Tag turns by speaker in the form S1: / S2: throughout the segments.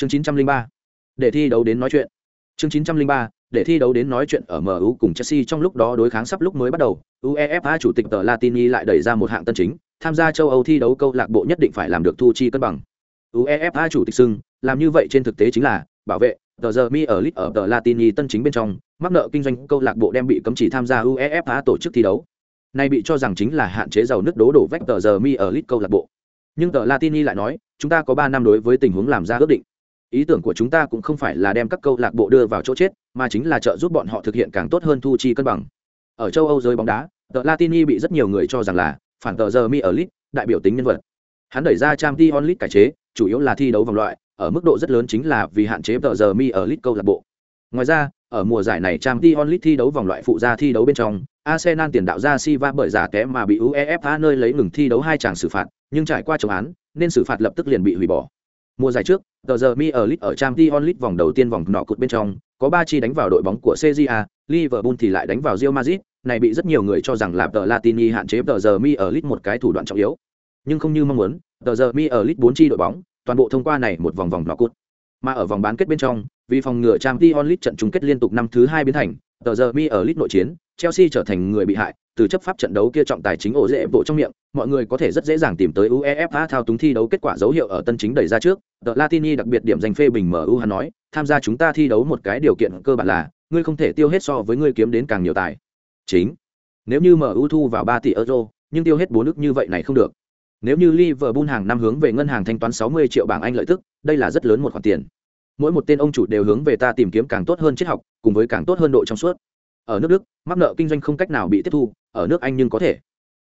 S1: chương 903 để thi đấu đến nói chuyện chương 903 để thi đấu đến nói chuyện ở MU cùng Chelsea trong lúc đó đối kháng sắp lúc mới bắt đầu, UEFA chủ tịch tờ Latini lại đẩy ra một hạng tân chính, tham gia châu Âu thi đấu câu lạc bộ nhất định phải làm được thu chi cân bằng. UEFA chủ tịch xưng, làm như vậy trên thực tế chính là bảo vệ tờ giờ mi ở lit ở tờ Latini tân chính bên trong, mắc nợ kinh doanh câu lạc bộ đem bị cấm chỉ tham gia UEFA tổ chức thi đấu. Này bị cho rằng chính là hạn chế giàu nước đố đổ vách tờ giờ mi ở lit câu lạc bộ. Nhưng tờ Latini lại nói, chúng ta có 3 năm đối với tình huống làm ra ước định ý tưởng của chúng ta cũng không phải là đem các câu lạc bộ đưa vào chỗ chết, mà chính là trợ giúp bọn họ thực hiện càng tốt hơn thu chi cân bằng. Ở châu âu giới bóng đá, tờ latini bị rất nhiều người cho rằng là phản tờ giờ mi ở lit đại biểu tính nhân vật. Hắn đẩy ra trang t onlit cải chế, chủ yếu là thi đấu vòng loại, ở mức độ rất lớn chính là vì hạn chế tờ giờ mi ở lit câu lạc bộ. Ngoài ra, ở mùa giải này trang t onlit thi đấu vòng loại phụ gia thi đấu bên trong, arsenal tiền đạo ra si va bởi giả té mà bị uefa nơi lấy ngừng thi đấu hai chàng xử phạt, nhưng trải qua chống án, nên xử phạt lập tức liền bị hủy bỏ. Mùa giải trước, tờ giờ Mi ở League ở Champions League vòng đầu tiên vòng nọ cột bên trong, có ba chi đánh vào đội bóng của CJA, Liverpool thì lại đánh vào Real Madrid, này bị rất nhiều người cho rằng là tờ Latini hạn chế tờ giờ Mi ở League một cái thủ đoạn trọng yếu. Nhưng không như mong muốn, tờ giờ Mi ở League bốn chi đội bóng, toàn bộ thông qua này một vòng vòng nọ cột. Mà ở vòng bán kết bên trong, vì phòng ngừa Champions League trận chung kết liên tục năm thứ hai biến thành, tờ giờ Mi ở League nội chiến, Chelsea trở thành người bị hại, từ chấp pháp trận đấu kia trọng tài chính ổ dễ bộ trong miệng, mọi người có thể rất dễ dàng tìm tới UEFA thao túng thi đấu kết quả dấu hiệu ở tân chính đẩy ra trước. The Latini đặc biệt điểm danh phê bình MU hắn nói, tham gia chúng ta thi đấu một cái điều kiện cơ bản là, ngươi không thể tiêu hết so với ngươi kiếm đến càng nhiều tài. Chính. Nếu như MU thu vào 3 tỷ euro, nhưng tiêu hết bốn nước như vậy này không được. Nếu như Liverpool hàng năm hướng về ngân hàng thanh toán 60 triệu bảng Anh lợi tức, đây là rất lớn một khoản tiền. Mỗi một tên ông chủ đều hướng về ta tìm kiếm càng tốt hơn triết học, cùng với càng tốt hơn độ trong suốt ở nước đức, mắc nợ kinh doanh không cách nào bị tiếp thu, ở nước anh nhưng có thể.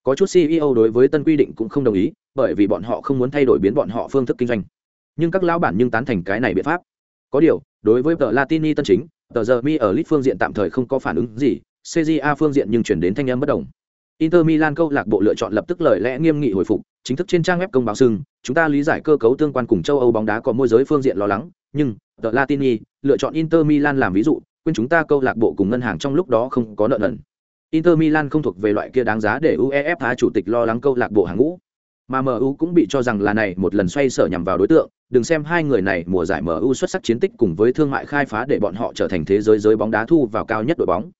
S1: Có chút ceo đối với tân quy định cũng không đồng ý, bởi vì bọn họ không muốn thay đổi biến bọn họ phương thức kinh doanh. Nhưng các lão bản nhưng tán thành cái này biện pháp. Có điều, đối với tờ latini tân chính, tờ giờ mi ở lit phương diện tạm thời không có phản ứng gì cja phương diện nhưng chuyển đến thanh âm bất đồng. Inter milan câu lạc bộ lựa chọn lập tức lời lẽ nghiêm nghị hồi phục, chính thức trên trang web công báo sưng chúng ta lý giải cơ cấu tương quan cùng châu âu bóng đá có môi giới phương diện lo lắng, nhưng tờ latini lựa chọn inter milan làm ví dụ quên chúng ta câu lạc bộ cùng ngân hàng trong lúc đó không có nợ nần Inter Milan không thuộc về loại kia đáng giá để UEFA chủ tịch lo lắng câu lạc bộ hàng ngũ. Mà MU cũng bị cho rằng là này một lần xoay sở nhằm vào đối tượng, đừng xem hai người này mùa giải MU xuất sắc chiến tích cùng với thương mại khai phá để bọn họ trở thành thế giới giới bóng đá thu vào cao nhất đội bóng.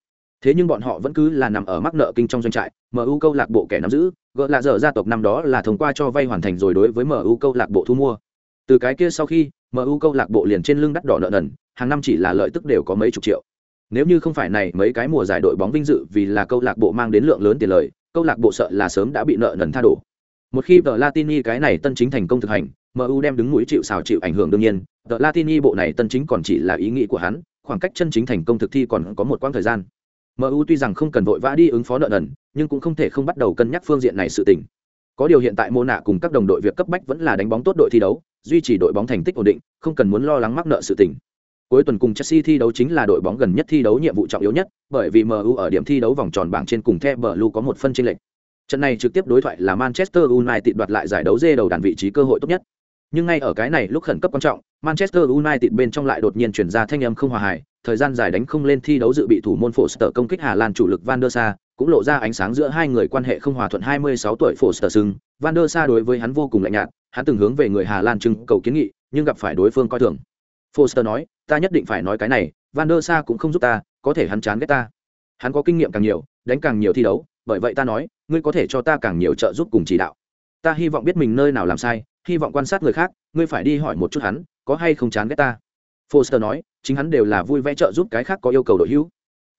S1: Thế nhưng bọn họ vẫn cứ là nằm ở mắc nợ kinh trong doanh trại, MU câu lạc bộ kẻ nắm giữ, gỡ là giờ gia tộc năm đó là thông qua cho vay hoàn thành rồi đối với MU câu lạc bộ thu mua. Từ cái kia sau khi, MU câu lạc bộ liền trên lưng đắt đỏ nợ nần, hàng năm chỉ là lợi tức đều có mấy chục triệu. Nếu như không phải này mấy cái mùa giải đội bóng vinh dự vì là câu lạc bộ mang đến lượng lớn tiền lời, câu lạc bộ sợ là sớm đã bị nợ nần tha đổ. Một khi The Latini cái này tân chính thành công thực hành, MU đem đứng mũi chịu sào chịu ảnh hưởng đương nhiên, The Latini bộ này tân chính còn chỉ là ý nghĩ của hắn, khoảng cách chân chính thành công thực thi còn có một quãng thời gian. MU tuy rằng không cần vội vã đi ứng phó nợ nần, nhưng cũng không thể không bắt đầu cân nhắc phương diện này sự tình. Có điều hiện tại Mô nạ cùng các đồng đội việc cấp bách vẫn là đánh bóng tốt đội thi đấu, duy trì đội bóng thành tích ổn định, không cần muốn lo lắng mắc nợ sự tình. Cuối tuần cùng Chelsea thi đấu chính là đội bóng gần nhất thi đấu nhiệm vụ trọng yếu nhất, bởi vì MU ở điểm thi đấu vòng tròn bảng trên cùng The Blue có một phân chênh lệch. Trận này trực tiếp đối thoại là Manchester United đoạt lại giải đấu dê đầu đàn vị trí cơ hội tốt nhất. Nhưng ngay ở cái này lúc khẩn cấp quan trọng, Manchester United bên trong lại đột nhiên chuyển ra thanh âm không hòa hài, thời gian dài đánh không lên thi đấu dự bị thủ môn Foster công kích Hà Lan chủ lực Van der Sar, cũng lộ ra ánh sáng giữa hai người quan hệ không hòa thuận 26 tuổi Foster sưng, Van der Sar đối với hắn vô cùng lạnh nhạt, hắn từng hướng về người Hà Lan trưng cầu kiến nghị, nhưng gặp phải đối phương coi thường. Foster nói, ta nhất định phải nói cái này, Van der Sa cũng không giúp ta, có thể hắn chán ghét ta. Hắn có kinh nghiệm càng nhiều, đánh càng nhiều thi đấu, bởi vậy ta nói, ngươi có thể cho ta càng nhiều trợ giúp cùng chỉ đạo. Ta hy vọng biết mình nơi nào làm sai, hy vọng quan sát người khác, ngươi phải đi hỏi một chút hắn, có hay không chán ghét ta. Foster nói, chính hắn đều là vui vẻ trợ giúp cái khác có yêu cầu đội hữu.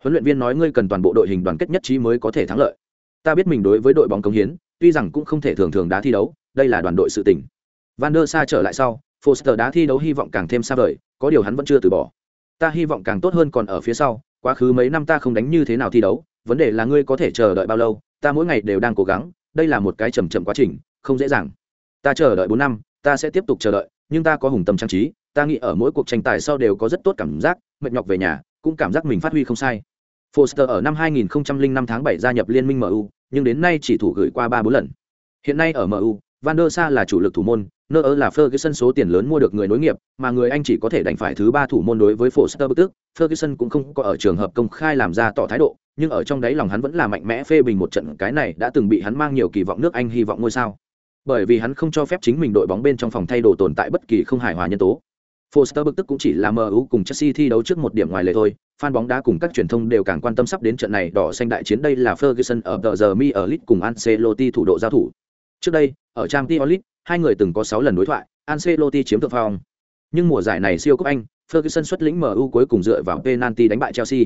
S1: Huấn luyện viên nói ngươi cần toàn bộ đội hình đoàn kết nhất trí mới có thể thắng lợi. Ta biết mình đối với đội bóng cống hiến, tuy rằng cũng không thể thường thường đá thi đấu, đây là đoàn đội sự tình. Van der Sa trở lại sau, Foster đá thi đấu hy vọng càng thêm xa vời, có điều hắn vẫn chưa từ bỏ. Ta hy vọng càng tốt hơn còn ở phía sau, quá khứ mấy năm ta không đánh như thế nào thi đấu, vấn đề là ngươi có thể chờ đợi bao lâu, ta mỗi ngày đều đang cố gắng, đây là một cái chậm chậm quá trình, không dễ dàng. Ta chờ đợi bốn năm, ta sẽ tiếp tục chờ đợi, nhưng ta có hùng tâm trang trí, ta nghĩ ở mỗi cuộc tranh tài sau đều có rất tốt cảm giác, mệt nhọc về nhà, cũng cảm giác mình phát huy không sai. Foster ở năm 2005 tháng 7 gia nhập liên minh MU, nhưng đến nay chỉ thủ gửi qua 3 4 lần. Hiện nay ở MU, Van der Sa là chủ lực thủ môn, nơ ơ là Ferguson số tiền lớn mua được người nối nghiệp, mà người Anh chỉ có thể đành phải thứ ba thủ môn đối với Foster bức tức. Ferguson cũng không có ở trường hợp công khai làm ra tỏ thái độ, nhưng ở trong đấy lòng hắn vẫn là mạnh mẽ phê bình một trận cái này đã từng bị hắn mang nhiều kỳ vọng nước Anh hy vọng ngôi sao. Bởi vì hắn không cho phép chính mình đội bóng bên trong phòng thay đồ tồn tại bất kỳ không hài hòa nhân tố. Foster bực tức cũng chỉ là MU cùng Chelsea thi đấu trước một điểm ngoài lệ thôi, fan bóng đá cùng các truyền thông đều càng quan tâm sắp đến trận này đỏ xanh đại chiến đây là Ferguson ở tờ giờ mi ở Leeds cùng Ancelotti thủ độ giao thủ. Trước đây, ở Champions League, hai người từng có 6 lần đối thoại, Ancelotti chiếm thượng phong. Nhưng mùa giải này siêu cúp Anh, Ferguson xuất lĩnh MU cuối cùng dựa vào penalty đánh bại Chelsea.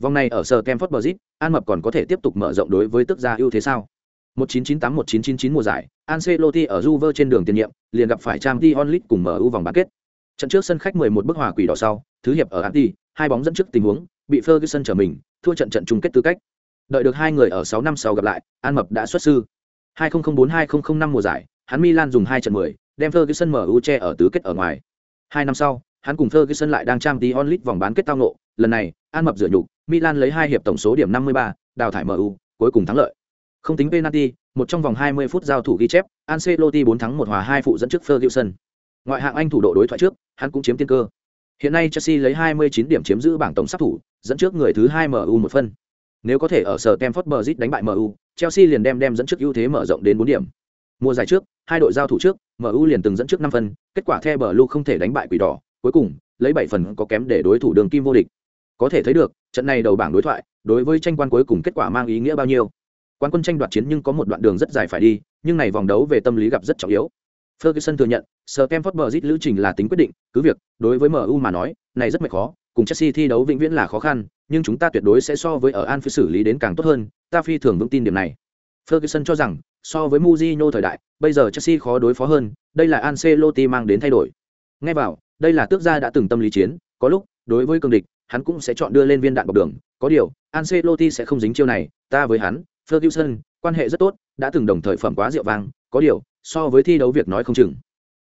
S1: Vòng này ở sở Stamford Bridge, An Mập còn có thể tiếp tục mở rộng đối với tức gia ưu thế sao? 1998-1999 mùa giải, Ancelotti ở Juve trên đường tiền nhiệm, liền gặp phải Champions League cùng MU vòng bán kết. Trận trước sân khách 11 bước hòa quỷ đỏ sau, thứ hiệp ở Anti, hai bóng dẫn trước tình huống, bị Ferguson trở mình, thua trận trận chung kết tư cách. Đợi được hai người ở 6 năm sau gặp lại, An Mập đã xuất sư. 2004-2005 mùa giải, hắn Milan dùng 2 trận 10, đem Ferguson MU che ở tứ kết ở ngoài. Hai năm sau, hắn cùng Ferguson lại đang trang tí onlit vòng bán kết tao ngộ, lần này, An Mập rửa nhục, Milan lấy hai hiệp tổng số điểm 53, đào thải MU, cuối cùng thắng lợi. Không tính penalty, một trong vòng 20 phút giao thủ ghi chép, Ancelotti 4 thắng 1 hòa 2 phụ dẫn trước Ferguson. Ngoại hạng Anh thủ độ đối thoại trước, hắn cũng chiếm tiên cơ. Hiện nay Chelsea lấy 29 điểm chiếm giữ bảng tổng sát thủ, dẫn trước người thứ 2 MU một phân. Nếu có thể ở sở Stamford Bridge đánh bại MU, Chelsea liền đem đem dẫn trước ưu thế mở rộng đến 4 điểm. Mùa giải trước, hai đội giao thủ trước, MU liền từng dẫn trước 5 phần. kết quả The Blue không thể đánh bại Quỷ Đỏ, cuối cùng lấy 7 phần có kém để đối thủ đường kim vô địch. Có thể thấy được, trận này đầu bảng đối thoại, đối với tranh quan cuối cùng kết quả mang ý nghĩa bao nhiêu. Quán quân tranh đoạt chiến nhưng có một đoạn đường rất dài phải đi, nhưng này vòng đấu về tâm lý gặp rất trọng yếu. Ferguson thừa nhận, Stamford Bridge lữ trình là tính quyết định, cứ việc, đối với MU mà nói, này rất mệt khó, cùng Chelsea thi đấu vĩnh viễn là khó khăn, nhưng chúng ta tuyệt đối sẽ so với ở Anfield xử lý đến càng tốt hơn, ta phi thường vững tin điểm này. Ferguson cho rằng, so với Mourinho thời đại, bây giờ Chelsea khó đối phó hơn, đây là Ancelotti mang đến thay đổi. Nghe vào, đây là tước gia đã từng tâm lý chiến, có lúc, đối với cường địch, hắn cũng sẽ chọn đưa lên viên đạn bọc đường, có điều, Ancelotti sẽ không dính chiêu này, ta với hắn, Ferguson, quan hệ rất tốt, đã từng đồng thời phẩm quá rượu vang, có điều, so với thi đấu việc nói không chừng.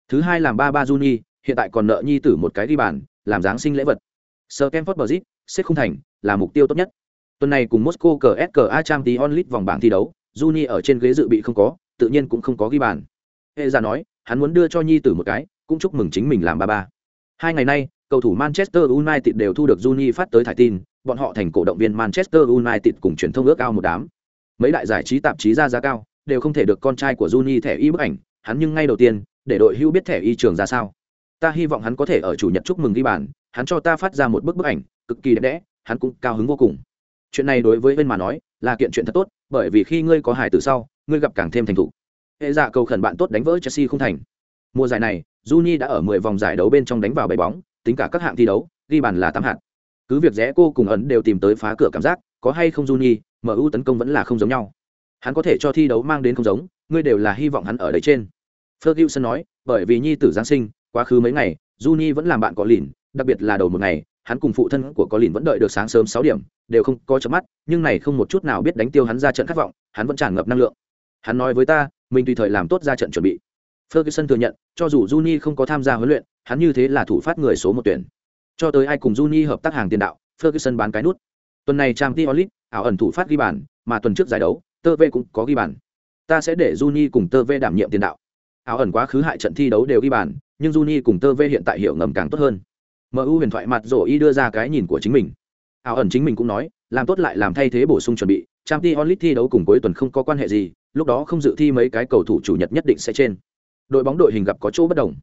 S1: Thứ hai làm ba ba Juni, hiện tại còn nợ nhi tử một cái đi bàn, làm giáng sinh lễ vật. Stamford Bridge, sẽ không thành, là mục tiêu tốt nhất. Tuần này cùng Moscow CSKA Champions League vòng bảng thi đấu, Juni ở trên ghế dự bị không có, tự nhiên cũng không có ghi bàn. Hệ giả nói, hắn muốn đưa cho nhi tử một cái, cũng chúc mừng chính mình làm ba ba. Hai ngày nay, cầu thủ Manchester United đều thu được Juni phát tới thải tin, bọn họ thành cổ động viên Manchester United cùng truyền thông ước ao một đám. Mấy đại giải trí tạp chí ra giá cao, đều không thể được con trai của Juni thẻ y bức ảnh, hắn nhưng ngay đầu tiên, để đội hưu biết thẻ y trường ra sao. Ta hy vọng hắn có thể ở chủ nhật chúc mừng ghi bàn, hắn cho ta phát ra một bức bức ảnh, cực kỳ đẹp đẽ, hắn cũng cao hứng vô cùng. Chuyện này đối với bên mà nói, là kiện chuyện thật tốt, bởi vì khi ngươi có hài từ sau, ngươi gặp càng thêm thành thục. Hệ dạ cầu khẩn bạn tốt đánh vỡ Chelsea không thành. Mùa giải này, Juni đã ở 10 vòng giải đấu bên trong đánh vào 7 bóng, tính cả các hạng thi đấu, ghi bàn là 8 hạt. Cứ việc rẽ cô cùng ấn đều tìm tới phá cửa cảm giác, có hay không Juni, MU tấn công vẫn là không giống nhau. Hắn có thể cho thi đấu mang đến không giống, ngươi đều là hy vọng hắn ở đấy trên. Ferguson nói, bởi vì nhi tử giáng sinh, quá khứ mấy ngày, Juni vẫn làm bạn có lìn, đặc biệt là đầu một ngày, hắn cùng phụ thân của có lìn vẫn đợi được sáng sớm sáu điểm, đều không có chớp mắt, nhưng này không một chút nào biết đánh tiêu hắn ra trận khát vọng, hắn vẫn tràn ngập năng lượng. Hắn nói với ta, mình tùy thời làm tốt ra trận chuẩn bị. Ferguson thừa nhận, cho dù Juni không có tham gia huấn luyện, hắn như thế là thủ phát người số một tuyển. Cho tới ai cùng Juni hợp tác hàng tiền đạo, Ferguson bán cái nút. Tuần này Champions League, ảo ẩn thủ phát ghi bàn, mà tuần trước giải đấu, Tơ v cũng có ghi bàn. Ta sẽ để Juni cùng Tơ v đảm nhiệm tiền đạo. Ảo ẩn quá khứ hại trận thi đấu đều ghi bàn, nhưng Juni cùng Tơ v hiện tại hiểu ngầm càng tốt hơn. MU huyền thoại mặt rổ y đưa ra cái nhìn của chính mình. Ảo ẩn chính mình cũng nói, làm tốt lại làm thay thế bổ sung chuẩn bị, Champions League thi đấu cùng cuối tuần không có quan hệ gì, lúc đó không dự thi mấy cái cầu thủ chủ nhật nhất định sẽ trên. Đội bóng đội hình gặp có chỗ bất đồng.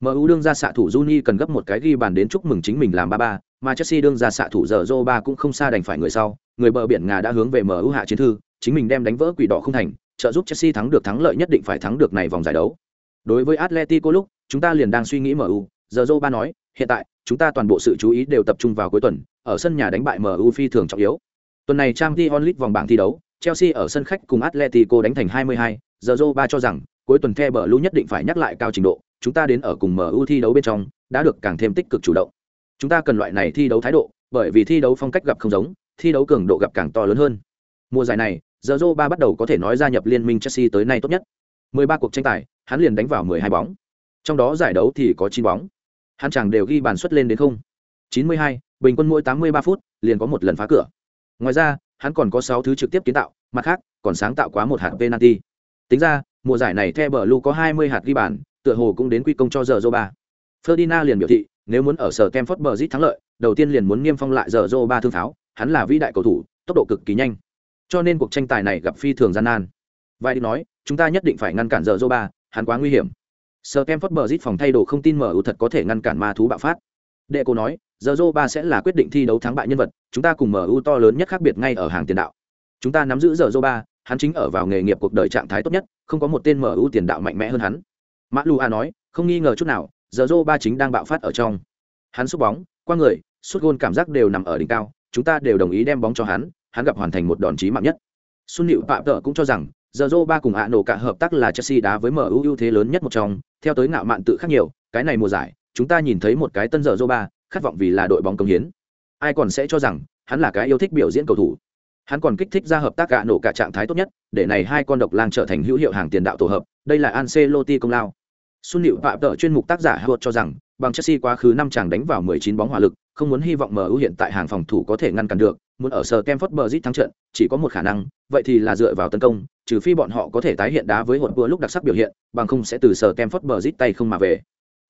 S1: MU đương ra xạ thủ Juni cần gấp một cái ghi bàn đến chúc mừng chính mình làm ba ba, mà Chelsea đương ra xạ thủ giờ ba cũng không xa đành phải người sau, người bờ biển Ngà đã hướng về MU hạ chiến thư, chính mình đem đánh vỡ quỷ đỏ không thành, trợ giúp Chelsea thắng được thắng lợi nhất định phải thắng được này vòng giải đấu. Đối với Atletico lúc, chúng ta liền đang suy nghĩ MU, giờ ba nói, hiện tại, chúng ta toàn bộ sự chú ý đều tập trung vào cuối tuần, ở sân nhà đánh bại MU phi thường trọng yếu. Tuần này Champions League vòng bảng thi đấu, Chelsea ở sân khách cùng Atletico đánh thành 22, giờ ba cho rằng, cuối tuần The Blue nhất định phải nhắc lại cao trình độ, chúng ta đến ở cùng MU thi đấu bên trong, đã được càng thêm tích cực chủ động. Chúng ta cần loại này thi đấu thái độ, bởi vì thi đấu phong cách gặp không giống, thi đấu cường độ gặp càng to lớn hơn. Mùa giải này, giờ ba bắt đầu có thể nói gia nhập liên minh Chelsea tới nay tốt nhất. 13 cuộc tranh tài, hắn liền đánh vào 12 bóng. Trong đó giải đấu thì có 9 bóng. Hắn chẳng đều ghi bàn xuất lên đến không. 92, bình quân mỗi 83 phút, liền có một lần phá cửa. Ngoài ra, hắn còn có 6 thứ trực tiếp kiến tạo, mặt khác, còn sáng tạo quá một hạt penalty. Tính ra, mùa giải này The Blue có 20 hạt ghi bàn, tựa hồ cũng đến quy công cho giờ ba. Ferdinand liền biểu thị, nếu muốn ở sở Campfort Bridge thắng lợi, đầu tiên liền muốn niêm phong lại giờ ba thương pháo, hắn là vĩ đại cầu thủ, tốc độ cực kỳ nhanh. Cho nên cuộc tranh tài này gặp phi thường gian nan. Vai đi nói, chúng ta nhất định phải ngăn cản giờ ba, hắn quá nguy hiểm. Sir bờ rít phòng thay đồ không tin MU thật có thể ngăn cản ma thú bạo phát. Đệ cô nói, giờ ba sẽ là quyết định thi đấu thắng bại nhân vật, chúng ta cùng MU to lớn nhất khác biệt ngay ở hàng tiền đạo. Chúng ta nắm giữ giờ ba, hắn chính ở vào nghề nghiệp cuộc đời trạng thái tốt nhất, không có một tên MU tiền đạo mạnh mẽ hơn hắn. Mã a nói, không nghi ngờ chút nào, giờ ba chính đang bạo phát ở trong. Hắn xúc bóng, qua người, sút gôn cảm giác đều nằm ở đỉnh cao, chúng ta đều đồng ý đem bóng cho hắn, hắn gặp hoàn thành một đòn chí mạng nhất. Xuân hiệu Phạm Tợ cũng cho rằng, giờ ba cùng ạ nổ cả hợp tác là Chelsea đá với MU ưu thế lớn nhất một trong, theo tới ngạo mạn tự khác nhiều, cái này mùa giải, chúng ta nhìn thấy một cái tân giờ Zoba, khát vọng vì là đội bóng công hiến. Ai còn sẽ cho rằng, hắn là cái yêu thích biểu diễn cầu thủ. Hắn còn kích thích ra hợp tác gạ nổ cả trạng thái tốt nhất, để này hai con độc lang trở thành hữu hiệu hàng tiền đạo tổ hợp, đây là Ancelotti công lao. Xuân Nịu Phạm Tợ chuyên mục tác giả Howard cho rằng, bằng Chelsea quá khứ năm chàng đánh vào 19 bóng hỏa lực, không muốn hy vọng MU hiện tại hàng phòng thủ có thể ngăn cản được, muốn ở sở Kemford Bridge thắng trận, chỉ có một khả năng, vậy thì là dựa vào tấn công, trừ phi bọn họ có thể tái hiện đá với hỗn vừa lúc đặc sắc biểu hiện, bằng không sẽ từ sở Kemford Bridge tay không mà về.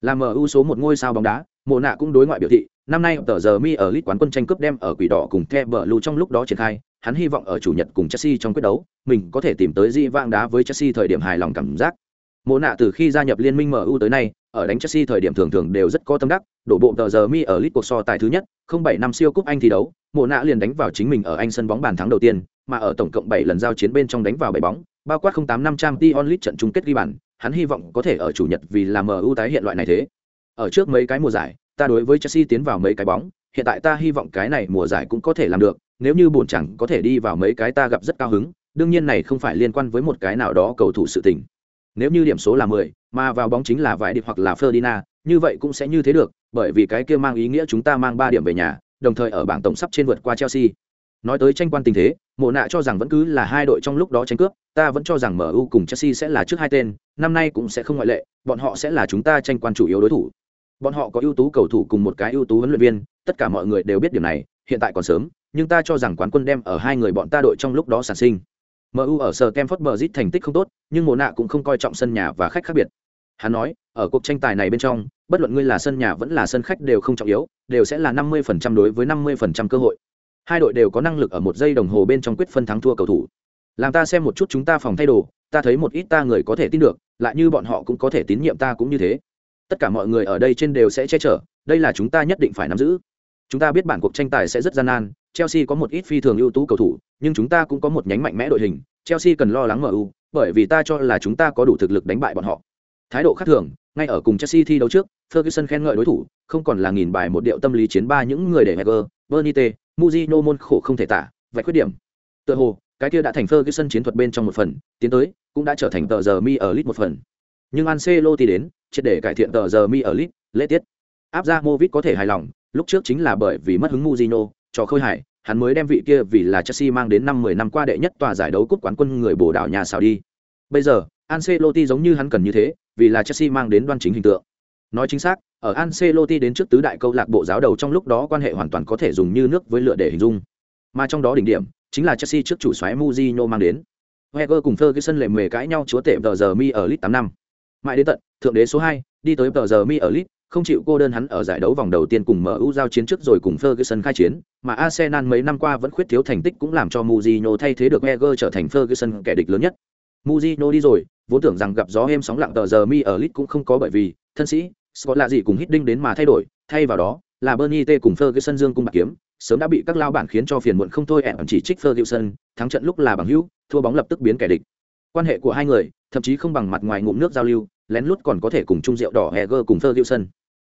S1: Là MU số một ngôi sao bóng đá, Mộ nạ cũng đối ngoại biểu thị, năm nay tờ giờ mi ở League quán quân tranh cướp đem ở quỷ đỏ cùng The Blue trong lúc đó triển khai, hắn hy vọng ở chủ nhật cùng Chelsea trong quyết đấu, mình có thể tìm tới di vang đá với Chelsea thời điểm hài lòng cảm giác. Mộ nạ từ khi gia nhập liên minh MU tới nay, ở đánh Chelsea thời điểm thường thường đều rất có tâm đắc, đổ bộ tờ giờ mi ở League cuộc so tài thứ nhất, không bảy năm siêu cúp Anh thi đấu, Mộ nạ liền đánh vào chính mình ở Anh sân bóng bàn thắng đầu tiên, mà ở tổng cộng 7 lần giao chiến bên trong đánh vào 7 bóng, bao quát 08 năm Champions League trận chung kết ghi bàn, hắn hy vọng có thể ở chủ nhật vì làm MU tái hiện loại này thế. Ở trước mấy cái mùa giải, ta đối với Chelsea tiến vào mấy cái bóng, hiện tại ta hy vọng cái này mùa giải cũng có thể làm được, nếu như buồn chẳng có thể đi vào mấy cái ta gặp rất cao hứng, đương nhiên này không phải liên quan với một cái nào đó cầu thủ sự tình. Nếu như điểm số là 10, mà vào bóng chính là vải điệp hoặc là Ferdinand, như vậy cũng sẽ như thế được, bởi vì cái kia mang ý nghĩa chúng ta mang 3 điểm về nhà, đồng thời ở bảng tổng sắp trên vượt qua Chelsea. Nói tới tranh quan tình thế, Mộ nạ cho rằng vẫn cứ là hai đội trong lúc đó tranh cướp, ta vẫn cho rằng MU cùng Chelsea sẽ là trước hai tên, năm nay cũng sẽ không ngoại lệ, bọn họ sẽ là chúng ta tranh quan chủ yếu đối thủ. Bọn họ có ưu tú cầu thủ cùng một cái ưu tú huấn luyện viên, tất cả mọi người đều biết điều này, hiện tại còn sớm, nhưng ta cho rằng quán quân đem ở hai người bọn ta đội trong lúc đó sản sinh. MU ở sở Stamford Bridge thành tích không tốt, nhưng Mộ nạ cũng không coi trọng sân nhà và khách khác biệt. Hắn nói, ở cuộc tranh tài này bên trong, bất luận ngươi là sân nhà vẫn là sân khách đều không trọng yếu, đều sẽ là 50% đối với 50% cơ hội. Hai đội đều có năng lực ở một giây đồng hồ bên trong quyết phân thắng thua cầu thủ. Làm ta xem một chút chúng ta phòng thay đồ, ta thấy một ít ta người có thể tin được, lại như bọn họ cũng có thể tín nhiệm ta cũng như thế. Tất cả mọi người ở đây trên đều sẽ che chở, đây là chúng ta nhất định phải nắm giữ. Chúng ta biết bản cuộc tranh tài sẽ rất gian nan, Chelsea có một ít phi thường ưu tú cầu thủ, nhưng chúng ta cũng có một nhánh mạnh mẽ đội hình, Chelsea cần lo lắng MU, bởi vì ta cho là chúng ta có đủ thực lực đánh bại bọn họ. Thái độ khác thường, ngay ở cùng Chelsea thi đấu trước, Ferguson khen ngợi đối thủ, không còn là nghìn bài một điệu tâm lý chiến ba những người để Heger, Bernite, Mujino môn khổ không thể tả, vạch khuyết điểm. Tựa hồ, cái kia đã thành Ferguson chiến thuật bên trong một phần, tiến tới, cũng đã trở thành tờ giờ mi ở lit một phần. Nhưng Ancelotti đến, triệt để cải thiện tờ giờ mi ở lit, lễ tiết. Áp ra Movit có thể hài lòng, lúc trước chính là bởi vì mất hứng Mujino, cho khôi hài, hắn mới đem vị kia vì là Chelsea mang đến năm 10 năm qua đệ nhất tòa giải đấu cúp quán quân người bổ đảo nhà xào đi. Bây giờ, Ancelotti giống như hắn cần như thế, vì là Chelsea mang đến đoan chính hình tượng. Nói chính xác, ở Ancelotti đến trước tứ đại câu lạc bộ giáo đầu trong lúc đó quan hệ hoàn toàn có thể dùng như nước với lửa để hình dung. Mà trong đó đỉnh điểm chính là Chelsea trước chủ soái Mourinho mang đến. Wenger cùng Ferguson lệ mề cãi nhau chúa tể tờ giờ mi ở League 8 năm. Mãi đến tận thượng đế số 2, đi tới tờ giờ mi ở League, không chịu cô đơn hắn ở giải đấu vòng đầu tiên cùng MU giao chiến trước rồi cùng Ferguson khai chiến, mà Arsenal mấy năm qua vẫn khuyết thiếu thành tích cũng làm cho Mourinho thay thế được Wenger trở thành Ferguson kẻ địch lớn nhất. Mourinho đi rồi, vốn tưởng rằng gặp gió êm sóng lặng tờ giờ mi ở lit cũng không có bởi vì, thân sĩ, Scott là gì cùng hít đinh đến mà thay đổi, thay vào đó là Bernie T cùng Ferguson dương cung bạc kiếm, sớm đã bị các lao bản khiến cho phiền muộn không thôi, ẻm chỉ trích Ferguson, thắng trận lúc là bằng hữu, thua bóng lập tức biến kẻ địch. Quan hệ của hai người, thậm chí không bằng mặt ngoài ngụm nước giao lưu, lén lút còn có thể cùng chung rượu đỏ Heger cùng Ferguson.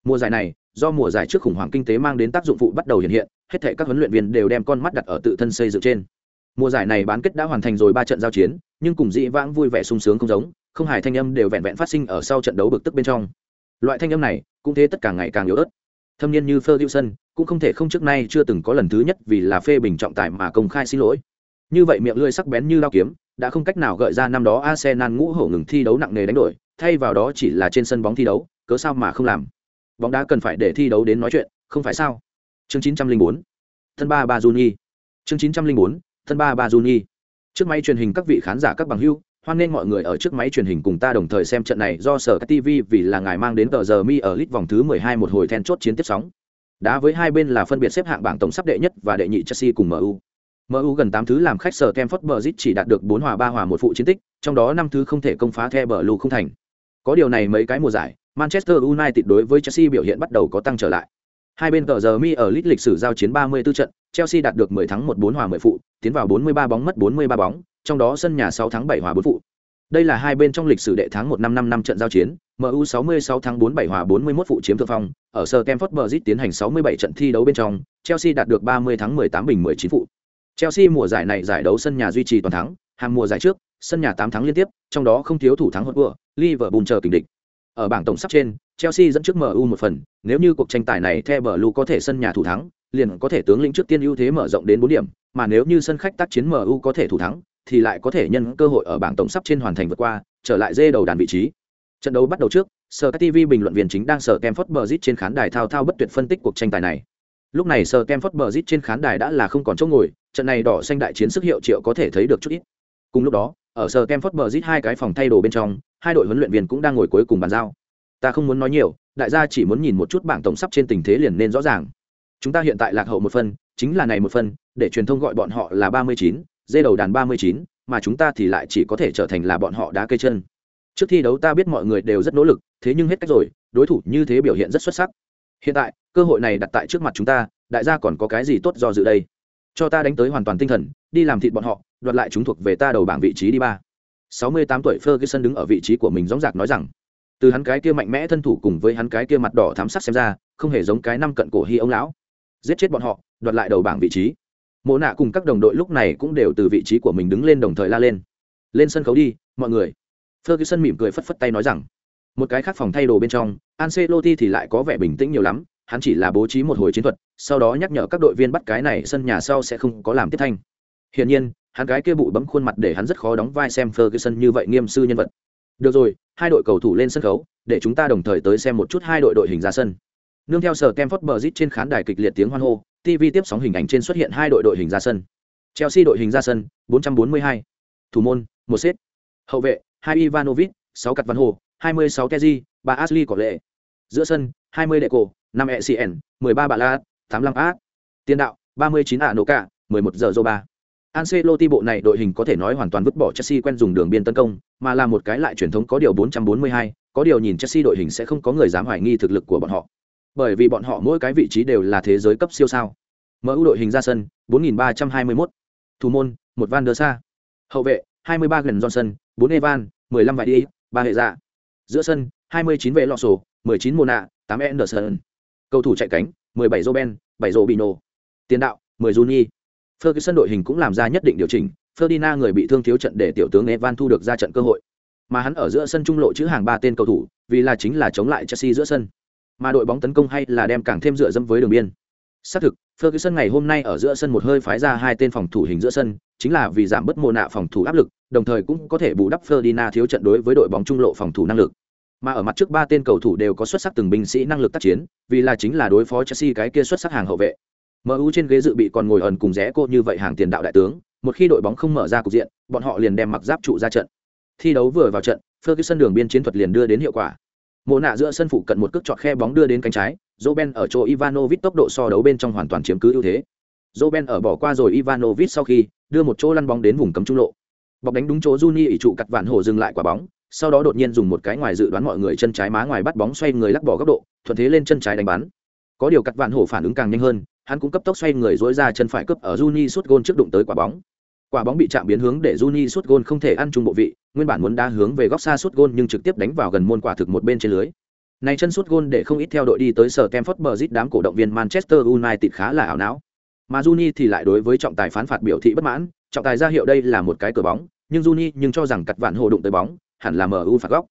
S1: Mùa giải này, do mùa giải trước khủng hoảng kinh tế mang đến tác dụng phụ bắt đầu hiện hiện, hết thảy các huấn luyện viên đều đem con mắt đặt ở tự thân xây dựng trên mùa giải này bán kết đã hoàn thành rồi ba trận giao chiến, nhưng cùng dĩ vãng vui vẻ sung sướng không giống, không hài thanh âm đều vẹn vẹn phát sinh ở sau trận đấu bực tức bên trong. Loại thanh âm này, cũng thế tất cả ngày càng yếu ớt. Thâm niên như Ferguson, cũng không thể không trước nay chưa từng có lần thứ nhất vì là phê bình trọng tài mà công khai xin lỗi. Như vậy miệng lưỡi sắc bén như lao kiếm, đã không cách nào gợi ra năm đó Arsenal ngũ hổ ngừng thi đấu nặng nề đánh đổi, thay vào đó chỉ là trên sân bóng thi đấu, cớ sao mà không làm? Bóng đá cần phải để thi đấu đến nói chuyện, không phải sao? Chương 904 thân ba ba Juni. Chương 904 thân ba ba Juni. Trước máy truyền hình các vị khán giả các bằng hữu hoan nghênh mọi người ở trước máy truyền hình cùng ta đồng thời xem trận này do sở các tv vì là ngài mang đến tờ giờ mi ở lit vòng thứ 12 một hồi then chốt chiến tiếp sóng. Đá với hai bên là phân biệt xếp hạng bảng tổng sắp đệ nhất và đệ nhị chelsea cùng mu mu gần tám thứ làm khách sở kem phất bờ chỉ đạt được bốn hòa ba hòa một phụ chiến tích trong đó năm thứ không thể công phá the bờ lù không thành. Có điều này mấy cái mùa giải, Manchester United đối với Chelsea biểu hiện bắt đầu có tăng trở lại. Hai bên tờ giờ mi ở lít lịch sử giao chiến 34 trận, Chelsea đạt được 10 thắng 1-4 hòa 10 phụ, tiến vào 43 bóng mất 43 bóng, trong đó sân nhà 6 thắng 7 hòa 4 phụ. Đây là hai bên trong lịch sử đệ thắng 1 năm 5 năm trận giao chiến, MU 66 thắng 47 hòa 41 phụ chiếm thượng phong, ở Stamford Bridge tiến hành 67 trận thi đấu bên trong, Chelsea đạt được 30 thắng 18 bình 19 phụ. Chelsea mùa giải này giải đấu sân nhà duy trì toàn thắng, hàng mùa giải trước, sân nhà 8 thắng liên tiếp, trong đó không thiếu thủ thắng hốt vừa, Liverpool chờ kình địch. Ở bảng tổng sắp trên, Chelsea dẫn trước MU một phần, nếu như cuộc tranh tài này The Blue có thể sân nhà thủ thắng, liền có thể tướng lĩnh trước tiên ưu thế mở rộng đến 4 điểm, mà nếu như sân khách tác chiến MU có thể thủ thắng, thì lại có thể nhân cơ hội ở bảng tổng sắp trên hoàn thành vượt qua, trở lại dê đầu đàn vị trí. Trận đấu bắt đầu trước, Sở TV bình luận viên chính đang sở Kemford Bridge trên khán đài thao thao bất tuyệt phân tích cuộc tranh tài này. Lúc này sở Kemford Bridge trên khán đài đã là không còn chỗ ngồi, trận này đỏ xanh đại chiến sức hiệu triệu có thể thấy được chút ít. Cùng lúc đó, ở sở Kemford Bridge hai cái phòng thay đồ bên trong, hai đội huấn luyện viên cũng đang ngồi cuối cùng bàn giao. Ta không muốn nói nhiều, đại gia chỉ muốn nhìn một chút bảng tổng sắp trên tình thế liền nên rõ ràng. Chúng ta hiện tại lạc hậu một phân, chính là này một phân, để truyền thông gọi bọn họ là 39, dê đầu đàn 39, mà chúng ta thì lại chỉ có thể trở thành là bọn họ đá cây chân. Trước thi đấu ta biết mọi người đều rất nỗ lực, thế nhưng hết cách rồi, đối thủ như thế biểu hiện rất xuất sắc. Hiện tại, cơ hội này đặt tại trước mặt chúng ta, đại gia còn có cái gì tốt do dự đây? Cho ta đánh tới hoàn toàn tinh thần, đi làm thịt bọn họ, đoạt lại chúng thuộc về ta đầu bảng vị trí đi ba. 68 tuổi Ferguson đứng ở vị trí của mình dõng dạc nói rằng, từ hắn cái kia mạnh mẽ thân thủ cùng với hắn cái kia mặt đỏ thắm sắc xem ra, không hề giống cái năm cận cổ hy ông lão. Giết chết bọn họ, đoạt lại đầu bảng vị trí. Mộ nạ cùng các đồng đội lúc này cũng đều từ vị trí của mình đứng lên đồng thời la lên. Lên sân khấu đi, mọi người. Ferguson mỉm cười phất phất tay nói rằng, một cái khác phòng thay đồ bên trong, Ancelotti thì lại có vẻ bình tĩnh nhiều lắm, hắn chỉ là bố trí một hồi chiến thuật, sau đó nhắc nhở các đội viên bắt cái này sân nhà sau sẽ không có làm tiếp thanh. Hiển nhiên, hắn cái kia bụi bấm khuôn mặt để hắn rất khó đóng vai xem Ferguson như vậy nghiêm sư nhân vật. Được rồi, hai đội cầu thủ lên sân khấu, để chúng ta đồng thời tới xem một chút hai đội đội hình ra sân. Nương theo sở Stamford Bridge trên khán đài kịch liệt tiếng hoan hô, TV tiếp sóng hình ảnh trên xuất hiện hai đội đội hình ra sân. Chelsea đội hình ra sân, 442. Thủ môn, một xếp Hậu vệ, hai Ivanovic, 6 cặt văn hồ, 26 Keji, 3 Ashley cỏ lệ. Giữa sân, 20 đệ cổ, 5 ECN, 13 Bà La, 85 A. Tiền đạo, 39 ả nổ cả, 11 giờ Zoba. Ancelotti bộ này đội hình có thể nói hoàn toàn vứt bỏ Chelsea quen dùng đường biên tấn công, mà là một cái lại truyền thống có điều 442, có điều nhìn Chelsea đội hình sẽ không có người dám hoài nghi thực lực của bọn họ. Bởi vì bọn họ mỗi cái vị trí đều là thế giới cấp siêu sao. MU đội hình ra sân, 4321. Thủ môn, một Van der Sa. Hậu vệ, 23 gần Johnson, 4 Evan, 15 vải đi, 3 hệ dạ. Giữa sân, 29 vệ lọ sổ, 19 Mona, 8 Anderson. Cầu thủ chạy cánh, 17 Roben, 7 Robino. Tiền đạo, 10 Juni. Ferguson đội hình cũng làm ra nhất định điều chỉnh, Ferdinand người bị thương thiếu trận để tiểu tướng Evan thu được ra trận cơ hội. Mà hắn ở giữa sân trung lộ chữ hàng ba tên cầu thủ, vì là chính là chống lại Chelsea giữa sân. Mà đội bóng tấn công hay là đem càng thêm dựa dẫm với đường biên. Xác thực, Ferguson ngày hôm nay ở giữa sân một hơi phái ra hai tên phòng thủ hình giữa sân, chính là vì giảm bớt mồ nạ phòng thủ áp lực, đồng thời cũng có thể bù đắp Ferdinand thiếu trận đối với đội bóng trung lộ phòng thủ năng lực. Mà ở mặt trước ba tên cầu thủ đều có xuất sắc từng binh sĩ năng lực tác chiến, vì là chính là đối phó Chelsea cái kia xuất sắc hàng hậu vệ. MU trên ghế dự bị còn ngồi ẩn cùng rẽ cô như vậy hàng tiền đạo đại tướng, một khi đội bóng không mở ra cục diện, bọn họ liền đem mặc giáp trụ ra trận. Thi đấu vừa vào trận, Ferguson đường biên chiến thuật liền đưa đến hiệu quả. Mộ nạ giữa sân phụ cận một cước chọt khe bóng đưa đến cánh trái, Roben ở chỗ Ivanovic tốc độ so đấu bên trong hoàn toàn chiếm cứ ưu thế. Roben ở bỏ qua rồi Ivanovic sau khi đưa một chỗ lăn bóng đến vùng cấm trung lộ. Bọc đánh đúng chỗ Juni ỷ trụ cặt vạn hổ dừng lại quả bóng, sau đó đột nhiên dùng một cái ngoài dự đoán mọi người chân trái má ngoài bắt bóng xoay người lắc bỏ góc độ, thuận thế lên chân trái đánh bắn. Có điều cặt vạn hổ phản ứng càng nhanh hơn, hắn cũng cấp tốc xoay người dối ra chân phải cướp ở Juni sút gôn trước đụng tới quả bóng. Quả bóng bị chạm biến hướng để Juni sút gôn không thể ăn chung bộ vị, nguyên bản muốn đá hướng về góc xa sút gôn nhưng trực tiếp đánh vào gần môn quả thực một bên trên lưới. Này chân sút gôn để không ít theo đội đi tới sở Stamford Bridge đám cổ động viên Manchester United khá là ảo não. Mà Juni thì lại đối với trọng tài phán phạt biểu thị bất mãn, trọng tài ra hiệu đây là một cái cửa bóng, nhưng Juni nhưng cho rằng cật vạn hồ đụng tới bóng, hẳn là MU phạt góc.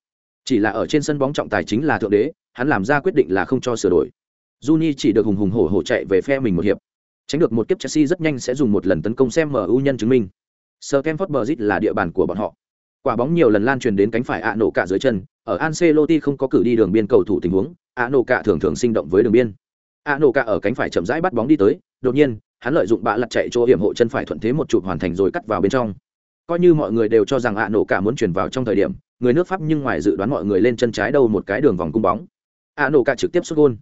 S1: Chỉ là ở trên sân bóng trọng tài chính là thượng đế, hắn làm ra quyết định là không cho sửa đổi. Juni chỉ được hùng hùng hổ hổ chạy về phe mình một hiệp. Tránh được một kiếp Chelsea rất nhanh sẽ dùng một lần tấn công xem MU nhân chứng minh. Stamford Bridge là địa bàn của bọn họ. Quả bóng nhiều lần lan truyền đến cánh phải ạ nổ cả dưới chân, ở Ancelotti không có cử đi đường biên cầu thủ tình huống, ạ nổ cả thường thường sinh động với đường biên. ạ nổ cả ở cánh phải chậm rãi bắt bóng đi tới, đột nhiên, hắn lợi dụng bạ lật chạy chỗ hiểm hộ chân phải thuận thế một chụp hoàn thành rồi cắt vào bên trong. Coi như mọi người đều cho rằng ạ nổ cả muốn chuyển vào trong thời điểm, người nước Pháp nhưng ngoài dự đoán mọi người lên chân trái đầu một cái đường vòng cung bóng. ạ nổ cả trực tiếp sút gôn.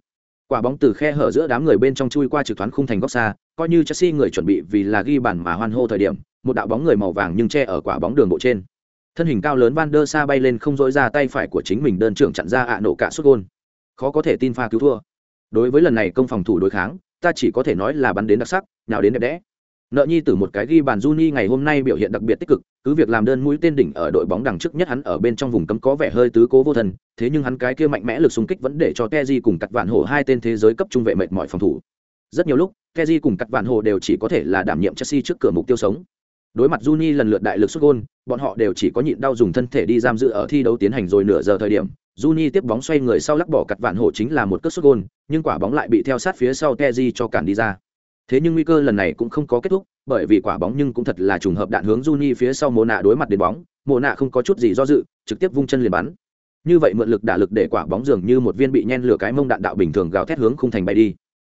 S1: Quả bóng từ khe hở giữa đám người bên trong chui qua trực thoáng khung thành góc xa, coi như Chelsea người chuẩn bị vì là ghi bàn mà hoan hô thời điểm, một đạo bóng người màu vàng nhưng che ở quả bóng đường bộ trên. Thân hình cao lớn van der sa bay lên không dỗi ra tay phải của chính mình đơn trưởng chặn ra ạ nổ cả suốt gôn. Khó có thể tin pha cứu thua. Đối với lần này công phòng thủ đối kháng ta chỉ có thể nói là bắn đến đặc sắc nào đến đẹp đẽ nợ nhi từ một cái ghi bàn Juni ngày hôm nay biểu hiện đặc biệt tích cực, cứ việc làm đơn mũi tên đỉnh ở đội bóng đằng trước nhất hắn ở bên trong vùng cấm có vẻ hơi tứ cố vô thần, thế nhưng hắn cái kia mạnh mẽ lực xung kích vẫn để cho Teji cùng cắt vạn hổ hai tên thế giới cấp trung vệ mệt mỏi phòng thủ. Rất nhiều lúc Teji cùng cắt vạn hổ đều chỉ có thể là đảm nhiệm Chelsea trước cửa mục tiêu sống. Đối mặt Juni lần lượt đại lực xuất gôn, bọn họ đều chỉ có nhịn đau dùng thân thể đi giam giữ ở thi đấu tiến hành rồi nửa giờ thời điểm, Juni tiếp bóng xoay người sau lắc bỏ Cắt vạn hổ chính là một cất xuất gôn, nhưng quả bóng lại bị theo sát phía sau Teji cho cản đi ra thế nhưng nguy cơ lần này cũng không có kết thúc bởi vì quả bóng nhưng cũng thật là trùng hợp đạn hướng Juni phía sau Mộ nạ đối mặt đến bóng, Mộ nạ không có chút gì do dự, trực tiếp vung chân liền bắn. Như vậy mượn lực đả lực để quả bóng dường như một viên bị nhen lửa cái mông đạn đạo bình thường gào thét hướng khung thành bay đi.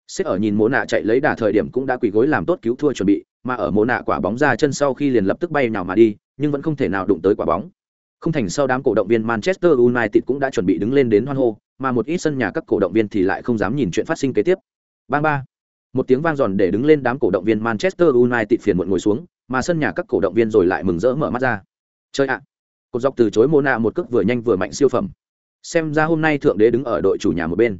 S1: Xếp ở nhìn Mộ nạ chạy lấy đà thời điểm cũng đã quỳ gối làm tốt cứu thua chuẩn bị, mà ở Mộ nạ quả bóng ra chân sau khi liền lập tức bay nào mà đi, nhưng vẫn không thể nào đụng tới quả bóng. Không thành sau đám cổ động viên Manchester United cũng đã chuẩn bị đứng lên đến hoan hô, mà một ít sân nhà các cổ động viên thì lại không dám nhìn chuyện phát sinh kế tiếp. Bang ba một tiếng vang giòn để đứng lên đám cổ động viên manchester united phiền muộn ngồi xuống, mà sân nhà các cổ động viên rồi lại mừng rỡ mở mắt ra. Chơi ạ. Cột dọc từ chối Mona nạ một cước vừa nhanh vừa mạnh siêu phẩm. Xem ra hôm nay thượng đế đứng ở đội chủ nhà một bên.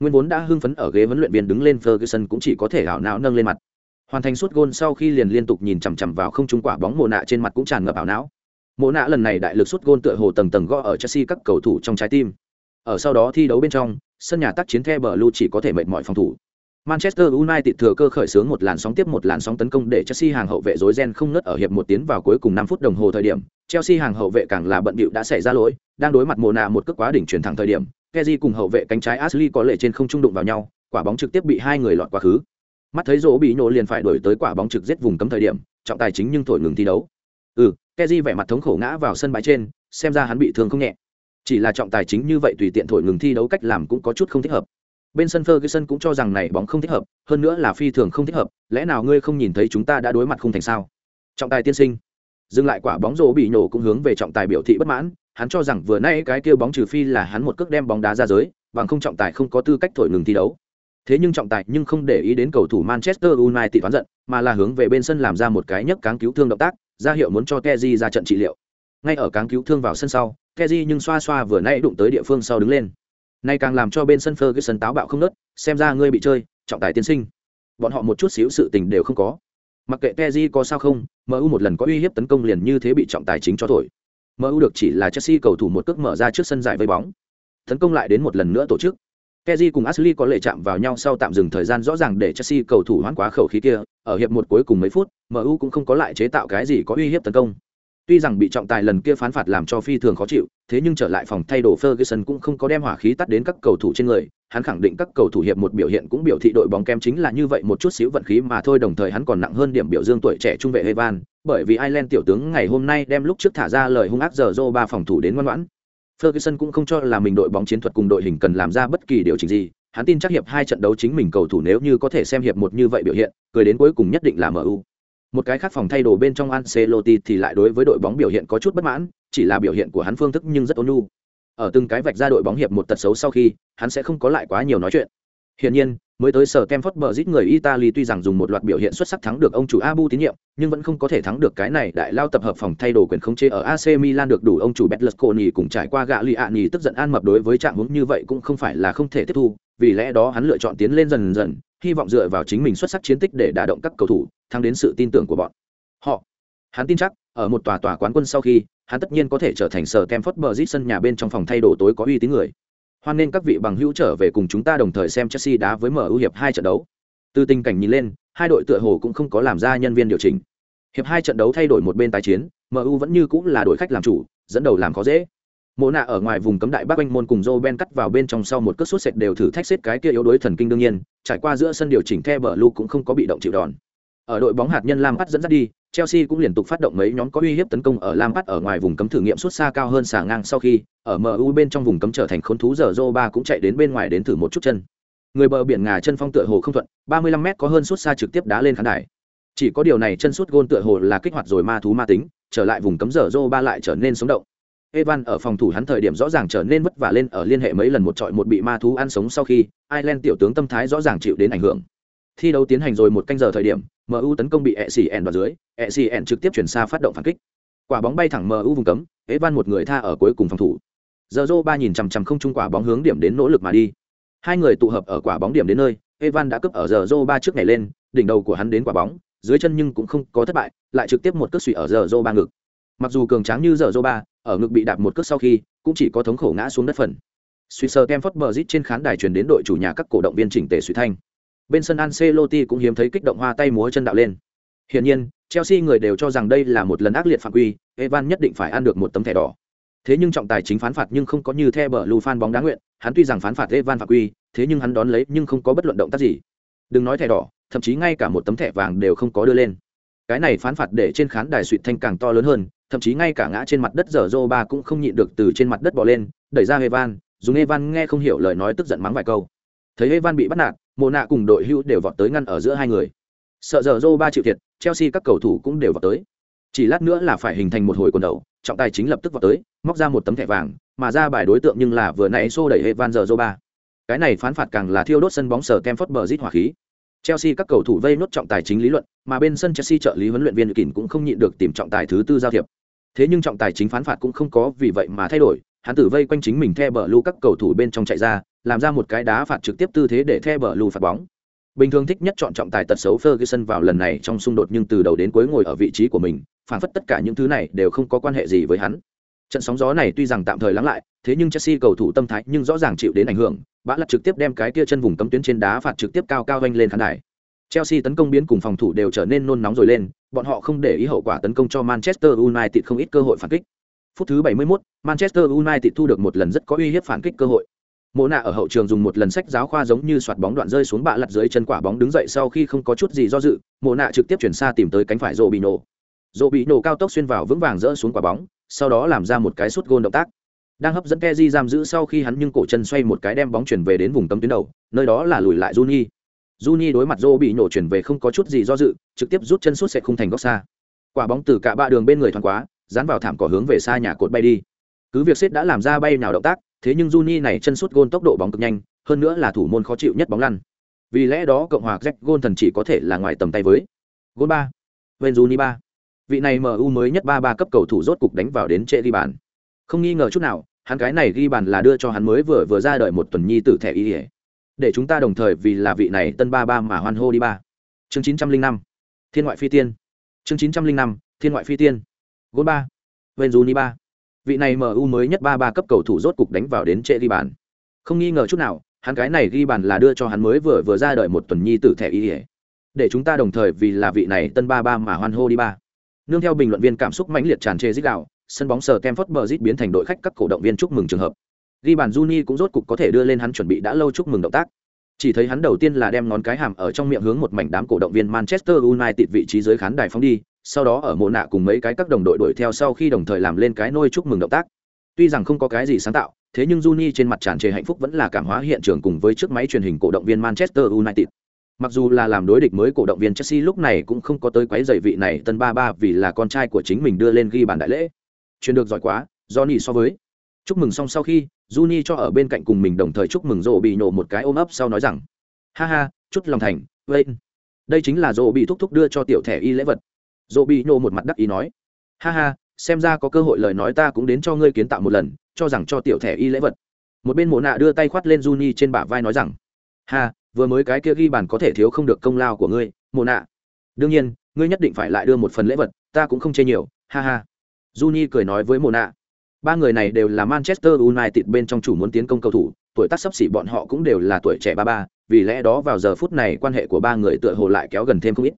S1: Nguyên vốn đã hưng phấn ở ghế huấn luyện viên đứng lên ferguson cũng chỉ có thể ảo não nâng lên mặt. Hoàn thành suốt gôn sau khi liền liên tục nhìn chằm chằm vào không trung quả bóng mồ nạ trên mặt cũng tràn ngập ảo não. Mồ nạ lần này đại lực suốt gôn tựa hồ tầng tầng gõ ở chelsea các cầu thủ trong trái tim. Ở sau đó thi đấu bên trong, sân nhà tác chiến the bờ lu chỉ có thể mệt mỏi phòng thủ. Manchester United thừa cơ khởi xướng một làn sóng tiếp một làn sóng tấn công để Chelsea hàng hậu vệ rối ren không ngớt ở hiệp một tiến vào cuối cùng 5 phút đồng hồ thời điểm, Chelsea hàng hậu vệ càng là bận bịu đã xảy ra lỗi, đang đối mặt Mona một cước quá đỉnh chuyển thẳng thời điểm, Kessié cùng hậu vệ cánh trái Ashley có lệ trên không trung đụng vào nhau, quả bóng trực tiếp bị hai người lọt qua khứ. Mắt thấy rỗ bị nổ liền phải đuổi tới quả bóng trực giết vùng cấm thời điểm, trọng tài chính nhưng thổi ngừng thi đấu. Ừ, Kessié vẻ mặt thống khổ ngã vào sân bãi trên, xem ra hắn bị thương không nhẹ. Chỉ là trọng tài chính như vậy tùy tiện thổi ngừng thi đấu cách làm cũng có chút không thích hợp bên sân Ferguson cũng cho rằng này bóng không thích hợp, hơn nữa là phi thường không thích hợp, lẽ nào ngươi không nhìn thấy chúng ta đã đối mặt không thành sao? Trọng tài tiên sinh, dừng lại quả bóng rổ bị nổ cũng hướng về trọng tài biểu thị bất mãn, hắn cho rằng vừa nay cái kia bóng trừ phi là hắn một cước đem bóng đá ra giới, bằng không trọng tài không có tư cách thổi ngừng thi đấu. Thế nhưng trọng tài nhưng không để ý đến cầu thủ Manchester United toán giận, mà là hướng về bên sân làm ra một cái nhấc cáng cứu thương động tác, ra hiệu muốn cho Kessié ra trận trị liệu. Ngay ở cáng cứu thương vào sân sau, Kessié nhưng xoa xoa vừa nãy đụng tới địa phương sau đứng lên nay càng làm cho bên sân Ferguson táo bạo không nớt, xem ra ngươi bị chơi, trọng tài tiên sinh. Bọn họ một chút xíu sự tình đều không có. Mặc kệ Pepe có sao không, MU một lần có uy hiếp tấn công liền như thế bị trọng tài chính cho thổi. MU được chỉ là Chelsea cầu thủ một cước mở ra trước sân giải vây bóng. Tấn công lại đến một lần nữa tổ chức. Teji cùng Ashley có lệ chạm vào nhau sau tạm dừng thời gian rõ ràng để Chelsea cầu thủ hoãn quá khẩu khí kia, ở hiệp một cuối cùng mấy phút, MU cũng không có lại chế tạo cái gì có uy hiếp tấn công. Tuy rằng bị trọng tài lần kia phán phạt làm cho phi thường khó chịu, thế nhưng trở lại phòng thay đồ Ferguson cũng không có đem hỏa khí tắt đến các cầu thủ trên người, hắn khẳng định các cầu thủ hiệp một biểu hiện cũng biểu thị đội bóng kem chính là như vậy một chút xíu vận khí mà thôi, đồng thời hắn còn nặng hơn điểm biểu dương tuổi trẻ trung vệ Evan, bởi vì Ireland tiểu tướng ngày hôm nay đem lúc trước thả ra lời hung ác giờ Zoro ba phòng thủ đến ngoan ngoãn. Ferguson cũng không cho là mình đội bóng chiến thuật cùng đội hình cần làm ra bất kỳ điều chỉnh gì, hắn tin chắc hiệp hai trận đấu chính mình cầu thủ nếu như có thể xem hiệp một như vậy biểu hiện, cười đến cuối cùng nhất định là MU. Một cái khác phòng thay đồ bên trong Ancelotti thì lại đối với đội bóng biểu hiện có chút bất mãn, chỉ là biểu hiện của hắn phương thức nhưng rất ôn nhu. Ở từng cái vạch ra đội bóng hiệp một tật xấu sau khi, hắn sẽ không có lại quá nhiều nói chuyện. Hiển nhiên, mới tới sở Kemford giết người Italy tuy rằng dùng một loạt biểu hiện xuất sắc thắng được ông chủ Abu tín nhiệm, nhưng vẫn không có thể thắng được cái này đại lao tập hợp phòng thay đồ quyền không chế ở AC Milan được đủ ông chủ Betlesconi cùng trải qua gạ lì ạ nhì tức giận an mập đối với trạng huống như vậy cũng không phải là không thể tiếp thu, vì lẽ đó hắn lựa chọn tiến lên dần dần, hy vọng dựa vào chính mình xuất sắc chiến tích để đả động các cầu thủ, thắng đến sự tin tưởng của bọn họ. Hắn tin chắc ở một tòa tòa quán quân sau khi hắn tất nhiên có thể trở thành sở kem phất bờ sân nhà bên trong phòng thay đồ tối có uy tín người hoan nên các vị bằng hữu trở về cùng chúng ta đồng thời xem chelsea đá với mu hiệp hai trận đấu. Từ tình cảnh nhìn lên, hai đội tựa hồ cũng không có làm ra nhân viên điều chỉnh. Hiệp hai trận đấu thay đổi một bên tái chiến mu vẫn như cũng là đội khách làm chủ, dẫn đầu làm khó dễ. Mộ nạ ở ngoài vùng cấm đại bắc anh môn cùng joe ben cắt vào bên trong sau một cất sốt sệt đều thử thách xếp cái kia yếu đuối thần kinh đương nhiên, trải qua giữa sân điều chỉnh The bờ lu cũng không có bị động chịu đòn ở đội bóng hạt nhân lam bắt dẫn dắt đi Chelsea cũng liên tục phát động mấy nhóm có uy hiếp tấn công ở Lampard ở ngoài vùng cấm thử nghiệm suốt xa cao hơn xả ngang sau khi, ở MU bên trong vùng cấm trở thành khốn thú giờ Zoba cũng chạy đến bên ngoài đến thử một chút chân. Người bờ biển ngà chân phong tựa hồ không thuận, 35m có hơn suốt xa trực tiếp đá lên khán đài. Chỉ có điều này chân suốt gôn tựa hồ là kích hoạt rồi ma thú ma tính, trở lại vùng cấm giờ Zoba lại trở nên sống động. Evan ở phòng thủ hắn thời điểm rõ ràng trở nên vất vả lên ở liên hệ mấy lần một trọi một bị ma thú ăn sống sau khi, Ireland tiểu tướng tâm thái rõ ràng chịu đến ảnh hưởng. Thi đấu tiến hành rồi một canh giờ thời điểm, MU tấn công bị ECN vào dưới, ECN trực tiếp chuyển xa phát động phản kích. quả bóng bay thẳng MU vùng cấm Evan một người tha ở cuối cùng phòng thủ. Giờ dô ba nhìn chằm chằm không trung quả bóng hướng điểm đến nỗ lực mà đi. Hai người tụ hợp ở quả bóng điểm đến nơi evan đã cướp ở giờ dô ba trước này lên đỉnh đầu của hắn đến quả bóng dưới chân nhưng cũng không có thất bại lại trực tiếp một cước suy ở giờ dô ba ngực. Mặc dù cường tráng như giờ dô ba ở ngực bị đạp một cước sau khi cũng chỉ có thống khổ ngã xuống đất phần. Suy sơ kem phất bờ rít trên khán đài truyền đến đội chủ nhà các cổ động viên chỉnh tề suy thanh bên sân Ancelotti cũng hiếm thấy kích động hoa tay múa chân đạo lên. Hiển nhiên, chelsea người đều cho rằng đây là một lần ác liệt phạm quy, evan nhất định phải ăn được một tấm thẻ đỏ. Thế nhưng trọng tài chính phán phạt nhưng không có như theo bờ lù fan bóng đá nguyện, hắn tuy rằng phán phạt evan phạm quy, thế nhưng hắn đón lấy nhưng không có bất luận động tác gì. Đừng nói thẻ đỏ, thậm chí ngay cả một tấm thẻ vàng đều không có đưa lên. Cái này phán phạt để trên khán đài suýt thanh càng to lớn hơn, thậm chí ngay cả ngã trên mặt đất giờ dô ba cũng không nhịn được từ trên mặt đất bỏ lên, đẩy ra evan, dùng evan nghe không hiểu lời nói tức giận mắng vài câu. Thấy evan bị bắt nạt mồ nạ cùng đội hữu đều vọt tới ngăn ở giữa hai người. Sợ giờ dô ba chịu thiệt chelsea các cầu thủ cũng đều vọt tới. Chỉ lát nữa là phải hình thành một hồi quần đầu trọng tài chính lập tức vọt tới móc ra một tấm thẻ vàng mà ra bài đối tượng nhưng là vừa nãy xô đẩy Evan giờ ba. Cái này phán phạt càng là thiêu đốt sân bóng sở Kemford Bridge hỏa khí. Chelsea các cầu thủ vây nốt trọng tài chính lý luận, mà bên sân Chelsea trợ lý huấn luyện viên Kỳn cũng không nhịn được tìm trọng tài thứ tư giao thiệp. Thế nhưng trọng tài chính phán phạt cũng không có vì vậy mà thay đổi, hắn tử vây quanh chính mình theo bờ lưu các cầu thủ bên trong chạy ra, làm ra một cái đá phạt trực tiếp tư thế để theo bờ lù phạt bóng. Bình thường thích nhất chọn trọng tài tật xấu Ferguson vào lần này trong xung đột nhưng từ đầu đến cuối ngồi ở vị trí của mình, phản phất tất cả những thứ này đều không có quan hệ gì với hắn. Trận sóng gió này tuy rằng tạm thời lắng lại, thế nhưng Chelsea cầu thủ tâm thái nhưng rõ ràng chịu đến ảnh hưởng, bã lật trực tiếp đem cái kia chân vùng cấm tuyến trên đá phạt trực tiếp cao cao vanh lên khán đài. Chelsea tấn công biến cùng phòng thủ đều trở nên nôn nóng rồi lên, bọn họ không để ý hậu quả tấn công cho Manchester United không ít cơ hội phản kích. Phút thứ 71, Manchester United thu được một lần rất có uy hiếp phản kích cơ hội. Mộ nạ ở hậu trường dùng một lần sách giáo khoa giống như soạt bóng đoạn rơi xuống bạ lật dưới chân quả bóng đứng dậy sau khi không có chút gì do dự, Mộ nạ trực tiếp chuyển xa tìm tới cánh phải Rô bị nổ, Rô bị nổ cao tốc xuyên vào vững vàng rỡ xuống quả bóng, sau đó làm ra một cái sút gôn động tác. Đang hấp dẫn Kezi giam giữ sau khi hắn nhưng cổ chân xoay một cái đem bóng chuyển về đến vùng tấm tuyến đầu, nơi đó là lùi lại Juni. Juni đối mặt rộ bị nổ chuyển về không có chút gì do dự, trực tiếp rút chân sút sẽ không thành góc xa. Quả bóng từ cả ba đường bên người thoáng quá, dán vào thảm cỏ hướng về xa nhà cột bay đi. Cứ việc xếp đã làm ra bay nào động tác, thế nhưng Juni này chân sút gôn tốc độ bóng cực nhanh, hơn nữa là thủ môn khó chịu nhất bóng lăn. Vì lẽ đó cộng hòa Jack gôn thần chỉ có thể là ngoài tầm tay với. Gôn 3. Bên Juni 3. Vị này MU mới nhất 3-3 cấp cầu thủ rốt cục đánh vào đến trễ ghi bàn. Không nghi ngờ chút nào, hắn cái này ghi bàn là đưa cho hắn mới vừa vừa ra đời một tuần nhi tử thẻ y ỉa để chúng ta đồng thời vì là vị này tân ba ba mà hoan hô đi ba chương chín trăm linh năm thiên ngoại phi tiên chương chín trăm linh năm thiên ngoại phi tiên gôn ba venzuni ba vị này mu mới nhất ba ba cấp cầu thủ rốt cục đánh vào đến trễ ghi bàn không nghi ngờ chút nào hắn cái này ghi bàn là đưa cho hắn mới vừa vừa ra đời một tuần nhi tử thẻ y để chúng ta đồng thời vì là vị này tân ba ba mà hoan hô đi ba nương theo bình luận viên cảm xúc mãnh liệt tràn trề rít gào, sân bóng sờ Stamford Bridge biến thành đội khách các cổ động viên chúc mừng trường hợp. Ghi bàn Juni cũng rốt cục có thể đưa lên hắn chuẩn bị đã lâu chúc mừng động tác. Chỉ thấy hắn đầu tiên là đem ngón cái hàm ở trong miệng hướng một mảnh đám cổ động viên Manchester United vị trí dưới khán đài phóng đi, sau đó ở mộ nạ cùng mấy cái các đồng đội đuổi theo sau khi đồng thời làm lên cái nôi chúc mừng động tác. Tuy rằng không có cái gì sáng tạo, thế nhưng Juni trên mặt tràn trề hạnh phúc vẫn là cảm hóa hiện trường cùng với chiếc máy truyền hình cổ động viên Manchester United. Mặc dù là làm đối địch mới cổ động viên Chelsea lúc này cũng không có tới quấy rầy vị này tân ba ba vì là con trai của chính mình đưa lên ghi bàn đại lễ truyền được giỏi quá johnny so với chúc mừng xong sau khi juni cho ở bên cạnh cùng mình đồng thời chúc mừng rộ bị nổ một cái ôm ấp sau nói rằng ha ha chút lòng thành vậy đây chính là rộ bị thúc thúc đưa cho tiểu thẻ y lễ vật dỗ bị nhô một mặt đắc ý nói ha ha xem ra có cơ hội lời nói ta cũng đến cho ngươi kiến tạo một lần cho rằng cho tiểu thẻ y lễ vật. Một bên mộ nạ đưa tay khoát lên Juni trên bả vai nói rằng ha vừa mới cái kia ghi bàn có thể thiếu không được công lao của ngươi mộ nạ. Đương nhiên ngươi nhất định phải lại đưa một phần lễ vật ta cũng không chê nhiều ha ha. Juni cười nói với Mộ Nạ, Ba người này đều là Manchester United bên trong chủ muốn tiến công cầu thủ, tuổi tác sắp xỉ bọn họ cũng đều là tuổi trẻ ba ba, vì lẽ đó vào giờ phút này quan hệ của ba người tựa hồ lại kéo gần thêm không ít.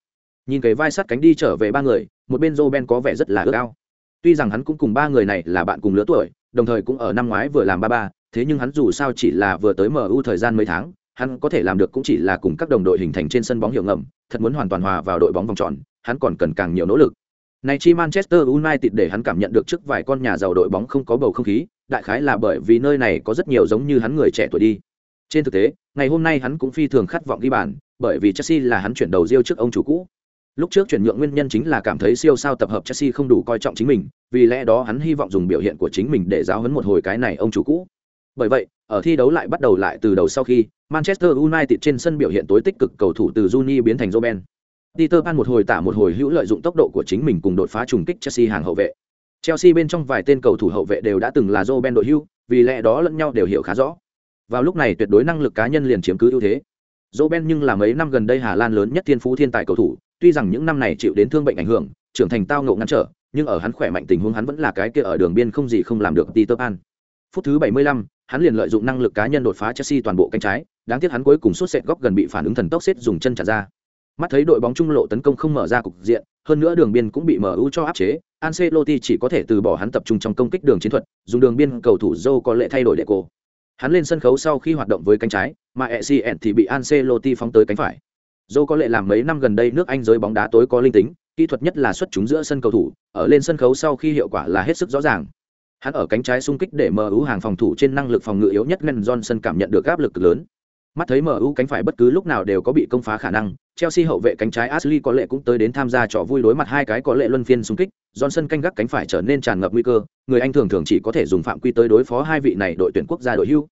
S1: Nhìn cái vai sắt cánh đi trở về ba người, một bên Roben có vẻ rất là ước ao. Tuy rằng hắn cũng cùng ba người này là bạn cùng lứa tuổi, đồng thời cũng ở năm ngoái vừa làm ba ba, thế nhưng hắn dù sao chỉ là vừa tới MU thời gian mấy tháng, hắn có thể làm được cũng chỉ là cùng các đồng đội hình thành trên sân bóng hiệu ngầm, thật muốn hoàn toàn hòa vào đội bóng vòng tròn, hắn còn cần càng nhiều nỗ lực. Này chi Manchester United để hắn cảm nhận được trước vài con nhà giàu đội bóng không có bầu không khí, đại khái là bởi vì nơi này có rất nhiều giống như hắn người trẻ tuổi đi. Trên thực tế, ngày hôm nay hắn cũng phi thường khát vọng ghi bàn, bởi vì Chelsea là hắn chuyển đầu riêu trước ông chủ cũ. Lúc trước chuyển nhượng nguyên nhân chính là cảm thấy siêu sao tập hợp Chelsea không đủ coi trọng chính mình, vì lẽ đó hắn hy vọng dùng biểu hiện của chính mình để giáo huấn một hồi cái này ông chủ cũ. Bởi vậy, ở thi đấu lại bắt đầu lại từ đầu sau khi Manchester United trên sân biểu hiện tối tích cực cầu thủ từ Juni biến thành Robben. Peter Pan một hồi tả một hồi hữu lợi dụng tốc độ của chính mình cùng đột phá trùng kích Chelsea hàng hậu vệ. Chelsea bên trong vài tên cầu thủ hậu vệ đều đã từng là Robben đội hưu, vì lẽ đó lẫn nhau đều hiểu khá rõ. Vào lúc này tuyệt đối năng lực cá nhân liền chiếm cứ ưu thế. Robben nhưng là mấy năm gần đây Hà Lan lớn nhất thiên phú thiên tài cầu thủ, tuy rằng những năm này chịu đến thương bệnh ảnh hưởng, trưởng thành tao ngộ ngăn trở, nhưng ở hắn khỏe mạnh tình huống hắn vẫn là cái kia ở đường biên không gì không làm được Peter Pan. Phút thứ 75, hắn liền lợi dụng năng lực cá nhân đột phá Chelsea toàn bộ cánh trái, đáng tiếc hắn cuối cùng sút sệt góc gần bị phản ứng thần tốc xếp dùng chân trả ra. Mắt thấy đội bóng trung lộ tấn công không mở ra cục diện, hơn nữa đường biên cũng bị MU cho áp chế, Ancelotti chỉ có thể từ bỏ hắn tập trung trong công kích đường chiến thuật, dùng đường biên cầu thủ Joe có lệ thay đổi lệ cô. Hắn lên sân khấu sau khi hoạt động với cánh trái, mà Essien thì bị Ancelotti phóng tới cánh phải. Joe có lệ làm mấy năm gần đây nước Anh giới bóng đá tối có linh tính, kỹ thuật nhất là xuất chúng giữa sân cầu thủ, ở lên sân khấu sau khi hiệu quả là hết sức rõ ràng. Hắn ở cánh trái xung kích để MU hàng phòng thủ trên năng lực phòng ngự yếu nhất Glenn Johnson cảm nhận được áp lực lớn. Mắt thấy MU cánh phải bất cứ lúc nào đều có bị công phá khả năng, Chelsea hậu vệ cánh trái Ashley có lệ cũng tới đến tham gia trò vui đối mặt hai cái có lệ luân phiên xung kích, Johnson canh gác cánh phải trở nên tràn ngập nguy cơ, người Anh thường thường chỉ có thể dùng phạm quy tới đối phó hai vị này đội tuyển quốc gia đội hưu.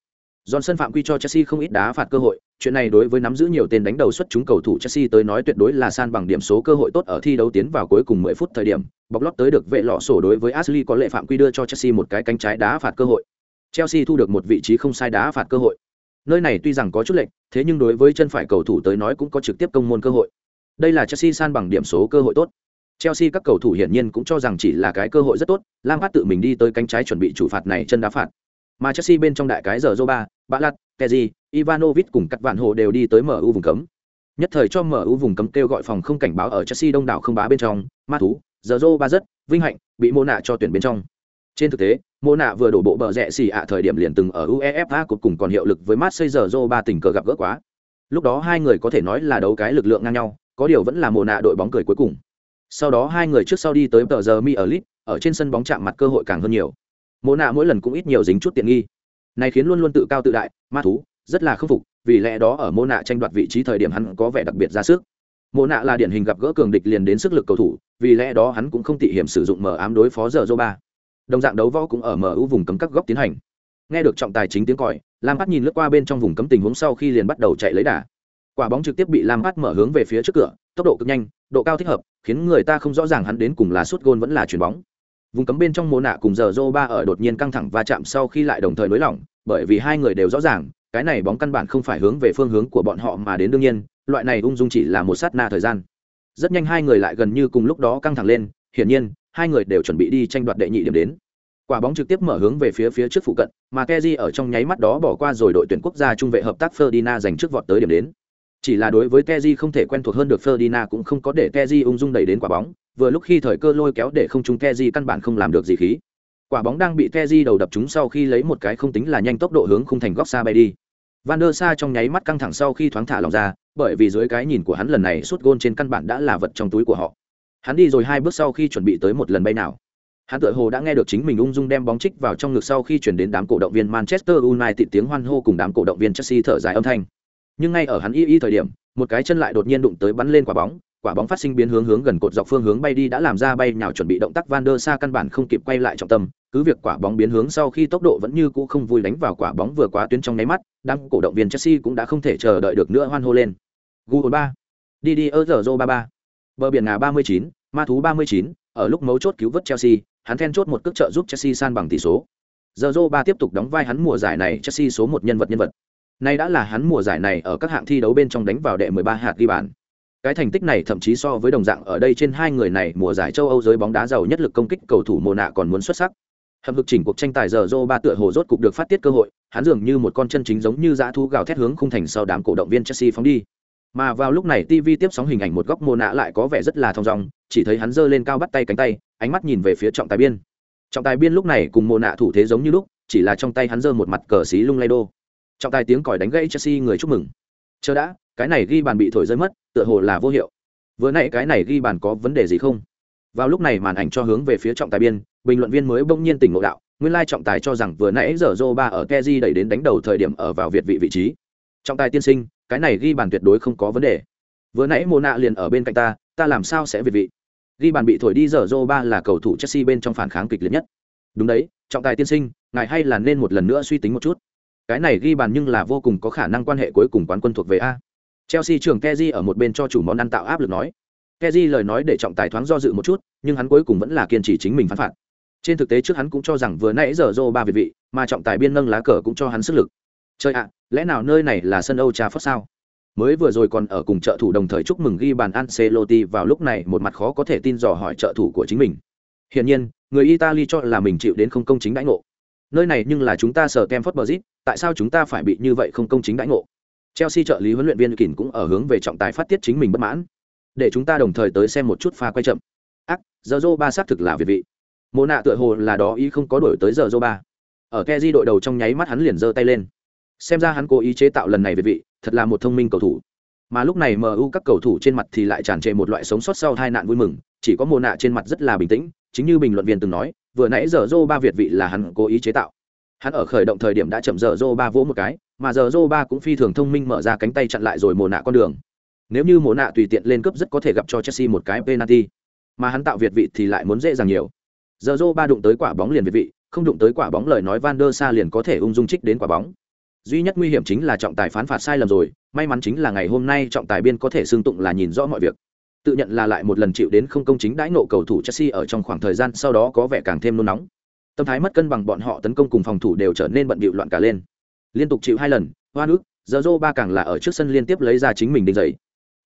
S1: Johnson phạm quy cho Chelsea không ít đá phạt cơ hội, chuyện này đối với nắm giữ nhiều tên đánh đầu xuất chúng cầu thủ Chelsea tới nói tuyệt đối là san bằng điểm số cơ hội tốt ở thi đấu tiến vào cuối cùng 10 phút thời điểm, bọc lót tới được vệ lọ sổ đối với Ashley có lệ phạm quy đưa cho Chelsea một cái cánh trái đá phạt cơ hội. Chelsea thu được một vị trí không sai đá phạt cơ hội. Nơi này tuy rằng có chút lệch, thế nhưng đối với chân phải cầu thủ tới nói cũng có trực tiếp công môn cơ hội. Đây là Chelsea san bằng điểm số cơ hội tốt. Chelsea các cầu thủ hiển nhiên cũng cho rằng chỉ là cái cơ hội rất tốt, Lampard tự mình đi tới cánh trái chuẩn bị chủ phạt này chân đá phạt. Mà Chelsea bên trong đại cái giờ Zoba, Bạ Lạt, Kezi, Ivanovic cùng cắt vạn hộ đều đi tới MU vùng cấm. Nhất thời cho MU vùng cấm kêu gọi phòng không cảnh báo ở Chelsea đông đảo không bá bên trong, ma thú, giờ Zoba rất, vinh hạnh, bị mô nạ cho tuyển bên trong. Trên thực tế, mô nạ vừa đổ bộ bờ rẽ xì ạ thời điểm liền từng ở UEFA cuối cùng còn hiệu lực với Marseille giờ Zoba tình cờ gặp gỡ quá. Lúc đó hai người có thể nói là đấu cái lực lượng ngang nhau, có điều vẫn là mồ nạ đội bóng cười cuối cùng. Sau đó hai người trước sau đi tới tờ giờ mi ở lit, ở trên sân bóng chạm mặt cơ hội càng hơn nhiều. Mồ nạ mỗi lần cũng ít nhiều dính chút tiện nghi. Này khiến luôn luôn tự cao tự đại, ma thú, rất là khâm phục, vì lẽ đó ở mô nạ tranh đoạt vị trí thời điểm hắn có vẻ đặc biệt ra sức. Mô nạ là điển hình gặp gỡ cường địch liền đến sức lực cầu thủ, vì lẽ đó hắn cũng không tị hiểm sử dụng mở ám đối phó giờ ba. Đồng dạng đấu võ cũng ở mở ưu vùng cấm các góc tiến hành. Nghe được trọng tài chính tiếng còi, Lam Phát nhìn lướt qua bên trong vùng cấm tình huống sau khi liền bắt đầu chạy lấy đà quả bóng trực tiếp bị lam phát mở hướng về phía trước cửa tốc độ cực nhanh độ cao thích hợp khiến người ta không rõ ràng hắn đến cùng là suốt gôn vẫn là chuyền bóng vùng cấm bên trong mô nạ cùng giờ dô ba ở đột nhiên căng thẳng va chạm sau khi lại đồng thời nới lỏng, bởi vì hai người đều rõ ràng, cái này bóng căn bản không phải hướng về phương hướng của bọn họ mà đến đương nhiên, loại này ung dung chỉ là một sát na thời gian. Rất nhanh hai người lại gần như cùng lúc đó căng thẳng lên, hiển nhiên, hai người đều chuẩn bị đi tranh đoạt đệ nhị điểm đến. Quả bóng trực tiếp mở hướng về phía phía trước phụ cận, mà keji ở trong nháy mắt đó bỏ qua rồi đội tuyển quốc gia trung vệ hợp tác ferdinand giành trước vọt tới điểm đến chỉ là đối với Teji không thể quen thuộc hơn được Ferdinand cũng không có để Teji ung dung đẩy đến quả bóng, vừa lúc khi thời cơ lôi kéo để không trúng Teji căn bản không làm được gì khí. Quả bóng đang bị Teji đầu đập trúng sau khi lấy một cái không tính là nhanh tốc độ hướng khung thành góc xa bay đi. Van der Sa trong nháy mắt căng thẳng sau khi thoáng thả lòng ra, bởi vì dưới cái nhìn của hắn lần này sút gôn trên căn bản đã là vật trong túi của họ. Hắn đi rồi hai bước sau khi chuẩn bị tới một lần bay nào. Hắn tựa hồ đã nghe được chính mình ung dung đem bóng trích vào trong ngực sau khi chuyển đến đám cổ động viên Manchester United tiếng hoan hô cùng đám cổ động viên Chelsea thở dài âm thanh nhưng ngay ở hắn y y thời điểm, một cái chân lại đột nhiên đụng tới bắn lên quả bóng quả bóng phát sinh biến hướng hướng gần cột dọc phương hướng bay đi đã làm ra bay nhào chuẩn bị động tác van der sa căn bản không kịp quay lại trọng tâm, cứ việc quả bóng biến hướng sau khi tốc độ vẫn như cũ không vui đánh vào quả bóng vừa quá tuyến trong nháy mắt, đám cổ động viên chelsea cũng đã không thể chờ đợi được nữa hoan hô lên. Google ba. Đi đi ở giờ ba ba. Bờ biển ngà ba mươi chín, ma thú ba mươi chín, ở lúc mấu chốt cứu vớt chelsea, hắn then chốt một cước trợ giúp chelsea san bằng tỷ số. Giờ ba tiếp tục đóng vai hắn mùa giải này, chelsea số một nhân vật nhân vật. Nay đã là hắn mùa giải này ở các hạng thi đấu bên trong đánh vào đệ 13 hạt ghi bàn. Cái thành tích này thậm chí so với đồng dạng ở đây trên hai người này mùa giải châu Âu giới bóng đá giàu nhất lực công kích cầu thủ mùa nạ còn muốn xuất sắc. Hầm hực chỉnh cuộc tranh tài giờ Zô ba tựa hồ rốt cục được phát tiết cơ hội, hắn dường như một con chân chính giống như dã thú gào thét hướng khung thành sau đám cổ động viên Chelsea phóng đi. Mà vào lúc này TV tiếp sóng hình ảnh một góc mùa nạ lại có vẻ rất là thong dong, chỉ thấy hắn giơ lên cao bắt tay cánh tay, ánh mắt nhìn về phía trọng tài biên. Trọng tài biên lúc này cùng mùa nạ thủ thế giống như lúc, chỉ là trong tay hắn giơ một mặt cờ xí lung lay đô trọng tài tiếng còi đánh gãy chelsea người chúc mừng chờ đã cái này ghi bàn bị thổi rơi mất tựa hồ là vô hiệu vừa nãy cái này ghi bàn có vấn đề gì không vào lúc này màn ảnh cho hướng về phía trọng tài biên bình luận viên mới bỗng nhiên tỉnh ngộ đạo nguyên lai trọng tài cho rằng vừa nãy giờ Zô ba ở Keji đẩy đến đánh đầu thời điểm ở vào việt vị vị trí. Trọng tài tiên sinh, cái này ghi bàn tuyệt đối không có vấn đề. Vừa nãy mồ nạ liền ở bên cạnh ta, ta làm sao sẽ việt vị? Ghi bàn bị thổi đi giờ Zô ba là cầu thủ Chelsea bên trong phản kháng kịch liệt nhất. Đúng đấy, trọng tài tiên sinh, ngài hay là nên một lần nữa suy tính một chút cái này ghi bàn nhưng là vô cùng có khả năng quan hệ cuối cùng quán quân thuộc về a. Chelsea trưởng keji ở một bên cho chủ món ăn tạo áp lực nói. Keji lời nói để trọng tài thoáng do dự một chút, nhưng hắn cuối cùng vẫn là kiên trì chính mình phán phạt. Trên thực tế trước hắn cũng cho rằng vừa nãy giờ dô ba việt vị, mà trọng tài biên nâng lá cờ cũng cho hắn sức lực. Chơi ạ, lẽ nào nơi này là sân âu trà phất sao? Mới vừa rồi còn ở cùng trợ thủ đồng thời chúc mừng ghi bàn Ancelotti vào lúc này một mặt khó có thể tin dò hỏi trợ thủ của chính mình. Hiển nhiên, người italy cho là mình chịu đến không công chính đãi ngộ nơi này nhưng là chúng ta sở kem phất bờ tại sao chúng ta phải bị như vậy không công chính đãi ngộ? Chelsea trợ lý huấn luyện viên kỳn cũng ở hướng về trọng tài phát tiết chính mình bất mãn. Để chúng ta đồng thời tới xem một chút pha quay chậm. Ác, giờ dô ba xác thực là việt vị. Mồ nạ tựa hồ là đó ý không có đổi tới giờ dô ba. Ở keji đội đầu trong nháy mắt hắn liền giơ tay lên. Xem ra hắn cố ý chế tạo lần này việt vị, thật là một thông minh cầu thủ. Mà lúc này mu các cầu thủ trên mặt thì lại tràn trề một loại sống sót sau hai nạn vui mừng, chỉ có mồ nạ trên mặt rất là bình tĩnh, chính như bình luận viên từng nói vừa nãy giờ dô ba việt vị là hắn cố ý chế tạo. Hắn ở khởi động thời điểm đã chậm giờ dô ba vỗ một cái, mà giờ dô ba cũng phi thường thông minh mở ra cánh tay chặn lại rồi mồ nạ con đường. Nếu như mồ nạ tùy tiện lên cấp rất có thể gặp cho chelsea một cái penalty. Mà hắn tạo việt vị thì lại muốn dễ dàng nhiều. Giờ dô ba đụng tới quả bóng liền việt vị, không đụng tới quả bóng lời nói van der sa liền có thể ung dung trích đến quả bóng. Duy nhất nguy hiểm chính là trọng tài phán phạt sai lầm rồi, may mắn chính là ngày hôm nay trọng tài biên có thể xương tụng là nhìn rõ mọi việc tự nhận là lại một lần chịu đến không công chính đãi nộ cầu thủ chelsea ở trong khoảng thời gian sau đó có vẻ càng thêm nôn nóng. Tâm thái mất cân bằng bọn họ tấn công cùng phòng thủ đều trở nên bận bịu loạn cả lên. Liên tục chịu hai lần hoa nước giờ Zoro ba càng là ở trước sân liên tiếp lấy ra chính mình đinh giày.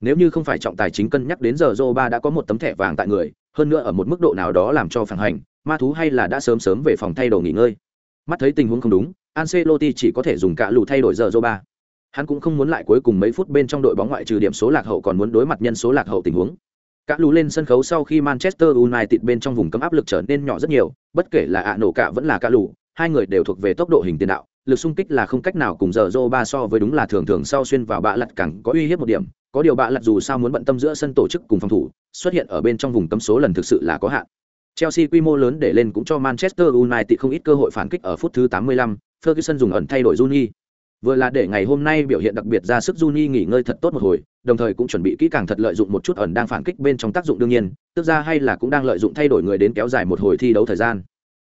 S1: Nếu như không phải trọng tài chính cân nhắc đến giờ Zoro ba đã có một tấm thẻ vàng tại người, hơn nữa ở một mức độ nào đó làm cho phản hành, ma thú hay là đã sớm sớm về phòng thay đồ nghỉ ngơi. Mắt thấy tình huống không đúng, Ancelotti chỉ có thể dùng cả lù thay đổi giờ Zoro ba hắn cũng không muốn lại cuối cùng mấy phút bên trong đội bóng ngoại trừ điểm số lạc hậu còn muốn đối mặt nhân số lạc hậu tình huống cả lù lên sân khấu sau khi Manchester United bên trong vùng cấm áp lực trở nên nhỏ rất nhiều bất kể là ạ nổ cả vẫn là cả lù hai người đều thuộc về tốc độ hình tiền đạo lực xung kích là không cách nào cùng giờ dô ba so với đúng là thường thường sau xuyên vào bạ lật cẳng có uy hiếp một điểm có điều bạ lật dù sao muốn bận tâm giữa sân tổ chức cùng phòng thủ xuất hiện ở bên trong vùng cấm số lần thực sự là có hạn Chelsea quy mô lớn để lên cũng cho Manchester United không ít cơ hội phản kích ở phút thứ 85, Ferguson dùng ẩn thay đổi Juni. Vừa là để ngày hôm nay biểu hiện đặc biệt ra sức Juni nghỉ ngơi thật tốt một hồi, đồng thời cũng chuẩn bị kỹ càng thật lợi dụng một chút ẩn đang phản kích bên trong tác dụng đương nhiên, tức ra hay là cũng đang lợi dụng thay đổi người đến kéo dài một hồi thi đấu thời gian.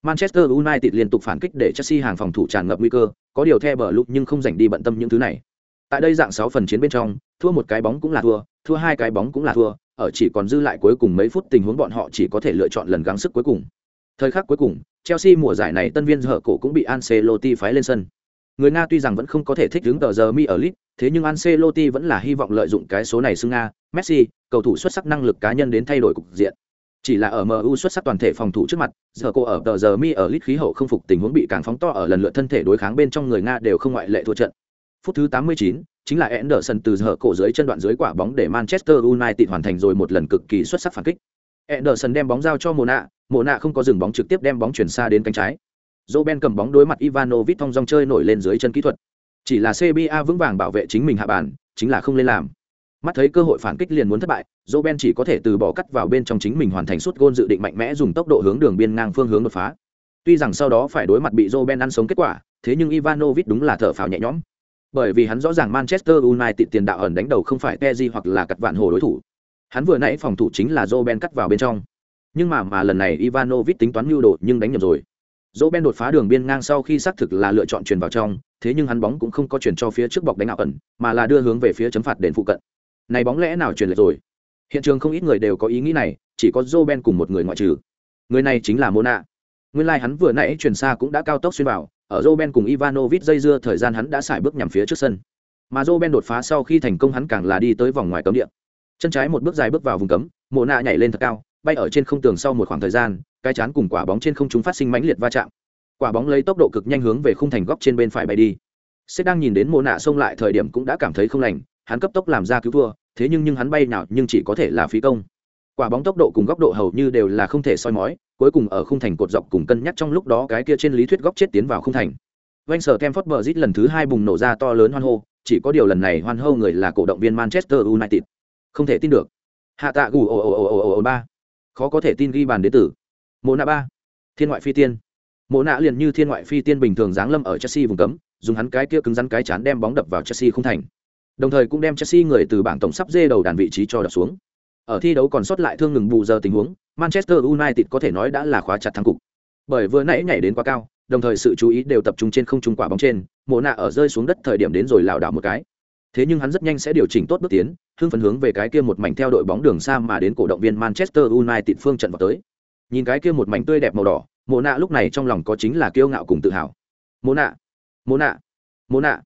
S1: Manchester United liên tục phản kích để Chelsea hàng phòng thủ tràn ngập nguy cơ, có điều theo bờ lúc nhưng không dành đi bận tâm những thứ này. Tại đây dạng 6 phần chiến bên trong, thua một cái bóng cũng là thua, thua hai cái bóng cũng là thua, ở chỉ còn dư lại cuối cùng mấy phút tình huống bọn họ chỉ có thể lựa chọn lần gắng sức cuối cùng. Thời khắc cuối cùng, Chelsea mùa giải này tân viên hở cổ cũng bị Ancelotti phái lên sân. Người Nga tuy rằng vẫn không có thể thích ứng tờ giờ mi ở lit, thế nhưng Ancelotti vẫn là hy vọng lợi dụng cái số này xưng Nga, Messi, cầu thủ xuất sắc năng lực cá nhân đến thay đổi cục diện. Chỉ là ở MU xuất sắc toàn thể phòng thủ trước mặt, giờ cô ở tờ giờ mi ở lit khí hậu không phục tình huống bị càng phóng to ở lần lượt thân thể đối kháng bên trong người Nga đều không ngoại lệ thua trận. Phút thứ 89, chính là Anderson từ giờ cổ dưới chân đoạn dưới quả bóng để Manchester United hoàn thành rồi một lần cực kỳ xuất sắc phản kích. Anderson đem bóng giao cho Mona, Mona không có dừng bóng trực tiếp đem bóng chuyển xa đến cánh trái. Roben cầm bóng đối mặt Ivanovic thong dong chơi nổi lên dưới chân kỹ thuật. Chỉ là CBA vững vàng bảo vệ chính mình hạ bàn, chính là không lên làm. Mắt thấy cơ hội phản kích liền muốn thất bại, Roben chỉ có thể từ bỏ cắt vào bên trong chính mình hoàn thành suốt gôn dự định mạnh mẽ dùng tốc độ hướng đường biên ngang phương hướng đột phá. Tuy rằng sau đó phải đối mặt bị Roben ăn sống kết quả, thế nhưng Ivanovic đúng là thở phào nhẹ nhõm bởi vì hắn rõ ràng Manchester United tiền đạo ẩn đánh đầu không phải Pepe hoặc là cắt vạn hồ đối thủ. Hắn vừa nãy phòng thủ chính là Roben cắt vào bên trong. Nhưng mà mà lần này Ivanovic tính toán nhu đồ nhưng đánh nhầm rồi. Roben đột phá đường biên ngang sau khi xác thực là lựa chọn truyền vào trong, thế nhưng hắn bóng cũng không có chuyển cho phía trước bọc đánh ảo ẩn, mà là đưa hướng về phía chấm phạt đền phụ cận. Này bóng lẽ nào truyền lệch rồi? Hiện trường không ít người đều có ý nghĩ này, chỉ có Roben cùng một người ngoại trừ. Người này chính là Mona. Nguyên lai hắn vừa nãy truyền xa cũng đã cao tốc xuyên vào, ở Roben cùng Ivanovic dây dưa thời gian hắn đã xài bước nhằm phía trước sân. Mà Roben đột phá sau khi thành công hắn càng là đi tới vòng ngoài cấm địa. Chân trái một bước dài bước vào vùng cấm, Mộ nạ nhảy lên thật cao, bay ở trên không tường sau một khoảng thời gian, cái chán cùng quả bóng trên không trung phát sinh mãnh liệt va chạm. Quả bóng lấy tốc độ cực nhanh hướng về khung thành góc trên bên phải bay đi. Sẽ đang nhìn đến Mộ nạ xông lại thời điểm cũng đã cảm thấy không lành, hắn cấp tốc làm ra cứu thua, thế nhưng nhưng hắn bay nào nhưng chỉ có thể là phí công. Quả bóng tốc độ cùng góc độ hầu như đều là không thể soi mói, cuối cùng ở khung thành cột dọc cùng cân nhắc trong lúc đó cái kia trên lý thuyết góc chết tiến vào khung thành. vanh sở bờ rít lần thứ hai bùng nổ ra to lớn hoan hô, chỉ có điều lần này hoan hô người là cổ động viên Manchester United. Không thể tin được. Hạ tạ gù ồ ồ ồ ồ ồ ba. Khó có thể tin ghi bàn đến tử. Mộ nạ ba. Thiên ngoại phi tiên. Mộ nạ liền như thiên ngoại phi tiên bình thường giáng lâm ở Chelsea vùng cấm, dùng hắn cái kia cứng rắn cái chán đem bóng đập vào Chelsea không thành. Đồng thời cũng đem Chelsea người từ bảng tổng sắp dê đầu đàn vị trí cho đập xuống. Ở thi đấu còn sót lại thương ngừng bù giờ tình huống, Manchester United có thể nói đã là khóa chặt thắng cục. Bởi vừa nãy nhảy đến quá cao, đồng thời sự chú ý đều tập trung trên không trung quả bóng trên, Mộ nạ ở rơi xuống đất thời điểm đến rồi lảo đảo một cái. Thế nhưng hắn rất nhanh sẽ điều chỉnh tốt bước tiến, hưng phấn hướng về cái kia một mảnh theo đội bóng đường xa mà đến cổ động viên Manchester United phương trận vào tới. Nhìn cái kia một mảnh tươi đẹp màu đỏ, mộ nạ lúc này trong lòng có chính là kiêu ngạo cùng tự hào. Mộ nạ mộ nạ mộ nạ.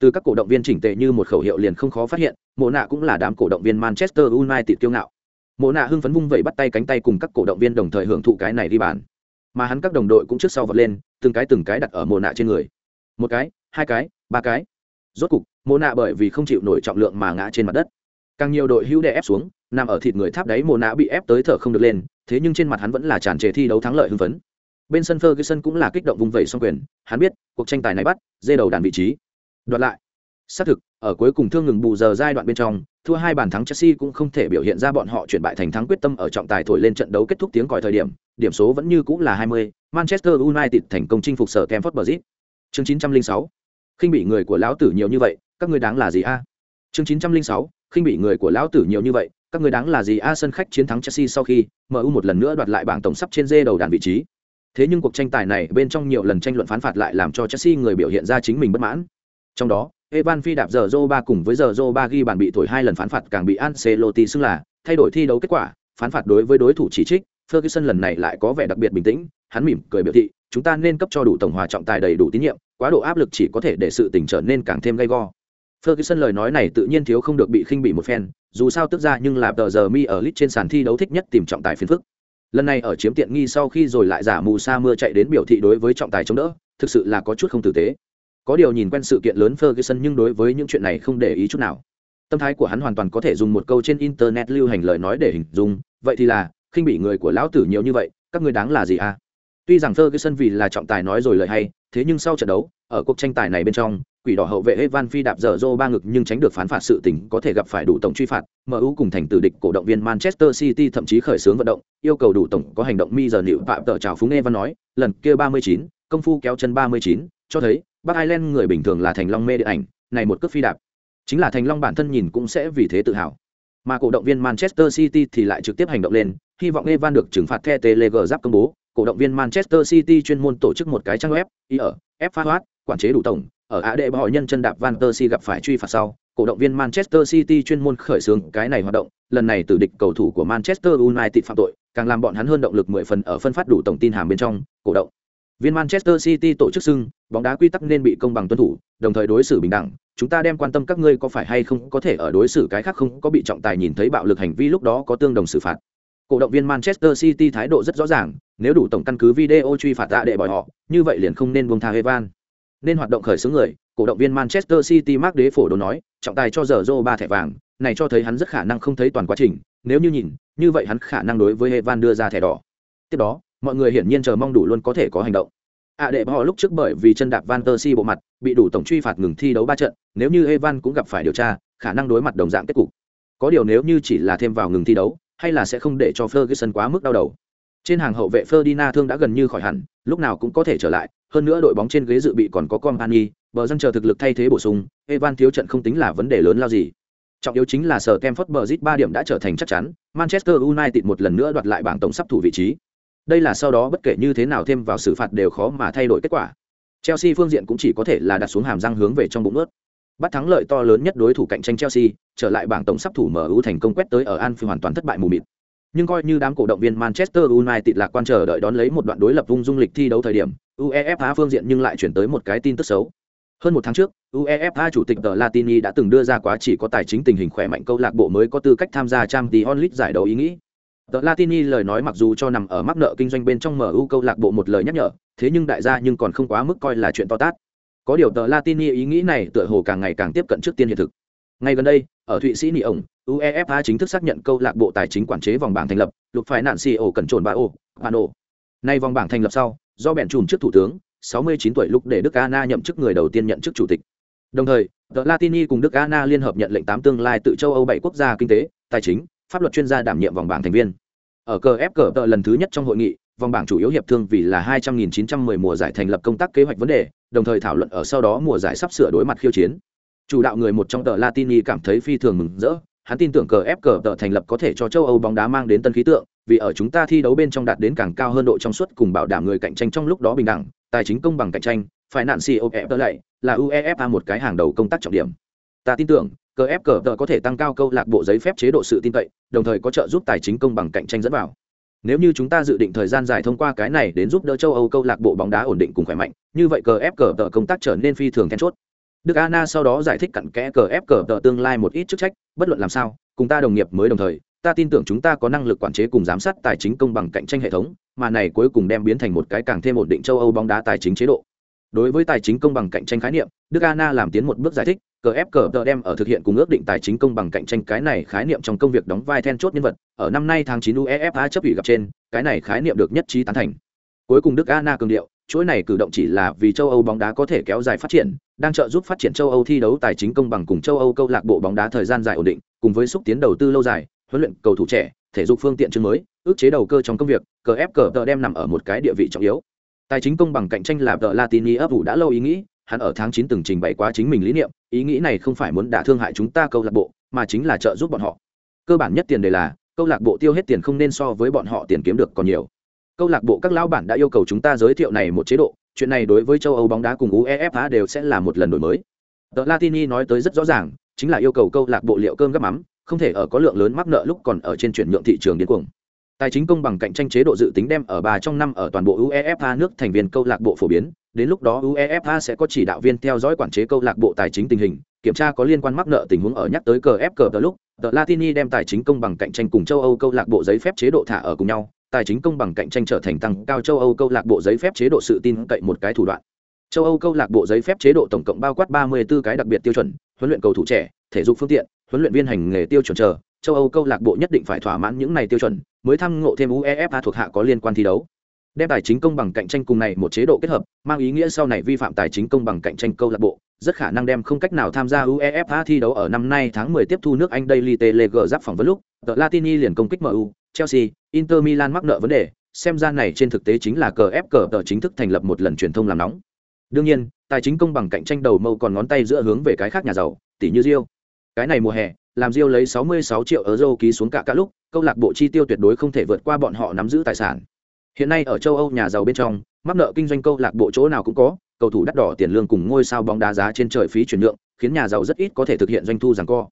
S1: Từ các cổ động viên chỉnh tệ như một khẩu hiệu liền không khó phát hiện mộ nạ cũng là đám cổ động viên manchester united kiêu ngạo. Mộ nạ hưng phấn vung vẩy bắt tay cánh tay cùng các cổ động viên đồng thời hưởng thụ cái này đi bàn. Mà hắn các đồng đội cũng trước sau vật lên từng cái từng cái đặt ở mộ nạ trên người. Một cái hai cái ba cái. Rốt cục mộ nạ bởi vì không chịu nổi trọng lượng mà ngã trên mặt đất. Càng nhiều đội hữu đè ép xuống nằm ở thịt người tháp đáy mồ nạ bị ép tới thở không được lên thế nhưng trên mặt hắn vẫn là tràn trề thi đấu thắng lợi hưng phấn. Bên sân ferguson cũng là kích động vùng vẩy song quyền hắn biết cuộc tranh tài này bắt dê đầu đàn vị trí. Đoạt lại. Xác thực ở cuối cùng thương ngừng bù giờ giai đoạn bên trong thua hai bàn thắng chelsea cũng không thể biểu hiện ra bọn họ chuyển bại thành thắng quyết tâm ở trọng tài thổi lên trận đấu kết thúc tiếng còi thời điểm điểm số vẫn như cũng là 20, manchester united thành công chinh phục sở kemford bridge. Chương 906. khinh bị người của lão tử nhiều như vậy các ngươi đáng là gì a? Chương 906, khinh bị người của lão tử nhiều như vậy các người đáng là gì a? Sân khách chiến thắng chelsea sau khi mu một lần nữa đoạt lại bảng tổng sắp trên dê đầu đàn vị trí. Thế nhưng cuộc tranh tài này bên trong nhiều lần tranh luận phán phạt lại làm cho chelsea người biểu hiện ra chính mình bất mãn. Trong đó evan phi đạp giờ Zoba cùng với giờ Zoba ghi bàn bị thổi hai lần phán phạt càng bị Ancelotti xưng là thay đổi thi đấu kết quả phán phạt đối với đối thủ chỉ trích. Ferguson lần này lại có vẻ đặc biệt bình tĩnh hắn mỉm cười biểu thị chúng ta nên cấp cho đủ tổng hòa trọng tài đầy đủ tín nhiệm quá độ áp lực chỉ có thể để sự tình trở nên càng thêm gay go. Ferguson lời nói này tự nhiên thiếu không được bị khinh bị một phen, dù sao tức ra nhưng là tờ giờ mi ở lit trên sàn thi đấu thích nhất tìm trọng tài phiền phức. Lần này ở chiếm tiện nghi sau khi rồi lại giả mù sa mưa chạy đến biểu thị đối với trọng tài chống đỡ, thực sự là có chút không tử tế. Có điều nhìn quen sự kiện lớn Ferguson nhưng đối với những chuyện này không để ý chút nào. Tâm thái của hắn hoàn toàn có thể dùng một câu trên internet lưu hành lời nói để hình dung, vậy thì là, khinh bị người của lão tử nhiều như vậy, các ngươi đáng là gì à? Tuy rằng Ferguson vì là trọng tài nói rồi lời hay, thế nhưng sau trận đấu, ở cuộc tranh tài này bên trong, quỷ đỏ hậu vệ Evan Phi đạp dở dô ba ngực nhưng tránh được phán phạt sự tình có thể gặp phải đủ tổng truy phạt. MU cùng thành tử địch cổ động viên Manchester City thậm chí khởi xướng vận động, yêu cầu đủ tổng có hành động mi giờ liệu phạm tờ chào phúng Evan nói, lần kia 39, công phu kéo chân 39, cho thấy Bắc Ireland người bình thường là thành long mê điện ảnh, này một cước phi đạp, chính là thành long bản thân nhìn cũng sẽ vì thế tự hào. Mà cổ động viên Manchester City thì lại trực tiếp hành động lên, hy vọng Evan được trừng phạt theo Telegraph giáp công bố, cổ động viên Manchester City chuyên môn tổ chức một cái trang web, ý ở F quản chế đủ tổng, ở Á đệ bỏ nhân chân đạp Van Persie Si gặp phải truy phạt sau, cổ động viên Manchester City chuyên môn khởi xướng cái này hoạt động, lần này từ địch cầu thủ của Manchester United phạm tội, càng làm bọn hắn hơn động lực 10 phần ở phân phát đủ tổng tin hàm bên trong, cổ động. Viên Manchester City tổ chức xưng, bóng đá quy tắc nên bị công bằng tuân thủ, đồng thời đối xử bình đẳng, chúng ta đem quan tâm các ngươi có phải hay không có thể ở đối xử cái khác không có bị trọng tài nhìn thấy bạo lực hành vi lúc đó có tương đồng xử phạt. Cổ động viên Manchester City thái độ rất rõ ràng, nếu đủ tổng căn cứ video truy phạt tạ đệ bỏi họ, như vậy liền không nên buông tha Evan nên hoạt động khởi xướng người, cổ động viên manchester city mark đế phổ đồ nói, trọng tài cho giờ rô ba thẻ vàng, này cho thấy hắn rất khả năng không thấy toàn quá trình, nếu như nhìn, như vậy hắn khả năng đối với evan đưa ra thẻ đỏ. Tiếp đó, mọi người hiển nhiên chờ mong đủ luôn có thể có hành động. Ạ à đệ họ lúc trước bởi vì chân đạp van der si bộ mặt, bị đủ tổng truy phạt ngừng thi đấu ba trận, nếu như evan cũng gặp phải điều tra, khả năng đối mặt đồng dạng kết cục. Có điều nếu như chỉ là thêm vào ngừng thi đấu, hay là sẽ không để cho ferguson quá mức đau đầu trên hàng hậu vệ Ferdinand thương đã gần như khỏi hẳn, lúc nào cũng có thể trở lại, hơn nữa đội bóng trên ghế dự bị còn có Company, bờ dân chờ thực lực thay thế bổ sung, Evan thiếu trận không tính là vấn đề lớn lao gì. Trọng yếu chính là sở Stamford Bridge 3 điểm đã trở thành chắc chắn, Manchester United một lần nữa đoạt lại bảng tổng sắp thủ vị trí. Đây là sau đó bất kể như thế nào thêm vào xử phạt đều khó mà thay đổi kết quả. Chelsea phương diện cũng chỉ có thể là đặt xuống hàm răng hướng về trong bụng nước. Bắt thắng lợi to lớn nhất đối thủ cạnh tranh Chelsea, trở lại bảng tổng sắp thủ MU thành công quét tới ở Anfield hoàn toàn thất bại mù mịt nhưng coi như đám cổ động viên Manchester United lạc quan chờ đợi đón lấy một đoạn đối lập vung dung lịch thi đấu thời điểm, UEFA phương diện nhưng lại chuyển tới một cái tin tức xấu. Hơn một tháng trước, UEFA chủ tịch The Latini đã từng đưa ra quá chỉ có tài chính tình hình khỏe mạnh câu lạc bộ mới có tư cách tham gia Champions League giải đấu ý nghĩ. The Latini lời nói mặc dù cho nằm ở mắc nợ kinh doanh bên trong MU câu lạc bộ một lời nhắc nhở, thế nhưng đại gia nhưng còn không quá mức coi là chuyện to tát. Có điều The Latini ý nghĩ này tựa hồ càng ngày càng tiếp cận trước tiên hiện thực. Ngay gần đây, ở Thụy Sĩ Nị ổng, UEFA chính thức xác nhận câu lạc bộ tài chính quản chế vòng bảng thành lập, lục phải nạn CEO cần trồn ba ô, Pano. Nay vòng bảng thành lập sau, do bèn trùm trước thủ tướng, 69 tuổi lúc để Đức Anna nhậm chức người đầu tiên nhận chức chủ tịch. Đồng thời, The Latini cùng Đức Anna liên hợp nhận lệnh tám tương lai tự châu Âu bảy quốc gia kinh tế, tài chính, pháp luật chuyên gia đảm nhiệm vòng bảng thành viên. Ở cờ ép cờ tờ lần thứ nhất trong hội nghị, vòng bảng chủ yếu hiệp thương vì là 200.910 mùa giải thành lập công tác kế hoạch vấn đề, đồng thời thảo luận ở sau đó mùa giải sắp sửa đối mặt khiêu chiến. Chủ đạo người một trong tờ Latini cảm thấy phi thường mừng rỡ, hắn tin tưởng cờ ép cờ tờ thành lập có thể cho châu Âu bóng đá mang đến tân khí tượng, vì ở chúng ta thi đấu bên trong đạt đến càng cao hơn độ trong suốt cùng bảo đảm người cạnh tranh trong lúc đó bình đẳng, tài chính công bằng cạnh tranh, phải nạn CEO tờ lại là UEFA một cái hàng đầu công tác trọng điểm. Ta tin tưởng, cờ ép cờ tờ có thể tăng cao câu lạc bộ giấy phép chế độ sự tin cậy, đồng thời có trợ giúp tài chính công bằng cạnh tranh dẫn vào. Nếu như chúng ta dự định thời gian dài thông qua cái này đến giúp đỡ châu Âu câu lạc bộ bóng đá ổn định cùng khỏe mạnh, như vậy cờ ép cờ tờ công tác trở nên phi thường then chốt. Đức Anna sau đó giải thích cặn kẽ cờ ép cờ tờ tương lai một ít chức trách, bất luận làm sao, cùng ta đồng nghiệp mới đồng thời, ta tin tưởng chúng ta có năng lực quản chế cùng giám sát tài chính công bằng cạnh tranh hệ thống, mà này cuối cùng đem biến thành một cái càng thêm ổn định châu Âu bóng đá tài chính chế độ. Đối với tài chính công bằng cạnh tranh khái niệm, Đức Anna làm tiến một bước giải thích, cờ ép cờ tờ đem ở thực hiện cùng ước định tài chính công bằng cạnh tranh cái này khái niệm trong công việc đóng vai then chốt nhân vật ở năm nay tháng 9 uefa chấp ủy gặp trên cái này khái niệm được nhất trí tán thành cuối cùng đức anna cường điệu chuỗi này cử động chỉ là vì châu âu bóng đá có thể kéo dài phát triển, đang trợ giúp phát triển châu âu thi đấu tài chính công bằng cùng châu âu câu lạc bộ bóng đá thời gian dài ổn định, cùng với xúc tiến đầu tư lâu dài, huấn luyện cầu thủ trẻ, thể dục phương tiện chương mới, ước chế đầu cơ trong công việc, cờ ép cờ tờ đem nằm ở một cái địa vị trọng yếu. Tài chính công bằng cạnh tranh là tờ latini ấp ủ đã lâu ý nghĩ, hắn ở tháng chín từng trình bày quá chính mình lý niệm, ý nghĩ này không phải muốn đả thương hại chúng ta câu lạc bộ, mà chính là trợ giúp bọn họ. Cơ bản nhất tiền đề là, câu lạc bộ tiêu hết tiền không nên so với bọn họ tiền kiếm được còn nhiều câu lạc bộ các lão bản đã yêu cầu chúng ta giới thiệu này một chế độ, chuyện này đối với châu âu bóng đá cùng uefa đều sẽ là một lần đổi mới. Tờ latini nói tới rất rõ ràng, chính là yêu cầu câu lạc bộ liệu cơm gấp mắm, không thể ở có lượng lớn mắc nợ lúc còn ở trên chuyển nhượng thị trường điên cuồng. Tài chính công bằng cạnh tranh chế độ dự tính đem ở bà trong năm ở toàn bộ uefa nước thành viên câu lạc bộ phổ biến, đến lúc đó uefa sẽ có chỉ đạo viên theo dõi quản chế câu lạc bộ tài chính tình hình, kiểm tra có liên quan mắc nợ tình huống ở nhắc tới cờ ép cờ lúc. Tờ latini đem tài chính công bằng cạnh tranh cùng châu âu câu lạc bộ giấy phép chế độ thả ở cùng nhau tài chính công bằng cạnh tranh trở thành tăng cao châu âu câu lạc bộ giấy phép chế độ sự tin cậy một cái thủ đoạn. Châu âu câu lạc bộ giấy phép chế độ tổng cộng bao quát 34 cái đặc biệt tiêu chuẩn, huấn luyện cầu thủ trẻ, thể dục phương tiện, huấn luyện viên hành nghề tiêu chuẩn chờ, châu âu câu lạc bộ nhất định phải thỏa mãn những này tiêu chuẩn, mới thăng ngộ thêm uefa thuộc hạ có liên quan thi đấu. Đem tài chính công bằng cạnh tranh cùng này một chế độ kết hợp, mang ý nghĩa sau này vi phạm tài chính công bằng cạnh tranh câu lạc bộ, rất khả năng đem không cách nào tham gia uefa thi đấu ở năm nay tháng 10 tiếp thu nước anh daily telegraph phỏng vấn lúc The latini liền công kích mu chelsea, inter milan mắc nợ vấn đề, xem ra này trên thực tế chính là cờ ép cờ tờ chính thức thành lập một lần truyền thông làm nóng. Đương nhiên, tài chính công bằng cạnh tranh đầu mâu còn ngón tay giữa hướng về cái khác nhà giàu, tỷ như rio cái này mùa hè, làm rio lấy 66 triệu euro ký xuống cả cả lúc, câu lạc bộ chi tiêu tuyệt đối không thể vượt qua bọn họ nắm giữ tài sản. Hiện nay ở châu âu nhà giàu bên trong, mắc nợ kinh doanh câu lạc bộ chỗ nào cũng có, cầu thủ đắt đỏ tiền lương cùng ngôi sao bóng đá giá trên trời phí chuyển nhượng, khiến nhà giàu rất ít có thể thực hiện doanh thu giằng co.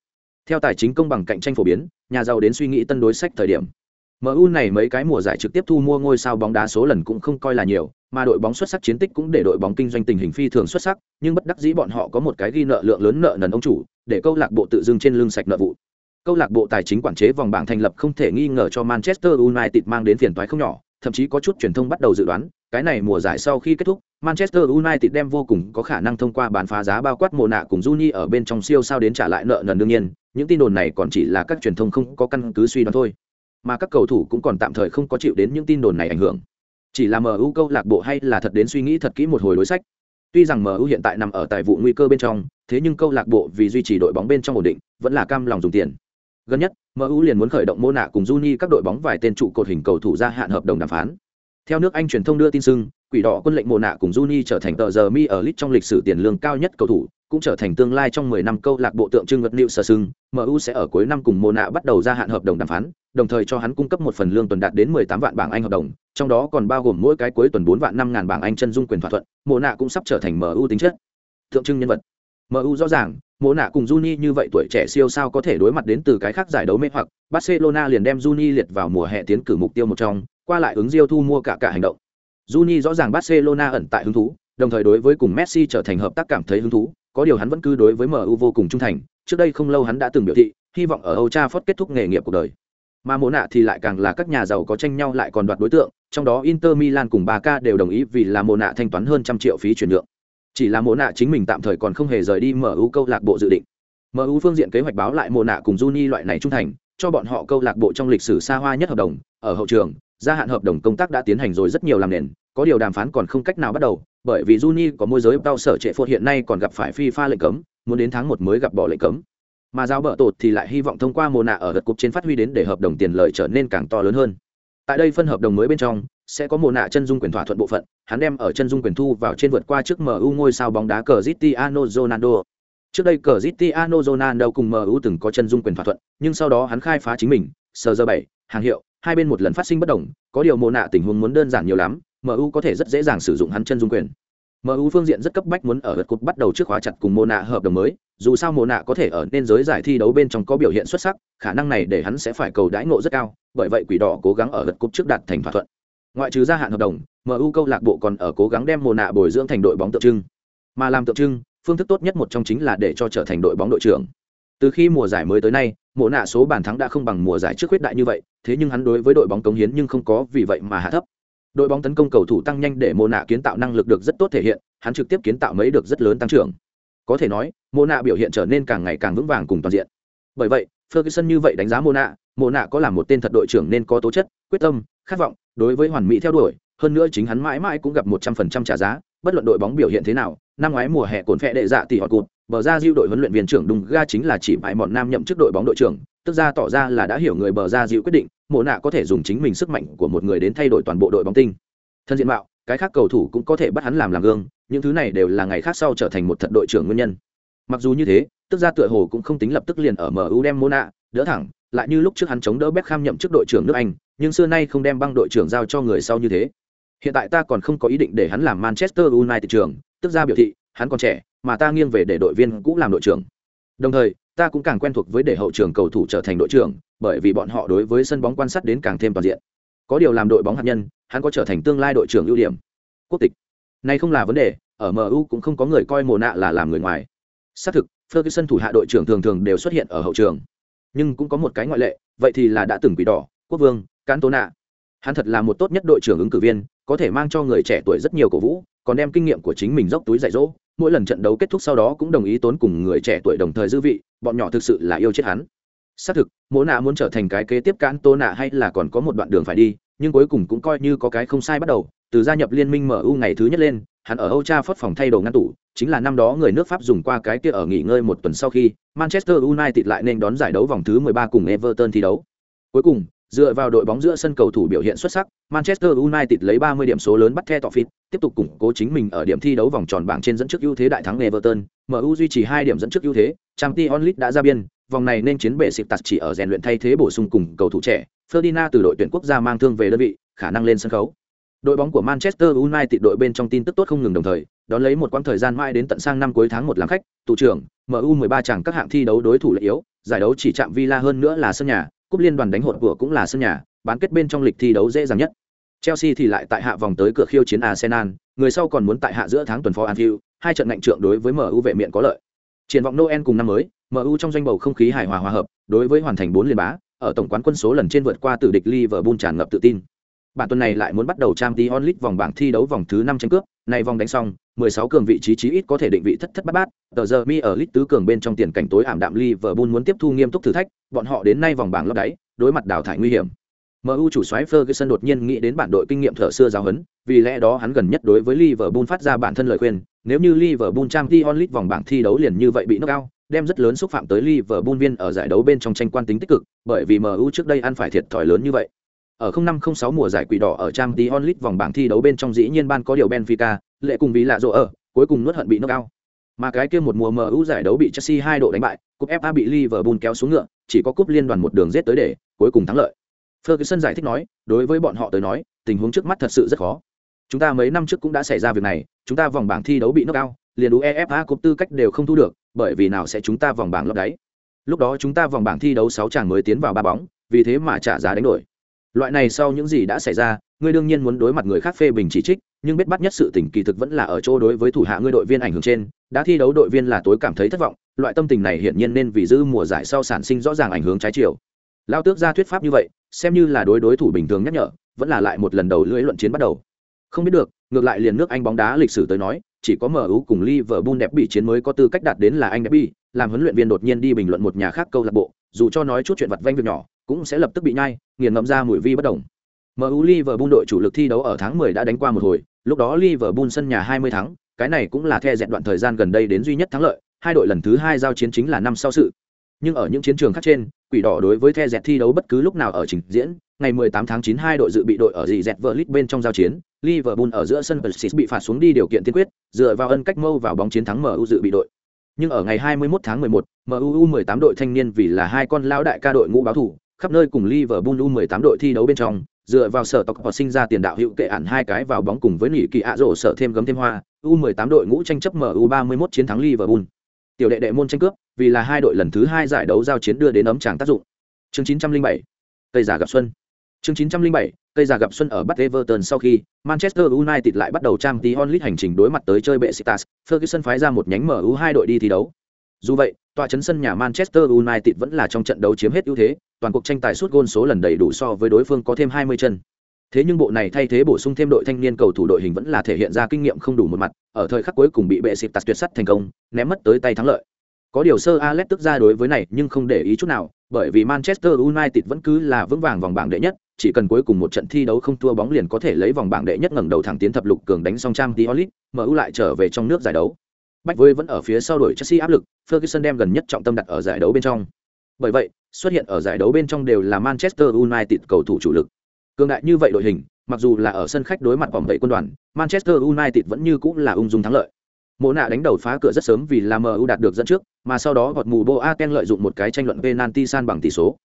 S1: Theo tài chính công bằng cạnh tranh phổ biến, nhà giàu đến suy nghĩ tân đối sách thời điểm. MU này mấy cái mùa giải trực tiếp thu mua ngôi sao bóng đá số lần cũng không coi là nhiều, mà đội bóng xuất sắc chiến tích cũng để đội bóng kinh doanh tình hình phi thường xuất sắc, nhưng bất đắc dĩ bọn họ có một cái ghi nợ lượng lớn nợ nần ông chủ, để câu lạc bộ tự dưng trên lưng sạch nợ vụ. Câu lạc bộ tài chính quản chế vòng bảng thành lập không thể nghi ngờ cho Manchester United mang đến phiền toái không nhỏ, thậm chí có chút truyền thông bắt đầu dự đoán, cái này mùa giải sau khi kết thúc, Manchester United đem vô cùng có khả năng thông qua bán phá giá bao quát mùa nạ cùng Juni ở bên trong siêu sao đến trả lại nợ nần đương nhiên, những tin đồn này còn chỉ là các truyền thông không có căn cứ suy đoán thôi. Mà các cầu thủ cũng còn tạm thời không có chịu đến những tin đồn này ảnh hưởng. Chỉ là MU câu lạc bộ hay là thật đến suy nghĩ thật kỹ một hồi đối sách. Tuy rằng MU hiện tại nằm ở tài vụ nguy cơ bên trong, thế nhưng câu lạc bộ vì duy trì đội bóng bên trong ổn định, vẫn là cam lòng dùng tiền. Gần nhất, MU liền muốn khởi động mô nạ cùng Juni các đội bóng vài tên trụ cột hình cầu thủ gia hạn hợp đồng đàm phán. Theo nước Anh truyền thông đưa tin sưng, quỷ đỏ quân lệnh mồ nạ cùng Juni trở thành tờ giờ mi ở lit trong lịch sử tiền lương cao nhất cầu thủ, cũng trở thành tương lai trong 10 năm câu lạc bộ tượng trưng vật liệu sở sưng, MU sẽ ở cuối năm cùng mồ nạ bắt đầu gia hạn hợp đồng đàm phán, đồng thời cho hắn cung cấp một phần lương tuần đạt đến 18 vạn bảng Anh hợp đồng, trong đó còn bao gồm mỗi cái cuối tuần 4 vạn 5000 bảng Anh chân dung quyền thỏa thuận, mồ nạ cũng sắp trở thành MU tính chất. Tượng trưng nhân vật. MU rõ ràng, mồ nạ cùng Juni như vậy tuổi trẻ siêu sao có thể đối mặt đến từ cái khác giải đấu mê hoặc, Barcelona liền đem Juni liệt vào mùa hè tiến cử mục tiêu một trong, qua lại ứng Rio thu mua cả cả hành động. Juni rõ ràng Barcelona ẩn tại hứng thú, đồng thời đối với cùng Messi trở thành hợp tác cảm thấy hứng thú, có điều hắn vẫn cứ đối với MU vô cùng trung thành, trước đây không lâu hắn đã từng biểu thị, hy vọng ở Old Trafford kết thúc nghề nghiệp cuộc đời. Mà mỗ nạ thì lại càng là các nhà giàu có tranh nhau lại còn đoạt đối tượng, trong đó Inter Milan cùng Barca đều đồng ý vì là mỗ nạ thanh toán hơn trăm triệu phí chuyển nhượng. Chỉ là mỗ nạ chính mình tạm thời còn không hề rời đi MU câu lạc bộ dự định. MU phương diện kế hoạch báo lại mỗ nạ cùng Juni loại này trung thành, cho bọn họ câu lạc bộ trong lịch sử xa hoa nhất hợp đồng, ở hậu trường, gia hạn hợp đồng công tác đã tiến hành rồi rất nhiều làm nền, có điều đàm phán còn không cách nào bắt đầu, bởi vì Juni có môi giới bao sở trệ phốt hiện nay còn gặp phải phi pha lệnh cấm, muốn đến tháng một mới gặp bỏ lệnh cấm. Mà giao bợ tột thì lại hy vọng thông qua mùa nạ ở đợt cục trên phát huy đến để hợp đồng tiền lợi trở nên càng to lớn hơn. Tại đây phân hợp đồng mới bên trong sẽ có mùa nạ chân dung quyền thỏa thuận bộ phận, hắn đem ở chân dung quyền thu vào trên vượt qua trước MU ngôi sao bóng đá Cristiano Ronaldo. Trước đây Cristiano Ronaldo cùng MU từng có chân dung quyền thỏa thuận, nhưng sau đó hắn khai phá chính mình, sờ giờ bảy, hàng hiệu, hai bên một lần phát sinh bất đồng, có điều mộ nạ tình huống muốn đơn giản nhiều lắm, MU có thể rất dễ dàng sử dụng hắn chân dung quyền. MU phương diện rất cấp bách muốn ở lượt cột bắt đầu trước khóa chặt cùng mộ nạ hợp đồng mới, dù sao mộ nạ có thể ở nên giới giải thi đấu bên trong có biểu hiện xuất sắc, khả năng này để hắn sẽ phải cầu đãi ngộ rất cao, bởi vậy quỷ đỏ cố gắng ở lượt cục trước đạt thành thỏa thuận. Ngoại trừ gia hạn hợp đồng mu câu lạc bộ còn ở cố gắng đem mồ nạ bồi dưỡng thành đội bóng tượng trưng. Mà làm tượng trưng phương thức tốt nhất một trong chính là để cho trở thành đội bóng đội trưởng từ khi mùa giải mới tới nay, mộ nạ số bàn thắng đã không bằng mùa giải trước khuyết đại như vậy, thế nhưng hắn đối với đội bóng cống hiến nhưng không có, vì vậy mà hạ thấp. Đội bóng tấn công cầu thủ tăng nhanh để mộ nạ kiến tạo năng lực được rất tốt thể hiện, hắn trực tiếp kiến tạo mấy được rất lớn tăng trưởng. Có thể nói, mộ nạ biểu hiện trở nên càng ngày càng vững vàng cùng toàn diện. Bởi vậy, ferguson như vậy đánh giá mộ nạ mộ nạ có là một tên thật đội trưởng nên có tố chất, quyết tâm, khát vọng, đối với hoàn mỹ theo đuổi, hơn nữa chính hắn mãi mãi cũng gặp một trăm phần trăm trả giá, bất luận đội bóng biểu hiện thế nào, năm ngoái mùa hè cồn phẹ đệ dạ tỷ họ cụt bờ ra diêu đội huấn luyện viên trưởng đùng ga chính là chỉ bại bọn nam nhậm chức đội bóng đội trưởng tức ra tỏ ra là đã hiểu người bờ ra diêu quyết định mộ nạ có thể dùng chính mình sức mạnh của một người đến thay đổi toàn bộ đội bóng tinh thân diện mạo cái khác cầu thủ cũng có thể bắt hắn làm làm gương những thứ này đều là ngày khác sau trở thành một thật đội trưởng nguyên nhân mặc dù như thế tức ra tựa hồ cũng không tính lập tức liền ở mu đem mô nạ đỡ thẳng lại như lúc trước hắn chống đỡ Beckham nhậm chức đội trưởng nước Anh, nhưng xưa nay không đem băng đội trưởng giao cho người sau như thế. Hiện tại ta còn không có ý định để hắn làm Manchester United trưởng, tức ra biểu thị, hắn còn trẻ, mà ta nghiêng về để đội viên cũ làm đội trưởng. Đồng thời, ta cũng càng quen thuộc với để hậu trường cầu thủ trở thành đội trưởng, bởi vì bọn họ đối với sân bóng quan sát đến càng thêm toàn diện. Có điều làm đội bóng hạt nhân, hắn có trở thành tương lai đội trưởng ưu điểm. Quốc tịch. Này không là vấn đề, ở MU cũng không có người coi mồ nạ là làm người ngoài. Xác thực, Ferguson thủ hạ đội trưởng thường thường đều xuất hiện ở hậu trường nhưng cũng có một cái ngoại lệ vậy thì là đã từng quỷ đỏ quốc vương cán tố nạ hắn thật là một tốt nhất đội trưởng ứng cử viên có thể mang cho người trẻ tuổi rất nhiều cổ vũ còn đem kinh nghiệm của chính mình dốc túi dạy dỗ mỗi lần trận đấu kết thúc sau đó cũng đồng ý tốn cùng người trẻ tuổi đồng thời dư vị bọn nhỏ thực sự là yêu chết hắn xác thực mỗ nạ muốn trở thành cái kế tiếp cán tô nạ hay là còn có một đoạn đường phải đi nhưng cuối cùng cũng coi như có cái không sai bắt đầu từ gia nhập liên minh mu ngày thứ nhất lên hắn ở âu cha phất phòng thay đồ ngăn tủ chính là năm đó người nước Pháp dùng qua cái kia ở nghỉ ngơi một tuần sau khi Manchester United lại nên đón giải đấu vòng thứ 13 cùng Everton thi đấu. Cuối cùng, dựa vào đội bóng giữa sân cầu thủ biểu hiện xuất sắc, Manchester United lấy 30 điểm số lớn bắt The Toffit, tiếp tục củng cố chính mình ở điểm thi đấu vòng tròn bảng trên dẫn trước ưu thế đại thắng Everton, MU duy trì 2 điểm dẫn trước ưu thế, Champions League đã ra biên, vòng này nên chiến bệ xịp tạt chỉ ở rèn luyện thay thế bổ sung cùng cầu thủ trẻ, Ferdinand từ đội tuyển quốc gia mang thương về đơn vị, khả năng lên sân khấu. Đội bóng của Manchester United đội bên trong tin tức tốt không ngừng đồng thời, đón lấy một quãng thời gian mãi đến tận sang năm cuối tháng một làm khách, tụ trưởng, MU 13 chẳng các hạng thi đấu đối thủ lại yếu, giải đấu chỉ chạm Villa hơn nữa là sân nhà, cúp liên đoàn đánh hụt của cũng là sân nhà, bán kết bên trong lịch thi đấu dễ dàng nhất. Chelsea thì lại tại hạ vòng tới cửa khiêu chiến Arsenal, người sau còn muốn tại hạ giữa tháng tuần phó Anfield, hai trận ngạnh trượng đối với MU vệ miệng có lợi. Triển vọng Noel cùng năm mới, MU trong doanh bầu không khí hài hòa hòa hợp, đối với hoàn thành bốn liên bá, ở tổng quán quân số lần trên vượt qua tử địch Liverpool tràn ngập tự tin. Bản tuần này lại muốn bắt đầu Champions League vòng bảng thi đấu vòng thứ năm tranh cướp, nay vòng đánh xong, 16 cường vị trí chí ít có thể định vị thất thất bát bát, tờ giờ mi ở lit tứ cường bên trong tiền cảnh tối ảm đạm Liverpool muốn tiếp thu nghiêm túc thử thách, bọn họ đến nay vòng bảng lấp đáy, đối mặt đào thải nguy hiểm. MU chủ soái Ferguson đột nhiên nghĩ đến bản đội kinh nghiệm thở xưa giáo huấn, vì lẽ đó hắn gần nhất đối với Liverpool phát ra bản thân lời khuyên, nếu như Liverpool Champions League vòng bảng thi đấu liền như vậy bị knock out, đem rất lớn xúc phạm tới Liverpool viên ở giải đấu bên trong tranh quan tính tích cực, bởi vì MU trước đây ăn phải thiệt thòi lớn như vậy. Ở 0506 mùa giải quỷ đỏ ở Champions League vòng bảng thi đấu bên trong dĩ nhiên ban có điều Benfica, lệ cùng vì lạ rộ ở, cuối cùng nuốt hận bị knock out. Mà cái kia một mùa MU giải đấu bị Chelsea hai độ đánh bại, cúp FA bị Liverpool kéo xuống ngựa, chỉ có cúp liên đoàn một đường giết tới để cuối cùng thắng lợi. Ferguson giải thích nói, đối với bọn họ tới nói, tình huống trước mắt thật sự rất khó. Chúng ta mấy năm trước cũng đã xảy ra việc này, chúng ta vòng bảng thi đấu bị knock out, liền UEFA cúp tư cách đều không thu được, bởi vì nào sẽ chúng ta vòng bảng lấp đáy. Lúc đó chúng ta vòng bảng thi đấu 6 chàng mới tiến vào ba bóng, vì thế mà trả giá đánh đổi. Loại này sau những gì đã xảy ra, ngươi đương nhiên muốn đối mặt người khác phê bình chỉ trích, nhưng biết bắt nhất sự tình kỳ thực vẫn là ở chỗ đối với thủ hạ ngươi đội viên ảnh hưởng trên, đã thi đấu đội viên là tối cảm thấy thất vọng, loại tâm tình này hiển nhiên nên vì dư mùa giải sau sản sinh rõ ràng ảnh hưởng trái chiều. Lao tước ra thuyết pháp như vậy, xem như là đối đối thủ bình thường nhắc nhở, vẫn là lại một lần đầu lưỡi luận chiến bắt đầu. Không biết được, ngược lại liền nước Anh bóng đá lịch sử tới nói, chỉ có MU cùng Liverpool đẹp bị chiến mới có tư cách đạt đến là anh đẹp bị, làm huấn luyện viên đột nhiên đi bình luận một nhà khác câu lạc bộ, dù cho nói chút chuyện vặt vanh việc nhỏ, cũng sẽ lập tức bị nhai, nghiền ngậm ra mùi vi bất đồng. MU Liverpool đội chủ lực thi đấu ở tháng 10 đã đánh qua một hồi, lúc đó Liverpool sân nhà 20 thắng, cái này cũng là theo dẹt đoạn thời gian gần đây đến duy nhất thắng lợi, hai đội lần thứ hai giao chiến chính là năm sau sự. Nhưng ở những chiến trường khác trên, quỷ đỏ đối với theo dẹt thi đấu bất cứ lúc nào ở trình diễn, ngày 18 tháng 9 hai đội dự bị đội ở dị dẹt vợ bên trong giao chiến, Liverpool ở giữa sân Palace bị phạt xuống đi điều kiện tiên quyết, dựa vào ân cách mâu vào bóng chiến thắng MU dự bị đội. Nhưng ở ngày 21 tháng 11, MU 18 đội thanh niên vì là hai con lão đại ca đội ngũ báo thủ, khắp nơi cùng Liverpool U18 đội thi đấu bên trong, dựa vào sở tộc họ sinh ra tiền đạo hữu kệ ản hai cái vào bóng cùng với nỉ kỳ ạ rổ sở thêm gấm thêm hoa, U18 đội ngũ tranh chấp MU31 chiến thắng Liverpool. Tiểu đệ đệ môn tranh cướp, vì là hai đội lần thứ hai giải đấu giao chiến đưa đến ấm tràng tác dụng. Chương 907. cây giả gặp xuân. Chương 907, cây già gặp xuân ở bắt Everton sau khi Manchester United lại bắt đầu trang tí onlit hành trình đối mặt tới chơi bệ Sitas, Ferguson phái ra một nhánh MU hai đội đi thi đấu. Dù vậy, tòa chấn sân nhà Manchester United vẫn là trong trận đấu chiếm hết ưu thế, toàn cuộc tranh tài suốt gôn số lần đầy đủ so với đối phương có thêm 20 chân. Thế nhưng bộ này thay thế bổ sung thêm đội thanh niên cầu thủ đội hình vẫn là thể hiện ra kinh nghiệm không đủ một mặt, ở thời khắc cuối cùng bị bệ Sitas tuyệt sắt thành công, ném mất tới tay thắng lợi. Có điều sơ Alex tức ra đối với này nhưng không để ý chút nào, bởi vì Manchester United vẫn cứ là vững vàng vòng bảng đệ nhất, chỉ cần cuối cùng một trận thi đấu không thua bóng liền có thể lấy vòng bảng đệ nhất ngẩng đầu thẳng tiến thập lục cường đánh xong trang Diolit, MU lại trở về trong nước giải đấu. Bách Vôi vẫn ở phía sau đuổi Chelsea áp lực, Ferguson đem gần nhất trọng tâm đặt ở giải đấu bên trong. Bởi vậy, xuất hiện ở giải đấu bên trong đều là Manchester United cầu thủ chủ lực. Cường đại như vậy đội hình, mặc dù là ở sân khách đối mặt vòng bảy quân đoàn, Manchester United vẫn như cũng là ung dung thắng lợi. Mộ nạ đánh đầu phá cửa rất sớm vì là MU đạt được dẫn trước, mà sau đó gọt mù Boaken lợi dụng một cái tranh luận penalty san bằng tỷ số.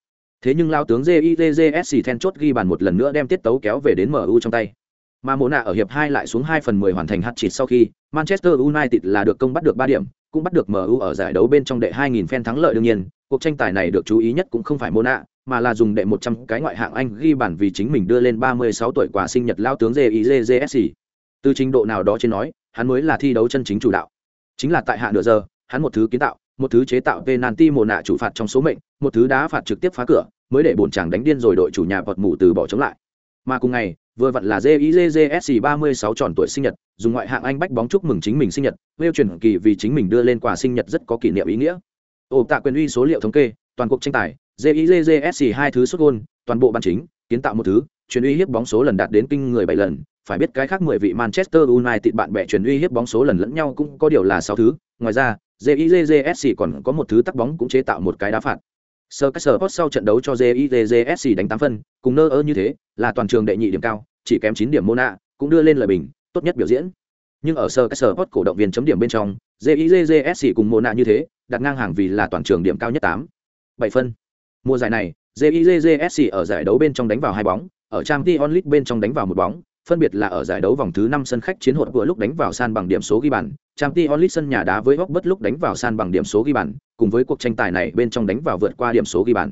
S1: Thế nhưng lao tướng JIJJSC then chốt ghi bàn một lần nữa đem tiết tấu kéo về đến MU trong tay. Mà Mộ nạ ở hiệp 2 lại xuống 2 phần 10 hoàn thành hat-trick sau khi Manchester United là được công bắt được 3 điểm, cũng bắt được MU ở giải đấu bên trong đệ 2000 fan thắng lợi đương nhiên, cuộc tranh tài này được chú ý nhất cũng không phải Mona mà là dùng đệ 100 cái ngoại hạng Anh ghi bản vì chính mình đưa lên 36 tuổi quà sinh nhật lao tướng JIJJSC. Từ trình độ nào đó trên nói, hắn mới là thi đấu chân chính chủ đạo. Chính là tại hạ nửa giờ, hắn một thứ kiến tạo, một thứ chế tạo penalty mồ nạ chủ phạt trong số mệnh, một thứ đá phạt trực tiếp phá cửa, mới để bổn chàng đánh điên rồi đội chủ nhà bọt mù từ bỏ chống lại. Mà cùng ngày, vừa vặn là JIJJSC 36 tròn tuổi sinh nhật, dùng ngoại hạng Anh bách bóng chúc mừng chính mình sinh nhật, Wales truyền kỳ vì chính mình đưa lên quà sinh nhật rất có kỷ niệm ý nghĩa. Ổ tạ quyền uy số liệu thống kê, toàn cuộc tranh tài, JIJJSC hai thứ xuất gôn, toàn bộ ban chính, kiến tạo một thứ, truyền uy hiếp bóng số lần đạt đến kinh người 7 lần, phải biết cái khác 10 vị Manchester United bạn bè truyền uy hiếp bóng số lần lẫn nhau cũng có điều là 6 thứ, ngoài ra, JIJJSC còn có một thứ tắc bóng cũng chế tạo một cái đá phạt. Sơ kết sơ Sport sau trận đấu cho JIJJSC đánh 8 phân, cùng nơ ơ như thế, là toàn trường đệ nhị điểm cao, chỉ kém 9 điểm Mona, cũng đưa lên lời bình, tốt nhất biểu diễn. Nhưng ở sơ kết sơ Sport cổ động viên chấm điểm bên trong, JIJJSC cùng Mona như thế, đặt ngang hàng vì là toàn trường điểm cao nhất 8. 7 phân. Mùa giải này, JIJJSC ở giải đấu bên trong đánh vào hai bóng, ở Champions League bên trong đánh vào một bóng, phân biệt là ở giải đấu vòng thứ năm sân khách chiến hụt vừa lúc đánh vào san bằng điểm số ghi bàn, Champions League sân nhà đá với bất lúc đánh vào san bằng điểm số ghi bàn, cùng với cuộc tranh tài này bên trong đánh vào vượt qua điểm số ghi bàn.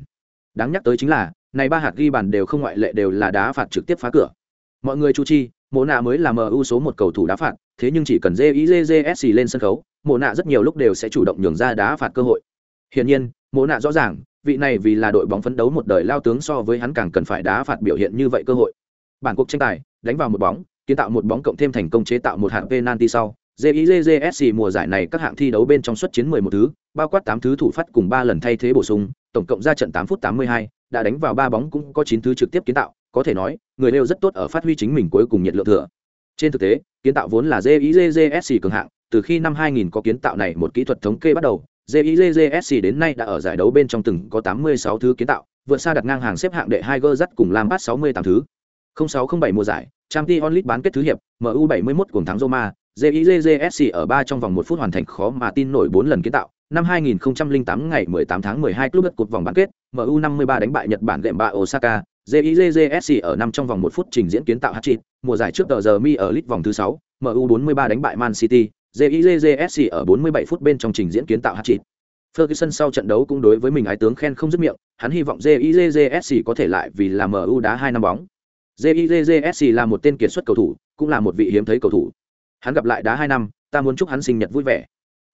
S1: Đáng nhắc tới chính là, này ba hạt ghi bàn đều không ngoại lệ đều là đá phạt trực tiếp phá cửa. Mọi người chú chi, Mộ nạ mới là MU số một cầu thủ đá phạt, thế nhưng chỉ cần JIJJSC lên sân khấu, Mộ nạ rất nhiều lúc đều sẽ chủ động nhường ra đá phạt cơ hội. Hiển nhiên, Mộ nạ rõ ràng, vị này vì là đội bóng phấn đấu một đời lao tướng so với hắn càng cần phải đá phạt biểu hiện như vậy cơ hội. Bản cuộc tranh tài, đánh vào một bóng, kiến tạo một bóng cộng thêm thành công chế tạo một hạng penalty sau. JIJJSC mùa giải này các hạng thi đấu bên trong suất chiến 11 thứ, bao quát 8 thứ thủ phát cùng 3 lần thay thế bổ sung, tổng cộng ra trận 8 phút 82, đã đánh vào 3 bóng cũng có 9 thứ trực tiếp kiến tạo, có thể nói, người đều rất tốt ở phát huy chính mình cuối cùng nhiệt lượng thừa. Trên thực tế, kiến tạo vốn là JIJJSC cường hạng, từ khi năm 2000 có kiến tạo này một kỹ thuật thống kê bắt đầu, JIJJSC đến nay đã ở giải đấu bên trong từng có 86 thứ kiến tạo, vượt xa đặt ngang hàng xếp hạng đệ 2 gơ dắt cùng Lampard 68 thứ. 0607 mùa giải, Champions League bán kết thứ hiệp, MU 71 cùng thắng Roma, JIJJSC ở 3 trong vòng 1 phút hoàn thành khó mà tin nổi 4 lần kiến tạo. Năm 2008 ngày 18 tháng 12 club cột vòng bán kết, MU 53 đánh bại Nhật Bản đệm bạ Osaka, JIJJSC ở 5 trong vòng 1 phút trình diễn kiến tạo hat-trick, mùa giải trước tờ giờ mi ở lít vòng thứ 6, MU 43 đánh bại Man City, JIJJSC ở 47 phút bên trong trình diễn kiến tạo hat-trick. Ferguson sau trận đấu cũng đối với mình ái tướng khen không dứt miệng, hắn hy vọng JIJJSC có thể lại vì là MU đá 2 năm bóng. JIJJSC là một tên kiệt xuất cầu thủ, cũng là một vị hiếm thấy cầu thủ. Hắn gặp lại đá hai năm, ta muốn chúc hắn sinh nhật vui vẻ.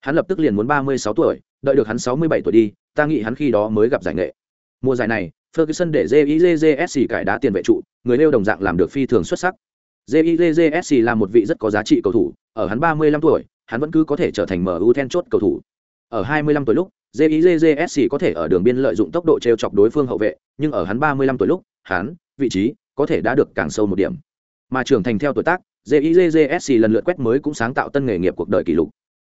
S1: Hắn lập tức liền muốn 36 tuổi, đợi được hắn 67 tuổi đi, ta nghĩ hắn khi đó mới gặp giải nghệ. Mùa giải này, Ferguson để JIJJSC cải đá tiền vệ trụ, người nêu đồng dạng làm được phi thường xuất sắc. JIJJSC là một vị rất có giá trị cầu thủ, ở hắn 35 tuổi, hắn vẫn cứ có thể trở thành MU then chốt cầu thủ. Ở 25 tuổi lúc, JIJJSC có thể ở đường biên lợi dụng tốc độ trêu chọc đối phương hậu vệ, nhưng ở hắn 35 tuổi lúc, hắn, vị trí, có thể đã được càng sâu một điểm. Mà trưởng thành theo tuổi tác gizsc lần lượt quét mới cũng sáng tạo tân nghề nghiệp cuộc đời kỷ lục.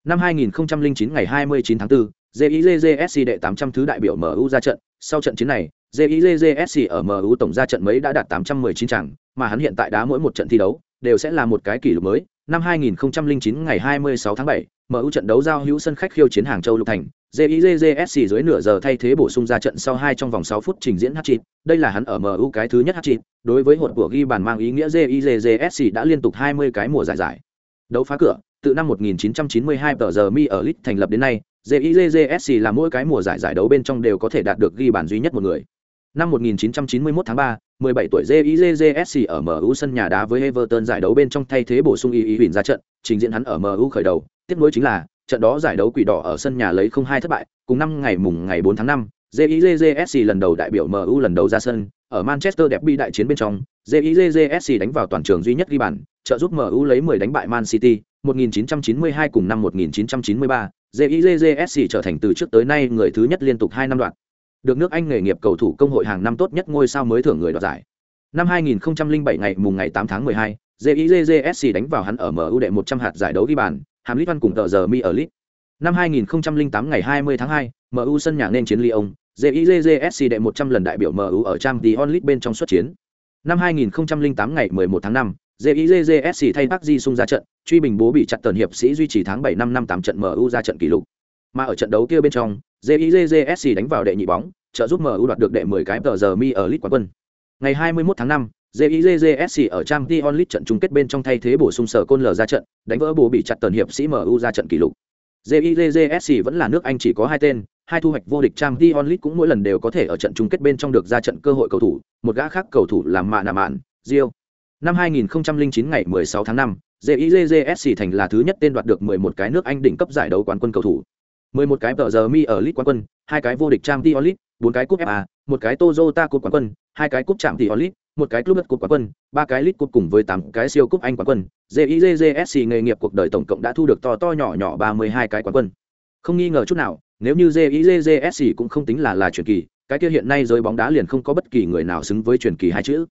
S1: Năm 2009 ngày 29 tháng 4, gizsc đệ 800 thứ đại biểu mu ra trận. Sau trận chiến này gizsc ở mu tổng ra trận mấy đã đạt 819 chẳng mà hắn hiện tại đá mỗi một trận thi đấu đều sẽ là một cái kỷ lục mới. Năm 2009 ngày 26 tháng 7, MU trận đấu giao hữu sân khách khiêu chiến Hàng Châu Lục Thành, JIJJSC dưới nửa giờ thay thế bổ sung ra trận sau 2 trong vòng 6 phút trình diễn hat-trick, đây là hắn ở MU cái thứ nhất hat-trick, đối với hột của ghi bàn mang ý nghĩa JIJJSC đã liên tục 20 cái mùa giải giải. Đấu phá cửa, từ năm 1992 tờ giờ mi ở Leeds thành lập đến nay, JIJJSC là mỗi cái mùa giải giải đấu bên trong đều có thể đạt được ghi bàn duy nhất một người. Năm 1991 tháng 3, 17 tuổi JIJJSC ở MU sân nhà đá với Everton giải đấu bên trong thay thế bổ sung ý ý ra trận, trình diễn hắn ở MU khởi đầu, tiếp nối chính là trận đó giải đấu quỷ đỏ ở sân nhà lấy 0-2 thất bại, cùng năm ngày mùng ngày 4 tháng 5, JIJJSC lần đầu đại biểu MU lần đầu ra sân, ở Manchester Derby đại chiến bên trong, JIJJSC đánh vào toàn trường duy nhất ghi bàn, trợ giúp MU lấy 10 đánh bại Man City, 1992 cùng năm 1993, JIJJSC trở thành từ trước tới nay người thứ nhất liên tục 2 năm đoạn. Được nước Anh nghề nghiệp cầu thủ công hội hàng năm tốt nhất ngôi sao mới thưởng người đoạt giải. Năm 2007 ngày mùng ngày 8 tháng 12, JIJJSC đánh vào hắn ở MU đệ 100 hạt giải đấu ghi bàn, hàm Lít Văn cùng tờ giờ Mi ở lít Năm 2008 ngày 20 tháng 2, MU sân nhà nên chiến Lyon, JIJJSC đệ 100 lần đại biểu MU ở Champions League bên trong xuất chiến. Năm 2008 ngày 11 tháng 5, JIJJSC thay Park Ji Sung ra trận, truy bình bố bị chặt tần hiệp sĩ duy trì tháng 7 năm năm 8 trận MU ra trận kỷ lục. Mà ở trận đấu kia bên trong, JIJJSC đánh vào đệ nhị bóng, trợ giúp MU đoạt được đệ 10 cái tờ giờ mi ở League quán quân. Ngày 21 tháng 5, JIJJSC ở Champions League trận chung kết bên trong thay thế bổ sung sở côn lở ra trận, đánh vỡ bố bị chặt tần hiệp sĩ MU ra trận kỷ lục. JIJJSC vẫn là nước Anh chỉ có hai tên, hai thu hoạch vô địch Champions League cũng mỗi lần đều có thể ở trận chung kết bên trong được ra trận cơ hội cầu thủ, một gã khác cầu thủ là mạ nạ mạn, Rio. Năm 2009 ngày 16 tháng 5, JIJJSC thành là thứ nhất tên đoạt được 11 cái nước Anh đỉnh cấp giải đấu quán quân cầu thủ. 11 cái tờ giờ mi ở League quán quân, hai cái vô địch Champions League, bốn cái cúp FA, một cái Toyota cúp quán quân, hai cái cúp Champions League, một cái club cúp quán quân, ba cái League cúp cùng với tám cái siêu cúp Anh quán quân. JIJJSC nghề nghiệp cuộc đời tổng cộng đã thu được to to nhỏ nhỏ 32 cái quán quân. Không nghi ngờ chút nào, nếu như JIJJSC cũng không tính là là truyền kỳ, cái kia hiện nay giới bóng đá liền không có bất kỳ người nào xứng với truyền kỳ hai chữ.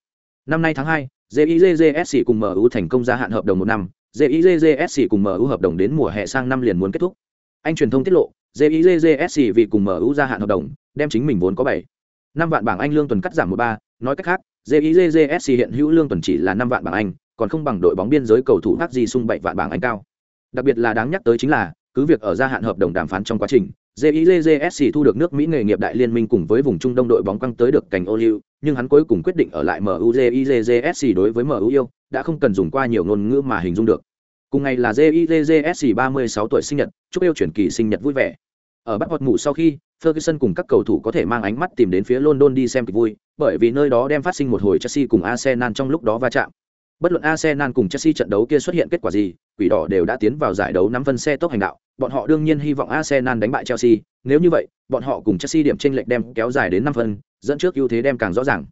S1: Năm nay tháng 2, JIJJSC cùng MU thành công gia hạn hợp đồng một năm, JIJJSC cùng MU hợp đồng đến mùa hè sang năm liền muốn kết thúc. Anh truyền thông tiết lộ, JIJJSC vì cùng MU gia hạn hợp đồng, đem chính mình vốn có 7. năm vạn bảng Anh lương tuần cắt giảm một ba, nói cách khác, JIJJSC hiện hữu lương tuần chỉ là 5 vạn bảng Anh, còn không bằng đội bóng biên giới cầu thủ khác gì sung 7 vạn bảng Anh cao. Đặc biệt là đáng nhắc tới chính là, cứ việc ở gia hạn hợp đồng đàm phán trong quá trình, JIJJSC thu được nước Mỹ nghề nghiệp đại liên minh cùng với vùng Trung Đông đội bóng quăng tới được cảnh ô liu, nhưng hắn cuối cùng quyết định ở lại MU JIJJSC đối với MU yêu, đã không cần dùng qua nhiều ngôn ngữ mà hình dung được. Cùng ngày là JIJJSC 36 tuổi sinh nhật, chúc yêu chuyển kỳ sinh nhật vui vẻ. Ở bắt hoạt ngủ sau khi, Ferguson cùng các cầu thủ có thể mang ánh mắt tìm đến phía London đi xem kịch vui, bởi vì nơi đó đem phát sinh một hồi Chelsea cùng Arsenal trong lúc đó va chạm. Bất luận Arsenal cùng Chelsea trận đấu kia xuất hiện kết quả gì, quỷ đỏ đều đã tiến vào giải đấu nắm phân xe tốc hành đạo, bọn họ đương nhiên hy vọng Arsenal đánh bại Chelsea, nếu như vậy, bọn họ cùng Chelsea điểm chênh lệch đem kéo dài đến 5 phân, dẫn trước ưu thế đem càng rõ ràng.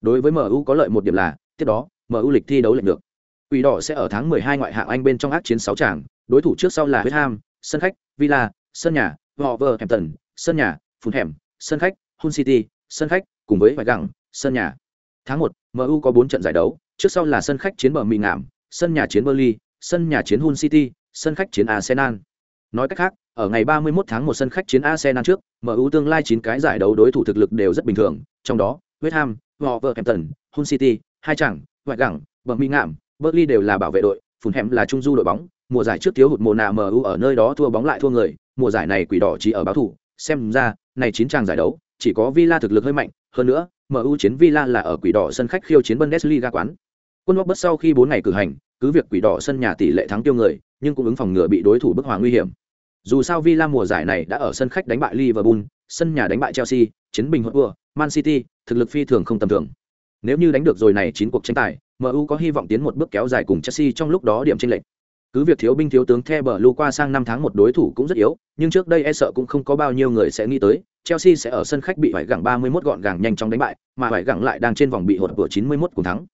S1: Đối với MU có lợi một điểm là, tiếp đó, MU lịch thi đấu lệch được. Quỷ đỏ sẽ ở tháng 12 ngoại hạng Anh bên trong ác chiến 6 trận, đối thủ trước sau là West Ham, sân khách, Villa, sân nhà, Wolverhampton, sân nhà, phun hẻm, sân khách, Hull City, sân khách, cùng với Vài Gặng, sân nhà. Tháng 1, MU có 4 trận giải đấu, trước sau là sân khách chiến bờ mì ngảm, sân nhà chiến Burnley, sân nhà chiến Hull City, sân khách chiến Arsenal. Nói cách khác, ở ngày 31 tháng 1 sân khách chiến Arsenal trước, MU tương lai 9 cái giải đấu đối thủ thực lực đều rất bình thường, trong đó, West Ham, Wolverhampton, Hull City, hai chẳng, ngoại gẳng, Birmingham, Burnley đều là bảo vệ đội, Fulham là trung du đội bóng, mùa giải trước thiếu hụt mùa nào MU ở nơi đó thua bóng lại thua người, mùa giải này quỷ đỏ chỉ ở báo thủ, xem ra, này chín trang giải đấu, chỉ có Villa thực lực hơi mạnh, hơn nữa, MU chiến Villa là ở quỷ đỏ sân khách khiêu chiến Bundesliga quán. Quân Quốc bất sau khi 4 ngày cử hành, cứ việc quỷ đỏ sân nhà tỷ lệ thắng tiêu người, nhưng cũng ứng phòng ngừa bị đối thủ bức hòa nguy hiểm. Dù sao Villa mùa giải này đã ở sân khách đánh bại Liverpool, sân nhà đánh bại Chelsea, chiến bình Hotspur, Man City, thực lực phi thường không tầm thường. Nếu như đánh được rồi này chín cuộc tranh tài, MU có hy vọng tiến một bước kéo dài cùng Chelsea trong lúc đó điểm chênh lệch. Cứ việc thiếu binh thiếu tướng The Blue qua sang năm tháng một đối thủ cũng rất yếu, nhưng trước đây e sợ cũng không có bao nhiêu người sẽ nghĩ tới, Chelsea sẽ ở sân khách bị vải gẳng 31 gọn gàng nhanh chóng đánh bại, mà vải gẳng lại đang trên vòng bị hụt của 91 cùng thắng.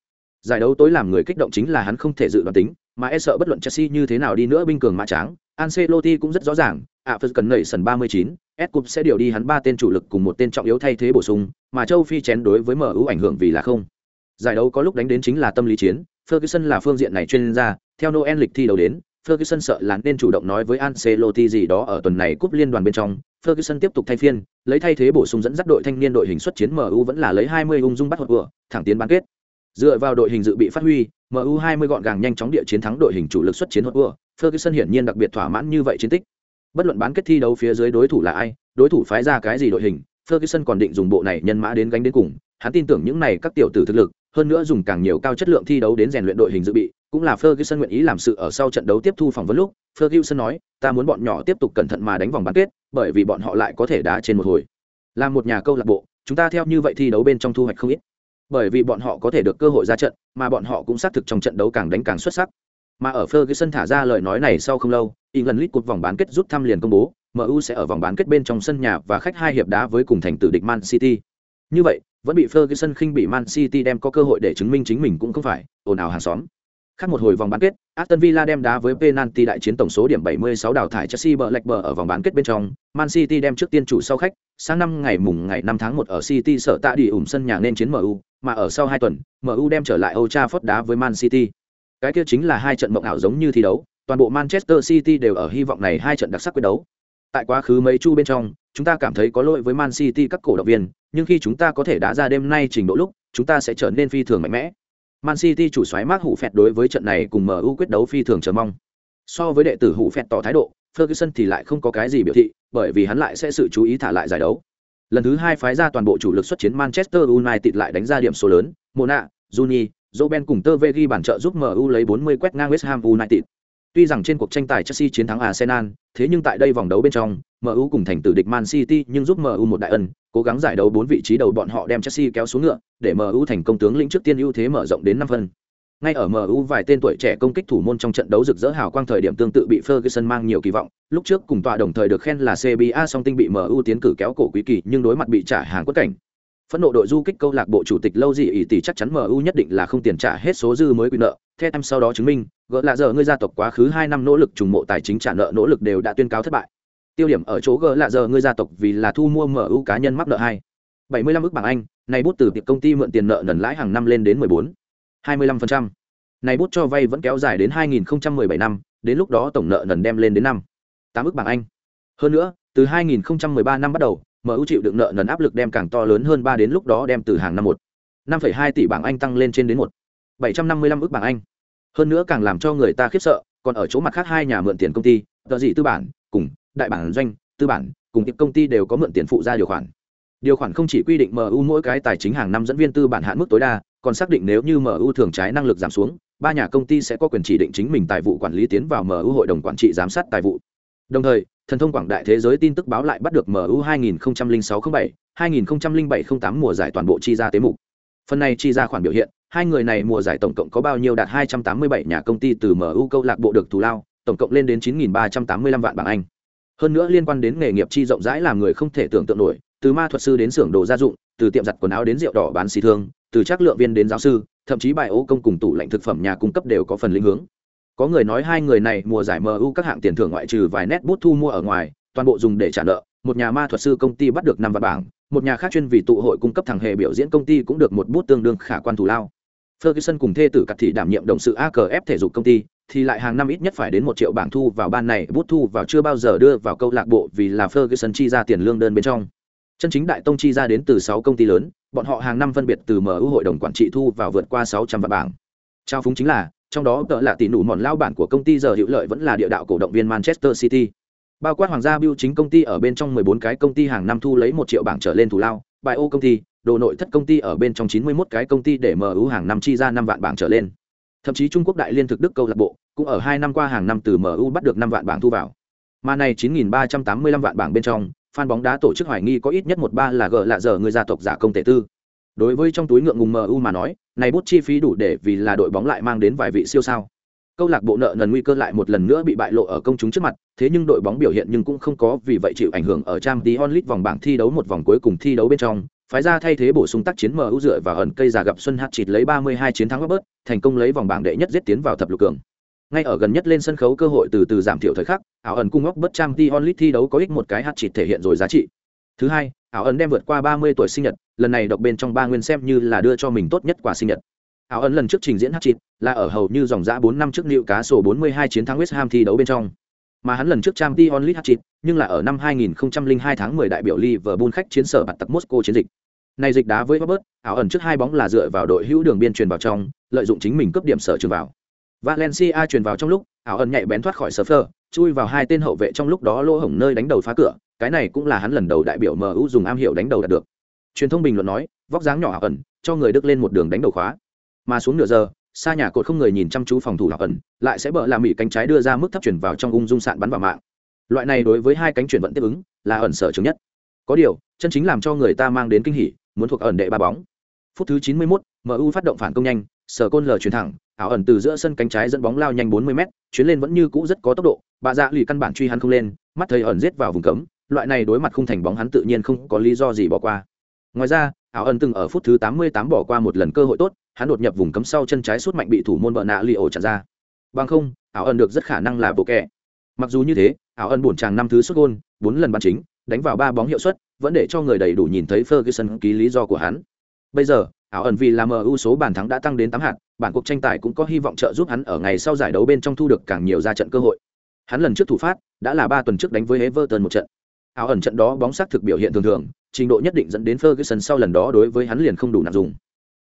S1: Giải đấu tối làm người kích động chính là hắn không thể dự đoán tính, mà e sợ bất luận Chelsea như thế nào đi nữa binh cường mã tráng, Ancelotti cũng rất rõ ràng, ạ phật cần nảy sần 39, S Cup sẽ điều đi hắn ba tên chủ lực cùng một tên trọng yếu thay thế bổ sung, mà châu Phi chén đối với MU ảnh hưởng vì là không. Giải đấu có lúc đánh đến chính là tâm lý chiến, Ferguson là phương diện này chuyên gia, theo Noel lịch thi đấu đến, Ferguson sợ là nên chủ động nói với Ancelotti gì đó ở tuần này cúp liên đoàn bên trong, Ferguson tiếp tục thay phiên, lấy thay thế bổ sung dẫn dắt đội thanh niên đội hình xuất chiến MU vẫn là lấy 20 ung dung bắt hụt vừa, thẳng tiến bán kết. Dựa vào đội hình dự bị phát huy, MU 20 gọn gàng nhanh chóng địa chiến thắng đội hình chủ lực xuất chiến hụt vừa, Ferguson hiển nhiên đặc biệt thỏa mãn như vậy chiến tích. Bất luận bán kết thi đấu phía dưới đối thủ là ai, đối thủ phái ra cái gì đội hình, Ferguson còn định dùng bộ này nhân mã đến gánh đến cùng, hắn tin tưởng những này các tiểu tử thực lực, hơn nữa dùng càng nhiều cao chất lượng thi đấu đến rèn luyện đội hình dự bị, cũng là Ferguson nguyện ý làm sự ở sau trận đấu tiếp thu phỏng vấn lúc, Ferguson nói, ta muốn bọn nhỏ tiếp tục cẩn thận mà đánh vòng bán kết, bởi vì bọn họ lại có thể đá trên một hồi. Làm một nhà câu lạc bộ, chúng ta theo như vậy thi đấu bên trong thu hoạch không ít. bởi vì bọn họ có thể được cơ hội ra trận, mà bọn họ cũng xác thực trong trận đấu càng đánh càng xuất sắc. Mà ở Ferguson thả ra lời nói này sau không lâu, England League cuộc vòng bán kết rút thăm liền công bố, MU sẽ ở vòng bán kết bên trong sân nhà và khách hai hiệp đá với cùng thành tử địch Man City. Như vậy, vẫn bị Ferguson khinh bị Man City đem có cơ hội để chứng minh chính mình cũng không phải ồn ào hàng xóm. Khác một hồi vòng bán kết, Aston Villa đem đá với penalty đại chiến tổng số điểm 76 đào thải Chelsea bờ lệch bờ ở vòng bán kết bên trong, Man City đem trước tiên chủ sau khách, sáng năm ngày mùng ngày 5 tháng 1 ở City sở tạ đi ủng sân nhà nên chiến MU, mà ở sau 2 tuần, MU đem trở lại Old Trafford đá với Man City. Cái kia chính là hai trận mộng ảo giống như thi đấu, toàn bộ Manchester City đều ở hy vọng này hai trận đặc sắc quyết đấu. Tại quá khứ mấy chu bên trong, chúng ta cảm thấy có lỗi với Man City các cổ động viên, nhưng khi chúng ta có thể đá ra đêm nay trình độ lúc, chúng ta sẽ trở nên phi thường mạnh mẽ. Man City chủ xoáy Mark Hủ Phẹt đối với trận này cùng MU quyết đấu phi thường chờ mong. So với đệ tử Hủ Phẹt tỏ thái độ, Ferguson thì lại không có cái gì biểu thị, bởi vì hắn lại sẽ sự chú ý thả lại giải đấu. Lần thứ hai phái ra toàn bộ chủ lực xuất chiến Manchester United lại đánh ra điểm số lớn, Mona, Juni, Roben cùng Tơ ghi bàn trợ giúp MU lấy 40 quét ngang West Ham United. Tuy rằng trên cuộc tranh tài Chelsea chiến thắng Arsenal, thế nhưng tại đây vòng đấu bên trong, MU cùng thành tử địch Man City nhưng giúp MU một đại ân, cố gắng giải đấu bốn vị trí đầu bọn họ đem Chelsea kéo xuống ngựa, để MU thành công tướng lĩnh trước tiên ưu thế mở rộng đến năm phân. Ngay ở MU vài tên tuổi trẻ công kích thủ môn trong trận đấu rực rỡ hào quang thời điểm tương tự bị Ferguson mang nhiều kỳ vọng, lúc trước cùng tọa đồng thời được khen là CBA song tinh bị MU tiến cử kéo cổ quý kỳ nhưng đối mặt bị trả hàng quất cảnh. Phẫn nộ đội du kích câu lạc bộ chủ tịch lâu dị ỷ tỷ chắc chắn MU nhất định là không tiền trả hết số dư mới quy nợ, theo em sau đó chứng minh, gỡ là giờ ngươi gia tộc quá khứ hai năm nỗ lực trùng mộ tài chính trả nợ nỗ lực đều đã tuyên cáo thất bại. Tiêu điểm ở chỗ gỡ là giờ ngươi gia tộc vì là thu mua mu cá nhân mắc nợ hai. Bảy mươi lăm ước bảng anh này bút từ tiệp công ty mượn tiền nợ nần lãi hàng năm lên đến mười bốn. Hai mươi lăm phần trăm. Này bút cho vay vẫn kéo dài đến hai nghìn không trăm mười bảy năm đến lúc đó tổng nợ nần đem lên đến năm. Tám ước bảng anh. Hơn nữa từ hai nghìn không trăm mười ba năm bắt đầu mu chịu đựng nợ nần áp lực đem càng to lớn hơn ba đến lúc đó đem từ hàng năm một. Năm phẩy hai tỷ bảng anh tăng lên trên đến một. Bảy trăm năm mươi lăm ước bảng anh. Hơn nữa càng làm cho người ta khiếp sợ, còn ở chỗ mặt khác hai nhà mượn tiền công ty, tờ gì tư bản, cùng đại bản doanh, tư bản, cùng tiếp công ty đều có mượn tiền phụ ra điều khoản. Điều khoản không chỉ quy định mu mỗi cái tài chính hàng năm dẫn viên tư bản hạn mức tối đa, còn xác định nếu như mu thường trái năng lực giảm xuống, ba nhà công ty sẽ có quyền chỉ định chính mình tài vụ quản lý tiến vào mu hội đồng quản trị giám sát tài vụ. Đồng thời thần thông quảng đại thế giới tin tức báo lại bắt được mu 2006-07, 2007-08 mùa giải toàn bộ chi ra tế mục. Phần này chi ra khoản biểu hiện hai người này mùa giải tổng cộng có bao nhiêu đạt 287 nhà công ty từ mu câu lạc bộ được thù lao tổng cộng lên đến 9.385 vạn bảng anh. Hơn nữa liên quan đến nghề nghiệp chi rộng rãi làm người không thể tưởng tượng nổi từ ma thuật sư đến xưởng đồ gia dụng từ tiệm giặt quần áo đến rượu đỏ bán xì thương từ chắc lượng viên đến giáo sư thậm chí bài ô công cùng tủ lạnh thực phẩm nhà cung cấp đều có phần lĩnh hướng có người nói hai người này mùa giải mu các hạng tiền thưởng ngoại trừ vài nét bút thu mua ở ngoài toàn bộ dùng để trả nợ một nhà ma thuật sư công ty bắt được năm vạn bảng một nhà khác chuyên vì tụ hội cung cấp thằng hề biểu diễn công ty cũng được một bút tương đương khả quan thù lao ferguson cùng thê tử cặt thị đảm nhiệm động sự akf thể dục công ty thì lại hàng năm ít nhất phải đến một triệu bảng thu vào ban này bút thu vào chưa bao giờ đưa vào câu lạc bộ vì là Ferguson chi ra tiền lương đơn bên trong. Chân chính đại tông chi ra đến từ 6 công ty lớn, bọn họ hàng năm phân biệt từ MU hội đồng quản trị thu vào vượt qua 600 vạn bảng. Trao phúng chính là, trong đó tợ là tỷ nụ mòn lao bản của công ty giờ hữu lợi vẫn là địa đạo cổ động viên Manchester City. Bao quát hoàng gia biêu chính công ty ở bên trong 14 cái công ty hàng năm thu lấy 1 triệu bảng trở lên thù lao, bài ô công ty, đồ nội thất công ty ở bên trong 91 cái công ty để MU hàng năm chi ra 5 vạn bảng trở lên. Thậm chí trung quốc đại liên thực đức câu lạc bộ cũng ở hai năm qua hàng năm từ mu bắt được năm vạn bảng thu vào. Mà này 9.385 vạn bảng bên trong fan bóng đá tổ chức hoài nghi có ít nhất một ba là gờ lạ giờ người gia tộc giả công tệ tư đối với trong túi ngượng ngùng mu mà nói này bút chi phí đủ để vì là đội bóng lại mang đến vài vị siêu sao câu lạc bộ nợ nần nguy cơ lại một lần nữa bị bại lộ ở công chúng trước mặt thế nhưng đội bóng biểu hiện nhưng cũng không có vì vậy chịu ảnh hưởng ở trang tí onlit vòng bảng thi đấu một vòng cuối cùng thi đấu bên trong phái ra thay thế bổ sung tác chiến MU dựa vào ẩn cây già gặp Xuân Hát chịt lấy 32 chiến thắng bớt thành công lấy vòng bảng đệ nhất giết tiến vào thập lục cường. Ngay ở gần nhất lên sân khấu cơ hội từ từ giảm thiểu thời khắc, ảo ẩn cung ốc bất trang tí onlit thi đấu có ích một cái hát chịt thể hiện rồi giá trị. Thứ hai, ảo ẩn đem vượt qua 30 tuổi sinh nhật, lần này độc bên trong ba nguyên xem như là đưa cho mình tốt nhất quà sinh nhật. Áo ẩn lần trước trình diễn hát chịt là ở hầu như dòng dã 4 năm trước liệu cá sổ 42 chiến thắng West Ham thi đấu bên trong mà hắn lần trước trang Champions League hat-trick, nhưng là ở năm 2002 tháng 10 đại biểu Liverpool khách chiến sở bạt tập Moscow chiến dịch. Này dịch đá với Robert, ảo ẩn trước hai bóng là dựa vào đội hữu đường biên truyền vào trong, lợi dụng chính mình cướp điểm sở trường vào. Valencia truyền vào trong lúc, ảo ẩn nhạy bén thoát khỏi Surfer, chui vào hai tên hậu vệ trong lúc đó lỗ hổng nơi đánh đầu phá cửa, cái này cũng là hắn lần đầu đại biểu MU dùng am hiểu đánh đầu đạt được. Truyền thông bình luận nói, vóc dáng nhỏ hảo ẩn, cho người Đức lên một đường đánh đầu khóa. Mà xuống nửa giờ, xa nhà cột không người nhìn chăm chú phòng thủ ảo ẩn, lại sẽ bỡ làm mỹ cánh trái đưa ra mức thấp chuyển vào trong ung dung sạn bắn vào mạng. Loại này đối với hai cánh chuyển vận tiếp ứng, là ẩn sở chứng nhất. Có điều, chân chính làm cho người ta mang đến kinh hỉ, muốn thuộc ẩn đệ ba bóng phút thứ 91, MU phát động phản công nhanh, sở côn lờ chuyển thẳng, ảo ẩn từ giữa sân cánh trái dẫn bóng lao nhanh 40m, chuyến lên vẫn như cũ rất có tốc độ, bà dạ lì căn bản truy hắn không lên, mắt thấy ẩn giết vào vùng cấm, loại này đối mặt không thành bóng hắn tự nhiên không có lý do gì bỏ qua. Ngoài ra, ảo ẩn từng ở phút thứ 88 bỏ qua một lần cơ hội tốt, hắn đột nhập vùng cấm sau chân trái suốt mạnh bị thủ môn bợ nạ li ổ chặn ra. Bằng không, ảo ẩn được rất khả năng là bộ kẹ. Mặc dù như thế, ảo ẩn buồn chàng năm thứ xuất gôn, bốn lần bắn chính, đánh vào ba bóng hiệu suất, vẫn để cho người đầy đủ nhìn thấy Ferguson ký lý do của hắn. Bây giờ, ảo ẩn vì là MU số bàn thắng đã tăng đến tám hạt, bản cuộc tranh tài cũng có hy vọng trợ giúp hắn ở ngày sau giải đấu bên trong thu được càng nhiều ra trận cơ hội. Hắn lần trước thủ phát đã là ba tuần trước đánh với Everton một trận. Ảo ẩn trận đó bóng sắc thực biểu hiện thường thường, trình độ nhất định dẫn đến Ferguson sau lần đó đối với hắn liền không đủ nặng dùng.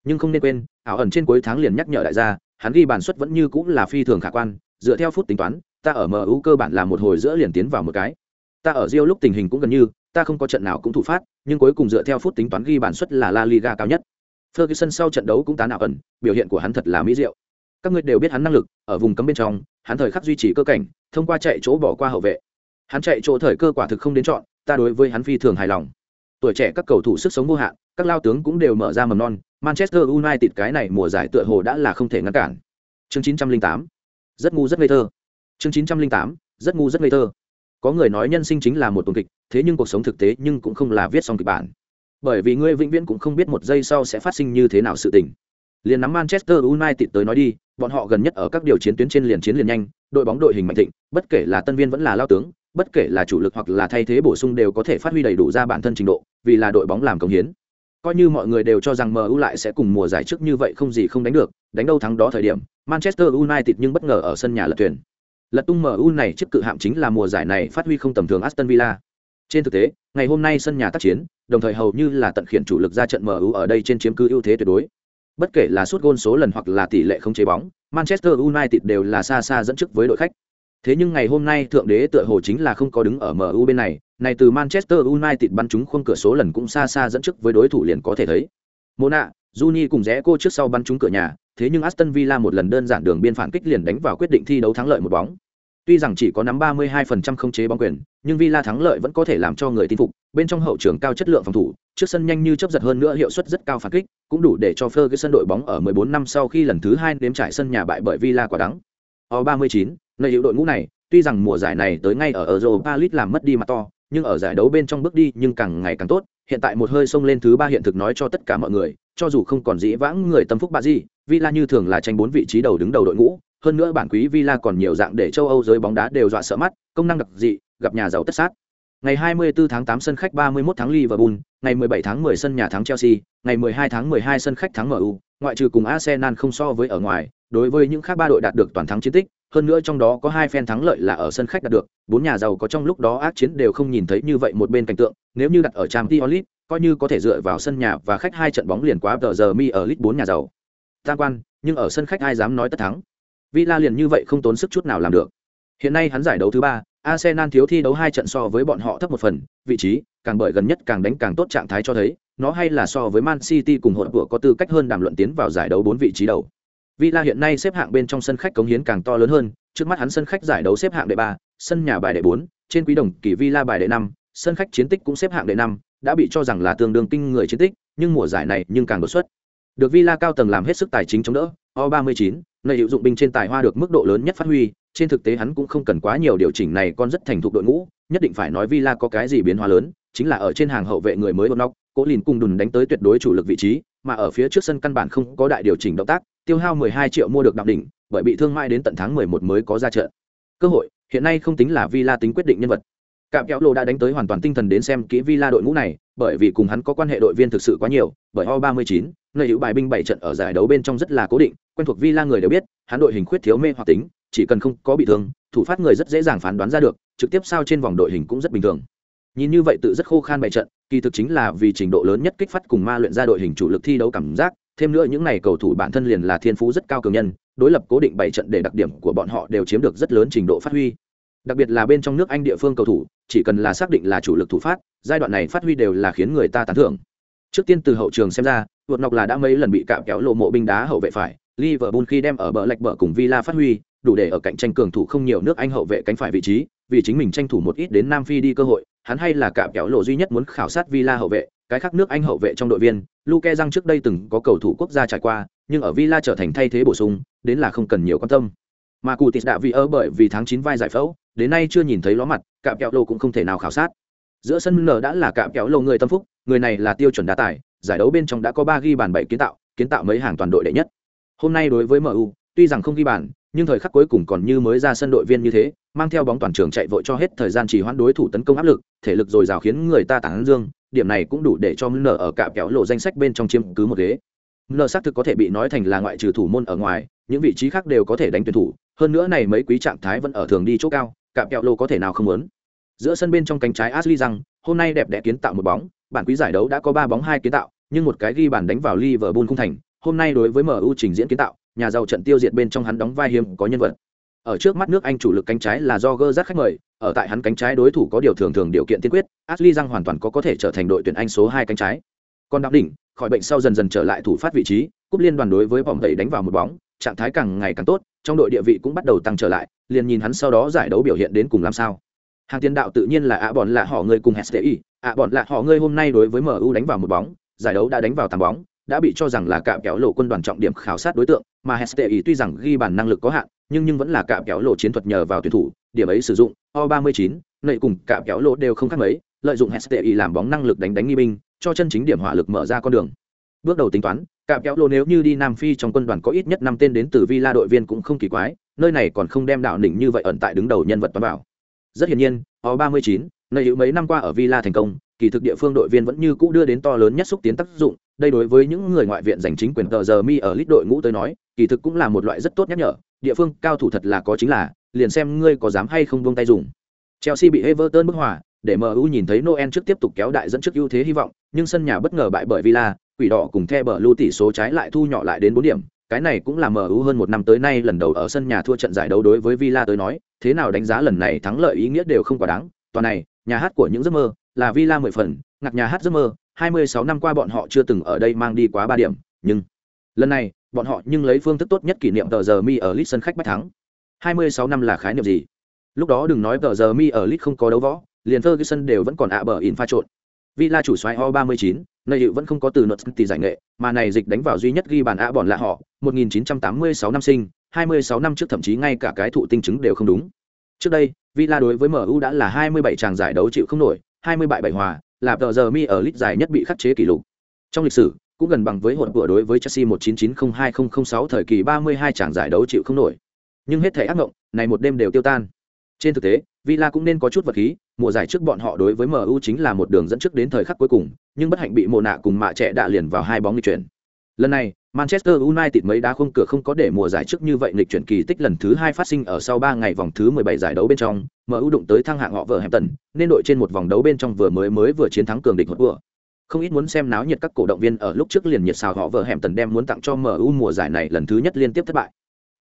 S1: Nhưng không nên quên, ảo ẩn trên cuối tháng liền nhắc nhở đại gia, hắn ghi bàn suất vẫn như cũng là phi thường khả quan, dựa theo phút tính toán, ta ở MU cơ bản là một hồi giữa liền tiến vào một cái. Ta ở Rio lúc tình hình cũng gần như, ta không có trận nào cũng thủ phát, nhưng cuối cùng dựa theo phút tính toán ghi bàn suất là La Liga cao nhất. Ferguson sau trận đấu cũng tán ảo ẩn, biểu hiện của hắn thật là mỹ diệu. Các ngươi đều biết hắn năng lực, ở vùng cấm bên trong, hắn thời khắc duy trì cơ cảnh, thông qua chạy chỗ bỏ qua hậu vệ. Hắn chạy chỗ thời cơ quả thực không đến chọn, ta đối với hắn phi thường hài lòng. Tuổi trẻ các cầu thủ sức sống vô hạn, các lao tướng cũng đều mở ra mầm non, Manchester United cái này mùa giải tựa hồ đã là không thể ngăn cản. Chương 908. Rất ngu rất ngây thơ. Chương 908. Rất ngu rất ngây thơ. Có người nói nhân sinh chính là một tuần kịch, thế nhưng cuộc sống thực tế nhưng cũng không là viết xong kịch bản bởi vì ngươi vĩnh viễn cũng không biết một giây sau sẽ phát sinh như thế nào sự tình liền nắm manchester united tới nói đi bọn họ gần nhất ở các điều chiến tuyến trên liền chiến liền nhanh đội bóng đội hình mạnh thịnh bất kể là tân viên vẫn là lao tướng bất kể là chủ lực hoặc là thay thế bổ sung đều có thể phát huy đầy đủ ra bản thân trình độ vì là đội bóng làm công hiến coi như mọi người đều cho rằng MU lại sẽ cùng mùa giải trước như vậy không gì không đánh được, đánh đâu thắng đó thời điểm, Manchester United nhưng bất ngờ ở sân nhà lật thuyền. Lật tung MU này trước cự hạm chính là mùa giải này phát huy không tầm thường Aston Villa. Trên thực tế, ngày hôm nay sân nhà tác chiến, đồng thời hầu như là tận khiển chủ lực ra trận MU ở đây trên chiếm cứ ưu thế tuyệt đối. Bất kể là suốt gôn số lần hoặc là tỷ lệ không chế bóng, Manchester United đều là xa xa dẫn trước với đội khách. Thế nhưng ngày hôm nay thượng đế tựa hồ chính là không có đứng ở MU bên này, này từ Manchester United bắn trúng khung cửa số lần cũng xa xa dẫn trước với đối thủ liền có thể thấy. Mona, Juni cùng rẽ cô trước sau bắn trúng cửa nhà, thế nhưng Aston Villa một lần đơn giản đường biên phản kích liền đánh vào quyết định thi đấu thắng lợi một bóng. Tuy rằng chỉ có nắm 32% không chế bóng quyền, nhưng Villa thắng lợi vẫn có thể làm cho người tin phục, bên trong hậu trường cao chất lượng phòng thủ, trước sân nhanh như chớp giật hơn nữa hiệu suất rất cao phản kích, cũng đủ để cho Ferguson đội bóng ở 14 năm sau khi lần thứ hai nếm trải sân nhà bại bởi Villa quả đắng. O39, nơi hiệu đội ngũ này, tuy rằng mùa giải này tới ngay ở Europa League làm mất đi mặt to, nhưng ở giải đấu bên trong bước đi nhưng càng ngày càng tốt, hiện tại một hơi xông lên thứ ba hiện thực nói cho tất cả mọi người, cho dù không còn dĩ vãng người tâm phúc bà gì, Villa như thường là tranh bốn vị trí đầu đứng đầu đội ngũ, hơn nữa bản quý Villa còn nhiều dạng để châu Âu giới bóng đá đều dọa sợ mắt, công năng đặc dị, gặp nhà giàu tất sát. Ngày 24 tháng 8 sân khách 31 tháng Liverpool, ngày 17 tháng 10 sân nhà thắng Chelsea, ngày 12 tháng 12 sân khách thắng MU, ngoại trừ cùng Arsenal không so với ở ngoài, đối với những khác ba đội đạt được toàn thắng chiến tích, hơn nữa trong đó có hai phen thắng lợi là ở sân khách đạt được, bốn nhà giàu có trong lúc đó ác chiến đều không nhìn thấy như vậy một bên cảnh tượng, nếu như đặt ở Champions League, coi như có thể dựa vào sân nhà và khách hai trận bóng liền quá giờ mi ở League 4 nhà giàu. Tam quan, nhưng ở sân khách ai dám nói tất thắng. Villa liền như vậy không tốn sức chút nào làm được. Hiện nay hắn giải đấu thứ ba, Arsenal thiếu thi đấu hai trận so với bọn họ thấp một phần, vị trí, càng bởi gần nhất càng đánh càng tốt trạng thái cho thấy, nó hay là so với Man City cùng hội vừa có tư cách hơn đàm luận tiến vào giải đấu bốn vị trí đầu. Villa hiện nay xếp hạng bên trong sân khách cống hiến càng to lớn hơn, trước mắt hắn sân khách giải đấu xếp hạng đệ ba, sân nhà bài đệ bốn, trên quý đồng kỳ Villa bài đệ năm, sân khách chiến tích cũng xếp hạng đệ năm, đã bị cho rằng là tương đương kinh người chiến tích, nhưng mùa giải này nhưng càng đột xuất. Được Villa cao tầng làm hết sức tài chính chống đỡ, O39, nơi hiệu dụng binh trên tài hoa được mức độ lớn nhất phát huy, trên thực tế hắn cũng không cần quá nhiều điều chỉnh này con rất thành thục đội ngũ, nhất định phải nói Villa có cái gì biến hóa lớn, chính là ở trên hàng hậu vệ người mới Bonnock, Cố Lìn cùng đùn đánh tới tuyệt đối chủ lực vị trí, mà ở phía trước sân căn bản không có đại điều chỉnh động tác, tiêu hao 12 triệu mua được đặc đỉnh, bởi bị thương mại đến tận tháng 11 mới có ra trận. Cơ hội, hiện nay không tính là Villa tính quyết định nhân vật. Cạm kéo lô đã đánh tới hoàn toàn tinh thần đến xem kỹ Villa đội ngũ này, bởi vì cùng hắn có quan hệ đội viên thực sự quá nhiều, bởi O39, nơi hữu bài binh bảy trận ở giải đấu bên trong rất là cố định, quen thuộc Villa người đều biết, hắn đội hình khuyết thiếu mê hoặc tính, chỉ cần không có bị thương, thủ phát người rất dễ dàng phán đoán ra được, trực tiếp sao trên vòng đội hình cũng rất bình thường. Nhìn như vậy tự rất khô khan bày trận, kỳ thực chính là vì trình độ lớn nhất kích phát cùng ma luyện ra đội hình chủ lực thi đấu cảm giác, thêm nữa những này cầu thủ bản thân liền là thiên phú rất cao cường nhân, đối lập cố định bảy trận để đặc điểm của bọn họ đều chiếm được rất lớn trình độ phát huy. Đặc biệt là bên trong nước Anh địa phương cầu thủ, chỉ cần là xác định là chủ lực thủ phát, giai đoạn này phát huy đều là khiến người ta tán thưởng. Trước tiên từ hậu trường xem ra, vượt nọc là đã mấy lần bị cạm kéo lộ mộ binh đá hậu vệ phải, Liverpool khi đem ở bờ lệch bờ cùng Villa phát huy, đủ để ở cạnh tranh cường thủ không nhiều nước Anh hậu vệ cánh phải vị trí, vì chính mình tranh thủ một ít đến Nam Phi đi cơ hội, hắn hay là cạm kéo lộ duy nhất muốn khảo sát Villa hậu vệ, cái khác nước Anh hậu vệ trong đội viên, Luke răng trước đây từng có cầu thủ quốc gia trải qua, nhưng ở Villa trở thành thay thế bổ sung, đến là không cần nhiều quan tâm. Mà Cutis đã vì ơ bởi vì tháng chín vai giải phẫu, đến nay chưa nhìn thấy ló mặt, cạm kẹo lô cũng không thể nào khảo sát. Giữa sân n đã là cạm kẹo lô người tâm phúc, người này là tiêu chuẩn đá tài, giải đấu bên trong đã có ba ghi bàn bảy kiến tạo, kiến tạo mấy hàng toàn đội đệ nhất. Hôm nay đối với MU, tuy rằng không ghi bàn, nhưng thời khắc cuối cùng còn như mới ra sân đội viên như thế, mang theo bóng toàn trường chạy vội cho hết thời gian chỉ hoãn đối thủ tấn công áp lực, thể lực dồi dào khiến người ta tản dương, điểm này cũng đủ để cho n ở cạm kẹo lộ danh sách bên trong chiếm cứ một ghế. n xác thực có thể bị nói thành là ngoại trừ thủ môn ở ngoài, những vị trí khác đều có thể đánh tuyển thủ, hơn nữa này mấy quý trạng thái vẫn ở thường đi chỗ cao, cạm kẹo lô có thể nào không muốn. Giữa sân bên trong cánh trái Ashley rằng, hôm nay đẹp đẽ kiến tạo một bóng, bản quý giải đấu đã có ba bóng hai kiến tạo, nhưng một cái ghi bàn đánh vào Liverpool không thành, hôm nay đối với MU trình diễn kiến tạo, nhà giàu trận tiêu diệt bên trong hắn đóng vai hiếm có nhân vật ở trước mắt nước anh chủ lực cánh trái là do gơ rát khách mời ở tại hắn cánh trái đối thủ có điều thường thường điều kiện tiên quyết ashley rằng hoàn toàn có có thể trở thành đội tuyển anh số hai cánh trái còn đạo đỉnh khỏi bệnh sau dần dần trở lại thủ phát vị trí cúp liên đoàn đối với vòng tẩy đánh vào một bóng trạng thái càng ngày càng tốt, trong đội địa vị cũng bắt đầu tăng trở lại, liền nhìn hắn sau đó giải đấu biểu hiện đến cùng làm sao. Hàng tiền đạo tự nhiên là ạ bọn lạ họ người cùng hsti ạ bọn lạ họ người hôm nay đối với mu đánh vào một bóng, giải đấu đã đánh vào tám bóng, đã bị cho rằng là cạm kéo lộ quân đoàn trọng điểm khảo sát đối tượng, mà hsti tuy rằng ghi bàn năng lực có hạn, nhưng nhưng vẫn là cạm kéo lộ chiến thuật nhờ vào tuyển thủ, điểm ấy sử dụng, o 39 nệ cùng cạm kéo lộ đều không khác mấy, lợi dụng hsti làm bóng năng lực đánh đánh nghi binh, cho chân chính điểm hỏa lực mở ra con đường bước đầu tính toán, cạm kéo lô nếu như đi nam phi trong quân đoàn có ít nhất năm tên đến từ villa đội viên cũng không kỳ quái, nơi này còn không đem đạo đỉnh như vậy ẩn tại đứng đầu nhân vật toán bảo. Rất hiển nhiên o 39 nơi hữu mấy năm qua ở villa thành công, kỳ thực địa phương đội viên vẫn như cũ đưa đến to lớn nhất xúc tiến tác dụng, đây đối với những người ngoại viện giành chính quyền tờ giờ mi ở lít đội ngũ tới nói, kỳ thực cũng là một loại rất tốt nhắc nhở, địa phương cao thủ thật là có chính là, liền xem ngươi có dám hay không buông tay dùng. Chelsea bị everton bức hòa, để mu nhìn thấy noel trước tiếp tục kéo đại dẫn trước ưu thế hy vọng, nhưng sân nhà bất ngờ bại bởi villa quỷ đỏ cùng the bờ lưu tỷ số trái lại thu nhỏ lại đến bốn điểm cái này cũng là mu hơn một năm tới nay lần đầu ở sân nhà thua trận giải đấu đối với villa tới nói thế nào đánh giá lần này thắng lợi ý nghĩa đều không quá đáng toàn này nhà hát của những giấc mơ là villa mười phần ngạc nhà hát giấc mơ 26 năm qua bọn họ chưa từng ở đây mang đi quá ba điểm, nhưng lần này, bọn họ nhưng lấy phương thức tốt nhất kỷ niệm tờ giờ mi ở lit sân khách bách thắng. 26 năm là khái niệm gì? Lúc đó đừng nói tờ giờ mi ở lit không có đấu võ, liền Ferguson đều vẫn còn ạ bờ in pha trộn. Villa chủ soái O39, nơi hiệu vẫn không có từ nốt tỷ giải nghệ, mà này dịch đánh vào duy nhất ghi bàn ạ bọn là họ, 1986 năm sinh, 26 năm trước thậm chí ngay cả cái thụ tinh chứng đều không đúng. Trước đây, Villa đối với MU đã là 27 tràng giải đấu chịu không nổi, 20 bại hòa, là tờ giờ mi ở lit giải nhất bị khắc chế kỷ lục trong lịch sử cũng gần bằng với hỗn cửa đối với Chelsea 1990-2006 thời kỳ 32 trận giải đấu chịu không nổi. Nhưng hết thể ác mộng, này một đêm đều tiêu tan. Trên thực tế, Villa cũng nên có chút vật khí, mùa giải trước bọn họ đối với MU chính là một đường dẫn trước đến thời khắc cuối cùng, nhưng bất hạnh bị mồ nạ cùng mạ trẻ đã liền vào hai bóng đi chuyển. Lần này, Manchester United mấy đá khung cửa không có để mùa giải trước như vậy nghịch chuyển kỳ tích lần thứ hai phát sinh ở sau 3 ngày vòng thứ 17 giải đấu bên trong, MU đụng tới thăng hạng họ vợ Hampton, nên đội trên một vòng đấu bên trong vừa mới mới vừa chiến thắng cường địch vừa. Không ít muốn xem náo nhiệt các cổ động viên ở lúc trước liền nhiệt xào họ vợ Hampton đem muốn tặng cho MU mùa giải này lần thứ nhất liên tiếp thất bại.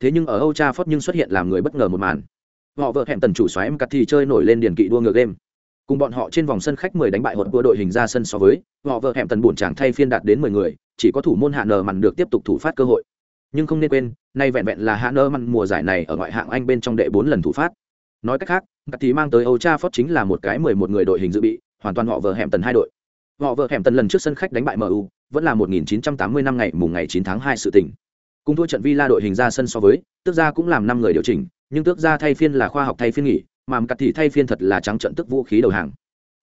S1: Thế nhưng ở Old Trafford nhưng xuất hiện làm người bất ngờ một màn. Họ vợ tần chủ soái thì chơi nổi lên điền kỵ đua ngược game. Cùng bọn họ trên vòng sân khách 10 đánh bại hột của đội hình ra sân so với, họ vợ hẹn tần buồn chàng thay phiên đạt đến 10 người, chỉ có thủ môn hạ nờ mặn được tiếp tục thủ phát cơ hội. Nhưng không nên quên, nay vẹn vẹn là hạ nờ mặn mùa giải này ở ngoại hạng anh bên trong đệ 4 lần thủ phát. Nói cách khác các thì mang tới Âu Cha Phót chính là một cái 11 người đội hình dự bị, hoàn toàn họ vợ hẹn tần hai đội. Họ vợ hẹn tần lần trước sân khách đánh bại MU vẫn là 1980 năm ngày mùng ngày 9 tháng 2 sự tình. Cùng thua trận Villa đội hình ra sân so với, tức ra cũng làm 5 người điều chỉnh nhưng tước ra thay phiên là khoa học thay phiên nghỉ, mà cắt thì thay phiên thật là trắng trận tức vũ khí đầu hàng.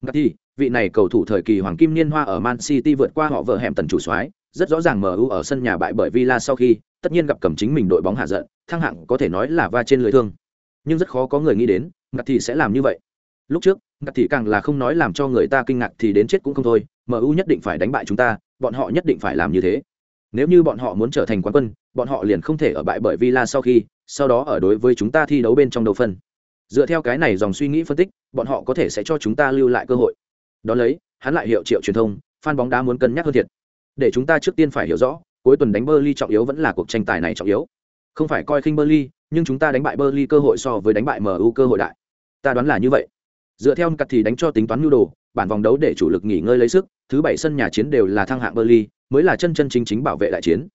S1: Cắt thì vị này cầu thủ thời kỳ hoàng kim niên hoa ở man city vượt qua họ vợ hẻm tần chủ soái, rất rõ ràng mu ở sân nhà bại bởi villa sau khi, tất nhiên gặp cầm chính mình đội bóng hạ giận, thăng hạng có thể nói là va trên lưới thương. Nhưng rất khó có người nghĩ đến ngặt thì sẽ làm như vậy. Lúc trước ngặt thì càng là không nói làm cho người ta kinh ngạc thì đến chết cũng không thôi mu nhất định phải đánh bại chúng ta, bọn họ nhất định phải làm như thế nếu như bọn họ muốn trở thành quán quân, bọn họ liền không thể ở bại bởi villa sau khi, sau đó ở đối với chúng ta thi đấu bên trong đầu phân. Dựa theo cái này dòng suy nghĩ phân tích, bọn họ có thể sẽ cho chúng ta lưu lại cơ hội. Đ ó lấy, hắn lại hiệu triệu truyền thông f bóng đá muốn cân nhắc hơn thiệt. Để chúng ta trước tiên phải hiểu rõ, cuối tuần đánh Burnley trọng yếu vẫn là cuộc tranh tài này trọng yếu. Không phải coi khinh Burnley, nhưng chúng ta đánh bại Burnley cơ hội so với đánh bại mu cơ hội đại. Ta đoán là như vậy. Dựa theo cắt thì đánh cho tính toán nhu đồ, bản vòng đấu để chủ lực nghỉ ngơi lấy sức, thứ bảy sân nhà chiến đều là thăng hạng Burnley mới là chân chân chính chính bảo vệ đại chiến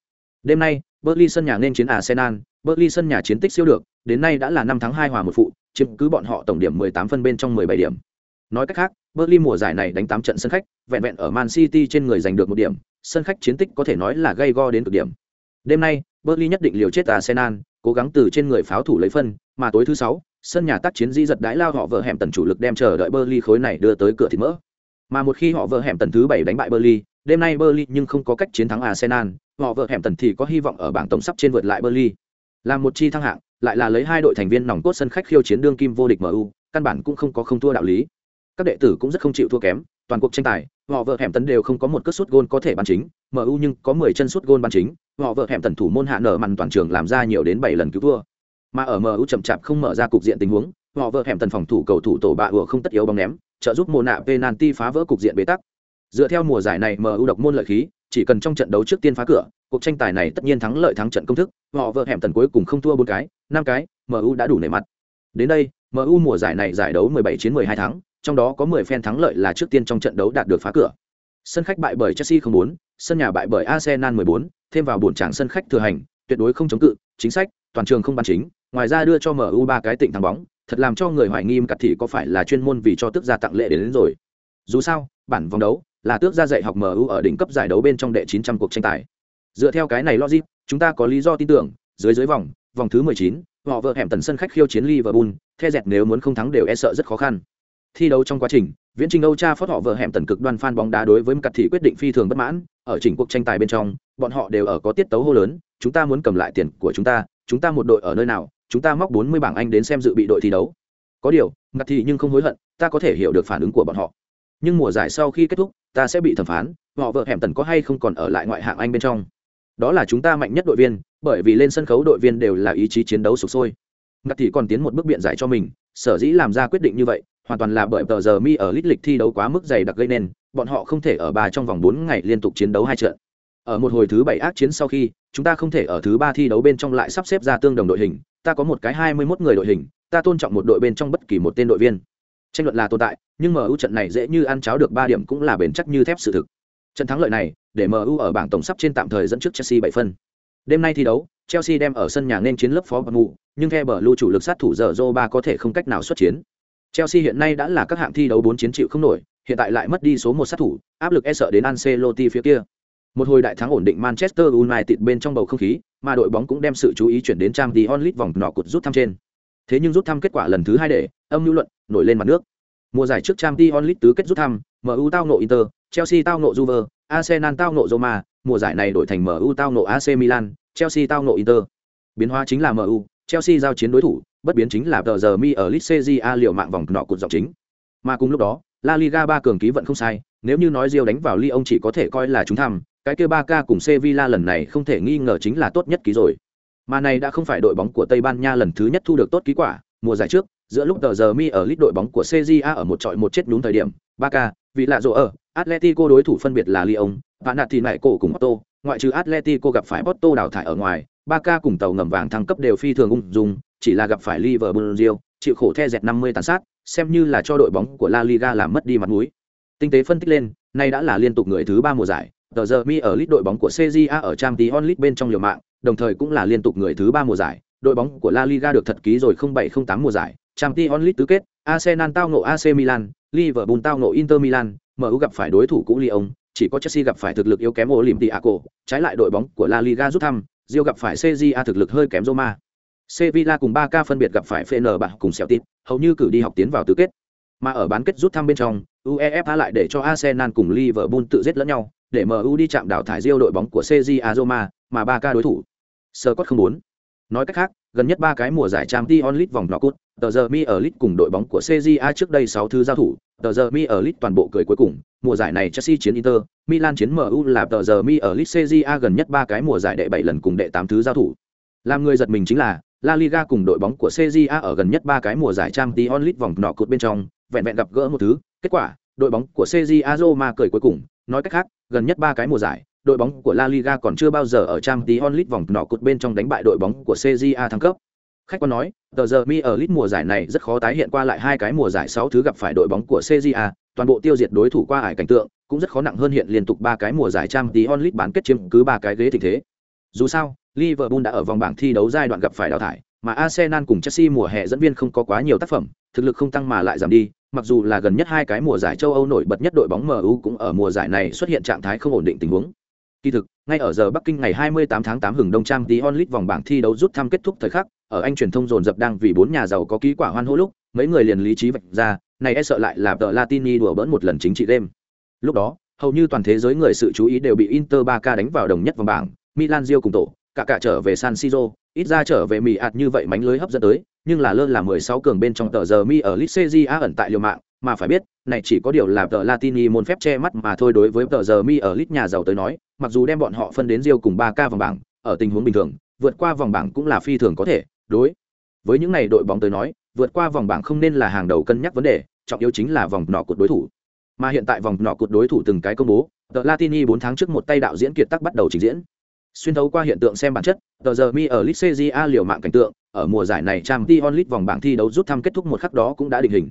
S1: đêm nay Burnley sân nhà nên chiến Arsenal Burnley sân nhà chiến tích siêu được đến nay đã là năm tháng hai hòa một phụ chiếm cứ bọn họ tổng điểm 18 phân bên trong 17 điểm. Nói cách khác, Burnley mùa giải này đánh 8 trận sân khách, vẹn vẹn ở Man City trên người giành được một điểm, sân khách chiến tích có thể nói là gây go đến cực điểm. Đêm nay, Burnley nhất định liều chết Arsenal, cố gắng từ trên người pháo thủ lấy phân, mà tối thứ 6, sân nhà tác chiến di giật đãi lao họ vợ hẻm tần chủ lực đem chờ đợi Burnley khối này đưa tới cửa thịt mỡ. Mà một khi họ vợ hẻm tần thứ 7 đánh bại Burnley, đêm nay Burnley nhưng không có cách chiến thắng Arsenal, họ vợ hẻm tần thì có hy vọng ở bảng tổng sắp trên vượt lại Burnley. Làm một chi thăng hạng, lại là lấy hai đội thành viên nòng cốt sân khách khiêu chiến đương kim vô địch MU, căn bản cũng không có không thua đạo lý. Các đệ tử cũng rất không chịu thua kém, toàn cuộc tranh tài, họ vợ hẻm tần đều không có một cất sút gôn có thể bàn chính, MU nhưng có 10 chân sút gôn bàn chính, họ vợ hẻm tần thủ môn hạ nở màn toàn trường làm ra nhiều đến 7 lần cứu thua. Mà ở MU chậm chạp không mở ra cục diện tình huống, họ vợ hẻm tần phòng thủ cầu thủ tổ bạ ủa không tất yếu bóng ném, trợ giúp mùa nạ penalty phá vỡ cục diện bế tắc. Dựa theo mùa giải này MU độc môn lợi khí, chỉ cần trong trận đấu trước tiên phá cửa, cuộc tranh tài này tất nhiên thắng lợi thắng trận công thức, họ vợ hẻm tần cuối cùng không thua bốn cái, năm cái, MU đã đủ nể mặt. Đến đây, MU mùa giải này giải đấu 17 chiến 12 thắng, trong đó có 10 phen thắng lợi là trước tiên trong trận đấu đạt được phá cửa. Sân khách bại bởi Chelsea 04, sân nhà bại bởi Arsenal 14, thêm vào buồn trạng sân khách thừa hành, tuyệt đối không chống cự, chính sách, toàn trường không ban chính, ngoài ra đưa cho MU ba cái tịnh thắng bóng, thật làm cho người hoài nghi cặt thị có phải là chuyên môn vì cho tước gia tặng lệ đến, đến rồi. Dù sao, bản vòng đấu là tước gia dạy học MU ở đỉnh cấp giải đấu bên trong đệ 900 cuộc tranh tài. Dựa theo cái này logic, chúng ta có lý do tin tưởng, dưới dưới vòng, vòng thứ 19, họ vợ hẻm tần sân khách khiêu chiến Liverpool, the dẹt nếu muốn không thắng đều e sợ rất khó khăn. Thi đấu trong quá trình, viễn trình Âu Cha phót họ vợ hẻm tần cực đoan fan bóng đá đối với cặt thị quyết định phi thường bất mãn, ở chỉnh cuộc tranh tài bên trong, bọn họ đều ở có tiết tấu hô lớn, chúng ta muốn cầm lại tiền của chúng ta, chúng ta một đội ở nơi nào, chúng ta móc 40 bảng Anh đến xem dự bị đội thi đấu. Có điều, ngặt thị nhưng không hối hận, ta có thể hiểu được phản ứng của bọn họ. Nhưng mùa giải sau khi kết thúc, ta sẽ bị thẩm phán, họ vợ hẻm tần có hay không còn ở lại ngoại hạng Anh bên trong. Đó là chúng ta mạnh nhất đội viên, bởi vì lên sân khấu đội viên đều là ý chí chiến đấu sục sôi. Ngặt thị còn tiến một bước biện giải cho mình, sở dĩ làm ra quyết định như vậy, hoàn toàn là bởi tờ giờ mi ở lít lịch thi đấu quá mức dày đặc gây nên, bọn họ không thể ở ba trong vòng 4 ngày liên tục chiến đấu hai trận. Ở một hồi thứ bảy ác chiến sau khi, chúng ta không thể ở thứ ba thi đấu bên trong lại sắp xếp ra tương đồng đội hình, ta có một cái 21 người đội hình, ta tôn trọng một đội bên trong bất kỳ một tên đội viên. Tranh luận là tồn tại, nhưng MU trận này dễ như ăn cháo được 3 điểm cũng là bền chắc như thép sự thực. Trận thắng lợi này, để MU ở bảng tổng sắp trên tạm thời dẫn trước Chelsea 7 phân. Đêm nay thi đấu, Chelsea đem ở sân nhà nên chiến lớp phó bậc ngủ, nhưng theo bờ lưu chủ lực sát thủ giờ Zoba có thể không cách nào xuất chiến. Chelsea hiện nay đã là các hạng thi đấu 4 chiến chịu không nổi, hiện tại lại mất đi số một sát thủ, áp lực e sợ đến Ancelotti phía kia. Một hồi đại thắng ổn định Manchester United bên trong bầu không khí, mà đội bóng cũng đem sự chú ý chuyển đến Tramti Onlit vòng nọ cột rút thăm trên. Thế nhưng rút thăm kết quả lần thứ hai để âm lưu luận nổi lên mặt nước. Mùa giải trước Tramti Onlit tứ kết rút thăm, MU tao nộ Inter, Chelsea tao nộ Juve, Arsenal tao nộ Roma, mùa giải này đổi thành MU tao nộ AC Milan, Chelsea tao nộ Inter. Biến hóa chính là MU, Chelsea giao chiến đối thủ, bất biến chính là tờ giờ mi ở lit CJA liệu mạng vòng nọ cột dọc chính. Mà cùng lúc đó, La Liga ba cường ký vận không sai, nếu như nói Rio đánh vào Lyon chỉ có thể coi là chúng thăm, cái kia Barca cùng Sevilla lần này không thể nghi ngờ chính là tốt nhất ký rồi. Mà này đã không phải đội bóng của Tây Ban Nha lần thứ nhất thu được tốt ký quả, mùa giải trước, giữa lúc tờ giờ mi ở lít đội bóng của CJA ở một trọi một chết đúng thời điểm, Barca, vì lạ rộ ở, Atletico đối thủ phân biệt là Lyon, và nạt thì lại cổ cùng Porto, ngoại trừ Atletico gặp phải Porto đào thải ở ngoài, Barca cùng tàu ngầm vàng thăng cấp đều phi thường ung dung, chỉ là gặp phải Liverpool chịu khổ the dẹt 50 tàn sát, xem như là cho đội bóng của La Liga làm mất đi mặt mũi. Tinh tế phân tích lên, nay đã là liên tục người thứ ba mùa giải, tờ giờ mi ở lít đội bóng của CJA ở Champions League bên trong liều mạng, đồng thời cũng là liên tục người thứ ba mùa giải, đội bóng của La Liga được thật ký rồi 0708 mùa giải, Champions League tứ kết, Arsenal tao ngộ AC Milan, Liverpool tao ngộ Inter Milan, MU gặp phải đối thủ cũ Lyon, chỉ có Chelsea gặp phải thực lực yếu kém Olympiaco, trái lại đội bóng của La Liga rút thăm, Real gặp phải CJA thực lực hơi kém Roma. Sevilla cùng Barca phân biệt gặp phải Fenerbahce cùng Celtic, hầu như cử đi học tiến vào tứ kết. Mà ở bán kết rút thăm bên trong, UEFA lại để cho Arsenal cùng Liverpool tự giết lẫn nhau, để MU đi chạm đảo thải Rio đội bóng của Seji Azoma, mà Barca đối thủ. Scott không muốn. Nói cách khác, gần nhất ba cái mùa giải Champions League vòng knockout, tờ giờ mi ở League cùng đội bóng của CJA trước đây 6 thứ giao thủ, tờ giờ mi ở League toàn bộ cười cuối cùng, mùa giải này Chelsea chiến Inter, Milan chiến MU là tờ giờ mi ở League CJA gần nhất ba cái mùa giải đệ 7 lần cùng đệ 8 thứ giao thủ. Làm người giật mình chính là, La Liga cùng đội bóng của CJA ở gần nhất ba cái mùa giải Champions League vòng knockout bên trong, vẹn vẹn gặp gỡ một thứ, kết quả, đội bóng của CJA Roma cười cuối cùng, nói cách khác, gần nhất ba cái mùa giải, đội bóng của La Liga còn chưa bao giờ ở Champions League vòng nọ cột bên trong đánh bại đội bóng của CJA thăng cấp. Khách quan nói, tờ giờ mi ở lit mùa giải này rất khó tái hiện qua lại hai cái mùa giải 6 thứ gặp phải đội bóng của CJA, toàn bộ tiêu diệt đối thủ qua ải cảnh tượng, cũng rất khó nặng hơn hiện liên tục ba cái mùa giải Champions League bán kết chiếm cứ ba cái ghế tình thế. Dù sao, Liverpool đã ở vòng bảng thi đấu giai đoạn gặp phải đào thải, mà Arsenal cùng Chelsea mùa hè dẫn viên không có quá nhiều tác phẩm, thực lực không tăng mà lại giảm đi, mặc dù là gần nhất hai cái mùa giải châu Âu nổi bật nhất đội bóng MU cũng ở mùa giải này xuất hiện trạng thái không ổn định tình huống. Kỳ thực, ngay ở giờ Bắc Kinh ngày 28 tháng 8 hừng đông trang tí onlit vòng bảng thi đấu rút thăm kết thúc thời khắc, ở Anh truyền thông dồn dập đang vì bốn nhà giàu có ký quả hoan hô lúc, mấy người liền lý trí vạch ra, này e sợ lại là tờ Latini đùa bỡn một lần chính trị đêm. Lúc đó, hầu như toàn thế giới người sự chú ý đều bị Inter Barca đánh vào đồng nhất vòng bảng, Milan Rio cùng tổ, cả cả trở về San Siro, ít ra trở về mì ạt như vậy mánh lưới hấp dẫn tới, nhưng là lơ là 16 cường bên trong tờ giờ mi ở Ligue ẩn tại liều mạng, mà phải biết, này chỉ có điều là tờ Latini môn phép che mắt mà thôi đối với tờ giờ mi ở Lit nhà giàu tới nói, mặc dù đem bọn họ phân đến Rio cùng 3K vòng bảng, ở tình huống bình thường, vượt qua vòng bảng cũng là phi thường có thể, đối. Với những này đội bóng tới nói, vượt qua vòng bảng không nên là hàng đầu cân nhắc vấn đề, trọng yếu chính là vòng nọ cột đối thủ. Mà hiện tại vòng nọ cột đối thủ từng cái công bố, tờ Latini 4 tháng trước một tay đạo diễn kiệt tác bắt đầu trình diễn xuyên thấu qua hiện tượng xem bản chất tờ giờ mi ở litsegia liều mạng cảnh tượng ở mùa giải này trang t onlit vòng bảng thi đấu rút thăm kết thúc một khắc đó cũng đã định hình.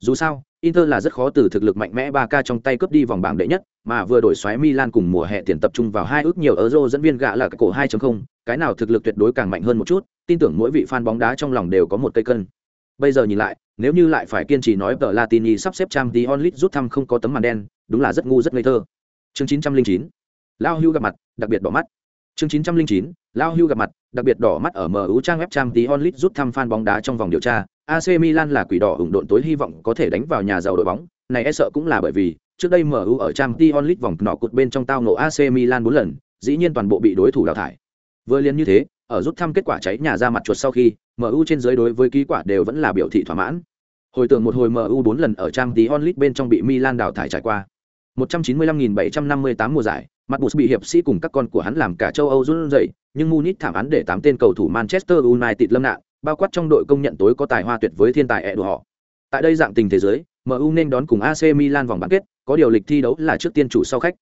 S1: Dù sao, inter là rất khó từ thực lực mạnh mẽ ba k trong tay cướp đi vòng bảng đệ nhất, mà vừa đổi xoáy milan cùng mùa hè tiền tập trung vào hai ước nhiều euro dẫn viên gạ là cái cổ 2.0 cái nào thực lực tuyệt đối càng mạnh hơn một chút, tin tưởng mỗi vị fan bóng đá trong lòng đều có một cây cân. Bây giờ nhìn lại, nếu như lại phải kiên trì nói tờ latini sắp xếp trang t onlit rút thăm không có tấm màn đen, đúng là rất ngu rất ngây thơ. Chương 909 lao hưu gặp mặt, đặc biệt bỏ mắt. Chương 909, Lao Hưu gặp mặt, đặc biệt đỏ mắt ở MU trang web trang tí onlit rút thăm fan bóng đá trong vòng điều tra, AC Milan là quỷ đỏ ủng độn tối hy vọng có thể đánh vào nhà giàu đội bóng, này e sợ cũng là bởi vì, trước đây MU ở trang tí onlit vòng nọ cột bên trong tao ngộ AC Milan 4 lần, dĩ nhiên toàn bộ bị đối thủ đào thải. Vừa liên như thế, ở rút thăm kết quả cháy nhà ra mặt chuột sau khi, MU trên dưới đối với ký quả đều vẫn là biểu thị thỏa mãn. Hồi tưởng một hồi MU 4 lần ở trang tí onlit bên trong bị Milan đào thải trải qua. 195.758 mùa giải, mặt bụt bị hiệp sĩ cùng các con của hắn làm cả châu âu run rẩy, nhưng munich thảm án để tám tên cầu thủ manchester united lâm nạn, bao quát trong đội công nhận tối có tài hoa tuyệt với thiên tài ẻ đùa họ. Tại đây dạng tình thế giới mu nên đón cùng ac milan vòng bán kết, có điều lịch thi đấu là trước tiên chủ sau khách.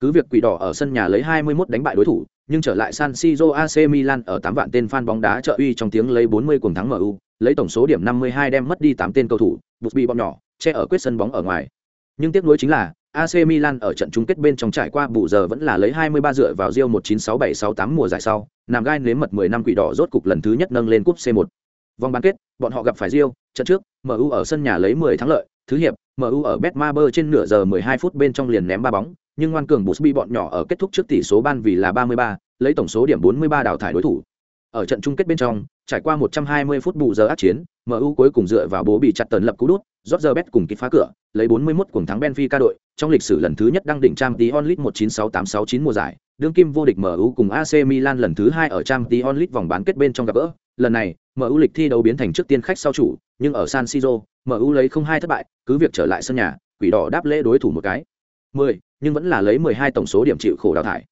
S1: Cứ việc quỷ đỏ ở sân nhà lấy 21 đánh bại đối thủ, nhưng trở lại san siro ac milan ở 8 vạn tên fan bóng đá trợ uy trong tiếng lấy 40 cùng thắng mu lấy tổng số điểm 52 đem mất đi 8 tên cầu thủ, bụt bị bom nhỏ, che ở quyết sân bóng ở ngoài. Nhưng tiếc nuối chính là AC Milan ở trận chung kết bên trong trải qua bù giờ vẫn là lấy 23 dựa vào Real 196768 mùa giải sau, nằm gai nếm mật 10 năm quỷ đỏ rốt cục lần thứ nhất nâng lên cúp C1. Vòng bán kết, bọn họ gặp phải Real, trận trước, MU ở sân nhà lấy 10 thắng lợi, thứ hiệp, MU ở Betmaber trên nửa giờ 12 phút bên trong liền ném ba bóng, nhưng ngoan cường Busby bọn nhỏ ở kết thúc trước tỷ số ban vì là 33, lấy tổng số điểm 43 đào thải đối thủ. Ở trận chung kết bên trong, trải qua 120 phút bù giờ ác chiến, MU cuối cùng dựa vào bố bị chặt tần lập cú đút, Roger Bet cùng kịp phá cửa, lấy 41 cuồng thắng Benfica đội, trong lịch sử lần thứ nhất đăng đỉnh trang Champions League 196869 mùa giải, đương kim vô địch MU cùng AC Milan lần thứ hai ở trang Champions League vòng bán kết bên trong gặp gỡ. Lần này, MU lịch thi đấu biến thành trước tiên khách sau chủ, nhưng ở San Siro, MU lấy không hai thất bại, cứ việc trở lại sân nhà, quỷ đỏ đáp lễ đối thủ một cái. 10, nhưng vẫn là lấy 12 tổng số điểm chịu khổ đào thải.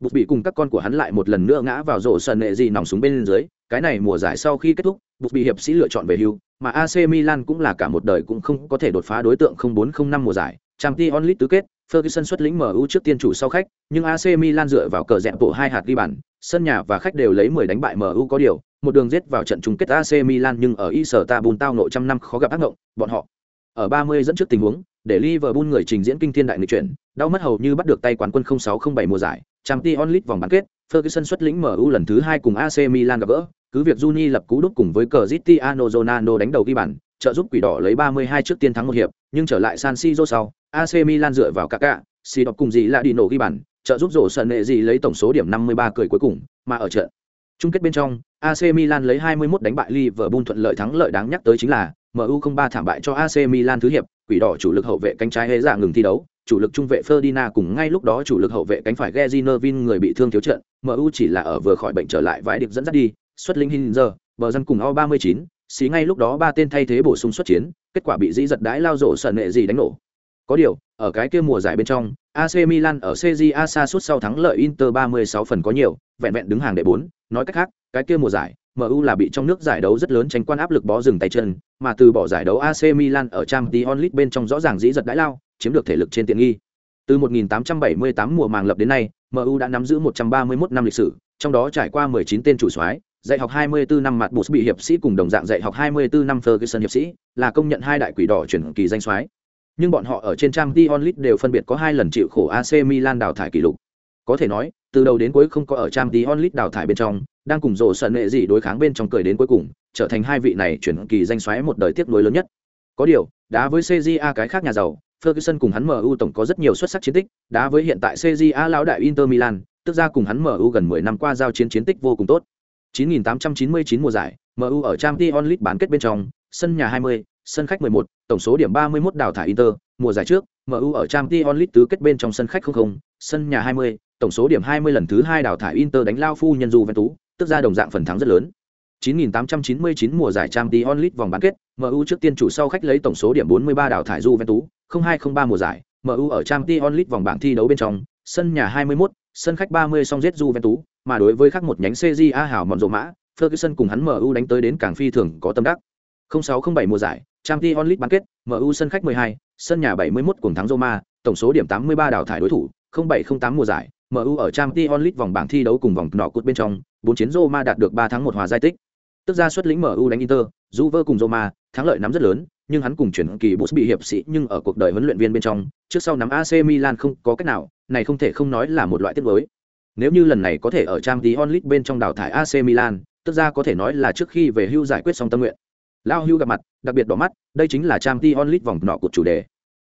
S1: Bụt bị cùng các con của hắn lại một lần nữa ngã vào rổ sân nệ gì nòng súng bên dưới, cái này mùa giải sau khi kết thúc, Bụt bị hiệp sĩ lựa chọn về hưu, mà AC Milan cũng là cả một đời cũng không có thể đột phá đối tượng 0405 mùa giải. Champions League tứ kết, Ferguson xuất lĩnh MU trước tiên chủ sau khách, nhưng AC Milan dựa vào cờ dẹp bộ hai hạt ghi bàn, sân nhà và khách đều lấy 10 đánh bại MU có điều, một đường giết vào trận chung kết AC Milan nhưng ở Istanbul tao nội trăm năm khó gặp ác ngộng, bọn họ ở 30 dẫn trước tình huống, để Liverpool người trình diễn kinh thiên đại nghịch chuyển, đau mất hầu như bắt được tay quán quân 0607 mùa giải, Champions League vòng bán kết, Ferguson xuất lĩnh MU lần thứ hai cùng AC Milan gặp gỡ, cứ việc Juni lập cú đúc cùng với Cristiano Ronaldo đánh đầu ghi bàn, trợ giúp quỷ đỏ lấy 32 trước tiên thắng một hiệp, nhưng trở lại San Siro sau, AC Milan dựa vào Kaká, si đọc cùng gì là đi nổ ghi bàn, trợ giúp rổ sân nệ gì lấy tổng số điểm 53 cười cuối cùng, mà ở trận chung kết bên trong, AC Milan lấy 21 đánh bại Liverpool thuận lợi thắng lợi đáng nhắc tới chính là MU 03 thảm bại cho AC Milan thứ hiệp, quỷ đỏ chủ lực hậu vệ cánh trái hế dạ ngừng thi đấu, chủ lực trung vệ Ferdinand cùng ngay lúc đó chủ lực hậu vệ cánh phải Gezinovin người bị thương thiếu trận, MU chỉ là ở vừa khỏi bệnh trở lại vãi điệp dẫn dắt đi, xuất linh hình giờ bờ dân cùng O39, xí ngay lúc đó ba tên thay thế bổ sung xuất chiến, kết quả bị dĩ giật đái lao rổ sợ nệ gì đánh nổ. Có điều, ở cái kia mùa giải bên trong, AC Milan ở CJA xa suốt sau thắng lợi Inter 36 phần có nhiều, vẹn vẹn đứng hàng đệ 4, nói cách khác, cái kia mùa giải, MU là bị trong nước giải đấu rất lớn tranh quan áp lực bó dừng tay chân, mà từ bỏ giải đấu AC Milan ở Champions League bên trong rõ ràng dĩ giật đãi lao, chiếm được thể lực trên tiện nghi. Từ 1878 mùa màng lập đến nay, MU đã nắm giữ 131 năm lịch sử, trong đó trải qua 19 tên chủ soái, dạy học 24 năm mặt Bus bị hiệp sĩ cùng đồng dạng dạy học 24 năm Ferguson hiệp sĩ, là công nhận hai đại quỷ đỏ chuyển kỳ danh soái. Nhưng bọn họ ở trên trang Dion League đều phân biệt có hai lần chịu khổ AC Milan đào thải kỷ lục. Có thể nói, từ đầu đến cuối không có ở trang Dion League đào thải bên trong, đang cùng rồ sân nệ gì đối kháng bên trong cười đến cuối cùng, trở thành hai vị này chuyển kỳ danh soái một đời tiếc nuối lớn nhất. Có điều, đá với CJA cái khác nhà giàu, Ferguson cùng hắn MU tổng có rất nhiều xuất sắc chiến tích, đá với hiện tại CJA lão đại Inter Milan, tức ra cùng hắn MU gần 10 năm qua giao chiến chiến tích vô cùng tốt. 9899 mùa giải, MU ở Champions League bán kết bên trong, sân nhà 20, sân khách 11, tổng số điểm 31 đào thải Inter, mùa giải trước, MU ở Champions League tứ kết bên trong sân khách 00, sân nhà 20, tổng số điểm 20 lần thứ 2 đào thải Inter đánh lao phu nhân Juventus, tức ra đồng dạng phần thắng rất lớn. 9899 mùa giải Champions League vòng bán kết, MU trước tiên chủ sau khách lấy tổng số điểm 43 đào thải Juventus, 0203 mùa giải, MU ở Champions League vòng bảng thi đấu bên trong, sân nhà 21, sân khách 30 song giết Juventus, mà đối với khác một nhánh CJA hảo mọn rộ mã, Ferguson cùng hắn MU đánh tới đến cảng phi thường có tâm đắc. 0607 mùa giải, Champions League bán kết, MU sân khách 12, sân nhà 71 cùng thắng Roma, tổng số điểm 83 đào thải đối thủ, 0708 mùa giải, MU ở Champions League vòng bảng thi đấu cùng vòng nọ cột bên trong, 4 chiến Roma đạt được 3 thắng 1 hòa giải tích. Tức ra xuất lĩnh MU đánh Inter, Juve cùng Roma, thắng lợi nắm rất lớn, nhưng hắn cùng chuyển kỳ Bus bị hiệp sĩ nhưng ở cuộc đời huấn luyện viên bên trong, trước sau nắm AC Milan không có cách nào, này không thể không nói là một loại tiếc nuối. Nếu như lần này có thể ở Tramti Onlit bên trong đào thải AC Milan, tức ra có thể nói là trước khi về hưu giải quyết xong tâm nguyện. Lao hưu gặp mặt, đặc biệt đỏ mắt, đây chính là Tramti Onlit vòng nọ của chủ đề.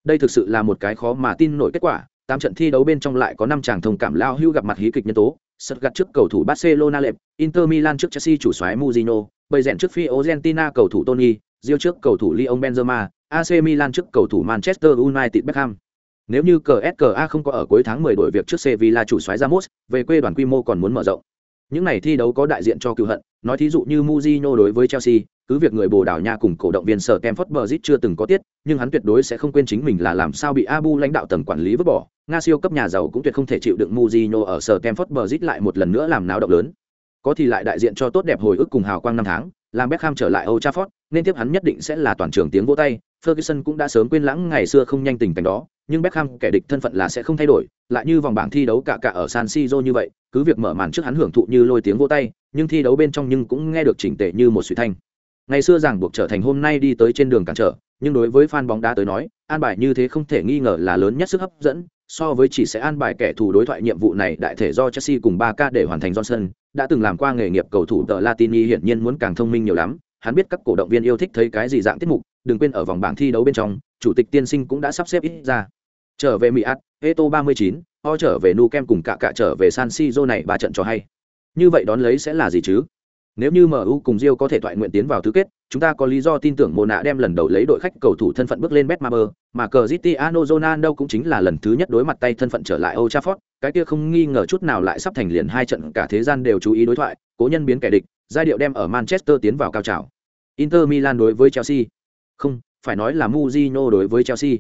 S1: Đây thực sự là một cái khó mà tin nổi kết quả, tám trận thi đấu bên trong lại có năm chàng thông cảm Lao hưu gặp mặt hí kịch nhân tố, sật gặt trước cầu thủ Barcelona lệp, Inter Milan trước Chelsea chủ soái Mourinho, bày rèn trước Fiorentina cầu thủ Tony, Rio trước cầu thủ Lyon Benzema, AC Milan trước cầu thủ Manchester United Beckham. Nếu như CSKA không có ở cuối tháng 10 đổi việc trước Sevilla chủ soái Ramos, về quê đoàn quy mô còn muốn mở rộng. Những này thi đấu có đại diện cho cựu hận, nói thí dụ như Mourinho đối với Chelsea, cứ việc người Bồ Đào Nha cùng cổ động viên sở Stamford Bridge chưa từng có tiết, nhưng hắn tuyệt đối sẽ không quên chính mình là làm sao bị Abu lãnh đạo tầng quản lý vứt bỏ. Nga siêu cấp nhà giàu cũng tuyệt không thể chịu đựng Mourinho ở sở Stamford Bridge lại một lần nữa làm náo động lớn. Có thì lại đại diện cho tốt đẹp hồi ức cùng hào quang năm tháng, làm Beckham trở lại Old Trafford, nên tiếp hắn nhất định sẽ là toàn trường tiếng vỗ tay. Ferguson cũng đã sớm quên lãng ngày xưa không nhanh tình cảnh đó, nhưng Beckham kẻ địch thân phận là sẽ không thay đổi, lại như vòng bảng thi đấu cả cả ở San Siro như vậy, cứ việc mở màn trước hắn hưởng thụ như lôi tiếng vỗ tay, nhưng thi đấu bên trong nhưng cũng nghe được chỉnh tề như một suy thanh. Ngày xưa ràng buộc trở thành hôm nay đi tới trên đường cản trở, nhưng đối với fan bóng đá tới nói, an bài như thế không thể nghi ngờ là lớn nhất sức hấp dẫn, so với chỉ sẽ an bài kẻ thù đối thoại nhiệm vụ này đại thể do Chelsea cùng 3K để hoàn thành Johnson, đã từng làm qua nghề nghiệp cầu thủ tờ Latini hiển nhiên muốn càng thông minh nhiều lắm, hắn biết các cổ động viên yêu thích thấy cái gì dạng tiết mục, đừng quên ở vòng bảng thi đấu bên trong, chủ tịch tiên sinh cũng đã sắp xếp ít ra. Trở về Miat, Eto 39, ho trở về Nu Kem cùng cả cả trở về San Siro này ba trận cho hay. Như vậy đón lấy sẽ là gì chứ? Nếu như MU cùng Rio có thể thoại nguyện tiến vào tứ kết, chúng ta có lý do tin tưởng Mona đem lần đầu lấy đội khách cầu thủ thân phận bước lên Betmaber, mà Cristiano Ronaldo cũng chính là lần thứ nhất đối mặt tay thân phận trở lại Old Trafford, cái kia không nghi ngờ chút nào lại sắp thành liền hai trận cả thế gian đều chú ý đối thoại, cố nhân biến kẻ địch, giai điệu đem ở Manchester tiến vào cao trào. Inter Milan đối với Chelsea. Không, phải nói là Mourinho đối với Chelsea.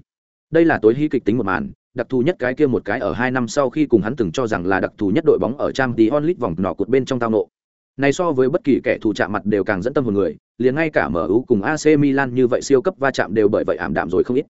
S1: Đây là tối hy kịch tính một màn, đặc thù nhất cái kia một cái ở hai năm sau khi cùng hắn từng cho rằng là đặc thù nhất đội bóng ở Champions League vòng nọ cột bên trong tao nộ. Này so với bất kỳ kẻ thù chạm mặt đều càng dẫn tâm hồn người, liền ngay cả MU cùng AC Milan như vậy siêu cấp va chạm đều bởi vậy ảm đạm rồi không ít.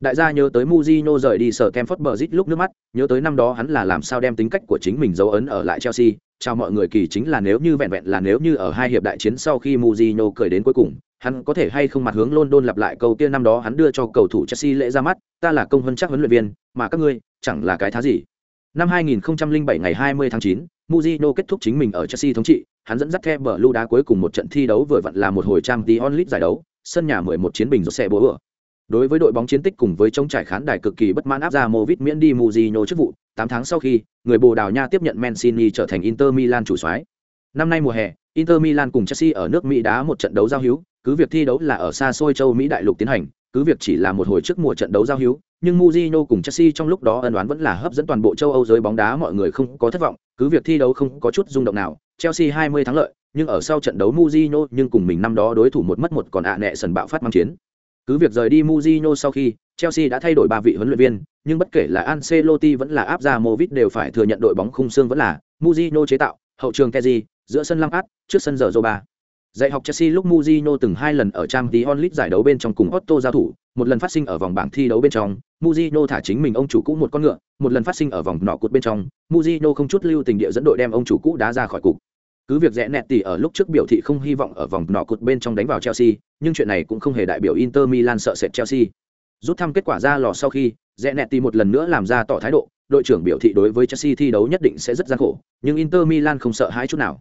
S1: Đại gia nhớ tới Mourinho rời đi sở Campfort Bridge lúc nước mắt, nhớ tới năm đó hắn là làm sao đem tính cách của chính mình dấu ấn ở lại Chelsea, chào mọi người kỳ chính là nếu như vẹn vẹn là nếu như ở hai hiệp đại chiến sau khi Mourinho cười đến cuối cùng, hắn có thể hay không mặt hướng London lặp lại câu kia năm đó hắn đưa cho cầu thủ Chelsea lễ ra mắt, ta là công hơn chắc huấn luyện viên, mà các ngươi chẳng là cái thá gì. Năm 2007 ngày 20 tháng 9, Mujino kết thúc chính mình ở Chelsea thống trị, hắn dẫn dắt The Blue đá cuối cùng một trận thi đấu vừa vặn là một hồi trang Champions League giải đấu, sân nhà 11 chiến bình rốt xe bùa. Đối với đội bóng chiến tích cùng với chống trải khán đài cực kỳ bất mãn áp ra Movit miễn đi Mujino chức vụ, 8 tháng sau khi, người Bồ Đào Nha tiếp nhận Mancini trở thành Inter Milan chủ soái. Năm nay mùa hè, Inter Milan cùng Chelsea ở nước Mỹ đá một trận đấu giao hữu, cứ việc thi đấu là ở xa xôi châu Mỹ đại lục tiến hành, cứ việc chỉ là một hồi trước mùa trận đấu giao hữu, nhưng Mourinho cùng Chelsea trong lúc đó ân oán vẫn là hấp dẫn toàn bộ châu Âu giới bóng đá mọi người không có thất vọng, cứ việc thi đấu không có chút rung động nào, Chelsea 20 thắng lợi, nhưng ở sau trận đấu Mourinho nhưng cùng mình năm đó đối thủ một mất một còn ạ nẹ sần bạo phát mang chiến. Cứ việc rời đi Mourinho sau khi, Chelsea đã thay đổi ba vị huấn luyện viên, nhưng bất kể là Ancelotti vẫn là áp ra Movit đều phải thừa nhận đội bóng khung xương vẫn là Mourinho chế tạo, hậu trường Kessié, giữa sân Lampard, trước sân giờ Zoba. Dạy học Chelsea lúc Mourinho từng hai lần ở Champions League giải đấu bên trong cùng Otto giao thủ, một lần phát sinh ở vòng bảng thi đấu bên trong, Mourinho thả chính mình ông chủ cũ một con ngựa, một lần phát sinh ở vòng nọ cột bên trong, Mourinho không chút lưu tình địa dẫn đội đem ông chủ cũ đá ra khỏi cục. Cứ việc rẽ nẹt tỷ ở lúc trước biểu thị không hy vọng ở vòng nọ cột bên trong đánh vào Chelsea, nhưng chuyện này cũng không hề đại biểu Inter Milan sợ sệt Chelsea. Rút thăm kết quả ra lò sau khi, rẽ nẹt tỷ một lần nữa làm ra tỏ thái độ, đội trưởng biểu thị đối với Chelsea thi đấu nhất định sẽ rất gian khổ, nhưng Inter Milan không sợ hãi chút nào.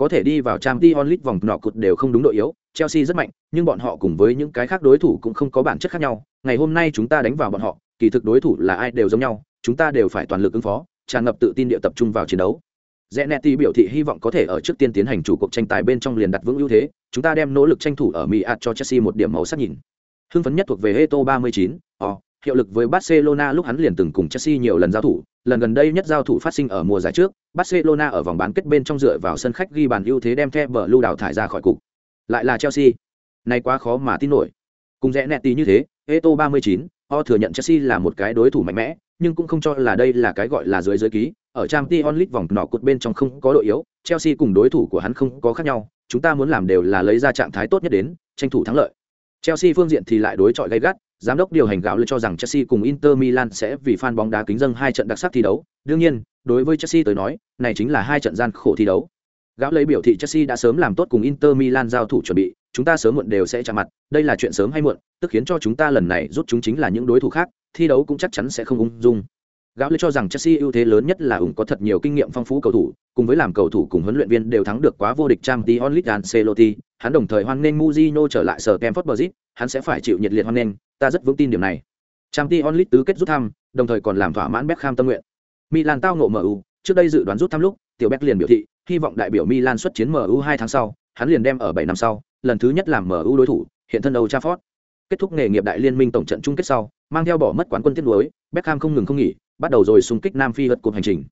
S1: Có thể đi vào trang Champions League vòng nọ cột đều không đúng đội yếu, Chelsea rất mạnh, nhưng bọn họ cùng với những cái khác đối thủ cũng không có bản chất khác nhau. Ngày hôm nay chúng ta đánh vào bọn họ, kỳ thực đối thủ là ai đều giống nhau, chúng ta đều phải toàn lực ứng phó, tràn ngập tự tin địa tập trung vào chiến đấu. Zenetti biểu thị hy vọng có thể ở trước tiên tiến hành chủ cuộc tranh tài bên trong liền đặt vững ưu thế, chúng ta đem nỗ lực tranh thủ ở Miat cho Chelsea một điểm màu sắc nhìn. Hưng phấn nhất thuộc về Heto 39, oh, hiệu lực với Barcelona lúc hắn liền từng cùng Chelsea nhiều lần giao thủ, lần gần đây nhất giao thủ phát sinh ở mùa giải trước, Barcelona ở vòng bán kết bên trong dựa vào sân khách ghi bàn ưu thế đem The Blue đào thải ra khỏi cục. Lại là Chelsea. Này quá khó mà tin nổi. Cùng rẽ nẹt tí như thế, Eto 39, họ thừa nhận Chelsea là một cái đối thủ mạnh mẽ, nhưng cũng không cho là đây là cái gọi là dưới dưới ký, ở Champions League vòng nọ cột bên trong không có đội yếu, Chelsea cùng đối thủ của hắn không có khác nhau, chúng ta muốn làm đều là lấy ra trạng thái tốt nhất đến, tranh thủ thắng lợi. Chelsea phương diện thì lại đối chọi gay gắt, giám đốc điều hành gạo lên cho rằng Chelsea cùng Inter Milan sẽ vì fan bóng đá kính dâng hai trận đặc sắc thi đấu. Đương nhiên, đối với Chelsea tới nói, này chính là hai trận gian khổ thi đấu. Gạo lấy biểu thị Chelsea đã sớm làm tốt cùng Inter Milan giao thủ chuẩn bị, chúng ta sớm muộn đều sẽ chạm mặt, đây là chuyện sớm hay muộn, tức khiến cho chúng ta lần này rút chúng chính là những đối thủ khác, thi đấu cũng chắc chắn sẽ không ung dung. Gạo lý cho rằng Chelsea ưu thế lớn nhất là ủng có thật nhiều kinh nghiệm phong phú cầu thủ, cùng với làm cầu thủ cùng huấn luyện viên đều thắng được quá vô địch Champions League Ancelotti, hắn đồng thời hoan nghênh Mourinho trở lại sở Stamford Bridge, hắn sẽ phải chịu nhiệt liệt hoan nghênh, ta rất vững tin điểm này. Champions League tứ kết rút thăm, đồng thời còn làm thỏa mãn Beckham tâm nguyện. Milan tao ngộ MU, trước đây dự đoán rút thăm lúc, tiểu Beck liền biểu thị, hy vọng đại biểu Milan xuất chiến MU hai tháng sau, hắn liền đem ở bảy năm sau, lần thứ nhất làm MU đối thủ, hiện thân Old Trafford. Kết thúc nghề nghiệp đại liên minh tổng trận chung kết sau, mang theo bỏ mất quán quân tiết đối, Beckham không ngừng không nghỉ, bắt đầu rồi xung kích Nam Phi vượt cuộc hành trình.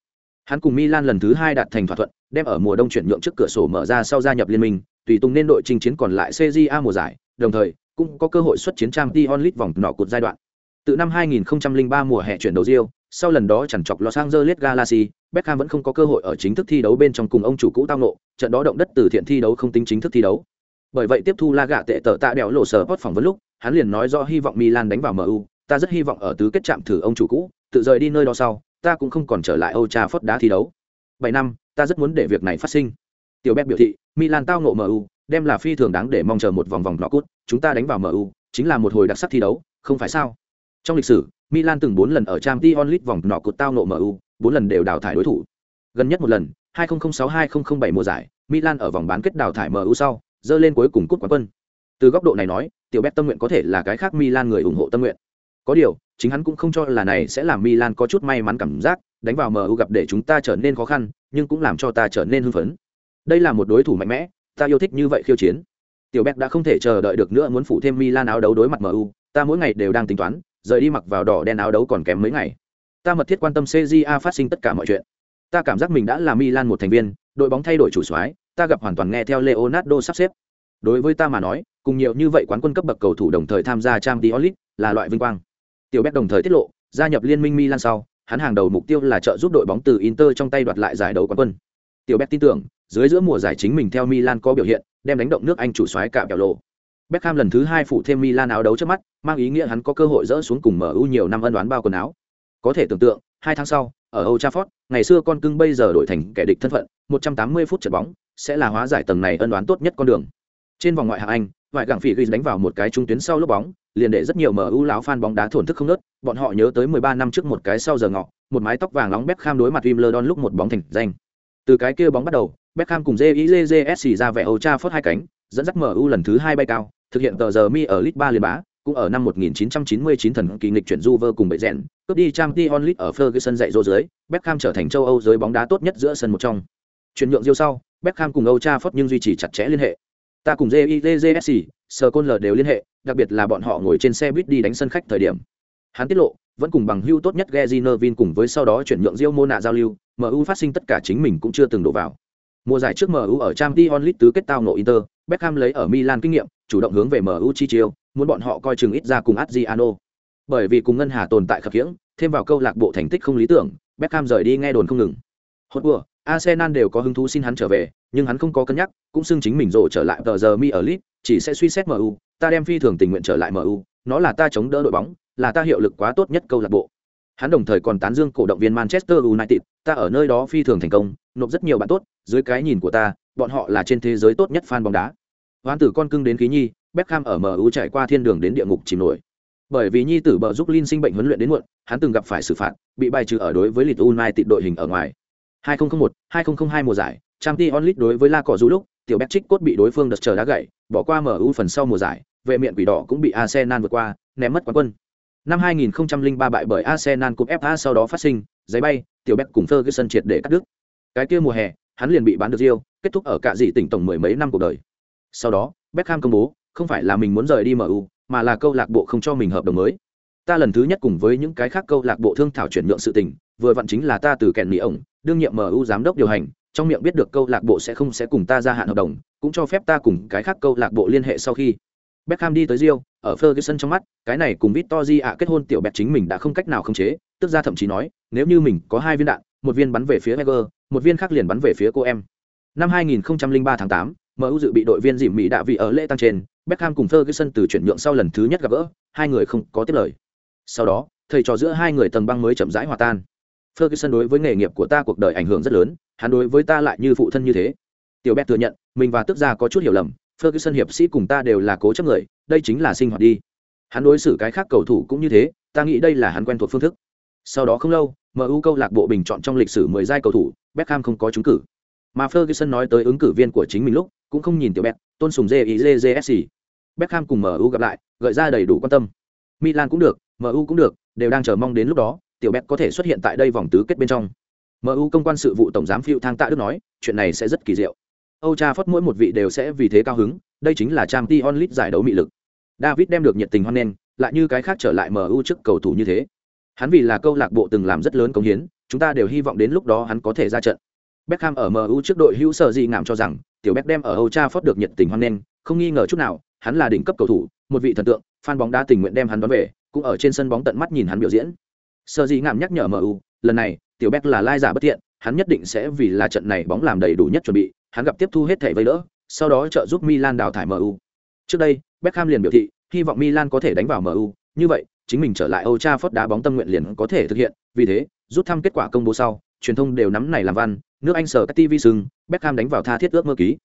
S1: Hắn cùng Milan lần thứ hai đạt thành thỏa thuận, đem ở mùa đông chuyển nhượng trước cửa sổ mở ra sau gia nhập liên minh, tùy tung nên đội trình chiến còn lại CJA mùa giải, đồng thời cũng có cơ hội xuất chiến trang Champions League vòng nọ cột giai đoạn. Từ năm 2003 mùa hè chuyển đầu Rio, sau lần đó chẳng chọc Los Angeles Galaxy, Beckham vẫn không có cơ hội ở chính thức thi đấu bên trong cùng ông chủ cũ tao nộ, trận đó động đất từ thiện thi đấu không tính chính thức thi đấu. Bởi vậy tiếp thu La Gà tệ tở tạ đèo lộ sở post phỏng vấn lúc, hắn liền nói rõ hy vọng Milan đánh vào MU, ta rất hy vọng ở tứ kết chạm thử ông chủ cũ, tự rời đi nơi đó sau, ta cũng không còn trở lại Âu Old phất đá thi đấu. Bảy năm, ta rất muốn để việc này phát sinh. Tiểu Bét biểu thị, Milan tao ngộ MU, đem là phi thường đáng để mong chờ một vòng vòng nọ cút, chúng ta đánh vào MU, chính là một hồi đặc sắc thi đấu, không phải sao? Trong lịch sử, Milan từng bốn lần ở Champions League vòng nọ cút tao ngộ MU, bốn lần đều đào thải đối thủ. Gần nhất một lần, 2006-2007 mùa giải, Milan ở vòng bán kết đào thải MU sau, dơ lên cuối cùng cúp quán quân. Từ góc độ này nói, tiểu Bét tâm nguyện có thể là cái khác Milan người ủng hộ tâm nguyện. Có điều, chính hắn cũng không cho là này sẽ làm Milan có chút may mắn cảm giác, đánh vào MU gặp để chúng ta trở nên khó khăn, nhưng cũng làm cho ta trở nên hưng phấn. Đây là một đối thủ mạnh mẽ, ta yêu thích như vậy khiêu chiến. Tiểu Beck đã không thể chờ đợi được nữa muốn phụ thêm Milan áo đấu đối mặt MU, ta mỗi ngày đều đang tính toán, rời đi mặc vào đỏ đen áo đấu còn kém mấy ngày. Ta mật thiết quan tâm CJA phát sinh tất cả mọi chuyện. Ta cảm giác mình đã là Milan một thành viên, đội bóng thay đổi chủ soái, ta gặp hoàn toàn nghe theo Leonardo sắp xếp. Đối với ta mà nói, cùng nhiều như vậy quán quân cấp bậc cầu thủ đồng thời tham gia Champions League là loại vinh quang. Tiểu Beck đồng thời tiết lộ, gia nhập liên minh Milan sau, hắn hàng đầu mục tiêu là trợ giúp đội bóng từ Inter trong tay đoạt lại giải đấu quán quân. Tiểu Beck tin tưởng, dưới giữa mùa giải chính mình theo Milan có biểu hiện, đem đánh động nước Anh chủ soái cả bèo lộ. Beckham lần thứ hai phụ thêm Milan áo đấu trước mắt, mang ý nghĩa hắn có cơ hội dỡ xuống cùng MU nhiều năm ân đoán bao quần áo. Có thể tưởng tượng, hai tháng sau, ở Old Trafford, ngày xưa con cưng bây giờ đổi thành kẻ địch thân phận, 180 phút trận bóng, sẽ là hóa giải tầng này ân đoán tốt nhất con đường. Trên vòng ngoại hạng Anh, ngoại gặng phỉ ghi đánh vào một cái trung tuyến sau lớp bóng, liền để rất nhiều MU lão fan bóng đá thổn thức không nớt, bọn họ nhớ tới 13 năm trước một cái sau giờ ngọ, một mái tóc vàng nóng Beckham đối mặt Wimbledon lúc một bóng thành danh. Từ cái kia bóng bắt đầu, Beckham cùng JIJJS ra vẻ Old Trafford hai cánh, dẫn dắt MU lần thứ hai bay cao, thực hiện tờ giờ mi ở League 3 liên bá, cũng ở năm 1999 thần kỳ nghịch chuyển Juve cùng bệ rèn, cướp đi Champions League ở Ferguson dạy dỗ dưới, Beckham trở thành châu Âu giới bóng đá tốt nhất giữa sân một trong. Chuyển nhượng diêu sau, Beckham cùng Old Trafford nhưng duy trì chặt chẽ liên hệ. Ta cùng JIJJS, Sir đều liên hệ, đặc biệt là bọn họ ngồi trên xe buýt đi đánh sân khách thời điểm. Hắn tiết lộ, vẫn cùng bằng hưu tốt nhất Gezinervin cùng với sau đó chuyển nhượng Rio Mona giao lưu, MU phát sinh tất cả chính mình cũng chưa từng đổ vào. Mùa giải trước MU ở Champions League tứ kết tao ngộ Inter, Beckham lấy ở Milan kinh nghiệm, chủ động hướng về MU chi chiêu, muốn bọn họ coi chừng ít ra cùng Adriano. Bởi vì cùng ngân hà tồn tại khập khiễng, thêm vào câu lạc bộ thành tích không lý tưởng, Beckham rời đi nghe đồn không ngừng. Hốt vừa, Arsenal đều có hứng thú xin hắn trở về, nhưng hắn không có cân nhắc, cũng xưng chính mình rồ trở lại tờ giờ mi ở lit chỉ sẽ suy xét MU, ta đem phi thường tình nguyện trở lại MU, nó là ta chống đỡ đội bóng, là ta hiệu lực quá tốt nhất câu lạc bộ. Hắn đồng thời còn tán dương cổ động viên Manchester United, ta ở nơi đó phi thường thành công, nộp rất nhiều bạn tốt, dưới cái nhìn của ta, bọn họ là trên thế giới tốt nhất fan bóng đá. Hoán tử con cưng đến khí nhi, Beckham ở MU trải qua thiên đường đến địa ngục chìm nổi. Bởi vì nhi tử bờ giúp Lin sinh bệnh huấn luyện đến muộn, hắn từng gặp phải xử phạt, bị bài trừ ở đối với Leeds United đội hình ở ngoài. 2001, 2002 mùa giải, Champions League đối với La Cỏ dù lúc, tiểu Beck trích cốt bị đối phương đợt chờ đá gậy, bỏ qua MU phần sau mùa giải, vệ miệng quỷ đỏ cũng bị Arsenal vượt qua, ném mất quán quân. Năm 2003 bại bởi Arsenal cúp FA sau đó phát sinh, giấy bay, tiểu Beck cùng Ferguson triệt để cắt đứt. Cái kia mùa hè, hắn liền bị bán được Rio, kết thúc ở cả dị tỉnh tổng mười mấy năm cuộc đời. Sau đó, Beckham công bố, không phải là mình muốn rời đi MU, mà là câu lạc bộ không cho mình hợp đồng mới. Ta lần thứ nhất cùng với những cái khác câu lạc bộ thương thảo chuyển nhượng sự tình, vừa vặn chính là ta từ kèn mỹ ổng, đương nhiệm MU giám đốc điều hành, trong miệng biết được câu lạc bộ sẽ không sẽ cùng ta gia hạn hợp đồng, cũng cho phép ta cùng cái khác câu lạc bộ liên hệ sau khi Beckham đi tới Rio, ở Ferguson trong mắt, cái này cùng Victory ạ kết hôn tiểu bẹt chính mình đã không cách nào khống chế, tức ra thậm chí nói, nếu như mình có hai viên đạn, một viên bắn về phía Heger, một viên khác liền bắn về phía cô em. Năm 2003 tháng 8, MU dự bị đội viên dìm Mỹ đã vị ở lễ tăng trên, Beckham cùng Ferguson từ chuyển nhượng sau lần thứ nhất gặp gỡ, hai người không có tiếp lời. Sau đó, thầy trò giữa hai người tầng băng mới chậm rãi hòa tan. Ferguson đối với nghề nghiệp của ta cuộc đời ảnh hưởng rất lớn, hắn đối với ta lại như phụ thân như thế. Tiểu Bẹt thừa nhận, mình và tức Gia có chút hiểu lầm, Ferguson hiệp sĩ cùng ta đều là cố chấp người, đây chính là sinh hoạt đi. Hắn đối xử cái khác cầu thủ cũng như thế, ta nghĩ đây là hắn quen thuộc phương thức. Sau đó không lâu, MU câu lạc bộ bình chọn trong lịch sử 10 giai cầu thủ, Beckham không có trúng cử. Mà Ferguson nói tới ứng cử viên của chính mình lúc, cũng không nhìn tiểu Bé. tôn sùng JIJJSC. Beckham cùng MU gặp lại, gợi ra đầy đủ quan tâm. Milan cũng được, MU cũng được, đều đang chờ mong đến lúc đó, tiểu Bé có thể xuất hiện tại đây vòng tứ kết bên trong. MU công quan sự vụ tổng giám phiêu thang tạ đức nói, chuyện này sẽ rất kỳ diệu. Âu Trafford mỗi một vị đều sẽ vì thế cao hứng, đây chính là Champions League giải đấu mị lực. David đem được nhiệt tình hoan nghênh, lại như cái khác trở lại MU trước cầu thủ như thế. Hắn vì là câu lạc bộ từng làm rất lớn công hiến, chúng ta đều hy vọng đến lúc đó hắn có thể ra trận. Beckham ở MU trước đội hữu sở gì ngạm cho rằng, tiểu Beck đem ở Âu Trafford được nhiệt tình hoan nghênh, không nghi ngờ chút nào, hắn là đỉnh cấp cầu thủ, một vị thần tượng, fan bóng đá tình nguyện đem hắn đón về, cũng ở trên sân bóng tận mắt nhìn hắn biểu diễn. Sở gì ngạm nhắc nhở MU, lần này, tiểu Beck là lai giả bất thiện, hắn nhất định sẽ vì là trận này bóng làm đầy đủ nhất chuẩn bị, hắn gặp tiếp thu hết thẻ vây đỡ, sau đó trợ giúp Milan đào thải MU. Trước đây, Beckham liền biểu thị, hy vọng Milan có thể đánh vào MU, như vậy, chính mình trở lại Old Trafford đá bóng tâm nguyện liền có thể thực hiện, vì thế, rút thăm kết quả công bố sau, truyền thông đều nắm này làm văn, nước Anh sở các TV sưng, Beckham đánh vào tha thiết ước mơ ký.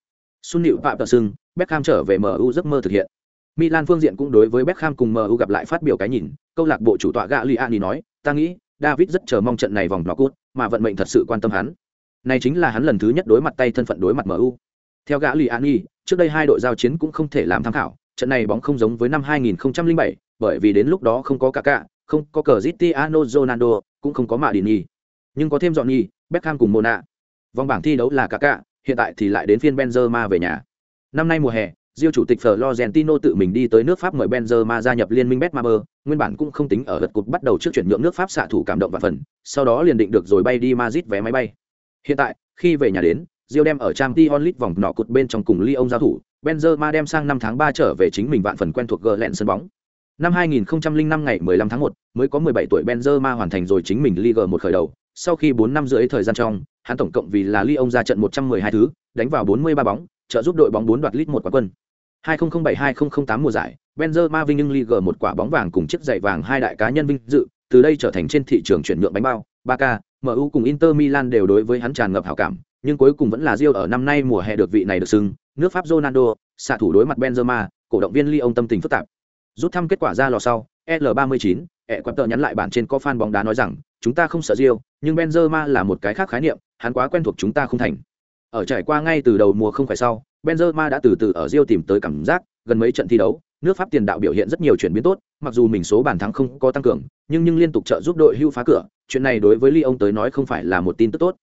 S1: Xuân Nịu Phạm tờ sưng, Beckham trở về MU giấc mơ thực hiện. Milan phương diện cũng đối với Beckham cùng MU gặp lại phát biểu cái nhìn, câu lạc bộ chủ tọa Gagliani nói, ta nghĩ, David rất chờ mong trận này vòng knockout, mà vận mệnh thật sự quan tâm hắn. Này chính là hắn lần thứ nhất đối mặt tay thân phận đối mặt MU. Theo Gagliani, trước đây hai đội giao chiến cũng không thể làm tham khảo, trận này bóng không giống với năm 2007, bởi vì đến lúc đó không có Kaká, không có Cristiano Ronaldo, cũng không có Madini. Nhưng có thêm Johnny, Beckham cùng Mona. Vòng bảng thi đấu là Kaká, hiện tại thì lại đến phiên Benzema về nhà. Năm nay mùa hè, Diêu chủ tịch Florentino tự mình đi tới nước Pháp mời Benzema gia nhập liên minh Betmaber, nguyên bản cũng không tính ở lượt cột bắt đầu trước chuyển nhượng nước Pháp xạ thủ cảm động và phần, sau đó liền định được rồi bay đi Madrid vé máy bay. Hiện tại, khi về nhà đến, Diêu đem ở Champions League vòng nọ cột bên trong cùng Lyon giao thủ, Benzema đem sang năm tháng 3 trở về chính mình vạn phần quen thuộc gờ lẹn sân bóng. Năm 2005 ngày 15 tháng 1, mới có 17 tuổi Benzema hoàn thành rồi chính mình Ligue 1 khởi đầu, sau khi 4 năm rưỡi thời gian trong, hắn tổng cộng vì là Lyon ra trận 112 thứ, đánh vào 43 bóng, trợ giúp đội bóng 4 đoạt lít một quán quân. 2007-2008 mùa giải, Benzema vinh nhưng Ligue một quả bóng vàng cùng chiếc giày vàng hai đại cá nhân vinh dự, từ đây trở thành trên thị trường chuyển nhượng bánh bao. Barca, MU cùng Inter Milan đều đối với hắn tràn ngập hảo cảm, nhưng cuối cùng vẫn là Rio ở năm nay mùa hè được vị này được xưng, nước Pháp Ronaldo, xạ thủ đối mặt Benzema, cổ động viên Lyon tâm tình phức tạp. Rút thăm kết quả ra lò sau, L39, Ecuador nhắn lại bản trên có fan bóng đá nói rằng, chúng ta không sợ Rio, nhưng Benzema là một cái khác khái niệm, hắn quá quen thuộc chúng ta không thành. Ở trải qua ngay từ đầu mùa không phải sau, Benzema đã từ từ ở Rio tìm tới cảm giác, gần mấy trận thi đấu, nước Pháp tiền đạo biểu hiện rất nhiều chuyển biến tốt, mặc dù mình số bàn thắng không có tăng cường, nhưng nhưng liên tục trợ giúp đội hưu phá cửa, chuyện này đối với Lyon tới nói không phải là một tin tức tốt.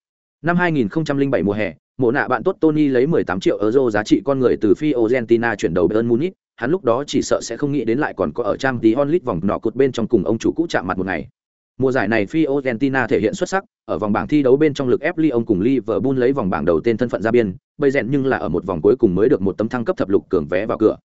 S1: Năm 2007 mùa hè, mộ nạ bạn tốt Tony lấy 18 triệu euro giá trị con người từ Fiorentina chuyển đầu Bayern Munich, hắn lúc đó chỉ sợ sẽ không nghĩ đến lại còn có ở trang tí onlit vòng nọ cột bên trong cùng ông chủ cũ chạm mặt một ngày. Mùa giải này Fiorentina thể hiện xuất sắc, ở vòng bảng thi đấu bên trong lực ép Lyon cùng Liverpool lấy vòng bảng đầu tên thân phận ra biên, bây rèn nhưng là ở một vòng cuối cùng mới được một tấm thăng cấp thập lục cường vé vào cửa.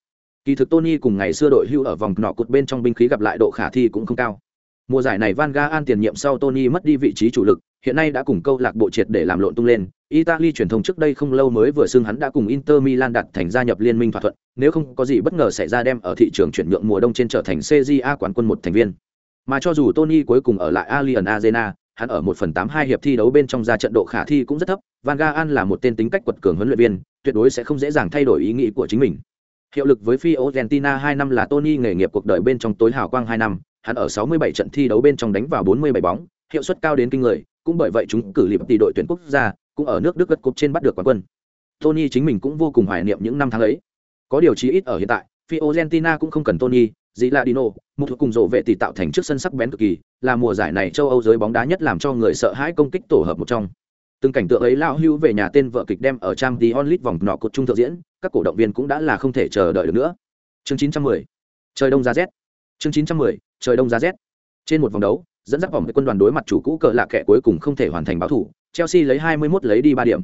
S1: Kỳ thực Tony cùng ngày xưa đội hưu ở vòng nọ cột bên trong binh khí gặp lại độ khả thi cũng không cao. Mùa giải này Van Gaal tiền nhiệm sau Tony mất đi vị trí chủ lực, hiện nay đã cùng câu lạc bộ triệt để làm lộn tung lên. Italy truyền thông trước đây không lâu mới vừa xưng hắn đã cùng Inter Milan đặt thành gia nhập liên minh thỏa thuận, nếu không có gì bất ngờ xảy ra đem ở thị trường chuyển nhượng mùa đông trên trở thành CJA quán quân một thành viên. Mà cho dù Tony cuối cùng ở lại Alien Arena, hắn ở một phần tám hai hiệp thi đấu bên trong ra trận độ khả thi cũng rất thấp. Van Gaal là một tên tính cách quật cường huấn luyện viên, tuyệt đối sẽ không dễ dàng thay đổi ý nghĩ của chính mình. Hiệu lực với Fiorentina hai năm là Tony nghề nghiệp cuộc đời bên trong tối hào quang hai năm, hắn ở 67 trận thi đấu bên trong đánh vào 47 bóng, hiệu suất cao đến kinh người, cũng bởi vậy chúng cử liệp tỷ đội tuyển quốc gia, cũng ở nước Đức gật cúp trên bắt được quán quân. Tony chính mình cũng vô cùng hoài niệm những năm tháng ấy. Có điều chí ít ở hiện tại, Fiorentina cũng không cần Tony, dĩ một thuộc cùng rổ vệ tỷ tạo thành trước sân sắc bén cực kỳ, là mùa giải này châu Âu giới bóng đá nhất làm cho người sợ hãi công kích tổ hợp một trong. Từng cảnh tượng ấy lão hưu về nhà tên vợ kịch đem ở trang The Lit vòng nọ cột trung thượng diễn, các cổ động viên cũng đã là không thể chờ đợi được nữa. Chương 910. Trời đông giá rét. Chương 910. Trời đông giá rét. Trên một vòng đấu, dẫn dắt vòng quân đoàn đối mặt chủ cũ cờ lạ kẻ cuối cùng không thể hoàn thành báo thủ, Chelsea lấy 21 lấy đi 3 điểm,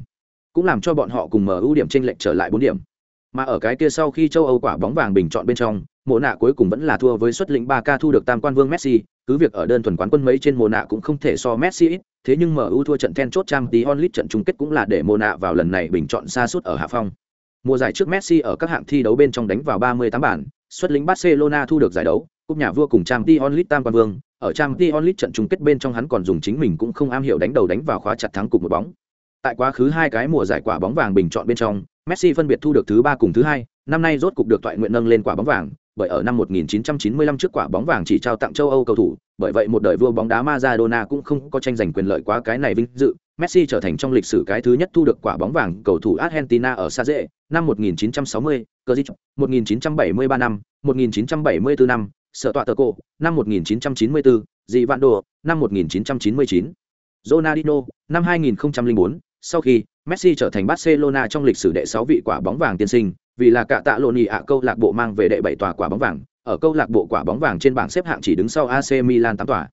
S1: cũng làm cho bọn họ cùng mở ưu điểm trên lệch trở lại 4 điểm. Mà ở cái kia sau khi châu Âu quả bóng vàng bình chọn bên trong, mộ nạ cuối cùng vẫn là thua với xuất lĩnh 3K thu được tam quan vương Messi, cứ việc ở đơn thuần quán quân mấy trên mộ nạ cũng không thể so Messi ít, thế nhưng MU thua trận then chốt trang tí onlit trận chung kết cũng là để mộ nạ vào lần này bình chọn xa suốt ở hạ phong. Mùa giải trước Messi ở các hạng thi đấu bên trong đánh vào 38 bản xuất lĩnh Barcelona thu được giải đấu, cúp nhà vua cùng trang tí onlit tam quan vương, ở trang tí onlit trận chung kết bên trong hắn còn dùng chính mình cũng không am hiểu đánh đầu đánh vào khóa chặt thắng cục một bóng. Tại quá khứ hai cái mùa giải quả bóng vàng bình chọn bên trong, Messi phân biệt thu được thứ ba cùng thứ hai, năm nay rốt cục được toại nguyện nâng lên quả bóng vàng, bởi ở năm 1995 trước quả bóng vàng chỉ trao tặng châu Âu cầu thủ, bởi vậy một đời vua bóng đá Maradona cũng không có tranh giành quyền lợi quá cái này vinh dự. Messi trở thành trong lịch sử cái thứ nhất thu được quả bóng vàng cầu thủ Argentina ở xa dễ. năm 1960, Cazich, 1973 năm, 1974 năm, Sở Tọa Tờ Cổ, năm 1994, Dị Vạn Đồ, năm 1999. Ronaldinho, năm 2004, sau khi Messi trở thành Barcelona trong lịch sử đệ 6 vị quả bóng vàng tiên sinh, vì là cả tạ lộn nhị ạ câu lạc bộ mang về đệ 7 tòa quả bóng vàng, ở câu lạc bộ quả bóng vàng trên bảng xếp hạng chỉ đứng sau AC Milan 8 tòa.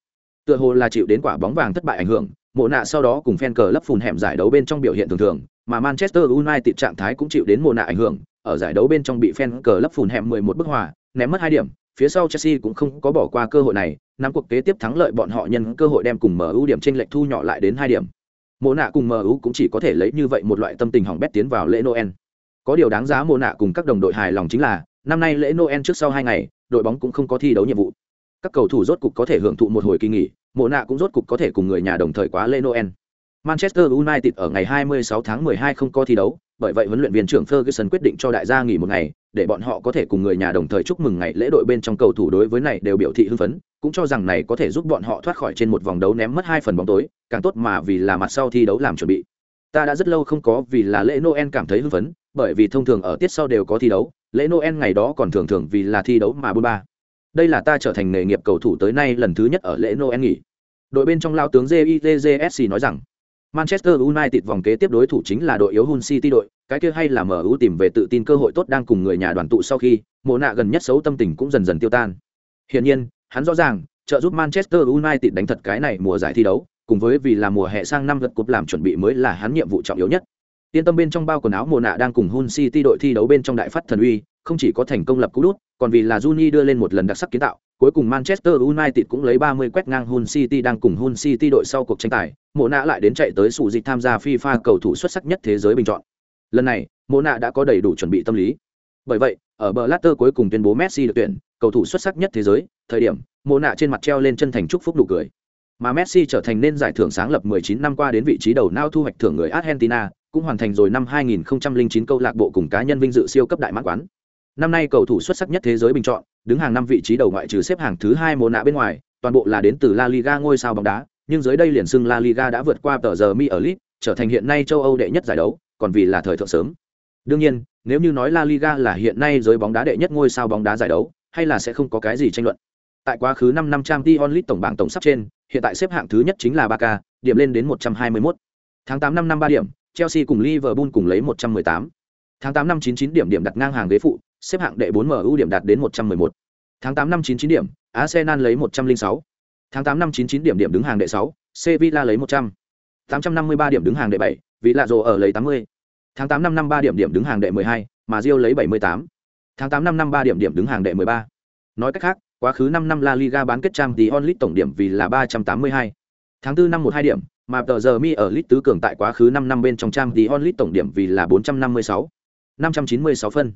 S1: Tựa hồ là chịu đến quả bóng vàng thất bại ảnh hưởng, mộ nạ sau đó cùng fan cờ lấp phùn hẻm giải đấu bên trong biểu hiện thường thường, mà Manchester United trạng thái cũng chịu đến mộ nạ ảnh hưởng, ở giải đấu bên trong bị fan cờ lấp phùn hẻm 11 bức hòa, ném mất 2 điểm, phía sau Chelsea cũng không có bỏ qua cơ hội này, năm cuộc kế tiếp thắng lợi bọn họ nhân cơ hội đem cùng MU điểm chênh lệch thu nhỏ lại đến 2 điểm. Mộ nạ cùng MU cũng chỉ có thể lấy như vậy một loại tâm tình hỏng bét tiến vào lễ Noel. Có điều đáng giá mộ nạ cùng các đồng đội hài lòng chính là, năm nay lễ Noel trước sau hai ngày, đội bóng cũng không có thi đấu nhiệm vụ. Các cầu thủ rốt cục có thể hưởng thụ một hồi kỳ nghỉ, mộ nạ cũng rốt cục có thể cùng người nhà đồng thời quá lễ Noel. Manchester United ở ngày 26 tháng 12 không có thi đấu, bởi vậy huấn luyện viên trưởng Ferguson quyết định cho đại gia nghỉ một ngày, để bọn họ có thể cùng người nhà đồng thời chúc mừng ngày lễ đội bên trong cầu thủ đối với này đều biểu thị hưng phấn, cũng cho rằng này có thể giúp bọn họ thoát khỏi trên một vòng đấu ném mất hai phần bóng tối, càng tốt mà vì là mặt sau thi đấu làm chuẩn bị. Ta đã rất lâu không có vì là lễ Noel cảm thấy hưng phấn, bởi vì thông thường ở tiết sau đều có thi đấu, lễ Noel ngày đó còn thường thường vì là thi đấu mà bôn ba. Đây là ta trở thành nghề nghiệp cầu thủ tới nay lần thứ nhất ở lễ Noel nghỉ. Đội bên trong lao tướng JITJSC nói rằng, Manchester United vòng kế tiếp đối thủ chính là đội yếu hun City đội, cái kia hay là MU tìm về tự tin cơ hội tốt đang cùng người nhà đoàn tụ sau khi, mộ nạ gần nhất xấu tâm tình cũng dần dần tiêu tan. Hiển nhiên, hắn rõ ràng, trợ giúp Manchester United đánh thật cái này mùa giải thi đấu, cùng với vì là mùa hè sang năm lượt cúp làm chuẩn bị mới là hắn nhiệm vụ trọng yếu nhất. Tiên tâm bên trong bao quần áo mùa nạ đang cùng Hull City đội thi đấu bên trong đại phát thần uy, không chỉ có thành công lập cú đút, còn vì là Juni đưa lên một lần đặc sắc kiến tạo, cuối cùng Manchester United cũng lấy 30 quét ngang Hull City đang cùng Hull City đội sau cuộc tranh tài, Mộ nạ lại đến chạy tới sự dịch tham gia FIFA cầu thủ xuất sắc nhất thế giới bình chọn. Lần này, Mộ nạ đã có đầy đủ chuẩn bị tâm lý. Bởi vậy, ở bờ Latter cuối cùng tuyên bố Messi được tuyển, cầu thủ xuất sắc nhất thế giới, thời điểm, mồ nạ trên mặt treo lên chân thành chúc phúc nụ cười. Mà Messi trở thành nên giải thưởng sáng lập 19 năm qua đến vị trí đầu não thu hoạch thưởng người Argentina, cũng hoàn thành rồi năm 2009 câu lạc bộ cùng cá nhân vinh dự siêu cấp đại mãn quán. Năm nay cầu thủ xuất sắc nhất thế giới bình chọn, đứng hàng năm vị trí đầu ngoại trừ xếp hàng thứ hai mồ nạ bên ngoài, toàn bộ là đến từ La Liga ngôi sao bóng đá, nhưng dưới đây liền xưng La Liga đã vượt qua tờ giờ mi ở League, trở thành hiện nay châu Âu đệ nhất giải đấu, còn vì là thời thượng sớm. Đương nhiên, nếu như nói La Liga là hiện nay giới bóng đá đệ nhất ngôi sao bóng đá giải đấu, hay là sẽ không có cái gì tranh luận. Tại quá khứ 5 năm Champions League tổng bảng tổng sắp trên, hiện tại xếp hạng thứ nhất chính là Barca, điểm lên đến 121. Tháng 8 năm năm 3 điểm, Chelsea cùng Liverpool cùng lấy 118. Tháng 8 năm 99 điểm điểm đặt ngang hàng ghế phụ, xếp hạng đệ 4 MU điểm đạt đến 111. Tháng 8 năm 99 điểm, Arsenal lấy 106. Tháng 8 năm 99 điểm điểm đứng hàng đệ 6, Sevilla lấy 100. 853 điểm đứng hàng đệ 7, Villarreal ở lấy 80. Tháng 8 năm 53 điểm điểm đứng hàng đệ 12, mà Real lấy 78. Tháng 8 năm 53 điểm điểm đứng hàng đệ 13. Nói cách khác, quá khứ 5 năm La Liga bán kết trang tí onlit tổng điểm vì là 382. Tháng 4 năm 12 điểm, mà tờ giờ mi ở lit tứ cường tại quá khứ 5 năm bên trong trang tí onlit tổng điểm vì là 456. 596 phân.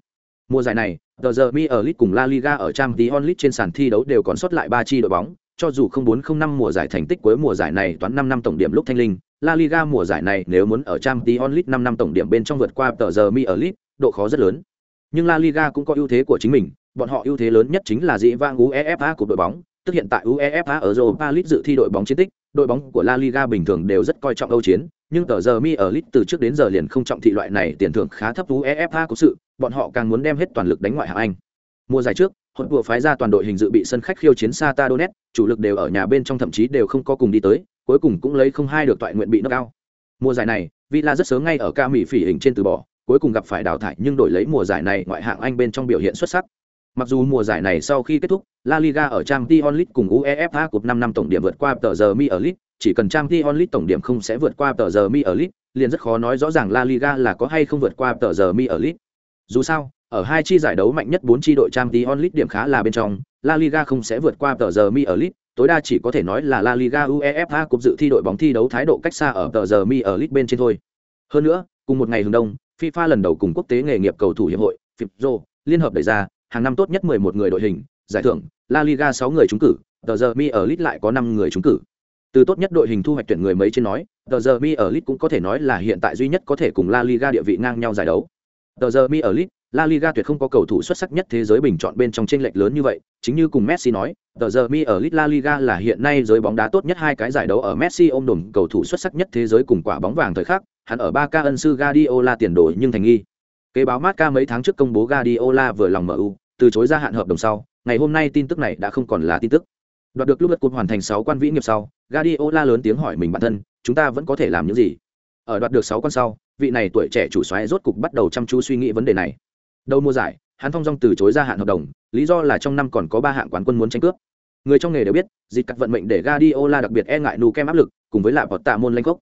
S1: Mùa giải này, tờ giờ mi ở lit cùng La Liga ở trang tí onlit trên sàn thi đấu đều còn sót lại 3 chi đội bóng, cho dù không 405 mùa giải thành tích cuối mùa giải này toán 5 năm tổng điểm lúc thanh linh, La Liga mùa giải này nếu muốn ở Champions League 5 năm tổng điểm bên trong vượt qua tờ giờ mi ở lit, độ khó rất lớn. Nhưng La Liga cũng có ưu thế của chính mình, bọn họ ưu thế lớn nhất chính là dĩ vang UEFA của đội bóng, tức hiện tại UEFA ở Europa League dự thi đội bóng chiến tích, đội bóng của La Liga bình thường đều rất coi trọng Âu chiến, nhưng tờ giờ mi ở lit từ trước đến giờ liền không trọng thị loại này tiền thưởng khá thấp UEFA của sự, bọn họ càng muốn đem hết toàn lực đánh ngoại hạng Anh. Mùa giải trước, hội vừa phái ra toàn đội hình dự bị sân khách khiêu chiến Sata Donetsk, chủ lực đều ở nhà bên trong thậm chí đều không có cùng đi tới, cuối cùng cũng lấy không hai được toại nguyện bị nâng cao Mùa giải này, Villa rất sớm ngay ở ca mỹ phỉ hình trên từ bỏ, cuối cùng gặp phải đào thải nhưng đổi lấy mùa giải này ngoại hạng Anh bên trong biểu hiện xuất sắc. Mặc dù mùa giải này sau khi kết thúc, La Liga ở trang t onlit cùng UEFA Cup năm năm tổng điểm vượt qua tờ giờ Mi ở Lit chỉ cần trang t onlit tổng điểm không sẽ vượt qua tờ giờ Mi ở Lit. liền rất khó nói rõ ràng La Liga là có hay không vượt qua tờ giờ Mi ở Lit. Dù sao, ở hai chi giải đấu mạnh nhất bốn chi đội trang t onlit điểm khá là bên trong, La Liga không sẽ vượt qua tờ giờ Mi ở Lit tối đa chỉ có thể nói là La Liga UEFA Cúp dự thi đội bóng thi đấu thái độ cách xa ở tờ giờ Mi ở League bên trên thôi. Hơn nữa, cùng một ngày hướng đông, FIFA lần đầu cùng quốc tế nghề nghiệp cầu thủ hiệp hội, FIFPro, liên hợp đẩy ra, hàng năm tốt nhất 11 người đội hình, giải thưởng, La Liga 6 người trúng cử, tờ giờ Mi ở League lại có 5 người trúng cử. Từ tốt nhất đội hình thu hoạch tuyển người mấy trên nói, tờ giờ Mi ở League cũng có thể nói là hiện tại duy nhất có thể cùng La Liga địa vị ngang nhau giải đấu. Tờ giờ Mi ở League, La Liga tuyệt không có cầu thủ xuất sắc nhất thế giới bình chọn bên trong chênh lệch lớn như vậy, chính như cùng Messi nói, tờ giờ Mi ở League La Liga là hiện nay giới bóng đá tốt nhất hai cái giải đấu ở Messi ôm đồn cầu thủ xuất sắc nhất thế giới cùng quả bóng vàng thời khắc, hắn ở 3K ân sư Guardiola tiền đổi nhưng thành nghi. Kế báo Marca mấy tháng trước công bố Guardiola vừa lòng MU, từ chối gia hạn hợp đồng sau, ngày hôm nay tin tức này đã không còn là tin tức. Đoạt được lúc lượt cuộc hoàn thành 6 quan vĩ nghiệp sau, Guardiola lớn tiếng hỏi mình bản thân, chúng ta vẫn có thể làm những gì? Ở đoạt được 6 quan sau, vị này tuổi trẻ chủ soái rốt cục bắt đầu chăm chú suy nghĩ vấn đề này. Đầu mùa giải, hắn phong dong từ chối gia hạn hợp đồng, lý do là trong năm còn có ba hạng quán quân muốn tranh cướp. Người trong nghề đều biết, dịp cắt vận mệnh để Guardiola đặc biệt e ngại nù kem áp lực, cùng với lại bọt tạ môn lanh cốc.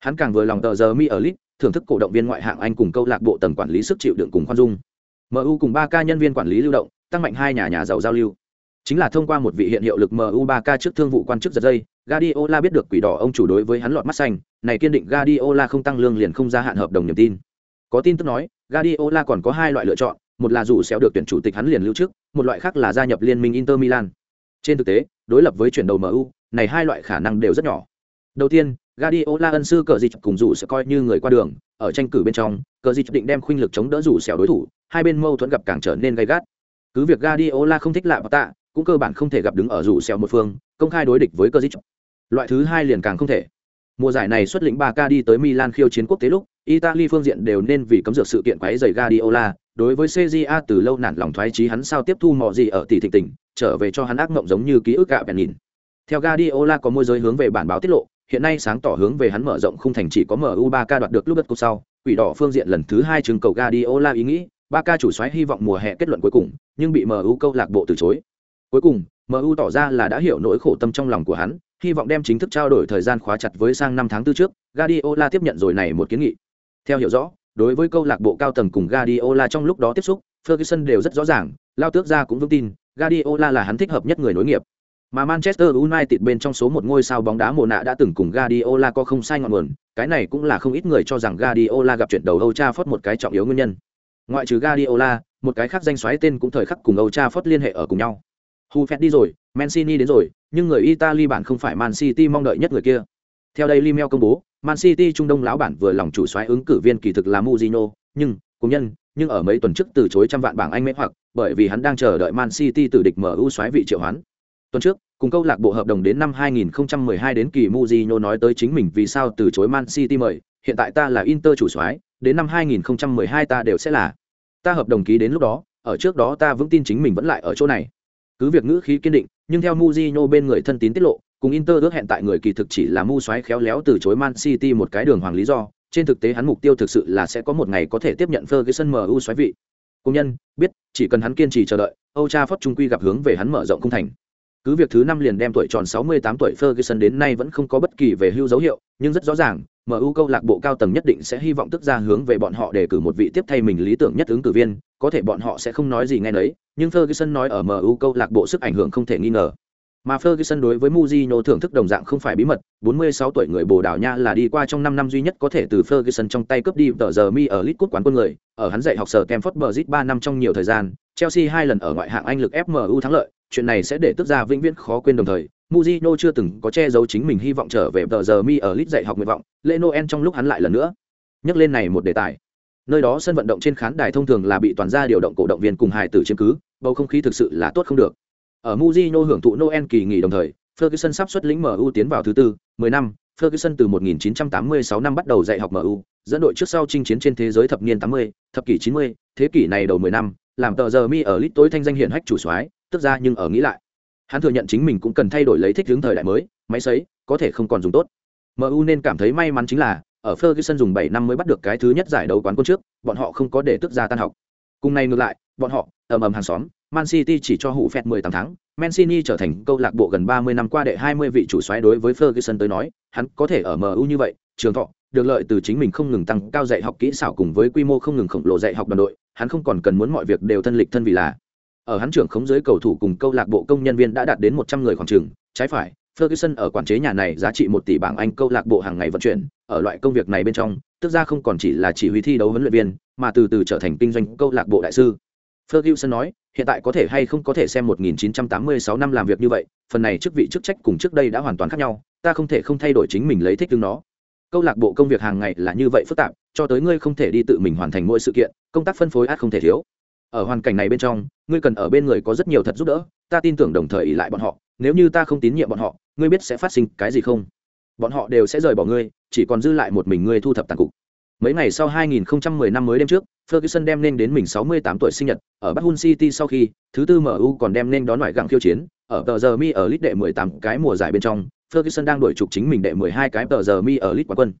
S1: Hắn càng vừa lòng tờ giờ mi ở lit, thưởng thức cổ động viên ngoại hạng Anh cùng câu lạc bộ tầng quản lý sức chịu đựng cùng khoan dung. MU cùng ba ca nhân viên quản lý lưu động, tăng mạnh hai nhà nhà giàu giao lưu. Chính là thông qua một vị hiện hiệu lực MU ba ca trước thương vụ quan chức giật dây, Guardiola biết được quỷ đỏ ông chủ đối với hắn lọt mắt xanh, này kiên định Guardiola không tăng lương liền không gia hạn hợp đồng niềm tin. Có tin tức nói, Guardiola còn có hai loại lựa chọn, một là dù xéo được tuyển chủ tịch hắn liền lưu trước, một loại khác là gia nhập liên minh Inter Milan. Trên thực tế, đối lập với chuyển đầu MU, này hai loại khả năng đều rất nhỏ. Đầu tiên, Guardiola ân sư cờ dịch cùng dù sẽ coi như người qua đường, ở tranh cử bên trong, cờ dịch định đem khuynh lực chống đỡ rủ xéo đối thủ, hai bên mâu thuẫn gặp càng trở nên gay gắt. Cứ việc Guardiola không thích lạ và tạ, cũng cơ bản không thể gặp đứng ở rủ xéo một phương, công khai đối địch với cờ dịch. Loại thứ hai liền càng không thể. Mùa giải này xuất lĩnh 3K đi tới Milan khiêu chiến quốc tế lúc, Italy phương diện đều nên vì cấm dược sự kiện quấy rầy Guardiola, đối với CJA từ lâu nản lòng thoái chí hắn sao tiếp thu mò gì ở tỷ thịnh tỉnh, trở về cho hắn ác mộng giống như ký ức gạ bèn nhìn. Theo Guardiola có môi giới hướng về bản báo tiết lộ, hiện nay sáng tỏ hướng về hắn mở rộng không thành chỉ có MU3K đoạt được lúc đất cúp sau, quỷ đỏ phương diện lần thứ hai trưng cầu Guardiola ý nghĩ, 3K chủ soái hy vọng mùa hè kết luận cuối cùng, nhưng bị MU câu lạc bộ từ chối. Cuối cùng, MU tỏ ra là đã hiểu nỗi khổ tâm trong lòng của hắn, hy vọng đem chính thức trao đổi thời gian khóa chặt với sang năm tháng tư trước, Guardiola tiếp nhận rồi này một kiến nghị. Theo hiểu rõ, đối với câu lạc bộ cao tầng cùng Guardiola trong lúc đó tiếp xúc, Ferguson đều rất rõ ràng, lao tước ra cũng vững tin, Guardiola là hắn thích hợp nhất người nối nghiệp. Mà Manchester United bên trong số một ngôi sao bóng đá mùa nạ đã từng cùng Guardiola có không sai ngọn nguồn, cái này cũng là không ít người cho rằng Guardiola gặp chuyện đầu Old Trafford một cái trọng yếu nguyên nhân. Ngoại trừ Guardiola, một cái khác danh xoáy tên cũng thời khắc cùng Old Trafford liên hệ ở cùng nhau. Buffett đi rồi, Mancini đến rồi, nhưng người Italy bản không phải Man City mong đợi nhất người kia. Theo đây Limel công bố, Man City trung đông lão bản vừa lòng chủ soái ứng cử viên kỳ thực là Mourinho, nhưng, cùng nhân, nhưng ở mấy tuần trước từ chối trăm vạn bảng Anh mê hoặc, bởi vì hắn đang chờ đợi Man City từ địch MU soái vị triệu hoán. Tuần trước, cùng câu lạc bộ hợp đồng đến năm 2012 đến kỳ Mourinho nói tới chính mình vì sao từ chối Man City mời, hiện tại ta là Inter chủ soái, đến năm 2012 ta đều sẽ là. Ta hợp đồng ký đến lúc đó, ở trước đó ta vững tin chính mình vẫn lại ở chỗ này. Cứ việc ngữ khí kiên định, nhưng theo muzino bên người thân tín tiết lộ, cùng Inter ước hẹn tại người kỳ thực chỉ là mu xoáy khéo léo từ chối Man City một cái đường hoàng lý do, trên thực tế hắn mục tiêu thực sự là sẽ có một ngày có thể tiếp nhận Ferguson MU xoáy vị. Công nhân biết, chỉ cần hắn kiên trì chờ đợi, Âu Trafford trung quy gặp hướng về hắn mở rộng cung thành. Cứ việc thứ năm liền đem tuổi tròn 68 tuổi Ferguson đến nay vẫn không có bất kỳ về hưu dấu hiệu, nhưng rất rõ ràng, MU câu lạc bộ cao tầng nhất định sẽ hy vọng tức ra hướng về bọn họ để cử một vị tiếp thay mình lý tưởng nhất ứng cử viên, có thể bọn họ sẽ không nói gì nghe nấy, nhưng Ferguson nói ở MU câu lạc bộ sức ảnh hưởng không thể nghi ngờ. Mà Ferguson đối với Mourinho thưởng thức đồng dạng không phải bí mật, 46 tuổi người Bồ Đào Nha là đi qua trong 5 năm duy nhất có thể từ Ferguson trong tay cướp đi tờ giờ mi ở League Cup quán quân người, ở hắn dạy học sở Stamford Bridge 3 năm trong nhiều thời gian, Chelsea hai lần ở ngoại hạng Anh lực FMU thắng lợi, chuyện này sẽ để tức ra vĩnh viễn khó quên đồng thời. Mujino chưa từng có che giấu chính mình hy vọng trở về tờ giờ mi ở Lit dạy học nguyện vọng, lễ Noel trong lúc hắn lại lần nữa nhắc lên này một đề tài. Nơi đó sân vận động trên khán đài thông thường là bị toàn gia điều động cổ động viên cùng hài tử chiếm cứ, bầu không khí thực sự là tốt không được. Ở Mujino hưởng thụ Noel kỳ nghỉ đồng thời, Ferguson sắp xuất lĩnh MU tiến vào thứ tư, 10 năm, Ferguson từ 1986 năm bắt đầu dạy học MU, dẫn đội trước sau chinh chiến trên thế giới thập niên 80, thập kỷ 90, thế kỷ này đầu 10 năm, làm tờ giờ mi ở lit tối thanh danh hiển hách chủ soái, tức ra nhưng ở nghĩ lại, hắn thừa nhận chính mình cũng cần thay đổi lấy thích hướng thời đại mới, máy sấy có thể không còn dùng tốt. MU nên cảm thấy may mắn chính là ở Ferguson dùng 7 năm mới bắt được cái thứ nhất giải đấu quán quân trước, bọn họ không có để tức ra tan học. Cùng này ngược lại, bọn họ, ầm ầm hàng xóm, Man City chỉ cho hụ phẹt 18 tháng, Mancini trở thành câu lạc bộ gần 30 năm qua đệ 20 vị chủ soái đối với Ferguson tới nói, hắn có thể ở MU như vậy, trường thọ, được lợi từ chính mình không ngừng tăng cao dạy học kỹ xảo cùng với quy mô không ngừng khổng lồ dạy học đoàn đội, hắn không còn cần muốn mọi việc đều thân lịch thân vì là. Ở hắn trưởng khống dưới cầu thủ cùng câu lạc bộ công nhân viên đã đạt đến 100 người khoảng trường trái phải, Ferguson ở quản chế nhà này giá trị 1 tỷ bảng Anh câu lạc bộ hàng ngày vận chuyển, ở loại công việc này bên trong, tức ra không còn chỉ là chỉ huy thi đấu huấn luyện viên, mà từ từ trở thành kinh doanh câu lạc bộ đại sư. Ferguson nói, hiện tại có thể hay không có thể xem 1986 năm làm việc như vậy, phần này chức vị chức trách cùng trước đây đã hoàn toàn khác nhau, ta không thể không thay đổi chính mình lấy thích ứng nó. Câu lạc bộ công việc hàng ngày là như vậy phức tạp, cho tới ngươi không thể đi tự mình hoàn thành mỗi sự kiện, công tác phân phối át không thể thiếu. Ở hoàn cảnh này bên trong, ngươi cần ở bên người có rất nhiều thật giúp đỡ, ta tin tưởng đồng thời ý lại bọn họ, nếu như ta không tín nhiệm bọn họ, ngươi biết sẽ phát sinh cái gì không? Bọn họ đều sẽ rời bỏ ngươi, chỉ còn dư lại một mình ngươi thu thập tàn cục. Mấy ngày sau 2010 năm mới đêm trước, Ferguson đem nên đến mình 68 tuổi sinh nhật, ở Bắc Hun City sau khi, thứ tư MU còn đem nên đón loại gặng khiêu chiến, ở tờ giờ mi ở lít đệ 18 cái mùa giải bên trong, Ferguson đang đuổi trục chính mình đệ 12 cái tờ giờ mi ở lít quán quân.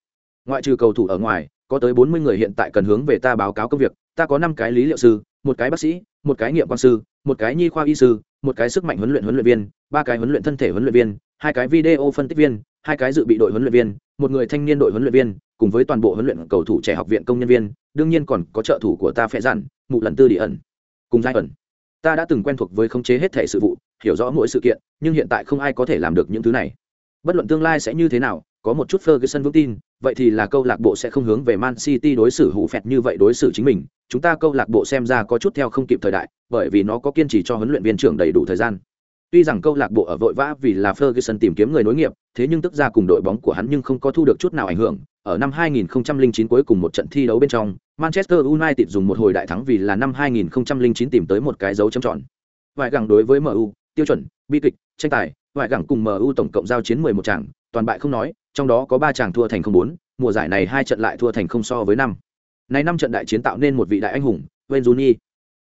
S1: Ngoại trừ cầu thủ ở ngoài, có tới 40 người hiện tại cần hướng về ta báo cáo công việc, ta có năm cái lý liệu sư, một cái bác sĩ, một cái nghiệm quan sư, một cái nhi khoa y sư, một cái sức mạnh huấn luyện huấn luyện viên, ba cái huấn luyện thân thể huấn luyện viên, hai cái video phân tích viên, hai cái dự bị đội huấn luyện viên, một người thanh niên đội huấn luyện viên, cùng với toàn bộ huấn luyện cầu thủ trẻ học viện công nhân viên, đương nhiên còn có trợ thủ của ta phệ giản, mụ lần tư địa ẩn, cùng giai ẩn. Ta đã từng quen thuộc với khống chế hết thể sự vụ, hiểu rõ mỗi sự kiện, nhưng hiện tại không ai có thể làm được những thứ này. Bất luận tương lai sẽ như thế nào, có một chút Ferguson vững tin, vậy thì là câu lạc bộ sẽ không hướng về Man City đối xử hủ phẹt như vậy đối xử chính mình. Chúng ta câu lạc bộ xem ra có chút theo không kịp thời đại, bởi vì nó có kiên trì cho huấn luyện viên trưởng đầy đủ thời gian. Tuy rằng câu lạc bộ ở vội vã vì là Ferguson tìm kiếm người nối nghiệp, thế nhưng tức ra cùng đội bóng của hắn nhưng không có thu được chút nào ảnh hưởng. Ở năm 2009 cuối cùng một trận thi đấu bên trong, Manchester United dùng một hồi đại thắng vì là năm 2009 tìm tới một cái dấu chấm tròn. Vài gẳng đối với MU, tiêu chuẩn, bi kịch, tranh tài, vài gẳng cùng MU tổng cộng giao chiến 11 trận, toàn bại không nói, trong đó có 3 chàng thua thành 04, mùa giải này hai trận lại thua thành không so với năm. Này năm trận đại chiến tạo nên một vị đại anh hùng, Wayne Rooney.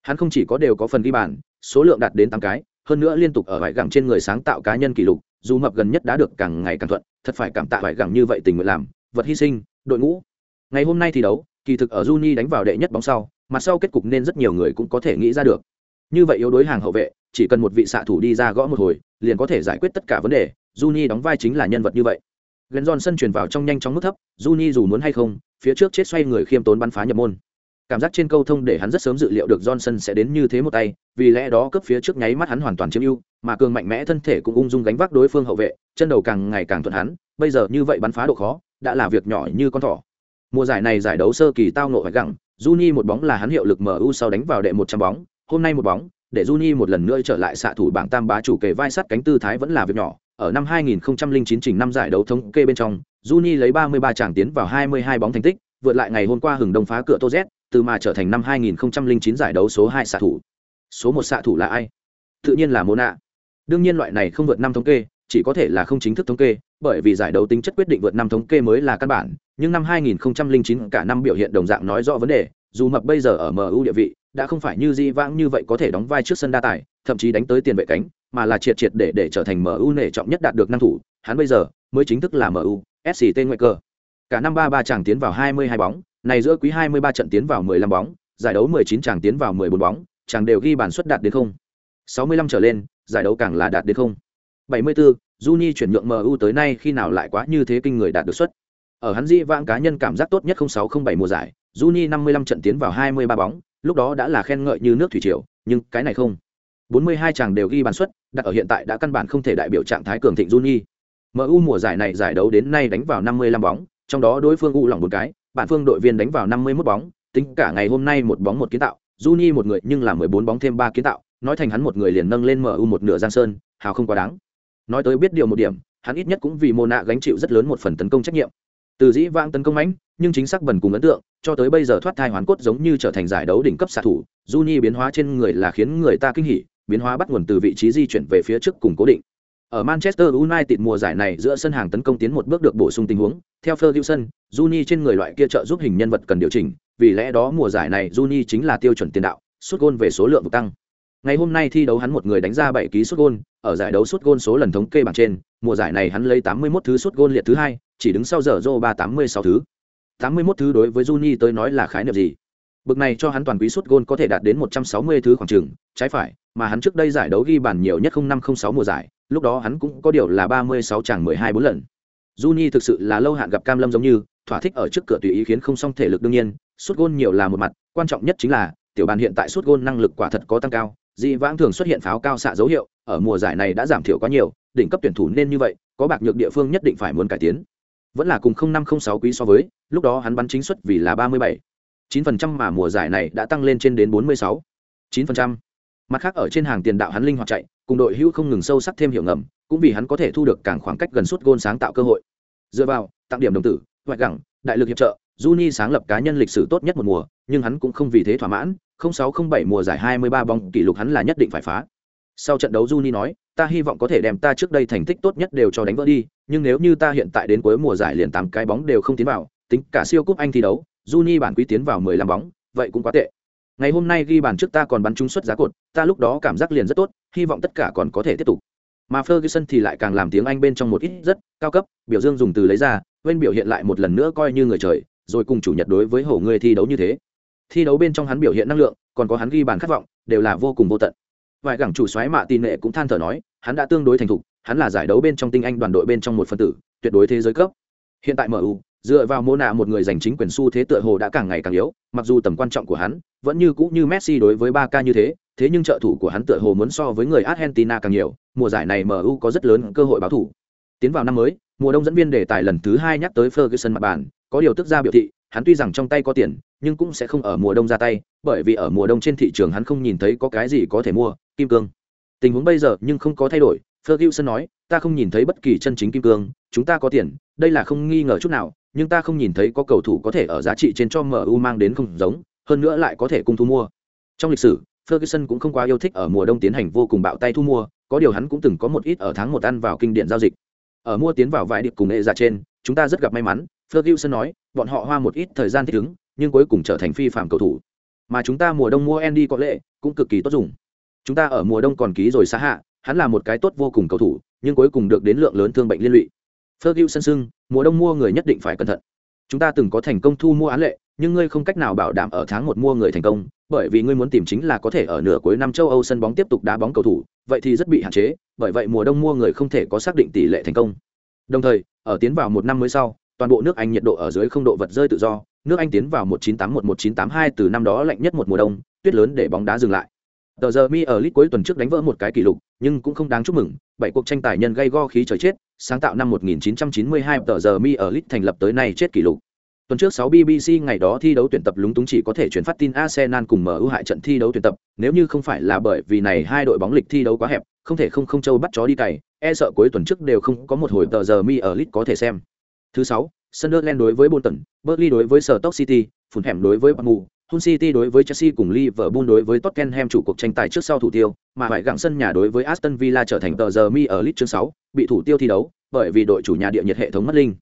S1: Hắn không chỉ có đều có phần ghi bàn, số lượng đạt đến 8 cái, hơn nữa liên tục ở vải gẳng trên người sáng tạo cá nhân kỷ lục dù mập gần nhất đã được càng ngày càng thuận thật phải cảm tạ vải gẳng như vậy tình nguyện làm vật hy sinh đội ngũ ngày hôm nay thi đấu kỳ thực ở Juni đánh vào đệ nhất bóng sau mặt sau kết cục nên rất nhiều người cũng có thể nghĩ ra được như vậy yếu đối hàng hậu vệ chỉ cần một vị xạ thủ đi ra gõ một hồi liền có thể giải quyết tất cả vấn đề Juni đóng vai chính là nhân vật như vậy gần giòn sân chuyển vào trong nhanh chóng mức thấp Juni dù muốn hay không phía trước chết xoay người khiêm tốn bắn phá nhập môn cảm giác trên câu thông để hắn rất sớm dự liệu được Johnson sẽ đến như thế một tay, vì lẽ đó cấp phía trước nháy mắt hắn hoàn toàn chiếm ưu, mà cường mạnh mẽ thân thể cũng ung dung gánh vác đối phương hậu vệ, chân đầu càng ngày càng thuận hắn, bây giờ như vậy bắn phá độ khó, đã là việc nhỏ như con thỏ. Mùa giải này giải đấu sơ kỳ tao nộ phải gặng, Juni một bóng là hắn hiệu lực MU sau đánh vào đệ 100 bóng, hôm nay một bóng, để Juni một lần nữa trở lại xạ thủ bảng tam bá chủ kề vai sắt cánh tư thái vẫn là việc nhỏ. Ở năm 2009 trình năm giải đấu thống kê bên trong, Juni lấy 33 tràng tiến vào 22 bóng thành tích, vượt lại ngày hôm qua hừng đông phá cửa Tô Z, từ mà trở thành năm 2009 giải đấu số 2 xạ thủ. Số 1 xạ thủ là ai? Tự nhiên là Mona. Đương nhiên loại này không vượt năm thống kê, chỉ có thể là không chính thức thống kê, bởi vì giải đấu tính chất quyết định vượt năm thống kê mới là căn bản, nhưng năm 2009 cả năm biểu hiện đồng dạng nói rõ vấn đề, dù mập bây giờ ở MU địa vị, đã không phải như Di vãng như vậy có thể đóng vai trước sân đa tài, thậm chí đánh tới tiền vệ cánh, mà là triệt triệt để để trở thành MU nể trọng nhất đạt được năng thủ, hắn bây giờ mới chính thức là MU, SCT ngoại cơ. Cả năm 33 chàng tiến vào 22 bóng, này giữa quý 23 trận tiến vào 15 bóng, giải đấu 19 chàng tiến vào 14 bóng, chàng đều ghi bàn suất đạt đến không. 65 trở lên, giải đấu càng là đạt đến không. 74, Juni chuyển nhượng MU tới nay khi nào lại quá như thế kinh người đạt được suất. Ở hắn dị vãng cá nhân cảm giác tốt nhất 0607 mùa giải, Juni 55 trận tiến vào 23 bóng, lúc đó đã là khen ngợi như nước thủy triều, nhưng cái này không. 42 chàng đều ghi bàn suất, đặt ở hiện tại đã căn bản không thể đại biểu trạng thái cường thịnh Juni. MU mùa giải này giải đấu đến nay đánh vào 55 bóng, trong đó đối phương u lòng một cái, bản phương đội viên đánh vào 51 bóng, tính cả ngày hôm nay một bóng một kiến tạo, Juni một người nhưng là 14 bóng thêm 3 kiến tạo, nói thành hắn một người liền nâng lên MU một nửa Giang Sơn, hào không quá đáng. Nói tới biết điều một điểm, hắn ít nhất cũng vì Mona gánh chịu rất lớn một phần tấn công trách nhiệm. Từ dĩ vãng tấn công mạnh, nhưng chính xác bẩn cùng ấn tượng, cho tới bây giờ thoát thai hoàn cốt giống như trở thành giải đấu đỉnh cấp xạ thủ, Juni biến hóa trên người là khiến người ta kinh hỉ, biến hóa bắt nguồn từ vị trí di chuyển về phía trước cùng cố định. Ở Manchester United mùa giải này giữa sân hàng tấn công tiến một bước được bổ sung tình huống, theo Ferguson, Juni trên người loại kia trợ giúp hình nhân vật cần điều chỉnh, vì lẽ đó mùa giải này Juni chính là tiêu chuẩn tiền đạo, sút gôn về số lượng vụ tăng. Ngày hôm nay thi đấu hắn một người đánh ra 7 ký sút gôn, ở giải đấu sút gôn số lần thống kê bảng trên, mùa giải này hắn lấy 81 thứ sút gôn liệt thứ hai, chỉ đứng sau giờ Zoro 386 thứ. 81 thứ đối với Juni tới nói là khái niệm gì? Bực này cho hắn toàn quý suất gôn có thể đạt đến 160 thứ khoảng chừng, trái phải, mà hắn trước đây giải đấu ghi bàn nhiều nhất 0506 mùa giải, lúc đó hắn cũng có điều là 36 chẳng 12 bốn lần. Juni thực sự là lâu hạn gặp Cam Lâm giống như, thỏa thích ở trước cửa tùy ý khiến không xong thể lực đương nhiên, suất gôn nhiều là một mặt, quan trọng nhất chính là tiểu bàn hiện tại suất gôn năng lực quả thật có tăng cao, dị vãng thường xuất hiện pháo cao xạ dấu hiệu, ở mùa giải này đã giảm thiểu quá nhiều, đỉnh cấp tuyển thủ nên như vậy, có bạc nhược địa phương nhất định phải muốn cải tiến. Vẫn là cùng 0506 quý so với, lúc đó hắn bắn chính suất vì là 37. 9% mà mùa giải này đã tăng lên trên đến 46. 9%. Mặt khác ở trên hàng tiền đạo hắn linh hoạt chạy, cùng đội hữu không ngừng sâu sắc thêm hiểu ngầm, cũng vì hắn có thể thu được càng khoảng cách gần suốt gôn sáng tạo cơ hội. Dựa vào, tặng điểm đồng tử, hoạch gẳng, đại lực hiệp trợ, Juni sáng lập cá nhân lịch sử tốt nhất một mùa, nhưng hắn cũng không vì thế thỏa mãn, 0607 mùa giải 23 bóng kỷ lục hắn là nhất định phải phá. Sau trận đấu Juni nói, ta hy vọng có thể đem ta trước đây thành tích tốt nhất đều cho đánh vỡ đi, nhưng nếu như ta hiện tại đến cuối mùa giải liền 8 cái bóng đều không tiến vào, tính cả siêu cúp Anh thi đấu, Juni bản quý tiến vào 15 bóng, vậy cũng quá tệ. Ngày hôm nay ghi bàn trước ta còn bắn trúng suất giá cột, ta lúc đó cảm giác liền rất tốt, hy vọng tất cả còn có thể tiếp tục. Mà Ferguson thì lại càng làm tiếng Anh bên trong một ít rất cao cấp, biểu dương dùng từ lấy ra, bên biểu hiện lại một lần nữa coi như người trời, rồi cùng chủ nhật đối với hổ người thi đấu như thế. Thi đấu bên trong hắn biểu hiện năng lượng, còn có hắn ghi bàn khát vọng, đều là vô cùng vô tận. Vài gẳng chủ soái mạ tin nệ cũng than thở nói, hắn đã tương đối thành thục, hắn là giải đấu bên trong tinh anh đoàn đội bên trong một phân tử, tuyệt đối thế giới cấp. Hiện tại MU, dựa vào mô nạ một người giành chính quyền xu thế tựa hồ đã càng ngày càng yếu, mặc dù tầm quan trọng của hắn vẫn như cũ như Messi đối với Barca như thế, thế nhưng trợ thủ của hắn tựa hồ muốn so với người Argentina càng nhiều, mùa giải này MU có rất lớn cơ hội báo thủ. Tiến vào năm mới, mùa đông dẫn viên đề tài lần thứ hai nhắc tới Ferguson mặt bàn, có điều tức ra biểu thị, hắn tuy rằng trong tay có tiền, nhưng cũng sẽ không ở mùa đông ra tay, bởi vì ở mùa đông trên thị trường hắn không nhìn thấy có cái gì có thể mua, kim cương. Tình huống bây giờ nhưng không có thay đổi, Ferguson nói, ta không nhìn thấy bất kỳ chân chính kim cương, chúng ta có tiền, đây là không nghi ngờ chút nào, nhưng ta không nhìn thấy có cầu thủ có thể ở giá trị trên cho MU mang đến không giống, hơn nữa lại có thể cung thu mua. Trong lịch sử, Ferguson cũng không quá yêu thích ở mùa đông tiến hành vô cùng bạo tay thu mua, có điều hắn cũng từng có một ít ở tháng một ăn vào kinh điển giao dịch. Ở mua tiến vào vài điệp cùng nghệ giả trên, chúng ta rất gặp may mắn, Ferguson nói, bọn họ hoa một ít thời gian thích ứng, nhưng cuối cùng trở thành phi phạm cầu thủ. Mà chúng ta mùa đông mua Andy có lệ, cũng cực kỳ tốt dùng. Chúng ta ở mùa đông còn ký rồi xa hạ, hắn là một cái tốt vô cùng cầu thủ, nhưng cuối cùng được đến lượng lớn thương bệnh liên lụy. Ferguson sưng, mùa đông mua người nhất định phải cẩn thận. Chúng ta từng có thành công thu mua án lệ, nhưng ngươi không cách nào bảo đảm ở tháng một mua người thành công, bởi vì ngươi muốn tìm chính là có thể ở nửa cuối năm châu Âu sân bóng tiếp tục đá bóng cầu thủ, vậy thì rất bị hạn chế, bởi vậy mùa đông mua người không thể có xác định tỷ lệ thành công. Đồng thời, ở tiến vào một năm mới sau, toàn bộ nước Anh nhiệt độ ở dưới không độ vật rơi tự do, nước Anh tiến vào 1981-1982 từ năm đó lạnh nhất một mùa đông, tuyết lớn để bóng đá dừng lại. Tờ giờ mi ở lit cuối tuần trước đánh vỡ một cái kỷ lục, nhưng cũng không đáng chúc mừng, bảy cuộc tranh tài nhân gây go khí trời chết, sáng tạo năm 1992 tờ giờ mi ở lit thành lập tới nay chết kỷ lục. Tuần trước 6 BBC ngày đó thi đấu tuyển tập lúng túng chỉ có thể chuyển phát tin Arsenal cùng mở ưu hại trận thi đấu tuyển tập, nếu như không phải là bởi vì này hai đội bóng lịch thi đấu quá hẹp, không thể không không châu bắt chó đi cày, e sợ cuối tuần trước đều không có một hồi tờ giờ mi ở lit có thể xem. Thứ 6, Sunderland đối với Bolton, Burnley đối với Stoke City, Fulham đối với Bournemouth, Hull City đối với Chelsea cùng Liverpool đối với Tottenham chủ cuộc tranh tài trước sau thủ tiêu, mà phải gặng sân nhà đối với Aston Villa trở thành tờ giờ mi ở League chương 6, bị thủ tiêu thi đấu, bởi vì đội chủ nhà địa nhiệt hệ thống mất linh.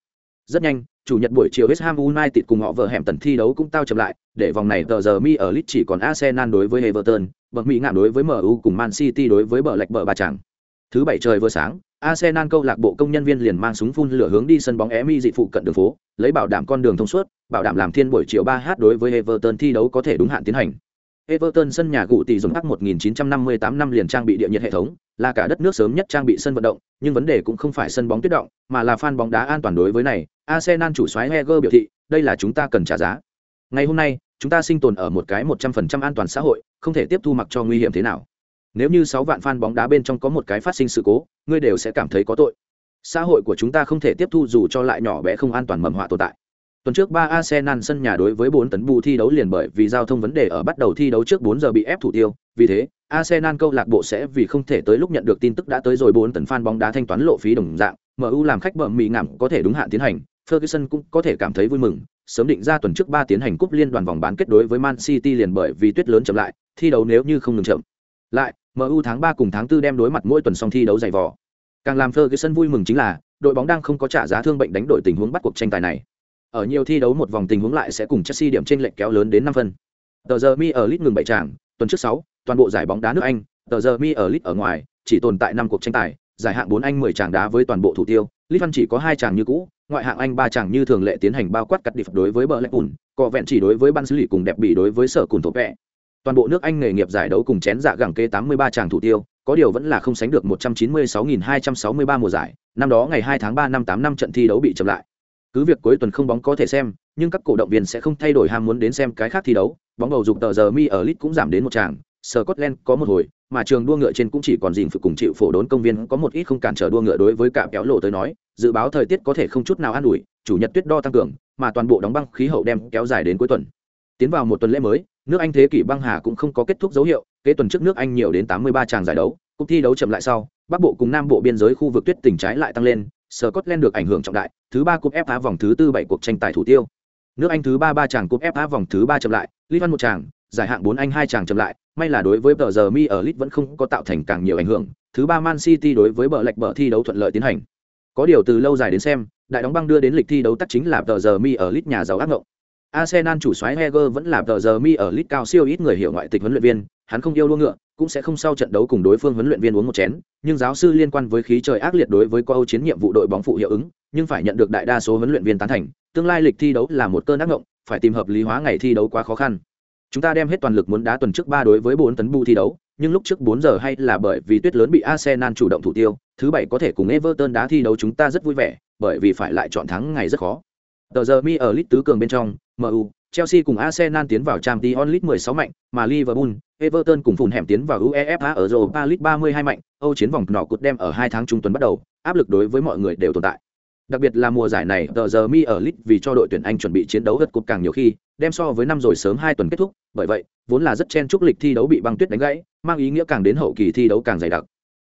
S1: Rất nhanh, chủ nhật buổi chiều West Ham United cùng họ vợ hẻm tần thi đấu cũng tao chậm lại, để vòng này tờ giờ mi ở League chỉ còn Arsenal đối với Everton, bậc Mỹ ngạm đối với MU cùng Man City đối với bờ lệch bờ ba chẳng. Thứ bảy trời vừa sáng, Arsenal câu lạc bộ công nhân viên liền mang súng phun lửa hướng đi sân bóng Emi dị phụ cận đường phố, lấy bảo đảm con đường thông suốt, bảo đảm làm thiên buổi chiều 3h đối với Everton thi đấu có thể đúng hạn tiến hành. Everton sân nhà cũ tỷ dùng các 1958 năm liền trang bị địa nhiệt hệ thống, là cả đất nước sớm nhất trang bị sân vận động, nhưng vấn đề cũng không phải sân bóng tuyết động, mà là fan bóng đá an toàn đối với này. Arsenal chủ soái Wenger biểu thị, đây là chúng ta cần trả giá. Ngày hôm nay, chúng ta sinh tồn ở một cái 100% an toàn xã hội, không thể tiếp thu mặc cho nguy hiểm thế nào. Nếu như 6 vạn fan bóng đá bên trong có một cái phát sinh sự cố, ngươi đều sẽ cảm thấy có tội. Xã hội của chúng ta không thể tiếp thu dù cho lại nhỏ bé không an toàn mầm họa tồn tại. Tuần trước 3 Arsenal sân nhà đối với 4 tấn bù thi đấu liền bởi vì giao thông vấn đề ở bắt đầu thi đấu trước 4 giờ bị ép thủ tiêu, vì thế, Arsenal câu lạc bộ sẽ vì không thể tới lúc nhận được tin tức đã tới rồi 4 tấn fan bóng đá thanh toán lộ phí đồng dạng, MU làm khách bẩm mì ngảm có thể đúng hạn tiến hành, Ferguson cũng có thể cảm thấy vui mừng, sớm định ra tuần trước 3 tiến hành cúp liên đoàn vòng bán kết đối với Man City liền bởi vì tuyết lớn chậm lại, thi đấu nếu như không ngừng chậm. Lại, MU tháng 3 cùng tháng 4 đem đối mặt mỗi tuần song thi đấu dày vò. Càng làm Ferguson vui mừng chính là, đội bóng đang không có trả giá thương bệnh đánh đổi tình huống bắt cuộc tranh tài này. Ở nhiều thi đấu một vòng tình huống lại sẽ cùng Chelsea điểm trên lệnh kéo lớn đến năm phân. Tờ giờ mi ở League ngừng bảy tràng, tuần trước sáu, toàn bộ giải bóng đá nước Anh, tờ giờ mi ở League ở ngoài, chỉ tồn tại năm cuộc tranh tài, giải hạng bốn Anh mười tràng đá với toàn bộ thủ tiêu, League Văn chỉ có hai tràng như cũ, ngoại hạng Anh ba tràng như thường lệ tiến hành bao quát cắt điệp đối với bờ lệnh ủn, cọ vẹn chỉ đối với ban xử lý cùng đẹp bị đối với sở cùn thổ vẹ. Toàn bộ nước Anh nghề nghiệp giải đấu cùng chén dạ gẳng kê tám mươi ba tràng thủ tiêu, có điều vẫn là không sánh được một trăm chín mươi sáu nghìn hai trăm sáu mươi ba mùa giải, năm đó ngày 2 tháng 3 năm tám năm trận thi đấu bị chậm lại. Cứ việc cuối tuần không bóng có thể xem, nhưng các cổ động viên sẽ không thay đổi ham muốn đến xem cái khác thi đấu, bóng bầu dục tờ giờ mi ở lit cũng giảm đến một tràng, Scotland có một hồi, mà trường đua ngựa trên cũng chỉ còn dình phải cùng chịu phổ đốn công viên có một ít không cản trở đua ngựa đối với cả kéo lộ tới nói, dự báo thời tiết có thể không chút nào an ủi, chủ nhật tuyết đo tăng cường, mà toàn bộ đóng băng khí hậu đem kéo dài đến cuối tuần. Tiến vào một tuần lễ mới, nước Anh thế kỷ băng hà cũng không có kết thúc dấu hiệu, kế tuần trước nước Anh nhiều đến 83 tràng giải đấu, cuộc thi đấu chậm lại sau, Bắc Bộ cùng Nam Bộ biên giới khu vực tuyết tỉnh trái lại tăng lên, Scotland được ảnh hưởng trọng đại, thứ ba cúp FA vòng thứ tư bảy cuộc tranh tài thủ tiêu. Nước Anh thứ ba ba tràng cúp FA vòng thứ ba chậm lại, Liverpool một tràng giải hạng 4 Anh hai chàng chậm lại, may là đối với tờ giờ mi ở Leeds vẫn không có tạo thành càng nhiều ảnh hưởng. Thứ ba Man City đối với bờ lệch bờ thi đấu thuận lợi tiến hành. Có điều từ lâu dài đến xem, đại đóng băng đưa đến lịch thi đấu tắt chính là tờ giờ mi ở Leeds nhà giàu ác ngộng. Arsenal chủ soái Heger vẫn là tờ giờ mi ở Leeds cao siêu ít người hiểu ngoại tịch huấn luyện viên, hắn không yêu đua ngựa, cũng sẽ không sau trận đấu cùng đối phương huấn luyện viên uống một chén, nhưng giáo sư liên quan với khí trời ác liệt đối với qua Âu chiến nhiệm vụ đội bóng phụ hiệu ứng, nhưng phải nhận được đại đa số huấn luyện viên tán thành, tương lai lịch thi đấu là một cơn ác ngộng, phải tìm hợp lý hóa ngày thi đấu quá khó khăn. Chúng ta đem hết toàn lực muốn đá tuần trước ba đối với bốn tấn bu thi đấu, nhưng lúc trước bốn giờ hay là bởi vì tuyết lớn bị Arsenal chủ động thủ tiêu, thứ bảy có thể cùng Everton đá thi đấu chúng ta rất vui vẻ, bởi vì phải lại chọn thắng ngày rất khó. Tờ giờ mi ở lít tứ cường bên trong, MU, Chelsea cùng Arsenal tiến vào Champions League 16 mạnh, mà Liverpool, Everton cùng phùn hẻm tiến vào UEFA ở Europa League 32 mạnh, Âu chiến vòng nọ cột đem ở hai tháng trung tuần bắt đầu, áp lực đối với mọi người đều tồn tại. Đặc biệt là mùa giải này, tờ giờ mi ở League vì cho đội tuyển Anh chuẩn bị chiến đấu gật cục càng nhiều khi, đem so với năm rồi sớm hai tuần kết thúc, bởi vậy, vốn là rất chen chúc lịch thi đấu bị băng tuyết đánh gãy, mang ý nghĩa càng đến hậu kỳ thi đấu càng dày đặc.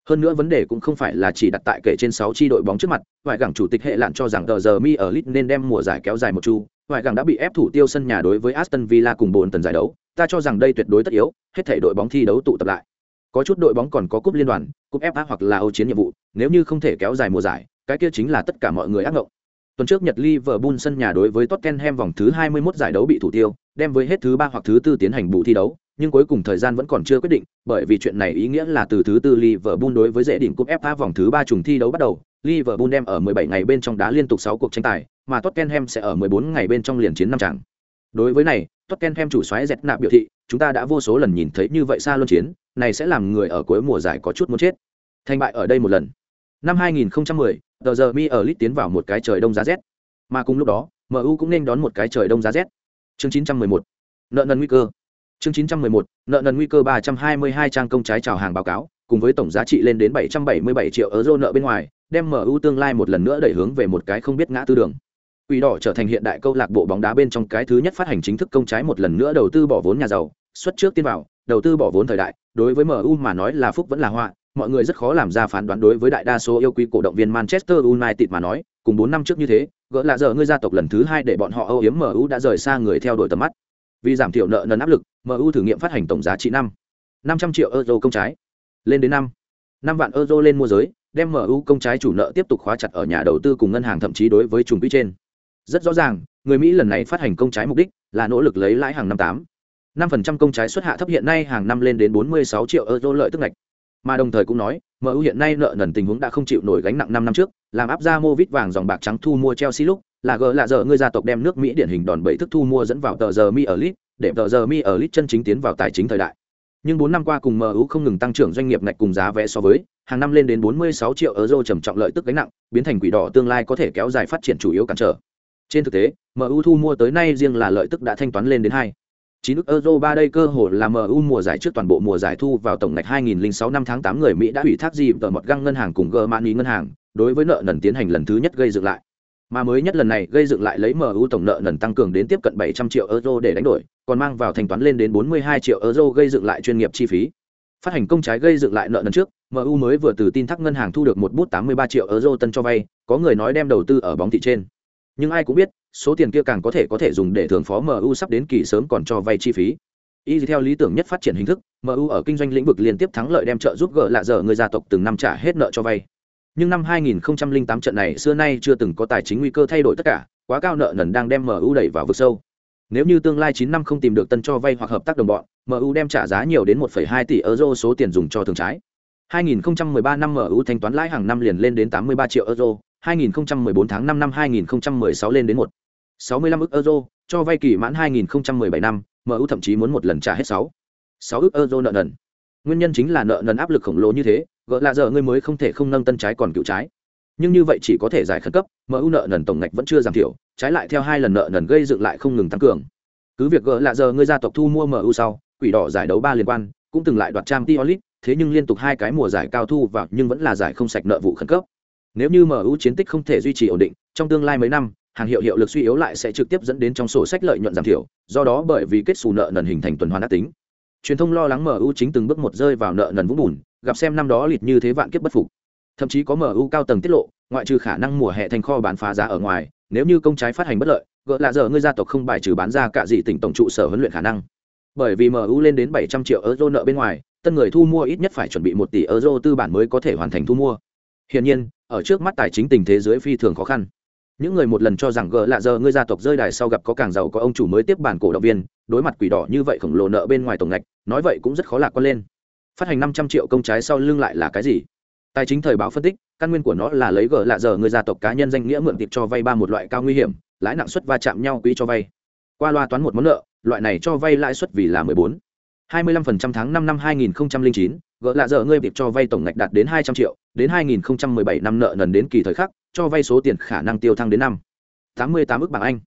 S1: Hơn nữa vấn đề cũng không phải là chỉ đặt tại kể trên 6 chi đội bóng trước mặt, ngoại gẳng chủ tịch hệ lạn cho rằng tờ giờ mi ở lit nên đem mùa giải kéo dài một chu, ngoại gẳng đã bị ép thủ tiêu sân nhà đối với Aston Villa cùng bốn tần giải đấu, ta cho rằng đây tuyệt đối tất yếu, hết thảy đội bóng thi đấu tụ tập lại. Có chút đội bóng còn có cúp liên đoàn, cúp FA hoặc là Âu chiến nhiệm vụ, nếu như không thể kéo dài mùa giải, cái kia chính là tất cả mọi người ác ngộng. Tuần trước Nhật Liverpool sân nhà đối với Tottenham vòng thứ 21 giải đấu bị thủ tiêu, đem với hết thứ ba hoặc thứ tư tiến hành bù thi đấu, nhưng cuối cùng thời gian vẫn còn chưa quyết định, bởi vì chuyện này ý nghĩa là từ thứ tư Liverpool đối với dễ đỉnh cúp FA vòng thứ ba trùng thi đấu bắt đầu, Liverpool đem ở 17 ngày bên trong đá liên tục 6 cuộc tranh tài, mà Tottenham sẽ ở 14 ngày bên trong liền chiến năm trận. Đối với này, Tottenham chủ soái dẹt nạp biểu thị, chúng ta đã vô số lần nhìn thấy như vậy xa luân chiến, này sẽ làm người ở cuối mùa giải có chút muốn chết. Thành bại ở đây một lần. Năm 2010, tờ giờ mi ở Leeds tiến vào một cái trời đông giá rét. Mà cùng lúc đó, MU cũng nên đón một cái trời đông giá rét. Chương 911. Nợ nần nguy cơ. Chương 911, nợ nần nguy cơ 322 trang công trái chào hàng báo cáo, cùng với tổng giá trị lên đến 777 triệu euro nợ bên ngoài, đem MU tương lai một lần nữa đẩy hướng về một cái không biết ngã tư đường. Quỷ đỏ trở thành hiện đại câu lạc bộ bóng đá bên trong cái thứ nhất phát hành chính thức công trái một lần nữa đầu tư bỏ vốn nhà giàu, xuất trước tiên vào, đầu tư bỏ vốn thời đại, đối với MU mà nói là phúc vẫn là họa, mọi người rất khó làm ra phán đoán đối với đại đa số yêu quý cổ động viên Manchester United mà nói, cùng 4 năm trước như thế, gỡ là giờ ngươi gia tộc lần thứ hai để bọn họ âu yếm MU đã rời xa người theo đuổi tầm mắt. Vì giảm thiểu nợ nần áp lực, MU thử nghiệm phát hành tổng giá trị năm 500 triệu euro công trái, lên đến năm năm vạn euro lên mua giới, đem MU công trái chủ nợ tiếp tục khóa chặt ở nhà đầu tư cùng ngân hàng thậm chí đối với trùng quỹ trên. Rất rõ ràng, người Mỹ lần này phát hành công trái mục đích là nỗ lực lấy lãi hàng năm tám năm phần trăm công trái xuất hạ thấp hiện nay hàng năm lên đến 46 triệu euro lợi tức ngạch. Mà đồng thời cũng nói, MU hiện nay nợ nần tình huống đã không chịu nổi gánh nặng 5 năm trước, làm áp ra Movit vàng dòng bạc trắng thu mua Chelsea lúc, là gỡ là giờ người gia tộc đem nước Mỹ điển hình đòn bẩy thức thu mua dẫn vào tờ giờ Mi ở lit để tờ giờ Mi ở lit chân chính tiến vào tài chính thời đại. Nhưng bốn năm qua cùng MU không ngừng tăng trưởng doanh nghiệp ngạch cùng giá vé so với, hàng năm lên đến 46 triệu euro trầm trọng lợi tức gánh nặng, biến thành quỷ đỏ tương lai có thể kéo dài phát triển chủ yếu cản trở. Trên thực tế, MU thu mua tới nay riêng là lợi tức đã thanh toán lên đến hai 9 ức euro ba đây cơ hội là MU mùa giải trước toàn bộ mùa giải thu vào tổng ngạch 2006 năm tháng 8 người Mỹ đã ủy thác gì tờ một găng ngân hàng cùng Germany ngân hàng, đối với nợ nần tiến hành lần thứ nhất gây dựng lại. Mà mới nhất lần này gây dựng lại lấy MU tổng nợ nần tăng cường đến tiếp cận 700 triệu euro để đánh đổi, còn mang vào thanh toán lên đến 42 triệu euro gây dựng lại chuyên nghiệp chi phí. Phát hành công trái gây dựng lại nợ nần trước, MU mới vừa từ tin thác ngân hàng thu được một bút 83 triệu euro tân cho vay, có người nói đem đầu tư ở bóng thị trên. Nhưng ai cũng biết, số tiền kia càng có thể có thể dùng để thưởng phó MU sắp đến kỳ sớm còn cho vay chi phí. Y theo lý tưởng nhất phát triển hình thức, MU ở kinh doanh lĩnh vực liên tiếp thắng lợi đem trợ giúp gỡ lạ giờ người gia tộc từng năm trả hết nợ cho vay. Nhưng năm 2008 trận này xưa nay chưa từng có tài chính nguy cơ thay đổi tất cả, quá cao nợ nần đang đem MU đẩy vào vực sâu. Nếu như tương lai 9 năm không tìm được tân cho vay hoặc hợp tác đồng bọn, MU đem trả giá nhiều đến 1,2 tỷ euro số tiền dùng cho thường trái. 2013 năm MU thanh toán lãi hàng năm liền lên đến 83 triệu euro, 2014 tháng 5 năm 2016 lên đến 1 65 ức euro, cho vay kỳ mãn 2017 năm, MU thậm chí muốn một lần trả hết 6 6 ức euro nợ nần. Nguyên nhân chính là nợ nần áp lực khổng lồ như thế, gỡ là giờ ngươi mới không thể không nâng tân trái còn cựu trái. Nhưng như vậy chỉ có thể giải khẩn cấp, MU nợ nần tổng ngạch vẫn chưa giảm thiểu, trái lại theo hai lần nợ nần gây dựng lại không ngừng tăng cường. Cứ việc gỡ là giờ ngươi gia tộc thu mua MU sau, quỷ đỏ giải đấu ba liên quan, cũng từng lại đoạt trang tiolit, thế nhưng liên tục hai cái mùa giải cao thu vào nhưng vẫn là giải không sạch nợ vụ khẩn cấp. Nếu như MU chiến tích không thể duy trì ổn định, trong tương lai mấy năm, hàng hiệu hiệu lực suy yếu lại sẽ trực tiếp dẫn đến trong sổ sách lợi nhuận giảm thiểu, do đó bởi vì kết xù nợ nần hình thành tuần hoàn đã tính. Truyền thông lo lắng MU chính từng bước một rơi vào nợ nần vũng bùn, gặp xem năm đó lịt như thế vạn kiếp bất phục. Thậm chí có MU cao tầng tiết lộ, ngoại trừ khả năng mùa hè thành kho bán phá giá ở ngoài, nếu như công trái phát hành bất lợi, gỡ là giờ ngươi gia tộc không bài trừ bán ra cả gì tỉnh tổng trụ sở huấn luyện khả năng. Bởi vì MU lên đến 700 triệu euro nợ bên ngoài, tân người thu mua ít nhất phải chuẩn bị 1 tỷ euro tư bản mới có thể hoàn thành thu mua. Hiển nhiên, ở trước mắt tài chính tình thế giới phi thường khó khăn những người một lần cho rằng gỡ lạ giờ ngươi gia tộc rơi đài sau gặp có càng giàu có ông chủ mới tiếp bản cổ động viên, đối mặt quỷ đỏ như vậy khổng lồ nợ bên ngoài tổng ngạch, nói vậy cũng rất khó lạc quan lên. Phát hành năm trăm triệu công trái sau lưng lại là cái gì? Tài chính thời báo phân tích, căn nguyên của nó là lấy gỡ lạ giờ người gia tộc cá nhân danh nghĩa mượn tiệp cho vay ba một loại cao nguy hiểm, lãi nặng suất va chạm nhau quỹ cho vay. Qua loa toán một món nợ, loại này cho vay lãi suất vì là mười bốn. hai mươi lăm phần trăm tháng năm năm hai nghìn chín gỡ lạ giờ ngươi việc cho vay tổng ngạch đạt đến hai trăm triệu đến hai nghìn bảy năm nợ nần đến kỳ thời khắc, cho vay số tiền khả năng tiêu thăng đến năm. tám mươi tám ước bảng anh.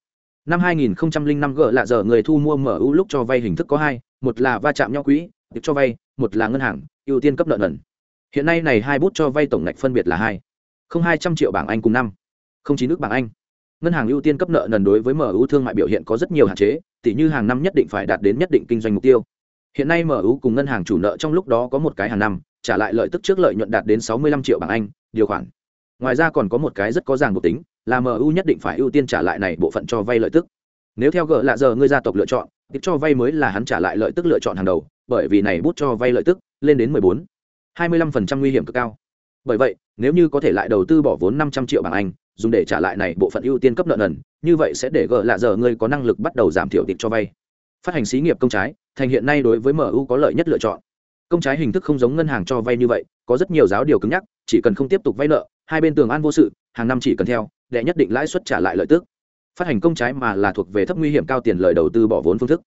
S1: Năm hai nghìn năm gỡ lạ giờ người thu mua mu lúc cho vay hình thức có hai, một là va chạm nhau quỹ, được cho vay, một là ngân hàng, ưu tiên cấp nợ nần. Hiện nay này hai bút cho vay tổng ngạch phân biệt là hai. Không hai trăm triệu bảng anh cùng năm. Không chín nước bảng anh. Ngân hàng ưu tiên cấp nợ nần đối với mu thương mại biểu hiện có rất nhiều hạn chế tỷ như hàng năm nhất định phải đạt đến nhất định kinh doanh mục tiêu hiện nay mu cùng ngân hàng chủ nợ trong lúc đó có một cái hàng năm, trả lại lợi tức trước lợi nhuận đạt đến sáu mươi lăm triệu bảng anh, điều khoản. Ngoài ra còn có một cái rất có ràng buộc tính, là mu nhất định phải ưu tiên trả lại này bộ phận cho vay lợi tức. Nếu theo gỡ lạ giờ ngươi gia tộc lựa chọn tiếp cho vay mới là hắn trả lại lợi tức lựa chọn hàng đầu, bởi vì này bút cho vay lợi tức lên đến mười bốn, hai mươi lăm phần trăm nguy hiểm cực cao. Bởi vậy, nếu như có thể lại đầu tư bỏ vốn năm trăm triệu bảng anh, dùng để trả lại này bộ phận ưu tiên cấp nợ nần, như vậy sẽ để gỡ lạ giờ ngươi có năng lực bắt đầu giảm thiểu tiệp cho vay phát hành xí nghiệp công trái thành hiện nay đối với mu có lợi nhất lựa chọn. Công trái hình thức không giống ngân hàng cho vay như vậy có rất nhiều giáo điều cứng nhắc chỉ cần không tiếp tục vay nợ hai bên tường an vô sự hàng năm chỉ cần theo đệ nhất định lãi suất trả lại lợi tức. Phát hành công trái mà là thuộc về thấp nguy hiểm cao tiền lời đầu tư bỏ vốn phương thức.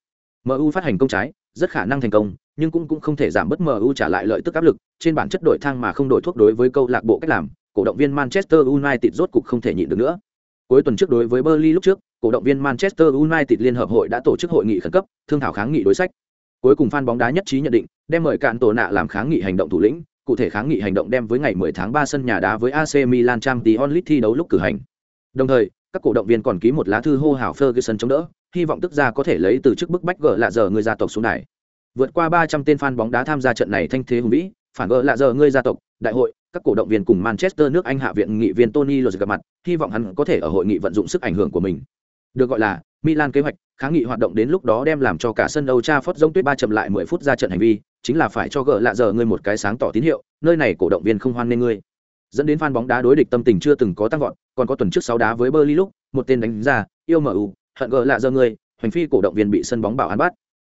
S1: Mu phát hành công trái rất khả năng thành công nhưng cũng, cũng không thể giảm bớt mu trả lại lợi tức áp lực trên bản chất đổi thang mà không đổi thuốc đối với câu lạc bộ cách làm cổ động viên manchester united rốt cục không thể nhịn được nữa. Cuối tuần trước đối với Burnley lúc trước cổ động viên manchester united liên hợp hội đã tổ chức hội nghị khẩn cấp thương thảo kháng nghị đối sách cuối cùng fan bóng đá nhất trí nhận định đem mời cạn tổ nạ làm kháng nghị hành động thủ lĩnh cụ thể kháng nghị hành động đem với ngày 10 tháng 3 sân nhà đá với AC Milan Champions League thi đấu lúc cử hành. Đồng thời, các cổ động viên còn ký một lá thư hô hào Ferguson chống đỡ, hy vọng tức ra có thể lấy từ chức bức bách gỡ lạ giờ người gia tộc xuống này. Vượt qua 300 tên fan bóng đá tham gia trận này thanh thế hùng vĩ, phản gỡ lạ giờ người gia tộc, đại hội, các cổ động viên cùng Manchester nước Anh hạ viện nghị viên Tony Lodge gặp mặt, hy vọng hắn có thể ở hội nghị vận dụng sức ảnh hưởng của mình. Được gọi là Milan kế hoạch, kháng nghị hoạt động đến lúc đó đem làm cho cả sân Old Trafford giống tuyết ba chậm lại 10 phút ra trận hành vi, chính là phải cho gỡ lạ giờ ngươi một cái sáng tỏ tín hiệu, nơi này cổ động viên không hoan nên ngươi. Dẫn đến fan bóng đá đối địch tâm tình chưa từng có tăng vọt, còn có tuần trước 6 đá với Burnley lúc, một tên đánh ra, yêu MU, hận gỡ lạ giờ ngươi, hành phi cổ động viên bị sân bóng bảo an bắt.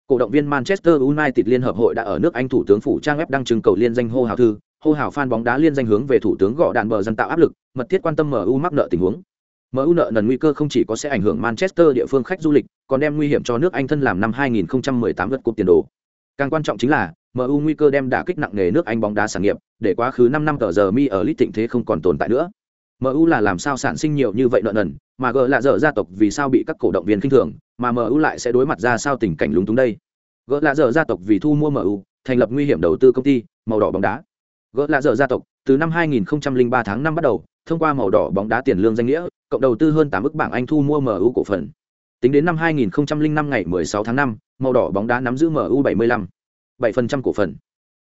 S1: Cổ động viên Manchester United liên hợp hội đã ở nước Anh thủ tướng phủ trang web đăng trưng cầu liên danh hô hào thư, hô hào fan bóng đá liên danh hướng về thủ tướng gõ đạn bờ dân tạo áp lực, mật thiết quan tâm MU mắc nợ tình huống. MU nợ nần nguy cơ không chỉ có sẽ ảnh hưởng Manchester địa phương khách du lịch, còn đem nguy hiểm cho nước Anh thân làm năm 2018 lượt cúp tiền đồ. Càng quan trọng chính là, MU nguy cơ đem đả kích nặng nề nước Anh bóng đá sản nghiệp, để quá khứ 5 năm tờ giờ mi ở lít thịnh thế không còn tồn tại nữa. MU là làm sao sản sinh nhiều như vậy nợ nần, mà gỡ là dở gia tộc vì sao bị các cổ động viên khinh thường, mà MU lại sẽ đối mặt ra sao tình cảnh lúng túng đây. Gỡ là dở gia tộc vì thu mua MU, thành lập nguy hiểm đầu tư công ty, màu đỏ bóng đá. Gỡ là dở gia tộc, từ năm 2003 tháng 5 bắt đầu, thông qua màu đỏ bóng đá tiền lương danh nghĩa, cộng đầu tư hơn 8 ức bảng Anh thu mua MU cổ phần. Tính đến năm 2005 ngày 16 tháng 5, màu đỏ bóng đá nắm giữ MU 75 7% cổ phần.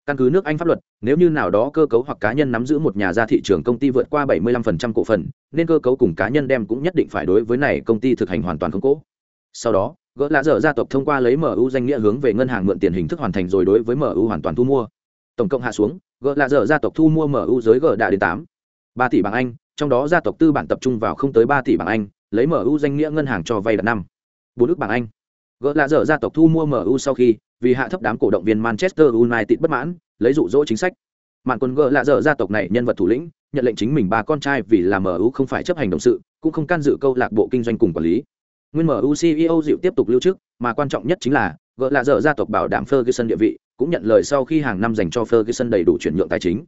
S1: Căn cứ nước Anh pháp luật, nếu như nào đó cơ cấu hoặc cá nhân nắm giữ một nhà ra thị trường công ty vượt qua 75% cổ phần, nên cơ cấu cùng cá nhân đem cũng nhất định phải đối với này công ty thực hành hoàn toàn không cố. Sau đó, gỡ lạ dở gia tộc thông qua lấy MU danh nghĩa hướng về ngân hàng mượn tiền hình thức hoàn thành rồi đối với MU hoàn toàn thu mua. Tổng cộng hạ xuống, gỡ lạ dở gia tộc thu mua MU giới gỡ đã đến 8 ba tỷ bảng anh trong đó gia tộc tư bản tập trung vào không tới ba tỷ bảng anh, lấy mu danh nghĩa ngân hàng cho vay đặt năm. Bốn nước bảng anh. Gỡ lạ dở gia tộc thu mua mu sau khi, vì hạ thấp đám cổ động viên manchester united bất mãn, lấy dụ dỗ chính sách. Mạn quân gỡ lạ dở gia tộc này nhân vật thủ lĩnh, nhận lệnh chính mình ba con trai vì là mu không phải chấp hành đồng sự, cũng không can dự câu lạc bộ kinh doanh cùng quản lý. Nguyên mu ceo dịu tiếp tục lưu trước mà quan trọng nhất chính là, gỡ lạ dở gia tộc bảo đảm ferguson địa vị, cũng nhận lời sau khi hàng năm dành cho ferguson đầy đủ chuyển nhượng tài chính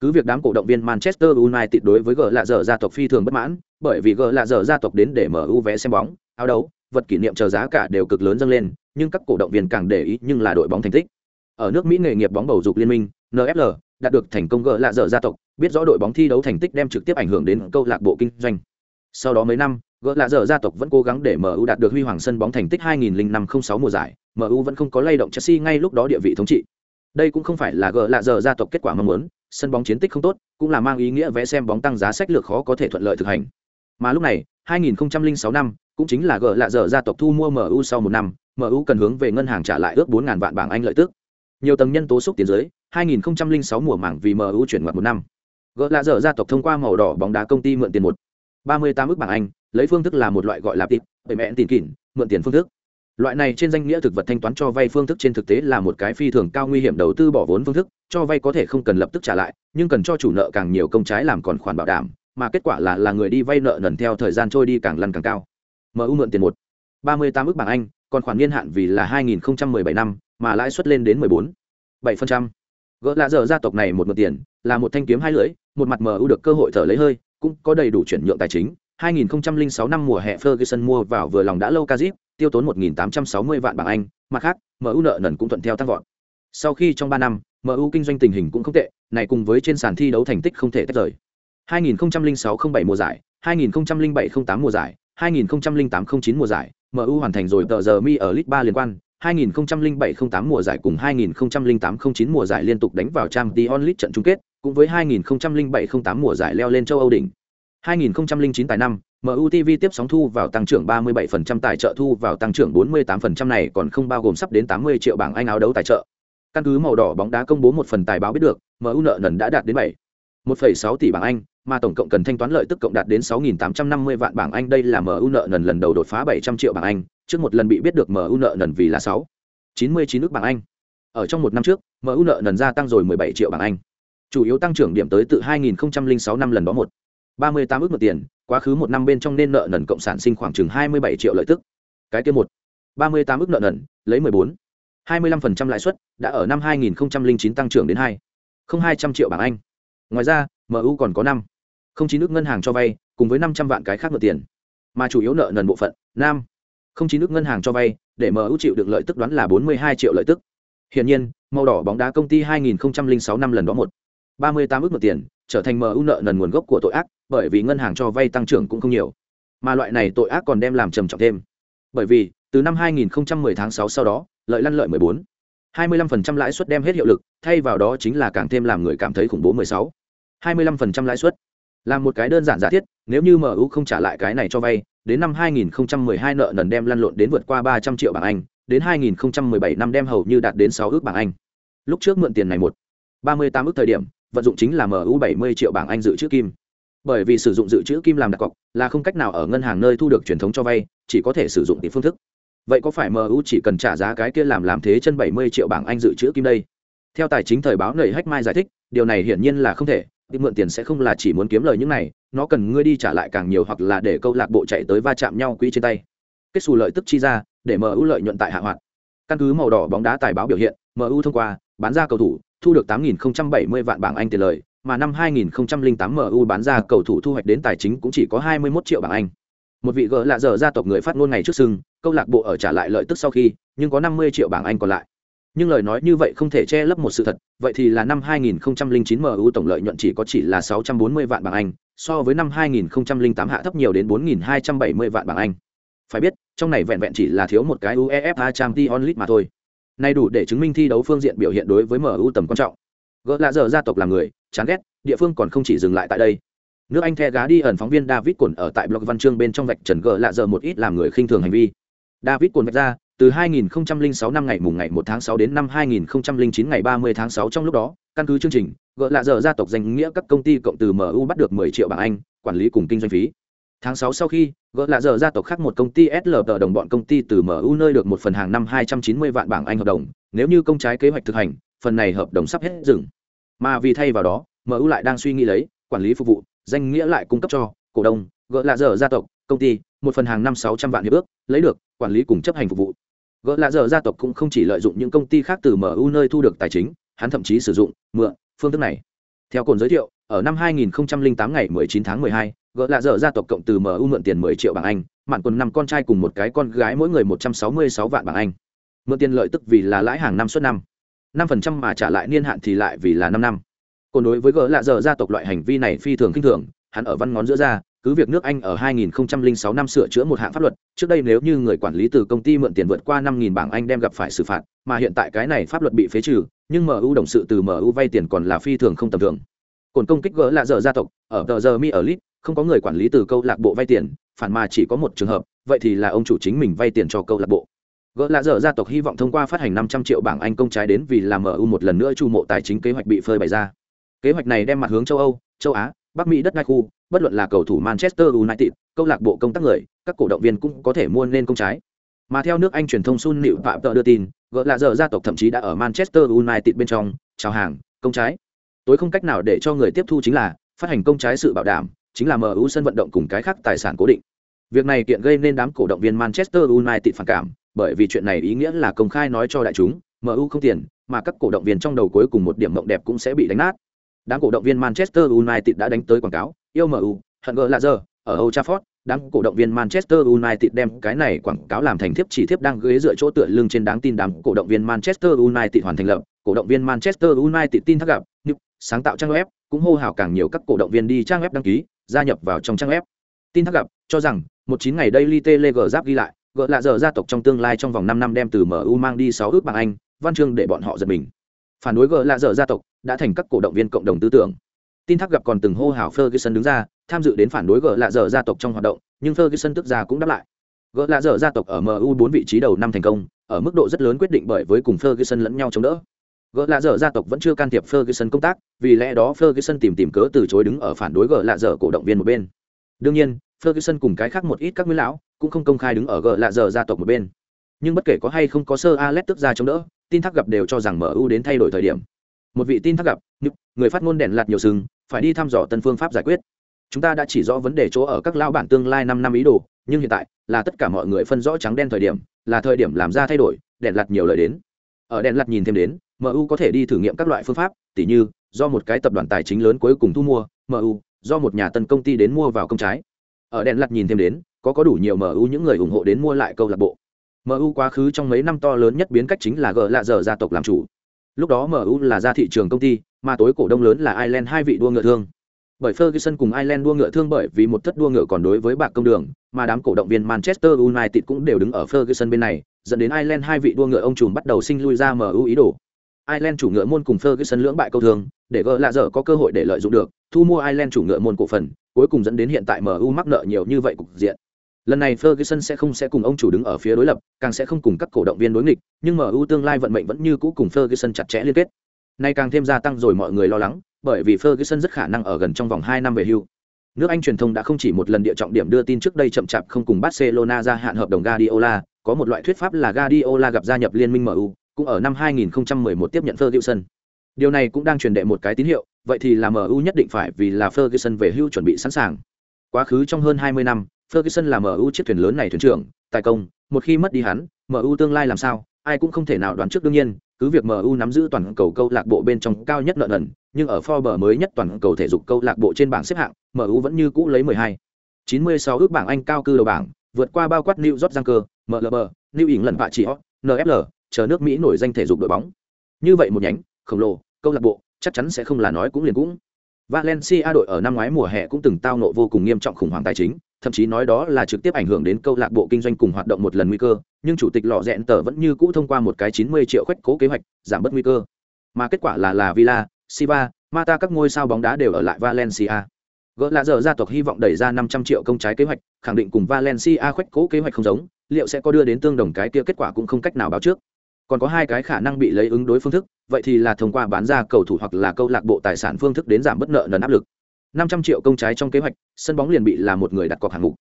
S1: cứ việc đám cổ động viên manchester united đối với gỡ lạ dở gia tộc phi thường bất mãn, bởi vì gỡ lạ dở gia tộc đến để mu vé xem bóng, áo đấu, vật kỷ niệm chờ giá cả đều cực lớn dâng lên, nhưng các cổ động viên càng để ý nhưng là đội bóng thành tích. Ở nước mỹ nghề nghiệp bóng bầu dục liên minh nfl đạt được thành công gỡ lạ dở gia tộc, biết rõ đội bóng thi đấu thành tích đem trực tiếp ảnh hưởng đến câu lạc bộ kinh doanh. Sau đó mấy năm gỡ lạ dở gia tộc vẫn cố gắng để mu đạt được huy hoàng sân bóng thành tích 2005-06 mùa giải mu vẫn không có lay động chelsea ngay lúc đó địa vị thống trị. Đây cũng không phải là gỡ lạ dở gia tộc kết quả mong muốn sân bóng chiến tích không tốt, cũng là mang ý nghĩa vé xem bóng tăng giá sách lược khó có thể thuận lợi thực hành. Mà lúc này 2006 năm, cũng chính là gỡ lạ dở gia tộc thu mua mu sau một năm mu cần hướng về ngân hàng trả lại ước 4000 vạn bảng anh lợi tức. Nhiều tầng nhân tố xúc tiến dưới 2006 mùa mảng vì mu chuyển ngoặt một năm. Gỡ lạ dở gia tộc thông qua màu đỏ bóng đá công ty mượn tiền một. 38 ức bảng anh, lấy phương thức là một loại gọi là tịp bởi mẹ tiền kỉn, mượn tiền phương thức loại này trên danh nghĩa thực vật thanh toán cho vay phương thức trên thực tế là một cái phi thường cao nguy hiểm đầu tư bỏ vốn phương thức cho vay có thể không cần lập tức trả lại nhưng cần cho chủ nợ càng nhiều công trái làm còn khoản bảo đảm mà kết quả là là người đi vay nợ nần theo thời gian trôi đi càng lăn càng cao. Mu mượn tiền một ba mươi tám ước bảng anh còn khoản niên hạn vì là hai nghìn bảy năm mà lãi suất lên đến mười bốn bảy phần trăm. Gỡ lạ dở gia tộc này một mượn tiền là một thanh kiếm hai lưỡi một mặt mu được cơ hội thở lấy hơi cũng có đầy đủ chuyển nhượng tài chính. 2006 năm mùa hè Ferguson mua vào vừa lòng đã lâu Kazip, tiêu tốn 1.860 vạn bảng Anh, mặt khác, MU nợ nần cũng thuận theo tăng vọt. Sau khi trong 3 năm, MU kinh doanh tình hình cũng không tệ, này cùng với trên sàn thi đấu thành tích không thể tách rời. 2006-07 mùa giải, 2007-08 mùa giải, 2008-09 mùa giải, MU hoàn thành rồi tờ giờ mi ở League 3 liên quan, 2007-08 mùa giải cùng 2008-09 mùa giải liên tục đánh vào Champions League trận chung kết, cùng với 2007-08 mùa giải leo lên châu Âu đỉnh. 2009 tài năm, MU TV tiếp sóng thu vào tăng trưởng 37% tài trợ thu vào tăng trưởng 48% này còn không bao gồm sắp đến 80 triệu bảng Anh áo đấu tài trợ. Căn cứ màu đỏ bóng đá công bố một phần tài báo biết được, MU nợ nần đã đạt đến 7 1,6 tỷ bảng Anh, mà tổng cộng cần thanh toán lợi tức cộng đạt đến 6.850 vạn bảng Anh đây là MU nợ nần lần đầu đột phá 700 triệu bảng Anh, trước một lần bị biết được MU nợ nần vì là 6 99 nước bảng Anh. Ở trong một năm trước, MU nợ nần gia tăng rồi 17 triệu bảng Anh. Chủ yếu tăng trưởng điểm tới từ 2006 năm lần đó một 38 ước một tiền, quá khứ một năm bên trong nên nợ nần cộng sản sinh khoảng chừng 27 triệu lợi tức. Cái kia một 38 ước nợ nần, lấy 14 25% lãi suất, đã ở năm 2009 tăng trưởng đến 2 không 200 triệu bảng Anh. Ngoài ra, MU còn có năm không chín nước ngân hàng cho vay, cùng với 500 vạn cái khác nợ tiền. Mà chủ yếu nợ nần bộ phận, nam không chín nước ngân hàng cho vay, để MU chịu được lợi tức đoán là 42 triệu lợi tức. Hiển nhiên, màu đỏ bóng đá công ty 2006 năm lần đó một 38 ước nợ tiền, trở thành MU nợ nần nguồn gốc của tội ác, bởi vì ngân hàng cho vay tăng trưởng cũng không nhiều. Mà loại này tội ác còn đem làm trầm trọng thêm. Bởi vì từ năm 2010 tháng 6 sau đó lợi lăn lợi 14 25% lãi suất đem hết hiệu lực thay vào đó chính là càng thêm làm người cảm thấy khủng bố 16 25% lãi suất. Là một cái đơn giản giả thiết nếu như MU không trả lại cái này cho vay đến năm 2012 nợ nần đem lăn lộn đến vượt qua 300 triệu bảng Anh đến 2017 năm đem hầu như đạt đến 6 ước bảng Anh. Lúc trước mượn tiền này một 38 ước thời điểm vận dụng chính là MU 70 triệu bảng Anh dự trữ kim. Bởi vì sử dụng dự trữ kim làm đặt cọc là không cách nào ở ngân hàng nơi thu được truyền thống cho vay, chỉ có thể sử dụng tỷ phương thức. Vậy có phải mu chỉ cần trả giá cái kia làm làm thế chân bảy mươi triệu bảng anh dự trữ kim đây? Theo tài chính thời báo nầy hách mai giải thích, điều này hiển nhiên là không thể, đi mượn tiền sẽ không là chỉ muốn kiếm lời những này, nó cần ngươi đi trả lại càng nhiều hoặc là để câu lạc bộ chạy tới va chạm nhau quỹ trên tay. Kết xù lợi tức chi ra, để mu lợi nhuận tại hạ hoạt. Căn cứ màu đỏ bóng đá tài báo biểu hiện mu thông qua, bán ra cầu thủ thu được tám nghìn bảy mươi vạn bảng anh tiền lời mà năm 2008 MU bán ra cầu thủ thu hoạch đến tài chính cũng chỉ có 21 triệu bảng Anh. Một vị gỡ lạ giờ gia tộc người phát ngôn ngày trước sưng, câu lạc bộ ở trả lại lợi tức sau khi, nhưng có 50 triệu bảng Anh còn lại. Nhưng lời nói như vậy không thể che lấp một sự thật, vậy thì là năm 2009 MU tổng lợi nhuận chỉ có chỉ là 640 vạn bảng Anh, so với năm 2008 hạ thấp nhiều đến 4270 vạn bảng Anh. Phải biết, trong này vẹn vẹn chỉ là thiếu một cái UEFA Champions League mà thôi nay đủ để chứng minh thi đấu phương diện biểu hiện đối với MU tầm quan trọng. Gỡ lạ giờ gia tộc là người, chán ghét địa phương còn không chỉ dừng lại tại đây. Nước anh the gá đi ẩn phóng viên david cồn ở tại blog văn chương bên trong vạch trần gỡ lạ giờ một ít làm người khinh thường hành vi. David cồn vạch ra từ 2006 năm ngày mùng ngày 1 tháng 6 đến năm 2009 ngày 30 tháng 6 trong lúc đó căn cứ chương trình gỡ lạ giờ gia tộc danh nghĩa các công ty cộng từ mu bắt được 10 triệu bảng anh quản lý cùng kinh doanh phí tháng 6 sau khi, gỡ lạ giờ gia tộc khác một công ty SLT đồng bọn công ty từ mu nơi được một phần hàng năm 290 vạn bảng anh hợp đồng, nếu như công trái kế hoạch thực hành, phần này hợp đồng sắp hết dừng. Mà vì thay vào đó mu lại đang suy nghĩ lấy, quản lý phục vụ, danh nghĩa lại cung cấp cho, cổ đông, gỡ lạ dở gia tộc, công ty, một phần hàng năm sáu trăm vạn hiệp ước, lấy được, quản lý cùng chấp hành phục vụ. Gỡ lạ dở gia tộc cũng không chỉ lợi dụng những công ty khác từ mu nơi thu được tài chính, hắn thậm chí sử dụng, mượn, phương thức này. Theo cồn giới thiệu ở năm 2008 ngày 19 tháng 12, gỡ lạ dở gia tộc cộng từ mu mượn tiền 10 triệu bảng anh mạn quần năm con trai cùng một cái con gái mỗi người 166 vạn bảng anh. Mượn tiền lợi tức vì là lãi hàng năm suốt năm. 5% mà trả lại niên hạn thì lại vì là năm năm. Còn đối với gỡ lạ dở gia tộc loại hành vi này phi thường kinh thường hắn ở văn ngón giữa ra cứ việc nước anh ở 2006 năm sửa chữa một hạng pháp luật trước đây nếu như người quản lý từ công ty mượn tiền vượt qua 5.000 bảng anh đem gặp phải xử phạt mà hiện tại cái này pháp luật bị phế trừ nhưng mu đồng sự từ mu vay tiền còn là phi thường không tầm thường cồn công kích gỡ lạ dở gia tộc, ở tờ giờ mi ở lit không có người quản lý từ câu lạc bộ vay tiền, phản mà chỉ có một trường hợp, vậy thì là ông chủ chính mình vay tiền cho câu lạc bộ. Gỡ lạ dở gia tộc hy vọng thông qua phát hành 500 triệu bảng anh công trái đến vì làm mu một lần nữa chu mộ tài chính kế hoạch bị phơi bày ra. Kế hoạch này đem mặt hướng châu âu, châu á, bắc mỹ đất ngai khu, bất luận là cầu thủ manchester united, câu lạc bộ công tác người, các cổ động viên cũng có thể mua nên công trái. Mà theo nước anh truyền thông sun nịu phạm tợ đưa tin, gỡ lạ dở gia tộc thậm chí đã ở manchester united bên trong, chào hàng, công trái tối không cách nào để cho người tiếp thu chính là phát hành công trái sự bảo đảm chính là mu sân vận động cùng cái khác tài sản cố định. Việc này kiện gây nên đám cổ động viên manchester united phản cảm bởi vì chuyện này ý nghĩa là công khai nói cho đại chúng mu không tiền mà các cổ động viên trong đầu cuối cùng một điểm mộng đẹp cũng sẽ bị đánh nát. Đám cổ động viên manchester united đã đánh tới quảng cáo yêu mu hận gỡ là giờ ở Old Trafford, đám cổ động viên Manchester United đem cái này quảng cáo làm thành thiếp chỉ thiếp đang ghế dựa chỗ tựa lưng trên đáng tin đám cổ động viên Manchester United hoàn thành lập, cổ động viên Manchester United tin thắc gặp, sáng tạo trang web, cũng hô hào càng nhiều các cổ động viên đi trang web đăng ký, gia nhập vào trong trang web. Tin thắc gặp, cho rằng, một chín ngày Daily Telegraph ghi lại, gỡ lạ giờ gia tộc trong tương lai trong vòng 5 năm đem từ MU mang đi 6 ước bảng Anh, văn chương để bọn họ giật mình. Phản đối gỡ lạ giờ gia tộc đã thành các cổ động viên cộng đồng tư tưởng. Tin thắc gặp còn từng hô hào Ferguson đứng ra, tham dự đến phản đối gỡ lạ dở gia tộc trong hoạt động nhưng ferguson tức ra cũng đáp lại gỡ lạ dở gia tộc ở mu bốn vị trí đầu năm thành công ở mức độ rất lớn quyết định bởi với cùng ferguson lẫn nhau chống đỡ gỡ lạ dở gia tộc vẫn chưa can thiệp ferguson công tác, vì lẽ đó ferguson tìm tìm cớ từ chối đứng ở phản đối gỡ lạ dở cổ động viên một bên. Đương nhiên, ferguson cùng cái khác một ít các nguyên lão cũng không công khai đứng ở gỡ lạ dở gia tộc một bên. Nhưng bất kể có hay không có sơ alex tức ra chống đỡ, tin thác gặp đều cho rằng mu đến thay đổi thời điểm. Một vị tin thác gặp người phát ngôn đèn lạt nhiều sừng, phải đi thăm dò tân phương pháp giải quyết. Chúng ta đã chỉ rõ vấn đề chỗ ở các lão bản tương lai năm năm ý đồ, nhưng hiện tại là tất cả mọi người phân rõ trắng đen thời điểm, là thời điểm làm ra thay đổi, đèn lạt nhiều lời đến. Ở đèn lạt nhìn thêm đến mu có thể đi thử nghiệm các loại phương pháp tỉ như do một cái tập đoàn tài chính lớn cuối cùng thu mua mu do một nhà tân công ty đến mua vào công trái. Ở đèn lật nhìn thêm đến có có đủ nhiều mu những người ủng hộ đến mua lại câu lạc bộ. Mu quá khứ trong mấy năm to lớn nhất biến cách chính là gỡ lạ giờ gia tộc làm chủ. Lúc đó mu là ra thị trường công ty mà tối cổ đông lớn là ireland hai vị đua ngựa thương. Bởi Ferguson cùng Ireland đua ngựa thương bởi vì một thất đua ngựa còn đối với bạc công đường, mà đám cổ động viên Manchester United cũng đều đứng ở Ferguson bên này, dẫn đến Ireland hai vị đua ngựa ông trùm bắt đầu sinh lui ra MU ý đồ. Ireland chủ ngựa môn cùng Ferguson lưỡng bại câu thường, để gỡ lạ dở có cơ hội để lợi dụng được, thu mua Ireland chủ ngựa môn cổ phần, cuối cùng dẫn đến hiện tại MU mắc nợ nhiều như vậy cục diện. Lần này Ferguson sẽ không sẽ cùng ông chủ đứng ở phía đối lập, càng sẽ không cùng các cổ động viên đối nghịch, nhưng MU tương lai vận mệnh vẫn như cũ cùng Ferguson chặt chẽ liên kết. Nay càng thêm gia tăng rồi mọi người lo lắng, bởi vì Ferguson rất khả năng ở gần trong vòng 2 năm về hưu. Nước Anh truyền thông đã không chỉ một lần địa trọng điểm đưa tin trước đây chậm chạp không cùng Barcelona ra hạn hợp đồng Guardiola, có một loại thuyết pháp là Guardiola gặp gia nhập liên minh MU, cũng ở năm 2011 tiếp nhận Ferguson. Điều này cũng đang truyền đệ một cái tín hiệu, vậy thì là MU nhất định phải vì là Ferguson về hưu chuẩn bị sẵn sàng. Quá khứ trong hơn 20 năm, Ferguson là MU chiếc thuyền lớn này thuyền trưởng, tài công, một khi mất đi hắn, MU tương lai làm sao, ai cũng không thể nào đoán trước đương nhiên, cứ việc MU nắm giữ toàn cầu câu lạc bộ bên trong cao nhất lợn ẩn, nhưng ở Forbes mới nhất toàn cầu thể dục câu lạc bộ trên bảng xếp hạng, MU vẫn như cũ lấy 12. 96 ước bảng Anh cao cư đầu bảng, vượt qua bao quát New York Giants, MLB, New England và chỉ NFL, chờ nước Mỹ nổi danh thể dục đội bóng. Như vậy một nhánh, khổng lồ, câu lạc bộ, chắc chắn sẽ không là nói cũng liền cũng. Valencia đội ở năm ngoái mùa hè cũng từng tao nộ vô cùng nghiêm trọng khủng hoảng tài chính, thậm chí nói đó là trực tiếp ảnh hưởng đến câu lạc bộ kinh doanh cùng hoạt động một lần nguy cơ, nhưng chủ tịch lọ rẽn tờ vẫn như cũ thông qua một cái 90 triệu khoách cố kế hoạch, giảm bớt nguy cơ. Mà kết quả là là Villa, Siva, Mata các ngôi sao bóng đá đều ở lại Valencia. Gỡ là giờ gia tộc hy vọng đẩy ra 500 triệu công trái kế hoạch, khẳng định cùng Valencia khoách cố kế hoạch không giống, liệu sẽ có đưa đến tương đồng cái kia kết quả cũng không cách nào báo trước còn có hai cái khả năng bị lấy ứng đối phương thức, vậy thì là thông qua bán ra cầu thủ hoặc là câu lạc bộ tài sản phương thức đến giảm bất nợ nần áp lực. 500 triệu công trái trong kế hoạch, sân bóng liền bị là một người đặt cọc hạng mục.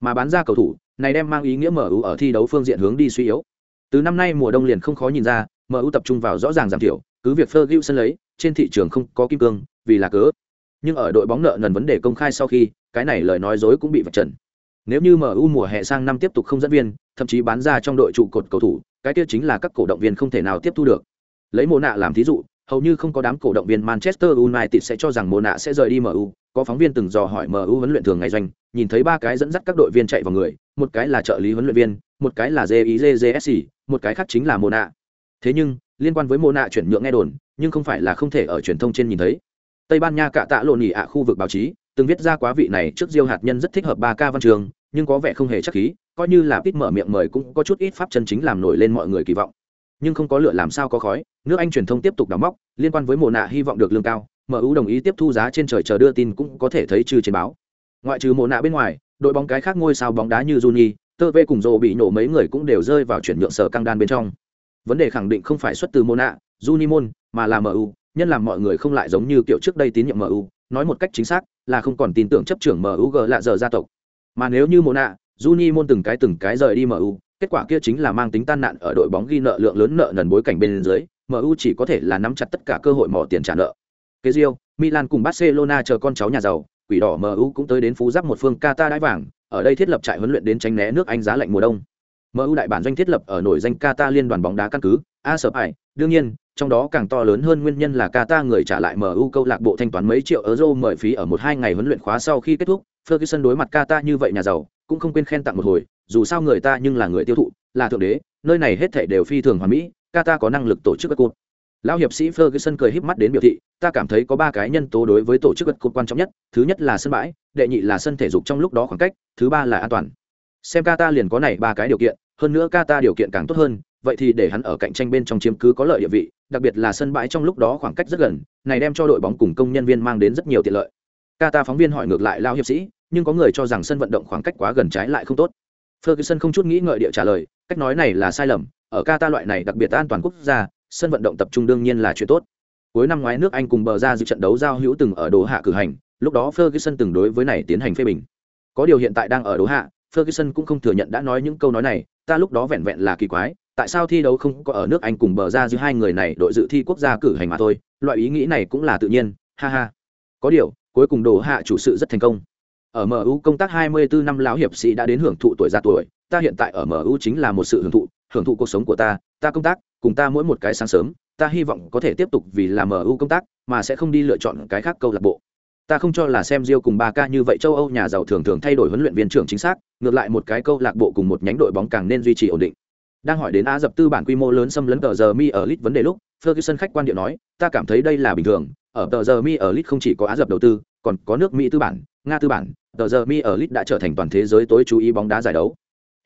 S1: Mà bán ra cầu thủ, này đem mang ý nghĩa MU ở thi đấu phương diện hướng đi suy yếu. Từ năm nay mùa đông liền không khó nhìn ra MU tập trung vào rõ ràng giảm thiểu, cứ việc Ferguson lấy, trên thị trường không có kim cương, vì là cớ. Nhưng ở đội bóng nợ nần vấn đề công khai sau khi, cái này lời nói dối cũng bị vạch trần nếu như MU mùa hè sang năm tiếp tục không dẫn viên, thậm chí bán ra trong đội trụ cột cầu thủ, cái kia chính là các cổ động viên không thể nào tiếp thu được. Lấy Mộ nạ làm thí dụ, hầu như không có đám cổ động viên Manchester United sẽ cho rằng Mộ nạ sẽ rời đi MU có phóng viên từng dò hỏi MU huấn luyện thường ngày doanh, nhìn thấy ba cái dẫn dắt các đội viên chạy vào người, một cái là trợ lý huấn luyện viên, một cái là JIJJSC một cái khác chính là Mộ nạ thế nhưng, liên quan với Mộ nạ chuyển nhượng nghe đồn, nhưng không phải là không thể ở truyền thông trên nhìn thấy. Tây Ban Nha cạ tạ lộn nhỉ ạ khu vực báo chí từng viết ra quá vị này trước diêu hạt nhân rất thích hợp ba ca văn trường nhưng có vẻ không hề chắc khí coi như là ít mở miệng mời cũng có chút ít pháp chân chính làm nổi lên mọi người kỳ vọng. Nhưng không có lựa làm sao có khói nước anh truyền thông tiếp tục đóng móc liên quan với mồ nạ hy vọng được lương cao mu đồng ý tiếp thu giá trên trời chờ đưa tin cũng có thể thấy trừ trên báo. Ngoại trừ mồ nạ bên ngoài đội bóng cái khác ngôi sao bóng đá như Juni, tơ vê cùng rộ bị nổ mấy người cũng đều rơi vào chuyển nhượng sở căng đan bên trong. Vấn đề khẳng định không phải xuất từ mồ nạ Juni môn mà là mu nhân làm mọi người không lại giống như kiểu trước đây tín nhiệm mu nói một cách chính xác là không còn tin tưởng chấp trưởng MUG lạ giờ gia tộc. Mà nếu như Mona, Juni môn từng cái từng cái rời đi MU, kết quả kia chính là mang tính tan nạn ở đội bóng ghi nợ lượng lớn nợ nần bối cảnh bên dưới, MU chỉ có thể là nắm chặt tất cả cơ hội mỏ tiền trả nợ. Kế diêu, Milan cùng Barcelona chờ con cháu nhà giàu, quỷ đỏ MU cũng tới đến phú giáp một phương Qatar đái vàng, ở đây thiết lập trại huấn luyện đến tránh né nước Anh giá lạnh mùa đông. MU đại bản doanh thiết lập ở nổi danh Qatar liên đoàn bóng đá căn cứ, A Sở Ải, đương nhiên, trong đó càng to lớn hơn nguyên nhân là Qatar người trả lại MU câu lạc bộ thanh toán mấy triệu euro mời phí ở một hai ngày huấn luyện khóa sau khi kết thúc, Ferguson đối mặt Qatar như vậy nhà giàu, cũng không quên khen tặng một hồi, dù sao người ta nhưng là người tiêu thụ, là thượng đế, nơi này hết thảy đều phi thường hoàn mỹ, Qatar có năng lực tổ chức các cuộc. Lão hiệp sĩ Ferguson cười híp mắt đến biểu thị, ta cảm thấy có ba cái nhân tố đối với tổ chức các cuộc quan trọng nhất, thứ nhất là sân bãi, đệ nhị là sân thể dục trong lúc đó khoảng cách, thứ ba là an toàn. Xem Qatar liền có này ba cái điều kiện, hơn nữa Qatar điều kiện càng tốt hơn, vậy thì để hắn ở cạnh tranh bên trong chiếm cứ có lợi địa vị, đặc biệt là sân bãi trong lúc đó khoảng cách rất gần, này đem cho đội bóng cùng công nhân viên mang đến rất nhiều tiện lợi. Qatar phóng viên hỏi ngược lại Lao hiệp sĩ, nhưng có người cho rằng sân vận động khoảng cách quá gần trái lại không tốt. Ferguson không chút nghĩ ngợi địa trả lời, cách nói này là sai lầm, ở Qatar loại này đặc biệt an toàn quốc gia, sân vận động tập trung đương nhiên là chuyện tốt. Cuối năm ngoái nước Anh cùng bờ ra dự trận đấu giao hữu từng ở đồ Hạ cử hành, lúc đó Ferguson từng đối với này tiến hành phê bình. Có điều hiện tại đang ở đồ Hạ, Ferguson cũng không thừa nhận đã nói những câu nói này, ta lúc đó vẹn vẹn là kỳ quái, tại sao thi đấu không có ở nước Anh cùng bờ ra giữa hai người này đội dự thi quốc gia cử hành mà thôi, loại ý nghĩ này cũng là tự nhiên, ha ha. Có điều, cuối cùng đồ Hạ chủ sự rất thành công. Ở MU công tác 24 năm lão hiệp sĩ đã đến hưởng thụ tuổi già tuổi, ta hiện tại ở MU chính là một sự hưởng thụ, hưởng thụ cuộc sống của ta, ta công tác, cùng ta mỗi một cái sáng sớm, ta hy vọng có thể tiếp tục vì là MU công tác, mà sẽ không đi lựa chọn cái khác câu lạc bộ. Ta không cho là xem Rio cùng Barca như vậy châu Âu nhà giàu thường thường thay đổi huấn luyện viên trưởng chính xác, ngược lại một cái câu lạc bộ cùng một nhánh đội bóng càng nên duy trì ổn định. Đang hỏi đến Á dập tư bản quy mô lớn xâm lấn tờ giờ mi ở lit vấn đề lúc, Ferguson khách quan điệu nói, ta cảm thấy đây là bình thường, ở tờ giờ mi ở lit không chỉ có Á dập đầu tư, còn có nước Mỹ tư bản, Nga tư bản, tờ giờ mi ở lit đã trở thành toàn thế giới tối chú ý bóng đá giải đấu.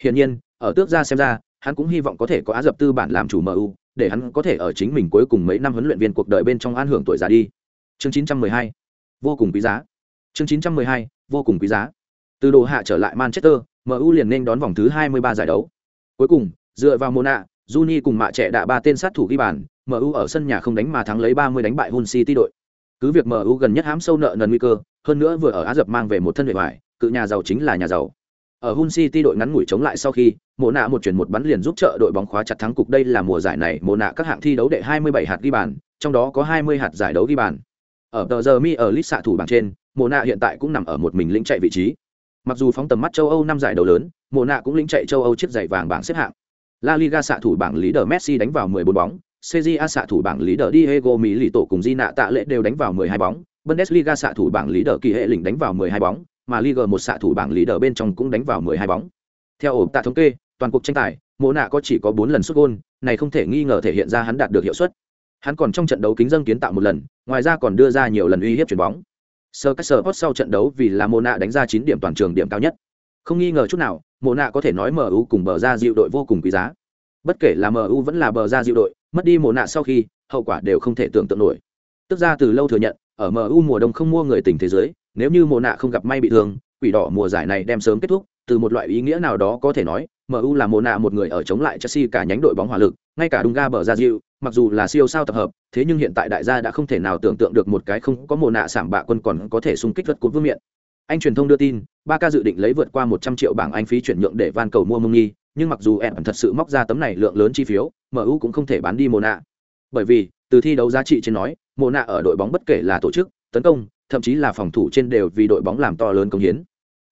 S1: Hiển nhiên, ở tước ra xem ra, hắn cũng hy vọng có thể có Á dập tư bản làm chủ MU, để hắn có thể ở chính mình cuối cùng mấy năm huấn luyện viên cuộc đời bên trong an hưởng tuổi già đi. Chương 912, vô cùng quý giá. Chương 912, vô cùng quý giá. Từ đồ hạ trở lại Manchester, MU liền nên đón vòng thứ 23 giải đấu. Cuối cùng, dựa vào Mona, Juni cùng mạ trẻ đã ba tên sát thủ ghi bàn, MU ở sân nhà không đánh mà thắng lấy 30 đánh bại Hull City đội. Cứ việc MU gần nhất hám sâu nợ nần nguy cơ, hơn nữa vừa ở Á Dập mang về một thân vệ vải, cự nhà giàu chính là nhà giàu. Ở Hull City đội ngắn ngủi chống lại sau khi, Mộ nạ một chuyển một bắn liền giúp trợ đội bóng khóa chặt thắng cục đây là mùa giải này Mộ nạ các hạng thi đấu đệ 27 hạt ghi bàn, trong đó có 20 hạt giải đấu ghi bàn. Ở tờ giờ mi ở list xạ thủ bảng trên, Mộ nạ hiện tại cũng nằm ở một mình lĩnh chạy vị trí. Mặc dù phóng tầm mắt châu Âu năm giải đấu lớn, Mộ nạ cũng lĩnh chạy châu Âu chiếc giày vàng bảng xếp hạng. La Liga xạ thủ bảng lý đờ Messi đánh vào 14 bóng, CJA xạ thủ bảng lý đờ Diego Milito cùng Di nạ tạ lệ đều đánh vào 12 bóng, Bundesliga xạ thủ bảng lý đờ kỳ hệ lĩnh đánh vào 12 bóng, mà Liga một xạ thủ bảng lý đờ bên trong cũng đánh vào 12 bóng. Theo ổ tạ thống kê, toàn cuộc tranh tài, Mộ nạ có chỉ có 4 lần sút gol, này không thể nghi ngờ thể hiện ra hắn đạt được hiệu suất. Hắn còn trong trận đấu kính dâng kiến tạo một lần, ngoài ra còn đưa ra nhiều lần uy hiếp chuyển bóng. Sir Caesar sau trận đấu vì là Mộ nạ đánh ra 9 điểm toàn trường điểm cao nhất. Không nghi ngờ chút nào, Mộ nạ có thể nói MU cùng bờ ra dịu đội vô cùng quý giá. Bất kể là MU vẫn là bờ ra dịu đội, mất đi Mộ nạ sau khi, hậu quả đều không thể tưởng tượng nổi. Tức ra từ lâu thừa nhận, ở MU mùa đông không mua người tỉnh thế giới, nếu như Mộ nạ không gặp may bị thương, quỷ đỏ mùa giải này đem sớm kết thúc, từ một loại ý nghĩa nào đó có thể nói, MU là Mộ nạ một người ở chống lại Chelsea cả nhánh đội bóng hỏa lực, ngay cả Dunga bờ ra dịu, mặc dù là siêu sao tập hợp, thế nhưng hiện tại đại gia đã không thể nào tưởng tượng được một cái không có Mộ nạ sảm bạ quân còn có thể xung kích rất cột vương miện. Anh truyền thông đưa tin, ba ca dự định lấy vượt qua 100 triệu bảng Anh phí chuyển nhượng để van cầu mua Mông Nhi, nhưng mặc dù em thật sự móc ra tấm này lượng lớn chi phiếu, MU cũng không thể bán đi mồ nạ. Bởi vì, từ thi đấu giá trị trên nói, mồ nạ ở đội bóng bất kể là tổ chức, tấn công, thậm chí là phòng thủ trên đều vì đội bóng làm to lớn công hiến.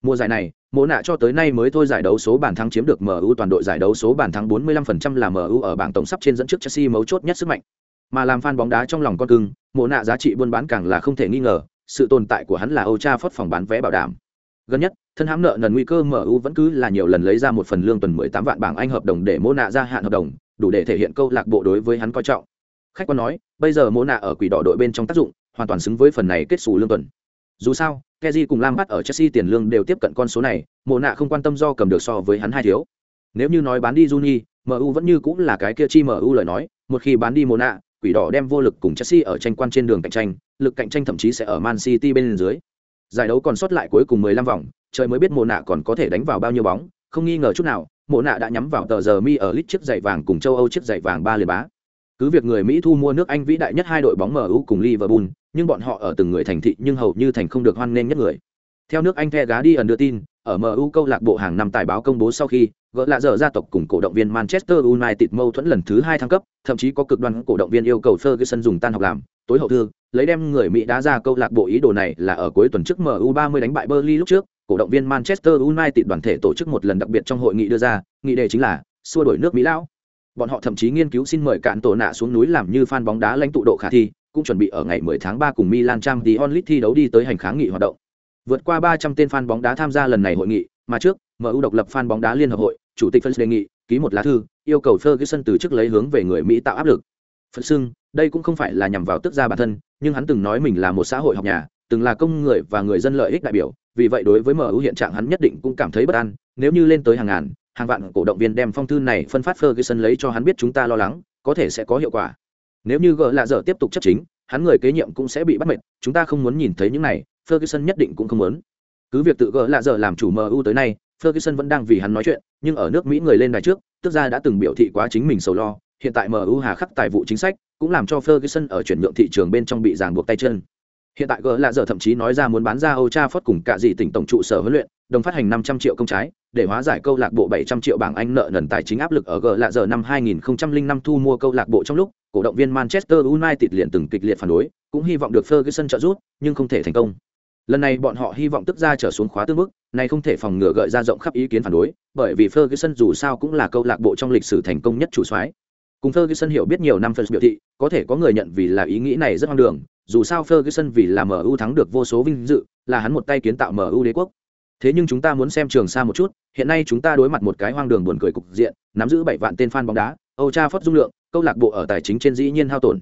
S1: Mùa giải này, mồ nạ cho tới nay mới thôi giải đấu số bàn thắng chiếm được MU toàn đội giải đấu số bàn thắng 45% là MU ở bảng tổng sắp trên dẫn trước Chelsea mấu chốt nhất sức mạnh. Mà làm fan bóng đá trong lòng con cưng, mồ nạ giá trị buôn bán càng là không thể nghi ngờ, sự tồn tại của hắn là Âu Tra Phất phòng bán vé bảo đảm. Gần nhất, thân hãm nợ nần nguy cơ MU vẫn cứ là nhiều lần lấy ra một phần lương tuần 18 vạn bảng Anh hợp đồng để mộ nạ gia hạn hợp đồng, đủ để thể hiện câu lạc bộ đối với hắn coi trọng. Khách quan nói, bây giờ mộ nạ ở quỷ đỏ đội bên trong tác dụng, hoàn toàn xứng với phần này kết sủ lương tuần. Dù sao, Kezi cùng Lampard ở Chelsea tiền lương đều tiếp cận con số này, Mộ nạ không quan tâm do cầm được so với hắn hai thiếu. Nếu như nói bán đi Juni, MU vẫn như cũng là cái kia chi MU lời nói, một khi bán đi Mộ quỷ đỏ đem vô lực cùng Chelsea ở tranh quan trên đường cạnh tranh, lực cạnh tranh thậm chí sẽ ở Man City bên dưới. Giải đấu còn sót lại cuối cùng 15 vòng, trời mới biết Mộ nạ còn có thể đánh vào bao nhiêu bóng, không nghi ngờ chút nào, Mộ nạ đã nhắm vào tờ giờ mi ở lít chiếc giày vàng cùng châu Âu chiếc giày vàng ba liền bá. Cứ việc người Mỹ thu mua nước Anh vĩ đại nhất hai đội bóng MU cùng Liverpool, nhưng bọn họ ở từng người thành thị nhưng hầu như thành không được hoan nghênh nhất người. Theo nước Anh The Guardian đưa tin, ở MU câu lạc bộ hàng năm tài báo công bố sau khi, gỡ lạ dở gia tộc cùng cổ động viên Manchester United mâu thuẫn lần thứ hai thăng cấp, thậm chí có cực đoan cổ động viên yêu cầu Ferguson dùng tan học làm, tối hậu thư, lấy đem người Mỹ đá ra câu lạc bộ ý đồ này là ở cuối tuần trước MU 30 đánh bại Burnley lúc trước, cổ động viên Manchester United đoàn thể tổ chức một lần đặc biệt trong hội nghị đưa ra, nghị đề chính là xua đuổi nước Mỹ lão. Bọn họ thậm chí nghiên cứu xin mời cạn tổ nạ xuống núi làm như fan bóng đá lãnh tụ độ khả thi, cũng chuẩn bị ở ngày 10 tháng 3 cùng Milan Champions League thi đấu đi tới hành kháng nghị hoạt động. Vượt qua 300 tên fan bóng đá tham gia lần này hội nghị, mà trước, MU độc lập fan bóng đá liên hợp hội, chủ tịch Ferguson đề nghị, ký một lá thư, yêu cầu Ferguson từ chức lấy hướng về người Mỹ tạo áp lực. Ferguson, đây cũng không phải là nhằm vào tức gia bản thân, nhưng hắn từng nói mình là một xã hội học nhà, từng là công người và người dân lợi ích đại biểu, vì vậy đối với MU hiện trạng hắn nhất định cũng cảm thấy bất an, nếu như lên tới hàng ngàn, hàng vạn cổ động viên đem phong thư này phân phát Ferguson lấy cho hắn biết chúng ta lo lắng, có thể sẽ có hiệu quả. Nếu như gỡ lạ dở tiếp tục chấp chính, hắn người kế nhiệm cũng sẽ bị bắt mệt, chúng ta không muốn nhìn thấy những này, Ferguson nhất định cũng không muốn. Cứ việc tự gỡ lạ giờ làm chủ MU tới nay, Ferguson vẫn đang vì hắn nói chuyện, nhưng ở nước Mỹ người lên đài trước, tức ra đã từng biểu thị quá chính mình sầu lo, hiện tại MU hà khắc tài vụ chính sách, cũng làm cho Ferguson ở chuyển nhượng thị trường bên trong bị ràng buộc tay chân. Hiện tại gỡ lạ giờ thậm chí nói ra muốn bán ra Old Trafford cùng cả gì tỉnh tổng trụ sở huấn luyện, đồng phát hành 500 triệu công trái, để hóa giải câu lạc bộ 700 triệu bảng Anh nợ nần tài chính áp lực ở gỡ lạ giờ năm 2005 thu mua câu lạc bộ trong lúc, cổ động viên Manchester United liền từng kịch liệt phản đối, cũng hy vọng được Ferguson trợ giúp, nhưng không thể thành công. Lần này bọn họ hy vọng tức ra trở xuống khóa tương mức, này không thể phòng ngừa gợi ra rộng khắp ý kiến phản đối, bởi vì Ferguson dù sao cũng là câu lạc bộ trong lịch sử thành công nhất chủ soái. Cùng Ferguson hiểu biết nhiều năm Ferguson biểu thị, có thể có người nhận vì là ý nghĩ này rất hoang đường, dù sao Ferguson vì là MU thắng được vô số vinh dự, là hắn một tay kiến tạo MU đế quốc. Thế nhưng chúng ta muốn xem trường xa một chút, hiện nay chúng ta đối mặt một cái hoang đường buồn cười cục diện, nắm giữ bảy vạn tên fan bóng đá, âu cha phất dung lượng, câu lạc bộ ở tài chính trên dĩ nhiên hao tổn.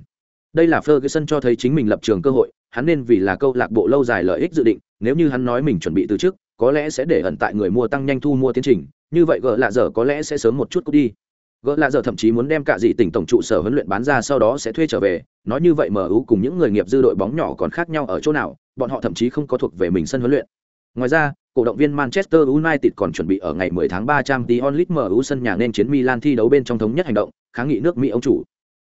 S1: Đây là Ferguson cho thấy chính mình lập trường cơ hội, hắn nên vì là câu lạc bộ lâu dài lợi ích dự định, nếu như hắn nói mình chuẩn bị từ trước, có lẽ sẽ để ẩn tại người mua tăng nhanh thu mua tiến trình, như vậy gỡ lạ dở có lẽ sẽ sớm một chút cút đi. Gỡ lạ dở thậm chí muốn đem cả dị tỉnh tổng trụ sở huấn luyện bán ra sau đó sẽ thuê trở về, nói như vậy MU cùng những người nghiệp dư đội bóng nhỏ còn khác nhau ở chỗ nào, bọn họ thậm chí không có thuộc về mình sân huấn luyện. Ngoài ra, cổ động viên Manchester United còn chuẩn bị ở ngày 10 tháng 3 trang tí onlit MU sân nhà nên chiến Milan thi đấu bên trong thống nhất hành động, kháng nghị nước Mỹ ông chủ.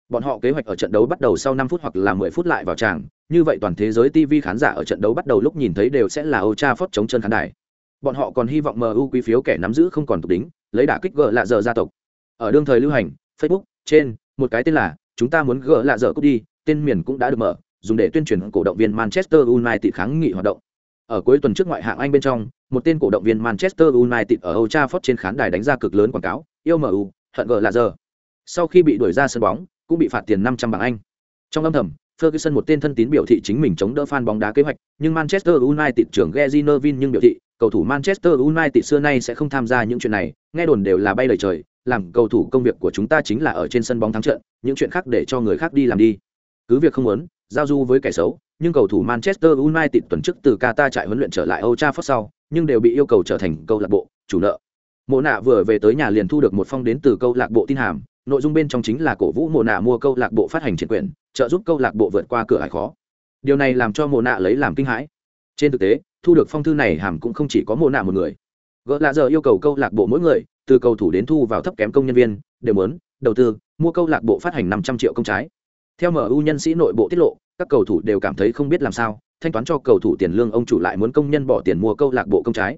S1: Bọn họ kế hoạch ở trận đấu bắt đầu sau 5 phút hoặc là 10 phút lại vào tràng, như vậy toàn thế giới TV khán giả ở trận đấu bắt đầu lúc nhìn thấy đều sẽ là Old Trafford chống chân khán đài. Bọn họ còn hy vọng MU quý phiếu kẻ nắm giữ không còn tục đính, lấy đả kích gỡ lạ giờ gia tộc. Ở đương thời lưu hành, Facebook trên một cái tên là chúng ta muốn gỡ lạ giờ cút đi, tên miền cũng đã được mở, dùng để tuyên truyền cổ động viên Manchester United kháng nghị hoạt động. Ở cuối tuần trước ngoại hạng Anh bên trong, một tên cổ động viên Manchester United ở Old Trafford trên khán đài đánh ra cực lớn quảng cáo, yêu MU, hận gỡ lạ giờ. Sau khi bị đuổi ra sân bóng, cũng bị phạt tiền 500 bảng Anh. Trong âm thầm, Ferguson một tên thân tín biểu thị chính mình chống đỡ fan bóng đá kế hoạch, nhưng Manchester United trưởng Gary Neville nhưng biểu thị, cầu thủ Manchester United xưa nay sẽ không tham gia những chuyện này, nghe đồn đều là bay lời trời, làm cầu thủ công việc của chúng ta chính là ở trên sân bóng thắng trận, những chuyện khác để cho người khác đi làm đi. Cứ việc không muốn, giao du với kẻ xấu, nhưng cầu thủ Manchester United tuần trước từ Qatar trại huấn luyện trở lại Old Trafford sau, nhưng đều bị yêu cầu trở thành câu lạc bộ chủ nợ. Mộ nạ vừa về tới nhà liền thu được một phong đến từ câu lạc bộ tin hàm, nội dung bên trong chính là cổ vũ mồ nạ mua câu lạc bộ phát hành triển quyền, trợ giúp câu lạc bộ vượt qua cửa hải khó. Điều này làm cho mồ nạ lấy làm kinh hãi. Trên thực tế, thu được phong thư này hàm cũng không chỉ có mồ nạ một người. Gỡ lạ giờ yêu cầu câu lạc bộ mỗi người, từ cầu thủ đến thu vào thấp kém công nhân viên đều muốn đầu tư mua câu lạc bộ phát hành năm trăm triệu công trái theo mu nhân sĩ nội bộ tiết lộ các cầu thủ đều cảm thấy không biết làm sao thanh toán cho cầu thủ tiền lương ông chủ lại muốn công nhân bỏ tiền mua câu lạc bộ công trái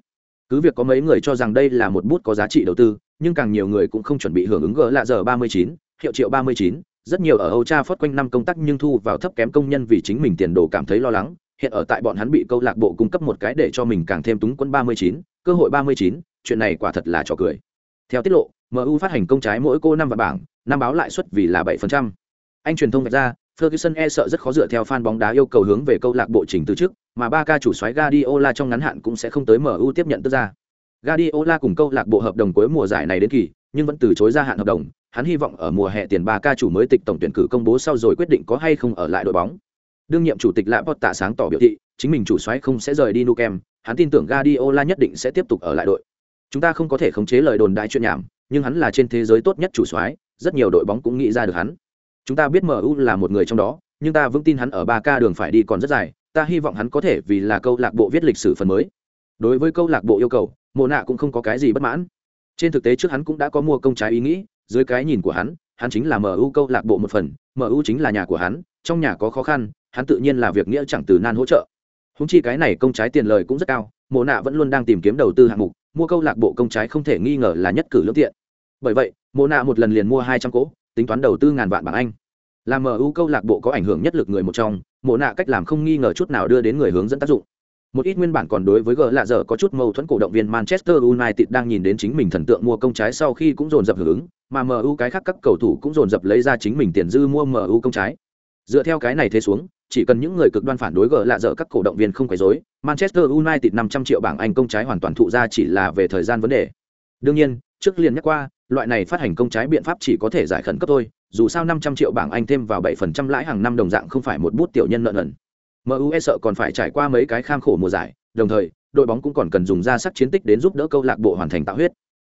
S1: cứ việc có mấy người cho rằng đây là một bút có giá trị đầu tư nhưng càng nhiều người cũng không chuẩn bị hưởng ứng gỡ lạ giờ ba mươi chín hiệu triệu ba mươi chín rất nhiều ở Âu Cha phất quanh năm công tác nhưng thu vào thấp kém công nhân vì chính mình tiền đồ cảm thấy lo lắng, hiện ở tại bọn hắn bị câu lạc bộ cung cấp một cái để cho mình càng thêm túng quân 39, cơ hội 39, chuyện này quả thật là trò cười. Theo tiết lộ, MU phát hành công trái mỗi cô năm và bảng, năm báo lãi suất vì là 7%. Anh truyền thông vạch ra, Ferguson e sợ rất khó dựa theo fan bóng đá yêu cầu hướng về câu lạc bộ chỉnh từ trước, mà ba ca chủ soái Guardiola trong ngắn hạn cũng sẽ không tới MU tiếp nhận tức ra. Guardiola cùng câu lạc bộ hợp đồng cuối mùa giải này đến kỳ, nhưng vẫn từ chối gia hạn hợp đồng, hắn hy vọng ở mùa hè tiền ba ca chủ mới tịch tổng tuyển cử công bố sau rồi quyết định có hay không ở lại đội bóng. Đương nhiệm chủ tịch Lạ Bọt tạ sáng tỏ biểu thị, chính mình chủ soái không sẽ rời đi Nukem, hắn tin tưởng Guardiola nhất định sẽ tiếp tục ở lại đội. Chúng ta không có thể khống chế lời đồn đại chuyện nhảm, nhưng hắn là trên thế giới tốt nhất chủ soái, rất nhiều đội bóng cũng nghĩ ra được hắn. Chúng ta biết MU là một người trong đó, nhưng ta vững tin hắn ở 3K đường phải đi còn rất dài, ta hy vọng hắn có thể vì là câu lạc bộ viết lịch sử phần mới. Đối với câu lạc bộ yêu cầu, Mộ Nạ cũng không có cái gì bất mãn. Trên thực tế trước hắn cũng đã có mua công trái ý nghĩ, dưới cái nhìn của hắn, hắn chính là MU câu lạc bộ một phần, MU chính là nhà của hắn, trong nhà có khó khăn, hắn tự nhiên là việc nghĩa chẳng từ nan hỗ trợ. Húng chi cái này công trái tiền lời cũng rất cao, Mộ Nạ vẫn luôn đang tìm kiếm đầu tư hạng mục, mua câu lạc bộ công trái không thể nghi ngờ là nhất cử lương tiện. Bởi vậy, Mộ Nạ một lần liền mua hai trăm cỗ, tính toán đầu tư ngàn vạn bảng Anh. Là MU câu lạc bộ có ảnh hưởng nhất lực người một trong, Mộ Nạ cách làm không nghi ngờ chút nào đưa đến người hướng dẫn tác dụng. Một ít nguyên bản còn đối với gỡ lạ dở có chút mâu thuẫn cổ động viên Manchester United đang nhìn đến chính mình thần tượng mua công trái sau khi cũng dồn dập hưởng mà MU cái khác các cầu thủ cũng dồn dập lấy ra chính mình tiền dư mua MU công trái. Dựa theo cái này thế xuống, chỉ cần những người cực đoan phản đối gỡ lạ dở các cổ động viên không quấy rối, Manchester United 500 triệu bảng Anh công trái hoàn toàn thụ ra chỉ là về thời gian vấn đề. Đương nhiên, trước liền nhắc qua, loại này phát hành công trái biện pháp chỉ có thể giải khẩn cấp thôi, dù sao 500 triệu bảng Anh thêm vào 7% lãi hàng năm đồng dạng không phải một bút tiểu nhân nợ nần. MU e sợ còn phải trải qua mấy cái kham khổ mùa giải, đồng thời, đội bóng cũng còn cần dùng ra sắc chiến tích đến giúp đỡ câu lạc bộ hoàn thành tạo huyết.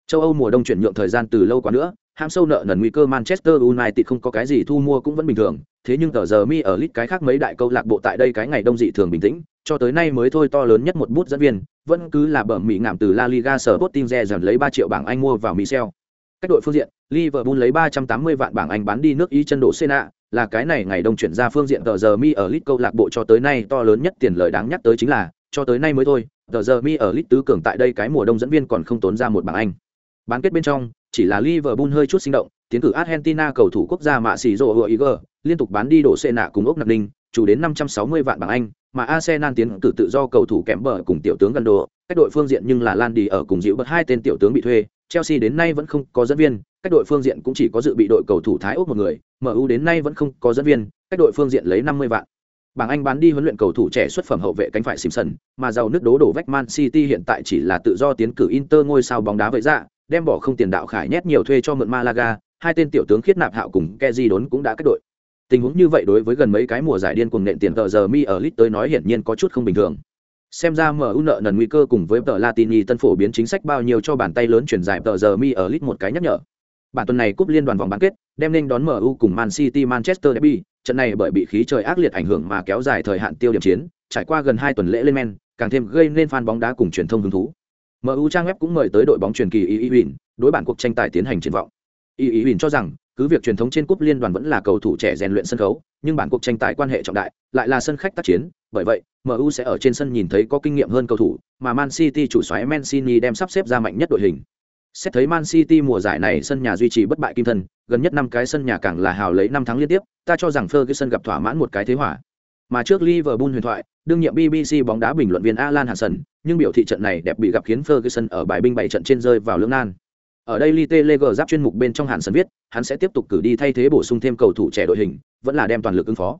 S1: Châu Âu mùa đông chuyển nhượng thời gian từ lâu quá nữa, ham sâu nợ nần nguy cơ Manchester United không có cái gì thu mua cũng vẫn bình thường, thế nhưng tờ giờ mi ở lit cái khác mấy đại câu lạc bộ tại đây cái ngày đông dị thường bình tĩnh, cho tới nay mới thôi to lớn nhất một bút dẫn viên, vẫn cứ là bẩm mỹ ngạm từ La Liga Sporting dần lấy 3 triệu bảng Anh mua vào Michel. Cách đội phương diện, Liverpool lấy 380 vạn bảng Anh bán đi nước Ý chân độ Sena, là cái này ngày đông chuyển ra phương diện tờ giờ mi ở lit câu lạc bộ cho tới nay to lớn nhất tiền lời đáng nhắc tới chính là, cho tới nay mới thôi, tờ giờ mi ở lit tứ cường tại đây cái mùa đông dẫn viên còn không tốn ra một bảng Anh. Bán kết bên trong, chỉ là Liverpool hơi chút sinh động, tiến cử Argentina cầu thủ quốc gia mạ xì rồ hựa Iger, liên tục bán đi đổ xe nạ cùng ốc nạp ninh, chủ đến 560 vạn bảng Anh, mà Arsenal tiến cử tự do cầu thủ kém bờ cùng tiểu tướng Gando, cách đội phương diện nhưng là Lan đi ở cùng dịu bật hai tên tiểu tướng bị thuê, Chelsea đến nay vẫn không có dẫn viên, cách đội phương diện cũng chỉ có dự bị đội cầu thủ Thái Úc một người, MU đến nay vẫn không có dẫn viên, cách đội phương diện lấy 50 vạn. Bảng Anh bán đi huấn luyện cầu thủ trẻ xuất phẩm hậu vệ cánh phải Simpson, mà giàu nước đố đổ vách Man City hiện tại chỉ là tự do tiến cử Inter ngôi sao bóng đá vậy ra, đem bỏ không tiền đạo khải nhét nhiều thuê cho mượn Malaga, hai tên tiểu tướng khiết nạp hạo cùng Kezi đốn cũng đã cách đội. Tình huống như vậy đối với gần mấy cái mùa giải điên cuồng nện tiền tờ giờ mi ở lit tới nói hiển nhiên có chút không bình thường. Xem ra MU nợ nần nguy cơ cùng với tờ Latini tân phổ biến chính sách bao nhiêu cho bàn tay lớn chuyển giải tờ giờ mi ở lit một cái nhắc nhở. Bản tuần này cúp liên đoàn vòng bán kết, đem nên đón MU cùng Man City Manchester Derby, trận này bởi bị khí trời ác liệt ảnh hưởng mà kéo dài thời hạn tiêu điểm chiến, trải qua gần hai tuần lễ lên men, càng thêm gây nên fan bóng đá cùng truyền thông hứng thú. MU trang web cũng mời tới đội bóng truyền kỳ Y Y đối bản cuộc tranh tài tiến hành triển vọng. Y Y cho rằng, cứ việc truyền thống trên cúp liên đoàn vẫn là cầu thủ trẻ rèn luyện sân khấu, nhưng bản cuộc tranh tài quan hệ trọng đại, lại là sân khách tác chiến, bởi vậy, MU sẽ ở trên sân nhìn thấy có kinh nghiệm hơn cầu thủ, mà Man City chủ soái Mancini đem sắp xếp ra mạnh nhất đội hình. Xét thấy Man City mùa giải này sân nhà duy trì bất bại kim thân, gần nhất năm cái sân nhà càng là hào lấy năm tháng liên tiếp, ta cho rằng Ferguson gặp thỏa mãn một cái thế hỏa. Mà trước Liverpool huyền thoại, đương nhiệm BBC bóng đá bình luận viên Alan Hansen, nhưng biểu thị trận này đẹp bị gặp khiến Ferguson ở bài binh bảy trận trên rơi vào lưỡng nan. Ở đây Lite Leger giáp chuyên mục bên trong Hansen viết, hắn sẽ tiếp tục cử đi thay thế bổ sung thêm cầu thủ trẻ đội hình, vẫn là đem toàn lực ứng phó.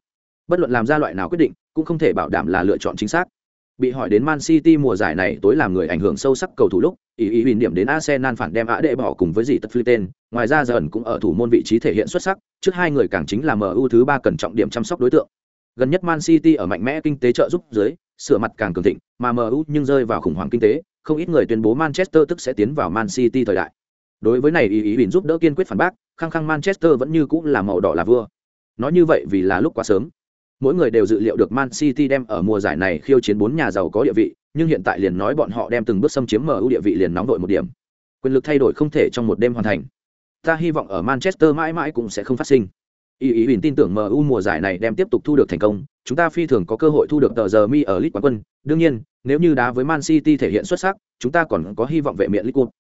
S1: Bất luận làm ra loại nào quyết định, cũng không thể bảo đảm là lựa chọn chính xác. Bị hỏi đến Man City mùa giải này tối làm người ảnh hưởng sâu sắc cầu thủ lúc, ý ý huyền điểm đến Arsenal phản đem ạ đệ bỏ cùng với gì tất phi tên, ngoài ra dần cũng ở thủ môn vị trí thể hiện xuất sắc, trước hai người càng chính là MU thứ ba cần trọng điểm chăm sóc đối tượng. Gần nhất Man City ở mạnh mẽ kinh tế trợ giúp dưới, sửa mặt càng cường thịnh, mà MU nhưng rơi vào khủng hoảng kinh tế, không ít người tuyên bố Manchester tức sẽ tiến vào Man City thời đại. Đối với này ý ý bình giúp đỡ kiên quyết phản bác, khăng khăng Manchester vẫn như cũ là màu đỏ là vua. Nói như vậy vì là lúc quá sớm. Mỗi người đều dự liệu được Man City đem ở mùa giải này khiêu chiến bốn nhà giàu có địa vị, nhưng hiện tại liền nói bọn họ đem từng bước xâm chiếm MU địa vị liền nóng đội một điểm. quyền lực thay đổi không thể trong một đêm hoàn thành ta hy vọng ở manchester mãi mãi cũng sẽ không phát sinh ý ý bình tin tưởng mu mùa giải này đem tiếp tục thu được thành công chúng ta phi thường có cơ hội thu được tờ giờ mi ở League quán quân đương nhiên nếu như đá với man city thể hiện xuất sắc chúng ta còn có hy vọng vệ miện League cup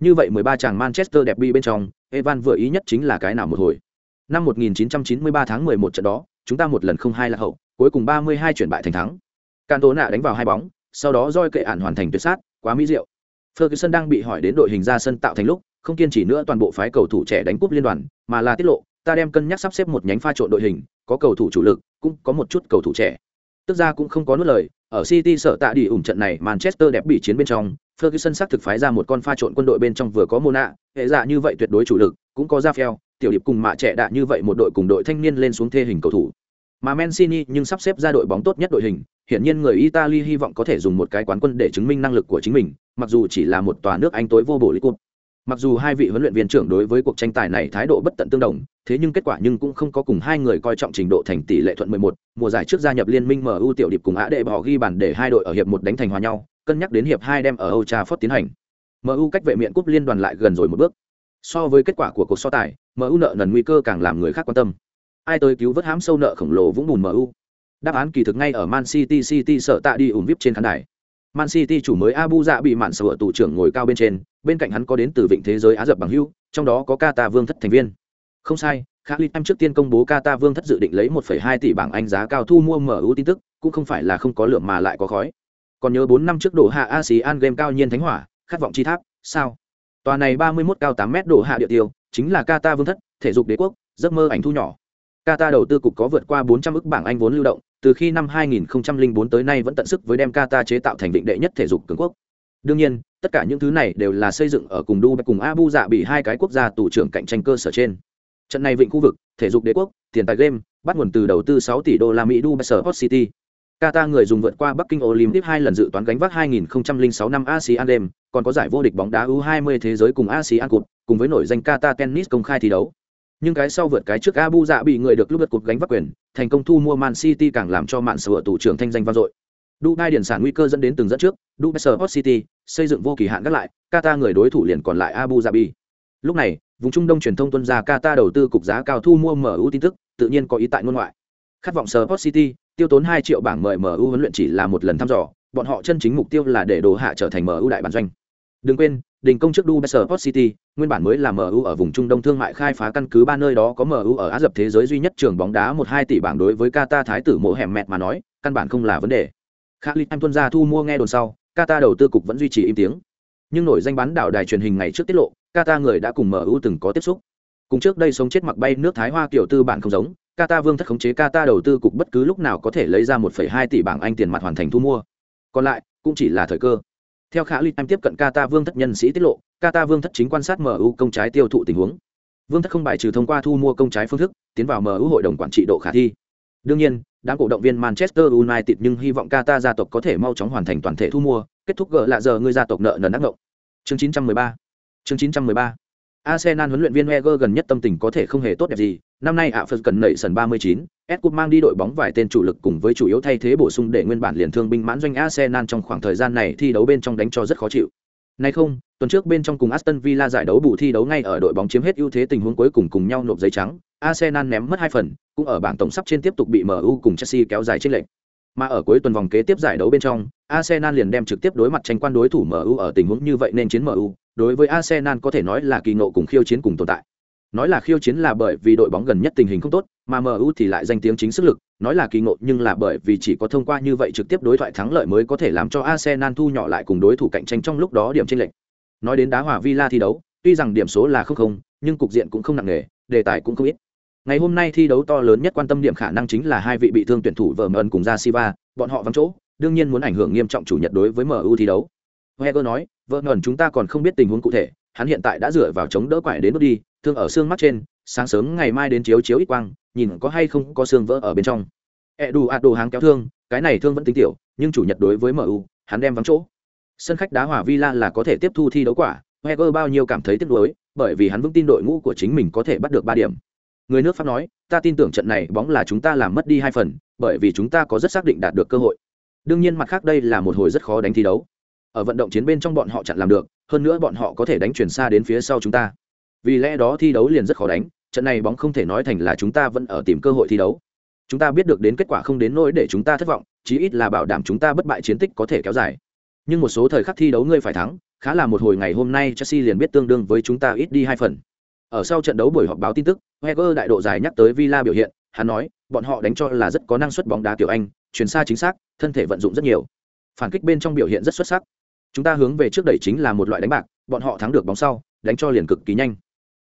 S1: như vậy 13 chàng manchester đẹp bi bên trong, evan vừa ý nhất chính là cái nào một hồi. Năm 1993 tháng 11 trận đó, chúng ta một lần không hai là hậu, cuối cùng 32 chuyển bại thành thắng. Cantona đánh vào hai bóng, sau đó roi kệ ản hoàn thành tuyệt sát, quá mỹ diệu. Ferguson đang bị hỏi đến đội hình ra sân tạo thành lúc, không kiên trì nữa toàn bộ phái cầu thủ trẻ đánh cúp liên đoàn, mà là tiết lộ, ta đem cân nhắc sắp xếp một nhánh pha trộn đội hình, có cầu thủ chủ lực, cũng có một chút cầu thủ trẻ. Tức ra cũng không có nuốt lời ở city sợ tạ đi ủng trận này manchester đẹp bị chiến bên trong. Ferguson xác thực phái ra một con pha trộn quân đội bên trong vừa có mona. Hệ dạ như vậy tuyệt đối chủ lực cũng có Rafael, tiểu điệp cùng mạ trẻ đạ như vậy một đội cùng đội thanh niên lên xuống thê hình cầu thủ. Mà Mancini nhưng sắp xếp ra đội bóng tốt nhất đội hình, hiển nhiên người Italy hy vọng có thể dùng một cái quán quân để chứng minh năng lực của chính mình, mặc dù chỉ là một tòa nước Anh tối vô bổ lý cục. Mặc dù hai vị huấn luyện viên trưởng đối với cuộc tranh tài này thái độ bất tận tương đồng, thế nhưng kết quả nhưng cũng không có cùng hai người coi trọng trình độ thành tỷ lệ thuận 11, mùa giải trước gia nhập liên minh MU tiểu điệp cùng Á đệ bỏ ghi bàn để hai đội ở hiệp một đánh thành hòa nhau, cân nhắc đến hiệp hai đem ở Old Trafford tiến hành. MU cách vệ miện cúp liên đoàn lại gần rồi một bước. So với kết quả của cuộc so tài, MU nợ nần nguy cơ càng làm người khác quan tâm. Ai tới cứu vớt hãm sâu nợ khổng lồ vũng bùn MU? Đáp án kỳ thực ngay ở Man City City sợ tạ đi ủn vip trên khán đài. Man City chủ mới Abu Dạ bị mạn sở tù trưởng ngồi cao bên trên, bên cạnh hắn có đến từ vịnh thế giới Á Dập bằng hữu trong đó có Qatar Vương thất thành viên. Không sai, Khalid em trước tiên công bố Qatar Vương thất dự định lấy 1,2 tỷ bảng Anh giá cao thu mua MU tin tức, cũng không phải là không có lượng mà lại có khói. Còn nhớ 4 năm trước đổ hạ ASEAN Game cao nhiên thánh hỏa, khát vọng chi tháp, sao? Tòa này 31 cao 8 mét đổ hạ địa tiêu, chính là Qatar Vương thất, thể dục đế quốc, giấc mơ ảnh thu nhỏ. Qatar đầu tư cục có vượt qua 400 ức bảng Anh vốn lưu động, từ khi năm 2004 tới nay vẫn tận sức với đem Qatar chế tạo thành định đệ nhất thể dục cường quốc. Đương nhiên, tất cả những thứ này đều là xây dựng ở cùng Dubai cùng Abu Dạ bị hai cái quốc gia tù trưởng cạnh tranh cơ sở trên. Trận này vịnh khu vực, thể dục đế quốc, tiền tài game, bắt nguồn từ đầu tư 6 tỷ đô la Mỹ Dubai Sport City. Qatar người dùng vượt qua Bắc Kinh Olympic hai lần dự toán gánh vác 2006 năm ASEAN Games, còn có giải vô địch bóng đá U20 thế giới cùng ASEAN Cup, cùng với nổi danh Qatar Tennis công khai thi đấu. Nhưng cái sau vượt cái trước abu dạ bị người được lúc lượt cột gánh vác quyền thành công thu mua man city càng làm cho mạn sửa tủ trưởng thanh danh vang dội. Dubai điển sản nguy cơ dẫn đến từng dẫn trước dubai sport city xây dựng vô kỳ hạn gác lại qatar người đối thủ liền còn lại abu dhabi. Lúc này vùng trung đông truyền thông tuân ra qatar đầu tư cục giá cao thu mua mu tin tức tự nhiên có ý tại ngôn ngoại khát vọng sport city tiêu tốn hai triệu bảng mời mu huấn luyện chỉ là một lần thăm dò bọn họ chân chính mục tiêu là để đồ hạ trở thành mu đại bản doanh đừng quên đình công trước Dubai Sport City, nguyên bản mới là MU ở vùng Trung Đông thương mại khai phá căn cứ ba nơi đó có MU ở Á Dập thế giới duy nhất trường bóng đá một hai tỷ bảng đối với Qatar thái tử mộ hẻm mẹt mà nói, căn bản không là vấn đề. Khalid Em tuân ra thu mua nghe đồn sau, Qatar đầu tư cục vẫn duy trì im tiếng. Nhưng nổi danh bán đảo đài truyền hình ngày trước tiết lộ, Qatar người đã cùng MU từng có tiếp xúc. Cùng trước đây sống chết mặc bay nước Thái Hoa kiểu tư bản không giống, Qatar vương thất khống chế Qatar đầu tư cục bất cứ lúc nào có thể lấy ra 1,2 tỷ bảng Anh tiền mặt hoàn thành thu mua. Còn lại, cũng chỉ là thời cơ. Theo Khả Lịch Anh tiếp cận Qatar Vương thất nhân sĩ tiết lộ, Qatar Vương thất chính quan sát MU công trái tiêu thụ tình huống. Vương thất không bài trừ thông qua thu mua công trái phương thức, tiến vào MU hội đồng quản trị độ khả thi. Đương nhiên, đám cổ động viên Manchester United nhưng hy vọng Qatar gia tộc có thể mau chóng hoàn thành toàn thể thu mua, kết thúc gỡ lạ giờ người gia tộc nợ nần đắc động. Chương 913. Chương 913. Arsenal huấn luyện viên Wenger gần nhất tâm tình có thể không hề tốt đẹp gì, năm nay ạ Phật cần nảy sần 39, Cup mang đi đội bóng vài tên chủ lực cùng với chủ yếu thay thế bổ sung để nguyên bản liền thương binh mãn doanh Arsenal trong khoảng thời gian này thi đấu bên trong đánh cho rất khó chịu. Nay không, tuần trước bên trong cùng Aston Villa giải đấu bù thi đấu ngay ở đội bóng chiếm hết ưu thế tình huống cuối cùng cùng nhau nộp giấy trắng, Arsenal ném mất hai phần, cũng ở bảng tổng sắp trên tiếp tục bị MU cùng Chelsea kéo dài trên lệnh. Mà ở cuối tuần vòng kế tiếp giải đấu bên trong, Arsenal liền đem trực tiếp đối mặt tranh quan đối thủ MU ở tình huống như vậy nên chiến MU, đối với Arsenal có thể nói là kỳ ngộ cùng khiêu chiến cùng tồn tại. Nói là khiêu chiến là bởi vì đội bóng gần nhất tình hình không tốt, mà MU thì lại danh tiếng chính sức lực, nói là kỳ ngộ nhưng là bởi vì chỉ có thông qua như vậy trực tiếp đối thoại thắng lợi mới có thể làm cho Arsenal thu nhỏ lại cùng đối thủ cạnh tranh trong lúc đó điểm chênh lệch. Nói đến đá hòa Villa thi đấu, tuy rằng điểm số là không không, nhưng cục diện cũng không nặng nề, đề tài cũng không ít. Ngày hôm nay thi đấu to lớn nhất quan tâm điểm khả năng chính là hai vị bị thương tuyển thủ Vermaelen cùng Jasiva, bọn họ vắng chỗ, đương nhiên muốn ảnh hưởng nghiêm trọng chủ nhật đối với MU thi đấu. Heger nói, Vermaelen chúng ta còn không biết tình huống cụ thể, hắn hiện tại đã dựa vào chống đỡ quải đến bước đi, thương ở xương mắt trên, sáng sớm ngày mai đến chiếu chiếu ít quang, nhìn có hay không có xương vỡ ở bên trong. Edoa đồ hàng kéo thương, cái này thương vẫn tính tiểu, nhưng chủ nhật đối với MU, hắn đem vắng chỗ. Sân khách đá hỏa Villa là có thể tiếp thu thi đấu quả, Heger bao nhiêu cảm thấy tiếc nuối, bởi vì hắn vững tin đội ngũ của chính mình có thể bắt được ba điểm. Người nước Pháp nói, ta tin tưởng trận này bóng là chúng ta làm mất đi hai phần, bởi vì chúng ta có rất xác định đạt được cơ hội. Đương nhiên mặt khác đây là một hồi rất khó đánh thi đấu. ở vận động chiến bên trong bọn họ chặn làm được hơn nữa bọn họ có thể đánh chuyển xa đến phía sau chúng ta vì lẽ đó thi đấu liền rất khó đánh trận này bóng không thể nói thành là chúng ta vẫn ở tìm cơ hội thi đấu chúng ta biết được đến kết quả không đến nỗi để chúng ta thất vọng chí ít là bảo đảm chúng ta bất bại chiến tích có thể kéo dài nhưng một số thời khắc thi đấu ngươi phải thắng khá là một hồi ngày hôm nay chelsea liền biết tương đương với chúng ta ít đi hai phần ở sau trận đấu buổi họp báo tin tức, Wenger đại độ dài nhắc tới villa biểu hiện, hắn nói, bọn họ đánh cho là rất có năng suất bóng đá tiểu anh, chuyển xa chính xác, thân thể vận dụng rất nhiều. Phản kích bên trong biểu hiện rất xuất sắc. Chúng ta hướng về trước đẩy chính là một loại đánh bạc, bọn họ thắng được bóng sau, đánh cho liền cực kỳ nhanh.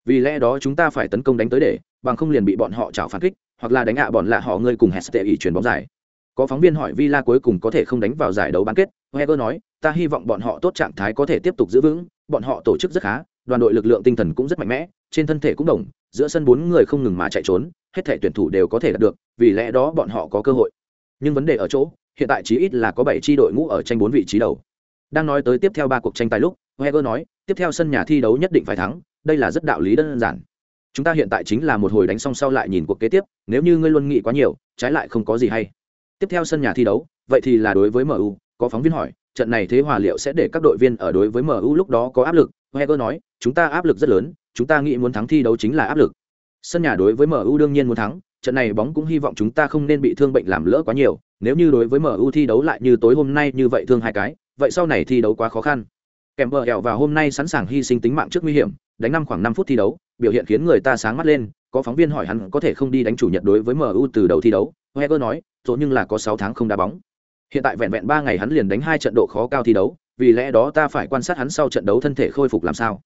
S1: Vì lẽ đó chúng ta phải tấn công đánh tới để, bằng không liền bị bọn họ chảo phản kích, hoặc là đánh ạ bọn lạ họ ngươi cùng Hestey ỉ chuyển bóng dài. Có phóng viên hỏi villa cuối cùng có thể không đánh vào giải đấu bán kết, Wenger nói, ta hy vọng bọn họ tốt trạng thái có thể tiếp tục giữ vững, bọn họ tổ chức rất khá đoàn đội lực lượng tinh thần cũng rất mạnh mẽ, trên thân thể cũng đồng, giữa sân bốn người không ngừng mà chạy trốn, hết thể tuyển thủ đều có thể đạt được, vì lẽ đó bọn họ có cơ hội. Nhưng vấn đề ở chỗ, hiện tại chí ít là có bảy tri đội ngũ ở tranh bốn vị trí đầu. Đang nói tới tiếp theo ba cuộc tranh tài lúc heger nói, tiếp theo sân nhà thi đấu nhất định phải thắng, đây là rất đạo lý đơn giản. Chúng ta hiện tại chính là một hồi đánh xong sau lại nhìn cuộc kế tiếp, nếu như ngươi luôn nghĩ quá nhiều, trái lại không có gì hay. Tiếp theo sân nhà thi đấu, vậy thì là đối với mu có phóng viên hỏi, trận này thế hòa liệu sẽ để các đội viên ở đối với mu lúc đó có áp lực Wenger nói, chúng ta áp lực rất lớn, chúng ta nghĩ muốn thắng thi đấu chính là áp lực. Sân nhà đối với mu đương nhiên muốn thắng, trận này bóng cũng hy vọng chúng ta không nên bị thương bệnh làm lỡ quá nhiều, nếu như đối với mu thi đấu lại như tối hôm nay như vậy thương hai cái, vậy sau này thi đấu quá khó khăn. Kèm bờ hẹo và hôm nay sẵn sàng hy sinh tính mạng trước nguy hiểm, đánh năm khoảng năm phút thi đấu, biểu hiện khiến người ta sáng mắt lên, có phóng viên hỏi hắn có thể không đi đánh chủ nhật đối với mu từ đầu thi đấu, Wenger nói rồi nhưng là có sáu tháng không đá bóng. Hiện tại vẹn vẹn ba ngày hắn liền đánh hai trận độ khó cao thi đấu vì lẽ đó ta phải quan sát hắn sau trận đấu thân thể khôi phục làm sao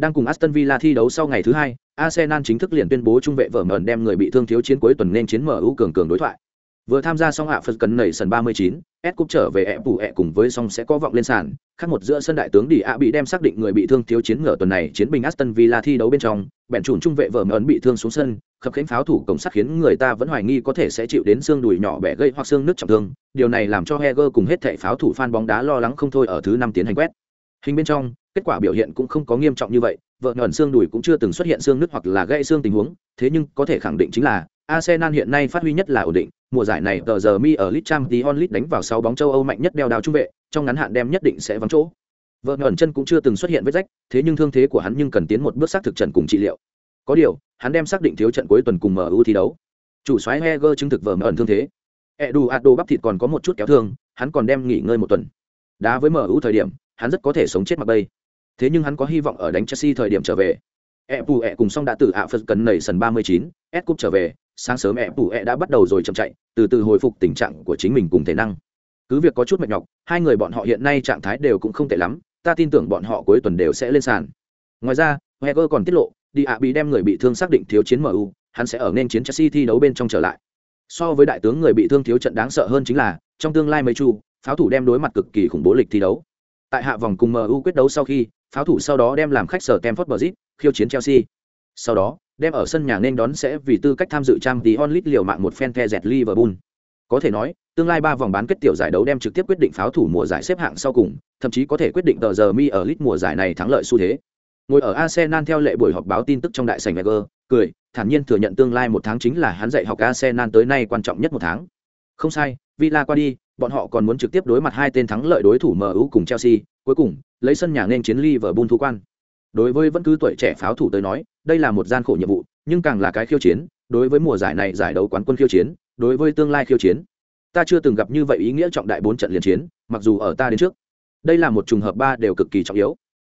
S1: đang cùng Aston Villa thi đấu sau ngày thứ hai, Arsenal chính thức liền tuyên bố trung vệ vở mờn đem người bị thương thiếu chiến cuối tuần nên chiến MU cường cường đối thoại. Vừa tham gia xong hạ phật cấn nảy sân 39, S cúp trở về ẹ bù ẹ cùng với song sẽ có vọng lên sàn. Khác một giữa sân đại tướng Đi ạ bị đem xác định người bị thương thiếu chiến ngựa tuần này chiến binh Aston Villa thi đấu bên trong, bèn chủ trung vệ vở ấn bị thương xuống sân, khập khiễng pháo thủ cổng sắt khiến người ta vẫn hoài nghi có thể sẽ chịu đến xương đùi nhỏ bẻ gây hoặc xương nứt trọng thương. Điều này làm cho Heger cùng hết thảy pháo thủ fan bóng đá lo lắng không thôi ở thứ năm tiến hành quét. Hình bên trong, kết quả biểu hiện cũng không có nghiêm trọng như vậy, vợ ngẩn xương đùi cũng chưa từng xuất hiện xương nứt hoặc là gãy xương tình huống, thế nhưng có thể khẳng định chính là Arsenal hiện nay phát huy nhất là ổn định, mùa giải này tờ giờ mi ở League Champions League đánh vào 6 bóng châu Âu mạnh nhất đeo đao trung vệ, trong ngắn hạn đem nhất định sẽ vắng chỗ. Vợ ngẩn chân cũng chưa từng xuất hiện vết rách, thế nhưng thương thế của hắn nhưng cần tiến một bước xác thực trận cùng trị liệu. Có điều, hắn đem xác định thiếu trận cuối tuần cùng MU thi đấu. Chủ soái Heger chứng thực vợ ngẩn thương thế. Eduardo bắp thịt còn có một chút kéo thương, hắn còn đem nghỉ ngơi một tuần. Đá với MU thời điểm, hắn rất có thể sống chết mặc bay. Thế nhưng hắn có hy vọng ở đánh Chelsea thời điểm trở về. E E cùng song đã từ ạ Phật cần nảy sân 39, S cúp trở về, sáng sớm E Pù E đã bắt đầu rồi chậm chạy, từ từ hồi phục tình trạng của chính mình cùng thể năng. Cứ việc có chút mệt nhọc, hai người bọn họ hiện nay trạng thái đều cũng không tệ lắm, ta tin tưởng bọn họ cuối tuần đều sẽ lên sàn. Ngoài ra, Heger còn tiết lộ, đi ạ bị đem người bị thương xác định thiếu chiến MU, hắn sẽ ở nên chiến Chelsea thi đấu bên trong trở lại. So với đại tướng người bị thương thiếu trận đáng sợ hơn chính là, trong tương lai mấy chu, pháo thủ đem đối mặt cực kỳ khủng bố lịch thi đấu. Tại hạ vòng cùng MU quyết đấu sau khi, pháo thủ sau đó đem làm khách sở Stamford Bridge, khiêu chiến Chelsea. Sau đó, đem ở sân nhà nên đón sẽ vì tư cách tham dự trang tí onlit liều mạng một phen the dẹt Liverpool. Có thể nói, tương lai ba vòng bán kết tiểu giải đấu đem trực tiếp quyết định pháo thủ mùa giải xếp hạng sau cùng, thậm chí có thể quyết định tờ giờ mi ở lit mùa giải này thắng lợi xu thế. Ngồi ở Arsenal theo lệ buổi họp báo tin tức trong đại sảnh Wenger, cười, thản nhiên thừa nhận tương lai một tháng chính là hắn dạy học Arsenal tới nay quan trọng nhất một tháng. Không sai, Villa qua đi, bọn họ còn muốn trực tiếp đối mặt hai tên thắng lợi đối thủ MU cùng Chelsea, cuối cùng, lấy sân nhà nên chiến Liverpool thu quan. Đối với vẫn cứ tuổi trẻ pháo thủ tới nói, đây là một gian khổ nhiệm vụ, nhưng càng là cái khiêu chiến, đối với mùa giải này giải đấu quán quân khiêu chiến, đối với tương lai khiêu chiến. Ta chưa từng gặp như vậy ý nghĩa trọng đại bốn trận liên chiến, mặc dù ở ta đến trước. Đây là một trùng hợp ba đều cực kỳ trọng yếu.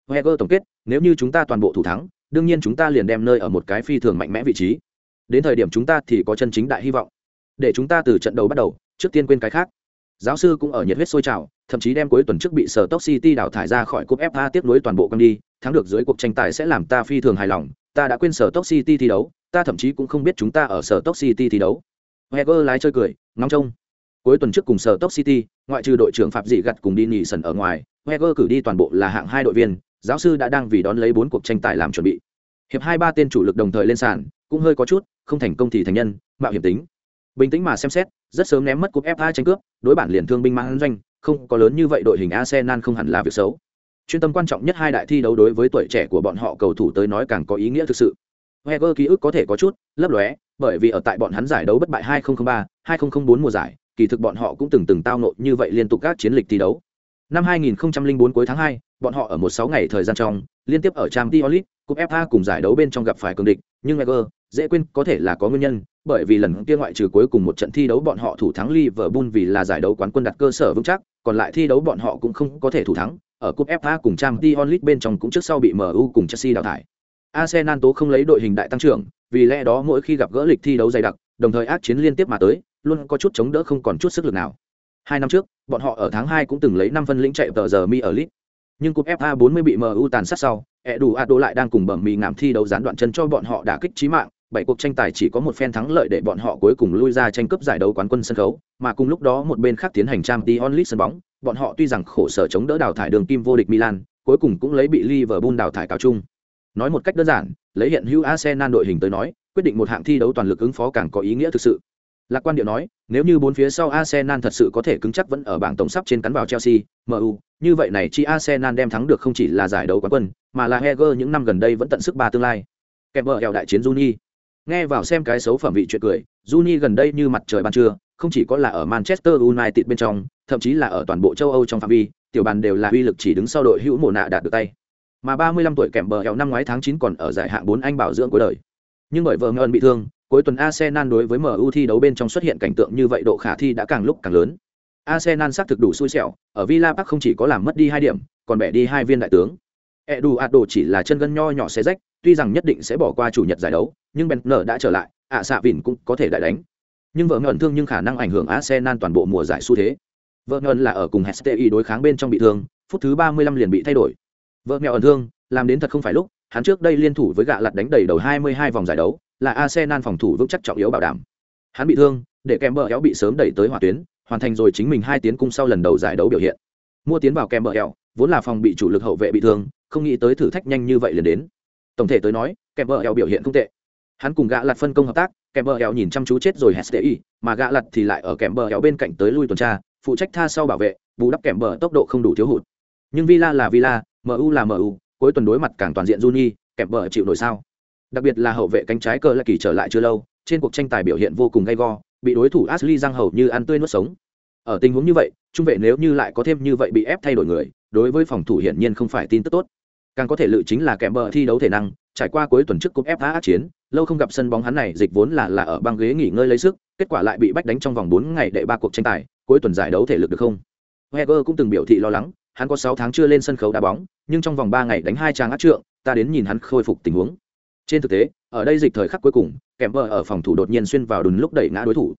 S1: heger tổng kết, nếu như chúng ta toàn bộ thủ thắng, đương nhiên chúng ta liền đem nơi ở một cái phi thường mạnh mẽ vị trí. Đến thời điểm chúng ta thì có chân chính đại hy vọng. Để chúng ta từ trận đầu bắt đầu, trước tiên quên cái khác giáo sư cũng ở nhiệt huyết sôi trào thậm chí đem cuối tuần trước bị sở top city đào thải ra khỏi cúp fa tiếp nối toàn bộ con đi thắng được dưới cuộc tranh tài sẽ làm ta phi thường hài lòng ta đã quên sở Top city thi đấu, ta thậm chí cũng không biết chúng ta ở sở Top city thi đấu. Heger lái chơi cười, ngóng trông. Cuối tuần trước cùng sở Top city, ngoại trừ đội trưởng phạm dị gặt cùng đi nghỉ sân ở ngoài heger cử đi toàn bộ là hạng hai đội viên, giáo sư đã đang vì đón lấy bốn cuộc tranh tài làm chuẩn bị. Hiệp hai ba tên chủ lực đồng thời lên sàn, cũng hơi có chút, không thành công thì thành nhân, mạo hiểm tính. Bình tĩnh mà xem xét, rất sớm ném mất cúp fa tranh cướp, đối bản liền thương binh mang doanh, không có lớn như vậy đội hình arsenal không hẳn là việc xấu chuyên tâm quan trọng nhất hai đại thi đấu đối với tuổi trẻ của bọn họ cầu thủ tới nói càng có ý nghĩa thực sự. Wenger ký ức có thể có chút lấp lóe bởi vì ở tại bọn hắn giải đấu bất bại 2003, 2004 mùa giải kỳ thực bọn họ cũng từng từng tao nộ như vậy liên tục các chiến lịch thi đấu. Năm 2004 cuối tháng 2, bọn họ ở một sáu ngày thời gian trong, liên tiếp ở Champions League, cúp FA cùng giải đấu bên trong gặp phải cường địch, nhưng Wenger, dễ quên có thể là có nguyên nhân, bởi vì lần kia ngoại trừ cuối cùng một trận thi đấu bọn họ thủ thắng Liverpool vì là giải đấu quán quân đặt cơ sở vững chắc, còn lại thi đấu bọn họ cũng không có thể thủ thắng, ở cúp FA cùng Champions League bên trong cũng trước sau bị MU cùng Chelsea đào thải. Arsenal tố không lấy đội hình đại tăng trưởng, vì lẽ đó mỗi khi gặp gỡ lịch thi đấu dày đặc, đồng thời ác chiến liên tiếp mà tới, luôn có chút chống đỡ không còn chút sức lực nào. Hai năm trước, bọn họ ở tháng 2 cũng từng lấy 5 phân lĩnh chạy tờ giờ mi ở League. Nhưng cúp FA 40 bị MU tàn sát sau, Edu đủ ado lại đang cùng bẩm mì ngạm thi đấu gián đoạn chân cho bọn họ đả kích chí mạng bảy cuộc tranh tài chỉ có một phen thắng lợi để bọn họ cuối cùng lui ra tranh cướp giải đấu quán quân sân khấu, mà cùng lúc đó một bên khác tiến hành trang t onlit sân bóng, bọn họ tuy rằng khổ sở chống đỡ đào thải đường kim vô địch milan, cuối cùng cũng lấy bị liverpool đào thải cao chung. Nói một cách đơn giản, lấy hiện hữu arsenal đội hình tới nói, quyết định một hạng thi đấu toàn lực ứng phó càng có ý nghĩa thực sự. Lạc quan điệu nói, nếu như bốn phía sau arsenal thật sự có thể cứng chắc vẫn ở bảng tổng sắp trên cắn vào chelsea mu như vậy này chi arsenal đem thắng được không chỉ là giải đấu quán quân, mà là heger những năm gần đây vẫn tận sức ba tương lai. Kèm vợ đại chiến juni nghe vào xem cái xấu phẩm vị chuyện cười juni gần đây như mặt trời ban trưa không chỉ có là ở manchester united bên trong thậm chí là ở toàn bộ châu âu trong phạm vi tiểu bàn đều là uy lực chỉ đứng sau đội hữu mồ nạ đạt được tay mà 35 tuổi kèm bờ hèo năm ngoái tháng 9 còn ở giải hạng 4 anh bảo dưỡng cuối đời nhưng bởi vợ ngân bị thương cuối tuần Arsenal đối với MU thi đấu bên trong xuất hiện cảnh tượng như vậy độ khả thi đã càng lúc càng lớn. Arsenal xác thực đủ xui xẻo, ở Villa Park không chỉ có làm mất đi hai điểm, còn bẻ đi hai viên đại tướng. Eduardo chỉ là chân gân nho nhỏ xé rách, tuy rằng nhất định sẽ bỏ qua chủ nhật giải đấu, nhưng Bentner đã trở lại, ạ à, xạ vịn cũng có thể đại đánh. Nhưng vợ ngẩn thương nhưng khả năng ảnh hưởng Arsenal toàn bộ mùa giải xu thế. Vợ ngẩn là ở cùng HSTI đối kháng bên trong bị thương, phút thứ 35 liền bị thay đổi. Vợ mèo ẩn thương, làm đến thật không phải lúc, hắn trước đây liên thủ với gạ lật đánh đầy đầu 22 vòng giải đấu, là Arsenal phòng thủ vững chắc trọng yếu bảo đảm. Hắn bị thương, để kèm bờ éo bị sớm đẩy tới hỏa tuyến, hoàn thành rồi chính mình hai tiến cung sau lần đầu giải đấu biểu hiện. Mua tiến vào kèm bờ éo, vốn là phòng bị chủ lực hậu vệ bị thương, không nghĩ tới thử thách nhanh như vậy liền đến. Tổng thể tới nói, kèm bờ eo biểu hiện không tệ. Hắn cùng gã lật phân công hợp tác, kèm bờ hẹo nhìn chăm chú chết rồi HSTI, mà gã lật thì lại ở kèm bờ hẹo bên cạnh tới lui tuần tra, phụ trách tha sau bảo vệ, bù đắp kèm bờ tốc độ không đủ thiếu hụt. Nhưng Villa là Villa, MU là MU, cuối tuần đối mặt càng toàn diện Juni, kèm bờ chịu nổi sao? đặc biệt là hậu vệ cánh trái cơ là kỳ trở lại chưa lâu trên cuộc tranh tài biểu hiện vô cùng gay go bị đối thủ ashley giang hầu như ăn tươi nuốt sống ở tình huống như vậy trung vệ nếu như lại có thêm như vậy bị ép thay đổi người đối với phòng thủ hiển nhiên không phải tin tức tốt càng có thể lự chính là kèm bờ thi đấu thể năng, trải qua cuối tuần trước cúp FA ác chiến, lâu không gặp sân bóng hắn này, dịch vốn là là ở băng ghế nghỉ ngơi lấy sức, kết quả lại bị bách đánh trong vòng bốn ngày để ba cuộc tranh tài, cuối tuần giải đấu thể lực được không? Heger cũng từng biểu thị lo lắng, hắn có sáu tháng chưa lên sân khấu đá bóng, nhưng trong vòng ba ngày đánh hai trang ác trượng, ta đến nhìn hắn khôi phục tình huống. Trên thực tế, ở đây dịch thời khắc cuối cùng kèm vợ ở phòng thủ đột nhiên xuyên vào đùn lúc đẩy ngã đối thủ.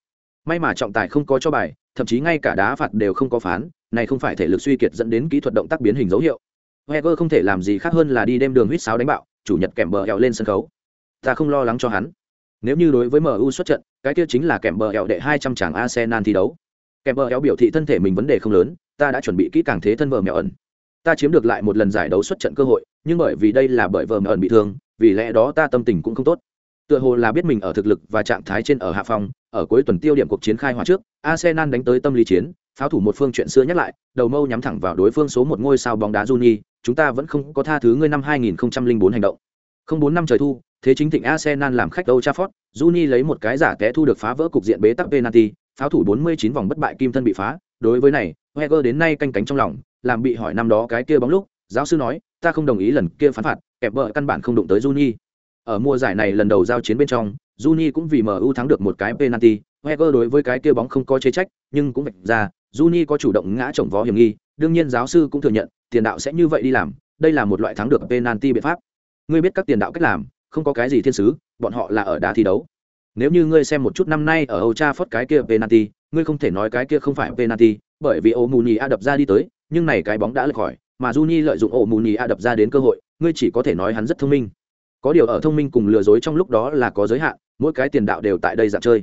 S1: May mà trọng tài không có cho bài, thậm chí ngay cả đá phạt đều không có phán, này không phải thể lực suy kiệt dẫn đến kỹ thuật động tác biến hình dấu hiệu heger không thể làm gì khác hơn là đi đem đường huýt sáo đánh bạo, chủ nhật kèm bờ hẹo lên sân khấu. Ta không lo lắng cho hắn. Nếu như đối với mu xuất trận, cái kia chính là kèm bờ hẹo đệ hai trăm tràng arsenal thi đấu. Kèm bờ hẹo biểu thị thân thể mình vấn đề không lớn, ta đã chuẩn bị kỹ càng thế thân vợ mẹo ẩn. Ta chiếm được lại một lần giải đấu xuất trận cơ hội, nhưng bởi vì đây là bởi vợ mẹo ẩn bị thương, vì lẽ đó ta tâm tình cũng không tốt. Tựa hồ là biết mình ở thực lực và trạng thái trên ở hạ phòng, ở cuối tuần tiêu điểm cuộc chiến khai hỏa trước, arsenal đánh tới tâm lý chiến pháo thủ một phương chuyện xưa nhắc lại đầu mâu nhắm thẳng vào đối phương số một ngôi sao bóng đá juni chúng ta vẫn không có tha thứ ngươi năm 2004 hành động không bốn năm trời thu thế chính thịnh arsenal làm khách Old Trafford juni lấy một cái giả té thu được phá vỡ cục diện bế tắc penalty pháo thủ 49 vòng bất bại kim thân bị phá đối với này Wenger đến nay canh cánh trong lòng làm bị hỏi năm đó cái kia bóng lúc giáo sư nói ta không đồng ý lần kia phán phạt kẹp vợ căn bản không đụng tới Juni. Ở mùa giải này lần đầu giao chiến bên trong, Juni cũng vì MU thắng được một cái penalty, Wenger đối với cái kia bóng không có chế trách, nhưng cũng vạch ra, Juni có chủ động ngã chồng vó hiểm nghi, đương nhiên giáo sư cũng thừa nhận, tiền đạo sẽ như vậy đi làm, đây là một loại thắng được penalty biện pháp. Ngươi biết các tiền đạo cách làm, không có cái gì thiên sứ, bọn họ là ở đá thi đấu. Nếu như ngươi xem một chút năm nay ở Old Trafford cái kia penalty, ngươi không thể nói cái kia không phải penalty, bởi vì Omuni a đập ra đi tới, nhưng này cái bóng đã lệch khỏi, mà Juni lợi dụng Omuni a đập ra đến cơ hội, ngươi chỉ có thể nói hắn rất thông minh có điều ở thông minh cùng lừa dối trong lúc đó là có giới hạn mỗi cái tiền đạo đều tại đây dạng chơi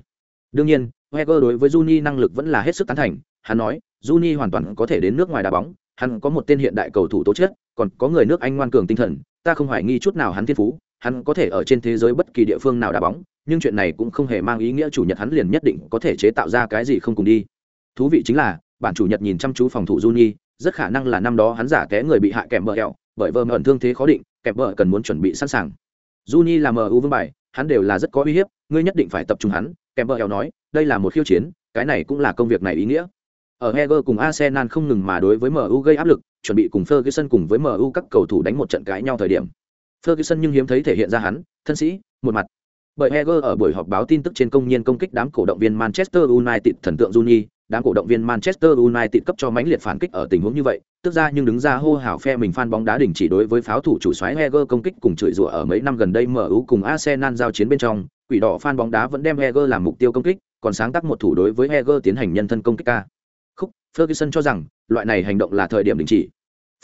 S1: đương nhiên heger đối với juni năng lực vẫn là hết sức tán thành. Hắn nói juni hoàn toàn có thể đến nước ngoài đá bóng. Hắn có một tên hiện đại cầu thủ tố chất còn có người nước anh ngoan cường tinh thần. Ta không hoài nghi chút nào hắn thiên phú. Hắn có thể ở trên thế giới bất kỳ địa phương nào đá bóng nhưng chuyện này cũng không hề mang ý nghĩa chủ nhật hắn liền nhất định có thể chế tạo ra cái gì không cùng đi. Thú vị chính là bản chủ nhật nhìn chăm chú phòng thủ juni rất khả năng là năm đó hắn giả té người bị hạ kèm bờ hẹo bởi vơ ẩn thương thế khó định kẹp vợ cần muốn chuẩn bị sẵn sàng. Juni là MU vương bài, hắn đều là rất có uy hiếp, ngươi nhất định phải tập trung hắn, kèm eo nói, đây là một khiêu chiến, cái này cũng là công việc này ý nghĩa. Ở Heger cùng Arsenal không ngừng mà đối với MU gây áp lực, chuẩn bị cùng Ferguson cùng với MU các cầu thủ đánh một trận cãi nhau thời điểm. Ferguson nhưng hiếm thấy thể hiện ra hắn, thân sĩ, một mặt. Bởi Heger ở buổi họp báo tin tức trên công nhiên công kích đám cổ động viên Manchester United thần tượng Juni, đám cổ động viên Manchester United cấp cho mãnh liệt phản kích ở tình huống như vậy, tức ra nhưng đứng ra hô hào phe mình fan bóng đá đình chỉ đối với pháo thủ chủ soái Heger công kích cùng chửi rủa ở mấy năm gần đây MU cùng Arsenal giao chiến bên trong, quỷ đỏ fan bóng đá vẫn đem Heger làm mục tiêu công kích, còn sáng tác một thủ đối với Heger tiến hành nhân thân công kích ca. Khúc, Ferguson cho rằng, loại này hành động là thời điểm đình chỉ.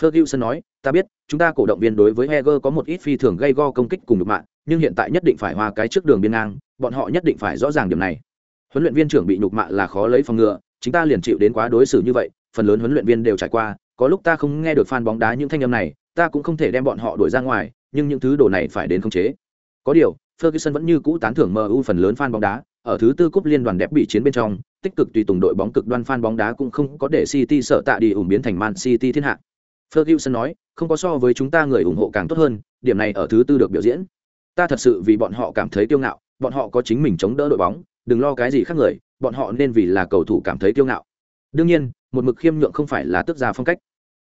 S1: Ferguson nói, ta biết, chúng ta cổ động viên đối với Heger có một ít phi thường gây go công kích cùng được mạng, nhưng hiện tại nhất định phải hòa cái trước đường biên ngang, bọn họ nhất định phải rõ ràng điểm này. Huấn luyện viên trưởng bị nhục mạ là khó lấy phòng ngừa, chúng ta liền chịu đến quá đối xử như vậy, phần lớn huấn luyện viên đều trải qua, có lúc ta không nghe được fan bóng đá những thanh âm này, ta cũng không thể đem bọn họ đuổi ra ngoài, nhưng những thứ đồ này phải đến khống chế. Có điều, Ferguson vẫn như cũ tán thưởng MU phần lớn fan bóng đá, ở thứ tư cúp liên đoàn đẹp bị chiến bên trong, tích cực tùy tùng đội bóng cực đoan fan bóng đá cũng không có để City sợ tạ đi ủng biến thành Man City thiên hạ. Ferguson nói, không có so với chúng ta người ủng hộ càng tốt hơn, điểm này ở thứ tư được biểu diễn. Ta thật sự vì bọn họ cảm thấy kiêu ngạo, bọn họ có chính mình chống đỡ đội bóng, đừng lo cái gì khác người, bọn họ nên vì là cầu thủ cảm thấy kiêu ngạo. Đương nhiên, một mực khiêm nhượng không phải là tức ra phong cách.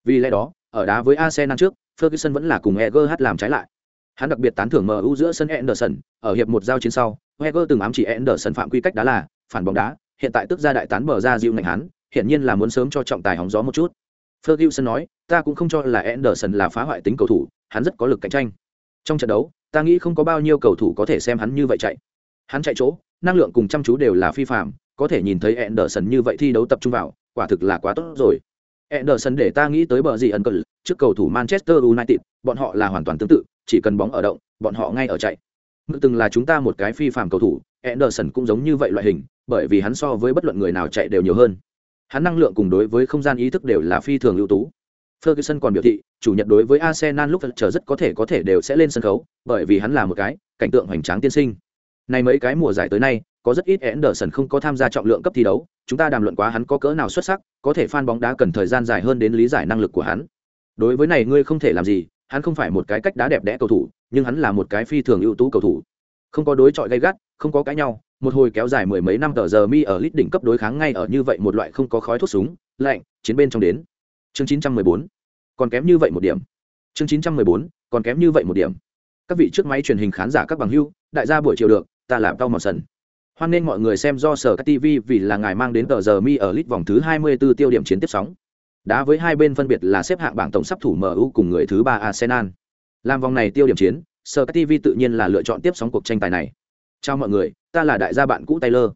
S1: Vì lẽ đó, ở đá với Arsenal trước, Ferguson vẫn là cùng Egerhard làm trái lại. Hắn đặc biệt tán thưởng MU giữa sân Anderson, ở hiệp một giao chiến sau, Wenger từng ám chỉ Anderson phạm quy cách đá là phản bóng đá, hiện tại tức ra đại tán bờ ra dịu ngành hắn, hiện nhiên là muốn sớm cho trọng tài hóng gió một chút. Ferguson nói, ta cũng không cho là Anderson là phá hoại tính cầu thủ, hắn rất có lực cạnh tranh. Trong trận đấu, ta nghĩ không có bao nhiêu cầu thủ có thể xem hắn như vậy chạy. Hắn chạy chỗ, năng lượng cùng chăm chú đều là phi phàm, có thể nhìn thấy Anderson như vậy thi đấu tập trung vào, quả thực là quá tốt rồi. Anderson để ta nghĩ tới bờ gì ẩn cờ, trước cầu thủ Manchester United, bọn họ là hoàn toàn tương tự, chỉ cần bóng ở động, bọn họ ngay ở chạy. Ngự từng là chúng ta một cái phi phàm cầu thủ, Anderson cũng giống như vậy loại hình, bởi vì hắn so với bất luận người nào chạy đều nhiều hơn. Hắn năng lượng cùng đối với không gian ý thức đều là phi thường ưu tú. Ferguson còn biểu thị, chủ nhật đối với Arsenal lúc chờ rất có thể có thể đều sẽ lên sân khấu, bởi vì hắn là một cái cảnh tượng hoành tráng tiên sinh. Này mấy cái mùa giải tới nay, có rất ít Anderson không có tham gia trọng lượng cấp thi đấu, chúng ta đàm luận quá hắn có cỡ nào xuất sắc, có thể fan bóng đá cần thời gian dài hơn đến lý giải năng lực của hắn. Đối với này ngươi không thể làm gì, hắn không phải một cái cách đá đẹp đẽ cầu thủ, nhưng hắn là một cái phi thường ưu tú cầu thủ. Không có đối chọi gay gắt, không có cãi nhau, một hồi kéo dài mười mấy năm tờ giờ mi ở lít đỉnh cấp đối kháng ngay ở như vậy một loại không có khói thuốc súng, lạnh, chiến bên trong đến. Chương 914. Còn kém như vậy một điểm. Chương 914. Còn kém như vậy một điểm. Các vị trước máy truyền hình khán giả các bằng hữu, đại gia buổi chiều được, ta làm tao mòn sần. Hoan nên mọi người xem do sở các TV vì là ngài mang đến tờ giờ mi ở lít vòng thứ 24 tiêu điểm chiến tiếp sóng. Đá với hai bên phân biệt là xếp hạng bảng tổng sắp thủ MU cùng người thứ ba Arsenal. Làm vòng này tiêu điểm chiến, Sở TV tự nhiên là lựa chọn tiếp sóng cuộc tranh tài này. Chào mọi người, ta là đại gia bạn cũ Taylor.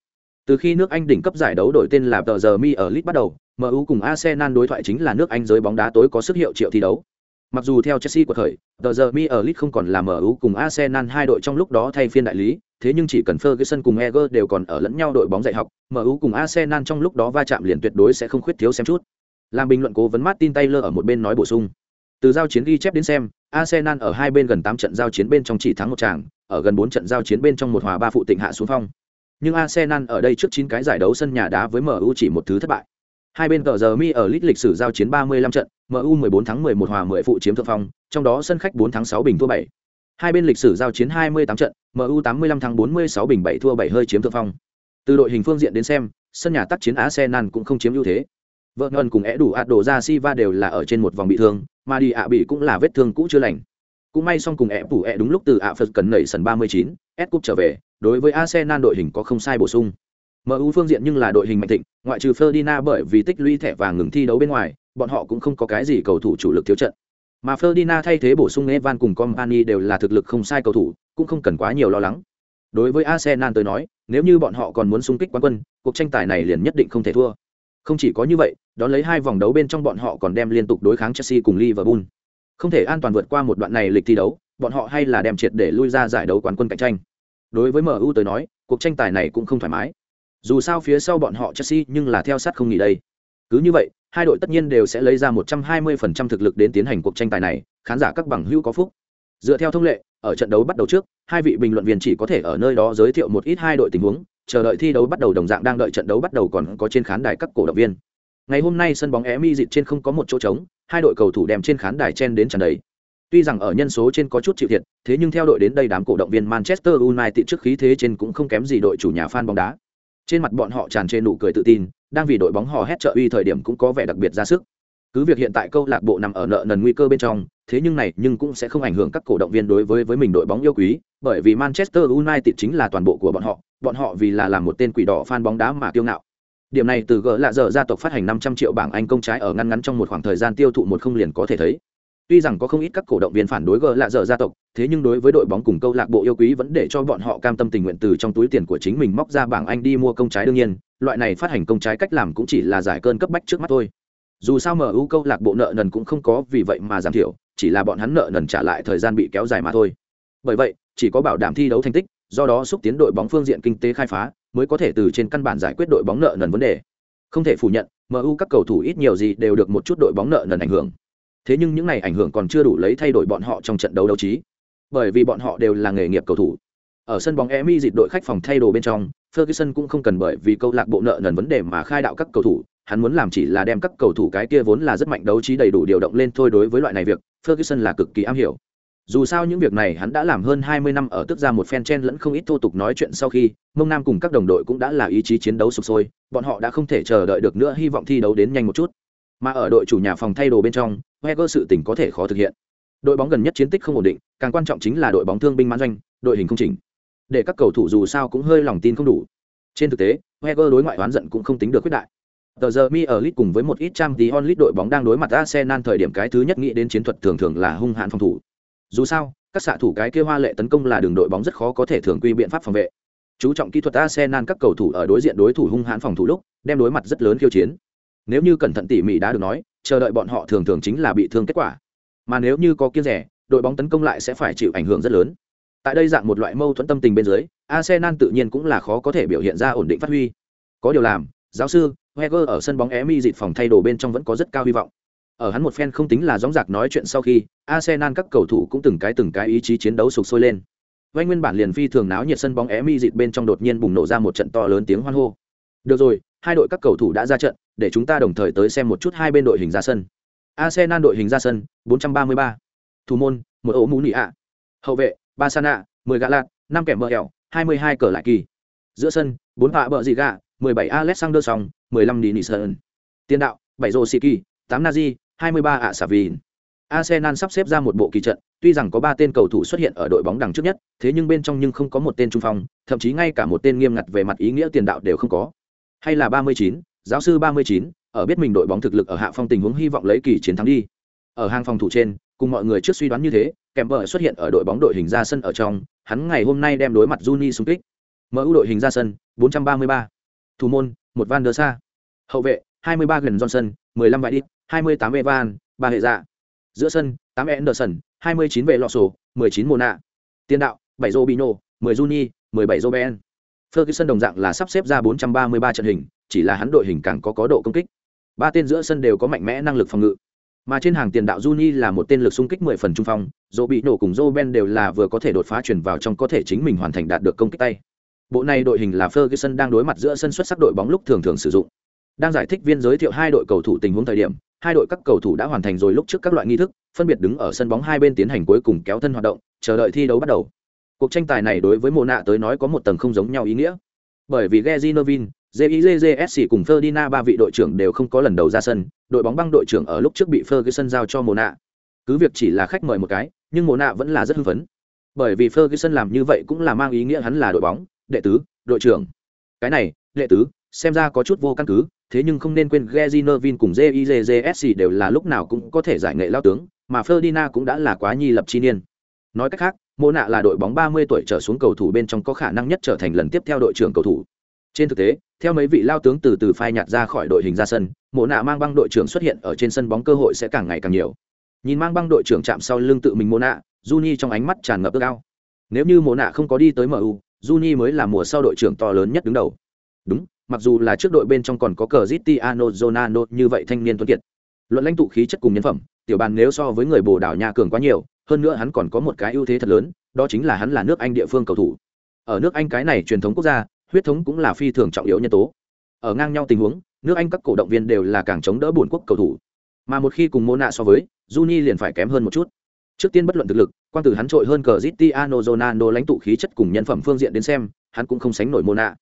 S1: Từ khi nước Anh đỉnh cấp giải đấu đổi tên là tờ giờ Mi ở lit bắt đầu, MU cùng Arsenal đối thoại chính là nước Anh giới bóng đá tối có sức hiệu triệu thi đấu. Mặc dù theo Chelsea của thời, tờ giờ Mi ở League không còn là MU cùng Arsenal hai đội trong lúc đó thay phiên đại lý, thế nhưng chỉ cần Ferguson cùng Eger đều còn ở lẫn nhau đội bóng dạy học, MU cùng Arsenal trong lúc đó va chạm liền tuyệt đối sẽ không khuyết thiếu xem chút. Làm bình luận cố vấn Martin Taylor ở một bên nói bổ sung. Từ giao chiến ghi chép đến xem, Arsenal ở hai bên gần tám trận giao chiến bên trong chỉ thắng một tràng, ở gần bốn trận giao chiến bên trong một hòa ba phụ tịnh hạ xuống phong. Nhưng Arsenal ở đây trước chín cái giải đấu sân nhà đá với MU chỉ một thứ thất bại. Hai bên tờ giờ mi ở lít lịch sử giao chiến 35 trận, MU 14 thắng 11 hòa 10 phụ chiếm thượng phong, trong đó sân khách 4 thắng 6 bình thua 7. Hai bên lịch sử giao chiến 28 trận, MU 85 thắng 46 bình 7 thua 7 hơi chiếm thượng phong. Từ đội hình phương diện đến xem, sân nhà tác chiến Arsenal cũng không chiếm ưu thế. Vợ Ngân cùng é đủ ạt đổ ra Siva đều là ở trên một vòng bị thương, mà đi ạ bị cũng là vết thương cũ chưa lành. Cũng may xong cùng é phủ é đúng lúc từ ạ Phật cần nảy sân 39, S cup trở về, đối với Arsenal đội hình có không sai bổ sung. MU phương diện nhưng là đội hình mạnh thịnh, ngoại trừ Ferdinand bởi vì tích lũy thẻ vàng ngừng thi đấu bên ngoài, bọn họ cũng không có cái gì cầu thủ chủ lực thiếu trận. Mà Ferdinand thay thế bổ sung Evan cùng Company đều là thực lực không sai cầu thủ, cũng không cần quá nhiều lo lắng. Đối với Arsenal tới nói, nếu như bọn họ còn muốn xung kích quán quân, cuộc tranh tài này liền nhất định không thể thua. Không chỉ có như vậy, đón lấy hai vòng đấu bên trong bọn họ còn đem liên tục đối kháng Chelsea cùng Liverpool. Không thể an toàn vượt qua một đoạn này lịch thi đấu, bọn họ hay là đem triệt để lui ra giải đấu quán quân cạnh tranh. Đối với MU tới nói, cuộc tranh tài này cũng không thoải mái. Dù sao phía sau bọn họ Chelsea nhưng là theo sát không nghỉ đây. Cứ như vậy, hai đội tất nhiên đều sẽ lấy ra 120% thực lực đến tiến hành cuộc tranh tài này, khán giả các bằng hữu có phúc. Dựa theo thông lệ, ở trận đấu bắt đầu trước, hai vị bình luận viên chỉ có thể ở nơi đó giới thiệu một ít hai đội tình huống, chờ đợi thi đấu bắt đầu đồng dạng đang đợi trận đấu bắt đầu còn có trên khán đài các cổ động viên. Ngày hôm nay sân bóng Emi dịt trên không có một chỗ trống, hai đội cầu thủ đem trên khán đài chen đến tràn đầy. Tuy rằng ở nhân số trên có chút chịu thiệt, thế nhưng theo đội đến đây đám cổ động viên Manchester United trước khí thế trên cũng không kém gì đội chủ nhà fan bóng đá. Trên mặt bọn họ tràn trề nụ cười tự tin, đang vì đội bóng họ hét trợ uy thời điểm cũng có vẻ đặc biệt ra sức. Cứ việc hiện tại câu lạc bộ nằm ở nợ nần nguy cơ bên trong, thế nhưng này nhưng cũng sẽ không ảnh hưởng các cổ động viên đối với với mình đội bóng yêu quý, bởi vì manchester united chính là toàn bộ của bọn họ bọn họ vì là làm một tên quỷ đỏ fan bóng đá mà kiêu ngạo. Điểm này từ gỡ lạ dở gia tộc phát hành 500 triệu bảng anh công trái ở ngăn ngắn trong một khoảng thời gian tiêu thụ một không liền có thể thấy tuy rằng có không ít các cổ động viên phản đối gờ lạ dở gia tộc, thế nhưng đối với đội bóng cùng câu lạc bộ yêu quý vẫn để cho bọn họ cam tâm tình nguyện từ trong túi tiền của chính mình móc ra bảng anh đi mua công trái đương nhiên, loại này phát hành công trái cách làm cũng chỉ là giải cơn cấp bách trước mắt thôi. Dù sao mu câu lạc bộ nợ nần cũng không có, vì vậy mà giảm thiểu, chỉ là bọn hắn nợ nần trả lại thời gian bị kéo dài mà thôi. Bởi vậy, chỉ có bảo đảm thi đấu thành tích, do đó xúc tiến đội bóng phương diện kinh tế khai phá, mới có thể từ trên căn bản giải quyết đội bóng nợ nần vấn đề. Không thể phủ nhận mu các cầu thủ ít nhiều gì đều được một chút đội bóng nợ nần ảnh hưởng thế nhưng những này ảnh hưởng còn chưa đủ lấy thay đổi bọn họ trong trận đấu đấu trí. Bởi vì bọn họ đều là nghề nghiệp cầu thủ. Ở sân bóng Emi dịt đội khách phòng thay đồ bên trong, Ferguson cũng không cần bởi vì câu lạc bộ nợ nần vấn đề mà khai đạo các cầu thủ. Hắn muốn làm chỉ là đem các cầu thủ cái kia vốn là rất mạnh đấu trí đầy đủ điều động lên thôi đối với loại này việc, Ferguson là cực kỳ am hiểu. Dù sao những việc này hắn đã làm hơn 20 năm ở tức ra một fan chen lẫn không ít thô tục nói chuyện sau khi, mông nam cùng các đồng đội cũng đã là ý chí chiến đấu sục sôi, bọn họ đã không thể chờ đợi được nữa, hy vọng thi đấu đến nhanh một chút. Mà ở đội chủ nhà phòng thay đồ bên trong Wenger sự tình có thể khó thực hiện đội bóng gần nhất chiến tích không ổn định càng quan trọng chính là đội bóng thương binh mãn doanh đội hình không chỉnh để các cầu thủ dù sao cũng hơi lòng tin không đủ trên thực tế Wenger đối ngoại oán giận cũng không tính được quyết đại Tờ giờ mi ở Leeds cùng với một ít trang tí onlit đội bóng đang đối mặt Arsenal thời điểm cái thứ nhất nghĩ đến chiến thuật thường thường là hung hãn phòng thủ. Dù sao, các xạ thủ cái kia hoa lệ tấn công là đường đội bóng rất khó có thể thường quy biện pháp phòng vệ. Chú trọng kỹ thuật Arsenal các cầu thủ ở đối diện đối thủ hung hãn phòng thủ lúc, đem đối mặt rất lớn khiêu chiến. Nếu như cẩn thận tỉ mỉ đã được nói, chờ đợi bọn họ thường thường chính là bị thương kết quả. Mà nếu như có kiêng rẻ, đội bóng tấn công lại sẽ phải chịu ảnh hưởng rất lớn. Tại đây dạng một loại mâu thuẫn tâm tình bên dưới, Arsenal tự nhiên cũng là khó có thể biểu hiện ra ổn định phát huy. Có điều làm, giáo sư, Wenger ở sân bóng Emi dịt phòng thay đồ bên trong vẫn có rất cao hy vọng. Ở hắn một phen không tính là gióng giạc nói chuyện sau khi, Arsenal các cầu thủ cũng từng cái từng cái ý chí chiến đấu sục sôi lên. Vành nguyên bản liền phi thường náo nhiệt sân bóng Emi dịt bên trong đột nhiên bùng nổ ra một trận to lớn tiếng hoan hô. Được rồi, hai đội các cầu thủ đã ra trận, để chúng ta đồng thời tới xem một chút hai bên đội hình ra sân. Arsenal đội hình ra sân, 433. Thủ môn, một ổ mũ nỉ ạ. Hậu vệ, Basana, 10 gã lạc, 5 kẻ mờ hẻo, 22 cờ lại kỳ. Giữa sân, 4 họa bờ gì gạ, 17 Alexander Song, 15 Denison. Tiền đạo, 7 Rosiki, 8 Nazi, 23 ạ Savin. Arsenal sắp xếp ra một bộ kỳ trận, tuy rằng có 3 tên cầu thủ xuất hiện ở đội bóng đằng trước nhất, thế nhưng bên trong nhưng không có một tên trung phong, thậm chí ngay cả một tên nghiêm ngặt về mặt ý nghĩa tiền đạo đều không có. Hay là 39, giáo sư 39, ở biết mình đội bóng thực lực ở hạ phong tình huống hy vọng lấy kỳ chiến thắng đi. Ở hàng phòng thủ trên, cùng mọi người trước suy đoán như thế, kèm bờ xuất hiện ở đội bóng đội hình ra sân ở trong, hắn ngày hôm nay đem đối mặt Juni xung kích. MU đội hình ra sân, 433 thủ môn một van der sa hậu vệ 23 gần johnson 15 vải đi 28 evan ba hệ dạ. Giữa sân 8 anderson 29 vệ lọ sổ 19 mona. Tiền đạo 7 robino 10 juni 17 joben ferguson đồng dạng là sắp xếp ra 433 trận hình chỉ là hắn đội hình càng có có độ công kích ba tên giữa sân đều có mạnh mẽ năng lực phòng ngự mà trên hàng tiền đạo Juni là một tên lực xung kích 10 phần trung phong, Dỗ bị nổ cùng Joben đều là vừa có thể đột phá chuyển vào trong có thể chính mình hoàn thành đạt được công kích tay. Bộ này đội hình là Ferguson đang đối mặt giữa sân xuất sắc đội bóng lúc thường thường sử dụng. Đang giải thích viên giới thiệu hai đội cầu thủ tình huống thời điểm, hai đội các cầu thủ đã hoàn thành rồi lúc trước các loại nghi thức, phân biệt đứng ở sân bóng hai bên tiến hành cuối cùng kéo thân hoạt động, chờ đợi thi đấu bắt đầu. Cuộc tranh tài này đối với Mộ nạ tới nói có một tầng không giống nhau ý nghĩa. Bởi vì Gezinovin, JIJJSC cùng Ferdinand ba vị đội trưởng đều không có lần đầu ra sân, đội bóng băng đội trưởng ở lúc trước bị Ferguson giao cho Mona. Cứ việc chỉ là khách mời một cái, nhưng Mona vẫn là rất hưng phấn. Bởi vì Ferguson làm như vậy cũng là mang ý nghĩa hắn là đội bóng, đệ tứ đội trưởng cái này đệ tứ xem ra có chút vô căn cứ thế nhưng không nên quên Gezinovin cùng JIJJSC đều là lúc nào cũng có thể giải nghệ lao tướng, mà Ferdinand cũng đã là quá nhi lập chi niên. Nói cách khác, Mộ nạ là đội bóng 30 tuổi trở xuống cầu thủ bên trong có khả năng nhất trở thành lần tiếp theo đội trưởng cầu thủ. Trên thực tế, theo mấy vị lao tướng từ từ phai nhạt ra khỏi đội hình ra sân, Mộ nạ mang băng đội trưởng xuất hiện ở trên sân bóng cơ hội sẽ càng ngày càng nhiều. Nhìn mang băng đội trưởng chạm sau lưng tự mình Mộ nạ, Juni trong ánh mắt tràn ngập ước ao. Nếu như Mộ nạ không có đi tới MU, Juni mới là mùa sau đội trưởng to lớn nhất đứng đầu. Đúng, mặc dù là trước đội bên trong còn có Cristiano Ronaldo như vậy thanh niên tuấn kiệt. Luận lãnh tụ khí chất cùng nhân phẩm, tiểu bàn nếu so với người Bồ Đào Nha cường quá nhiều, hơn nữa hắn còn có một cái ưu thế thật lớn, đó chính là hắn là nước Anh địa phương cầu thủ. Ở nước Anh cái này truyền thống quốc gia, huyết thống cũng là phi thường trọng yếu nhân tố. Ở ngang nhau tình huống, nước Anh các cổ động viên đều là càng chống đỡ buồn quốc cầu thủ. Mà một khi cùng Mona so với, Juni liền phải kém hơn một chút. Trước tiên bất luận thực lực, quan từ hắn trội hơn Cristiano Ronaldo lãnh tụ khí chất cùng nhân phẩm phương diện đến xem, hắn cũng không sánh nổi Mona.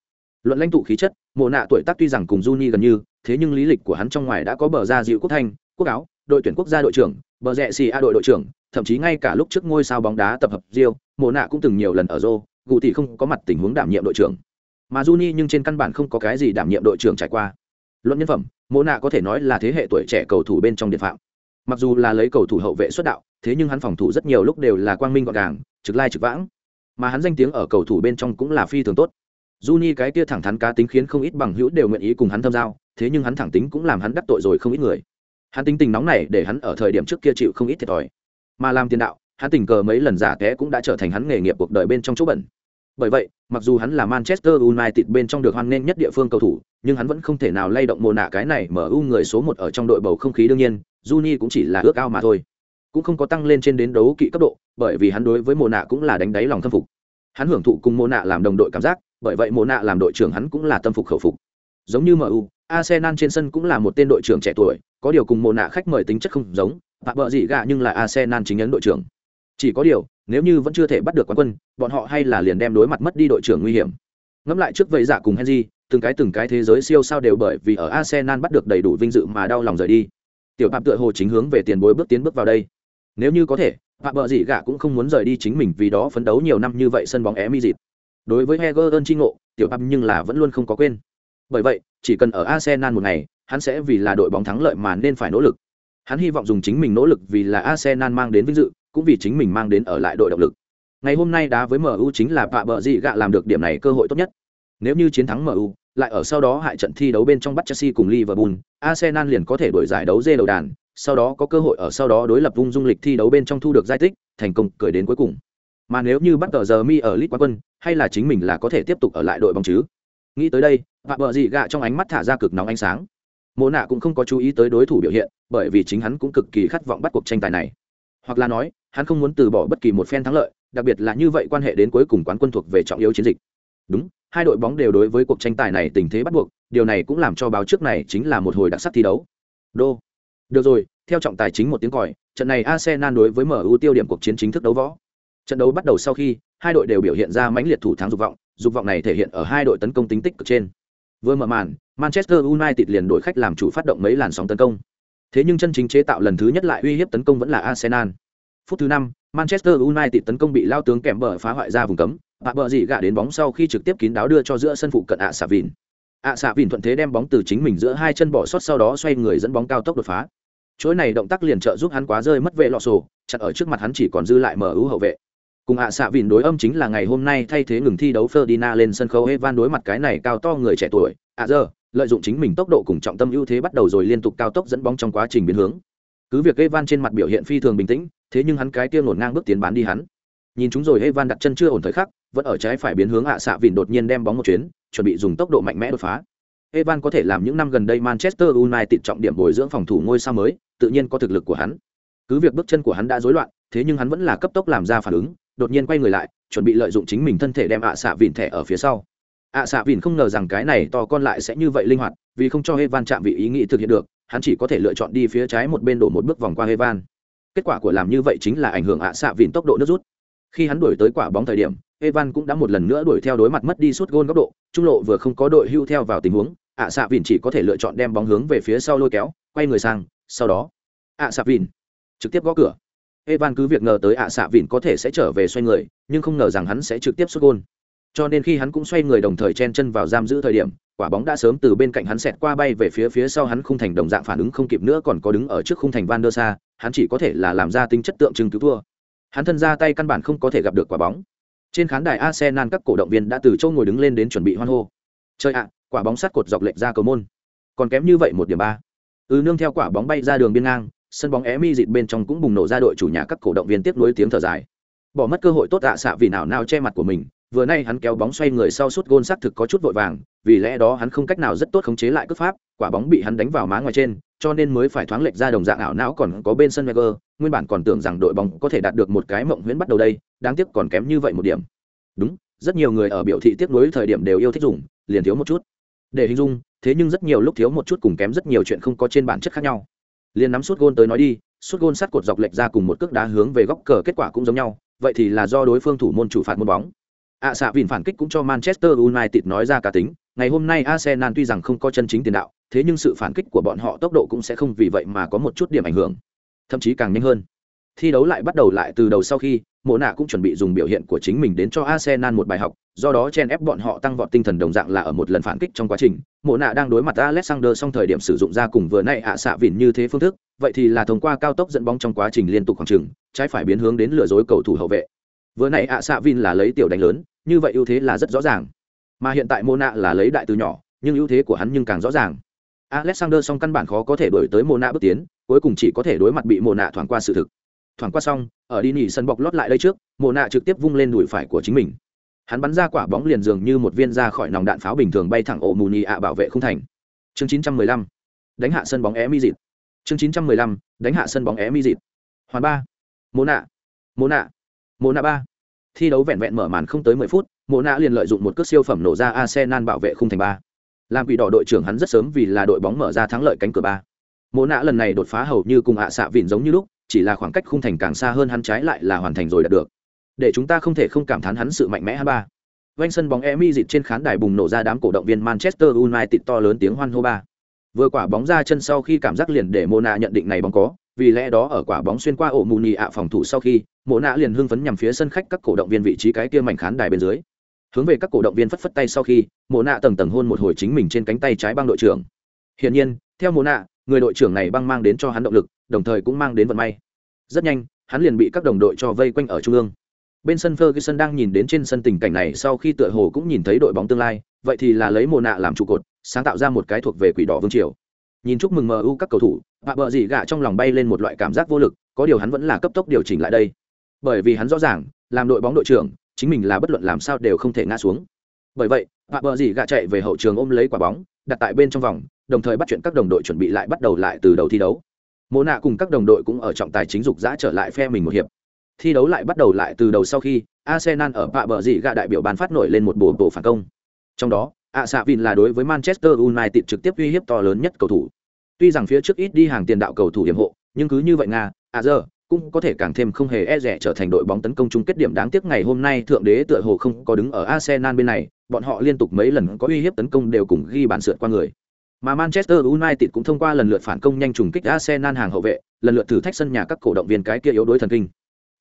S1: luận lãnh tụ khí chất mộ nạ tuổi tác tuy rằng cùng Juni gần như thế nhưng lý lịch của hắn trong ngoài đã có bờ ra dịu quốc thanh quốc áo đội tuyển quốc gia đội trưởng bờ rẽ xì a đội đội trưởng thậm chí ngay cả lúc trước ngôi sao bóng đá tập hợp Rio, mộ nạ cũng từng nhiều lần ở Rio, gù thì không có mặt tình huống đảm nhiệm đội trưởng. Mà Juni nhưng trên căn bản không có cái gì đảm nhiệm đội trưởng trải qua. Luận nhân phẩm mộ nạ có thể nói là thế hệ tuổi trẻ cầu thủ bên trong điện phạm. Mặc dù là lấy cầu thủ hậu vệ xuất đạo thế nhưng hắn phòng thủ rất nhiều lúc đều là quang minh gọn gàng trực lai trực vãng. Mà hắn danh tiếng ở cầu thủ bên trong cũng là phi thường tốt. Juni cái kia thẳng thắn cá tính khiến không ít bằng hữu đều nguyện ý cùng hắn thâm giao, thế nhưng hắn thẳng tính cũng làm hắn đắc tội rồi không ít người. Hắn tính tình nóng này để hắn ở thời điểm trước kia chịu không ít thiệt thòi. Mà làm tiền đạo, hắn tình cờ mấy lần giả té cũng đã trở thành hắn nghề nghiệp cuộc đời bên trong chỗ bẩn. Bởi vậy, mặc dù hắn là Manchester United bên trong được hoan nghênh nhất địa phương cầu thủ, nhưng hắn vẫn không thể nào lay động mồ nạ cái này mở người số một ở trong đội bầu không khí đương nhiên, Juni cũng chỉ là ước ao mà thôi. Cũng không có tăng lên trên đến đấu kỵ cấp độ, bởi vì hắn đối với mồ nạ cũng là đánh đáy lòng thâm phục. Hắn hưởng thụ cùng mồ nạ làm đồng đội cảm giác, bởi vậy mồ nạ làm đội trưởng hắn cũng là tâm phục khẩu phục. Giống như MU, Arsenal trên sân cũng là một tên đội trưởng trẻ tuổi, có điều cùng mồ nạ khách mời tính chất không giống, và bợ dị gạ nhưng là Arsenal chính ấn đội trưởng. Chỉ có điều, nếu như vẫn chưa thể bắt được quán quân, bọn họ hay là liền đem đối mặt mất đi đội trưởng nguy hiểm. Ngẫm lại trước vậy giả cùng Henry, từng cái từng cái thế giới siêu sao đều bởi vì ở Arsenal bắt được đầy đủ vinh dự mà đau lòng rời đi. Tiểu Phạm tựa hồ chính hướng về tiền bối bước tiến bước vào đây. Nếu như có thể, Phạm bợ Dị gạ cũng không muốn rời đi chính mình vì đó phấn đấu nhiều năm như vậy sân bóng é mi dịt. Đối với Heger chi ngộ, Tiểu Phạm nhưng là vẫn luôn không có quên. Bởi vậy, chỉ cần ở Arsenal một ngày, hắn sẽ vì là đội bóng thắng lợi mà nên phải nỗ lực. Hắn hy vọng dùng chính mình nỗ lực vì là Arsenal mang đến vinh dự, cũng vì chính mình mang đến ở lại đội động lực. Ngày hôm nay đá với MU chính là Phạm bợ Dị gạ làm được điểm này cơ hội tốt nhất. Nếu như chiến thắng MU, lại ở sau đó hại trận thi đấu bên trong bắt Chelsea cùng Liverpool, Arsenal liền có thể đổi giải đấu dê đầu đàn, sau đó có cơ hội ở sau đó đối lập vung dung lịch thi đấu bên trong thu được giải tích, thành công cười đến cuối cùng. Mà nếu như bắt tờ giờ mi ở League quân, hay là chính mình là có thể tiếp tục ở lại đội bóng chứ? Nghĩ tới đây, vạ bờ dị gạ trong ánh mắt thả ra cực nóng ánh sáng. Mộ nạ cũng không có chú ý tới đối thủ biểu hiện, bởi vì chính hắn cũng cực kỳ khát vọng bắt cuộc tranh tài này. Hoặc là nói, hắn không muốn từ bỏ bất kỳ một phen thắng lợi, đặc biệt là như vậy quan hệ đến cuối cùng quán quân thuộc về trọng yếu chiến dịch. Đúng, hai đội bóng đều đối với cuộc tranh tài này tình thế bắt buộc, điều này cũng làm cho báo trước này chính là một hồi đặc sắc thi đấu. Đô. Được rồi, theo trọng tài chính một tiếng còi, trận này Arsenal đối với MU tiêu điểm cuộc chiến chính thức đấu võ. Trận đấu bắt đầu sau khi, hai đội đều biểu hiện ra mãnh liệt thủ thắng dục vọng, dục vọng này thể hiện ở hai đội tấn công tính tích cực trên. Vừa mở màn, Manchester United liền đổi khách làm chủ phát động mấy làn sóng tấn công. Thế nhưng chân chính chế tạo lần thứ nhất lại uy hiếp tấn công vẫn là Arsenal. Phút thứ năm, Manchester United tấn công bị lao tướng kèm bờ phá hoại ra vùng cấm, bạ bờ gì gạ đến bóng sau khi trực tiếp kín đáo đưa cho giữa sân phụ cận ạ xạ vịn ạ xạ vịn thuận thế đem bóng từ chính mình giữa hai chân bỏ sót sau đó xoay người dẫn bóng cao tốc đột phá. Chuỗi này động tác liền trợ giúp hắn quá rơi mất vệ lọ sổ chặt ở trước mặt hắn chỉ còn dư lại mở ưu hậu vệ. Cùng ạ xạ vịn đối âm chính là ngày hôm nay thay thế ngừng thi đấu Ferdinand lên sân khấu Evan đối mặt cái này cao to người trẻ tuổi ạ giờ lợi dụng chính mình tốc độ cùng trọng tâm ưu thế bắt đầu rồi liên tục cao tốc dẫn bóng trong quá trình biến hướng cứ việc Evan trên mặt biểu hiện phi thường bình tĩnh thế nhưng hắn cái kia ngổn ngang bước tiến bán đi hắn nhìn chúng rồi Evan đặt chân chưa ổn thời khắc vẫn ở trái phải biến hướng hạ xạ vịn đột nhiên đem bóng một chuyến chuẩn bị dùng tốc độ mạnh mẽ đột phá Evan có thể làm những năm gần đây Manchester United trọng điểm bồi dưỡng phòng thủ ngôi sao mới, tự nhiên có thực lực của hắn. Cứ việc bước chân của hắn đã rối loạn, thế nhưng hắn vẫn là cấp tốc làm ra phản ứng, đột nhiên quay người lại, chuẩn bị lợi dụng chính mình thân thể đem hạ xạ vịn thẻ ở phía sau ạ xạ vìn không ngờ rằng cái này to con lại sẽ như vậy linh hoạt, vì không cho Evan chạm vị ý nghĩ thực hiện được, hắn chỉ có thể lựa chọn đi phía trái một bên đổ một bước vòng qua Evan. Kết quả của làm như vậy chính là ảnh hưởng ạ xạ vìn tốc độ nước rút. Khi hắn đuổi tới quả bóng thời điểm, Evan cũng đã một lần nữa đuổi theo đối mặt mất đi suốt gôn góc độ, trung lộ vừa không có đội hưu theo vào tình huống, ạ xạ vìn chỉ có thể lựa chọn đem bóng hướng về phía sau lôi kéo, quay người sang, sau đó, ạ xạ vìn trực tiếp gõ cửa. Evan cứ việc ngờ tới ạ xạ vịn có thể sẽ trở về xoay người, nhưng không ngờ rằng hắn sẽ trực tiếp xuất gôn. Cho nên khi hắn cũng xoay người đồng thời chen chân vào giam giữ thời điểm, quả bóng đã sớm từ bên cạnh hắn xẹt qua bay về phía phía sau hắn khung thành đồng dạng phản ứng không kịp nữa còn có đứng ở trước khung thành Van der Sa, hắn chỉ có thể là làm ra tính chất tượng trưng cứu thua. Hắn thân ra tay căn bản không có thể gặp được quả bóng. Trên khán đài Arsenal các cổ động viên đã từ châu ngồi đứng lên đến chuẩn bị hoan hô. Chơi ạ, quả bóng sắt cột dọc lệch ra cầu môn. Còn kém như vậy một điểm ba. Ừ nương theo quả bóng bay ra đường biên ngang, sân bóng é mi dịt bên trong cũng bùng nổ ra đội chủ nhà các cổ động viên tiếp nối tiếng thở dài. Bỏ mất cơ hội tốt ạ xạ vì nào nào che mặt của mình, vừa nay hắn kéo bóng xoay người sau suốt gôn xác thực có chút vội vàng, vì lẽ đó hắn không cách nào rất tốt khống chế lại cướp pháp, quả bóng bị hắn đánh vào má ngoài trên, cho nên mới phải thoáng lệch ra đồng dạng ảo não còn có bên sân Wenger, nguyên bản còn tưởng rằng đội bóng có thể đạt được một cái mộng huyễn bắt đầu đây, đáng tiếc còn kém như vậy một điểm. Đúng, rất nhiều người ở biểu thị tiếc nuối thời điểm đều yêu thích dùng, liền thiếu một chút. Để hình dung, thế nhưng rất nhiều lúc thiếu một chút cùng kém rất nhiều chuyện không có trên bản chất khác nhau. Liền nắm suốt gôn tới nói đi, suốt gôn sát cột dọc lệch ra cùng một cước đá hướng về góc cờ kết quả cũng giống nhau, vậy thì là do đối phương thủ môn chủ phạt môn bóng ạ xạ vìn phản kích cũng cho Manchester United nói ra cả tính, ngày hôm nay Arsenal tuy rằng không có chân chính tiền đạo, thế nhưng sự phản kích của bọn họ tốc độ cũng sẽ không vì vậy mà có một chút điểm ảnh hưởng, thậm chí càng nhanh hơn. Thi đấu lại bắt đầu lại từ đầu sau khi, Mộ nạ cũng chuẩn bị dùng biểu hiện của chính mình đến cho Arsenal một bài học, do đó chen ép bọn họ tăng vọt tinh thần đồng dạng là ở một lần phản kích trong quá trình. Mộ nạ đang đối mặt Alexander song thời điểm sử dụng ra cùng vừa nay ạ xạ vìn như thế phương thức, vậy thì là thông qua cao tốc dẫn bóng trong quá trình liên tục khoảng trừng, trái phải biến hướng đến lừa dối cầu thủ hậu vệ. Vừa nãy ạ xạ vin là lấy tiểu đánh lớn, như vậy ưu thế là rất rõ ràng. Mà hiện tại Mộ nạ là lấy đại từ nhỏ, nhưng ưu thế của hắn nhưng càng rõ ràng. Alexander song căn bản khó có thể đổi tới Mộ nạ bước tiến, cuối cùng chỉ có thể đối mặt bị Mộ nạ thoảng qua sự thực. Thoảng qua xong ở đi nghỉ sân bọc lót lại đây trước mồ nạ trực tiếp vung lên đùi phải của chính mình. Hắn bắn ra quả bóng liền dường như một viên ra khỏi nòng đạn pháo bình thường bay thẳng ổ mù nhị ạ bảo vệ không thành. Chương 915 đánh hạ sân bóng é mi dịt. Chương 915 đánh hạ sân bóng é mi dịt. Hoàn ba. Mồ nạ mồ nạ mồ nạ ba thi đấu vẹn vẹn mở màn không tới mười phút, Mộ Na liền lợi dụng một cước siêu phẩm nổ ra arsenal bảo vệ khung thành ba. Làm quỷ đỏ đội trưởng hắn rất sớm vì là đội bóng mở ra thắng lợi cánh cửa ba. Mộ Na lần này đột phá hầu như cùng ạ xạ vịn giống như lúc, chỉ là khoảng cách khung thành càng xa hơn hắn trái lại là hoàn thành rồi đạt được. Để chúng ta không thể không cảm thán hắn sự mạnh mẽ ha ba. Vành sân bóng emi dịt trên khán đài bùng nổ ra đám cổ động viên manchester united to lớn tiếng hoan hô ba. Vừa quả bóng ra chân sau khi cảm giác liền để Mona nhận định này bóng có, vì lẽ đó ở quả bóng xuyên qua ổ mù nhì ạ phòng thủ sau khi mộ nạ liền hưng phấn nhằm phía sân khách các cổ động viên vị trí cái kia mảnh khán đài bên dưới. Hướng về các cổ động viên phất phất tay sau khi, mộ nạ tầng tầng hôn một hồi chính mình trên cánh tay trái băng đội trưởng. Hiển nhiên, theo mộ nạ, người đội trưởng này băng mang đến cho hắn động lực, đồng thời cũng mang đến vận may. Rất nhanh, hắn liền bị các đồng đội cho vây quanh ở trung ương. Bên sân Ferguson đang nhìn đến trên sân tình cảnh này sau khi tựa hồ cũng nhìn thấy đội bóng tương lai, vậy thì là lấy mồ nạ làm trụ cột, sáng tạo ra một cái thuộc về quỷ đỏ vương triều. Nhìn chúc mừng mu các cầu thủ và bờ dị gạ trong lòng bay lên một loại cảm giác vô lực, có điều hắn vẫn là cấp tốc điều chỉnh lại đây bởi vì hắn rõ ràng, làm đội bóng đội trưởng, chính mình là bất luận làm sao đều không thể ngã xuống. Bởi vậy và bờ dì gạ chạy về hậu trường ôm lấy quả bóng, đặt tại bên trong vòng, đồng thời bắt chuyện các đồng đội chuẩn bị lại bắt đầu lại từ đầu thi đấu. Mô nạ cùng các đồng đội cũng ở trọng tài chính dục giã trở lại phe mình một hiệp. Thi đấu lại bắt đầu lại từ đầu sau khi, arsenal ở bạ bờ dì gạ đại biểu bàn phát nổi lên một bộ bộ phản công. Trong đó ạ xạ vin là đối với manchester united trực tiếp uy hiếp to lớn nhất cầu thủ. Tuy rằng phía trước ít đi hàng tiền đạo cầu thủ hiểm hộ, nhưng cứ như vậy nga à giờ cũng có thể càng thêm không hề e rẻ trở thành đội bóng tấn công chung kết điểm đáng tiếc ngày hôm nay thượng đế tựa hồ không có đứng ở arsenal bên này bọn họ liên tục mấy lần có uy hiếp tấn công đều cùng ghi bàn sượt qua người mà Manchester United cũng thông qua lần lượt phản công nhanh trùng kích Arsenal hàng hậu vệ, lần lượt thử thách sân nhà các cổ động viên cái kia yếu đối thần kinh.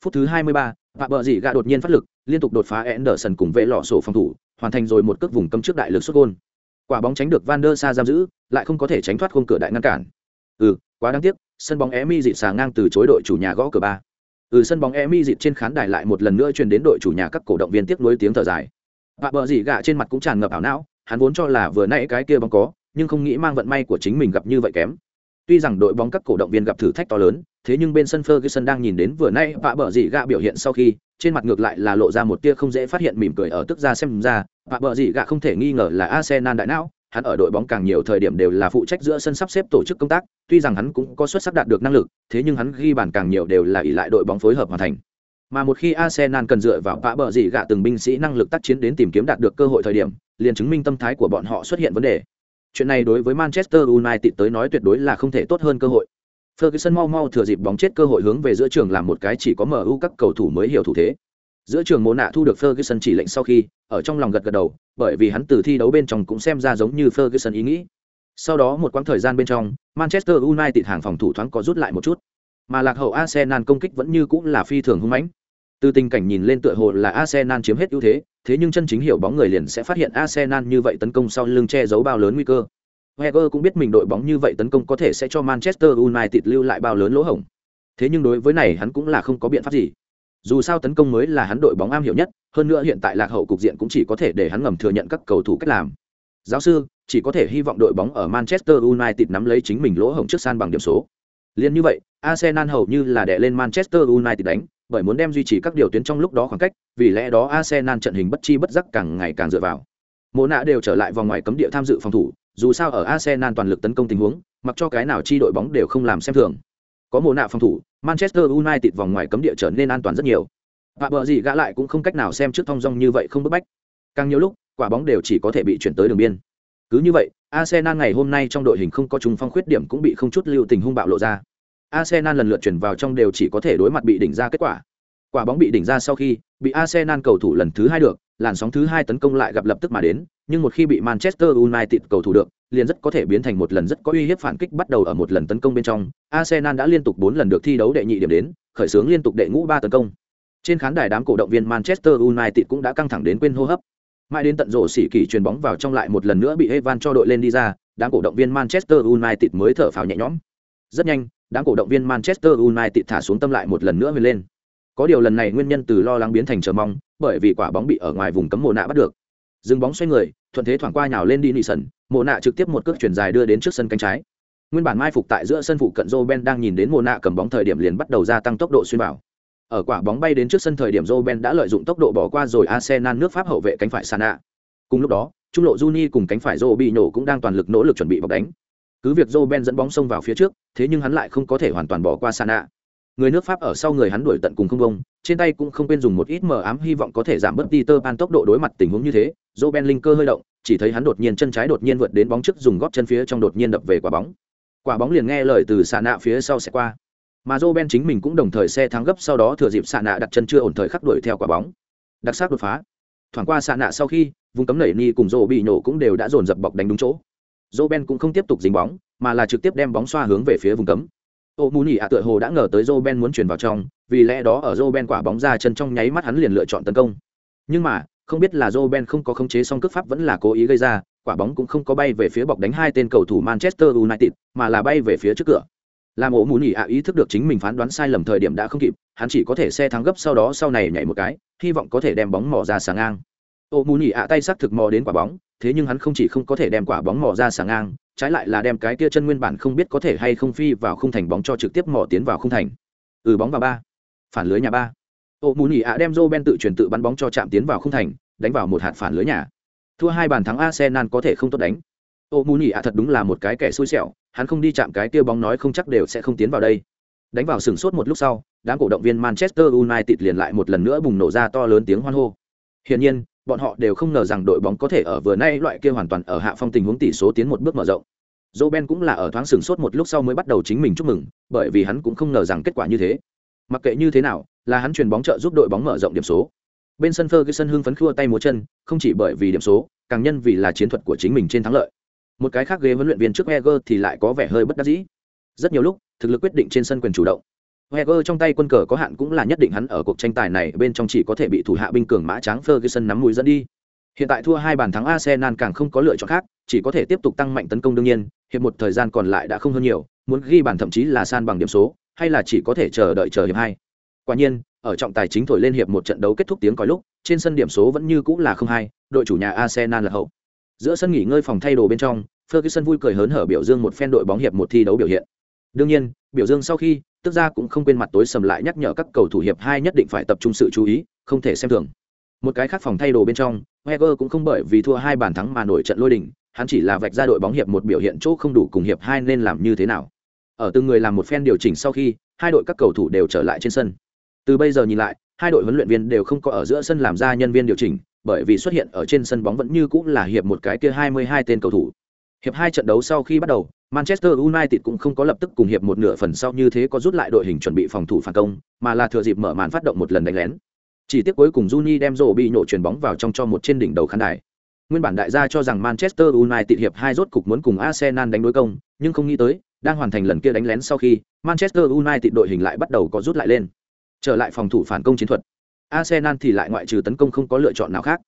S1: Phút thứ 23, Phạm Bờ dị gạ đột nhiên phát lực, liên tục đột phá Anderson cùng vệ lọ sổ phòng thủ, hoàn thành rồi một cước vùng cấm trước đại lực sút gol. Quả bóng tránh được Van der Sar giam giữ, lại không có thể tránh thoát khung cửa đại ngăn cản. Ừ, quá đáng tiếc, sân bóng Emi dị xà ngang từ chối đội chủ nhà gõ cửa ba. Ừ sân bóng Emi dị trên khán đài lại một lần nữa truyền đến đội chủ nhà các cổ động viên tiếc nuối tiếng thở dài. Vạ Bờ dị gạ trên mặt cũng tràn ngập ảo não, hắn vốn cho là vừa nãy cái kia bóng có, nhưng không nghĩ mang vận may của chính mình gặp như vậy kém. Tuy rằng đội bóng các cổ động viên gặp thử thách to lớn, thế nhưng bên sân Ferguson đang nhìn đến vừa nay vạ bờ dị gạ biểu hiện sau khi, trên mặt ngược lại là lộ ra một tia không dễ phát hiện mỉm cười ở tức ra xem ra, vạ bờ dị gạ không thể nghi ngờ là Arsenal đại não, hắn ở đội bóng càng nhiều thời điểm đều là phụ trách giữa sân sắp xếp tổ chức công tác, tuy rằng hắn cũng có xuất sắc đạt được năng lực, thế nhưng hắn ghi bàn càng nhiều đều là ỷ lại đội bóng phối hợp hoàn thành. Mà một khi Arsenal cần dựa vào vạ bờ gì gạ từng binh sĩ năng lực tác chiến đến tìm kiếm đạt được cơ hội thời điểm, liền chứng minh tâm thái của bọn họ xuất hiện vấn đề chuyện này đối với Manchester United tới nói tuyệt đối là không thể tốt hơn cơ hội. Ferguson mau mau thừa dịp bóng chết cơ hội hướng về giữa trường làm một cái chỉ có MU các cầu thủ mới hiểu thủ thế. Giữa trường Mộ Nạ thu được Ferguson chỉ lệnh sau khi, ở trong lòng gật gật đầu, bởi vì hắn từ thi đấu bên trong cũng xem ra giống như Ferguson ý nghĩ. Sau đó một quãng thời gian bên trong, Manchester United hàng phòng thủ thoáng có rút lại một chút, mà lạc hậu Arsenal công kích vẫn như cũng là phi thường hung mãnh. Từ tình cảnh nhìn lên tựa hồ là Arsenal chiếm hết ưu thế, thế nhưng chân chính hiểu bóng người liền sẽ phát hiện Arsenal như vậy tấn công sau lưng che giấu bao lớn nguy cơ. Wenger cũng biết mình đội bóng như vậy tấn công có thể sẽ cho Manchester United lưu lại bao lớn lỗ hổng. Thế nhưng đối với này hắn cũng là không có biện pháp gì. Dù sao tấn công mới là hắn đội bóng am hiểu nhất, hơn nữa hiện tại lạc hậu cục diện cũng chỉ có thể để hắn ngầm thừa nhận các cầu thủ cách làm. Giáo sư, chỉ có thể hy vọng đội bóng ở Manchester United nắm lấy chính mình lỗ hổng trước san bằng điểm số. Liên như vậy, Arsenal hầu như là đè lên Manchester United đánh, bởi muốn đem duy trì các điều tuyến trong lúc đó khoảng cách, vì lẽ đó Arsenal trận hình bất chi bất giác càng ngày càng dựa vào. Mộ nạ đều trở lại vòng ngoài cấm địa tham dự phòng thủ, dù sao ở Arsenal toàn lực tấn công tình huống, mặc cho cái nào chi đội bóng đều không làm xem thường. Có mồ nạ phòng thủ, Manchester United vòng ngoài cấm địa trở nên an toàn rất nhiều. Và bờ gì gã lại cũng không cách nào xem trước thông dong như vậy không bức bách. Càng nhiều lúc, quả bóng đều chỉ có thể bị chuyển tới đường biên. Cứ như vậy, Arsenal ngày hôm nay trong đội hình không có trùng phong khuyết điểm cũng bị không chút lưu tình hung bạo lộ ra. Arsenal lần lượt chuyển vào trong đều chỉ có thể đối mặt bị đỉnh ra kết quả. Quả bóng bị đỉnh ra sau khi bị Arsenal cầu thủ lần thứ hai được, làn sóng thứ hai tấn công lại gặp lập tức mà đến, nhưng một khi bị Manchester United cầu thủ được, liền rất có thể biến thành một lần rất có uy hiếp phản kích bắt đầu ở một lần tấn công bên trong. Arsenal đã liên tục 4 lần được thi đấu đệ nhị điểm đến, khởi xướng liên tục đệ ngũ 3 tấn công. Trên khán đài đám cổ động viên Manchester United cũng đã căng thẳng đến quên hô hấp. Mãi đến tận rổ xỉ kỳ truyền bóng vào trong lại một lần nữa bị Evan cho đội lên đi ra, đám cổ động viên Manchester United mới thở phào nhẹ nhõm. Rất nhanh, đám cổ động viên Manchester United thả xuống tâm lại một lần nữa lên. Có điều lần này nguyên nhân từ lo lắng biến thành chờ mong, bởi vì quả bóng bị ở ngoài vùng cấm mồ nạ bắt được. Dừng bóng xoay người, thuận thế thoảng qua nhào lên đi nị sần, mồ nạ trực tiếp một cước chuyển dài đưa đến trước sân cánh trái. Nguyên bản mai phục tại giữa sân phụ cận Roben đang nhìn đến mồ nạ cầm bóng thời điểm liền bắt đầu gia tăng tốc độ xuyên vào. Ở quả bóng bay đến trước sân thời điểm Roben đã lợi dụng tốc độ bỏ qua rồi Arsenal nước Pháp hậu vệ cánh phải Sana. Cùng lúc đó, trung lộ Juni cùng cánh phải Joe bị nổ cũng đang toàn lực nỗ lực chuẩn bị bọc đánh. Cứ việc Roben dẫn bóng xông vào phía trước, thế nhưng hắn lại không có thể hoàn toàn bỏ qua Sana. Người nước Pháp ở sau người hắn đuổi tận cùng không bông, trên tay cũng không quên dùng một ít mờ ám hy vọng có thể giảm bớt Peter Pan tốc độ đối mặt tình huống như thế. Roben linh cơ hơi động, chỉ thấy hắn đột nhiên chân trái đột nhiên vượt đến bóng trước dùng gót chân phía trong đột nhiên đập về quả bóng. Quả bóng liền nghe lời từ Sana phía sau sẽ qua. Mà Roben chính mình cũng đồng thời xe thắng gấp sau đó thừa dịp Sana đặt chân chưa ổn thời khắc đuổi theo quả bóng. Đặc sắc đột phá. Thoảng qua Sana sau khi, vùng cấm nảy ni cùng dô bị nổ cũng đều đã dồn dập bọc đánh đúng chỗ dô ben cũng không tiếp tục dính bóng mà là trực tiếp đem bóng xoa hướng về phía vùng cấm ô mù nỉ ạ tựa hồ đã ngờ tới joe ben muốn chuyển vào trong, vì lẽ đó ở joe ben quả bóng ra chân trong nháy mắt hắn liền lựa chọn tấn công. Nhưng mà, không biết là joe ben không có khống chế song cước pháp vẫn là cố ý gây ra, quả bóng cũng không có bay về phía bọc đánh hai tên cầu thủ manchester united, mà là bay về phía trước cửa. Làm ổ mù nỉ ạ ý thức được chính mình phán đoán sai lầm thời điểm đã không kịp, hắn chỉ có thể xe thắng gấp sau đó sau này nhảy một cái, hy vọng có thể đem bóng mỏ ra sáng ngang ô mù nhị ạ tay sắc thực mò đến quả bóng, thế nhưng hắn không chỉ không có thể đem quả bóng mò ra sàng ngang, trái lại là đem cái kia chân nguyên bản không biết có thể hay không phi vào khung thành bóng cho trực tiếp mò tiến vào khung thành. Ừ bóng vào ba. Phản lưới nhà ba. Ô mù nhị ạ đem joe ben tự chuyển tự bắn bóng cho chạm tiến vào khung thành, đánh vào một hạt phản lưới nhà. Thua hai bàn thắng arsenal có thể không tốt đánh. Ô mù nhị ạ thật đúng là một cái kẻ xui xẻo, hắn không đi chạm cái kia bóng nói không chắc đều sẽ không tiến vào đây. Đánh vào sừng sốt một lúc sau, đám cổ động viên manchester united liền lại một lần nữa bùng nổ ra to lớn tiếng hoan hô. Hiển nhiên bọn họ đều không ngờ rằng đội bóng có thể ở vừa nay loại kia hoàn toàn ở hạ phong tình huống tỷ số tiến một bước mở rộng. Joe Ben cũng là ở thoáng sừng sốt một lúc sau mới bắt đầu chính mình chúc mừng, bởi vì hắn cũng không ngờ rằng kết quả như thế. Mặc kệ như thế nào, là hắn truyền bóng trợ giúp đội bóng mở rộng điểm số. Bên sân Ferguson hưng phấn khua tay múa chân, không chỉ bởi vì điểm số, càng nhân vì là chiến thuật của chính mình trên thắng lợi. Một cái khác ghế huấn luyện viên trước Eger thì lại có vẻ hơi bất đắc dĩ. Rất nhiều lúc, thực lực quyết định trên sân quyền chủ động. Heger trong tay quân cờ có hạn cũng là nhất định hắn ở cuộc tranh tài này bên trong chỉ có thể bị thủ hạ binh cường mã trắng Ferguson nắm mũi dẫn đi. Hiện tại thua hai bàn thắng Arsenal càng không có lựa chọn khác, chỉ có thể tiếp tục tăng mạnh tấn công đương nhiên, hiệp một thời gian còn lại đã không hơn nhiều, muốn ghi bàn thậm chí là san bằng điểm số, hay là chỉ có thể chờ đợi chờ hiệp hai. Quả nhiên, ở trọng tài chính thổi lên hiệp một trận đấu kết thúc tiếng còi lúc, trên sân điểm số vẫn như cũ là không hai, đội chủ nhà Arsenal là hậu. Giữa sân nghỉ ngơi phòng thay đồ bên trong, Ferguson vui cười hớn hở biểu dương một phen đội bóng hiệp một thi đấu biểu hiện. Đương nhiên, biểu dương sau khi, tức ra cũng không quên mặt tối sầm lại nhắc nhở các cầu thủ hiệp hai nhất định phải tập trung sự chú ý, không thể xem thường. Một cái khác phòng thay đồ bên trong, Wenger cũng không bởi vì thua hai bàn thắng mà nổi trận lôi đình, hắn chỉ là vạch ra đội bóng hiệp một biểu hiện chỗ không đủ cùng hiệp hai nên làm như thế nào. Ở từng người làm một phen điều chỉnh sau khi, hai đội các cầu thủ đều trở lại trên sân. Từ bây giờ nhìn lại, hai đội huấn luyện viên đều không có ở giữa sân làm ra nhân viên điều chỉnh, bởi vì xuất hiện ở trên sân bóng vẫn như cũng là hiệp một cái kia 22 tên cầu thủ. Hiệp hai trận đấu sau khi bắt đầu, Manchester United cũng không có lập tức cùng hiệp một nửa phần sau như thế có rút lại đội hình chuẩn bị phòng thủ phản công, mà là thừa dịp mở màn phát động một lần đánh lén. Chỉ tiếc cuối cùng Juni đem rổ bị nhổ chuyển bóng vào trong cho một trên đỉnh đầu khán đài. Nguyên bản đại gia cho rằng Manchester United hiệp hai rốt cục muốn cùng Arsenal đánh đối công, nhưng không nghĩ tới, đang hoàn thành lần kia đánh lén sau khi, Manchester United đội hình lại bắt đầu có rút lại lên. Trở lại phòng thủ phản công chiến thuật. Arsenal thì lại ngoại trừ tấn công không có lựa chọn nào khác.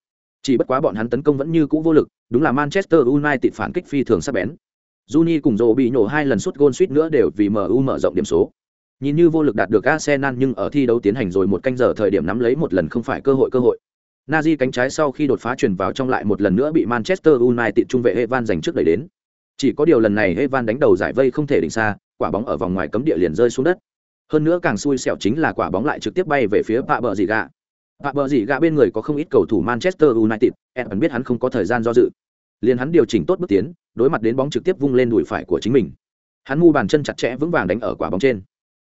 S1: Chỉ bất quá bọn hắn tấn công vẫn như cũ vô lực, đúng là Manchester United phản kích phi thường sắc bén. Juni cùng Rô bị nổ hai lần sút gôn suýt nữa đều vì MU mở rộng điểm số. Nhìn như vô lực đạt được Arsenal nhưng ở thi đấu tiến hành rồi một canh giờ thời điểm nắm lấy một lần không phải cơ hội cơ hội. Nazi cánh trái sau khi đột phá chuyển vào trong lại một lần nữa bị Manchester United trung vệ Evan giành trước đẩy đến. Chỉ có điều lần này Evan đánh đầu giải vây không thể đỉnh xa, quả bóng ở vòng ngoài cấm địa liền rơi xuống đất. Hơn nữa càng xui xẻo chính là quả bóng lại trực tiếp bay về phía Pạ Bờ Dị Gà. Và Bờ gì Gạ bên người có không ít cầu thủ Manchester United, Evan biết hắn không có thời gian do dự. Liền hắn điều chỉnh tốt bước tiến, đối mặt đến bóng trực tiếp vung lên đùi phải của chính mình. Hắn mu bàn chân chặt chẽ vững vàng đánh ở quả bóng trên.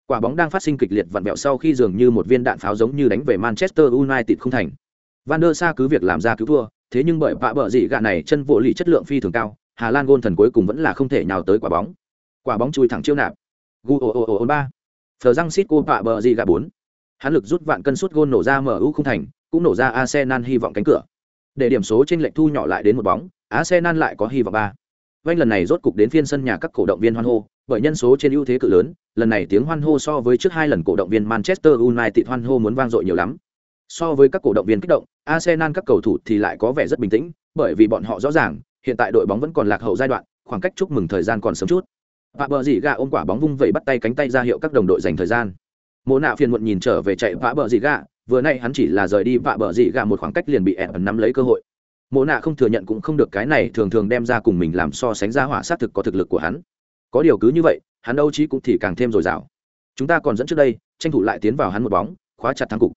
S1: Quả bóng đang phát sinh kịch liệt vặn vẹo sau khi dường như một viên đạn pháo giống như đánh về manchester united không thành. Van der sa cứ việc làm ra cứu thua thế nhưng bởi vạ bờ gì gạ này chân vô lì chất lượng phi thường cao hà lan gôn thần cuối cùng vẫn là không thể nhào tới quả bóng. Quả bóng chui thẳng chiêu nạp. Gu o o o ba. Phờ răng xít cô vạ bờ dị gạ bốn hắn lực rút vạn cân suốt gôn nổ ra mở mu không thành cũng nổ ra arsenal hy vọng cánh cửa Để điểm số trên lệch thu nhỏ lại đến một bóng, Arsenal lại có hy vọng ba. Vanh lần này rốt cục đến phiên sân nhà các cổ động viên hoan hô, bởi nhân số trên ưu thế cự lớn, lần này tiếng hoan hô so với trước hai lần cổ động viên Manchester United hoan hô muốn vang dội nhiều lắm. So với các cổ động viên kích động, Arsenal các cầu thủ thì lại có vẻ rất bình tĩnh, bởi vì bọn họ rõ ràng, hiện tại đội bóng vẫn còn lạc hậu giai đoạn, khoảng cách chúc mừng thời gian còn sớm chút. Và bờ dị gà ôm quả bóng vung vẩy bắt tay cánh tay ra hiệu các đồng đội dành thời gian. Mộ nạ phiền muộn nhìn trở về chạy vạ bờ dị gà, vừa nay hắn chỉ là rời đi vạ bờ dị gà một khoảng cách liền bị ẻn nắm lấy cơ hội. Mộ nạ không thừa nhận cũng không được cái này thường thường đem ra cùng mình làm so sánh ra hỏa sát thực có thực lực của hắn. Có điều cứ như vậy, hắn đâu chí cũng thì càng thêm dồi dào. Chúng ta còn dẫn trước đây, tranh thủ lại tiến vào hắn một bóng, khóa chặt thắng cục.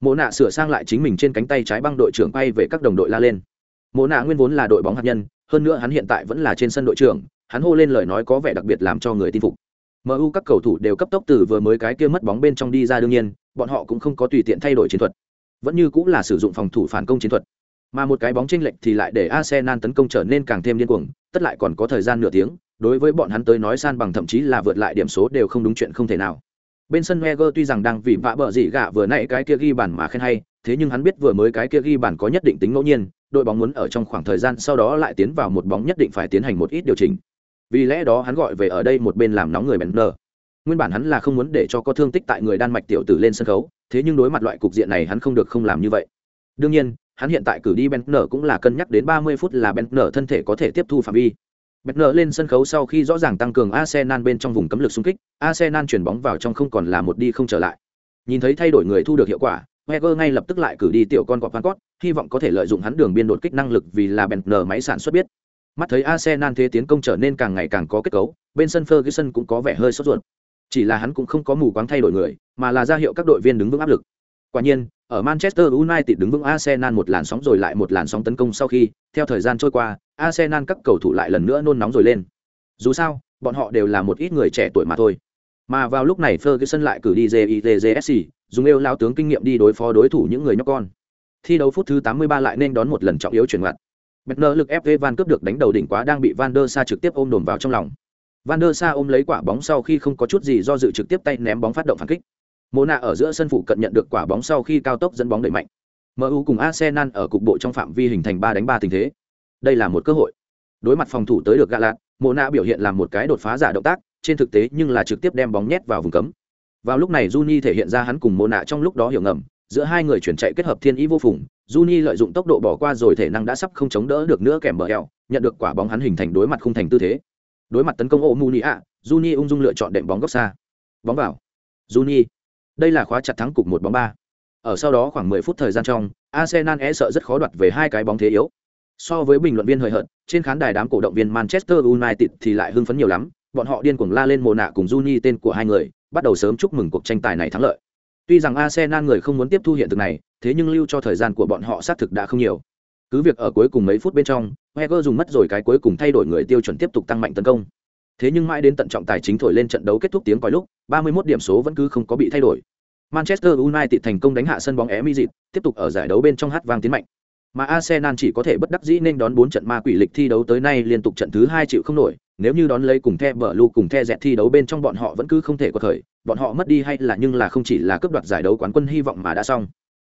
S1: Mộ nạ sửa sang lại chính mình trên cánh tay trái băng đội trưởng bay về các đồng đội la lên. Mộ nạ nguyên vốn là đội bóng hạt nhân, hơn nữa hắn hiện tại vẫn là trên sân đội trưởng, hắn hô lên lời nói có vẻ đặc biệt làm cho người tin phục. MU các cầu thủ đều cấp tốc từ vừa mới cái kia mất bóng bên trong đi ra đương nhiên, bọn họ cũng không có tùy tiện thay đổi chiến thuật, vẫn như cũng là sử dụng phòng thủ phản công chiến thuật. Mà một cái bóng chênh lệch thì lại để Arsenal tấn công trở nên càng thêm điên cuồng, tất lại còn có thời gian nửa tiếng, đối với bọn hắn tới nói san bằng thậm chí là vượt lại điểm số đều không đúng chuyện không thể nào. Bên sân Wenger tuy rằng đang vì vạ bờ gì gạ vừa nãy cái kia ghi bàn mà khen hay, thế nhưng hắn biết vừa mới cái kia ghi bàn có nhất định tính ngẫu nhiên, đội bóng muốn ở trong khoảng thời gian sau đó lại tiến vào một bóng nhất định phải tiến hành một ít điều chỉnh vì lẽ đó hắn gọi về ở đây một bên làm nóng người bèn nờ. Nguyên bản hắn là không muốn để cho có thương tích tại người đan mạch tiểu tử lên sân khấu thế nhưng đối mặt loại cục diện này hắn không được không làm như vậy. Đương nhiên hắn hiện tại cử đi bèn nờ cũng là cân nhắc đến ba mươi phút là bèn nờ thân thể có thể tiếp thu phạm vi. Bèn nờ lên sân khấu sau khi rõ ràng tăng cường arsenal bên trong vùng cấm lực xung kích arsenal chuyển bóng vào trong không còn là một đi không trở lại. Nhìn thấy thay đổi người thu được hiệu quả Wenger ngay lập tức lại cử đi tiểu con quạ Van Cott, hy vọng có thể lợi dụng hắn đường biên đột kích năng lực vì là bèn máy sản xuất biết. Mắt thấy Arsenal thế tiến công trở nên càng ngày càng có kết cấu, bên sân Ferguson cũng có vẻ hơi sốt ruột. Chỉ là hắn cũng không có mù quáng thay đổi người, mà là ra hiệu các đội viên đứng vững áp lực. Quả nhiên, ở Manchester United đứng vững Arsenal một làn sóng rồi lại một làn sóng tấn công sau khi, theo thời gian trôi qua, Arsenal các cầu thủ lại lần nữa nôn nóng rồi lên. Dù sao, bọn họ đều là một ít người trẻ tuổi mà thôi. Mà vào lúc này Ferguson lại cử đi JITJSC, dùng yêu lao tướng kinh nghiệm đi đối phó đối thủ những người nhóc con. Thi đấu phút thứ 83 lại nên đón một lần trọng yếu chuyển ngoặt. Betner lực ép Van cướp được đánh đầu đỉnh quá đang bị Van der Sa trực tiếp ôm đồn vào trong lòng. Van der Sa ôm lấy quả bóng sau khi không có chút gì do dự trực tiếp tay ném bóng phát động phản kích. Mona ở giữa sân phụ cận nhận được quả bóng sau khi cao tốc dẫn bóng đẩy mạnh. MU cùng Arsenal ở cục bộ trong phạm vi hình thành 3 đánh 3 tình thế. Đây là một cơ hội. Đối mặt phòng thủ tới được gạ Mona biểu hiện làm một cái đột phá giả động tác, trên thực tế nhưng là trực tiếp đem bóng nhét vào vùng cấm. Vào lúc này Juni thể hiện ra hắn cùng Mona trong lúc đó hiểu ngầm, giữa hai người chuyển chạy kết hợp thiên ý vô phùng, Juni lợi dụng tốc độ bỏ qua rồi thể năng đã sắp không chống đỡ được nữa kèm bờ eo, nhận được quả bóng hắn hình thành đối mặt không thành tư thế. Đối mặt tấn công Omunia, Juni ung dung lựa chọn đệm bóng góc xa. Bóng vào. Juni. Đây là khóa chặt thắng cục một bóng ba. Ở sau đó khoảng 10 phút thời gian trong, Arsenal e sợ rất khó đoạt về hai cái bóng thế yếu. So với bình luận viên hời hợt, trên khán đài đám cổ động viên Manchester United thì lại hưng phấn nhiều lắm, bọn họ điên cuồng la lên mồ nạ cùng Juni tên của hai người, bắt đầu sớm chúc mừng cuộc tranh tài này thắng lợi. Tuy rằng Arsenal người không muốn tiếp thu hiện thực này, thế nhưng lưu cho thời gian của bọn họ xác thực đã không nhiều. Cứ việc ở cuối cùng mấy phút bên trong, Heger dùng mất rồi cái cuối cùng thay đổi người tiêu chuẩn tiếp tục tăng mạnh tấn công. Thế nhưng mãi đến tận trọng tài chính thổi lên trận đấu kết thúc tiếng còi lúc, 31 điểm số vẫn cứ không có bị thay đổi. Manchester United thành công đánh hạ sân bóng Emirates, tiếp tục ở giải đấu bên trong hát vang tiến mạnh. Mà Arsenal chỉ có thể bất đắc dĩ nên đón 4 trận ma quỷ lịch thi đấu tới nay liên tục trận thứ hai chịu không nổi, nếu như đón lấy cùng The Blue cùng The dẹt thi đấu bên trong bọn họ vẫn cứ không thể có thời, bọn họ mất đi hay là nhưng là không chỉ là cướp đoạt giải đấu quán quân hy vọng mà đã xong.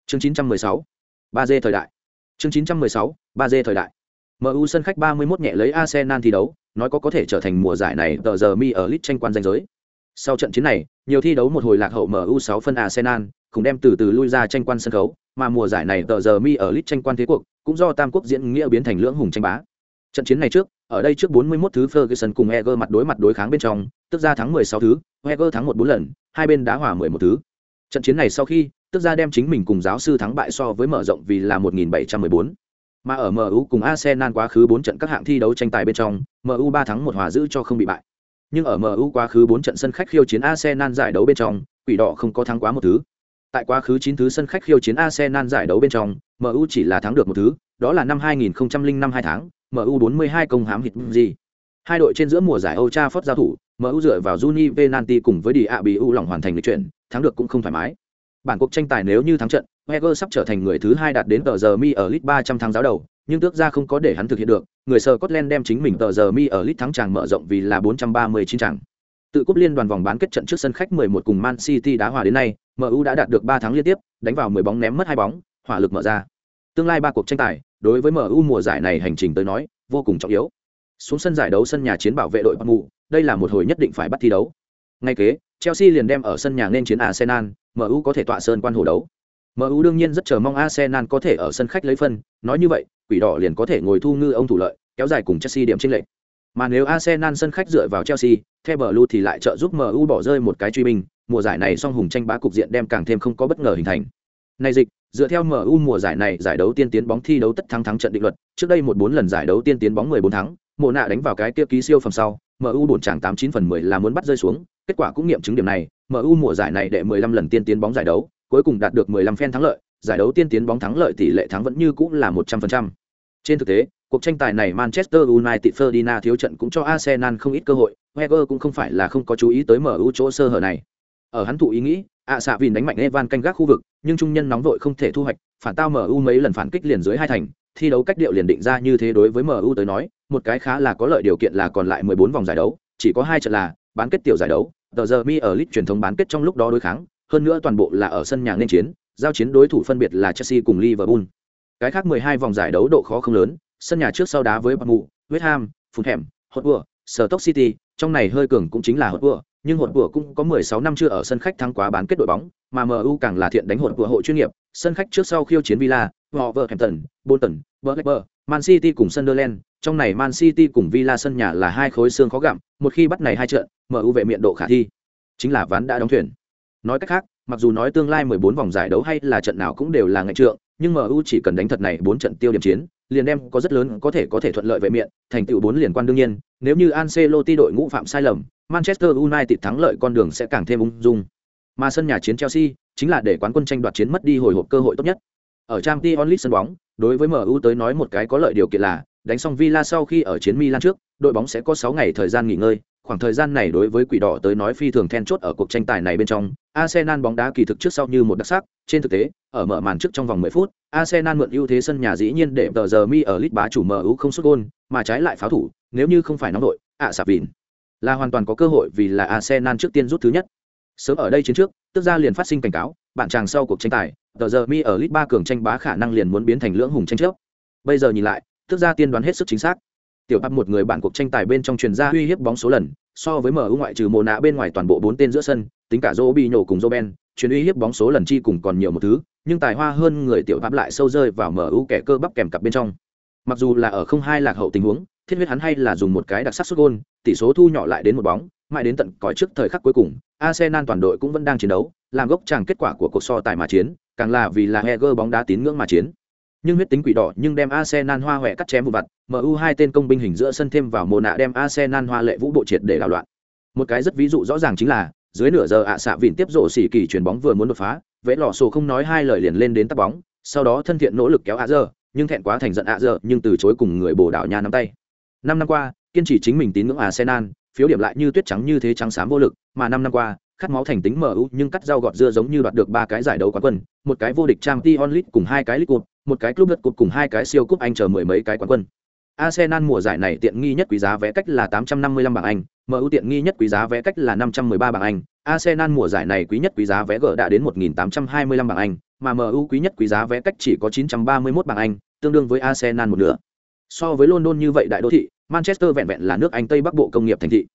S1: Chương 916, 3G thời đại. Chương 916, 3G thời đại. MU sân khách 31 nhẹ lấy Arsenal thi đấu, nói có có thể trở thành mùa giải này tờ giờ mi ở lit tranh quan danh giới. Sau trận chiến này, nhiều thi đấu một hồi lạc hậu MU 6 phân Arsenal, cùng đem từ từ lui ra tranh quan sân khấu, mà mùa giải này tờ giờ mi ở lit tranh quan thế cuộc, cũng do Tam Quốc diễn nghĩa biến thành lưỡng hùng tranh bá. Trận chiến này trước, ở đây trước 41 thứ Ferguson cùng Eger mặt đối mặt đối kháng bên trong, tức ra thắng 16 thứ, Eger thắng 1 4 lần, hai bên đá hòa 11 thứ. Trận chiến này sau khi, tức ra đem chính mình cùng giáo sư thắng bại so với mở rộng vì là 1714. Mà ở MU cùng Arsenal quá khứ 4 trận các hạng thi đấu tranh tài bên trong, MU 3 thắng 1 hòa giữ cho không bị bại. Nhưng ở MU quá khứ 4 trận sân khách khiêu chiến Arsenal giải đấu bên trong, quỷ đỏ không có thắng quá một thứ. Tại quá khứ 9 thứ sân khách khiêu chiến Arsenal giải đấu bên trong, MU chỉ là thắng được một thứ, đó là năm 2005 hai tháng, MU 42 công hám hịt gì. Hai đội trên giữa mùa giải Old Trafford giao thủ, MU dựa vào Juni Venanti cùng với Diabiu lòng hoàn thành lịch chuyển, thắng được cũng không thoải mái. Bản cuộc tranh tài nếu như thắng trận, heger sắp trở thành người thứ hai đạt đến tờ giờ mi ở League 300 tháng giáo đầu, nhưng tước ra không có để hắn thực hiện được, người Scotland đem chính mình tờ giờ mi ở League thắng tràng mở rộng vì là 439 tràng Tự cúp liên đoàn vòng bán kết trận trước sân khách 11 cùng Man City đá hòa đến nay, MU đã đạt được ba thắng liên tiếp, đánh vào 10 bóng ném mất hai bóng, hỏa lực mở ra. Tương lai ba cuộc tranh tài, đối với MU mùa giải này hành trình tới nói, vô cùng trọng yếu. Xuống sân giải đấu sân nhà chiến bảo vệ đội Mù, đây là một hồi nhất định phải bắt thi đấu. Ngay kế, Chelsea liền đem ở sân nhà nên chiến Arsenal, MU có thể tọa sơn quan hồ đấu. MU đương nhiên rất chờ mong Arsenal có thể ở sân khách lấy phân, nói như vậy, quỷ đỏ liền có thể ngồi thu ngư ông thủ lợi, kéo dài cùng Chelsea điểm chênh lệch. Mà nếu Arsenal sân khách dựa vào Chelsea, The Blue thì lại trợ giúp MU bỏ rơi một cái truy bình. mùa giải này song hùng tranh bá cục diện đem càng thêm không có bất ngờ hình thành. Này dịch, dựa theo MU mùa giải này giải đấu tiên tiến bóng thi đấu tất thắng thắng trận định luật, trước đây một bốn lần giải đấu tiên tiến bóng 14 thắng, mùa nạ đánh vào cái kia ký siêu phẩm sau, MU buồn chẳng 89 phần 10 là muốn bắt rơi xuống, kết quả cũng nghiệm chứng điểm này, MU mùa giải này đệ 15 lần tiên tiến bóng giải đấu, cuối cùng đạt được 15 phen thắng lợi, giải đấu tiên tiến bóng thắng lợi tỷ lệ thắng vẫn như cũng là 100%. Trên thực tế, cuộc tranh tài này Manchester United Ferdinand thiếu trận cũng cho Arsenal không ít cơ hội, Wenger cũng không phải là không có chú ý tới MU chỗ sơ hở này. Ở hắn thụ ý nghĩ, ạ xạ vì đánh mạnh Evan canh gác khu vực, nhưng trung nhân nóng vội không thể thu hoạch, phản tao MU mấy lần phản kích liền dưới hai thành, thi đấu cách điệu liền định ra như thế đối với MU tới nói, một cái khá là có lợi điều kiện là còn lại 14 vòng giải đấu, chỉ có hai trận là bán kết tiểu giải đấu, tờ giờ mi ở lit truyền thống bán kết trong lúc đó đối kháng, hơn nữa toàn bộ là ở sân nhà nên chiến, giao chiến đối thủ phân biệt là Chelsea cùng Liverpool. Cái khác 12 vòng giải đấu độ khó không lớn, sân nhà trước sau đá với Bournemouth, West Ham, Fulham, Hotspur, Stoke City, trong này hơi cường cũng chính là Hotspur, nhưng Hotspur cũng có 16 năm chưa ở sân khách thắng quá bán kết đội bóng, mà MU càng là thiện đánh Hotspur hộ chuyên nghiệp, sân khách trước sau khiêu chiến Villa, Wolverhampton, Bolton, Blackburn, Man City cùng Sunderland, trong này Man City cùng Villa sân nhà là hai khối xương khó gặm, một khi bắt này hai trận, MU vệ miệng độ khả thi, chính là ván đã đóng thuyền. Nói cách khác, mặc dù nói tương lai 14 vòng giải đấu hay là trận nào cũng đều là ngạch trượng, nhưng MU chỉ cần đánh thật này 4 trận tiêu điểm chiến, liền đem có rất lớn có thể có thể thuận lợi vệ miệng, thành tựu 4 liền quan đương nhiên, nếu như Ancelotti đội ngũ phạm sai lầm, Manchester United thắng lợi con đường sẽ càng thêm ung dung. Mà sân nhà chiến Chelsea chính là để quán quân tranh đoạt chiến mất đi hồi hộp cơ hội tốt nhất. Ở Champions League sân bóng, đối với MU tới nói một cái có lợi điều kiện là đánh xong Villa sau khi ở chiến Milan trước, đội bóng sẽ có 6 ngày thời gian nghỉ ngơi, khoảng thời gian này đối với quỷ đỏ tới nói phi thường then chốt ở cuộc tranh tài này bên trong. Arsenal bóng đá kỳ thực trước sau như một đặc sắc. Trên thực tế, ở mở màn trước trong vòng 10 phút, arsenal mượn ưu thế sân nhà dĩ nhiên để tờ giờ mi ở lit bá chủ mu không xuất gôn, mà trái lại pháo thủ, nếu như không phải nóng đội, ạ sạp vịn. Là hoàn toàn có cơ hội vì là arsenal trước tiên rút thứ nhất. Sớm ở đây chiến trước, tức ra liền phát sinh cảnh cáo, bạn chàng sau cuộc tranh tài, tờ giờ mi ở lit ba cường tranh bá khả năng liền muốn biến thành lưỡng hùng tranh chấp. Bây giờ nhìn lại, tức ra tiên đoán hết sức chính xác tiểu bắp một người bản cuộc tranh tài bên trong truyền ra uy hiếp bóng số lần, so với MU ngoại trừ mồ nạ bên ngoài toàn bộ bốn tên giữa sân, tính cả Joe nhổ cùng Joben truyền uy hiếp bóng số lần chi cùng còn nhiều một thứ, nhưng tài hoa hơn người tiểu bắp lại sâu rơi vào MU kẻ cơ bắp kèm cặp bên trong. Mặc dù là ở không hai lạc hậu tình huống, thiết huyết hắn hay là dùng một cái đặc sắc xuất gôn, tỷ số thu nhỏ lại đến một bóng, mãi đến tận cõi trước thời khắc cuối cùng, Arsenal toàn đội cũng vẫn đang chiến đấu, làm gốc tràng kết quả của cuộc so tài mà chiến, càng là vì là Heger bóng đá tín ngưỡng mà chiến nhưng huyết tính quỷ đỏ nhưng đem Arsenal hoa hoẹ cắt chém vụn vặt, MU hai tên công binh hình giữa sân thêm vào mồ nạ đem Arsenal hoa lệ vũ bộ triệt để đảo loạn. Một cái rất ví dụ rõ ràng chính là, dưới nửa giờ ạ xạ vịn tiếp rộ xỉ kỳ chuyển bóng vừa muốn đột phá, vẽ lò sổ không nói hai lời liền lên đến tắt bóng, sau đó thân thiện nỗ lực kéo ạ giờ, nhưng thẹn quá thành giận ạ giờ, nhưng từ chối cùng người bồ đảo nha nắm tay. Năm năm qua, kiên trì chính mình tín ngưỡng Arsenal, phiếu điểm lại như tuyết trắng như thế trắng xám vô lực, mà năm năm qua, khát máu thành tính MU nhưng cắt rau gọt dưa giống như đoạt được ba cái giải đấu quán quân, một cái vô địch Champions League cùng hai cái League Cup, một cái club đất cột cùng hai cái siêu cúp Anh chờ mười mấy cái quán quân. Arsenal mùa giải này tiện nghi nhất quý giá vé cách là 855 bảng Anh, MU tiện nghi nhất quý giá vé cách là 513 bảng Anh. Arsenal mùa giải này quý nhất quý giá vé gỡ đã đến 1825 bảng Anh, mà MU quý nhất quý giá vé cách chỉ có 931 bảng Anh, tương đương với Arsenal một nửa. So với London như vậy đại đô thị, Manchester vẹn vẹn là nước Anh Tây Bắc bộ công nghiệp thành thị.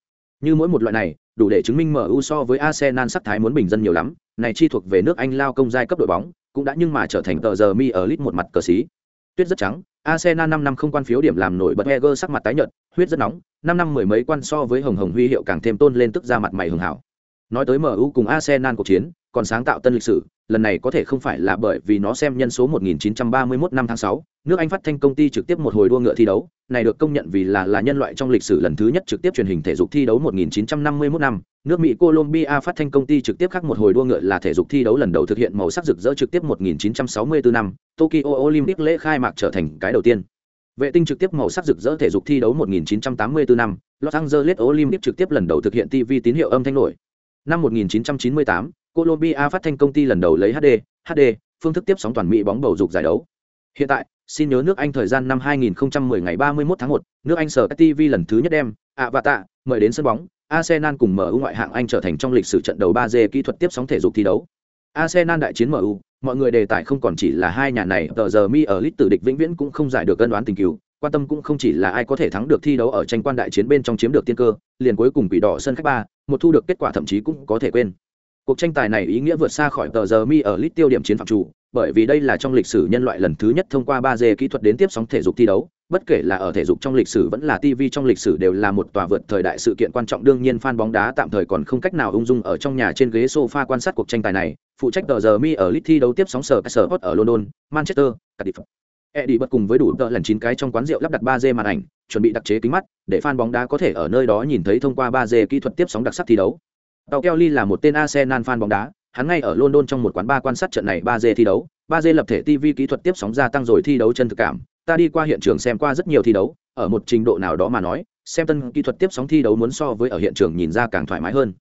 S1: Như mỗi một loại này, đủ để chứng minh MU so với Arsenal sắc thái muốn bình dân nhiều lắm, này chi thuộc về nước Anh lao công giai cấp đội bóng, cũng đã nhưng mà trở thành tờ giờ mi ở lit một mặt cờ xí. Tuyết rất trắng, Arsenal 5 năm không quan phiếu điểm làm nổi bật Wenger sắc mặt tái nhợt, huyết rất nóng, 5 năm mười mấy quan so với Hồng Hồng huy hiệu càng thêm tôn lên tức ra mặt mày hường hảo. Nói tới MU cùng Arsenal cuộc chiến, còn sáng tạo tân lịch sử, lần này có thể không phải là bởi vì nó xem nhân số 1931 năm tháng 6, nước Anh phát thanh công ty trực tiếp một hồi đua ngựa thi đấu, này được công nhận vì là là nhân loại trong lịch sử lần thứ nhất trực tiếp truyền hình thể dục thi đấu 1951 năm, nước Mỹ Colombia phát thanh công ty trực tiếp khác một hồi đua ngựa là thể dục thi đấu lần đầu thực hiện màu sắc rực rỡ trực tiếp 1964 năm, Tokyo Olympic lễ khai mạc trở thành cái đầu tiên. Vệ tinh trực tiếp màu sắc rực rỡ thể dục thi đấu 1984 năm, Los Angeles Olympic trực tiếp lần đầu thực hiện TV tín hiệu âm thanh nổi. Năm 1998, Colombia phát thanh công ty lần đầu lấy HD, HD phương thức tiếp sóng toàn Mỹ bóng bầu dục giải đấu. Hiện tại, xin nhớ nước Anh thời gian năm 2010 ngày 31 tháng 1, nước Anh sở TV lần thứ nhất đem ạ và tạ mời đến sân bóng, Arsenal cùng MU ngoại hạng Anh trở thành trong lịch sử trận đấu 3G kỹ thuật tiếp sóng thể dục thi đấu. Arsenal đại chiến MU, mọi người đề tài không còn chỉ là hai nhà này, tờ giờ mi ở lít tử địch vĩnh viễn cũng không giải được cân đoán tình cứu, quan tâm cũng không chỉ là ai có thể thắng được thi đấu ở tranh quan đại chiến bên trong chiếm được tiên cơ, liền cuối cùng bị đỏ sân khách ba, một thu được kết quả thậm chí cũng có thể quên. Cuộc tranh tài này ý nghĩa vượt xa khỏi tờ giờ mi ở lit tiêu điểm chiến phạm chủ, bởi vì đây là trong lịch sử nhân loại lần thứ nhất thông qua ba d kỹ thuật đến tiếp sóng thể dục thi đấu, bất kể là ở thể dục trong lịch sử vẫn là TV trong lịch sử đều là một tòa vượt thời đại sự kiện quan trọng đương nhiên fan bóng đá tạm thời còn không cách nào ung dung ở trong nhà trên ghế sofa quan sát cuộc tranh tài này, phụ trách tờ giờ mi ở lit thi đấu tiếp sóng sở sở ở London, Manchester, Cardiff. Eddie bật cùng với đủ tợ lần chín cái trong quán rượu lắp đặt 3D màn ảnh, chuẩn bị đặc chế kính mắt, để fan bóng đá có thể ở nơi đó nhìn thấy thông qua 3D kỹ thuật tiếp sóng đặc sắc thi đấu. Tàu Kelly là một tên Arsenal fan bóng đá, hắn ngay ở London trong một quán bar quan sát trận này 3D thi đấu, 3D lập thể TV kỹ thuật tiếp sóng gia tăng rồi thi đấu chân thực cảm, ta đi qua hiện trường xem qua rất nhiều thi đấu, ở một trình độ nào đó mà nói, xem tân kỹ thuật tiếp sóng thi đấu muốn so với ở hiện trường nhìn ra càng thoải mái hơn.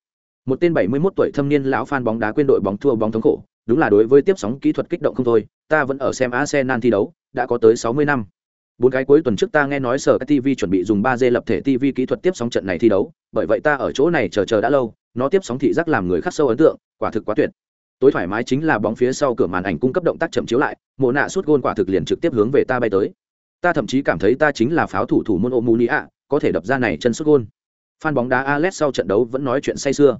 S1: Một tên 71 tuổi thâm niên lão fan bóng đá quên đội bóng thua bóng thống khổ, đúng là đối với tiếp sóng kỹ thuật kích động không thôi, ta vẫn ở xem Arsenal thi đấu, đã có tới 60 năm. Bốn cái cuối tuần trước ta nghe nói sở TV chuẩn bị dùng ba d lập thể TV kỹ thuật tiếp sóng trận này thi đấu, bởi vậy ta ở chỗ này chờ chờ đã lâu, nó tiếp sóng thị giác làm người khắc sâu ấn tượng, quả thực quá tuyệt. Tối thoải mái chính là bóng phía sau cửa màn ảnh cung cấp động tác chậm chiếu lại mộ nạ suốt gôn quả thực liền trực tiếp hướng về ta bay tới. Ta thậm chí cảm thấy ta chính là pháo thủ thủ môn ô muni ạ có thể đập ra này chân suốt gôn. Phan bóng đá alex sau trận đấu vẫn nói chuyện say sưa.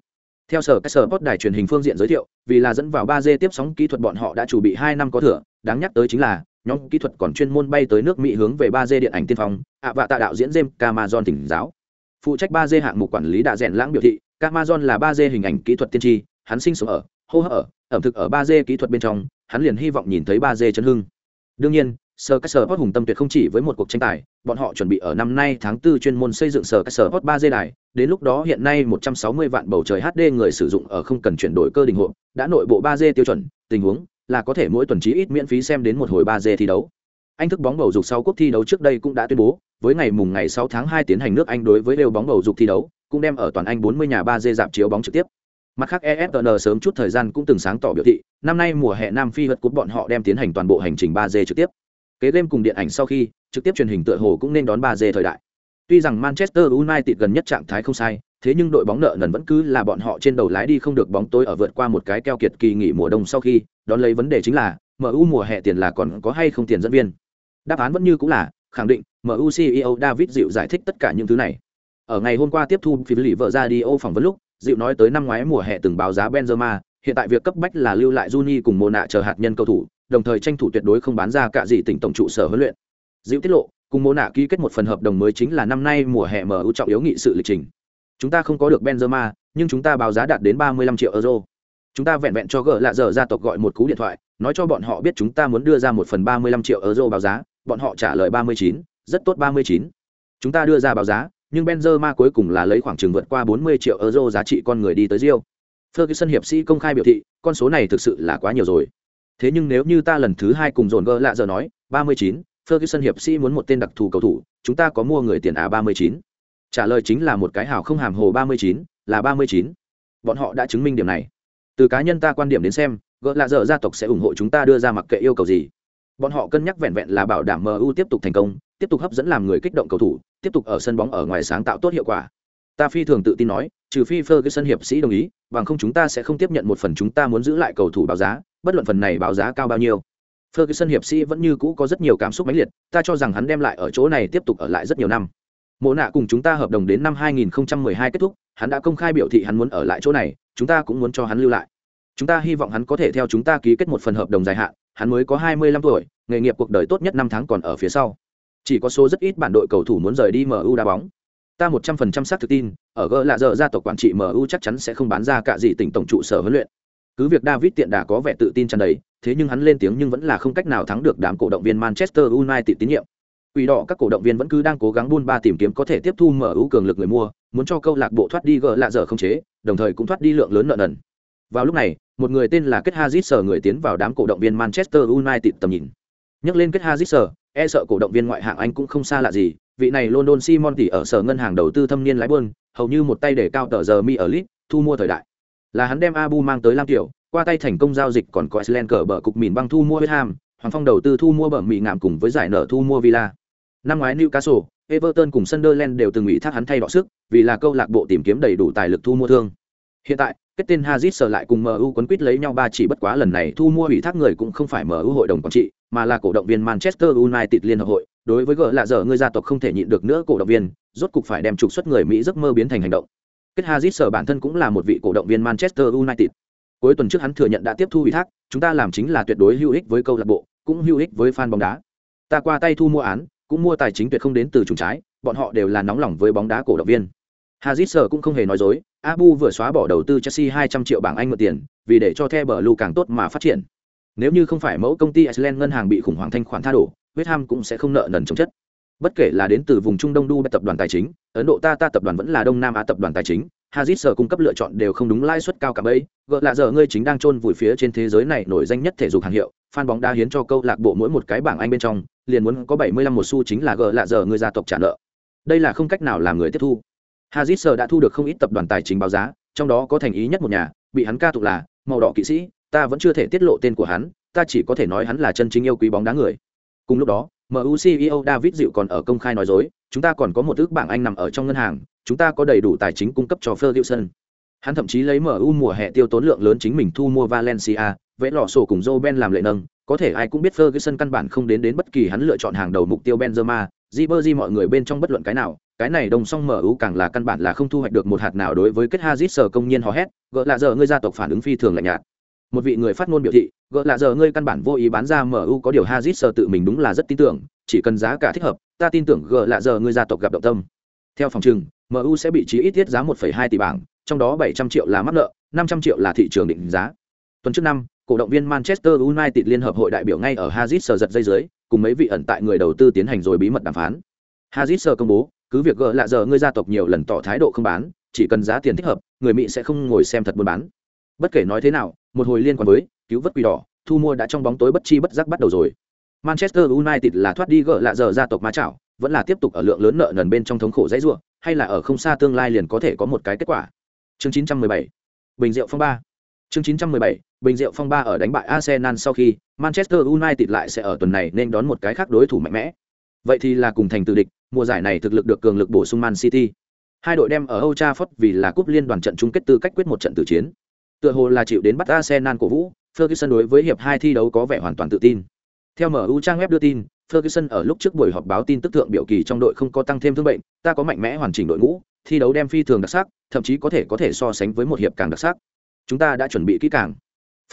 S1: Theo sở các sở post đài truyền hình phương diện giới thiệu vì là dẫn vào ba d tiếp sóng kỹ thuật bọn họ đã chuẩn bị hai năm có thừa đáng nhắc tới chính là nhóm kỹ thuật còn chuyên môn bay tới nước mỹ hướng về ba d điện ảnh tiên phong, ạ vạ tạ đạo diễn james camason tỉnh giáo. Phụ trách ba d hạng mục quản lý đã rèn lãng biểu thị camason là ba d hình ảnh kỹ thuật tiên tri, hắn sinh sống ở, hô hấp ở, ẩm thực ở ba d kỹ thuật bên trong, hắn liền hy vọng nhìn thấy ba d chấn hưng. Đương nhiên sở các sở hot hùng tâm tuyệt không chỉ với một cuộc tranh tài, bọn họ chuẩn bị ở năm nay tháng 4 chuyên môn xây dựng sở các sở hot ba d đài, đến lúc đó hiện nay 160 vạn bầu trời hd người sử dụng ở không cần chuyển đổi cơ đình hộ, đã nội bộ ba d tiêu chuẩn, tình huống là có thể mỗi tuần trí ít miễn phí xem đến một hồi ba d thi đấu. Anh thức bóng bầu dục sau quốc thi đấu trước đây cũng đã tuyên bố, với ngày mùng ngày 6 tháng 2 tiến hành nước anh đối với đều bóng bầu dục thi đấu, cũng đem ở toàn anh 40 nhà ba d dạp chiếu bóng trực tiếp. Mặt khác esn sớm chút thời gian cũng từng sáng tỏ biểu thị, năm nay mùa hè nam phi vật cúp bọn họ đem tiến hành toàn bộ hành trình ba d trực tiếp. Kế game cùng điện ảnh sau khi, trực tiếp truyền hình tựa hồ cũng nên đón ba d thời đại. Tuy rằng manchester united gần nhất trạng thái không sai, thế nhưng đội bóng nợ nần vẫn cứ là bọn họ trên đầu lái đi không được bóng tối ở vượt qua một cái keo kiệt kỳ nghỉ mùa đông sau khi đón lấy vấn đề chính là mu mùa hè tiền là còn có hay không tiền dẫn viên đáp án vẫn như cũng là khẳng định mu ceo david dịu giải thích tất cả những thứ này ở ngày hôm qua tiếp thu phim lý vợ ra đi ô phỏng vấn lúc dịu nói tới năm ngoái mùa hè từng báo giá Benzema, hiện tại việc cấp bách là lưu lại Juni cùng Mona chờ hạt nhân cầu thủ, đồng thời tranh thủ tuyệt đối không bán ra cả gì tỉnh tổng trụ sở huấn luyện. Dịu tiết lộ, cùng Mona ký kết một phần hợp đồng mới chính là năm nay mùa hè MU trọng yếu nghị sự lịch trình. Chúng ta không có được Benzema, nhưng chúng ta báo giá đạt đến 35 triệu euro. Chúng ta vẹn vẹn cho gỡ lạ giờ gia tộc gọi một cú điện thoại, nói cho bọn họ biết chúng ta muốn đưa ra một phần 35 triệu euro báo giá, bọn họ trả lời 39, rất tốt 39. Chúng ta đưa ra báo giá, nhưng Benzema cuối cùng là lấy khoảng chừng vượt qua 40 triệu euro giá trị con người đi tới Rio. Ferguson hiệp sĩ công khai biểu thị, con số này thực sự là quá nhiều rồi. Thế nhưng nếu như ta lần thứ hai cùng dồn gỡ lạ giờ nói, 39, Ferguson hiệp sĩ muốn một tên đặc thù cầu thủ, chúng ta có mua người tiền á ba mươi chín Trả lời chính là một cái hào không hàm hồ 39, là 39. Bọn họ đã chứng minh điểm này. Từ cá nhân ta quan điểm đến xem, gỡ lạ dở gia tộc sẽ ủng hộ chúng ta đưa ra mặc kệ yêu cầu gì. Bọn họ cân nhắc vẹn vẹn là bảo đảm MU tiếp tục thành công, tiếp tục hấp dẫn làm người kích động cầu thủ, tiếp tục ở sân bóng ở ngoài sáng tạo tốt hiệu quả. Ta phi thường tự tin nói, trừ phi Ferguson hiệp sĩ đồng ý, bằng không chúng ta sẽ không tiếp nhận một phần chúng ta muốn giữ lại cầu thủ báo giá, bất luận phần này báo giá cao bao nhiêu. Ferguson hiệp sĩ vẫn như cũ có rất nhiều cảm xúc mãnh liệt, ta cho rằng hắn đem lại ở chỗ này tiếp tục ở lại rất nhiều năm. Mộ nạ cùng chúng ta hợp đồng đến năm 2012 kết thúc, hắn đã công khai biểu thị hắn muốn ở lại chỗ này, chúng ta cũng muốn cho hắn lưu lại. Chúng ta hy vọng hắn có thể theo chúng ta ký kết một phần hợp đồng dài hạn, hắn mới có 25 tuổi, nghề nghiệp cuộc đời tốt nhất năm tháng còn ở phía sau. Chỉ có số rất ít bản đội cầu thủ muốn rời đi MU đá bóng. Ta 100% xác thực tin, ở gỡ lạ giờ gia tộc quản trị MU chắc chắn sẽ không bán ra cả gì tỉnh tổng trụ sở huấn luyện. Cứ việc David tiện đà có vẻ tự tin tràn đầy, thế nhưng hắn lên tiếng nhưng vẫn là không cách nào thắng được đám cổ động viên Manchester United tín nhiệm. Quỷ đỏ các cổ động viên vẫn cứ đang cố gắng buôn ba tìm kiếm có thể tiếp thu MU cường lực người mua, muốn cho câu lạc bộ thoát đi gỡ lạ giờ không chế, đồng thời cũng thoát đi lượng lớn nợ nần. Vào lúc này, một người tên là Kết Hazard sở người tiến vào đám cổ động viên Manchester United tầm nhìn. Nhắc lên Kết Hazard sở, e sợ cổ động viên ngoại hạng Anh cũng không xa lạ gì, vị này London Simon tỷ ở sở ngân hàng đầu tư thâm niên lái buôn, hầu như một tay để cao tờ giờ mi ở lit, thu mua thời đại. Là hắn đem Abu mang tới Lam Tiểu, qua tay thành công giao dịch còn có Iceland cờ bờ cục mìn băng thu mua West Ham, Hoàng Phong đầu tư thu mua bờ mì ngạm cùng với giải nợ thu mua Villa. Năm ngoái Newcastle, Everton cùng Sunderland đều từng ủy thác hắn thay đọ sức, vì là câu lạc bộ tìm kiếm đầy đủ tài lực thu mua thương. Hiện tại, Kết tên Hazard sở lại cùng MU quấn quýt lấy nhau ba chỉ bất quá lần này thu mua ủy thác người cũng không phải MU hội đồng quản trị, mà là cổ động viên Manchester United liên hợp hội. Đối với gỡ lạ giờ người gia tộc không thể nhịn được nữa cổ động viên, rốt cục phải đem trục xuất người Mỹ giấc mơ biến thành hành động. Kết Hazard sở bản thân cũng là một vị cổ động viên Manchester United. Cuối tuần trước hắn thừa nhận đã tiếp thu ủy thác, chúng ta làm chính là tuyệt đối hữu ích với câu lạc bộ, cũng hữu ích với fan bóng đá. Ta qua tay thu mua án, cũng mua tài chính tuyệt không đến từ trùng trái, bọn họ đều là nóng lòng với bóng đá cổ động viên. Hazard sở cũng không hề nói dối, Abu vừa xóa bỏ đầu tư Chelsea 200 triệu bảng Anh mượn tiền, vì để cho The Blue càng tốt mà phát triển. Nếu như không phải mẫu công ty Iceland ngân hàng bị khủng hoảng thanh khoản tha đổ, West Ham cũng sẽ không nợ nần chống chất. Bất kể là đến từ vùng Trung Đông du tập đoàn tài chính, Ấn Độ ta ta tập đoàn vẫn là Đông Nam Á tập đoàn tài chính, Hazard sở cung cấp lựa chọn đều không đúng lãi suất cao cả bấy, gỡ là giờ ngươi chính đang chôn vùi phía trên thế giới này nổi danh nhất thể dục hàng hiệu, fan bóng đá hiến cho câu lạc bộ mỗi một cái bảng Anh bên trong, liền muốn có 75 một xu chính là gỡ là giờ ngươi gia tộc trả nợ. Đây là không cách nào làm người tiếp thu. Hazard đã thu được không ít tập đoàn tài chính báo giá, trong đó có thành ý nhất một nhà, bị hắn ca tụng là màu đỏ kỵ sĩ, ta vẫn chưa thể tiết lộ tên của hắn, ta chỉ có thể nói hắn là chân chính yêu quý bóng đá người. Cùng lúc đó, MU CEO David Dịu còn ở công khai nói dối, chúng ta còn có một ước bảng Anh nằm ở trong ngân hàng, chúng ta có đầy đủ tài chính cung cấp cho Ferguson. Hắn thậm chí lấy MU mùa hè tiêu tốn lượng lớn chính mình thu mua Valencia, vẽ lọ sổ cùng Joe Ben làm lệ nâng, có thể ai cũng biết Ferguson căn bản không đến đến bất kỳ hắn lựa chọn hàng đầu mục tiêu Benzema, Ribery mọi người bên trong bất luận cái nào, cái này đồng song MU càng là căn bản là không thu hoạch được một hạt nào đối với kết Hazit sở công nhiên hò hét, gỡ là giờ ngươi gia tộc phản ứng phi thường lạnh nhạt. Một vị người phát ngôn biểu thị, gỡ là giờ ngươi căn bản vô ý bán ra MU có điều Hazit sở tự mình đúng là rất tin tưởng, chỉ cần giá cả thích hợp, ta tin tưởng gỡ là giờ ngươi gia tộc gặp động tâm. Theo phòng trừng, MU sẽ bị chí ít tiết giá 1,2 tỷ bảng, trong đó 700 triệu là mắc nợ, 500 triệu là thị trường định giá. Tuần trước năm, cổ động viên Manchester United liên hợp hội đại biểu ngay ở Hazit sở giật dây dưới, cùng mấy vị ẩn tại người đầu tư tiến hành rồi bí mật đàm phán. Hazit sở công bố, cứ việc gỡ lạ giờ ngươi gia tộc nhiều lần tỏ thái độ không bán, chỉ cần giá tiền thích hợp, người Mỹ sẽ không ngồi xem thật buôn bán. Bất kể nói thế nào, một hồi liên quan với cứu vớt quỷ đỏ, thu mua đã trong bóng tối bất chi bất giác bắt đầu rồi. Manchester United là thoát đi gỡ lạ giờ gia tộc má chảo, vẫn là tiếp tục ở lượng lớn nợ nần bên trong thống khổ dãy ruộng hay là ở không xa tương lai liền có thể có một cái kết quả. Chương 917. Bình Diệu Phong ba. Chương 917. Bình Diệu Phong ba ở đánh bại Arsenal sau khi, Manchester United lại sẽ ở tuần này nên đón một cái khác đối thủ mạnh mẽ. Vậy thì là cùng thành tự địch, mùa giải này thực lực được cường lực bổ sung Man City. Hai đội đem ở Old Trafford vì là cúp liên đoàn trận chung kết tư cách quyết một trận tử chiến. Tựa hồ là chịu đến bắt Arsenal cổ vũ, Ferguson đối với hiệp hai thi đấu có vẻ hoàn toàn tự tin. Theo MU trang web đưa tin, Ferguson ở lúc trước buổi họp báo tin tức thượng biểu kỳ trong đội không có tăng thêm thương bệnh, ta có mạnh mẽ hoàn chỉnh đội ngũ, thi đấu đem phi thường đặc sắc, thậm chí có thể có thể so sánh với một hiệp càng đặc sắc. Chúng ta đã chuẩn bị kỹ càng.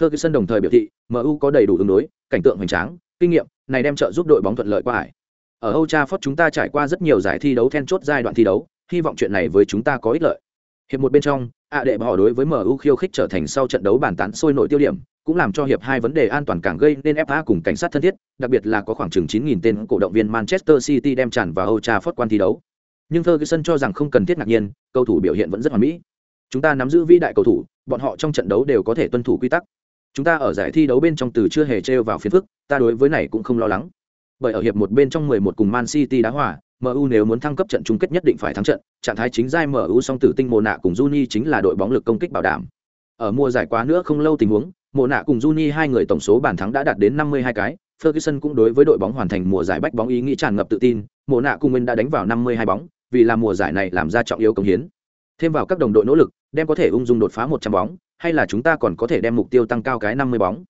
S1: Ferguson đồng thời biểu thị, MU có đầy đủ ứng đối, cảnh tượng hoành tráng, kinh nghiệm, này đem trợ giúp đội bóng thuận lợi qua ải. Ở Old Trafford chúng ta trải qua rất nhiều giải thi đấu then chốt giai đoạn thi đấu, hy vọng chuyện này với chúng ta có ích lợi. Hiệp một bên trong, ạ đệ bỏ đối với MU khiêu khích trở thành sau trận đấu bàn tán sôi nổi tiêu điểm, cũng làm cho hiệp hai vấn đề an toàn càng gây nên FA cùng cảnh sát thân thiết, đặc biệt là có khoảng chừng 9000 tên cổ động viên Manchester City đem tràn vào Old Trafford quan thi đấu. Nhưng Ferguson cho rằng không cần thiết ngạc nhiên, cầu thủ biểu hiện vẫn rất hoàn mỹ. Chúng ta nắm giữ vĩ đại cầu thủ, bọn họ trong trận đấu đều có thể tuân thủ quy tắc. Chúng ta ở giải thi đấu bên trong từ chưa hề trêu vào phiền phức, ta đối với này cũng không lo lắng. Bởi ở hiệp một bên trong 11 cùng Man City đá hòa, MU nếu muốn thăng cấp trận chung kết nhất định phải thắng trận, trạng thái chính giai MU song tử tinh Mộ nạ cùng Juni chính là đội bóng lực công kích bảo đảm. Ở mùa giải quá nữa không lâu tình huống, Mộ nạ cùng Juni hai người tổng số bàn thắng đã đạt đến 52 cái, Ferguson cũng đối với đội bóng hoàn thành mùa giải bách bóng ý nghĩ tràn ngập tự tin, Mộ nạ cùng Nguyên đã đánh vào 52 bóng, vì là mùa giải này làm ra trọng yếu công hiến. Thêm vào các đồng đội nỗ lực, đem có thể ung dung đột phá 100 bóng, hay là chúng ta còn có thể đem mục tiêu tăng cao cái 50 bóng.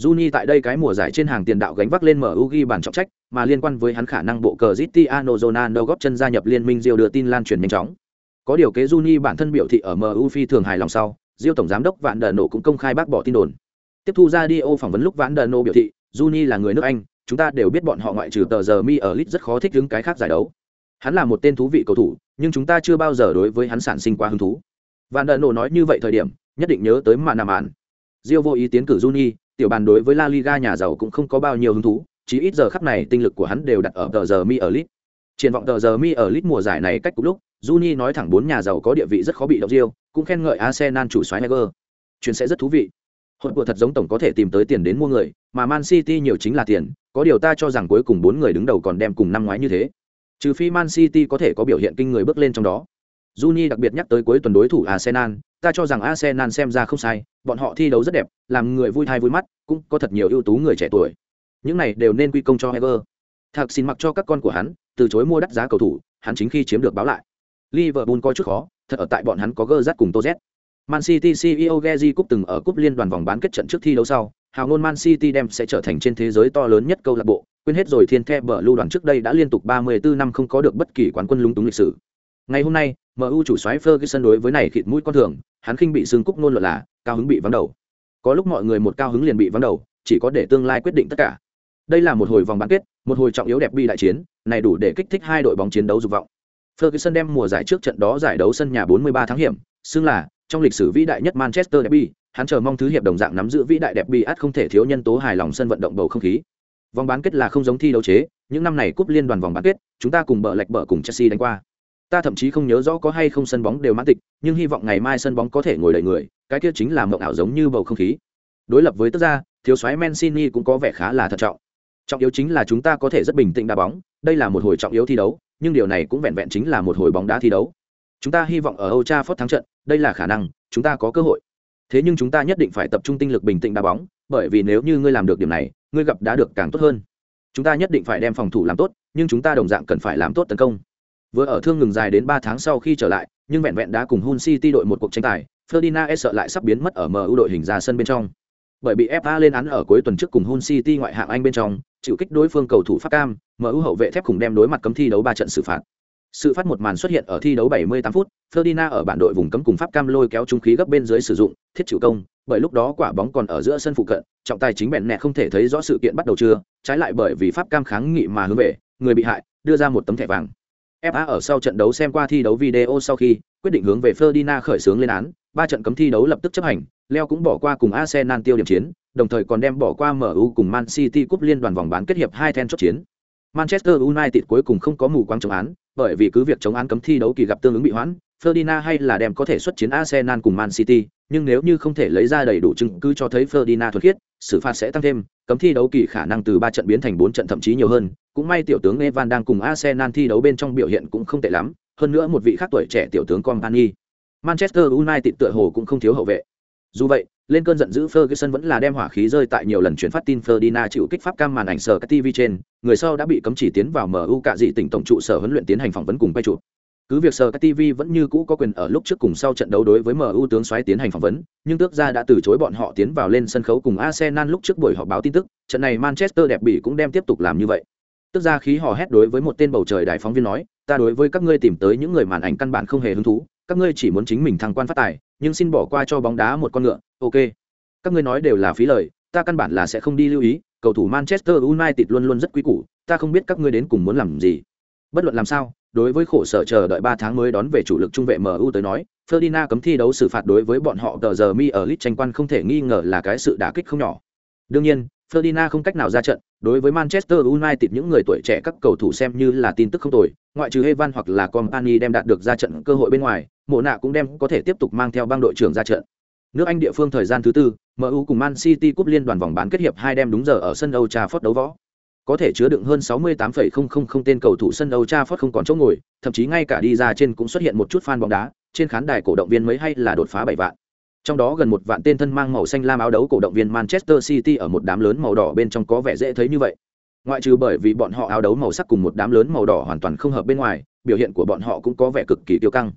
S1: Juni tại đây cái mùa giải trên hàng tiền đạo gánh vác lên MU ghi bàn trọng trách, mà liên quan với hắn khả năng bộ cờ Cristiano Ronaldo góp chân gia nhập liên minh Rio đưa tin lan truyền nhanh chóng. Có điều kế Juni bản thân biểu thị ở MU phi thường hài lòng sau, Rio tổng giám đốc Vạn Đờ Nổ cũng công khai bác bỏ tin đồn. Tiếp thu ra phỏng vấn lúc Vạn Đờ Nổ biểu thị, Juni là người nước Anh, chúng ta đều biết bọn họ ngoại trừ tờ giờ mi ở lit rất khó thích ứng cái khác giải đấu. Hắn là một tên thú vị cầu thủ, nhưng chúng ta chưa bao giờ đối với hắn sản sinh quá hứng thú. Vạn Đờ Nổ nói như vậy thời điểm, nhất định nhớ tới màn Mạn. Rio vô ý tiến cử Juni, tiểu bàn đối với La Liga nhà giàu cũng không có bao nhiêu hứng thú, chỉ ít giờ khắc này tinh lực của hắn đều đặt ở tờ giờ mi ở lit. Triển vọng tờ giờ mi ở lit mùa giải này cách cục lúc, Juni nói thẳng bốn nhà giàu có địa vị rất khó bị động riêu, cũng khen ngợi Arsenal chủ soái Wenger. Chuyện sẽ rất thú vị. Hội của thật giống tổng có thể tìm tới tiền đến mua người, mà Man City nhiều chính là tiền, có điều ta cho rằng cuối cùng bốn người đứng đầu còn đem cùng năm ngoái như thế. Trừ phi Man City có thể có biểu hiện kinh người bước lên trong đó. Juni đặc biệt nhắc tới cuối tuần đối thủ Arsenal, ta cho rằng Arsenal xem ra không sai, bọn họ thi đấu rất đẹp, làm người vui thai vui mắt, cũng có thật nhiều ưu tú người trẻ tuổi. Những này đều nên quy công cho ever. Thật xin mặc cho các con của hắn, từ chối mua đắt giá cầu thủ, hắn chính khi chiếm được báo lại. Liverpool coi chút khó, thật ở tại bọn hắn có gơ rát cùng Tô Z. Man City CEO Gezi Cúp từng ở cúp liên đoàn vòng bán kết trận trước thi đấu sau, hào ngôn Man City đem sẽ trở thành trên thế giới to lớn nhất câu lạc bộ, quên hết rồi thiên the bờ lưu đoàn trước đây đã liên tục 34 năm không có được bất kỳ quán quân lúng túng lịch sử. Ngày hôm nay, MU chủ soái Ferguson đối với này khịt mũi con thường, hắn khinh bị xương cúc nôn luận là, cao hứng bị vắng đầu. Có lúc mọi người một cao hứng liền bị vắng đầu, chỉ có để tương lai quyết định tất cả. Đây là một hồi vòng bán kết, một hồi trọng yếu đẹp bi đại chiến, này đủ để kích thích hai đội bóng chiến đấu dục vọng. Ferguson đem mùa giải trước trận đó giải đấu sân nhà 43 tháng hiểm, xưng là trong lịch sử vĩ đại nhất Manchester Derby, hắn chờ mong thứ hiệp đồng dạng nắm giữ vĩ đại đẹp Bi át không thể thiếu nhân tố hài lòng sân vận động bầu không khí. Vòng bán kết là không giống thi đấu chế, những năm này cúp liên đoàn vòng bán kết, chúng ta cùng bờ lệch bờ cùng Chelsea đánh qua. Ta thậm chí không nhớ rõ có hay không sân bóng đều mãn tịch, nhưng hy vọng ngày mai sân bóng có thể ngồi đầy người, cái kia chính là mộng ảo giống như bầu không khí. Đối lập với tức ra, thiếu soái Mancini cũng có vẻ khá là thận trọng. Trọng yếu chính là chúng ta có thể rất bình tĩnh đá bóng, đây là một hồi trọng yếu thi đấu, nhưng điều này cũng vẹn vẹn chính là một hồi bóng đá thi đấu. Chúng ta hy vọng ở Old Trafford thắng trận, đây là khả năng, chúng ta có cơ hội. Thế nhưng chúng ta nhất định phải tập trung tinh lực bình tĩnh đá bóng, bởi vì nếu như ngươi làm được điểm này, ngươi gặp đá được càng tốt hơn. Chúng ta nhất định phải đem phòng thủ làm tốt, nhưng chúng ta đồng dạng cần phải làm tốt tấn công. Vừa ở thương ngừng dài đến ba tháng sau khi trở lại, nhưng vẹn vẹn đã cùng Hull City đội một cuộc tranh tài, Ferdinand e sợ lại sắp biến mất ở MU đội hình ra sân bên trong. Bởi bị FA lên án ở cuối tuần trước cùng Hull City ngoại hạng Anh bên trong, chịu kích đối phương cầu thủ Pháp Cam, MU hậu vệ thép cùng đem đối mặt cấm thi đấu ba trận xử phạt. Sự phát một màn xuất hiện ở thi đấu 78 phút, Ferdinand ở bản đội vùng cấm cùng Pháp Cam lôi kéo trung khí gấp bên dưới sử dụng, thiết chịu công, bởi lúc đó quả bóng còn ở giữa sân phụ cận, trọng tài chính bèn nẹ không thể thấy rõ sự kiện bắt đầu chưa, trái lại bởi vì Pháp Cam kháng nghị mà hướng về, người bị hại đưa ra một tấm thẻ vàng. FA ở sau trận đấu xem qua thi đấu video sau khi quyết định hướng về Ferdinand khởi xướng lên án, ba trận cấm thi đấu lập tức chấp hành, Leo cũng bỏ qua cùng Arsenal tiêu điểm chiến, đồng thời còn đem bỏ qua MU cùng Man City cúp liên đoàn vòng bán kết hiệp hai then chốt chiến. Manchester United cuối cùng không có mù quáng chống án, bởi vì cứ việc chống án cấm thi đấu kỳ gặp tương ứng bị hoãn, Ferdinand hay là đem có thể xuất chiến Arsenal cùng Man City, nhưng nếu như không thể lấy ra đầy đủ chứng cứ cho thấy Ferdinand thuần khiết, xử phạt sẽ tăng thêm, cấm thi đấu kỳ khả năng từ 3 trận biến thành 4 trận thậm chí nhiều hơn, cũng may tiểu tướng Evan đang cùng Arsenal thi đấu bên trong biểu hiện cũng không tệ lắm, hơn nữa một vị khác tuổi trẻ tiểu tướng Company. Manchester United tựa hồ cũng không thiếu hậu vệ. Dù vậy, lên cơn giận dữ Ferguson vẫn là đem hỏa khí rơi tại nhiều lần chuyển phát tin Ferdinand chịu kích pháp cam màn ảnh sở các TV trên, người sau đã bị cấm chỉ tiến vào MU cả dị tỉnh tổng trụ sở huấn luyện tiến hành phỏng vấn cùng quay chụp. Cứ việc sở các TV vẫn như cũ có quyền ở lúc trước cùng sau trận đấu đối với MU tướng xoáy tiến hành phỏng vấn, nhưng tước gia đã từ chối bọn họ tiến vào lên sân khấu cùng Arsenal lúc trước buổi họp báo tin tức, trận này Manchester đẹp bỉ cũng đem tiếp tục làm như vậy. Tước gia khí hò hét đối với một tên bầu trời đại phóng viên nói, ta đối với các ngươi tìm tới những người màn ảnh căn bản không hề hứng thú, các ngươi chỉ muốn chính mình thăng quan phát tài, nhưng xin bỏ qua cho bóng đá một con ngựa, ok các ngươi nói đều là phí lời ta căn bản là sẽ không đi lưu ý cầu thủ manchester united luôn luôn rất quý củ ta không biết các ngươi đến cùng muốn làm gì bất luận làm sao đối với khổ sở chờ đợi ba tháng mới đón về chủ lực trung vệ mu tới nói ferdinand cấm thi đấu xử phạt đối với bọn họ tờ giờ mi ở lit tranh quan không thể nghi ngờ là cái sự đả kích không nhỏ đương nhiên Ferdinand không cách nào ra trận, đối với Manchester United những người tuổi trẻ các cầu thủ xem như là tin tức không tồi, ngoại trừ Evan hoặc là Company đem đạt được ra trận cơ hội bên ngoài, Mộ nạ cũng đem có thể tiếp tục mang theo băng đội trưởng ra trận. Nước Anh địa phương thời gian thứ tư, MU cùng Man City cúp liên đoàn vòng bán kết hiệp hai đem đúng giờ ở sân Old Trafford đấu võ. Có thể chứa đựng hơn 68,000 tên cầu thủ sân Old Trafford không còn chỗ ngồi, thậm chí ngay cả đi ra trên cũng xuất hiện một chút fan bóng đá, trên khán đài cổ động viên mới hay là đột phá 7 vạn. Trong đó gần một vạn tên thân mang màu xanh lam áo đấu cổ động viên Manchester City ở một đám lớn màu đỏ bên trong có vẻ dễ thấy như vậy. Ngoại trừ bởi vì bọn họ áo đấu màu sắc cùng một đám lớn màu đỏ hoàn toàn không hợp bên ngoài, biểu hiện của bọn họ cũng có vẻ cực kỳ tiêu căng.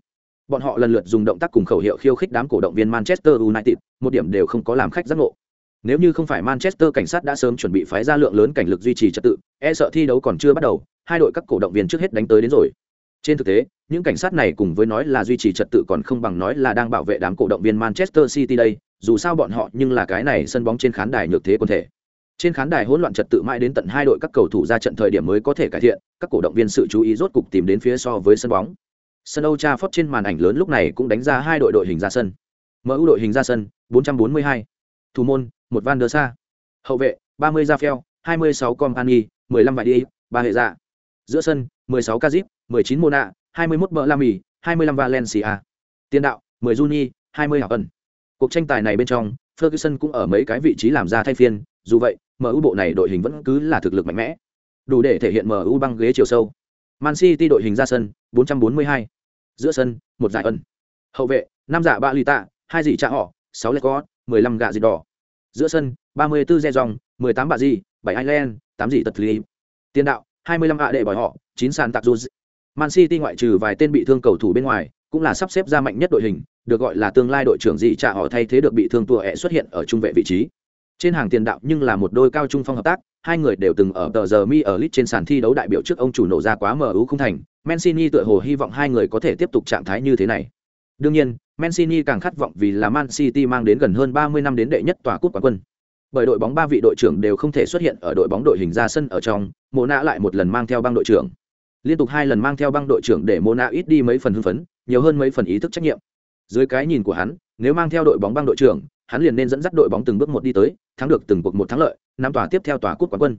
S1: Bọn họ lần lượt dùng động tác cùng khẩu hiệu khiêu khích đám cổ động viên Manchester United, một điểm đều không có làm khách giác ngộ. Nếu như không phải Manchester cảnh sát đã sớm chuẩn bị phái ra lượng lớn cảnh lực duy trì trật tự, e sợ thi đấu còn chưa bắt đầu, hai đội các cổ động viên trước hết đánh tới đến rồi. Trên thực tế, những cảnh sát này cùng với nói là duy trì trật tự còn không bằng nói là đang bảo vệ đám cổ động viên Manchester City đây, dù sao bọn họ nhưng là cái này sân bóng trên khán đài nhược thế quân thể. Trên khán đài hỗn loạn trật tự mãi đến tận hai đội các cầu thủ ra trận thời điểm mới có thể cải thiện, các cổ động viên sự chú ý rốt cục tìm đến phía so với sân bóng. Sân Old Trafford trên màn ảnh lớn lúc này cũng đánh ra hai đội đội hình ra sân. MU đội hình ra sân, 442. Thủ môn, một Van der xa Hậu vệ, 30 Rafael, 26 Company, 15 Vải Đi, ba hệ dạ. Giữa sân, 16 Kazip, 19 Mona, 21 Bờ Lamy, 25 Valencia. Tiền đạo, 10 Juni, 20 Học Ẩn. Cuộc tranh tài này bên trong, Ferguson cũng ở mấy cái vị trí làm ra thay phiên, dù vậy, MU bộ này đội hình vẫn cứ là thực lực mạnh mẽ. Đủ để thể hiện MU băng ghế chiều sâu. Man City đội hình ra sân, 442. Giữa sân, một giải ẩn. Hậu vệ, năm giả ba lì tạ, hai dị trạ họ, 6 lệ có, 15 gạ dịt đỏ. Giữa sân, 34 Re Dòng, 18 bạ dị, 7 Ireland, tám dị tật lý. Tiền đạo, 25 ạ đệ bỏi họ, chín sàn tạc dù Man City ngoại trừ vài tên bị thương cầu thủ bên ngoài, cũng là sắp xếp ra mạnh nhất đội hình được gọi là tương lai đội trưởng dị trả họ thay thế được bị thương tua ẹ xuất hiện ở trung vệ vị trí. Trên hàng tiền đạo nhưng là một đôi cao trung phong hợp tác hai người đều từng ở tờ giờ mi ở lit trên sàn thi đấu đại biểu trước ông chủ nổ ra quá mu không thành. Mancini tựa hồ hy vọng hai người có thể tiếp tục trạng thái như thế này. Đương nhiên mancini càng khát vọng vì là man city mang đến gần hơn 30 năm đến đệ nhất tòa cúp quán quân. Bởi đội bóng ba vị đội trưởng đều không thể xuất hiện ở đội bóng đội hình ra sân ở trong mộ Na lại một lần mang theo băng đội trưởng. Liên tục hai lần mang theo băng đội trưởng để mộ Na ít đi mấy phần hưng phấn, nhiều hơn mấy phần ý thức trách nhiệm. Dưới cái nhìn của hắn, nếu mang theo đội bóng băng đội trưởng, hắn liền nên dẫn dắt đội bóng từng bước một đi tới, thắng được từng cuộc một thắng lợi, năm tòa tiếp theo tòa cúp quán quân.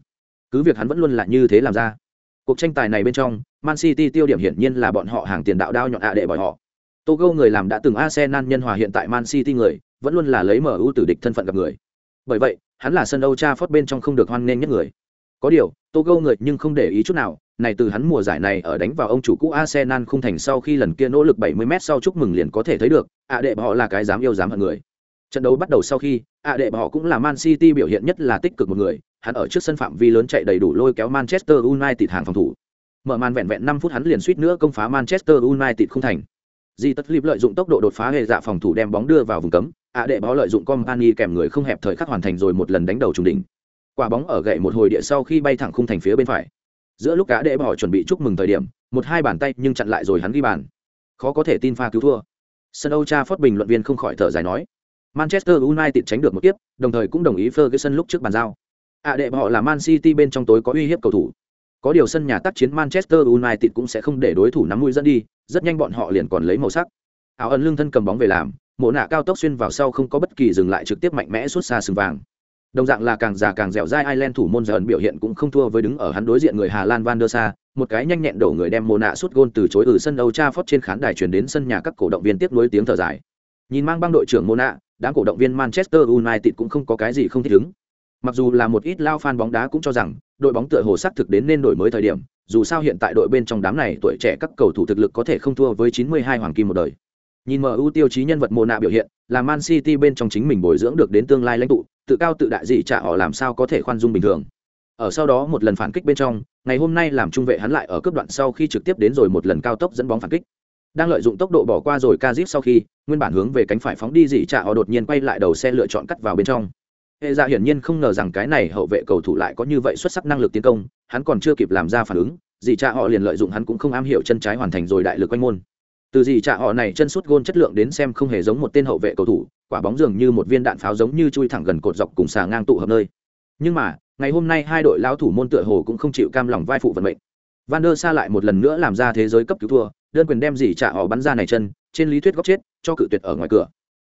S1: Cứ việc hắn vẫn luôn là như thế làm ra. Cuộc tranh tài này bên trong, man city tiêu điểm hiển nhiên là bọn họ hàng tiền đạo đao nhọn ạ đệ bỏi họ togo người làm đã từng arsenal nhân hòa hiện tại man city người, vẫn luôn là lấy mu từ địch thân phận gặp người. Bởi vậy, hắn là sân âu Trafford bên trong không được hoan nghênh nhất người. Có điều, togo người nhưng không để ý chút nào, này từ hắn mùa giải này ở đánh vào ông chủ cũ arsenal không thành sau khi lần kia nỗ lực 70 m sau chúc mừng liền có thể thấy được, ạ đệ họ là cái dám yêu dám hận người. Trận đấu bắt đầu sau khi, ạ đệ họ cũng là man city biểu hiện nhất là tích cực một người, hắn ở trước sân phạm vi lớn chạy đầy đủ lôi kéo manchester united hàng phòng thủ. Mở màn vẹn vẹn 5 phút hắn liền suýt nữa công phá manchester united không thành di tất lip lợi dụng tốc độ đột phá hệ dạ phòng thủ đem bóng đưa vào vùng cấm. Ạ đệ báo lợi dụng company kèm người không hẹp thời khắc hoàn thành rồi một lần đánh đầu trung đỉnh. Quả bóng ở gậy một hồi địa sau khi bay thẳng khung thành phía bên phải. Giữa lúc cả đệ bỏ chuẩn bị chúc mừng thời điểm, một hai bàn tay nhưng chặn lại rồi hắn ghi bàn. Khó có thể tin pha cứu thua. Sân âu cha phót bình luận viên không khỏi thở dài nói, manchester united tránh được một kiếp, đồng thời cũng đồng ý ferguson lúc trước bàn giao. Ạ đệ họ là man city bên trong tối có uy hiếp cầu thủ có điều sân nhà tác chiến manchester united cũng sẽ không để đối thủ nắm mũi dẫn đi rất nhanh bọn họ liền còn lấy màu sắc áo ẩn lưng thân cầm bóng về làm mộ nạ cao tốc xuyên vào sau không có bất kỳ dừng lại trực tiếp mạnh mẽ suốt xa sừng vàng đồng dạng là càng già càng dẻo dai Ireland thủ môn dần biểu hiện cũng không thua với đứng ở hắn đối diện người Hà Lan Van der Sa, một cái nhanh nhẹn đổ người đem mồ nạ suốt gôn từ chối ở sân Old Trafford trên khán đài truyền đến sân nhà các cổ động viên tiếp nối tiếng thở dài. Nhìn mang băng đội trưởng mồ nạ, đám cổ động viên Manchester United cũng không có cái gì không thích ứng. Mặc dù là một ít lao fan bóng đá cũng cho rằng đội bóng tựa hồ sắc thực đến nên đổi mới thời điểm, dù sao hiện tại đội bên trong đám này tuổi trẻ các cầu thủ thực lực có thể không thua với 92 hoàng kim một đời. Nhìn MU tiêu chí nhân vật mồ nạ biểu hiện, là Man City bên trong chính mình bồi dưỡng được đến tương lai lãnh tụ, tự cao tự đại gì chả họ làm sao có thể khoan dung bình thường. Ở sau đó một lần phản kích bên trong, ngày hôm nay làm trung vệ hắn lại ở cấp đoạn sau khi trực tiếp đến rồi một lần cao tốc dẫn bóng phản kích. Đang lợi dụng tốc độ bỏ qua rồi Kazip sau khi, nguyên bản hướng về cánh phải phóng đi gì chả họ đột nhiên quay lại đầu xe lựa chọn cắt vào bên trong. Hệ dạ hiển nhiên không ngờ rằng cái này hậu vệ cầu thủ lại có như vậy xuất sắc năng lực tiến công, hắn còn chưa kịp làm ra phản ứng, dì cha họ liền lợi dụng hắn cũng không am hiểu chân trái hoàn thành rồi đại lực quanh môn. Từ dì cha họ này chân sút gôn chất lượng đến xem không hề giống một tên hậu vệ cầu thủ quả bóng dường như một viên đạn pháo giống như chui thẳng gần cột dọc cùng xà ngang tụ hợp nơi. Nhưng mà ngày hôm nay hai đội lao thủ môn tựa hồ cũng không chịu cam lòng vai phụ vận mệnh. Van der sa lại một lần nữa làm ra thế giới cấp cứu thua đơn quyền đem dì cha họ bắn ra này chân trên lý thuyết góc chết cho cự tuyệt ở ngoài cửa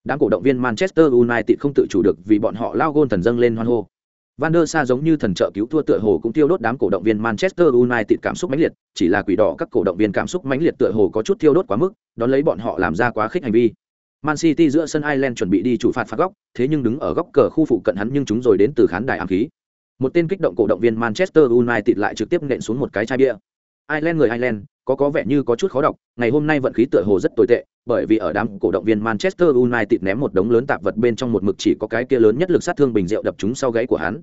S1: đám cổ động viên manchester united không tự chủ được vì bọn họ lao gôn thần dâng lên hoan hô Van der Sa giống như thần trợ cứu thua tựa hồ cũng tiêu đốt đám cổ động viên Manchester United cảm xúc mãnh liệt, chỉ là quỷ đỏ các cổ động viên cảm xúc mãnh liệt tựa hồ có chút tiêu đốt quá mức, đón lấy bọn họ làm ra quá khích hành vi. Man City giữa sân Ireland chuẩn bị đi chủ phạt phạt góc, thế nhưng đứng ở góc cờ khu phụ cận hắn nhưng chúng rồi đến từ khán đài ám khí. Một tên kích động cổ động viên Manchester United lại trực tiếp nện xuống một cái chai bia. Ireland người Ireland, có có vẻ như có chút khó đọc, ngày hôm nay vận khí tựa hồ rất tồi tệ, bởi vì ở đám cổ động viên Manchester United ném một đống lớn tạp vật bên trong một mực chỉ có cái kia lớn nhất lực sát thương bình rượu đập trúng sau gáy của hắn.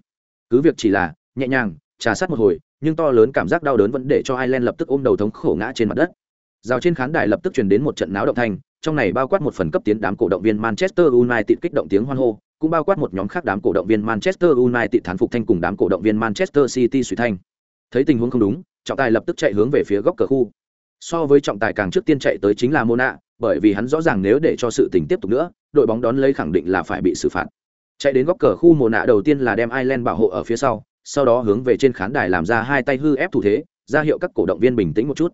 S1: Cứ việc chỉ là nhẹ nhàng, trà sát một hồi, nhưng to lớn cảm giác đau đớn vẫn để cho Ireland lập tức ôm đầu thống khổ ngã trên mặt đất. Rào trên khán đài lập tức truyền đến một trận náo động thành, trong này bao quát một phần cấp tiến đám cổ động viên Manchester United kích động tiếng hoan hô, cũng bao quát một nhóm khác đám cổ động viên Manchester United thán phục thanh cùng đám cổ động viên Manchester City suy thanh. Thấy tình huống không đúng, trọng tài lập tức chạy hướng về phía góc cờ khu so với trọng tài càng trước tiên chạy tới chính là mona bởi vì hắn rõ ràng nếu để cho sự tình tiếp tục nữa đội bóng đón lấy khẳng định là phải bị xử phạt. Chạy đến góc cờ khu mồ nạ đầu tiên là đem Ireland bảo hộ ở phía sau sau đó hướng về trên khán đài làm ra hai tay hư ép thủ thế ra hiệu các cổ động viên bình tĩnh một chút.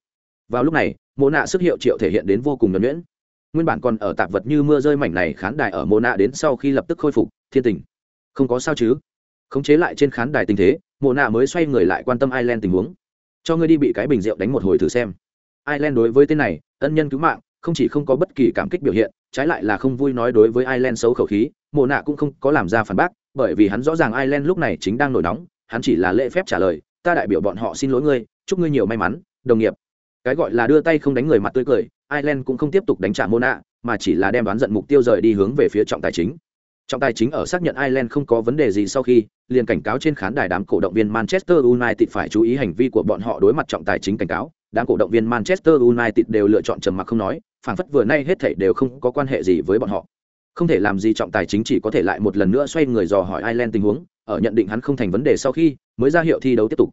S1: Vào lúc này mồ nạ sức hiệu triệu thể hiện đến vô cùng nhuẩn nhuyễn. Nguyên bản còn ở tạp vật như mưa rơi mảnh này khán đài ở mồ nạ đến sau khi lập tức khôi phục thiên tình. Không có sao chứ? Khống chế lại trên khán đài tình thế mồ nạ mới xoay người lại quan tâm Ireland tình huống. Cho ngươi đi bị cái bình rượu đánh một hồi thử xem. Ireland đối với tên này, ân nhân cứu mạng, không chỉ không có bất kỳ cảm kích biểu hiện, trái lại là không vui nói đối với Ireland xấu khẩu khí, mồ nạ cũng không có làm ra phản bác, bởi vì hắn rõ ràng Ireland lúc này chính đang nổi nóng, hắn chỉ là lễ phép trả lời, ta đại biểu bọn họ xin lỗi ngươi, chúc ngươi nhiều may mắn, đồng nghiệp. Cái gọi là đưa tay không đánh người mặt tươi cười, Ireland cũng không tiếp tục đánh trả Mộ nạ, mà chỉ là đem đoán giận mục tiêu rời đi hướng về phía trọng tài chính. Trọng tài chính ở xác nhận Ireland không có vấn đề gì sau khi, liền cảnh cáo trên khán đài đám cổ động viên Manchester United phải chú ý hành vi của bọn họ đối mặt trọng tài chính cảnh cáo, đám cổ động viên Manchester United đều lựa chọn trầm mặc không nói, phản phất vừa nay hết thảy đều không có quan hệ gì với bọn họ. Không thể làm gì trọng tài chính chỉ có thể lại một lần nữa xoay người dò hỏi Ireland tình huống, ở nhận định hắn không thành vấn đề sau khi, mới ra hiệu thi đấu tiếp tục.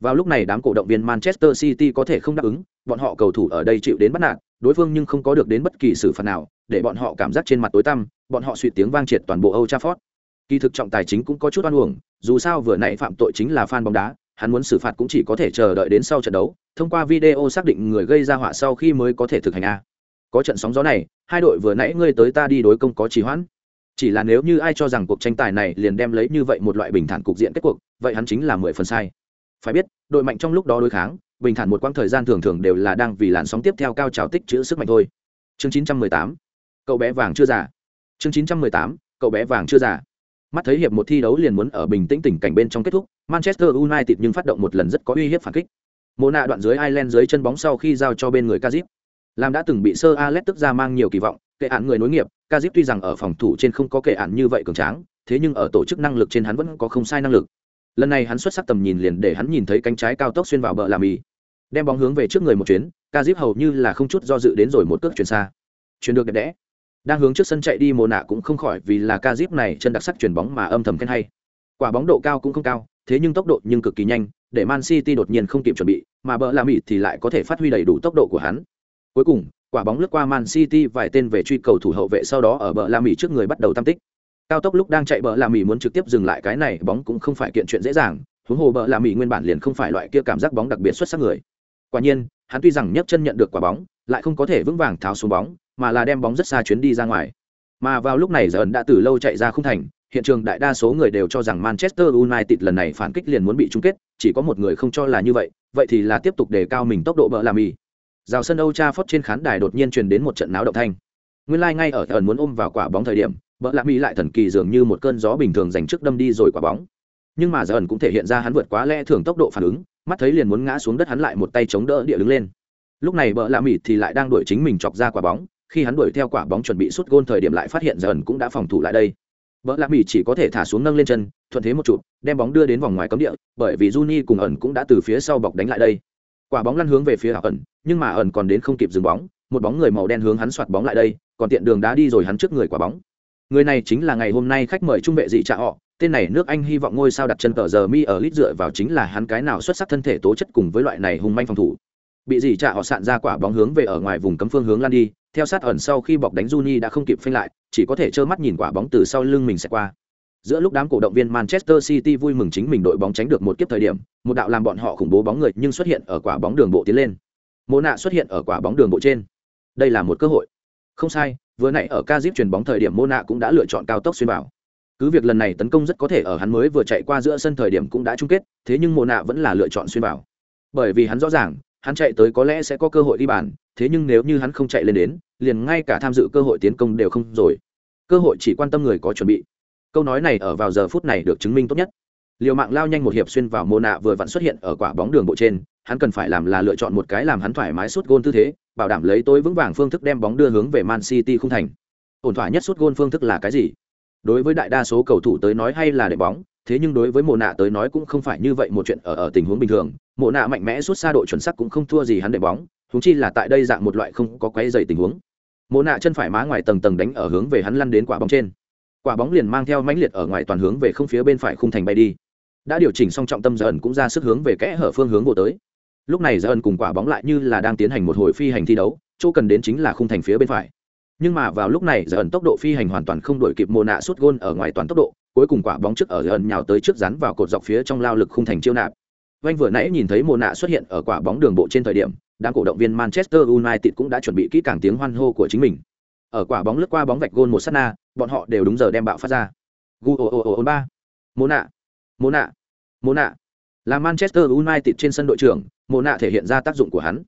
S1: Vào lúc này đám cổ động viên Manchester City có thể không đáp ứng, bọn họ cầu thủ ở đây chịu đến bắt nạt, đối phương nhưng không có được đến bất kỳ xử phạt nào, để bọn họ cảm giác trên mặt tối tăm, bọn họ suy tiếng vang triệt toàn bộ Old Trafford. Kỳ thực trọng tài chính cũng có chút oan uổng, dù sao vừa nãy phạm tội chính là fan bóng đá, hắn muốn xử phạt cũng chỉ có thể chờ đợi đến sau trận đấu, thông qua video xác định người gây ra họa sau khi mới có thể thực hành a có trận sóng gió này, hai đội vừa nãy ngươi tới ta đi đối công có trì hoãn. Chỉ là nếu như ai cho rằng cuộc tranh tài này liền đem lấy như vậy một loại bình thản cục diện kết cuộc, vậy hắn chính là mười phần sai. Phải biết, đội mạnh trong lúc đó đối kháng, bình thản một quãng thời gian thường thường đều là đang vì làn sóng tiếp theo cao trào tích chữ sức mạnh thôi. Chương chín trăm mười tám, cậu bé vàng chưa già. Chương chín trăm mười tám, cậu bé vàng chưa già. Mắt thấy hiệp một thi đấu liền muốn ở bình tĩnh tình cảnh bên trong kết thúc, manchester united nhưng phát động một lần rất có uy hiếp phản kích. Mô nạ đoạn dưới ireland dưới chân bóng sau khi giao cho bên người kazip làm đã từng bị sơ alex tức ra mang nhiều kỳ vọng, kệ án người nối nghiệp, kazip tuy rằng ở phòng thủ trên không có kệ án như vậy cường tráng, thế nhưng ở tổ chức năng lực trên hắn vẫn có không sai năng lực. Lần này hắn xuất sắc tầm nhìn liền để hắn nhìn thấy cánh trái cao tốc xuyên vào bờ làm mì đem bóng hướng về trước người một chuyến, kazip hầu như là không chút do dự đến rồi một cước chuyển xa. Chuyển được đẹp đẽ. Đang hướng trước sân chạy đi mồ nạ cũng không khỏi vì là ca dip này chân đặc sắc chuyển bóng mà âm thầm khen hay. Quả bóng độ cao cũng không cao, thế nhưng tốc độ nhưng cực kỳ nhanh, để man city đột nhiên không kịp chuẩn bị, mà bờ làm mịt thì lại có thể phát huy đầy đủ tốc độ của hắn cuối cùng, quả bóng lướt qua man city vài tên về truy cầu thủ hậu vệ sau đó ở bờ La Mỹ trước người bắt đầu tam tích. Cao tốc lúc đang chạy bờ La mì muốn trực tiếp dừng lại cái này, bóng cũng không phải kiện chuyện dễ dàng. Huống hồ bờ La mì nguyên bản liền không phải loại kia cảm giác bóng đặc biệt xuất sắc người. Quả nhiên, hắn tuy rằng nhấc chân nhận được quả bóng, lại không có thể vững vàng tháo xuống bóng, mà là đem bóng rất xa chuyến đi ra ngoài. Mà vào lúc này giờ ẩn đã từ lâu chạy ra không thành, hiện trường đại đa số người đều cho rằng manchester united lần này phản kích liền muốn bị chung kết, chỉ có một người không cho là như vậy vậy thì là tiếp tục đề cao mình tốc độ bờ làm Mì rào sân âu cha phót trên khán đài đột nhiên truyền đến một trận náo động thanh. Nguyên Lai ngay ở ẩn muốn ôm vào quả bóng thời điểm bỡ lạ mỹ lại thần kỳ dường như một cơn gió bình thường dành trước đâm đi rồi quả bóng. Nhưng mà giờ ẩn cũng thể hiện ra hắn vượt quá lẽ thường tốc độ phản ứng, mắt thấy liền muốn ngã xuống đất hắn lại một tay chống đỡ địa đứng lên. Lúc này bỡ lạ Mỹ thì lại đang đuổi chính mình chọc ra quả bóng, khi hắn đuổi theo quả bóng chuẩn bị sút gôn thời điểm lại phát hiện ẩn cũng đã phòng thủ lại đây. Vợ lạc mỹ chỉ có thể thả xuống nâng lên chân, thuận thế một chụp, đem bóng đưa đến vòng ngoài cấm địa, bởi vì Juni cùng ẩn cũng đã từ phía sau bọc đánh lại đây quả bóng lăn hướng về phía ẩn nhưng mà ẩn còn đến không kịp dừng bóng một bóng người màu đen hướng hắn soạt bóng lại đây còn tiện đường đá đi rồi hắn trước người quả bóng người này chính là ngày hôm nay khách mời trung vệ dị trạ họ tên này nước anh hy vọng ngôi sao đặt chân tờ giờ mi ở lít dựa vào chính là hắn cái nào xuất sắc thân thể tố chất cùng với loại này hung manh phòng thủ bị dị trạ họ sạn ra quả bóng hướng về ở ngoài vùng cấm phương hướng lan đi theo sát ẩn sau khi bọc đánh Juni đã không kịp phanh lại, chỉ có thể trơ mắt nhìn quả bóng từ sau lưng mình sẽ qua. Giữa lúc đám cổ động viên Manchester City vui mừng chính mình đội bóng tránh được một kiếp thời điểm, một đạo làm bọn họ khủng bố bóng người nhưng xuất hiện ở quả bóng đường bộ tiến lên. Mô nạ xuất hiện ở quả bóng đường bộ trên. Đây là một cơ hội. Không sai, vừa nãy ở Kazip chuyền bóng thời điểm Mô nạ cũng đã lựa chọn cao tốc xuyên vào. Cứ việc lần này tấn công rất có thể ở hắn mới vừa chạy qua giữa sân thời điểm cũng đã chung kết, thế nhưng Mô nạ vẫn là lựa chọn xuyên vào. Bởi vì hắn rõ ràng, hắn chạy tới có lẽ sẽ có cơ hội đi bàn, thế nhưng nếu như hắn không chạy lên đến, liền ngay cả tham dự cơ hội tiến công đều không rồi cơ hội chỉ quan tâm người có chuẩn bị câu nói này ở vào giờ phút này được chứng minh tốt nhất. Liều mạng lao nhanh một hiệp xuyên vào mô nạ vừa vặn xuất hiện ở quả bóng đường bộ trên, hắn cần phải làm là lựa chọn một cái làm hắn thoải mái suốt gôn tư thế, bảo đảm lấy tối vững vàng phương thức đem bóng đưa hướng về man city không thành. Ổn thỏa nhất suốt gôn phương thức là cái gì? Đối với đại đa số cầu thủ tới nói hay là để bóng, thế nhưng đối với mộ nạ tới nói cũng không phải như vậy một chuyện ở ở tình huống bình thường. Mộ nạ mạnh mẽ suốt xa độ chuẩn sắc cũng không thua gì hắn để bóng thúng chi là tại đây dạng một loại không có quấy dày tình huống. Mộ nạ chân phải má ngoài tầng tầng đánh ở hướng về hắn lăn đến quả bóng trên quả bóng liền mang theo mãnh liệt ở ngoài toàn hướng về không phía bên phải khung thành bay đi. Đã điều chỉnh xong trọng tâm giờ ẩn cũng ra sức hướng về kẽ hở phương hướng vô tới. Lúc này giờ ẩn cùng quả bóng lại như là đang tiến hành một hồi phi hành thi đấu, chỗ cần đến chính là khung thành phía bên phải. Nhưng mà vào lúc này giờ ẩn tốc độ phi hành hoàn toàn không đổi kịp mồ nạ suốt gôn ở ngoài toàn tốc độ, cuối cùng quả bóng trước ở giờ ẩn nhào tới trước rắn vào cột dọc phía trong lao lực khung thành chiêu nạp. Vanh vừa nãy nhìn thấy mồ nạ xuất hiện ở quả bóng đường bộ trên thời điểm, đám cổ động viên Manchester United cũng đã chuẩn bị kỹ càng tiếng hoan hô của chính mình. Ở quả bóng lướt qua bóng vạch gôn một sát na, bọn họ đều đúng giờ đem bạo phát ra. Gu o o ồ ba. Mona. Mona. Mona. Là Manchester United trên sân đội trưởng, Mona thể hiện ra tác dụng của hắn.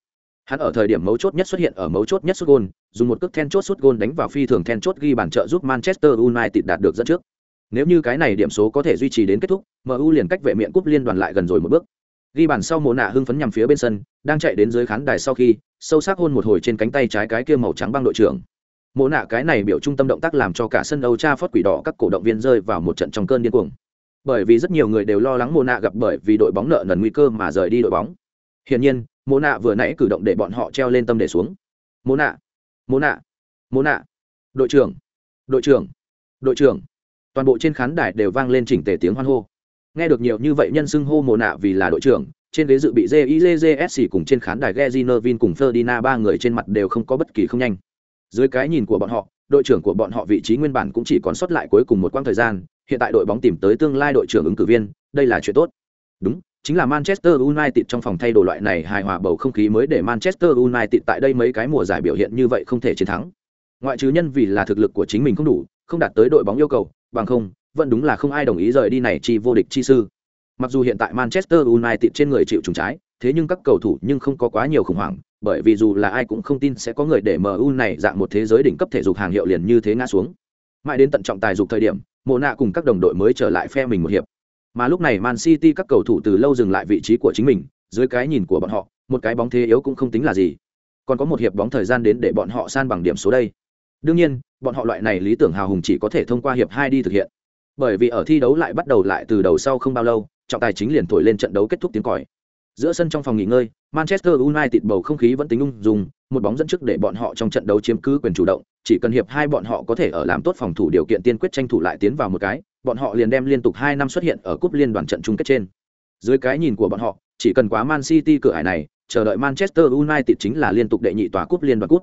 S1: Hắn ở thời điểm mấu chốt nhất xuất hiện ở mấu chốt nhất sút gôn, dùng một cước then chốt sút gôn đánh vào phi thường then chốt ghi bàn trợ giúp Manchester United đạt được dẫn trước. Nếu như cái này điểm số có thể duy trì đến kết thúc, MU liền cách vệ miệng cúp liên đoàn lại gần rồi một bước ghi bàn sau mồ nạ hưng phấn nhằm phía bên sân đang chạy đến dưới khán đài sau khi sâu sắc hôn một hồi trên cánh tay trái cái kia màu trắng băng đội trưởng mộ nạ cái này biểu trung tâm động tác làm cho cả sân âu cha phót quỷ đỏ các cổ động viên rơi vào một trận trong cơn điên cuồng. Bởi vì rất nhiều người đều lo lắng mộ nạ gặp bởi vì đội bóng nợ nần nguy cơ mà rời đi đội bóng. Hiển nhiên, mộ nạ vừa nãy cử động để bọn họ treo lên tâm để xuống. Mộ nạ mô nạ mô nạ. Đội trưởng đội trưởng đội trưởng. Toàn bộ trên khán đài đều vang lên chỉnh tề tiếng hoan hô. Nghe được nhiều như vậy nhân xưng hô mồ nạ vì là đội trưởng, trên ghế dự bị jizsc cùng trên khán đài Gezinervin cùng Ferdinand ba người trên mặt đều không có bất kỳ không nhanh dưới cái nhìn của bọn họ, đội trưởng của bọn họ vị trí nguyên bản cũng chỉ còn sót lại cuối cùng một quãng thời gian, hiện tại đội bóng tìm tới tương lai đội trưởng ứng cử viên, đây là chuyện tốt. Đúng, chính là Manchester United trong phòng thay đồ loại này hài hòa bầu không khí mới để Manchester United tại đây mấy cái mùa giải biểu hiện như vậy không thể chiến thắng. Ngoại trừ nhân vì là thực lực của chính mình không đủ, không đạt tới đội bóng yêu cầu, bằng không, vẫn đúng là không ai đồng ý rời đi này chi vô địch chi sư. Mặc dù hiện tại manchester united trên người chịu trùng trái thế nhưng các cầu thủ nhưng không có quá nhiều khủng hoảng, bởi vì dù là ai cũng không tin sẽ có người để mu này dạng một thế giới đỉnh cấp thể dục hàng hiệu liền như thế ngã xuống. Mãi đến tận trọng tài dục thời điểm mộ Na cùng các đồng đội mới trở lại phe mình một hiệp. Mà lúc này man city các cầu thủ từ lâu dừng lại vị trí của chính mình, dưới cái nhìn của bọn họ, một cái bóng thế yếu cũng không tính là gì. Còn có một hiệp bóng thời gian đến để bọn họ san bằng điểm số đây. Đương nhiên, bọn họ loại này lý tưởng hào hùng chỉ có thể thông qua hiệp hai đi thực hiện. Bởi vì ở thi đấu lại bắt đầu lại từ đầu sau không bao lâu, trọng tài chính liền thổi lên trận đấu kết thúc tiếng còi giữa sân trong phòng nghỉ ngơi, manchester united bầu không khí vẫn tính ung dung, một bóng dẫn trước để bọn họ trong trận đấu chiếm cứ quyền chủ động, chỉ cần hiệp hai bọn họ có thể ở làm tốt phòng thủ điều kiện tiên quyết tranh thủ lại tiến vào một cái, bọn họ liền đem liên tục hai năm xuất hiện ở cúp liên đoàn trận chung kết trên. Dưới cái nhìn của bọn họ, chỉ cần quá man city cửa hải này, chờ đợi manchester united chính là liên tục đệ nhị tòa cúp liên đoàn cúp.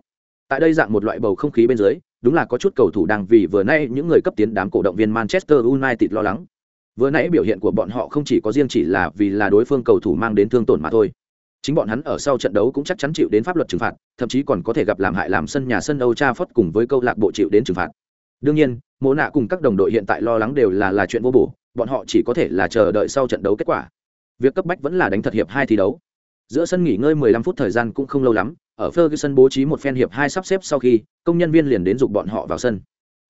S1: Tại đây dạng một loại bầu không khí bên dưới, đúng là có chút cầu thủ đang vì vừa nay những người cấp tiến đám cổ động viên manchester united lo lắng vừa nãy biểu hiện của bọn họ không chỉ có riêng chỉ là vì là đối phương cầu thủ mang đến thương tổn mà thôi. Chính bọn hắn ở sau trận đấu cũng chắc chắn chịu đến pháp luật trừng phạt, thậm chí còn có thể gặp làm hại làm sân nhà sân âu cha phất cùng với câu lạc bộ chịu đến trừng phạt. Đương nhiên mỗ nạ cùng các đồng đội hiện tại lo lắng đều là là chuyện vô bổ, bọn họ chỉ có thể là chờ đợi sau trận đấu kết quả. Việc cấp bách vẫn là đánh thật hiệp hai thi đấu. Giữa sân nghỉ ngơi 15 phút thời gian cũng không lâu lắm, ở Ferguson bố trí một phen hiệp hai sắp xếp sau khi, công nhân viên liền đến dục bọn họ vào sân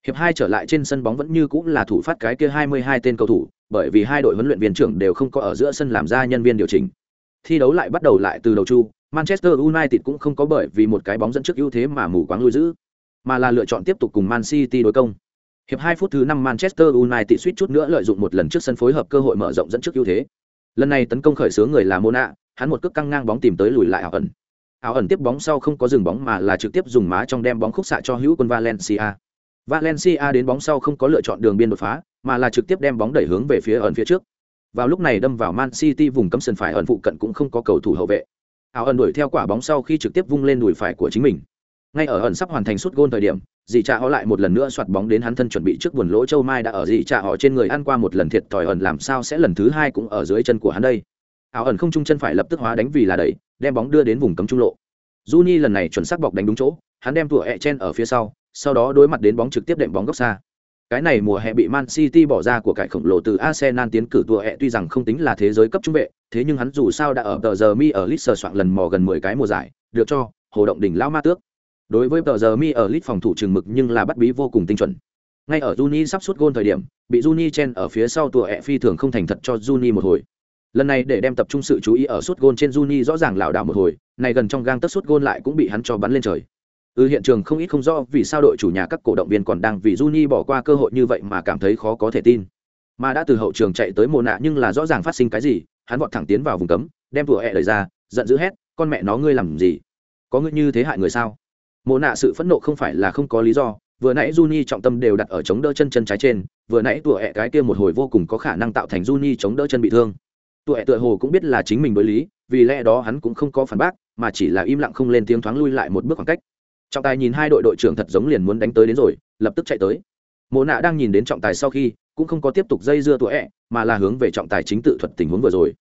S1: hiệp hai trở lại trên sân bóng vẫn như cũng là thủ phát cái kia 22 tên cầu thủ, bởi vì hai đội huấn luyện viên trưởng đều không có ở giữa sân làm ra nhân viên điều chỉnh. Thi đấu lại bắt đầu lại từ đầu chu, manchester united cũng không có bởi vì một cái bóng dẫn trước ưu thế mà mù quáng lui giữ, mà là lựa chọn tiếp tục cùng man city đối công. Hiệp hai phút thứ năm, manchester united suýt chút nữa lợi dụng một lần trước sân phối hợp cơ hội mở rộng dẫn trước ưu thế. Lần này tấn công khởi xướng người là mona, hắn một cước căng ngang bóng tìm tới lùi lại ảo ẩn. Ảo ẩn tiếp bóng sau không có dừng bóng mà là trực tiếp dùng má trong đem bóng khúc xạ cho hữu quân valencia valencia đến bóng sau không có lựa chọn đường biên đột phá, mà là trực tiếp đem bóng đẩy hướng về phía ẩn phía trước. Vào lúc này đâm vào man city vùng cấm sân phải ẩn phụ cận cũng không có cầu thủ hậu vệ. Ảo ẩn đuổi theo quả bóng sau khi trực tiếp vung lên đùi phải của chính mình. Ngay ở ẩn sắp hoàn thành sút gôn thời điểm, dì cha họ lại một lần nữa soạt bóng đến hắn thân chuẩn bị trước buồn lỗ châu mai đã ở dì cha họ trên người ăn qua một lần thiệt thòi ẩn làm sao sẽ lần thứ hai cũng ở dưới chân của hắn đây. Ảo ẩn không trung chân phải lập tức hóa đánh vì là đẩy, đem bóng đưa đến vùng cấm trung lộ. Juni lần này chuẩn xác bọc đánh đúng chỗ, hắn đem tủa ẹ chen ở phía sau sau đó đối mặt đến bóng trực tiếp đệm bóng góc xa. Cái này mùa hè bị Man City bỏ ra của cải khổng lồ từ Arsenal tiến cử tua ẹ tuy rằng không tính là thế giới cấp trung vệ, thế nhưng hắn dù sao đã ở tờ giờ mi ở Leeds soạn lần mò gần 10 cái mùa giải, được cho, hồ động đỉnh lao ma tước. Đối với tờ giờ mi ở Leeds phòng thủ trường mực nhưng là bắt bí vô cùng tinh chuẩn. Ngay ở Juni sắp sút gôn thời điểm, bị Juni chen ở phía sau tua ẹ phi thường không thành thật cho Juni một hồi. Lần này để đem tập trung sự chú ý ở suốt gôn trên Juni rõ ràng lảo đảo một hồi, này gần trong gang tất suốt gôn lại cũng bị hắn cho bắn lên trời ừ hiện trường không ít không rõ vì sao đội chủ nhà các cổ động viên còn đang vì Juni bỏ qua cơ hội như vậy mà cảm thấy khó có thể tin. Mà đã từ hậu trường chạy tới mồ nạ nhưng là rõ ràng phát sinh cái gì, hắn vọt thẳng tiến vào vùng cấm, đem tủa hẹ lời ra, giận dữ hét, con mẹ nó, ngươi làm gì? Có ngươi như thế hại người sao? Mồ nạ sự phẫn nộ không phải là không có lý do, vừa nãy Juni trọng tâm đều đặt ở chống đỡ chân chân trái trên, vừa nãy tủa hẹ cái kia một hồi vô cùng có khả năng tạo thành Juni chống đỡ chân bị thương. Tuổi tựa hồ cũng biết là chính mình đối lý, vì lẽ đó hắn cũng không có phản bác, mà chỉ là im lặng không lên tiếng thoáng lui lại một bước khoảng cách trọng tài nhìn hai đội đội trưởng thật giống liền muốn đánh tới đến rồi lập tức chạy tới mộ nạ đang nhìn đến trọng tài sau khi cũng không có tiếp tục dây dưa tụa ẹ mà là hướng về trọng tài chính tự thuật tình huống vừa rồi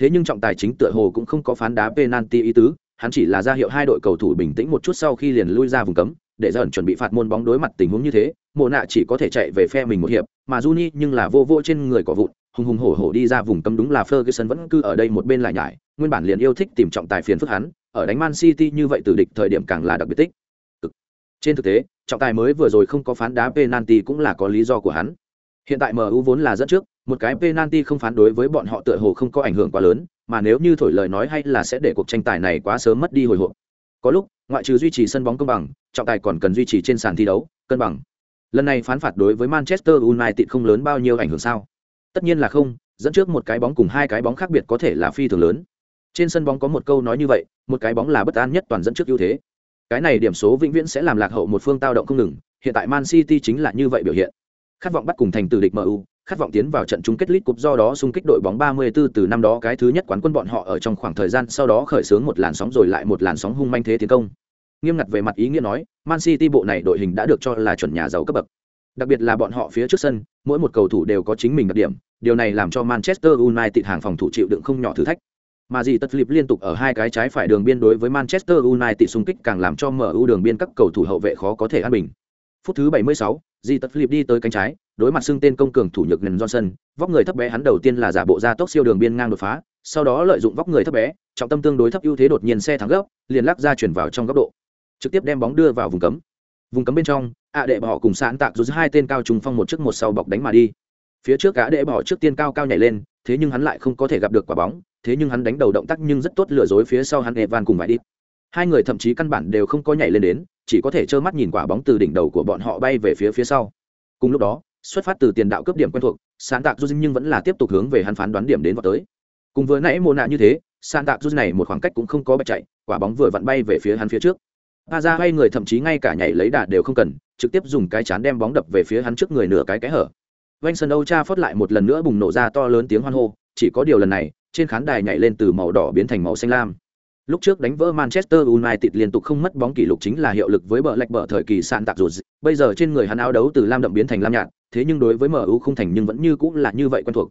S1: thế nhưng trọng tài chính tựa hồ cũng không có phán đá penalty ý tứ hắn chỉ là ra hiệu hai đội cầu thủ bình tĩnh một chút sau khi liền lui ra vùng cấm để dần chuẩn bị phạt môn bóng đối mặt tình huống như thế mộ nạ chỉ có thể chạy về phe mình một hiệp mà Juni nhưng là vô vô trên người cỏ vụn hùng hùng hổ hổ đi ra vùng cấm đúng là Ferguson vẫn cứ ở đây một bên lại nhải, nguyên bản liền yêu thích tìm trọng tài phiền phức hắn, ở đánh Man City như vậy từ địch thời điểm càng là đặc biệt tích. Trên thực tế, trọng tài mới vừa rồi không có phán đá penalty cũng là có lý do của hắn. Hiện tại MU vốn là dẫn trước, một cái penalty không phán đối với bọn họ tựa hồ không có ảnh hưởng quá lớn, mà nếu như thổi lời nói hay là sẽ để cuộc tranh tài này quá sớm mất đi hồi hộp. Có lúc, ngoại trừ duy trì sân bóng công bằng, trọng tài còn cần duy trì trên sàn thi đấu, cân bằng. Lần này phán phạt đối với Manchester United không lớn bao nhiêu ảnh hưởng sao? Tất nhiên là không, dẫn trước một cái bóng cùng hai cái bóng khác biệt có thể là phi thường lớn. Trên sân bóng có một câu nói như vậy, một cái bóng là bất an nhất toàn dẫn trước ưu thế. Cái này điểm số vĩnh viễn sẽ làm lạc hậu một phương tao động không ngừng, hiện tại Man City chính là như vậy biểu hiện. Khát vọng bắt cùng thành từ địch MU, khát vọng tiến vào trận chung kết League Cup do đó xung kích đội bóng 34 từ năm đó cái thứ nhất quán quân bọn họ ở trong khoảng thời gian sau đó khởi xướng một làn sóng rồi lại một làn sóng hung manh thế tiến công. Nghiêm ngặt về mặt ý nghĩa nói, Man City bộ này đội hình đã được cho là chuẩn nhà giàu cấp bậc. Đặc biệt là bọn họ phía trước sân, mỗi một cầu thủ đều có chính mình đặc điểm, điều này làm cho Manchester United hàng phòng thủ chịu đựng không nhỏ thử thách. Mà gì tất lịp liên tục ở hai cái trái phải đường biên đối với Manchester United xung kích càng làm cho MU đường biên các cầu thủ hậu vệ khó có thể an bình. Phút thứ 76, Di Tất Philip đi tới cánh trái, đối mặt xưng tên công cường thủ nhược Ngân Johnson, vóc người thấp bé hắn đầu tiên là giả bộ ra tốc siêu đường biên ngang đột phá, sau đó lợi dụng vóc người thấp bé, trọng tâm tương đối thấp ưu thế đột nhiên xe thắng gấp, liền lắc ra chuyển vào trong góc độ, trực tiếp đem bóng đưa vào vùng cấm. Vùng cấm bên trong, ạ đệ bỏ cùng sạn tạc rút hai tên cao trùng phong một trước một sau bọc đánh mà đi. Phía trước gã đệ bỏ trước tiên cao cao nhảy lên, thế nhưng hắn lại không có thể gặp được quả bóng, thế nhưng hắn đánh đầu động tác nhưng rất tốt lừa dối phía sau hắn Evan cùng vài đi. Hai người thậm chí căn bản đều không có nhảy lên đến, chỉ có thể trơ mắt nhìn quả bóng từ đỉnh đầu của bọn họ bay về phía phía sau. Cùng lúc đó xuất phát từ tiền đạo cướp điểm quen thuộc sáng tạo du nhưng vẫn là tiếp tục hướng về hắn phán đoán điểm đến vào tới. Cùng vừa nãy mồ nạ như thế sáng tạo du này một khoảng cách cũng không có bạch chạy quả bóng vừa vặn bay về phía hắn phía trước. Pa ra hay người thậm chí ngay cả nhảy lấy đà đều không cần trực tiếp dùng cái chán đem bóng đập về phía hắn trước người nửa cái cái hở. Vanh sơn âu cha lại một lần nữa bùng nổ ra to lớn tiếng hoan hô chỉ có điều lần này trên khán đài nhảy lên từ màu đỏ biến thành màu xanh lam Lúc trước đánh vỡ Manchester United liên tục không mất bóng kỷ lục chính là hiệu lực với bờ lệch bờ thời kỳ sạn tạc rồi. Bây giờ trên người hắn áo đấu từ lam đậm biến thành lam nhạt, thế nhưng đối với MU không thành nhưng vẫn như cũng là như vậy quen thuộc.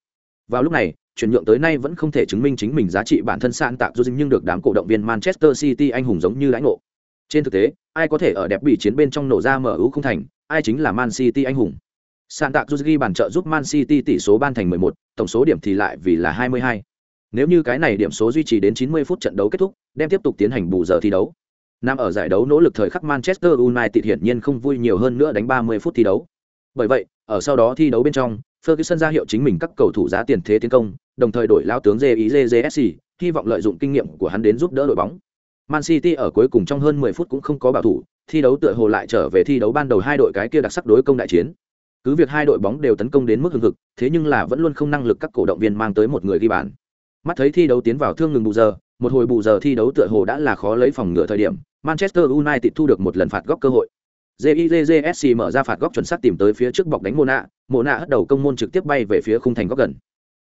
S1: Vào lúc này, chuyển nhượng tới nay vẫn không thể chứng minh chính mình giá trị bản thân sạn tạc rồi nhưng được đám cổ động viên Manchester City anh hùng giống như lãnh ngộ. Trên thực tế, ai có thể ở đẹp bị chiến bên trong nổ ra MU không thành, ai chính là Man City anh hùng. Sạn tạc rồi ghi bàn trợ giúp Man City tỷ số ban thành 11, tổng số điểm thì lại vì là 22. Nếu như cái này điểm số duy trì đến 90 phút trận đấu kết thúc, đem tiếp tục tiến hành bù giờ thi đấu. Nam ở giải đấu nỗ lực thời khắc Manchester United hiển nhiên không vui nhiều hơn nữa đánh 30 phút thi đấu. Bởi vậy, ở sau đó thi đấu bên trong, Ferguson ra hiệu chính mình các cầu thủ giá tiền thế tiến công, đồng thời đổi lao tướng JIJJSC, hy vọng lợi dụng kinh nghiệm của hắn đến giúp đỡ đội bóng. Man City ở cuối cùng trong hơn 10 phút cũng không có bảo thủ, thi đấu tựa hồ lại trở về thi đấu ban đầu hai đội cái kia đặc sắc đối công đại chiến. Cứ việc hai đội bóng đều tấn công đến mức hưng hực, thế nhưng là vẫn luôn không năng lực các cổ động viên mang tới một người ghi bàn mắt thấy thi đấu tiến vào thương ngừng bù giờ, một hồi bù giờ thi đấu tựa hồ đã là khó lấy phòng ngựa thời điểm, manchester united thu được một lần phạt góc cơ hội. Jizsc mở ra phạt góc chuẩn xác tìm tới phía trước bọc đánh mô nạ mô nạ hất đầu công môn trực tiếp bay về phía khung thành góc gần.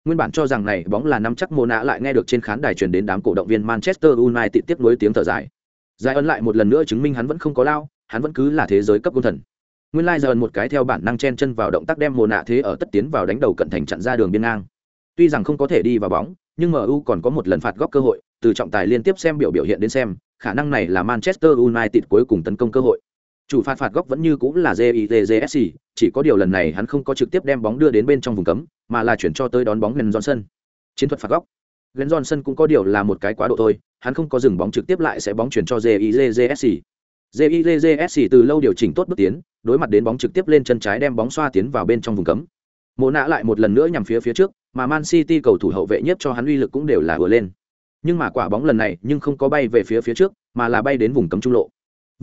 S1: Nguyên bản cho rằng này bóng là nắm chắc mô nạ lại nghe được trên khán đài truyền đến đám cổ động viên manchester united tiếp nối tiếng thở dài. Giải ấn lại một lần nữa chứng minh hắn vẫn không có lao, hắn vẫn cứ là thế giới cấp công thần. Nguyên lai like một cái theo bản năng chen chân vào động tác đem Mona nạ thế ở tất tiến vào đánh đầu cận thành chặn ra đường biên ngang tuy rằng không có thể đi vào bóng nhưng MU còn có một lần phạt góc cơ hội, từ trọng tài liên tiếp xem biểu biểu hiện đến xem, khả năng này là Manchester United cuối cùng tấn công cơ hội. Chủ phạt phạt góc vẫn như cũng là JITJSC, chỉ có điều lần này hắn không có trực tiếp đem bóng đưa đến bên trong vùng cấm, mà là chuyển cho tới đón bóng Glenn Johnson. Chiến thuật phạt góc. Glenn Johnson cũng có điều là một cái quá độ thôi, hắn không có dừng bóng trực tiếp lại sẽ bóng chuyển cho JITJSC. JITJSC từ lâu điều chỉnh tốt bước tiến, đối mặt đến bóng trực tiếp lên chân trái đem bóng xoa tiến vào bên trong vùng cấm. Mộ nạ lại một lần nữa nhằm phía phía trước, mà Man City cầu thủ hậu vệ nhất cho hắn uy lực cũng đều là vừa lên. Nhưng mà quả bóng lần này nhưng không có bay về phía phía trước, mà là bay đến vùng cấm trung lộ.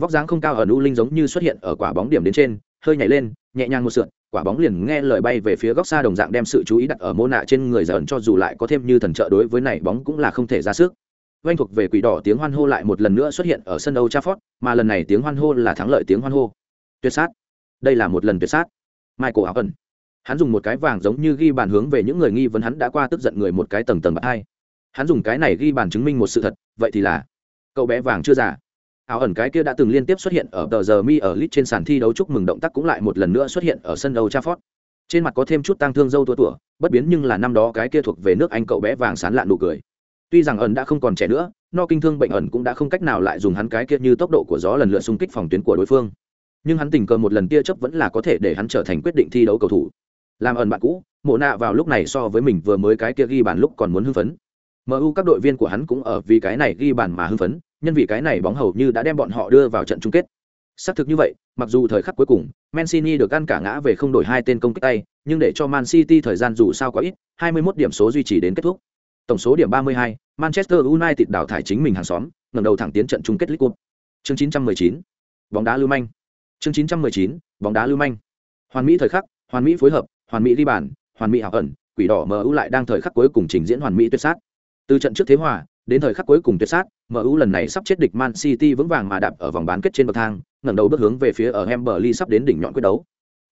S1: Vóc dáng không cao ở Nu Linh giống như xuất hiện ở quả bóng điểm đến trên, hơi nhảy lên, nhẹ nhàng một sượt, quả bóng liền nghe lời bay về phía góc xa đồng dạng đem sự chú ý đặt ở mô nạ trên người dần cho dù lại có thêm như thần trợ đối với này bóng cũng là không thể ra sức. Vành thuộc về quỷ đỏ tiếng hoan hô lại một lần nữa xuất hiện ở sân Old Trafford, mà lần này tiếng hoan hô là thắng lợi tiếng hoan hô. Tuyệt sát. Đây là một lần tuyệt sát. Michael Owen hắn dùng một cái vàng giống như ghi bàn hướng về những người nghi vấn hắn đã qua tức giận người một cái tầng tầng bạc hai hắn dùng cái này ghi bàn chứng minh một sự thật vậy thì là cậu bé vàng chưa già áo ẩn cái kia đã từng liên tiếp xuất hiện ở tờ giờ mi ở lit trên sàn thi đấu chúc mừng động tác cũng lại một lần nữa xuất hiện ở sân đấu Trafford. Trên mặt có thêm chút tang thương dâu tua tủa, bất biến nhưng là năm đó cái kia thuộc về nước Anh cậu bé vàng sán lạn nụ cười. Tuy rằng ẩn đã không còn trẻ nữa, no kinh thương bệnh ẩn cũng đã không cách nào lại dùng hắn cái kia như tốc độ của gió lần lượt xung kích phòng tuyến của đối phương. Nhưng hắn tình cờ một lần tia chấp vẫn là có thể để hắn trở thành quyết định thi đấu cầu thủ làm ẩn bạn cũ mộ nạ vào lúc này so với mình vừa mới cái kia ghi bàn lúc còn muốn hưng phấn. Mu các đội viên của hắn cũng ở vì cái này ghi bàn mà hưng phấn nhân vì cái này bóng hầu như đã đem bọn họ đưa vào trận chung kết. Xác thực như vậy mặc dù thời khắc cuối cùng mancini được ăn cả ngã về không đổi hai tên công kích tay nhưng để cho man city thời gian dù sao quá ít 21 điểm số duy trì đến kết thúc. Tổng số điểm 32, manchester united đào thải chính mình hàng xóm ngẩng đầu thẳng tiến trận chung kết league cup chương 919, bóng đá lưu manh. Chương 919, bóng đá lưu manh. Hoàn mỹ thời khắc hoàn mỹ phối hợp hoàn mỹ ghi bàn hoàn mỹ hảo ẩn quỷ đỏ mu lại đang thời khắc cuối cùng trình diễn hoàn mỹ tuyệt sát từ trận trước thế hòa đến thời khắc cuối cùng tuyệt sát MU lần này sắp chết địch Man City vững vàng mà đạp ở vòng bán kết trên bậc thang, ngẩng đầu bước hướng về phía ở Wembley sắp đến đỉnh nhọn quyết đấu.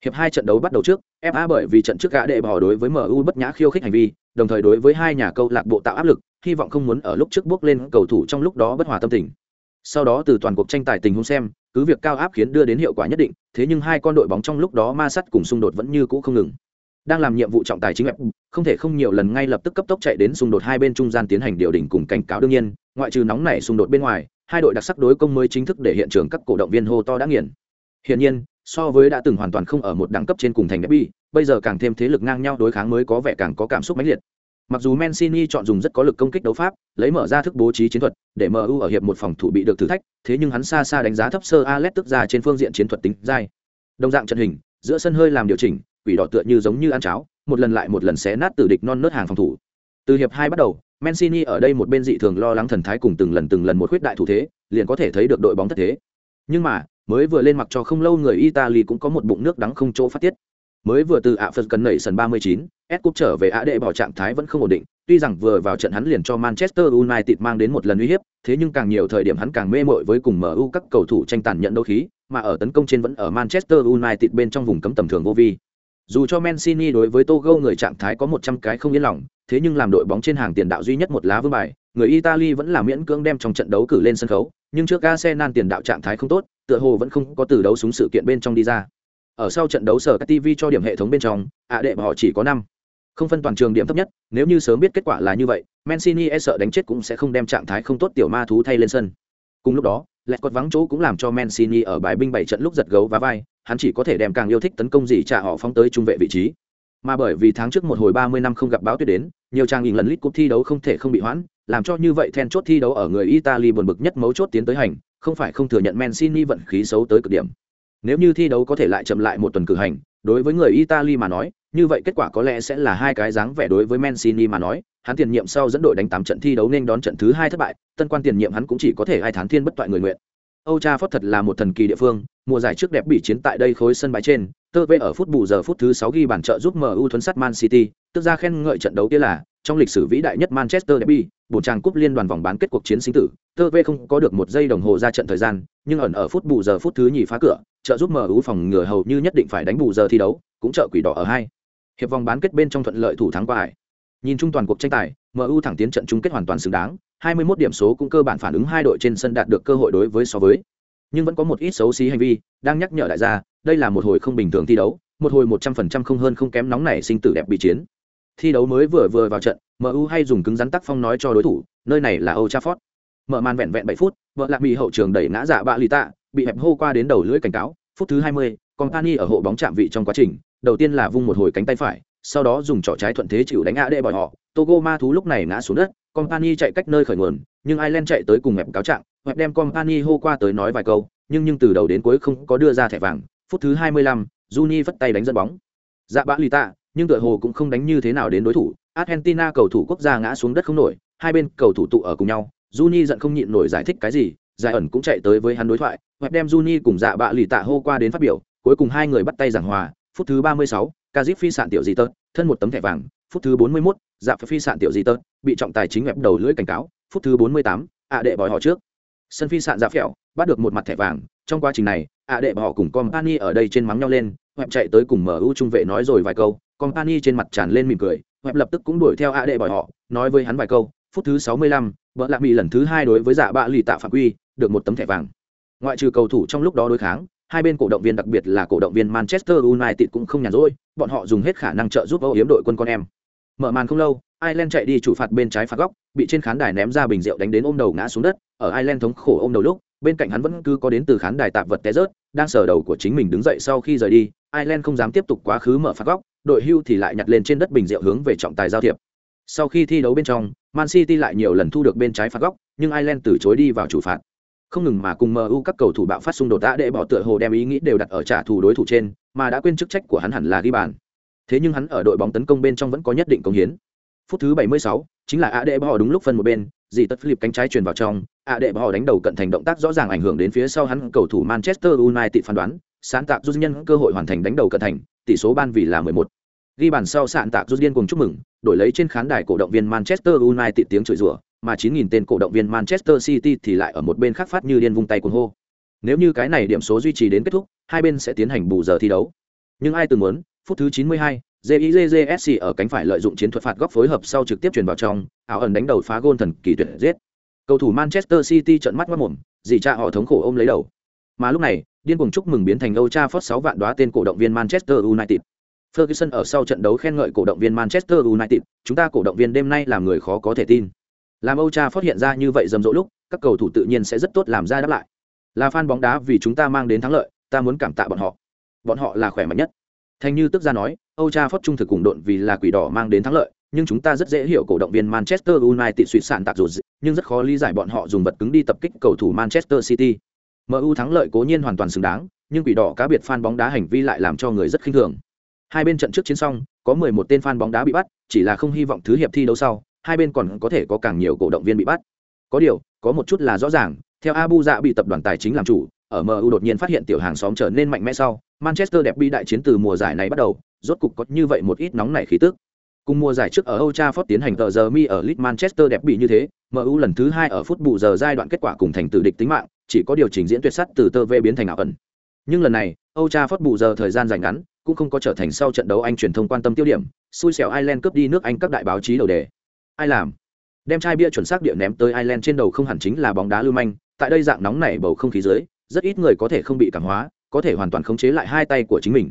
S1: Hiệp hai trận đấu bắt đầu trước, FA bởi vì trận trước gã đệ bỏ đối với MU bất nhã khiêu khích hành vi, đồng thời đối với hai nhà câu lạc bộ tạo áp lực, hy vọng không muốn ở lúc trước bước lên cầu thủ trong lúc đó bất hòa tâm tình. Sau đó từ toàn cuộc tranh tài tình huống xem, cứ việc cao áp khiến đưa đến hiệu quả nhất định, thế nhưng hai con đội bóng trong lúc đó ma sát cùng xung đột vẫn như cũ không ngừng. Đang làm nhiệm vụ trọng tài chính web, không thể không nhiều lần ngay lập tức cấp tốc chạy đến xung đột hai bên trung gian tiến hành điều đình cùng cảnh cáo đương nhiên, ngoại trừ nóng nảy xung đột bên ngoài, hai đội đặc sắc đối công mới chính thức để hiện trường các cổ động viên hô to đã nghiền. Hiển nhiên, so với đã từng hoàn toàn không ở một đẳng cấp trên cùng thành derby, bây giờ càng thêm thế lực ngang nhau đối kháng mới có vẻ càng có cảm xúc mãnh liệt. Mặc dù Mancini chọn dùng rất có lực công kích đấu pháp, lấy mở ra thức bố trí chiến thuật, để MU ở hiệp một phòng thủ bị được thử thách, thế nhưng hắn xa xa đánh giá thấp sơ Alex tức ra trên phương diện chiến thuật tính dai. Đồng dạng trận hình, giữa sân hơi làm điều chỉnh, quỷ đỏ tựa như giống như ăn cháo, một lần lại một lần xé nát từ địch non nớt hàng phòng thủ. Từ hiệp hai bắt đầu, Mancini ở đây một bên dị thường lo lắng thần thái cùng từng lần từng lần một khuyết đại thủ thế, liền có thể thấy được đội bóng thất thế. Nhưng mà, mới vừa lên mặc cho không lâu người Italy cũng có một bụng nước đắng không chỗ phát tiết. Mới vừa từ ạ Phật cần nảy sân 39, S cúp trở về ạ đệ bỏ trạng thái vẫn không ổn định, tuy rằng vừa vào trận hắn liền cho Manchester United mang đến một lần uy hiếp, thế nhưng càng nhiều thời điểm hắn càng mê mội với cùng MU các cầu thủ tranh tàn nhận đấu khí, mà ở tấn công trên vẫn ở Manchester United bên trong vùng cấm tầm thường vô vi. Dù cho Mancini đối với Togo người trạng thái có 100 cái không yên lòng, thế nhưng làm đội bóng trên hàng tiền đạo duy nhất một lá vương bài, người Italy vẫn là miễn cưỡng đem trong trận đấu cử lên sân khấu, nhưng trước Arsenal tiền đạo trạng thái không tốt, tựa hồ vẫn không có từ đấu súng sự kiện bên trong đi ra. Ở sau trận đấu sở các TV cho điểm hệ thống bên trong, ạ đệ họ chỉ có 5. Không phân toàn trường điểm thấp nhất, nếu như sớm biết kết quả là như vậy, Mancini e sợ đánh chết cũng sẽ không đem trạng thái không tốt tiểu ma thú thay lên sân. Cùng lúc đó, lẹt quật vắng chỗ cũng làm cho Mancini ở bài binh bảy trận lúc giật gấu và vai, hắn chỉ có thể đem càng yêu thích tấn công gì trả họ phóng tới trung vệ vị trí. Mà bởi vì tháng trước một hồi 30 năm không gặp báo tuyết đến, nhiều trang lần lít cúp thi đấu không thể không bị hoãn, làm cho như vậy then chốt thi đấu ở người Italy buồn bực nhất mấu chốt tiến tới hành, không phải không thừa nhận Mancini vận khí xấu tới cực điểm. Nếu như thi đấu có thể lại chậm lại một tuần cử hành, đối với người Italy mà nói, như vậy kết quả có lẽ sẽ là hai cái dáng vẻ đối với Mancini mà nói, hắn tiền nhiệm sau dẫn đội đánh tám trận thi đấu nên đón trận thứ hai thất bại, tân quan tiền nhiệm hắn cũng chỉ có thể hai tháng thiên bất toại người nguyện. Âu Trafford thật là một thần kỳ địa phương, mùa giải trước đẹp bị chiến tại đây khối sân bãi trên, tơ vê ở phút bù giờ phút thứ 6 ghi bàn trợ giúp MU thuấn sắt Man City, tức ra khen ngợi trận đấu kia là trong lịch sử vĩ đại nhất Manchester Derby, bổn trang cúp liên đoàn vòng bán kết cuộc chiến sinh tử, tơ vê không có được một giây đồng hồ ra trận thời gian, nhưng ẩn ở phút bù giờ phút thứ nhì phá cửa, trợ giúp MU phòng ngừa hầu như nhất định phải đánh bù giờ thi đấu, cũng trợ quỷ đỏ ở hai. Hiệp vòng bán kết bên trong thuận lợi thủ thắng qua hải. Nhìn chung toàn cuộc tranh tài, MU thẳng tiến trận chung kết hoàn toàn xứng đáng, 21 điểm số cũng cơ bản phản ứng hai đội trên sân đạt được cơ hội đối với so với. Nhưng vẫn có một ít xấu xí hành vi, đang nhắc nhở đại gia, đây là một hồi không bình thường thi đấu, một hồi 100% không hơn không kém nóng này sinh tử đẹp bị chiến. Thi đấu mới vừa vừa vào trận, MU hay dùng cứng rắn tác phong nói cho đối thủ, nơi này là Old Trafford. Mở màn vẹn vẹn 7 phút, vợ lạc bị hậu trường đẩy ngã dạ bạ lì tạ, bị hẹp hô qua đến đầu lưỡi cảnh cáo, phút thứ 20, Company ở hộ bóng chạm vị trong quá trình, đầu tiên là vung một hồi cánh tay phải, sau đó dùng trỏ trái thuận thế chịu đánh ngã đệ bỏ họ, Togo ma thú lúc này ngã xuống đất, Company chạy cách nơi khởi nguồn, nhưng Ireland chạy tới cùng hẹp cáo trạng, hoặc đem Company hô qua tới nói vài câu, nhưng nhưng từ đầu đến cuối không có đưa ra thẻ vàng. Phút thứ 25, Juni vất tay đánh dẫn bóng. Dạ bã lì tạ, nhưng đội hồ cũng không đánh như thế nào đến đối thủ. Argentina cầu thủ quốc gia ngã xuống đất không nổi, hai bên cầu thủ tụ ở cùng nhau. Juni giận không nhịn nổi giải thích cái gì, giải ẩn cũng chạy tới với hắn đối thoại, hoặc đem Juni cùng dạ bạ lì tạ hô qua đến phát biểu, cuối cùng hai người bắt tay giảng hòa. Phút thứ 36, Kazip phi sạn tiểu gì tớt, thân một tấm thẻ vàng. Phút thứ 41, dạ phi sạn tiểu gì tớt, bị trọng tài chính ngẹp đầu lưỡi cảnh cáo. Phút thứ 48, ạ đệ bòi họ trước. Sân phi sạn dạ phèo, bắt được một mặt thẻ vàng. Trong quá trình này, ạ đệ họ cùng company ở đây trên mắng nhau lên, ngẹp chạy tới cùng mu trung vệ nói rồi vài câu company trên mặt tràn lên mỉm cười ngẹp lập tức cũng đuổi theo ạ đệ bỏ họ nói với hắn vài câu phút thứ 65, vợ lạc bị lần thứ hai đối với dạ bạ lì tạ phạm quy được một tấm thẻ vàng ngoại trừ cầu thủ trong lúc đó đối kháng hai bên cổ động viên đặc biệt là cổ động viên manchester united cũng không nhàn rỗi bọn họ dùng hết khả năng trợ giúp âu yếm đội quân con em mở màn không lâu Ireland chạy đi chủ phạt bên trái phạt góc, bị trên khán đài ném ra bình rượu đánh đến ôm đầu ngã xuống đất, ở Ireland thống khổ ôm đầu lúc, bên cạnh hắn vẫn cứ có đến từ khán đài tạp vật té rớt, đang sờ đầu của chính mình đứng dậy sau khi rời đi, Ireland không dám tiếp tục quá khứ mở phạt góc, đội hưu thì lại nhặt lên trên đất bình rượu hướng về trọng tài giao thiệp. Sau khi thi đấu bên trong, Man City lại nhiều lần thu được bên trái phạt góc, nhưng Ireland từ chối đi vào chủ phạt. Không ngừng mà cùng MU các cầu thủ bạo phát xung đột đã để bỏ tựa hồ đem ý nghĩ đều đặt ở trả thù đối thủ trên, mà đã quên chức trách của hắn hẳn là ghi bàn. Thế nhưng hắn ở đội bóng tấn công bên trong vẫn có nhất định công hiến. Phút thứ 76, chính là Adebao đúng lúc phân một bên, dì tất philip cánh trái truyền vào trong, Adebao đánh đầu cận thành động tác rõ ràng ảnh hưởng đến phía sau hắn cầu thủ Manchester United phán đoán, sáng tạo rút nhân cơ hội hoàn thành đánh đầu cận thành, tỷ số ban vì là 11. Ghi bàn sau sạn tạc rút điên cùng chúc mừng, đổi lấy trên khán đài cổ động viên Manchester United tiếng chửi rủa, mà 9.000 tên cổ động viên Manchester City thì lại ở một bên khác phát như điên vung tay cuồng hô. Nếu như cái này điểm số duy trì đến kết thúc, hai bên sẽ tiến hành bù giờ thi đấu. Nhưng ai từng muốn, phút thứ 92, JIJJSC ở cánh phải lợi dụng chiến thuật phạt góc phối hợp sau trực tiếp chuyển vào trong, ảo ẩn đánh đầu phá gôn thần kỳ tuyệt giết. Cầu thủ Manchester City trợn mắt ngoạm mồm, dì cha họ thống khổ ôm lấy đầu. Mà lúc này, điên cuồng chúc mừng biến thành Old Trafford 6 vạn đóa tên cổ động viên Manchester United. Ferguson ở sau trận đấu khen ngợi cổ động viên Manchester United, chúng ta cổ động viên đêm nay làm người khó có thể tin. Làm Old Trafford hiện ra như vậy rầm rộ lúc, các cầu thủ tự nhiên sẽ rất tốt làm ra đáp lại. Là fan bóng đá vì chúng ta mang đến thắng lợi, ta muốn cảm tạ bọn họ. Bọn họ là khỏe mạnh nhất. Thành như tức ra nói, Âu Cha Phót trung thực cùng độn vì là quỷ đỏ mang đến thắng lợi, nhưng chúng ta rất dễ hiểu cổ động viên Manchester United suy sản tạc rồi, nhưng rất khó lý giải bọn họ dùng vật cứng đi tập kích cầu thủ Manchester City. MU thắng lợi cố nhiên hoàn toàn xứng đáng, nhưng quỷ đỏ cá biệt fan bóng đá hành vi lại làm cho người rất khinh thường. Hai bên trận trước chiến xong, có 11 tên fan bóng đá bị bắt, chỉ là không hy vọng thứ hiệp thi đấu sau, hai bên còn có thể có càng nhiều cổ động viên bị bắt. Có điều, có một chút là rõ ràng, theo Abu Dạ bị tập đoàn tài chính làm chủ, ở MU đột nhiên phát hiện tiểu hàng xóm trở nên mạnh mẽ sau, Manchester đẹp bị đại chiến từ mùa giải này bắt đầu, rốt cục có như vậy một ít nóng nảy khí tức. Cùng mùa giải trước ở Old Trafford tiến hành tờ giờ mi ở Leeds Manchester đẹp bị như thế, MU lần thứ hai ở phút bù giờ giai đoạn kết quả cùng thành tử địch tính mạng, chỉ có điều chỉnh diễn tuyệt sắt từ tơ về biến thành ảo ẩn. Nhưng lần này, Old Trafford bù giờ thời gian dài ngắn, cũng không có trở thành sau trận đấu Anh truyền thông quan tâm tiêu điểm, xui xẻo Ireland cướp đi nước Anh các đại báo chí đầu đề. Ai làm? Đem chai bia chuẩn xác địa ném tới Ireland trên đầu không hẳn chính là bóng đá lưu manh, tại đây dạng nóng nảy bầu không khí dưới, rất ít người có thể không bị cảm hóa, có thể hoàn toàn khống chế lại hai tay của chính mình.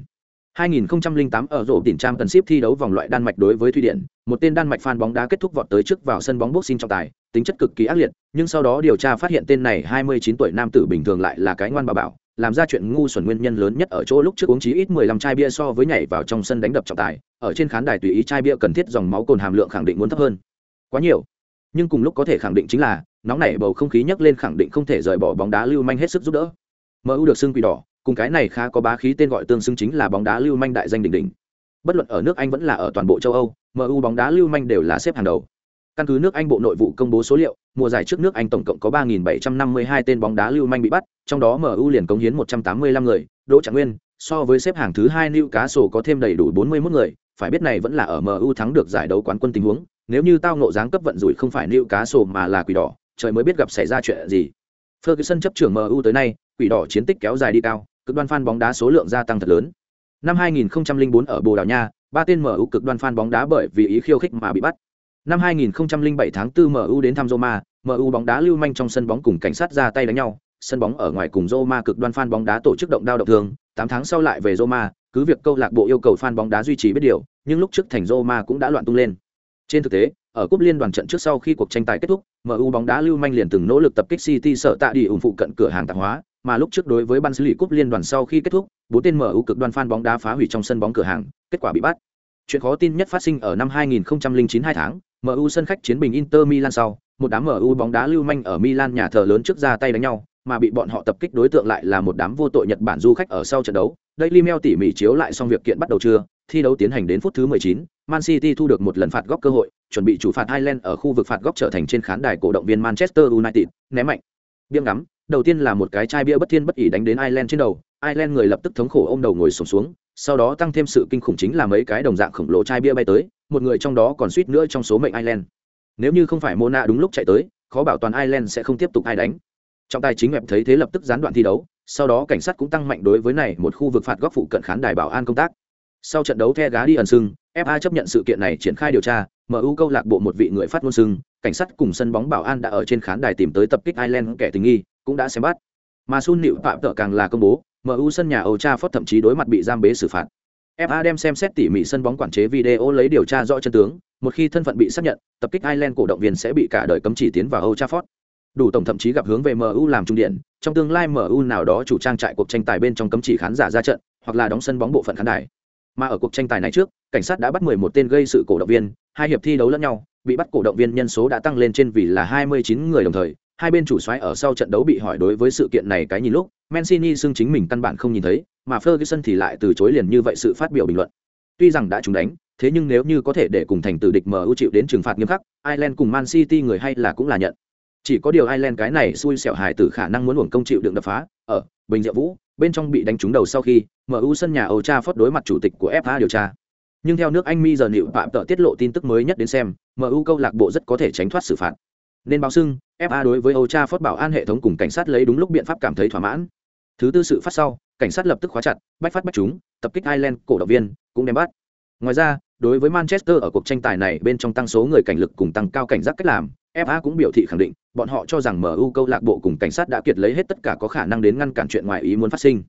S1: 2008 ở rổ đỉnh trang tần ship thi đấu vòng loại Đan Mạch đối với Thụy Điển, một tên Đan Mạch fan bóng đá kết thúc vọt tới trước vào sân bóng boxing trọng tài, tính chất cực kỳ ác liệt, nhưng sau đó điều tra phát hiện tên này 29 tuổi nam tử bình thường lại là cái ngoan bà bảo, làm ra chuyện ngu xuẩn nguyên nhân lớn nhất ở chỗ lúc trước uống chí ít 15 chai bia so với nhảy vào trong sân đánh đập trọng tài, ở trên khán đài tùy ý chai bia cần thiết dòng máu cồn hàm lượng khẳng định muốn thấp hơn. Quá nhiều. Nhưng cùng lúc có thể khẳng định chính là, nóng nảy bầu không khí nhấc lên khẳng định không thể rời bỏ bóng đá lưu manh hết sức giúp đỡ. MU được xưng quỷ đỏ, cùng cái này khá có bá khí tên gọi tương xứng chính là bóng đá lưu manh đại danh đỉnh đỉnh. Bất luận ở nước Anh vẫn là ở toàn bộ châu Âu, MU bóng đá lưu manh đều là xếp hàng đầu. Căn cứ nước Anh Bộ Nội vụ công bố số liệu, mùa giải trước nước Anh tổng cộng có 3752 tên bóng đá lưu manh bị bắt, trong đó MU liền cống hiến 185 người, Đỗ Trạng Nguyên, so với xếp hạng thứ 2 Newcastle có thêm đầy đủ 41 người, phải biết này vẫn là ở MU thắng được giải đấu quán quân tình huống, nếu như tao ngộ dáng cấp vận rủi không phải Newcastle mà là quỷ đỏ, trời mới biết gặp xảy ra chuyện gì. Ferguson chấp trưởng MU tới nay, quỷ đỏ chiến tích kéo dài đi cao, cực đoan fan bóng đá số lượng gia tăng thật lớn. Năm 2004 ở Bồ Đào Nha, ba tên MU cực đoan fan bóng đá bởi vì ý khiêu khích mà bị bắt. Năm 2007 tháng 4 MU đến thăm Roma, MU bóng đá lưu manh trong sân bóng cùng cảnh sát ra tay đánh nhau, sân bóng ở ngoài cùng Roma cực đoan fan bóng đá tổ chức động đao động thương, 8 tháng sau lại về Roma, cứ việc câu lạc bộ yêu cầu fan bóng đá duy trì biết điều, nhưng lúc trước thành Roma cũng đã loạn tung lên. Trên thực tế, ở cúp liên đoàn trận trước sau khi cuộc tranh tài kết thúc, MU bóng đá lưu manh liền từng nỗ lực tập kích City sợ tạ đi ủng phụ cận cửa hàng tạp hóa, mà lúc trước đối với ban xử lý cúp liên đoàn sau khi kết thúc, bốn tên MU cực đoan fan bóng đá phá hủy trong sân bóng cửa hàng, kết quả bị bắt. Chuyện khó tin nhất phát sinh ở năm 2009 hai tháng, MU sân khách chiến bình Inter Milan sau, một đám MU bóng đá lưu manh ở Milan nhà thờ lớn trước ra tay đánh nhau, mà bị bọn họ tập kích đối tượng lại là một đám vô tội Nhật Bản du khách ở sau trận đấu. Daily Mail tỉ mỉ chiếu lại xong việc kiện bắt đầu chưa, thi đấu tiến hành đến phút thứ 19, Man City thu được một lần phạt góc cơ hội, chuẩn bị chủ phạt Ireland ở khu vực phạt góc trở thành trên khán đài cổ động viên Manchester United, ném mạnh. Biếng ngắm, đầu tiên là một cái chai bia bất thiên bất ỷ đánh đến Ireland trên đầu, Ireland người lập tức thống khổ ôm đầu ngồi sùng xuống, sau đó tăng thêm sự kinh khủng chính là mấy cái đồng dạng khổng lồ chai bia bay tới, một người trong đó còn suýt nữa trong số mệnh Ireland. Nếu như không phải Mona đúng lúc chạy tới, khó bảo toàn Ireland sẽ không tiếp tục ai đánh. Trọng tài chính web thấy thế lập tức gián đoạn thi đấu, sau đó cảnh sát cũng tăng mạnh đối với này một khu vực phạt góc phụ cận khán đài bảo an công tác. Sau trận đấu The đi ẩn sưng, FA chấp nhận sự kiện này triển khai điều tra, MU câu lạc bộ một vị người phát ngôn sưng, cảnh sát cùng sân bóng bảo an đã ở trên khán đài tìm tới tập kích Ireland kẻ tình nghi, cũng đã xem bắt. Mà Sun Nịu phạm tợ càng là công bố, MU sân nhà Old Trafford thậm chí đối mặt bị giam bế xử phạt. FA đem xem xét tỉ mỉ sân bóng quản chế video lấy điều tra rõ chân tướng, một khi thân phận bị xác nhận, tập kích Ireland cổ động viên sẽ bị cả đời cấm chỉ tiến vào Old Trafford. Đủ tổng thậm chí gặp hướng về MU làm trung điện, trong tương lai MU nào đó chủ trang trại cuộc tranh tài bên trong cấm chỉ khán giả ra trận, hoặc là đóng sân bóng bộ phận khán đài. Mà ở cuộc tranh tài này trước, cảnh sát đã bắt 11 tên gây sự cổ động viên, hai hiệp thi đấu lẫn nhau, bị bắt cổ động viên nhân số đã tăng lên trên vì là 29 người đồng thời, hai bên chủ soái ở sau trận đấu bị hỏi đối với sự kiện này cái nhìn lúc, Mancini xưng chính mình căn bản không nhìn thấy, mà Ferguson thì lại từ chối liền như vậy sự phát biểu bình luận. Tuy rằng đã trúng đánh, thế nhưng nếu như có thể để cùng thành tử địch MU chịu đến trừng phạt nghiêm khắc, Ireland cùng Man City người hay là cũng là nhận. Chỉ có điều Ireland cái này xui xẻo hài tử khả năng muốn uổng công chịu đựng đập phá, ở Bình Diệu Vũ, bên trong bị đánh trúng đầu sau khi, MU sân nhà Old Trafford đối mặt chủ tịch của FA điều tra. Nhưng theo nước Anh mi giờ nịu phạm tợ tiết lộ tin tức mới nhất đến xem, MU câu lạc bộ rất có thể tránh thoát xử phạt. nên báo xưng fa đối với âu cha bảo an hệ thống cùng cảnh sát lấy đúng lúc biện pháp cảm thấy thỏa mãn. Thứ tư sự phát sau cảnh sát lập tức khóa chặt bách phát bách chúng tập kích ireland cổ động viên cũng đem bắt. Ngoài ra đối với manchester ở cuộc tranh tài này bên trong tăng số người cảnh lực cùng tăng cao cảnh giác cách làm fa cũng biểu thị khẳng định bọn họ cho rằng mu câu lạc bộ cùng cảnh sát đã kiệt lấy hết tất cả có khả năng đến ngăn cản chuyện ngoài ý muốn phát sinh.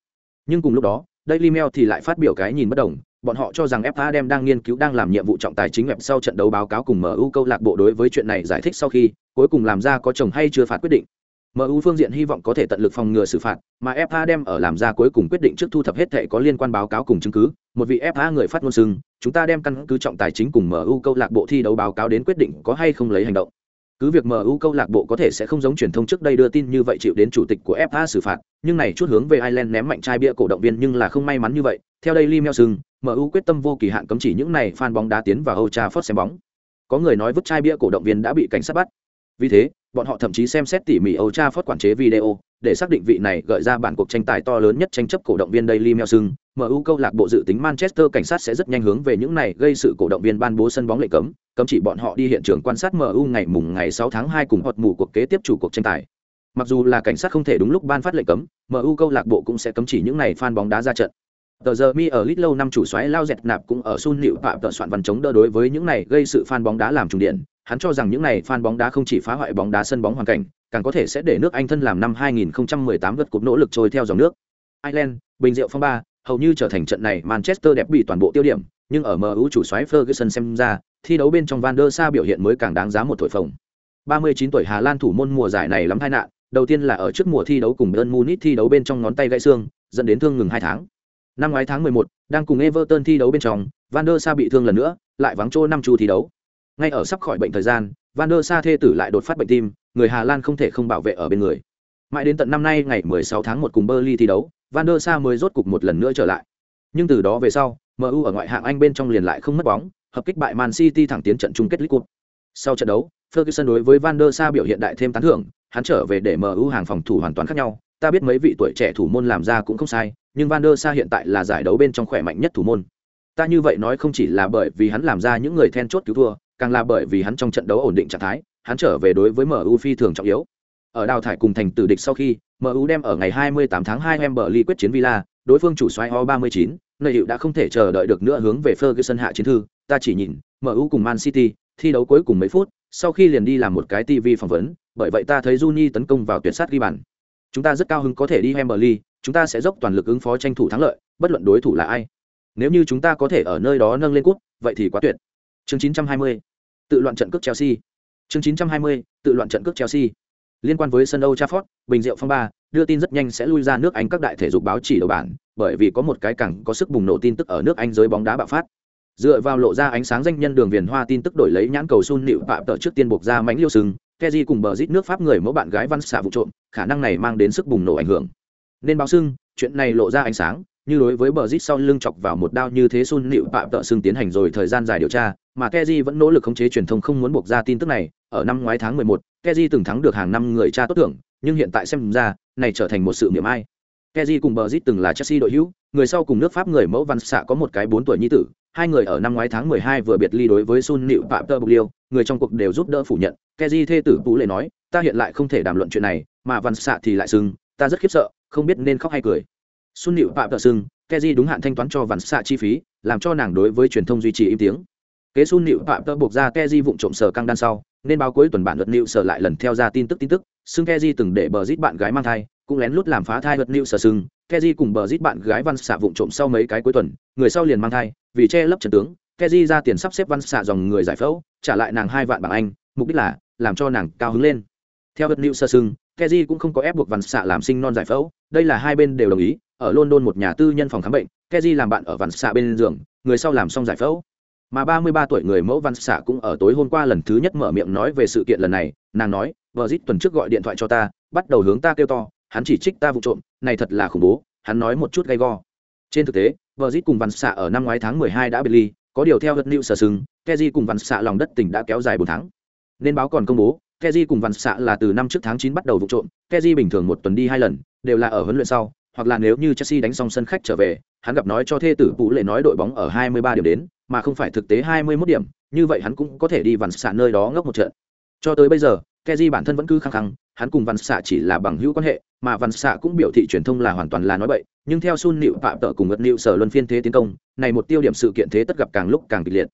S1: Nhưng cùng lúc đó Daily Mail thì lại phát biểu cái nhìn bất đồng, bọn họ cho rằng FA đem đang nghiên cứu đang làm nhiệm vụ trọng tài chính web sau trận đấu báo cáo cùng MU câu lạc bộ đối với chuyện này giải thích sau khi, cuối cùng làm ra có chồng hay chưa phạt quyết định. MU phương diện hy vọng có thể tận lực phòng ngừa xử phạt, mà FA đem ở làm ra cuối cùng quyết định trước thu thập hết thể có liên quan báo cáo cùng chứng cứ. Một vị FA người phát ngôn sưng, chúng ta đem căn cứ trọng tài chính cùng MU câu lạc bộ thi đấu báo cáo đến quyết định có hay không lấy hành động. Cứ việc MU câu lạc bộ có thể sẽ không giống truyền thông trước đây đưa tin như vậy chịu đến chủ tịch của FA xử phạt, nhưng này chút hướng về Ireland ném mạnh chai bia cổ động viên nhưng là không may mắn như vậy. Theo Daily Mail sưng, MU quyết tâm vô kỳ hạn cấm chỉ những này fan bóng đá tiến vào Old Trafford xem bóng. Có người nói vứt chai bia cổ động viên đã bị cảnh sát bắt. Vì thế, bọn họ thậm chí xem xét tỉ mỉ Old Trafford quản chế video, để xác định vị này gợi ra bản cuộc tranh tài to lớn nhất tranh chấp cổ động viên Daily Mail sưng, MU câu lạc bộ dự tính Manchester cảnh sát sẽ rất nhanh hướng về những này gây sự cổ động viên ban bố sân bóng lệnh cấm, cấm chỉ bọn họ đi hiện trường quan sát MU ngày mùng ngày 6 tháng 2 cùng hoạt mù cuộc kế tiếp chủ cuộc tranh tài. Mặc dù là cảnh sát không thể đúng lúc ban phát lệnh cấm, MU câu lạc bộ cũng sẽ cấm chỉ những này fan bóng đá ra trận. Tờ giờ mi ở Little năm chủ xoáy lao dẹt nạp cũng ở Sun Liệu Phạm tờ soạn văn chống đỡ đối với những này gây sự fan bóng đá làm trùng điện. Hắn cho rằng những này fan bóng đá không chỉ phá hoại bóng đá sân bóng hoàn cảnh, càng có thể sẽ để nước Anh thân làm năm 2018 vượt cúp nỗ lực trôi theo dòng nước. Ireland, bình rượu phong ba, hầu như trở thành trận này Manchester đẹp bị toàn bộ tiêu điểm, nhưng ở MU chủ soái Ferguson xem ra, thi đấu bên trong Van der Sa biểu hiện mới càng đáng giá một thổi phồng. 39 tuổi Hà Lan thủ môn mùa giải này lắm tai nạn, đầu tiên là ở trước mùa thi đấu cùng Bayern Munich thi đấu bên trong ngón tay gãy xương, dẫn đến thương ngừng 2 tháng. Năm ngoái tháng 11, đang cùng Everton thi đấu bên trong, Van der Sa bị thương lần nữa, lại vắng chỗ năm chu thi đấu. Ngay ở sắp khỏi bệnh thời gian, Van der Sa thê tử lại đột phát bệnh tim, người Hà Lan không thể không bảo vệ ở bên người. Mãi đến tận năm nay ngày 16 tháng 1 cùng Burnley thi đấu, Van der Sa mới rốt cục một lần nữa trở lại. Nhưng từ đó về sau, MU ở ngoại hạng Anh bên trong liền lại không mất bóng, hợp kích bại Man City thẳng tiến trận chung kết League Cup. Sau trận đấu, Ferguson đối với Van der Sa biểu hiện đại thêm tán thưởng, hắn trở về để MU hàng phòng thủ hoàn toàn khác nhau, ta biết mấy vị tuổi trẻ thủ môn làm ra cũng không sai, nhưng Van der Sa hiện tại là giải đấu bên trong khỏe mạnh nhất thủ môn. Ta như vậy nói không chỉ là bởi vì hắn làm ra những người then chốt cứu thua, càng là bởi vì hắn trong trận đấu ổn định trạng thái, hắn trở về đối với MU phi thường trọng yếu. Ở đào thải cùng thành tử địch sau khi, MU đem ở ngày 28 tháng 2 Wembley quyết chiến Villa, đối phương chủ xoay O39, nơi hiệu đã không thể chờ đợi được nữa hướng về Ferguson hạ chiến thư, ta chỉ nhìn, MU cùng Man City, thi đấu cuối cùng mấy phút, sau khi liền đi làm một cái TV phỏng vấn, bởi vậy ta thấy Juni tấn công vào tuyệt sát ghi bàn. Chúng ta rất cao hứng có thể đi Wembley, chúng ta sẽ dốc toàn lực ứng phó tranh thủ thắng lợi, bất luận đối thủ là ai. Nếu như chúng ta có thể ở nơi đó nâng lên cúp, vậy thì quá tuyệt. Chương 920. Tự loạn trận cước Chelsea. Chương 920. Tự loạn trận cước Chelsea. Liên quan với sân Old Trafford, bình rượu phong ba, đưa tin rất nhanh sẽ lui ra nước Anh các đại thể dục báo chỉ đầu bản, bởi vì có một cái cẳng có sức bùng nổ tin tức ở nước Anh giới bóng đá bạo phát. Dựa vào lộ ra ánh sáng danh nhân đường viền hoa tin tức đổi lấy nhãn cầu Sun Nịu Phạm tờ trước tiên buộc ra mánh liêu sừng, Keji cùng bờ rít nước Pháp người mẫu bạn gái văn xạ vụ trộm, khả năng này mang đến sức bùng nổ ảnh hưởng. Nên báo sưng, chuyện này lộ ra ánh sáng, như đối với bờ rít sau lưng chọc vào một đao như thế Sun Nịu Phạm tợ xương tiến hành rồi thời gian dài điều tra, mà Keji vẫn nỗ lực khống chế truyền thông không muốn buộc ra tin tức này, ở năm ngoái tháng 11, Keji từng thắng được hàng năm người cha tốt tưởng nhưng hiện tại xem ra, này trở thành một sự miệng ai. Keji cùng bờ rít từng là Chelsea đội hữu, người sau cùng nước Pháp người mẫu văn xạ có một cái 4 tuổi nhi tử, hai người ở năm ngoái tháng 12 vừa biệt ly đối với Sun nịu Phạm tợ Bục Liêu, người trong cuộc đều giúp đỡ phủ nhận. Keji thê tử Tú lệ nói, ta hiện lại không thể đàm luận chuyện này, mà văn xạ thì lại sưng, ta rất khiếp sợ, không biết nên khóc hay cười xuân Liễu Phạm tờ sưng, Keji đúng hạn thanh toán cho văn xạ chi phí, làm cho nàng đối với truyền thông duy trì im tiếng. Kế xuân Liễu Phạm Tơ buộc ra Keji vụng trộm sở căng đan sau, nên báo cuối tuần bản luật nịu sở lại lần theo ra tin tức tin tức, xưng Keji từng để bờ giết bạn gái mang thai, cũng lén lút làm phá thai luật nịu sở sưng, Keji cùng bờ giết bạn gái văn xạ vụng trộm sau mấy cái cuối tuần, người sau liền mang thai, vì che lấp trận tướng, Keji ra tiền sắp xếp văn xạ dòng người giải phẫu, trả lại nàng hai vạn bảng Anh, mục đích là làm cho nàng cao hứng lên. Theo luật liệu sở sưng, Keji cũng không có ép buộc văn xạ làm sinh non giải phẫu, đây là hai bên đều đồng ý. Ở London một nhà tư nhân phòng khám bệnh, Keji làm bạn ở văn xạ bên giường, người sau làm xong giải phẫu. Mà 33 tuổi người mẫu văn xạ cũng ở tối hôm qua lần thứ nhất mở miệng nói về sự kiện lần này, nàng nói, vợ dít tuần trước gọi điện thoại cho ta, bắt đầu hướng ta kêu to, hắn chỉ trích ta vụ trộm, này thật là khủng bố, hắn nói một chút gay go. Trên thực tế, vợ dít cùng văn xạ ở năm ngoái tháng 12 đã biệt ly, có điều theo hất nịu sở sừng keji cùng văn xạ lòng đất tỉnh đã kéo dài bốn tháng nên báo còn công bố keji cùng văn xạ là từ năm trước tháng chín bắt đầu vụ trộm keji bình thường một tuần đi hai lần đều là ở huấn luyện sau hoặc là nếu như chelsea đánh xong sân khách trở về, hắn gặp nói cho thê tử vũ lệ nói đội bóng ở 23 điểm đến, mà không phải thực tế 21 điểm, như vậy hắn cũng có thể đi vặn xạ nơi đó ngốc một trận. Cho tới bây giờ Kezi bản thân vẫn cứ khăng khăng, hắn cùng văn xạ chỉ là bằng hữu quan hệ, mà văn xạ cũng biểu thị truyền thông là hoàn toàn là nói bậy, nhưng theo sun nịu phạm tợ cùng Ngật nịu sở luân phiên thế tiến công, này một tiêu điểm sự kiện thế tất gặp càng lúc càng kịch liệt.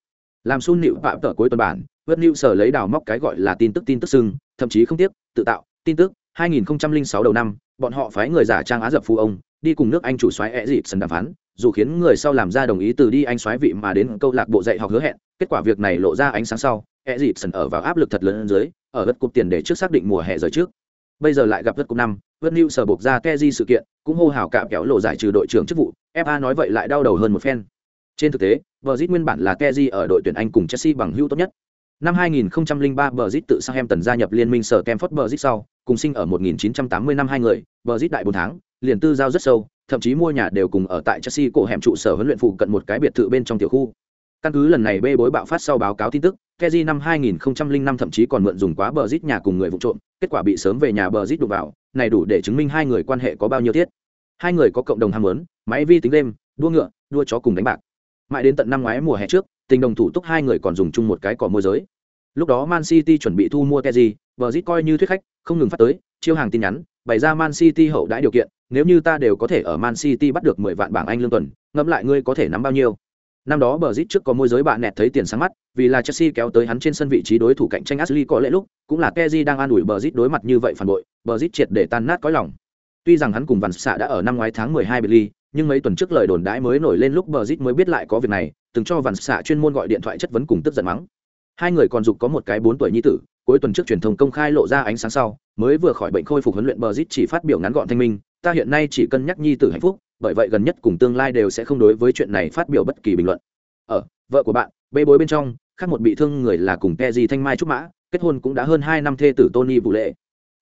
S1: Làm sun nịu phạm tợ cuối tuần bản Ngật nịu sở lấy đào móc cái gọi là tin tức tin tức sưng thậm chí không tiếc, tự tạo, tin tức 2006 đầu năm bọn họ phái người giả trang á dập phu ông đi cùng nước anh chủ soái ẻ dịp sân đàm phán dù khiến người sau làm ra đồng ý từ đi anh soái vị mà đến câu lạc bộ dạy học hứa hẹn kết quả việc này lộ ra ánh sáng sau ẻ dịp sân ở vào áp lực thật lớn dưới ở đất cục tiền để trước xác định mùa hè rời trước. Bây giờ lại gặp đất cục năm vẫn new sở buộc ra keji sự kiện cũng hô hào cạm kéo lộ giải trừ đội trưởng chức vụ fa nói vậy lại đau đầu hơn một phen. Trên thực tế vợ nguyên bản là keji ở đội tuyển anh cùng chelsea bằng hữu tốt nhất. Năm 2003 Brazil tự Southampton gia nhập liên minh sở Kemford Bridge sau, cùng sinh ở 1980 năm hai người, Bridge đại 4 tháng, liền tư giao rất sâu, thậm chí mua nhà đều cùng ở tại Chelsea cổ hẻm trụ sở huấn luyện phụ cận một cái biệt thự bên trong tiểu khu. Căn cứ lần này bê bối bạo phát sau báo cáo tin tức, Kezi năm 2005 thậm chí còn mượn dùng quá bờ rít nhà cùng người vụ trộm, kết quả bị sớm về nhà bờ rít đụng vào, này đủ để chứng minh hai người quan hệ có bao nhiêu thiết. Hai người có cộng đồng ham muốn, máy vi tính đêm, đua ngựa, đua chó cùng đánh bạc. Mãi đến tận năm ngoái mùa hè trước, tình đồng thủ túc hai người còn dùng chung một cái cỏ môi giới lúc đó man city chuẩn bị thu mua Kezi, Bờ zit coi như thuyết khách, không ngừng phát tới, chiêu hàng tin nhắn, bày ra man city hậu đãi điều kiện, nếu như ta đều có thể ở man city bắt được mười vạn bảng anh lương tuần, ngẫm lại ngươi có thể nắm bao nhiêu? Năm đó bờ zit trước có môi giới bạn nẹt thấy tiền sáng mắt, vì là chelsea kéo tới hắn trên sân vị trí đối thủ cạnh tranh ashley có lẽ lúc, cũng là keji đang an ủi bờ zit đối mặt như vậy phản bội, bờ zit triệt để tan nát cõi lòng. Tuy rằng hắn cùng Van xạ đã ở năm ngoái tháng 12 bị ly nhưng mấy tuần trước lời đồn đãi mới nổi lên lúc bờ zit mới biết lại có việc này, từng cho Van xạ chuyên môn gọi điện thoại chất vấn cùng tức giận mắng. Hai người còn dục có một cái bốn tuổi nhi tử cuối tuần trước truyền thông công khai lộ ra ánh sáng sau, mới vừa khỏi bệnh khôi phục huấn luyện bờ chỉ phát biểu ngắn gọn thanh minh, ta hiện nay chỉ cân nhắc nhi tử hạnh phúc, bởi vậy gần nhất cùng tương lai đều sẽ không đối với chuyện này phát biểu bất kỳ bình luận. Ở vợ của bạn, bê bối bên trong, khác một bị thương người là cùng keji thanh mai trúc mã, kết hôn cũng đã hơn hai năm thê tử tony vũ lệ.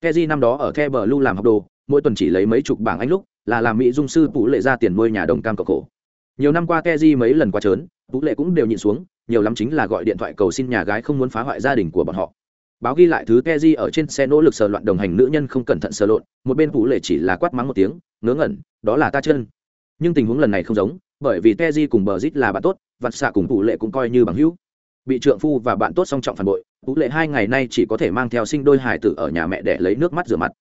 S1: Keji năm đó ở the bờ lu làm học đồ, mỗi tuần chỉ lấy mấy chục bảng anh lúc, là làm mỹ dung sư vũ lệ ra tiền nuôi nhà đồng cam cộng khổ. Nhiều năm qua keji mấy lần qua trớn, vũ lệ cũng đều nhịn xuống, nhiều lắm chính là gọi điện thoại cầu xin nhà gái không muốn phá hoại gia đình của bọn họ báo ghi lại thứ keji ở trên xe nỗ lực sờ loạn đồng hành nữ nhân không cẩn thận sờ lộn một bên vũ lệ chỉ là quát mắng một tiếng ngớ ngẩn đó là ta chân. Nhưng tình huống lần này không giống bởi vì keji cùng bờ rít là bạn tốt vặt xạ cùng vũ lệ cũng coi như bằng hữu. Bị trượng phu và bạn tốt song trọng phản bội vũ lệ hai ngày nay chỉ có thể mang theo sinh đôi hải tử ở nhà mẹ để lấy nước mắt rửa mặt.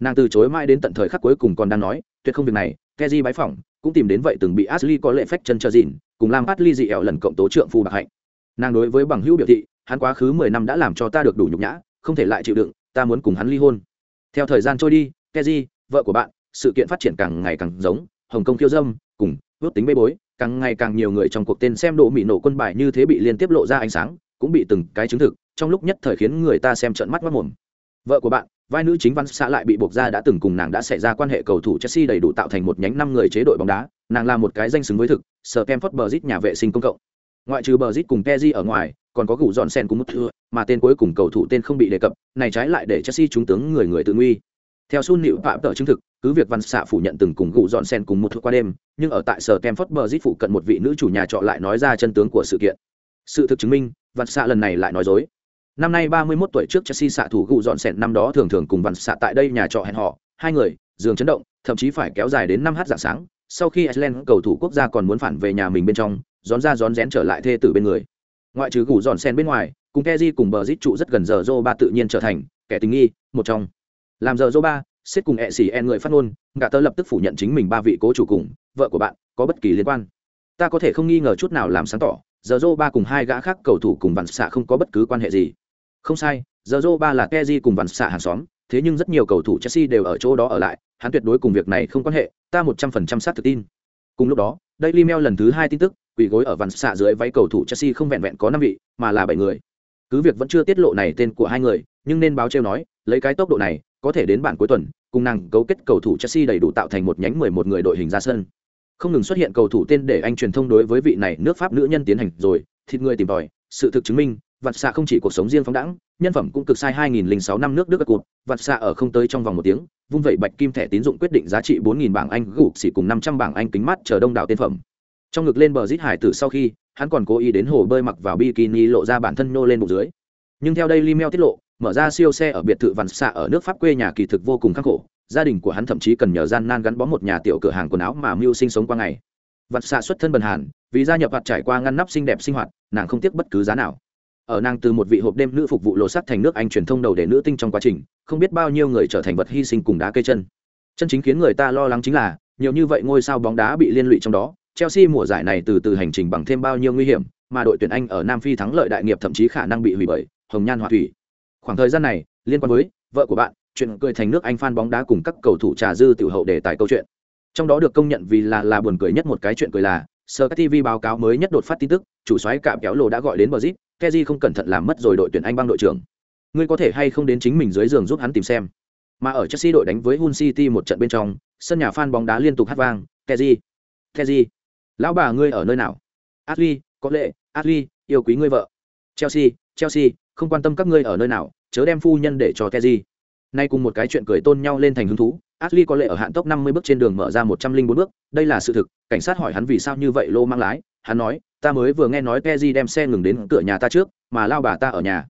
S1: Nàng từ chối mãi đến tận thời khắc cuối cùng còn đang nói tuyệt không việc này keji bái phỏng cũng tìm đến vậy từng bị Ashley có lệ phách chân chờ dịn, cùng Lam Ashley dị ẻo lần cộng tố trượng phu bạc hạnh. Nàng đối với bằng hữu biểu thị, hắn quá khứ mười năm đã làm cho ta được đủ nhục nhã, không thể lại chịu đựng, ta muốn cùng hắn ly hôn. Theo thời gian trôi đi, Keji, vợ của bạn, sự kiện phát triển càng ngày càng giống, Hồng Kông khiêu dâm, cùng ước tính bê bối, càng ngày càng nhiều người trong cuộc tên xem độ mị nổ quân bài như thế bị liên tiếp lộ ra ánh sáng, cũng bị từng cái chứng thực, trong lúc nhất thời khiến người ta xem trợn mắt mắt mồm. Vợ của bạn, vai nữ chính văn xã lại bị buộc ra đã từng cùng nàng đã xảy ra quan hệ cầu thủ Chelsea đầy đủ tạo thành một nhánh năm người chế đội bóng đá, nàng là một cái danh xứng với thực, sở Kemford Bridge nhà vệ sinh công cộng. Ngoại trừ Bridge cùng Pepe ở ngoài, còn có gù dọn sen cùng một thưa, mà tên cuối cùng cầu thủ tên không bị đề cập, này trái lại để Chelsea chúng tướng người người tự nguy. Theo Sun Liễu phạm tờ chứng thực, cứ việc văn xạ phủ nhận từng cùng gù dọn sen cùng một thua qua đêm, nhưng ở tại sở Kemford Bridge phụ cận một vị nữ chủ nhà trọ lại nói ra chân tướng của sự kiện. Sự thực chứng minh, văn xạ lần này lại nói dối Năm nay 31 tuổi trước Chelsea xạ thủ gù dọn sen năm đó thường thường cùng Văn xạ tại đây nhà trọ hẹn họ, hai người, giường chấn động, thậm chí phải kéo dài đến 5 h dạng sáng. Sau khi Iceland cầu thủ quốc gia còn muốn phản về nhà mình bên trong, gión ra gión rén trở lại thê tử bên người. Ngoại trừ gù dọn sen bên ngoài, cùng keji cùng bờ rít trụ rất gần giờ dô ba tự nhiên trở thành kẻ tình nghi, một trong. Làm giờ dô ba, xếp cùng ẹ xỉ en người phát ngôn, gã tớ lập tức phủ nhận chính mình ba vị cố chủ cùng vợ của bạn có bất kỳ liên quan. Ta có thể không nghi ngờ chút nào làm sáng tỏ, giờ dô ba cùng hai gã khác cầu thủ cùng vằn xạ không có bất cứ quan hệ gì không sai, giờ ba là keji cùng Van xạ hàng xóm, thế nhưng rất nhiều cầu thủ Chelsea đều ở chỗ đó ở lại, hắn tuyệt đối cùng việc này không quan hệ, ta một trăm phần trăm xác thực tin. Cùng lúc đó, đây Li Mail lần thứ hai tin tức, quỷ gối ở vằn xạ dưới váy cầu thủ Chelsea không vẹn vẹn có năm vị, mà là bảy người. Cứ việc vẫn chưa tiết lộ này tên của hai người, nhưng nên báo treo nói, lấy cái tốc độ này, có thể đến bản cuối tuần, cùng nàng cấu kết cầu thủ Chelsea đầy đủ tạo thành một nhánh mười một người đội hình ra sân. Không ngừng xuất hiện cầu thủ tên để anh truyền thông đối với vị này nước Pháp nữ nhân tiến hành rồi, thịt người tìm tòi, sự thực chứng minh, vặt xạ không chỉ cuộc sống riêng phóng đẳng nhân phẩm cũng cực sai 2006 năm nước đức các cụt vặt xạ ở không tới trong vòng một tiếng vung vẩy bạch kim thẻ tín dụng quyết định giá trị 4.000 bảng anh gục xỉ cùng 500 bảng anh kính mắt chờ đông đảo tên phẩm trong ngực lên bờ rít hải tử sau khi, hắn còn cố ý đến hồ bơi mặc vào bikini lộ ra bản thân nô lên bụng dưới. Nhưng theo đây limeo tiết lộ, mở ra siêu xe ở biệt thự vặt xạ ở nước pháp quê nhà kỳ thực vô cùng khắc khổ. Gia đình của hắn thậm chí cần nhờ gian nan gắn bó một nhà tiểu cửa hàng quần áo mà mưu sinh sống qua ngày. Vặt xạ xuất thân bần hàn, vì gia nhập hoạt trải qua ngăn nắp xinh đẹp sinh hoạt, nàng không tiếc bất cứ giá nào. Ở nàng từ một vị hộp đêm nữ phục vụ lộ sắt thành nước anh truyền thông đầu để nữ tinh trong quá trình, không biết bao nhiêu người trở thành vật hy sinh cùng đá cây chân. Chân chính khiến người ta lo lắng chính là, nhiều như vậy ngôi sao bóng đá bị liên lụy trong đó chelsea mùa giải này từ từ hành trình bằng thêm bao nhiêu nguy hiểm mà đội tuyển anh ở nam phi thắng lợi đại nghiệp thậm chí khả năng bị hủy bởi hồng nhan hỏa thủy khoảng thời gian này liên quan với vợ của bạn chuyện cười thành nước anh fan bóng đá cùng các cầu thủ trà dư tiểu hậu để tài câu chuyện trong đó được công nhận vì là là buồn cười nhất một cái chuyện cười là Sky TV báo cáo mới nhất đột phát tin tức, chủ soái cạm kéo lồ đã gọi đến Brazil, Kezi không cẩn thận làm mất rồi đội tuyển Anh băng đội trưởng. Ngươi có thể hay không đến chính mình dưới giường giúp hắn tìm xem. Mà ở Chelsea đội đánh với Hull City một trận bên trong, sân nhà fan bóng đá liên tục hát vang, Kezi, Kezi, lão bà ngươi ở nơi nào? Ashley, có lệ, Ashley, yêu quý ngươi vợ. Chelsea, Chelsea, không quan tâm các ngươi ở nơi nào, chớ đem phu nhân để cho Kezi. Nay cùng một cái chuyện cười tôn nhau lên thành hứng thú, Ashley có lệ ở hạn tốc 50 bước trên đường mở ra 104 bước, đây là sự thực, cảnh sát hỏi hắn vì sao như vậy lô mang lái, hắn nói, ta mới vừa nghe nói Peji đem xe ngừng đến cửa nhà ta trước, mà lao bà ta ở nhà.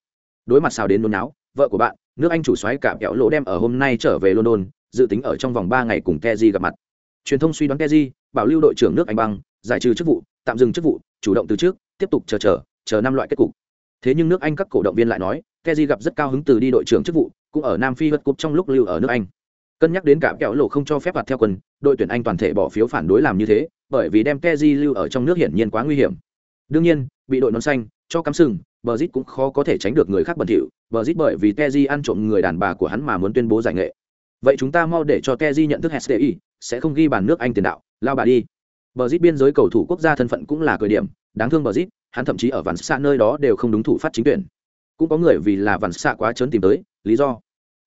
S1: Đối mặt sao đến nôn náo, vợ của bạn, nước Anh chủ soái cả kẹo lỗ đem ở hôm nay trở về London, dự tính ở trong vòng ba ngày cùng Peji gặp mặt. Truyền thông suy đoán Peji, bảo lưu đội trưởng nước Anh băng, giải trừ chức vụ, tạm dừng chức vụ, chủ động từ trước, tiếp tục chờ chờ, chờ năm loại kết cục. Thế nhưng nước Anh các cổ động viên lại nói, Keji gặp rất cao hứng từ đi đội trưởng chức vụ, cũng ở Nam Phi vượt cúp trong lúc lưu ở nước Anh. Cân nhắc đến cả kẹo lộ không cho phép hoạt theo quân đội tuyển anh toàn thể bỏ phiếu phản đối làm như thế bởi vì đem keji lưu ở trong nước hiển nhiên quá nguy hiểm. Đương nhiên bị đội nón xanh cho cắm sừng bờ rít cũng khó có thể tránh được người khác bẩn thỉu bờ rít bởi vì keji ăn trộm người đàn bà của hắn mà muốn tuyên bố giải nghệ. Vậy chúng ta mau để cho keji nhận thức sdi sẽ không ghi bàn nước anh tiền đạo. Lao bà đi bờ rít biên giới cầu thủ quốc gia thân phận cũng là cười điểm đáng thương bờ rít hắn thậm chí ở vạn sạ nơi đó đều không đúng thủ phát chính tuyển cũng có người vì là vạn sạ quá trớn tìm tới lý do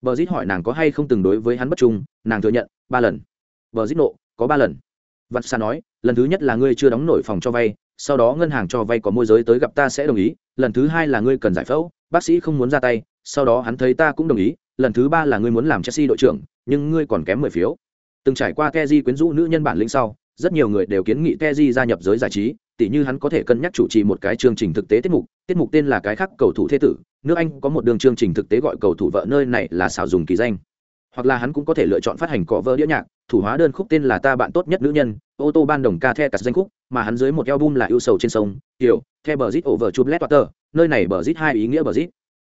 S1: Bờ Dít hỏi nàng có hay không từng đối với hắn bất trung, nàng thừa nhận, ba lần. Bờ Dít nộ, có ba lần. vạn sạ nói, lần thứ nhất là ngươi chưa đóng nổi phòng cho vay, sau đó ngân hàng cho vay có môi giới tới gặp ta sẽ đồng ý, lần thứ hai là ngươi cần giải phẫu, bác sĩ không muốn ra tay, sau đó hắn thấy ta cũng đồng ý, lần thứ ba là ngươi muốn làm Chelsea đội trưởng, nhưng ngươi còn kém mười phiếu. Từng trải qua keji quyến rũ nữ nhân bản lĩnh sau, rất nhiều người đều kiến nghị Teji gia nhập giới giải trí, tỉ như hắn có thể cân nhắc chủ trì một cái chương trình thực tế tiết mục, tiết mục tên là cái khác cầu thủ thế tử, nước anh có một đường chương trình thực tế gọi cầu thủ vợ nơi này là xào dùng kỳ danh. Hoặc là hắn cũng có thể lựa chọn phát hành cọ vợ đĩa nhạc thủ hóa đơn khúc tên là ta bạn tốt nhất nữ nhân ô tô ban đồng ca the cắt danh khúc mà hắn dưới một album là ưu sầu trên sông tiểu the bờ zit over chụp let water nơi này bờ zit hai ý nghĩa bờ zit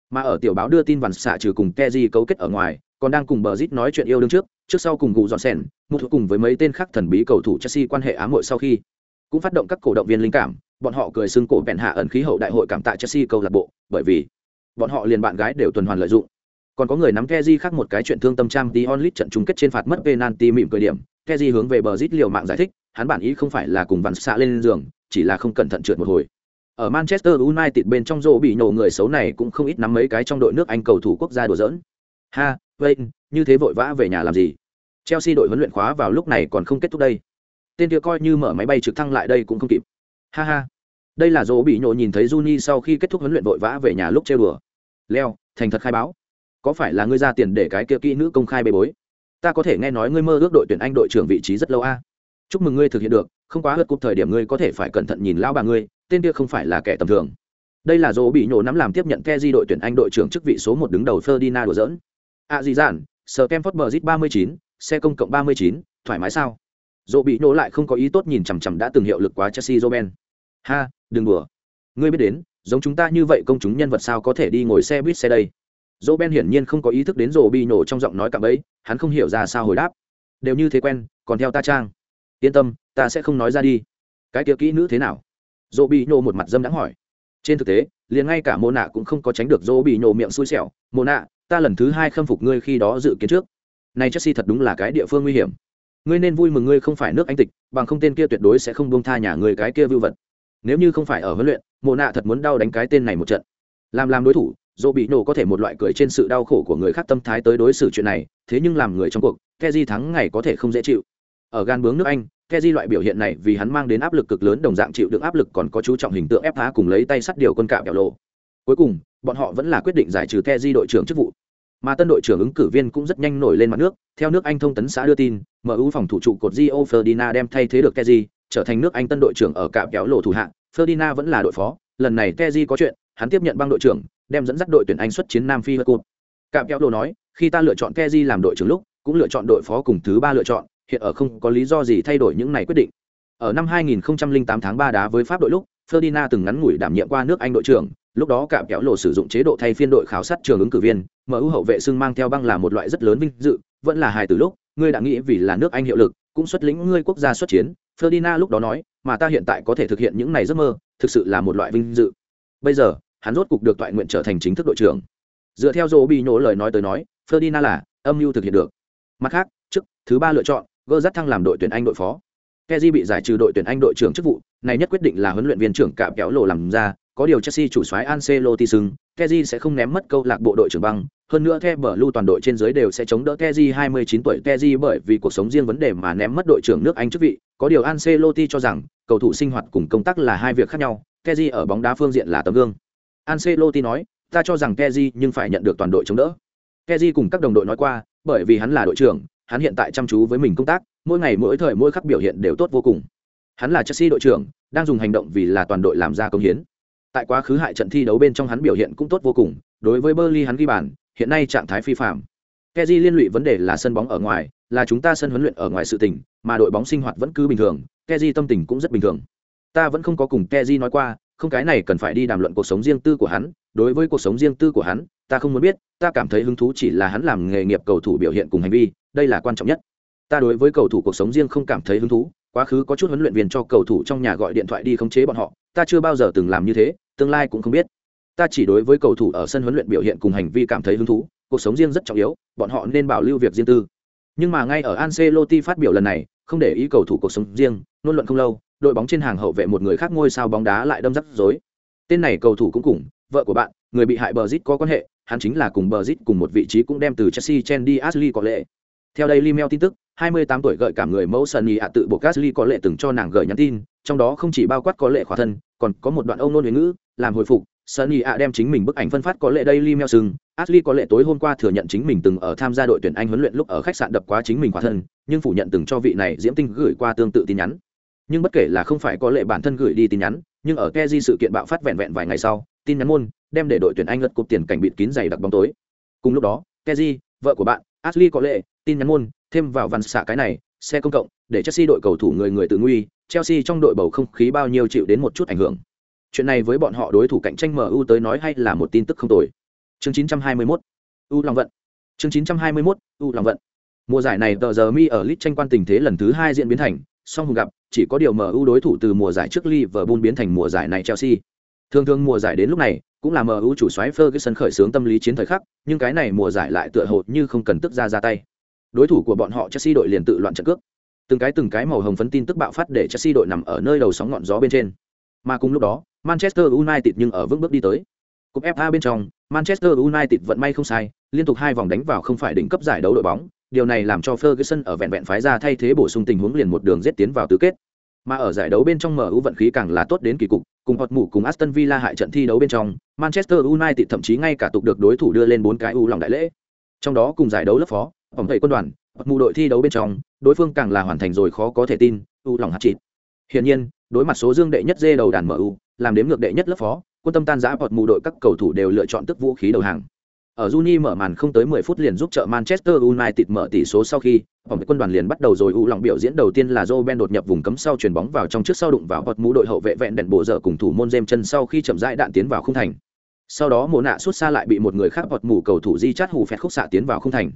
S1: mà ở tiểu báo đưa tin vằn xạ trừ cùng Teji cấu kết ở ngoài còn đang cùng bờ rít nói chuyện yêu đương trước trước sau cùng gù dọn sèn một cùng với mấy tên khác thần bí cầu thủ chelsea quan hệ ám hội sau khi cũng phát động các cổ động viên linh cảm bọn họ cười xưng cổ bẹn hạ ẩn khí hậu đại hội cảm tạ chelsea câu lạc bộ bởi vì bọn họ liền bạn gái đều tuần hoàn lợi dụng còn có người nắm Keji khác một cái chuyện thương tâm trang tí onlit trận chung kết trên phạt mất penalty mỉm cười điểm Keji hướng về bờ rít liều mạng giải thích hắn bản ý không phải là cùng vặn xạ lên giường chỉ là không cẩn thận trượt một hồi ở Manchester United bên trong rổ bị nổ người xấu này cũng không ít nắm mấy cái trong đội nước Anh cầu thủ quốc gia đùa giỡn. Ha, vậy như thế vội vã về nhà làm gì? Chelsea đội huấn luyện khóa vào lúc này còn không kết thúc đây. Tên kia coi như mở máy bay trực thăng lại đây cũng không kịp. Ha ha. Đây là dỗ bị nhộ nhìn thấy Juni sau khi kết thúc huấn luyện vội vã về nhà lúc treo đùa leo, thành thật khai báo có phải là ngươi ra tiền để cái kia kỹ nữ công khai bê bối ta có thể nghe nói ngươi mơ ước đội tuyển anh đội trưởng vị trí rất lâu a chúc mừng ngươi thực hiện được, không quá hớt cục thời điểm ngươi có thể phải cẩn thận nhìn lão bà ngươi, tên kia không phải là kẻ tầm thường đây là dỗ bị nhổ nắm làm tiếp nhận ke di đội tuyển anh đội trưởng chức vị số một đứng đầu ferdinand đùa dỡn À gì giản sờ kem phớt bờ zit ba mươi chín, xe công cộng ba mươi chín, thoải mái sao? Dỗ bị nổ lại không có ý tốt nhìn chằm chằm đã từng hiệu lực quá chelsea joben ha, đừng đùa. Ngươi biết đến, giống chúng ta như vậy công chúng nhân vật sao có thể đi ngồi xe buýt xe đây? Dỗ ben hiển nhiên không có ý thức đến rồ bị nổ trong giọng nói cạm ấy hắn không hiểu ra sao hồi đáp. Đều như thế quen, còn theo ta trang. Yên tâm, ta sẽ không nói ra đi. Cái kia kỹ nữ thế nào? Dỗ bị nổ một mặt dâm đãng hỏi. Trên thực tế, liền ngay cả mô nạ cũng không có tránh được dỗ bị nổ miệng xui xẻo. Mô nạ ta lần thứ hai khâm phục ngươi khi đó dự kiến trước. Này chelsea thật đúng là cái địa phương nguy hiểm. Ngươi nên vui mừng ngươi không phải nước anh tịch, bằng không tên kia tuyệt đối sẽ không buông tha nhà người cái kia vưu vật. Nếu như không phải ở huấn luyện, mộ nạ thật muốn đau đánh cái tên này một trận. Làm làm đối thủ dỗ bị nổ có thể một loại cười trên sự đau khổ của người khác tâm thái tới đối xử chuyện này, thế nhưng làm người trong cuộc keji thắng ngày có thể không dễ chịu. Ở gan bướng nước anh keji loại biểu hiện này vì hắn mang đến áp lực cực lớn, đồng dạng chịu được áp lực còn có chú trọng hình tượng ép phá cùng lấy tay sắt điều quân cạo kẹo lộ. Cuối cùng bọn họ vẫn là quyết định giải trừ keji đội trưởng chức vụ. Mà tân đội trưởng ứng cử viên cũng rất nhanh nổi lên mặt nước theo nước anh thông tấn xã đưa tin mu phòng thủ trụ cột Gio Ferdinand đem thay thế được keji trở thành nước anh tân đội trưởng ở cả kéo lộ thủ hạng. Ferdinand vẫn là đội phó, lần này Teji có chuyện, hắn tiếp nhận băng đội trưởng, đem dẫn dắt đội tuyển Anh xuất chiến Nam Phi hơ cụt Cạm kéo lộ nói, khi ta lựa chọn Teji làm đội trưởng lúc, cũng lựa chọn đội phó cùng thứ ba lựa chọn, hiện ở không có lý do gì thay đổi những này quyết định. Ở năm 2008 tháng 3 đá với Pháp đội lúc, Ferdinand từng ngắn ngủi đảm nhiệm qua nước Anh đội trưởng, lúc đó cả kéo lộ sử dụng chế độ thay phiên đội khảo sát trường ứng cử viên mu hậu vệ xưng mang theo băng là một loại rất lớn vinh dự, vẫn là hài từ lúc, ngươi đã nghĩ vì là nước anh hiệu lực, cũng xuất lĩnh ngươi quốc gia xuất chiến. Ferdinand lúc đó nói, mà ta hiện tại có thể thực hiện những này giấc mơ, thực sự là một loại vinh dự. Bây giờ, hắn rốt cục được toại nguyện trở thành chính thức đội trưởng. Dựa theo dỗ bị nhổ lời nói tới nói, ferdinand là âm mưu thực hiện được. Mặt khác trước thứ ba lựa chọn gơ dắt thăng làm đội tuyển anh đội phó. Keji bị giải trừ đội tuyển anh đội trưởng chức vụ, này nhất quyết định là huấn luyện viên trưởng cạm kéo lộ làm ra có điều chelsea chủ soái ancelotti xưng Kessié sẽ không ném mất câu lạc bộ đội trưởng băng, hơn nữa The bờ lưu toàn đội trên dưới đều sẽ chống đỡ Kessié 29 tuổi. Kessié bởi vì cuộc sống riêng vấn đề mà ném mất đội trưởng nước anh chức vị, có điều ancelotti cho rằng, cầu thủ sinh hoạt cùng công tác là hai việc khác nhau Kessié ở bóng đá phương diện là tấm gương. Ancelotti nói, ta cho rằng Kessié nhưng phải nhận được toàn đội chống đỡ. Kessié cùng các đồng đội nói qua, bởi vì hắn là đội trưởng, hắn hiện tại chăm chú với mình công tác, mỗi ngày mỗi thời mỗi khắc biểu hiện đều tốt vô cùng. Hắn là chelsea đội trưởng, đang dùng hành động vì là toàn đội làm ra công hiến tại quá khứ hại trận thi đấu bên trong hắn biểu hiện cũng tốt vô cùng, đối với Burnley hắn ghi bàn, hiện nay trạng thái phi phạm Kezi liên lụy vấn đề là sân bóng ở ngoài, là chúng ta sân huấn luyện ở ngoài sự tình, mà đội bóng sinh hoạt vẫn cứ bình thường, Kezi tâm tình cũng rất bình thường. Ta vẫn không có cùng Kezi nói qua, không cái này cần phải đi đàm luận cuộc sống riêng tư của hắn, đối với cuộc sống riêng tư của hắn, ta không muốn biết, ta cảm thấy hứng thú chỉ là hắn làm nghề nghiệp cầu thủ biểu hiện cùng hành vi, đây là quan trọng nhất. Ta đối với cầu thủ cuộc sống riêng không cảm thấy hứng thú, quá khứ có chút huấn luyện viên cho cầu thủ trong nhà gọi điện thoại đi khống chế bọn họ, ta chưa bao giờ từng làm như thế tương lai cũng không biết. Ta chỉ đối với cầu thủ ở sân huấn luyện biểu hiện cùng hành vi cảm thấy hứng thú cuộc sống riêng rất trọng yếu bọn họ nên bảo lưu việc riêng tư. Nhưng mà ngay ở Ancelotti phát biểu lần này không để ý cầu thủ cuộc sống riêng luôn luận không lâu đội bóng trên hàng hậu vệ một người khác ngôi sao bóng đá lại đâm rắc rối. Tên này cầu thủ cũng cùng vợ của bạn người bị hại bờ zit có quan hệ hắn chính là cùng bờ zit cùng một vị trí cũng đem từ chelsea chen đi ashley có lệ. Theo đây email tin tức 28 tuổi gợi cảm người mẫu Sunny ạ tự bộ Gasly có lệ từng cho nàng gửi nhắn tin, trong đó không chỉ bao quát có lệ khỏa thân, còn có một đoạn ông nôn ngữ, làm hồi phục, Sunny ạ đem chính mình bức ảnh phân phát có lệ đây li meo sừng, Ashley có lệ tối hôm qua thừa nhận chính mình từng ở tham gia đội tuyển Anh huấn luyện lúc ở khách sạn đập quá chính mình khỏa thân, nhưng phủ nhận từng cho vị này Diễm Tinh gửi qua tương tự tin nhắn. Nhưng bất kể là không phải có lệ bản thân gửi đi tin nhắn, nhưng ở Keji sự kiện bạo phát vẹn vẹn vài ngày sau, tin nhắn môn đem để đội tuyển Anh lật cục tiền cảnh bịt kín dày đặc bóng tối. Cùng lúc đó, Keji, vợ của bạn, Ashley có lệ, tin nhắn môn, thêm vào văn xạ cái này, xe công cộng, để Chelsea đội cầu thủ người người tự nguy, Chelsea trong đội bầu không khí bao nhiêu chịu đến một chút ảnh hưởng. Chuyện này với bọn họ đối thủ cạnh tranh MU tới nói hay là một tin tức không tồi. Chương 921. U Long vận. Chương 921. U Long vận. Mùa giải này tờ giờ mi ở League tranh quan tình thế lần thứ hai diễn biến thành, song hùng gặp, chỉ có điều MU đối thủ từ mùa giải trước Liverpool biến thành mùa giải này Chelsea. Thường thường mùa giải đến lúc này, cũng là MU chủ soái Ferguson khởi xướng tâm lý chiến thời khắc, nhưng cái này mùa giải lại tựa hồ như không cần tức ra ra tay. Đối thủ của bọn họ Chelsea đội liền tự loạn trận cước. Từng cái từng cái màu hồng phấn tin tức bạo phát để Chelsea đội nằm ở nơi đầu sóng ngọn gió bên trên. Mà cùng lúc đó, Manchester United nhưng ở vững bước đi tới. Cúp FA bên trong, Manchester United vận may không sai, liên tục hai vòng đánh vào không phải đỉnh cấp giải đấu đội bóng, điều này làm cho Ferguson ở vẹn vẹn phái ra thay thế bổ sung tình huống liền một đường giết tiến vào tứ kết. Mà ở giải đấu bên trong MU vận khí càng là tốt đến kỳ cục, cùng hoạt mũ cùng Aston Villa hại trận thi đấu bên trong, Manchester United thậm chí ngay cả tục được đối thủ đưa lên bốn cái u lòng đại lễ. Trong đó cùng giải đấu lớp phó, vòng thầy quân đoàn, hoạt mũ đội thi đấu bên trong, đối phương càng là hoàn thành rồi khó có thể tin, u lòng hạt chít. Hiển nhiên, đối mặt số dương đệ nhất dê đầu đàn MU, làm đếm ngược đệ nhất lớp phó, quân tâm tan giã bọt mù đội các cầu thủ đều lựa chọn tức vũ khí đầu hàng. Ở Juni mở màn không tới 10 phút liền giúp trợ Manchester United mở tỷ số sau khi, vòng quân đoàn liền bắt đầu rồi u lòng biểu diễn đầu tiên là Joe Ben đột nhập vùng cấm sau chuyền bóng vào trong trước sau đụng vào bọt mũ đội hậu vệ vẹn đèn bộ dở cùng thủ môn James chân sau khi chậm rãi đạn tiến vào khung thành. Sau đó mồ nạ suốt xa lại bị một người khác bọt mũ cầu thủ di chát hù phẹt khúc xạ tiến vào khung thành.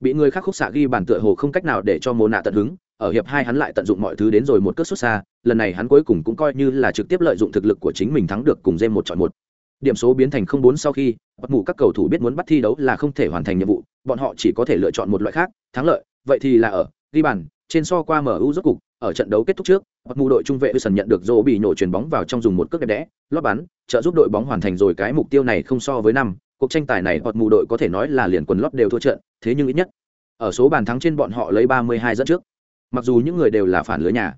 S1: Bị người khác khúc xạ ghi bàn tựa hồ không cách nào để cho mồ nạ tận hứng, ở hiệp hai hắn lại tận dụng mọi thứ đến rồi một cước xuất xa, lần này hắn cuối cùng cũng coi như là trực tiếp lợi dụng thực lực của chính mình thắng được cùng James một chọi một. Điểm số biến thành không bốn sau khi, bắt mù các cầu thủ biết muốn bắt thi đấu là không thể hoàn thành nhiệm vụ, bọn họ chỉ có thể lựa chọn một loại khác, thắng lợi, vậy thì là ở ghi bàn, trên so qua MU rốt cục, ở trận đấu kết thúc trước, bắt mù đội trung vệ Wilson nhận được Zô bị nổ chuyền bóng vào trong dùng một cước đẹp đẽ, lót bắn, trợ giúp đội bóng hoàn thành rồi cái mục tiêu này không so với năm, cuộc tranh tài này bắt mù đội có thể nói là liền quần lót đều thua trận, thế nhưng ít nhất ở số bàn thắng trên bọn họ lấy 32 dẫn trước. Mặc dù những người đều là phản lưới nhà.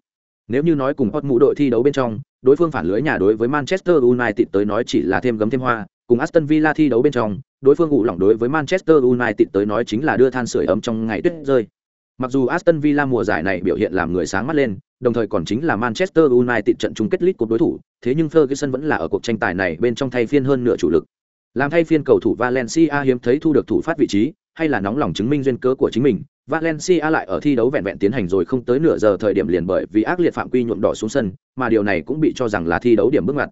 S1: Nếu như nói cùng Hot mũ đội thi đấu bên trong, đối phương phản lưới nhà đối với Manchester United tới nói chỉ là thêm gấm thêm hoa, cùng Aston Villa thi đấu bên trong, đối phương ngủ lỏng đối với Manchester United tới nói chính là đưa than sưởi ấm trong ngày tuyết rơi. Mặc dù Aston Villa mùa giải này biểu hiện làm người sáng mắt lên, đồng thời còn chính là Manchester United trận chung kết League của đối thủ, thế nhưng Ferguson vẫn là ở cuộc tranh tài này bên trong thay phiên hơn nửa chủ lực. Làm thay phiên cầu thủ Valencia hiếm thấy thu được thủ phát vị trí, hay là nóng lòng chứng minh duyên cớ của chính mình, Valencia lại ở thi đấu vẹn vẹn tiến hành rồi không tới nửa giờ thời điểm liền bởi vì ác liệt phạm quy nhuộm đỏ xuống sân, mà điều này cũng bị cho rằng là thi đấu điểm bước ngoặt.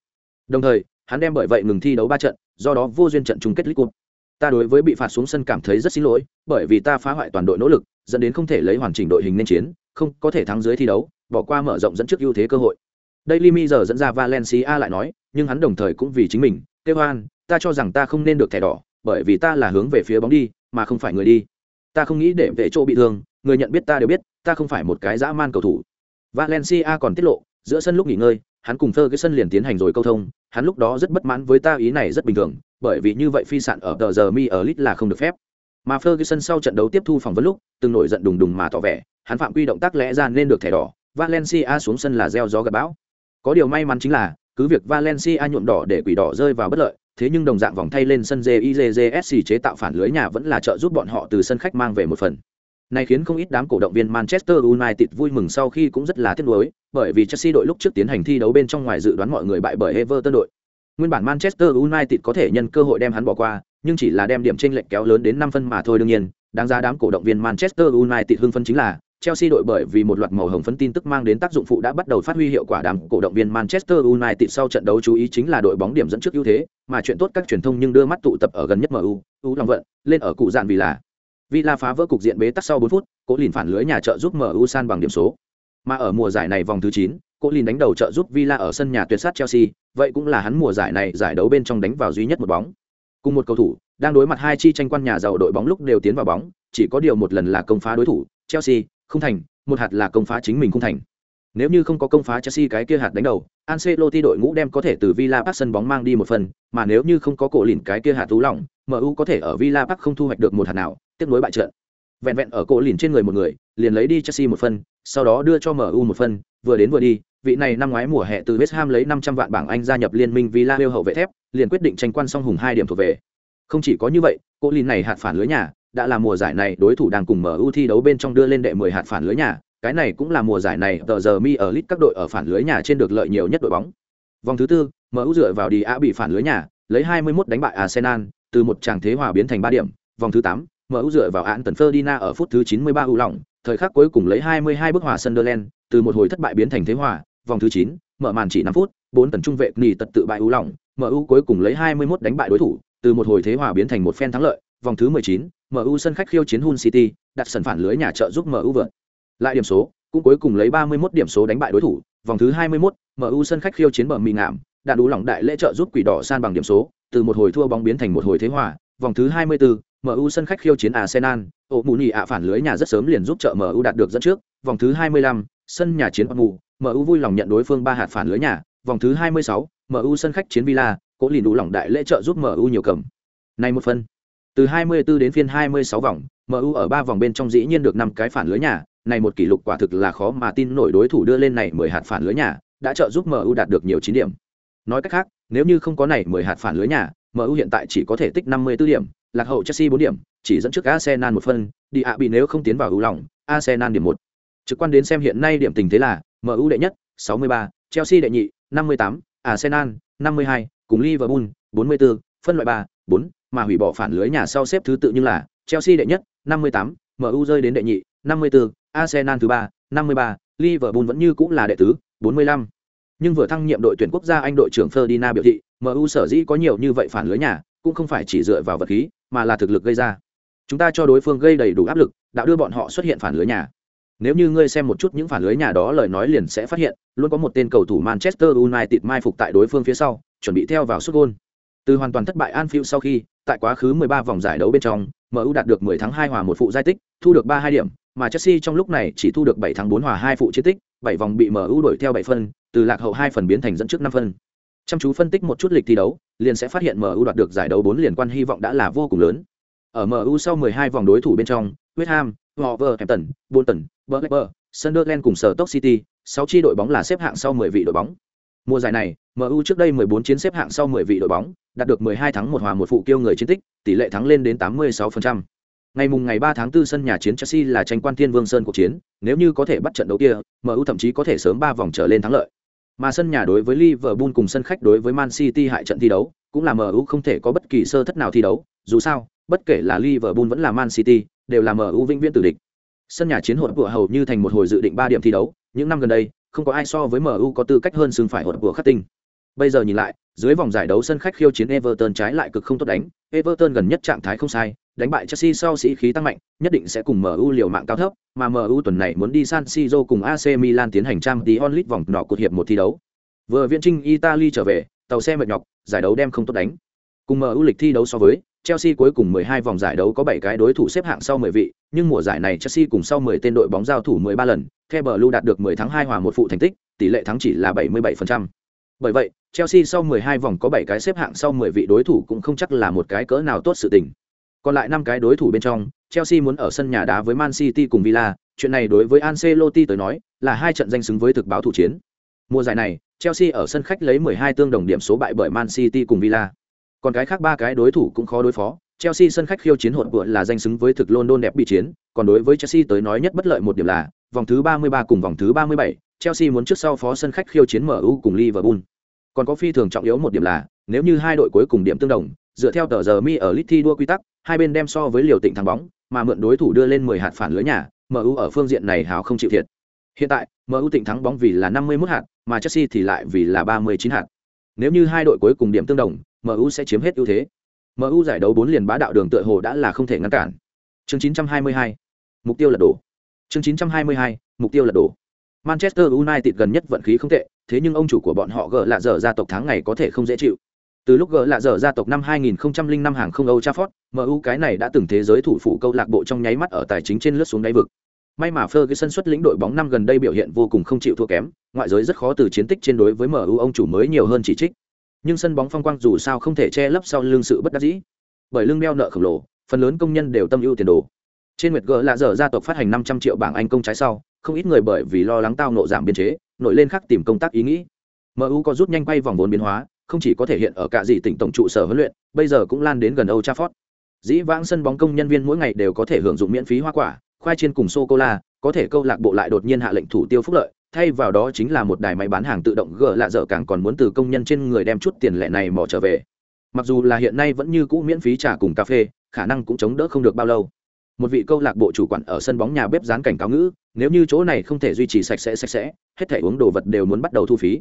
S1: Đồng thời, hắn đem bởi vậy ngừng thi đấu ba trận do đó vô duyên trận chung kết League Cup. Ta đối với bị phạt xuống sân cảm thấy rất xin lỗi, bởi vì ta phá hoại toàn đội nỗ lực, dẫn đến không thể lấy hoàn chỉnh đội hình nên chiến, không có thể thắng dưới thi đấu, bỏ qua mở rộng dẫn trước ưu thế cơ hội. Đây Limi giờ dẫn ra Valencia lại nói, nhưng hắn đồng thời cũng vì chính mình, kêu ta cho rằng ta không nên được thẻ đỏ, bởi vì ta là hướng về phía bóng đi, mà không phải người đi. Ta không nghĩ để vệ chỗ bị thương, người nhận biết ta đều biết, ta không phải một cái dã man cầu thủ. Valencia còn tiết lộ, giữa sân lúc nghỉ ngơi, hắn cùng Ferguson liền tiến hành rồi câu thông, hắn lúc đó rất bất mãn với ta ý này rất bình thường, bởi vì như vậy phi sạn ở tờ giờ mi ở lit là không được phép. Mà Ferguson sau trận đấu tiếp thu phỏng vấn lúc, từng nổi giận đùng đùng mà tỏ vẻ, hắn phạm quy động tác lẽ ra nên được thẻ đỏ, Valencia xuống sân là gieo gió gặt bão. Có điều may mắn chính là, cứ việc Valencia nhuộm đỏ để quỷ đỏ rơi vào bất lợi, thế nhưng đồng dạng vòng thay lên sân JIJJSC chế tạo phản lưới nhà vẫn là trợ giúp bọn họ từ sân khách mang về một phần. Này khiến không ít đám cổ động viên Manchester United vui mừng sau khi cũng rất là tiếc nuối, bởi vì Chelsea đội lúc trước tiến hành thi đấu bên trong ngoài dự đoán mọi người bại bởi Everton đội. Nguyên bản Manchester United có thể nhân cơ hội đem hắn bỏ qua, nhưng chỉ là đem điểm chênh lệch kéo lớn đến 5 phân mà thôi đương nhiên, đáng ra đám cổ động viên Manchester United hưng phấn chính là Chelsea đội bởi vì một loạt màu hồng phấn tin tức mang đến tác dụng phụ đã bắt đầu phát huy hiệu quả đám cổ động viên Manchester United sau trận đấu chú ý chính là đội bóng điểm dẫn trước ưu thế, mà chuyện tốt các truyền thông nhưng đưa mắt tụ tập ở gần nhất MU, U lòng vận, lên ở cụ dạn vì là Villa phá vỡ cục diện bế tắc sau 4 phút, Cố Lìn phản lưới nhà trợ giúp MU san bằng điểm số. Mà ở mùa giải này vòng thứ 9, Cố Lìn đánh đầu trợ giúp Villa ở sân nhà tuyệt sát Chelsea, vậy cũng là hắn mùa giải này giải đấu bên trong đánh vào duy nhất một bóng. Cùng một cầu thủ, đang đối mặt hai chi tranh quan nhà giàu đội bóng lúc đều tiến vào bóng, chỉ có điều một lần là công phá đối thủ, Chelsea, không thành, một hạt là công phá chính mình không thành. Nếu như không có công phá Chelsea cái kia hạt đánh đầu, Ancelotti đội ngũ đem có thể từ Villa Park sân bóng mang đi một phần, mà nếu như không có cổ lìn cái kia hạt tú lỏng, MU có thể ở Villa Park không thu hoạch được một hạt nào, tiếp nối bại trận. Vẹn vẹn ở cổ lìn trên người một người, liền lấy đi Chelsea một phần, sau đó đưa cho MU một phần, vừa đến vừa đi, vị này năm ngoái mùa hè từ West Ham lấy 500 vạn bảng Anh gia nhập liên minh Villa hậu vệ thép, liền quyết định tranh quan song hùng hai điểm thuộc về. Không chỉ có như vậy, cổ lìn này hạt phản lưới nhà, đã là mùa giải này đối thủ đang cùng MU thi đấu bên trong đưa lên đệ 10 hạt phản lưới nhà, cái này cũng là mùa giải này tờ giờ mi ở lit các đội ở phản lưới nhà trên được lợi nhiều nhất đội bóng. Vòng thứ tư, MU dựa vào đi á bị phản lưới nhà, lấy 21 đánh bại Arsenal, từ một tràng thế hòa biến thành 3 điểm. Vòng thứ 8, MU dựa vào án tần Ferdinand ở phút thứ 93 ưu lỏng, thời khắc cuối cùng lấy 22 bước hòa Sunderland, từ một hồi thất bại biến thành thế hòa. Vòng thứ 9, mở màn chỉ 5 phút, 4 tấn trung vệ nghỉ tật tự bại ưu lỏng, MU cuối cùng lấy 21 đánh bại đối thủ, từ một hồi thế hòa biến thành một phen thắng lợi. Vòng thứ 19, MU sân khách khiêu chiến Hull City, đặt sân phản lưới nhà trợ giúp MU vượt. Lại điểm số cũng cuối cùng lấy 31 điểm số đánh bại đối thủ. Vòng thứ 21, MU sân khách khiêu chiến bờ mì ngạm đã đủ lòng đại lễ trợ giúp quỷ đỏ san bằng điểm số từ một hồi thua bóng biến thành một hồi thế hòa. Vòng thứ 24, MU sân khách khiêu chiến Arsenal ổ mù nhị ạ phản lưới nhà rất sớm liền giúp trợ MU đạt được dẫn trước. Vòng thứ 25, sân nhà chiến mù MU vui lòng nhận đối phương ba hạt phản lưới nhà. Vòng thứ 26, MU sân khách chiến Villa cố lìn đủ lòng đại lễ trợ giúp MU nhiều cầm. Này một phần từ 24 đến phiên 26 vòng MU ở ba vòng bên trong dĩ nhiên được năm cái phản lưới nhà này một kỷ lục quả thực là khó mà tin nổi đối thủ đưa lên này mười hạt phản lưới nhà, đã trợ giúp MU đạt được nhiều chín điểm. Nói cách khác, nếu như không có này mười hạt phản lưới nhà, MU hiện tại chỉ có thể tích 54 điểm, lạc hậu Chelsea bốn điểm, chỉ dẫn trước Arsenal một phân, đi ạ bị nếu không tiến vào ưu lòng, Arsenal điểm một. Trực quan đến xem hiện nay điểm tình thế là, MU đệ nhất, 63, Chelsea đệ nhị, 58, Arsenal, 52, cùng Liverpool, 44, phân loại 3, 4, mà hủy bỏ phản lưới nhà sau xếp thứ tự như là Chelsea đệ nhất, 58, MU rơi đến đệ nhị, 54, Arsenal thứ ba, 53, Liverpool vẫn như cũng là đệ tứ, 45. Nhưng vừa thăng nhiệm đội tuyển quốc gia Anh đội trưởng Ferdinand biểu thị, MU sở dĩ có nhiều như vậy phản lưới nhà, cũng không phải chỉ dựa vào vật khí, mà là thực lực gây ra. Chúng ta cho đối phương gây đầy đủ áp lực, đã đưa bọn họ xuất hiện phản lưới nhà. Nếu như ngươi xem một chút những phản lưới nhà đó lời nói liền sẽ phát hiện, luôn có một tên cầu thủ Manchester United mai phục tại đối phương phía sau, chuẩn bị theo vào sút gôn. Từ hoàn toàn thất bại Anfield sau khi, tại quá khứ 13 vòng giải đấu bên trong, MU đạt được 10 thắng 2 hòa 1 phụ giải tích, thu được 32 điểm, mà Chelsea trong lúc này chỉ thu được 7 thắng 4 hòa 2 phụ chiến tích, 7 vòng bị MU đuổi theo 7 phân, từ lạc hậu 2 phần biến thành dẫn trước 5 phân. Chăm chú phân tích một chút lịch thi đấu, liền sẽ phát hiện MU đoạt được giải đấu 4 liền quan hy vọng đã là vô cùng lớn. Ở MU sau 12 vòng đối thủ bên trong, West Ham, Wolverhampton, Bolton, Blackburn, Sunderland cùng Stoke City, 6 chi đội bóng là xếp hạng sau 10 vị đội bóng. Mùa giải này, MU trước đây 14 chiến xếp hạng sau 10 vị đội bóng, đạt được 12 thắng 1 hòa 1 phụ kêu người chiến tích, tỷ lệ thắng lên đến 86%. Ngày mùng ngày 3 tháng 4 sân nhà chiến Chelsea là tranh quan Thiên Vương Sơn cuộc chiến, nếu như có thể bắt trận đấu kia, MU thậm chí có thể sớm 3 vòng trở lên thắng lợi. Mà sân nhà đối với Liverpool cùng sân khách đối với Man City hại trận thi đấu, cũng là MU không thể có bất kỳ sơ thất nào thi đấu, dù sao, bất kể là Liverpool vẫn là Man City, đều là MU vĩnh viễn tử địch. Sân nhà chiến hỗn của hầu như thành một hồi dự định 3 điểm thi đấu, những năm gần đây, không có ai so với MU có tư cách hơn xứng phải hỗn của khắc tinh. Bây giờ nhìn lại, dưới vòng giải đấu sân khách khiêu chiến Everton trái lại cực không tốt đánh, Everton gần nhất trạng thái không sai, đánh bại Chelsea sau sĩ khí tăng mạnh, nhất định sẽ cùng MU liều mạng cao thấp, mà MU tuần này muốn đi San Siro cùng AC Milan tiến hành trang tí onlit vòng nọ cuộc hiệp một thi đấu. Vừa viện trinh Italy trở về, tàu xe mệt nhọc, giải đấu đem không tốt đánh. Cùng MU lịch thi đấu so với, Chelsea cuối cùng 12 vòng giải đấu có 7 cái đối thủ xếp hạng sau 10 vị, nhưng mùa giải này Chelsea cùng sau 10 tên đội bóng giao thủ 13 lần, The Blue đạt được 10 thắng 2 hòa 1 phụ thành tích, tỷ lệ thắng chỉ là 77%. Bởi vậy, Chelsea sau 12 vòng có 7 cái xếp hạng sau 10 vị đối thủ cũng không chắc là một cái cỡ nào tốt sự tình. Còn lại 5 cái đối thủ bên trong, Chelsea muốn ở sân nhà đá với Man City cùng Villa, chuyện này đối với Ancelotti tới nói, là hai trận danh xứng với thực báo thủ chiến. Mùa giải này, Chelsea ở sân khách lấy 12 tương đồng điểm số bại bởi Man City cùng Villa. Còn cái khác ba cái đối thủ cũng khó đối phó. Chelsea sân khách khiêu chiến hỗn bựa là danh xứng với thực London đẹp bị chiến, còn đối với Chelsea tới nói nhất bất lợi một điểm là, vòng thứ 33 cùng vòng thứ 37, Chelsea muốn trước sau phó sân khách khiêu chiến MU cùng Liverpool. Còn có phi thường trọng yếu một điểm là, nếu như hai đội cuối cùng điểm tương đồng, dựa theo tờ giờ mi ở Lithi đua quy tắc, hai bên đem so với liều tịnh thắng bóng, mà mượn đối thủ đưa lên 10 hạt phản lưới nhà, MU ở phương diện này hào không chịu thiệt. Hiện tại, MU tịnh thắng bóng vì là 51 hạt, mà Chelsea thì lại vì là 39 hạt. Nếu như hai đội cuối cùng điểm tương đồng, MU sẽ chiếm hết ưu thế. MU giải đấu 4 liền bá đạo đường tựa hồ đã là không thể ngăn cản. Chương 922, mục tiêu là đổ. Chương 922, mục tiêu là đổ. Manchester United gần nhất vận khí không tệ, thế nhưng ông chủ của bọn họ gỡ lạ dở gia tộc tháng ngày có thể không dễ chịu. Từ lúc gỡ lạ dở gia tộc năm 2005 hàng không Âu Trafford, MU cái này đã từng thế giới thủ phủ câu lạc bộ trong nháy mắt ở tài chính trên lướt xuống đáy vực. May mà Ferguson xuất lĩnh đội bóng năm gần đây biểu hiện vô cùng không chịu thua kém, ngoại giới rất khó từ chiến tích trên đối với MU ông chủ mới nhiều hơn chỉ trích. Nhưng sân bóng phong quang dù sao không thể che lấp sau lưng sự bất đắc dĩ. Bởi lưng đeo nợ khổng lồ, phần lớn công nhân đều tâm ưu tiền đồ. Trên nguyệt gỡ lạ dở gia tộc phát hành 500 triệu bảng Anh công trái sau, không ít người bởi vì lo lắng tao nộ giảm biên chế, nổi lên khắc tìm công tác ý nghĩ. MU có rút nhanh quay vòng vốn biến hóa, không chỉ có thể hiện ở cả dị tỉnh tổng trụ sở huấn luyện, bây giờ cũng lan đến gần âu Trafford. Dĩ vãng sân bóng công nhân viên mỗi ngày đều có thể hưởng dụng miễn phí hoa quả, khoai chiên cùng sô cô la, có thể câu lạc bộ lại đột nhiên hạ lệnh thủ tiêu phúc lợi, thay vào đó chính là một đài máy bán hàng tự động gỡ lạ dở càng còn muốn từ công nhân trên người đem chút tiền lẻ này mò trở về. Mặc dù là hiện nay vẫn như cũ miễn phí trà cùng cà phê, khả năng cũng chống đỡ không được bao lâu một vị câu lạc bộ chủ quản ở sân bóng nhà bếp dán cảnh cáo ngữ nếu như chỗ này không thể duy trì sạch sẽ sạch sẽ hết thể uống đồ vật đều muốn bắt đầu thu phí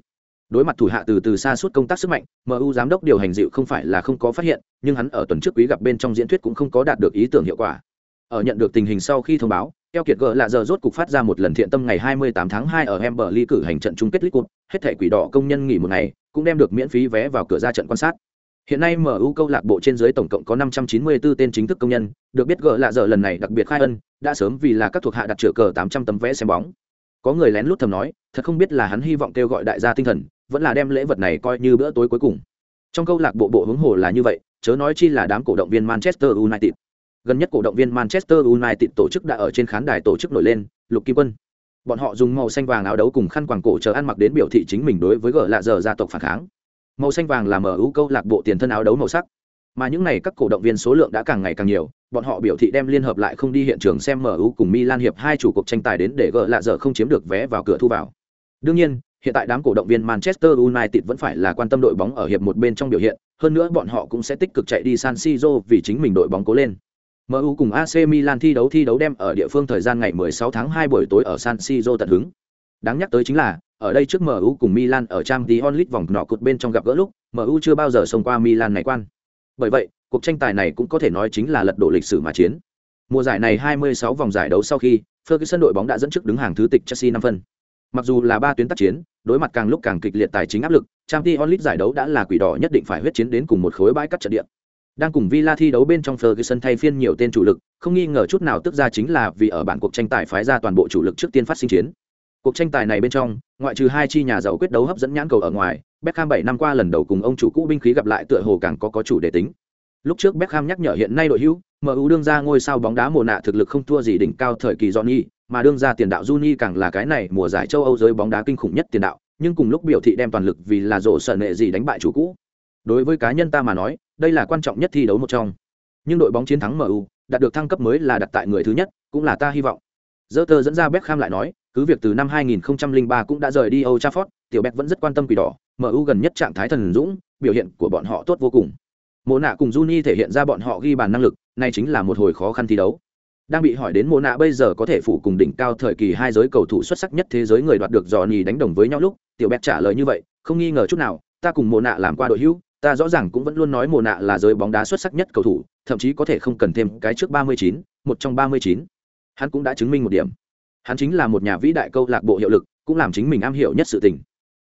S1: đối mặt thủ hạ từ từ xa suốt công tác sức mạnh mu giám đốc điều hành dịu không phải là không có phát hiện nhưng hắn ở tuần trước quý gặp bên trong diễn thuyết cũng không có đạt được ý tưởng hiệu quả ở nhận được tình hình sau khi thông báo keo kiệt gỡ là giờ rốt cục phát ra một lần thiện tâm ngày 28 tháng 2 ở Hemberley cử hành trận chung kết League Cup, hết thảy quỷ đỏ công nhân nghỉ một ngày, cũng đem được miễn phí vé vào cửa ra trận quan sát. Hiện nay MU câu lạc bộ trên dưới tổng cộng có 594 tên chính thức công nhân, được biết gỡ lạ giờ lần này đặc biệt khai ân, đã sớm vì là các thuộc hạ đặt chữa cờ 800 tấm vé xem bóng. Có người lén lút thầm nói, thật không biết là hắn hy vọng kêu gọi đại gia tinh thần, vẫn là đem lễ vật này coi như bữa tối cuối cùng. Trong câu lạc bộ bộ hướng hồ là như vậy, chớ nói chi là đám cổ động viên Manchester United. Gần nhất cổ động viên Manchester United tổ chức đã ở trên khán đài tổ chức nổi lên, Lục Kim Quân. Bọn họ dùng màu xanh vàng áo đấu cùng khăn quàng cổ chờ ăn mặc đến biểu thị chính mình đối với gỡ lạ giờ gia tộc phản kháng màu xanh vàng là MU câu lạc bộ tiền thân áo đấu màu sắc. Mà những này các cổ động viên số lượng đã càng ngày càng nhiều, bọn họ biểu thị đem liên hợp lại không đi hiện trường xem MU cùng Milan hiệp hai chủ cuộc tranh tài đến để gỡ lạ giờ không chiếm được vé vào cửa thu vào. Đương nhiên, hiện tại đám cổ động viên Manchester United vẫn phải là quan tâm đội bóng ở hiệp một bên trong biểu hiện, hơn nữa bọn họ cũng sẽ tích cực chạy đi San Siro vì chính mình đội bóng cố lên. MU cùng AC Milan thi đấu thi đấu đem ở địa phương thời gian ngày 16 tháng 2 buổi tối ở San Siro tận hứng. Đáng nhắc tới chính là, ở đây trước MU cùng Milan ở Champions League vòng nọ cột bên trong gặp gỡ lúc, MU chưa bao giờ xông qua Milan này quan. Bởi vậy, cuộc tranh tài này cũng có thể nói chính là lật đổ lịch sử mà chiến. Mùa giải này 26 vòng giải đấu sau khi, Ferguson đội bóng đã dẫn trước đứng hàng thứ tịch Chelsea 5 phân. Mặc dù là ba tuyến tác chiến, đối mặt càng lúc càng kịch liệt tài chính áp lực, Champions League giải đấu đã là quỷ đỏ nhất định phải huyết chiến đến cùng một khối bãi cắt trận địa. Đang cùng Villa thi đấu bên trong Ferguson thay phiên nhiều tên chủ lực, không nghi ngờ chút nào tức ra chính là vì ở bản cuộc tranh tài phái ra toàn bộ chủ lực trước tiên phát sinh chiến. Cuộc tranh tài này bên trong, ngoại trừ hai chi nhà giàu quyết đấu hấp dẫn nhãn cầu ở ngoài, Beckham bảy năm qua lần đầu cùng ông chủ cũ binh khí gặp lại tựa hồ càng có có chủ đề tính. Lúc trước Beckham nhắc nhở hiện nay đội hữu, MU đương ra ngôi sao bóng đá mùa nạ thực lực không thua gì đỉnh cao thời kỳ Johnny, mà đương ra tiền đạo Juni càng là cái này mùa giải châu Âu giới bóng đá kinh khủng nhất tiền đạo, nhưng cùng lúc biểu thị đem toàn lực vì là rổ sợ nệ gì đánh bại chủ cũ. Đối với cá nhân ta mà nói, đây là quan trọng nhất thi đấu một trong. Nhưng đội bóng chiến thắng MU, đạt được thăng cấp mới là đặt tại người thứ nhất, cũng là ta hy vọng. Dơ dẫn ra Beckham lại nói, cứ việc từ năm 2003 cũng đã rời đi Old Trafford, tiểu Beck vẫn rất quan tâm quỷ đỏ, MU gần nhất trạng thái thần dũng, biểu hiện của bọn họ tốt vô cùng. Mộ nạ cùng Juni thể hiện ra bọn họ ghi bàn năng lực, này chính là một hồi khó khăn thi đấu. Đang bị hỏi đến Mộ nạ bây giờ có thể phụ cùng đỉnh cao thời kỳ hai giới cầu thủ xuất sắc nhất thế giới người đoạt được Johnny đánh đồng với nhau lúc, tiểu Beck trả lời như vậy, không nghi ngờ chút nào, ta cùng Mộ nạ làm qua đội hữu ta rõ ràng cũng vẫn luôn nói Mộ nạ là giới bóng đá xuất sắc nhất cầu thủ thậm chí có thể không cần thêm cái trước 39, một trong 39. hắn cũng đã chứng minh một điểm hắn chính là một nhà vĩ đại câu lạc bộ hiệu lực, cũng làm chính mình am hiểu nhất sự tình.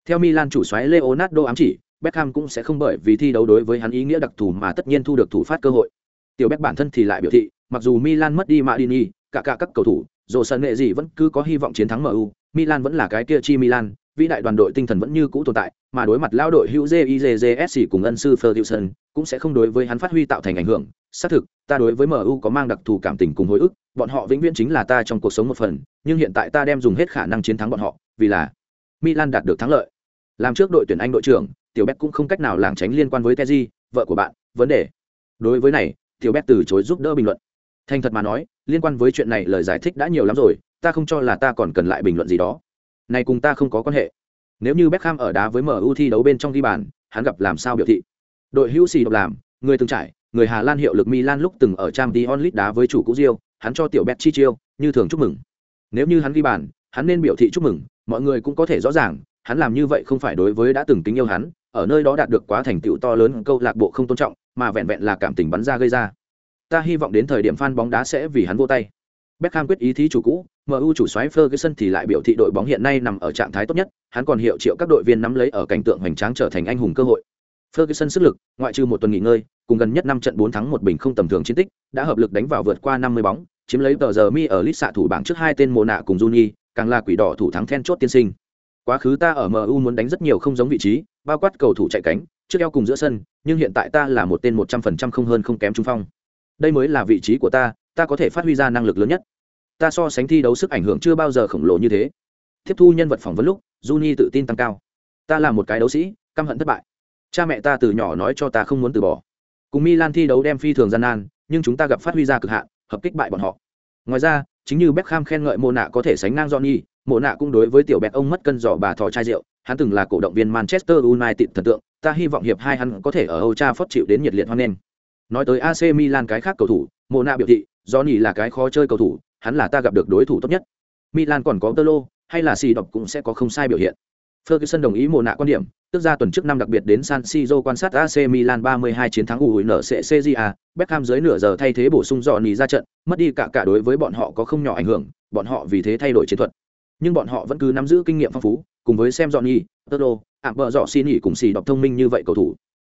S1: Theo milan chủ soái leonardo ám chỉ, beckham cũng sẽ không bởi vì thi đấu đối với hắn ý nghĩa đặc thù mà tất nhiên thu được thủ phát cơ hội. Tiểu beck bản thân thì lại biểu thị, mặc dù milan mất đi madini cả cả các cầu thủ, dù sân nghệ gì vẫn cứ có hy vọng chiến thắng mu milan vẫn là cái kia chi milan, vĩ đại đoàn đội tinh thần vẫn như cũ tồn tại mà đối mặt lao đội hữu JIJJSC cùng ân sư ferguson, cũng sẽ không đối với hắn phát huy tạo thành ảnh hưởng. Xác thực, ta đối với mu có mang đặc thù cảm tình cùng hồi ức, bọn họ vĩnh viễn chính là ta trong cuộc sống một phần, nhưng hiện tại ta đem dùng hết khả năng chiến thắng bọn họ, vì là milan đạt được thắng lợi. Làm trước đội tuyển anh đội trưởng, tiểu beck cũng không cách nào lảng tránh liên quan với teji vợ của bạn, vấn đề. Đối với này, tiểu beck từ chối giúp đỡ bình luận. Thành thật mà nói, liên quan với chuyện này lời giải thích đã nhiều lắm rồi, ta không cho là ta còn cần lại bình luận gì đó. Này cùng ta không có quan hệ nếu như Beckham ở đá với MU thi đấu bên trong ghi bàn hắn gặp làm sao biểu thị đội hữu xì độc làm người từng trải người Hà Lan hiệu lực Milan lúc từng ở Champions League đá với chủ cũ Rio, hắn cho tiểu Beck chi chiêu, như thường chúc mừng. Nếu như hắn ghi bàn, hắn nên biểu thị chúc mừng, mọi người cũng có thể rõ ràng, hắn làm như vậy không phải đối với đã từng kính yêu hắn, ở nơi đó đạt được quá thành tựu to lớn câu lạc bộ không tôn trọng, mà vẹn vẹn là cảm tình bắn ra gây ra. Ta hy vọng đến thời điểm fan bóng đá sẽ vì hắn vô tay. Beckham quyết ý thí chủ cũ, MU chủ soái Ferguson thì lại biểu thị đội bóng hiện nay nằm ở trạng thái tốt nhất, hắn còn hiệu triệu các đội viên nắm lấy ở cảnh tượng hoành tráng trở thành anh hùng cơ hội. Ferguson sức lực, ngoại trừ một tuần nghỉ ngơi, cùng gần nhất năm trận 4 thắng một bình không tầm thường chiến tích, đã hợp lực đánh vào vượt qua 50 bóng, chiếm lấy tờ giờ mi ở list xạ thủ bảng trước hai tên mồ nạ cùng Juni, càng là quỷ đỏ thủ thắng then chốt tiên sinh. Quá khứ ta ở MU muốn đánh rất nhiều không giống vị trí, bao quát cầu thủ chạy cánh, trước eo cùng giữa sân, nhưng hiện tại ta là một tên 100% không hơn không kém trung phong. Đây mới là vị trí của ta, ta có thể phát huy ra năng lực lớn nhất. Ta so sánh thi đấu sức ảnh hưởng chưa bao giờ khổng lồ như thế. Tiếp thu nhân vật phỏng vấn lúc Juni tự tin tăng cao. Ta là một cái đấu sĩ căm hận thất bại. Cha mẹ ta từ nhỏ nói cho ta không muốn từ bỏ. Cùng milan thi đấu đem phi thường gian nan nhưng chúng ta gặp phát huy ra cực hạn hợp kích bại bọn họ. Ngoài ra chính như Beckham khen ngợi Mộ nạ có thể sánh ngang Johnny, mộ nạ cũng đối với tiểu bẹt ông mất cân giỏ bà thò chai rượu, hắn từng là cổ động viên Manchester United thần tượng, ta hy vọng hiệp hai hắn có thể ở Old Trafford chịu đến nhiệt liệt hoan nghênh. Nói tới AC Milan cái khác cầu thủ, mộ nạ biểu thị, Johnny là cái khó chơi cầu thủ, hắn là ta gặp được đối thủ tốt nhất. Milan còn có Tolo, hay là Xì độc cũng sẽ có không sai biểu hiện. Ferguson đồng ý mộ nạ quan điểm, tức ra tuần trước năm đặc biệt đến San Siro quan sát AC Milan 32 chiến thắng UNCCGA, Beckham dưới nửa giờ thay thế bổ sung Johnny ra trận, mất đi cả cả đối với bọn họ có không nhỏ ảnh hưởng, bọn họ vì thế thay đổi chiến thuật. Nhưng bọn họ vẫn cứ nắm giữ kinh nghiệm phong phú, cùng với xem Johnny, Tolo, ạ vợ dọ xin nghỉ cùng xì đọc thông minh như vậy cầu thủ.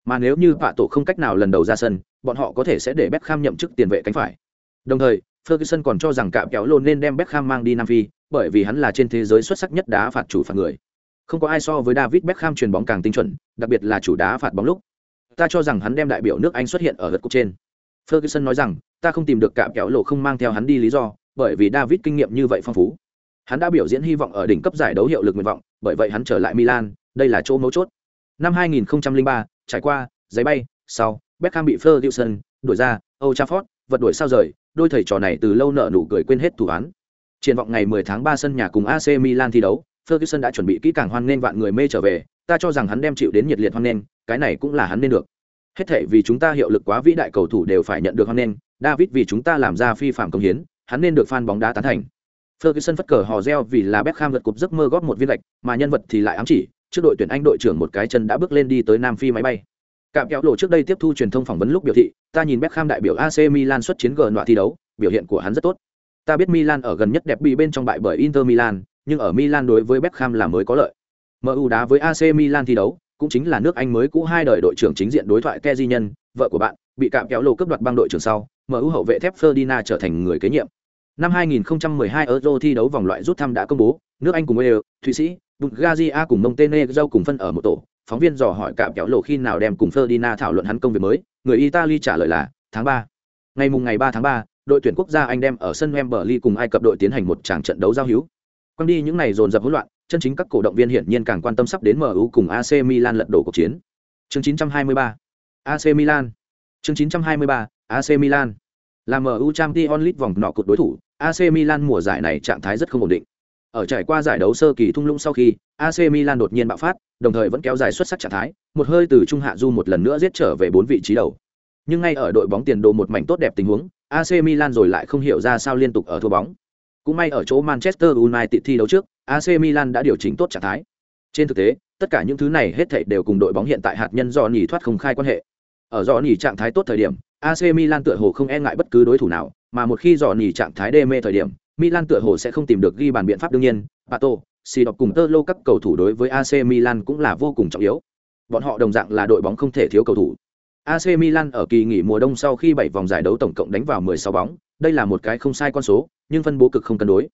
S1: Mà nếu như Vạ tổ không cách nào lần đầu ra sân, bọn họ có thể sẽ để Beckham nhậm chức tiền vệ cánh phải. Đồng thời, Ferguson còn cho rằng cạm kéo lồn nên đem Beckham mang đi Nam Phi, bởi vì hắn là trên thế giới xuất sắc nhất đá phạt chủ phạt người. Không có ai so với David Beckham truyền bóng càng tinh chuẩn, đặc biệt là chủ đá phạt bóng lúc. Ta cho rằng hắn đem đại biểu nước Anh xuất hiện ở lượt cục trên. Ferguson nói rằng, ta không tìm được cạm kéo lộ không mang theo hắn đi lý do, bởi vì David kinh nghiệm như vậy phong phú. Hắn đã biểu diễn hy vọng ở đỉnh cấp giải đấu hiệu lực nguyện vọng, bởi vậy hắn trở lại Milan, đây là chỗ mấu chốt. Năm 2003, trải qua, giấy bay, sau, Beckham bị Ferguson đuổi ra, Old Trafford, vật đuổi sao rời, đôi thầy trò này từ lâu nợ nụ cười quên hết thủ án. Triển vọng ngày 10 tháng 3 sân nhà cùng AC Milan thi đấu, Ferguson đã chuẩn bị kỹ càng hoan nghênh vạn người mê trở về, ta cho rằng hắn đem chịu đến nhiệt liệt hoan nghênh, cái này cũng là hắn nên được. Hết thể vì chúng ta hiệu lực quá vĩ đại cầu thủ đều phải nhận được hoan nghênh, David vì chúng ta làm ra phi phạm công hiến, hắn nên được fan bóng đá tán thành. Ferguson phất cờ hò reo vì là Beckham vượt cục giấc mơ góp một viên lạch, mà nhân vật thì lại ám chỉ, trước đội tuyển Anh đội trưởng một cái chân đã bước lên đi tới Nam Phi máy bay. Cạm kéo lộ trước đây tiếp thu truyền thông phỏng vấn lúc biểu thị, ta nhìn Beckham đại biểu AC Milan xuất chiến gần đoạn thi đấu, biểu hiện của hắn rất tốt. Ta biết Milan ở gần nhất đẹp bị bên trong bại bởi Inter Milan, nhưng ở Milan đối với Beckham là mới có lợi. MU đá với AC Milan thi đấu, cũng chính là nước Anh mới cũ hai đời đội trưởng chính diện đối thoại Kezi nhân, vợ của bạn, bị cạm kéo lộ cướp đoạt băng đội trưởng sau, MU hậu vệ thép Ferdinand trở thành người kế nhiệm. Năm 2012 Euro thi đấu vòng loại rút thăm đã công bố, nước Anh cùng Wales, Thụy Sĩ, Bulgaria cùng Montenegro cùng phân ở một tổ, phóng viên dò hỏi cạm kéo lộ khi nào đem cùng Ferdinand thảo luận hắn công việc mới, người Italy trả lời là tháng 3. Ngày mùng ngày 3 tháng 3, đội tuyển quốc gia Anh đem ở sân Wembley cùng Ai Cập đội tiến hành một tràng trận đấu giao hữu. Quang đi những này dồn dập hỗn loạn, chân chính các cổ động viên hiển nhiên càng quan tâm sắp đến MU cùng AC Milan lật đổ cuộc chiến. Chương 923. AC Milan. Chương 923. AC Milan. Là MU Champions League vòng nọ cột đối thủ, AC Milan mùa giải này trạng thái rất không ổn định. Ở trải qua giải đấu sơ kỳ thung lũng sau khi, AC Milan đột nhiên bạo phát, đồng thời vẫn kéo dài xuất sắc trạng thái, một hơi từ trung hạ du một lần nữa giết trở về bốn vị trí đầu. Nhưng ngay ở đội bóng tiền đồ một mảnh tốt đẹp tình huống, AC Milan rồi lại không hiểu ra sao liên tục ở thua bóng. Cũng may ở chỗ Manchester United thi đấu trước, AC Milan đã điều chỉnh tốt trạng thái. Trên thực tế, tất cả những thứ này hết thảy đều cùng đội bóng hiện tại hạt nhân do nhỉ thoát không khai quan hệ ở do nhỉ trạng thái tốt thời điểm AC Milan tựa hồ không e ngại bất cứ đối thủ nào mà một khi dò nhỉ trạng thái đê mê thời điểm Milan tựa hồ sẽ không tìm được ghi bàn biện pháp đương nhiên Pato, Si đọc cùng Tơ Lô các cầu thủ đối với AC Milan cũng là vô cùng trọng yếu bọn họ đồng dạng là đội bóng không thể thiếu cầu thủ AC Milan ở kỳ nghỉ mùa đông sau khi 7 vòng giải đấu tổng cộng đánh vào 16 bóng, đây là một cái không sai con số, nhưng phân bố cực không cân đối.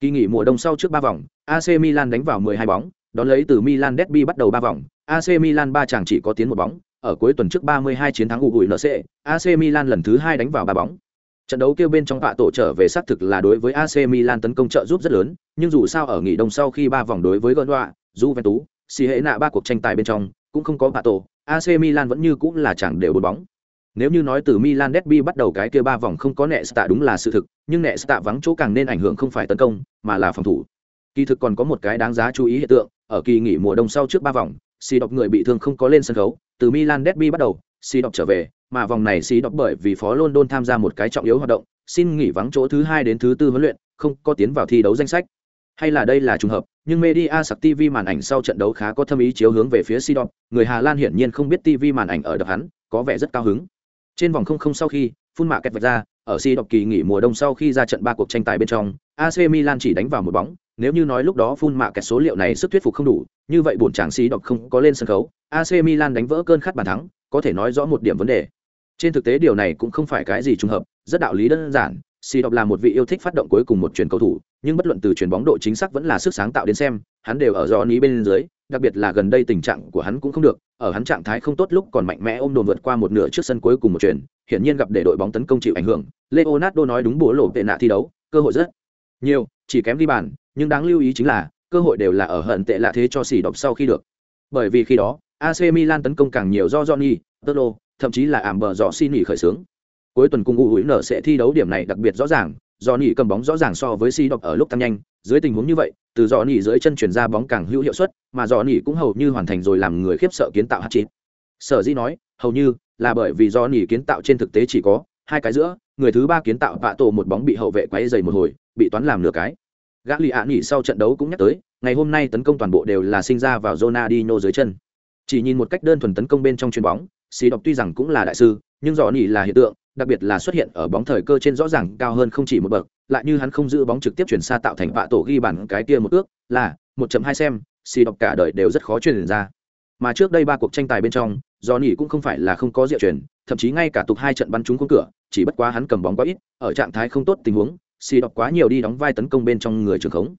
S1: Kỳ nghỉ mùa đông sau trước 3 vòng, AC Milan đánh vào 12 bóng, đón lấy từ Milan Derby bắt đầu 3 vòng, AC Milan 3 chàng chỉ có tiến một bóng, ở cuối tuần trước 32 chiến thắng UNC, AC Milan lần thứ 2 đánh vào 3 bóng. Trận đấu kêu bên trong vạ tổ trở về xác thực là đối với AC Milan tấn công trợ giúp rất lớn, nhưng dù sao ở nghỉ đông sau khi ba vòng đối với Gondoa, Juventus, xì hệ nạ ba cuộc tranh tài bên trong, cũng không có vạ tổ, AC Milan vẫn như cũng là chẳng đều bốn bóng. Nếu như nói từ Milan Derby bắt đầu cái kia ba vòng không có Nesta đúng là sự thực, nhưng Nesta vắng chỗ càng nên ảnh hưởng không phải tấn công, mà là phòng thủ. Kỳ thực còn có một cái đáng giá chú ý hiện tượng, ở kỳ nghỉ mùa đông sau trước ba vòng, Xì độc người bị thương không có lên sân khấu, từ Milan Derby bắt đầu, Si đọc trở về, mà vòng này Si đọc bởi vì phó London tham gia một cái trọng yếu hoạt động, xin nghỉ vắng chỗ thứ hai đến thứ tư huấn luyện, không có tiến vào thi đấu danh sách. Hay là đây là trùng hợp, nhưng media sạc TV màn ảnh sau trận đấu khá có thâm ý chiếu hướng về phía Sidon, người Hà Lan hiển nhiên không biết TV màn ảnh ở đập hắn, có vẻ rất cao hứng. Trên vòng không không sau khi, phun mạ kẹt vạch ra, ở Sidon kỳ nghỉ mùa đông sau khi ra trận ba cuộc tranh tài bên trong, AC Milan chỉ đánh vào một bóng, nếu như nói lúc đó phun mạ kẹt số liệu này sức thuyết phục không đủ, như vậy buồn chàng đọc không có lên sân khấu, AC Milan đánh vỡ cơn khát bàn thắng, có thể nói rõ một điểm vấn đề. Trên thực tế điều này cũng không phải cái gì trùng hợp, rất đạo lý đơn giản, xì Đọc là một vị yêu thích phát động cuối cùng một chuyển cầu thủ, nhưng bất luận từ chuyển bóng độ chính xác vẫn là sức sáng tạo đến xem, hắn đều ở do ní bên dưới, đặc biệt là gần đây tình trạng của hắn cũng không được, ở hắn trạng thái không tốt lúc còn mạnh mẽ ôm đồn vượt qua một nửa trước sân cuối cùng một chuyển, hiển nhiên gặp để đội bóng tấn công chịu ảnh hưởng. Leonardo nói đúng bố lộ tệ nạ thi đấu, cơ hội rất nhiều, chỉ kém đi bàn, nhưng đáng lưu ý chính là cơ hội đều là ở hận tệ lạ thế cho xỉ Đọc sau khi được. Bởi vì khi đó, AC Milan tấn công càng nhiều do Johnny, Tolo, thậm chí là ảm bờ rõ xin nghỉ khởi sướng cuối tuần cùng u nở sẽ thi đấu điểm này đặc biệt rõ ràng do nỉ cầm bóng rõ ràng so với si đọc ở lúc tăng nhanh. Dưới tình huống như vậy từ Johnny nỉ dưới chân chuyển ra bóng càng hữu hiệu suất mà Johnny nỉ cũng hầu như hoàn thành rồi làm người khiếp sợ kiến tạo hát chín sở dĩ nói hầu như là bởi vì do nỉ kiến tạo trên thực tế chỉ có hai cái giữa người thứ ba kiến tạo vạ tổ một bóng bị hậu vệ quấy dày một hồi bị toán làm nửa cái gã lì ạ nghỉ sau trận đấu cũng nhắc tới ngày hôm nay tấn công toàn bộ đều là sinh ra vào Ronaldinho dưới chân chỉ nhìn một cách đơn thuần tấn công bên trong chuyền bóng xì đọc tuy rằng cũng là đại sư nhưng dò nỉ là hiện tượng đặc biệt là xuất hiện ở bóng thời cơ trên rõ ràng cao hơn không chỉ một bậc, lại như hắn không giữ bóng trực tiếp chuyển xa tạo thành vạ tổ ghi bàn cái kia một ước, là 1.2 xem, si đọc cả đời đều rất khó truyền ra. Mà trước đây ba cuộc tranh tài bên trong, Johnny cũng không phải là không có diệu truyền, thậm chí ngay cả tục hai trận bắn trúng cung cửa, chỉ bất quá hắn cầm bóng quá ít, ở trạng thái không tốt tình huống, xì đọc quá nhiều đi đóng vai tấn công bên trong người trường khống.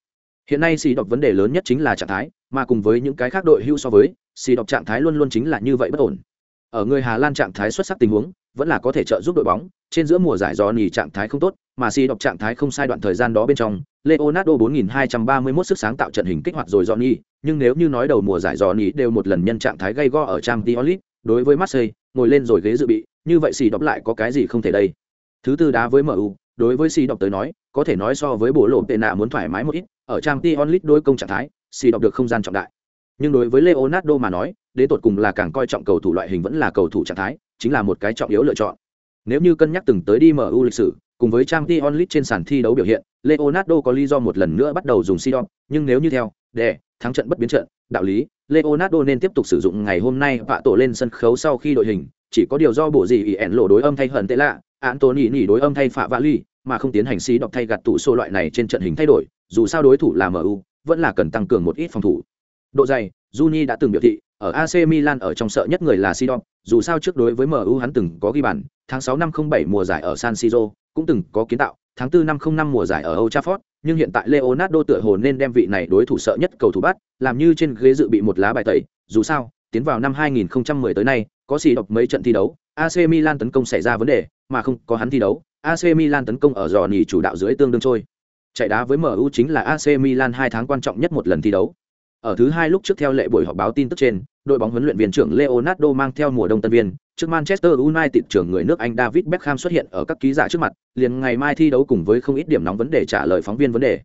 S1: Hiện nay xì đọc vấn đề lớn nhất chính là trạng thái, mà cùng với những cái khác đội hưu so với, xì đọc trạng thái luôn luôn chính là như vậy bất ổn. Ở người Hà Lan trạng thái xuất sắc tình huống, vẫn là có thể trợ giúp đội bóng trên giữa mùa giải do nỉ trạng thái không tốt mà xì đọc trạng thái không sai đoạn thời gian đó bên trong leonardo 4231 sức sáng tạo trận hình kích hoạt rồi do nỉ, nhưng nếu như nói đầu mùa giải do nỉ đều một lần nhân trạng thái gây go ở trang tiolit đối với Marseille ngồi lên rồi ghế dự bị như vậy xì đọc lại có cái gì không thể đây thứ tư đá với MU đối với si đọc tới nói có thể nói so với bộ lộ tệ nạ muốn thoải mái một ít ở trang Tionliz đôi công trạng thái si đọc được không gian trọng đại nhưng đối với leonardo mà nói đến tột cùng là càng coi trọng cầu thủ loại hình vẫn là cầu thủ trạng thái chính là một cái trọng yếu lựa chọn. Nếu như cân nhắc từng tới đi MU lịch sử, cùng với trang t onlit trên sàn thi đấu biểu hiện, Leonardo có lý do một lần nữa bắt đầu dùng Sidon, nhưng nếu như theo, để thắng trận bất biến trận, đạo lý, Leonardo nên tiếp tục sử dụng ngày hôm nay vạ tổ lên sân khấu sau khi đội hình, chỉ có điều do bộ gì ỉn lộ đối âm thay hận tệ lạ, Anthony nỉ đối âm thay phạ vạ ly, mà không tiến hành xí đọc thay gạt tụ số loại này trên trận hình thay đổi, dù sao đối thủ là MU, vẫn là cần tăng cường một ít phòng thủ. Độ dày, Juni đã từng biểu thị, ở AC Milan ở trong sợ nhất người là Sidon, dù sao trước đối với MU hắn từng có ghi bàn, tháng 6 năm 07 mùa giải ở San Siro, cũng từng có kiến tạo, tháng 4 năm 05 mùa giải ở Old Trafford, nhưng hiện tại Leonardo tựa hồ nên đem vị này đối thủ sợ nhất cầu thủ bắt, làm như trên ghế dự bị một lá bài tẩy, dù sao, tiến vào năm 2010 tới nay, có xì độc mấy trận thi đấu, AC Milan tấn công xảy ra vấn đề, mà không có hắn thi đấu, AC Milan tấn công ở giò nhì chủ đạo dưới tương đương trôi. Chạy đá với MU chính là AC Milan hai tháng quan trọng nhất một lần thi đấu. Ở thứ hai lúc trước theo lệ buổi họp báo tin tức trên, đội bóng huấn luyện viên trưởng Leonardo mang theo mùa đông tân viên, trước Manchester United trưởng người nước Anh David Beckham xuất hiện ở các ký giả trước mặt, liền ngày mai thi đấu cùng với không ít điểm nóng vấn đề trả lời phóng viên vấn đề.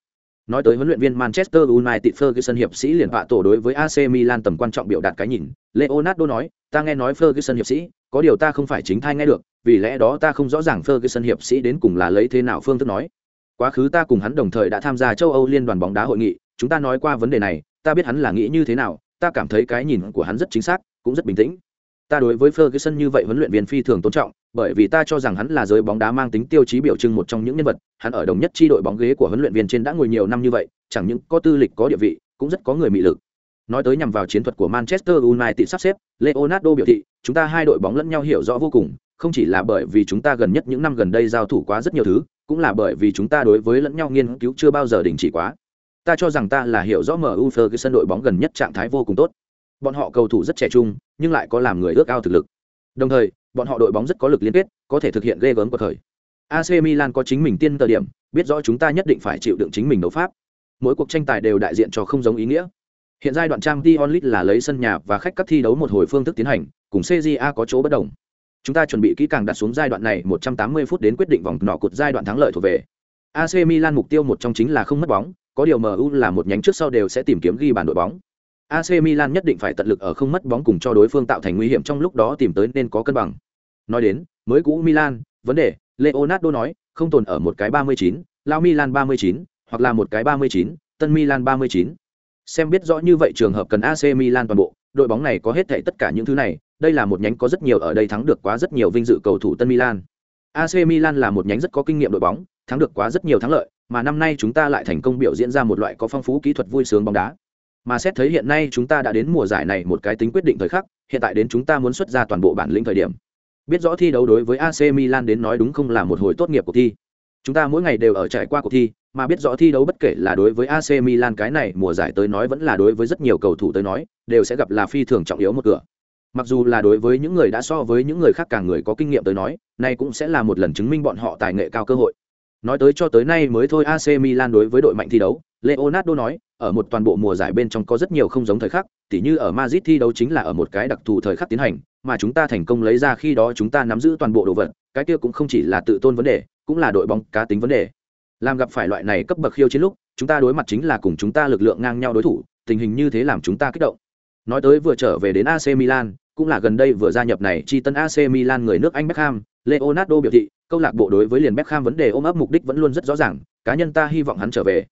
S1: Nói tới huấn luyện viên Manchester United Ferguson hiệp sĩ liền vạ tổ đối với AC Milan tầm quan trọng biểu đạt cái nhìn, Leonardo nói, ta nghe nói Ferguson hiệp sĩ, có điều ta không phải chính thai nghe được, vì lẽ đó ta không rõ ràng Ferguson hiệp sĩ đến cùng là lấy thế nào phương thức nói. Quá khứ ta cùng hắn đồng thời đã tham gia châu Âu liên đoàn bóng đá hội nghị, chúng ta nói qua vấn đề này, ta biết hắn là nghĩ như thế nào, ta cảm thấy cái nhìn của hắn rất chính xác cũng rất bình tĩnh ta đối với Ferguson như vậy huấn luyện viên phi thường tôn trọng, bởi vì ta cho rằng hắn là giới bóng đá mang tính tiêu chí biểu trưng một trong những nhân vật, hắn ở đồng nhất chi đội bóng ghế của huấn luyện viên trên đã ngồi nhiều năm như vậy, chẳng những có tư lịch có địa vị, cũng rất có người mị lực. Nói tới nhằm vào chiến thuật của Manchester United sắp xếp, Leonardo biểu thị, chúng ta hai đội bóng lẫn nhau hiểu rõ vô cùng, không chỉ là bởi vì chúng ta gần nhất những năm gần đây giao thủ quá rất nhiều thứ, cũng là bởi vì chúng ta đối với lẫn nhau nghiên cứu chưa bao giờ đình chỉ quá. Ta cho rằng ta là hiểu rõ MU sân đội bóng gần nhất trạng thái vô cùng tốt. Bọn họ cầu thủ rất trẻ trung nhưng lại có làm người ước ao thực lực. Đồng thời bọn họ đội bóng rất có lực liên kết có thể thực hiện ghê gớm của thời. Ac milan có chính mình tiên tờ điểm biết rõ chúng ta nhất định phải chịu đựng chính mình đấu pháp. Mỗi cuộc tranh tài đều đại diện cho không giống ý nghĩa hiện giai đoạn trang t onlit là lấy sân nhà và khách các thi đấu một hồi phương thức tiến hành cùng cja có chỗ bất đồng chúng ta chuẩn bị kỹ càng đặt xuống giai đoạn này 180 phút đến quyết định vòng nọ cột giai đoạn thắng lợi thuộc về ac milan mục tiêu một trong chính là không mất bóng có điều mu là một nhánh trước sau đều sẽ tìm kiếm ghi bàn đội bóng AC Milan nhất định phải tận lực ở không mất bóng cùng cho đối phương tạo thành nguy hiểm trong lúc đó tìm tới nên có cân bằng. Nói đến, mới cũ Milan, vấn đề, Leonardo nói, không tồn ở một cái 39, Lao Milan 39, hoặc là một cái 39, Tân Milan 39. Xem biết rõ như vậy trường hợp cần AC Milan toàn bộ, đội bóng này có hết thảy tất cả những thứ này, đây là một nhánh có rất nhiều ở đây thắng được quá rất nhiều vinh dự cầu thủ Tân Milan. AC Milan là một nhánh rất có kinh nghiệm đội bóng, thắng được quá rất nhiều thắng lợi, mà năm nay chúng ta lại thành công biểu diễn ra một loại có phong phú kỹ thuật vui sướng bóng đá. Mà xét thấy hiện nay chúng ta đã đến mùa giải này một cái tính quyết định thời khắc hiện tại đến chúng ta muốn xuất ra toàn bộ bản lĩnh thời điểm. Biết rõ thi đấu đối với ac milan đến nói đúng không là một hồi tốt nghiệp cuộc thi. Chúng ta mỗi ngày đều ở trải qua cuộc thi mà biết rõ thi đấu bất kể là đối với ac milan cái này mùa giải tới nói vẫn là đối với rất nhiều cầu thủ tới nói đều sẽ gặp là phi thường trọng yếu một cửa mặc dù là đối với những người đã so với những người khác càng người có kinh nghiệm tới nói nay cũng sẽ là một lần chứng minh bọn họ tài nghệ cao cơ hội nói tới cho tới nay mới thôi ac milan đối với đội mạnh thi đấu leonardo nói ở một toàn bộ mùa giải bên trong có rất nhiều không giống thời khắc, tỉ như ở Madrid thi đấu chính là ở một cái đặc thù thời khắc tiến hành, mà chúng ta thành công lấy ra khi đó chúng ta nắm giữ toàn bộ đồ vật, cái kia cũng không chỉ là tự tôn vấn đề, cũng là đội bóng cá tính vấn đề. Làm gặp phải loại này cấp bậc khiêu chiến lúc, chúng ta đối mặt chính là cùng chúng ta lực lượng ngang nhau đối thủ, tình hình như thế làm chúng ta kích động. Nói tới vừa trở về đến AC Milan, cũng là gần đây vừa gia nhập này chi tân AC Milan người nước Anh Beckham, Leonardo biểu thị, câu lạc bộ đối với liền Beckham vấn đề ôm ấp mục đích vẫn luôn rất rõ ràng, cá nhân ta hy vọng hắn trở về.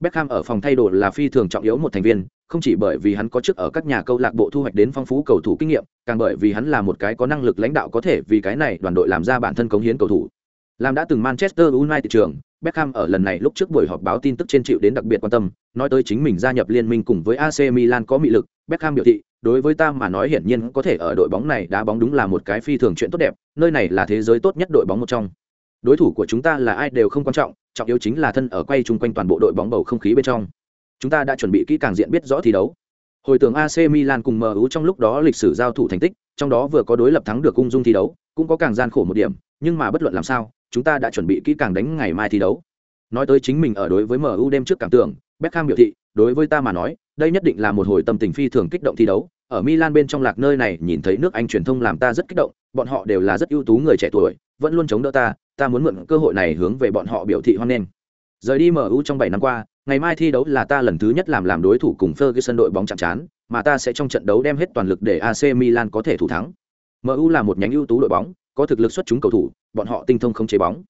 S1: Beckham ở phòng thay đồ là phi thường trọng yếu một thành viên, không chỉ bởi vì hắn có chức ở các nhà câu lạc bộ thu hoạch đến phong phú cầu thủ kinh nghiệm, càng bởi vì hắn là một cái có năng lực lãnh đạo có thể vì cái này đoàn đội làm ra bản thân cống hiến cầu thủ. Làm đã từng Manchester United trường, Beckham ở lần này lúc trước buổi họp báo tin tức trên chịu đến đặc biệt quan tâm, nói tới chính mình gia nhập liên minh cùng với AC Milan có mị lực, Beckham biểu thị, đối với ta mà nói hiển nhiên có thể ở đội bóng này đá bóng đúng là một cái phi thường chuyện tốt đẹp, nơi này là thế giới tốt nhất đội bóng một trong. Đối thủ của chúng ta là ai đều không quan trọng, trọng yếu chính là thân ở quay chung quanh toàn bộ đội bóng bầu không khí bên trong. Chúng ta đã chuẩn bị kỹ càng diện biết rõ thi đấu. Hồi tưởng AC Milan cùng MU trong lúc đó lịch sử giao thủ thành tích, trong đó vừa có đối lập thắng được cung dung thi đấu, cũng có càng gian khổ một điểm, nhưng mà bất luận làm sao, chúng ta đã chuẩn bị kỹ càng đánh ngày mai thi đấu. Nói tới chính mình ở đối với MU đêm trước cảm tưởng, Beckham biểu thị, đối với ta mà nói, đây nhất định là một hồi tâm tình phi thường kích động thi đấu. Ở Milan bên trong lạc nơi này nhìn thấy nước Anh truyền thông làm ta rất kích động, bọn họ đều là rất ưu tú người trẻ tuổi, vẫn luôn chống đỡ ta, ta muốn mượn cơ hội này hướng về bọn họ biểu thị hoan nghênh. Rời đi MU trong 7 năm qua, ngày mai thi đấu là ta lần thứ nhất làm làm đối thủ cùng Ferguson đội bóng chạm trán, mà ta sẽ trong trận đấu đem hết toàn lực để AC Milan có thể thủ thắng. MU là một nhánh ưu tú đội bóng, có thực lực xuất chúng cầu thủ, bọn họ tinh thông không chế bóng.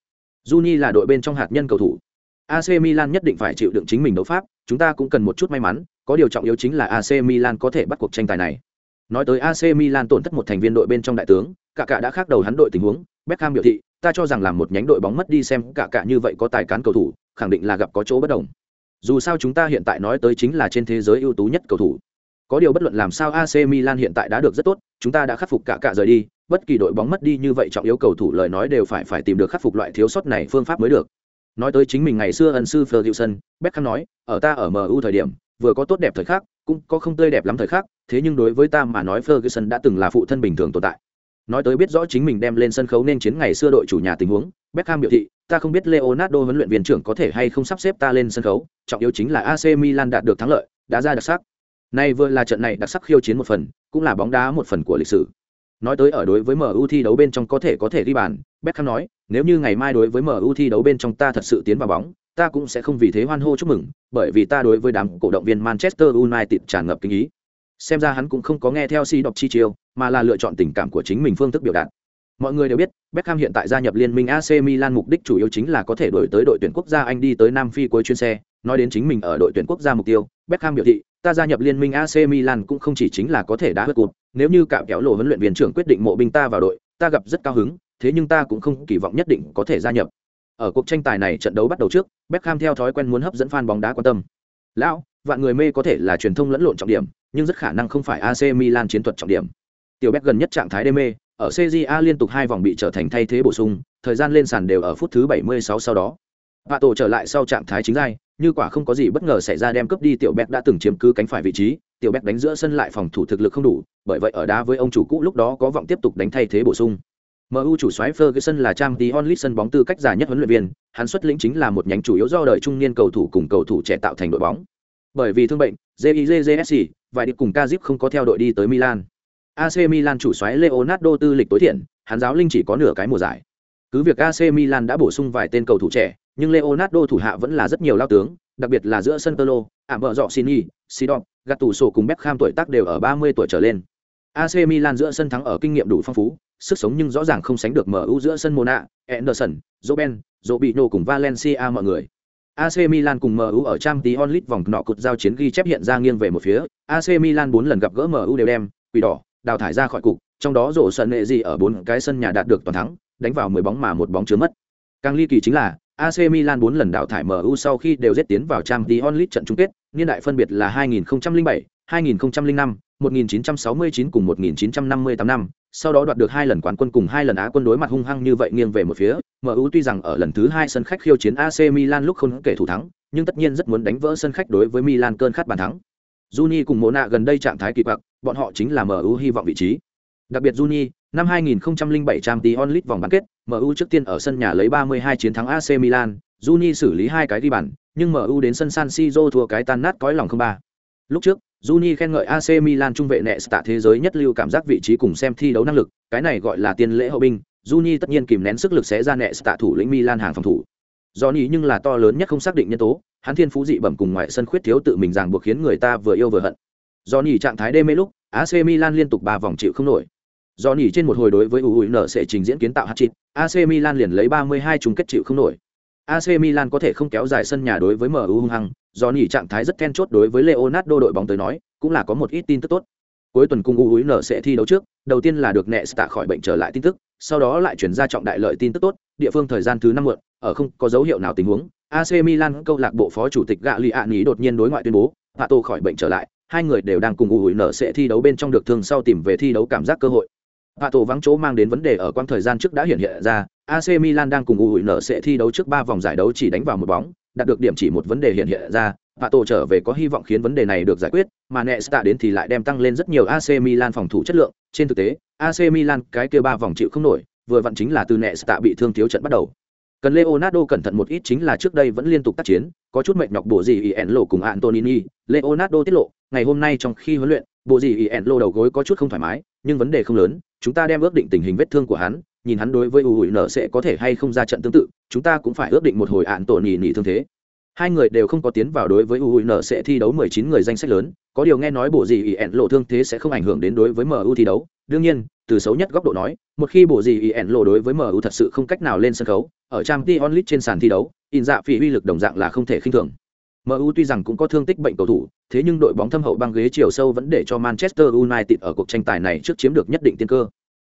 S1: Juni là đội bên trong hạt nhân cầu thủ. AC Milan nhất định phải chịu đựng chính mình đấu pháp, chúng ta cũng cần một chút may mắn, có điều trọng yếu chính là AC Milan có thể bắt cuộc tranh tài này. Nói tới AC Milan tổn thất một thành viên đội bên trong đại tướng, cả cả đã khác đầu hắn đội tình huống, Beckham biểu thị, ta cho rằng làm một nhánh đội bóng mất đi xem cả cả như vậy có tài cán cầu thủ, khẳng định là gặp có chỗ bất đồng. Dù sao chúng ta hiện tại nói tới chính là trên thế giới ưu tú nhất cầu thủ. Có điều bất luận làm sao AC Milan hiện tại đã được rất tốt, chúng ta đã khắc phục cả cả rời đi, bất kỳ đội bóng mất đi như vậy trọng yếu cầu thủ lời nói đều phải phải tìm được khắc phục loại thiếu sót này phương pháp mới được. Nói tới chính mình ngày xưa ân sư Ferguson, Beckham nói, ở ta ở MU thời điểm, vừa có tốt đẹp thời khắc, cũng có không tươi đẹp lắm thời khắc, thế nhưng đối với ta mà nói Ferguson đã từng là phụ thân bình thường tồn tại. Nói tới biết rõ chính mình đem lên sân khấu nên chiến ngày xưa đội chủ nhà tình huống, Beckham biểu thị, ta không biết Leonardo huấn luyện viên trưởng có thể hay không sắp xếp ta lên sân khấu, trọng yếu chính là AC Milan đạt được thắng lợi, đã ra đặc sắc. Nay vừa là trận này đặc sắc khiêu chiến một phần, cũng là bóng đá một phần của lịch sử. Nói tới ở đối với MU thi đấu bên trong có thể có thể ghi bàn, Beckham nói, nếu như ngày mai đối với MU thi đấu bên trong ta thật sự tiến vào bóng, ta cũng sẽ không vì thế hoan hô chúc mừng, bởi vì ta đối với đám cổ động viên Manchester United tràn ngập kính ý. Xem ra hắn cũng không có nghe theo si đọc chi chiêu, mà là lựa chọn tình cảm của chính mình phương thức biểu đạt. Mọi người đều biết, Beckham hiện tại gia nhập liên minh AC Milan mục đích chủ yếu chính là có thể đổi tới đội tuyển quốc gia Anh đi tới Nam Phi cuối chuyến xe, nói đến chính mình ở đội tuyển quốc gia mục tiêu, Beckham biểu thị, ta gia nhập liên minh AC Milan cũng không chỉ chính là có thể đá hất cột, nếu như cạm kéo lộ huấn luyện viên trưởng quyết định mộ binh ta vào đội, ta gặp rất cao hứng, thế nhưng ta cũng không kỳ vọng nhất định có thể gia nhập. Ở cuộc tranh tài này trận đấu bắt đầu trước, Beckham theo thói quen muốn hấp dẫn fan bóng đá quan tâm. Lão, vạn người mê có thể là truyền thông lẫn lộn trọng điểm, nhưng rất khả năng không phải AC Milan chiến thuật trọng điểm. Tiểu Beck gần nhất trạng thái đê mê, ở CJA liên tục hai vòng bị trở thành thay thế bổ sung, thời gian lên sàn đều ở phút thứ 76 sau đó. Vạ tổ trở lại sau trạng thái chính giai, như quả không có gì bất ngờ xảy ra đem cướp đi tiểu Beck đã từng chiếm cứ cánh phải vị trí, tiểu Beck đánh giữa sân lại phòng thủ thực lực không đủ, bởi vậy ở đá với ông chủ cũ lúc đó có vọng tiếp tục đánh thay thế bổ sung. MU chủ soái Ferguson là trang tí onlit sân bóng tư cách già nhất huấn luyện viên, hắn xuất lĩnh chính là một nhánh chủ yếu do đời trung niên cầu thủ cùng cầu thủ trẻ tạo thành đội bóng. Bởi vì thương bệnh, JIJJSC, vài đi cùng Kazip không có theo đội đi tới Milan. AC Milan chủ soái Leonardo tư lịch tối thiện, hắn giáo linh chỉ có nửa cái mùa giải. Cứ việc AC Milan đã bổ sung vài tên cầu thủ trẻ, nhưng Leonardo thủ hạ vẫn là rất nhiều lao tướng, đặc biệt là giữa sân Tolo, ảm vợ dọ Sini, Sidon, Gattuso cùng Beckham tuổi tác đều ở 30 tuổi trở lên. AC Milan giữa sân thắng ở kinh nghiệm đủ phong phú, sức sống nhưng rõ ràng không sánh được MU giữa sân Mona, Anderson, Robben, Robinho cùng Valencia mọi người. AC Milan cùng MU ở Champions League vòng nọ cột giao chiến ghi chép hiện ra nghiêng về một phía, AC Milan 4 lần gặp gỡ MU đều đem, quỷ đỏ, đào thải ra khỏi cục, trong đó rổ sân nệ gì ở bốn cái sân nhà đạt được toàn thắng, đánh vào 10 bóng mà một bóng chứa mất. Càng ly kỳ chính là AC Milan 4 lần đảo thải MU sau khi đều giết tiến vào Champions League trận chung kết, niên đại phân biệt là 2007, 2005, 1969 cùng 1958 năm, sau đó đoạt được hai lần quán quân cùng hai lần Á quân đối mặt hung hăng như vậy nghiêng về một phía, MU tuy rằng ở lần thứ hai sân khách khiêu chiến AC Milan lúc không kể thủ thắng, nhưng tất nhiên rất muốn đánh vỡ sân khách đối với Milan cơn khát bàn thắng. Juni cùng Mona gần đây trạng thái kỳ quặc, bọn họ chính là MU hy vọng vị trí. Đặc biệt Juni, năm 2007 Champions League vòng bán kết, MU trước tiên ở sân nhà lấy 32 chiến thắng AC Milan, Juni xử lý hai cái ghi bàn, nhưng MU đến sân San Siro thua cái tan nát cõi lòng không ba. Lúc trước, Juni khen ngợi AC Milan trung vệ nệ tạ thế giới nhất lưu cảm giác vị trí cùng xem thi đấu năng lực, cái này gọi là tiên lễ hậu binh, Juni tất nhiên kìm nén sức lực sẽ ra nệ tạ thủ lĩnh Milan hàng phòng thủ. Johnny nhưng là to lớn nhất không xác định nhân tố, hắn thiên phú dị bẩm cùng ngoại sân khuyết thiếu tự mình ràng buộc khiến người ta vừa yêu vừa hận. Johnny trạng thái đê mê lúc, AC Milan liên tục 3 vòng chịu không nổi. Johnny trên một hồi đối với UUN sẽ trình diễn kiến tạo hạt chịt AC Milan liền lấy 32 chung kết chịu không nổi. AC Milan có thể không kéo dài sân nhà đối với MU hung hăng, do nỉ trạng thái rất then chốt đối với Leonardo đội bóng tới nói, cũng là có một ít tin tức tốt. Cuối tuần cùng UUN sẽ thi đấu trước, đầu tiên là được Nesta khỏi bệnh trở lại tin tức, sau đó lại chuyển ra trọng đại lợi tin tức tốt, địa phương thời gian thứ năm muộn, ở không có dấu hiệu nào tình huống, AC Milan câu lạc bộ phó chủ tịch Gagliani đột nhiên đối ngoại tuyên bố, Pato khỏi bệnh trở lại, hai người đều đang cùng UUN sẽ thi đấu bên trong được thương sau tìm về thi đấu cảm giác cơ hội. Pato vắng chỗ mang đến vấn đề ở quãng thời gian trước đã hiện hiện ra, AC Milan đang cùng UUN sẽ thi đấu trước ba vòng giải đấu chỉ đánh vào một bóng, đạt được điểm chỉ một vấn đề hiện hiện ra, Pato trở về có hy vọng khiến vấn đề này được giải quyết, mà Nesta đến thì lại đem tăng lên rất nhiều AC Milan phòng thủ chất lượng, trên thực tế, AC Milan cái kia ba vòng chịu không nổi, vừa vặn chính là từ Nesta bị thương thiếu trận bắt đầu. Cần Leonardo cẩn thận một ít chính là trước đây vẫn liên tục tác chiến, có chút mệt nhọc bộ gì Enlo cùng Antonini, Leonardo tiết lộ, ngày hôm nay trong khi huấn luyện, bộ gì Enlo đầu gối có chút không thoải mái, nhưng vấn đề không lớn, chúng ta đem ước định tình hình vết thương của hắn, nhìn hắn đối với UUN sẽ có thể hay không ra trận tương tự, chúng ta cũng phải ước định một hồi ạn tổ nhì nhì thương thế. Hai người đều không có tiến vào đối với UUN sẽ thi đấu 19 người danh sách lớn, có điều nghe nói bộ gì ẹn lộ thương thế sẽ không ảnh hưởng đến đối với MU thi đấu. Đương nhiên, từ xấu nhất góc độ nói, một khi bộ gì ẹn lộ đối với MU thật sự không cách nào lên sân khấu, ở trang t onlit trên sàn thi đấu, in dạ phỉ uy lực đồng dạng là không thể khinh thường. MU tuy rằng cũng có thương tích bệnh cầu thủ, thế nhưng đội bóng thâm hậu băng ghế chiều sâu vẫn để cho Manchester United ở cuộc tranh tài này trước chiếm được nhất định tiên cơ.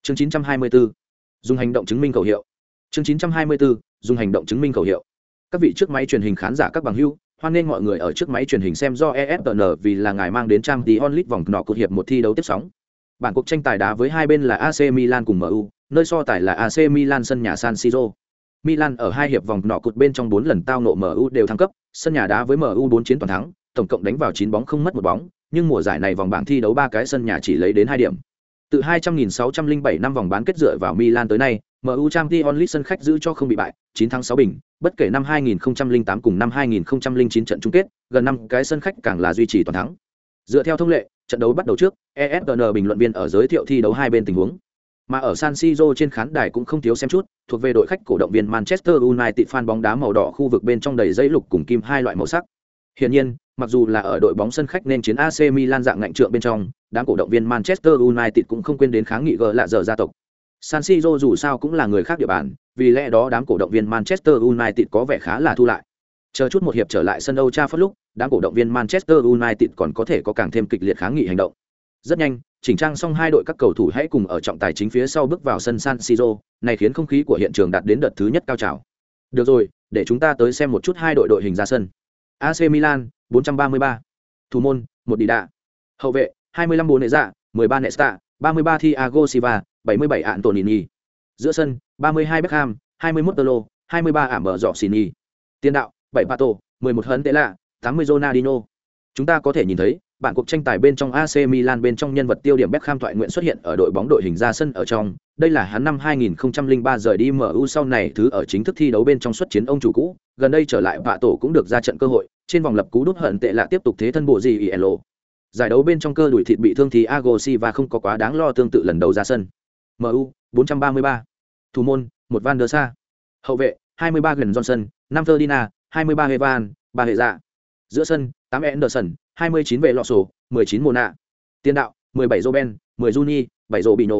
S1: Chương 924 dùng hành động chứng minh khẩu hiệu chương 924, dùng hành động chứng minh khẩu hiệu các vị trước máy truyền hình khán giả các bằng hữu, hoan nghênh mọi người ở trước máy truyền hình xem do ESPN vì là ngài mang đến trang The onlit vòng nọ cuộc hiệp một thi đấu tiếp sóng. Bản cuộc tranh tài đá với hai bên là AC Milan cùng MU, nơi so tài là AC Milan sân nhà San Siro. Milan ở hai hiệp vòng nọ cột bên trong 4 lần tao nộ MU đều thăng cấp, sân nhà đá với MU 4 chiến toàn thắng, tổng cộng đánh vào 9 bóng không mất một bóng, nhưng mùa giải này vòng bảng thi đấu ba cái sân nhà chỉ lấy đến 2 điểm. Từ 200.607 năm vòng bán kết dựa vào Milan tới nay, MU Champions League sân khách giữ cho không bị bại, 9 thắng 6 bình, bất kể năm 2008 cùng năm 2009 trận chung kết, gần năm cái sân khách càng là duy trì toàn thắng. Dựa theo thông lệ, trận đấu bắt đầu trước, ESPN bình luận viên ở giới thiệu thi đấu hai bên tình huống. Mà ở San Siro trên khán đài cũng không thiếu xem chút, thuộc về đội khách cổ động viên Manchester United fan bóng đá màu đỏ khu vực bên trong đầy giấy lục cùng kim hai loại màu sắc. Hiển nhiên, mặc dù là ở đội bóng sân khách nên chiến AC Milan dạng ngạnh trượng bên trong, đám cổ động viên Manchester United cũng không quên đến kháng nghị gỡ lạ giờ gia tộc. San Siro dù sao cũng là người khác địa bàn, vì lẽ đó đám cổ động viên Manchester United có vẻ khá là thu lại. Chờ chút một hiệp trở lại sân Old Trafford lúc, đám cổ động viên Manchester United còn có thể có càng thêm kịch liệt kháng nghị hành động. Rất nhanh, chỉnh trang xong hai đội các cầu thủ hãy cùng ở trọng tài chính phía sau bước vào sân San Siro, này khiến không khí của hiện trường đạt đến đợt thứ nhất cao trào. Được rồi, để chúng ta tới xem một chút hai đội đội hình ra sân. AC Milan, 433. Thủ môn, một đi đạ. Hậu vệ, 25 bốn nệ dạ, 13 Nesta, 33 Thiago Silva, 77 Antonini. Giữa sân, 32 Beckham, 21 Tolo, 23 ảm mở dọ Sini. Tiền đạo, 7 Pato, 11 Hấn Tệ Lạ, 80 Ronaldinho. Chúng ta có thể nhìn thấy, bản cuộc tranh tài bên trong AC Milan bên trong nhân vật tiêu điểm Beckham thoại nguyện xuất hiện ở đội bóng đội hình ra sân ở trong. Đây là hắn năm 2003 rời đi MU sau này thứ ở chính thức thi đấu bên trong xuất chiến ông chủ cũ, gần đây trở lại vạ tổ cũng được ra trận cơ hội, trên vòng lập cú đút hận tệ lạ tiếp tục thế thân bộ gì ILO. Giải đấu bên trong cơ đuổi thịt bị thương thì Agosi và không có quá đáng lo tương tự lần đầu ra sân. MU 433. Thủ môn, một Van der Sa. Hậu vệ, 23 gần Johnson, 5 Ferdinand, 23 Evan, 3 hệ dạ. Giữa sân, 8 Anderson, 29 vệ lọ sổ, 19 nạ Tiền đạo, 17 Roben, 10 Juni, 7 Robinho.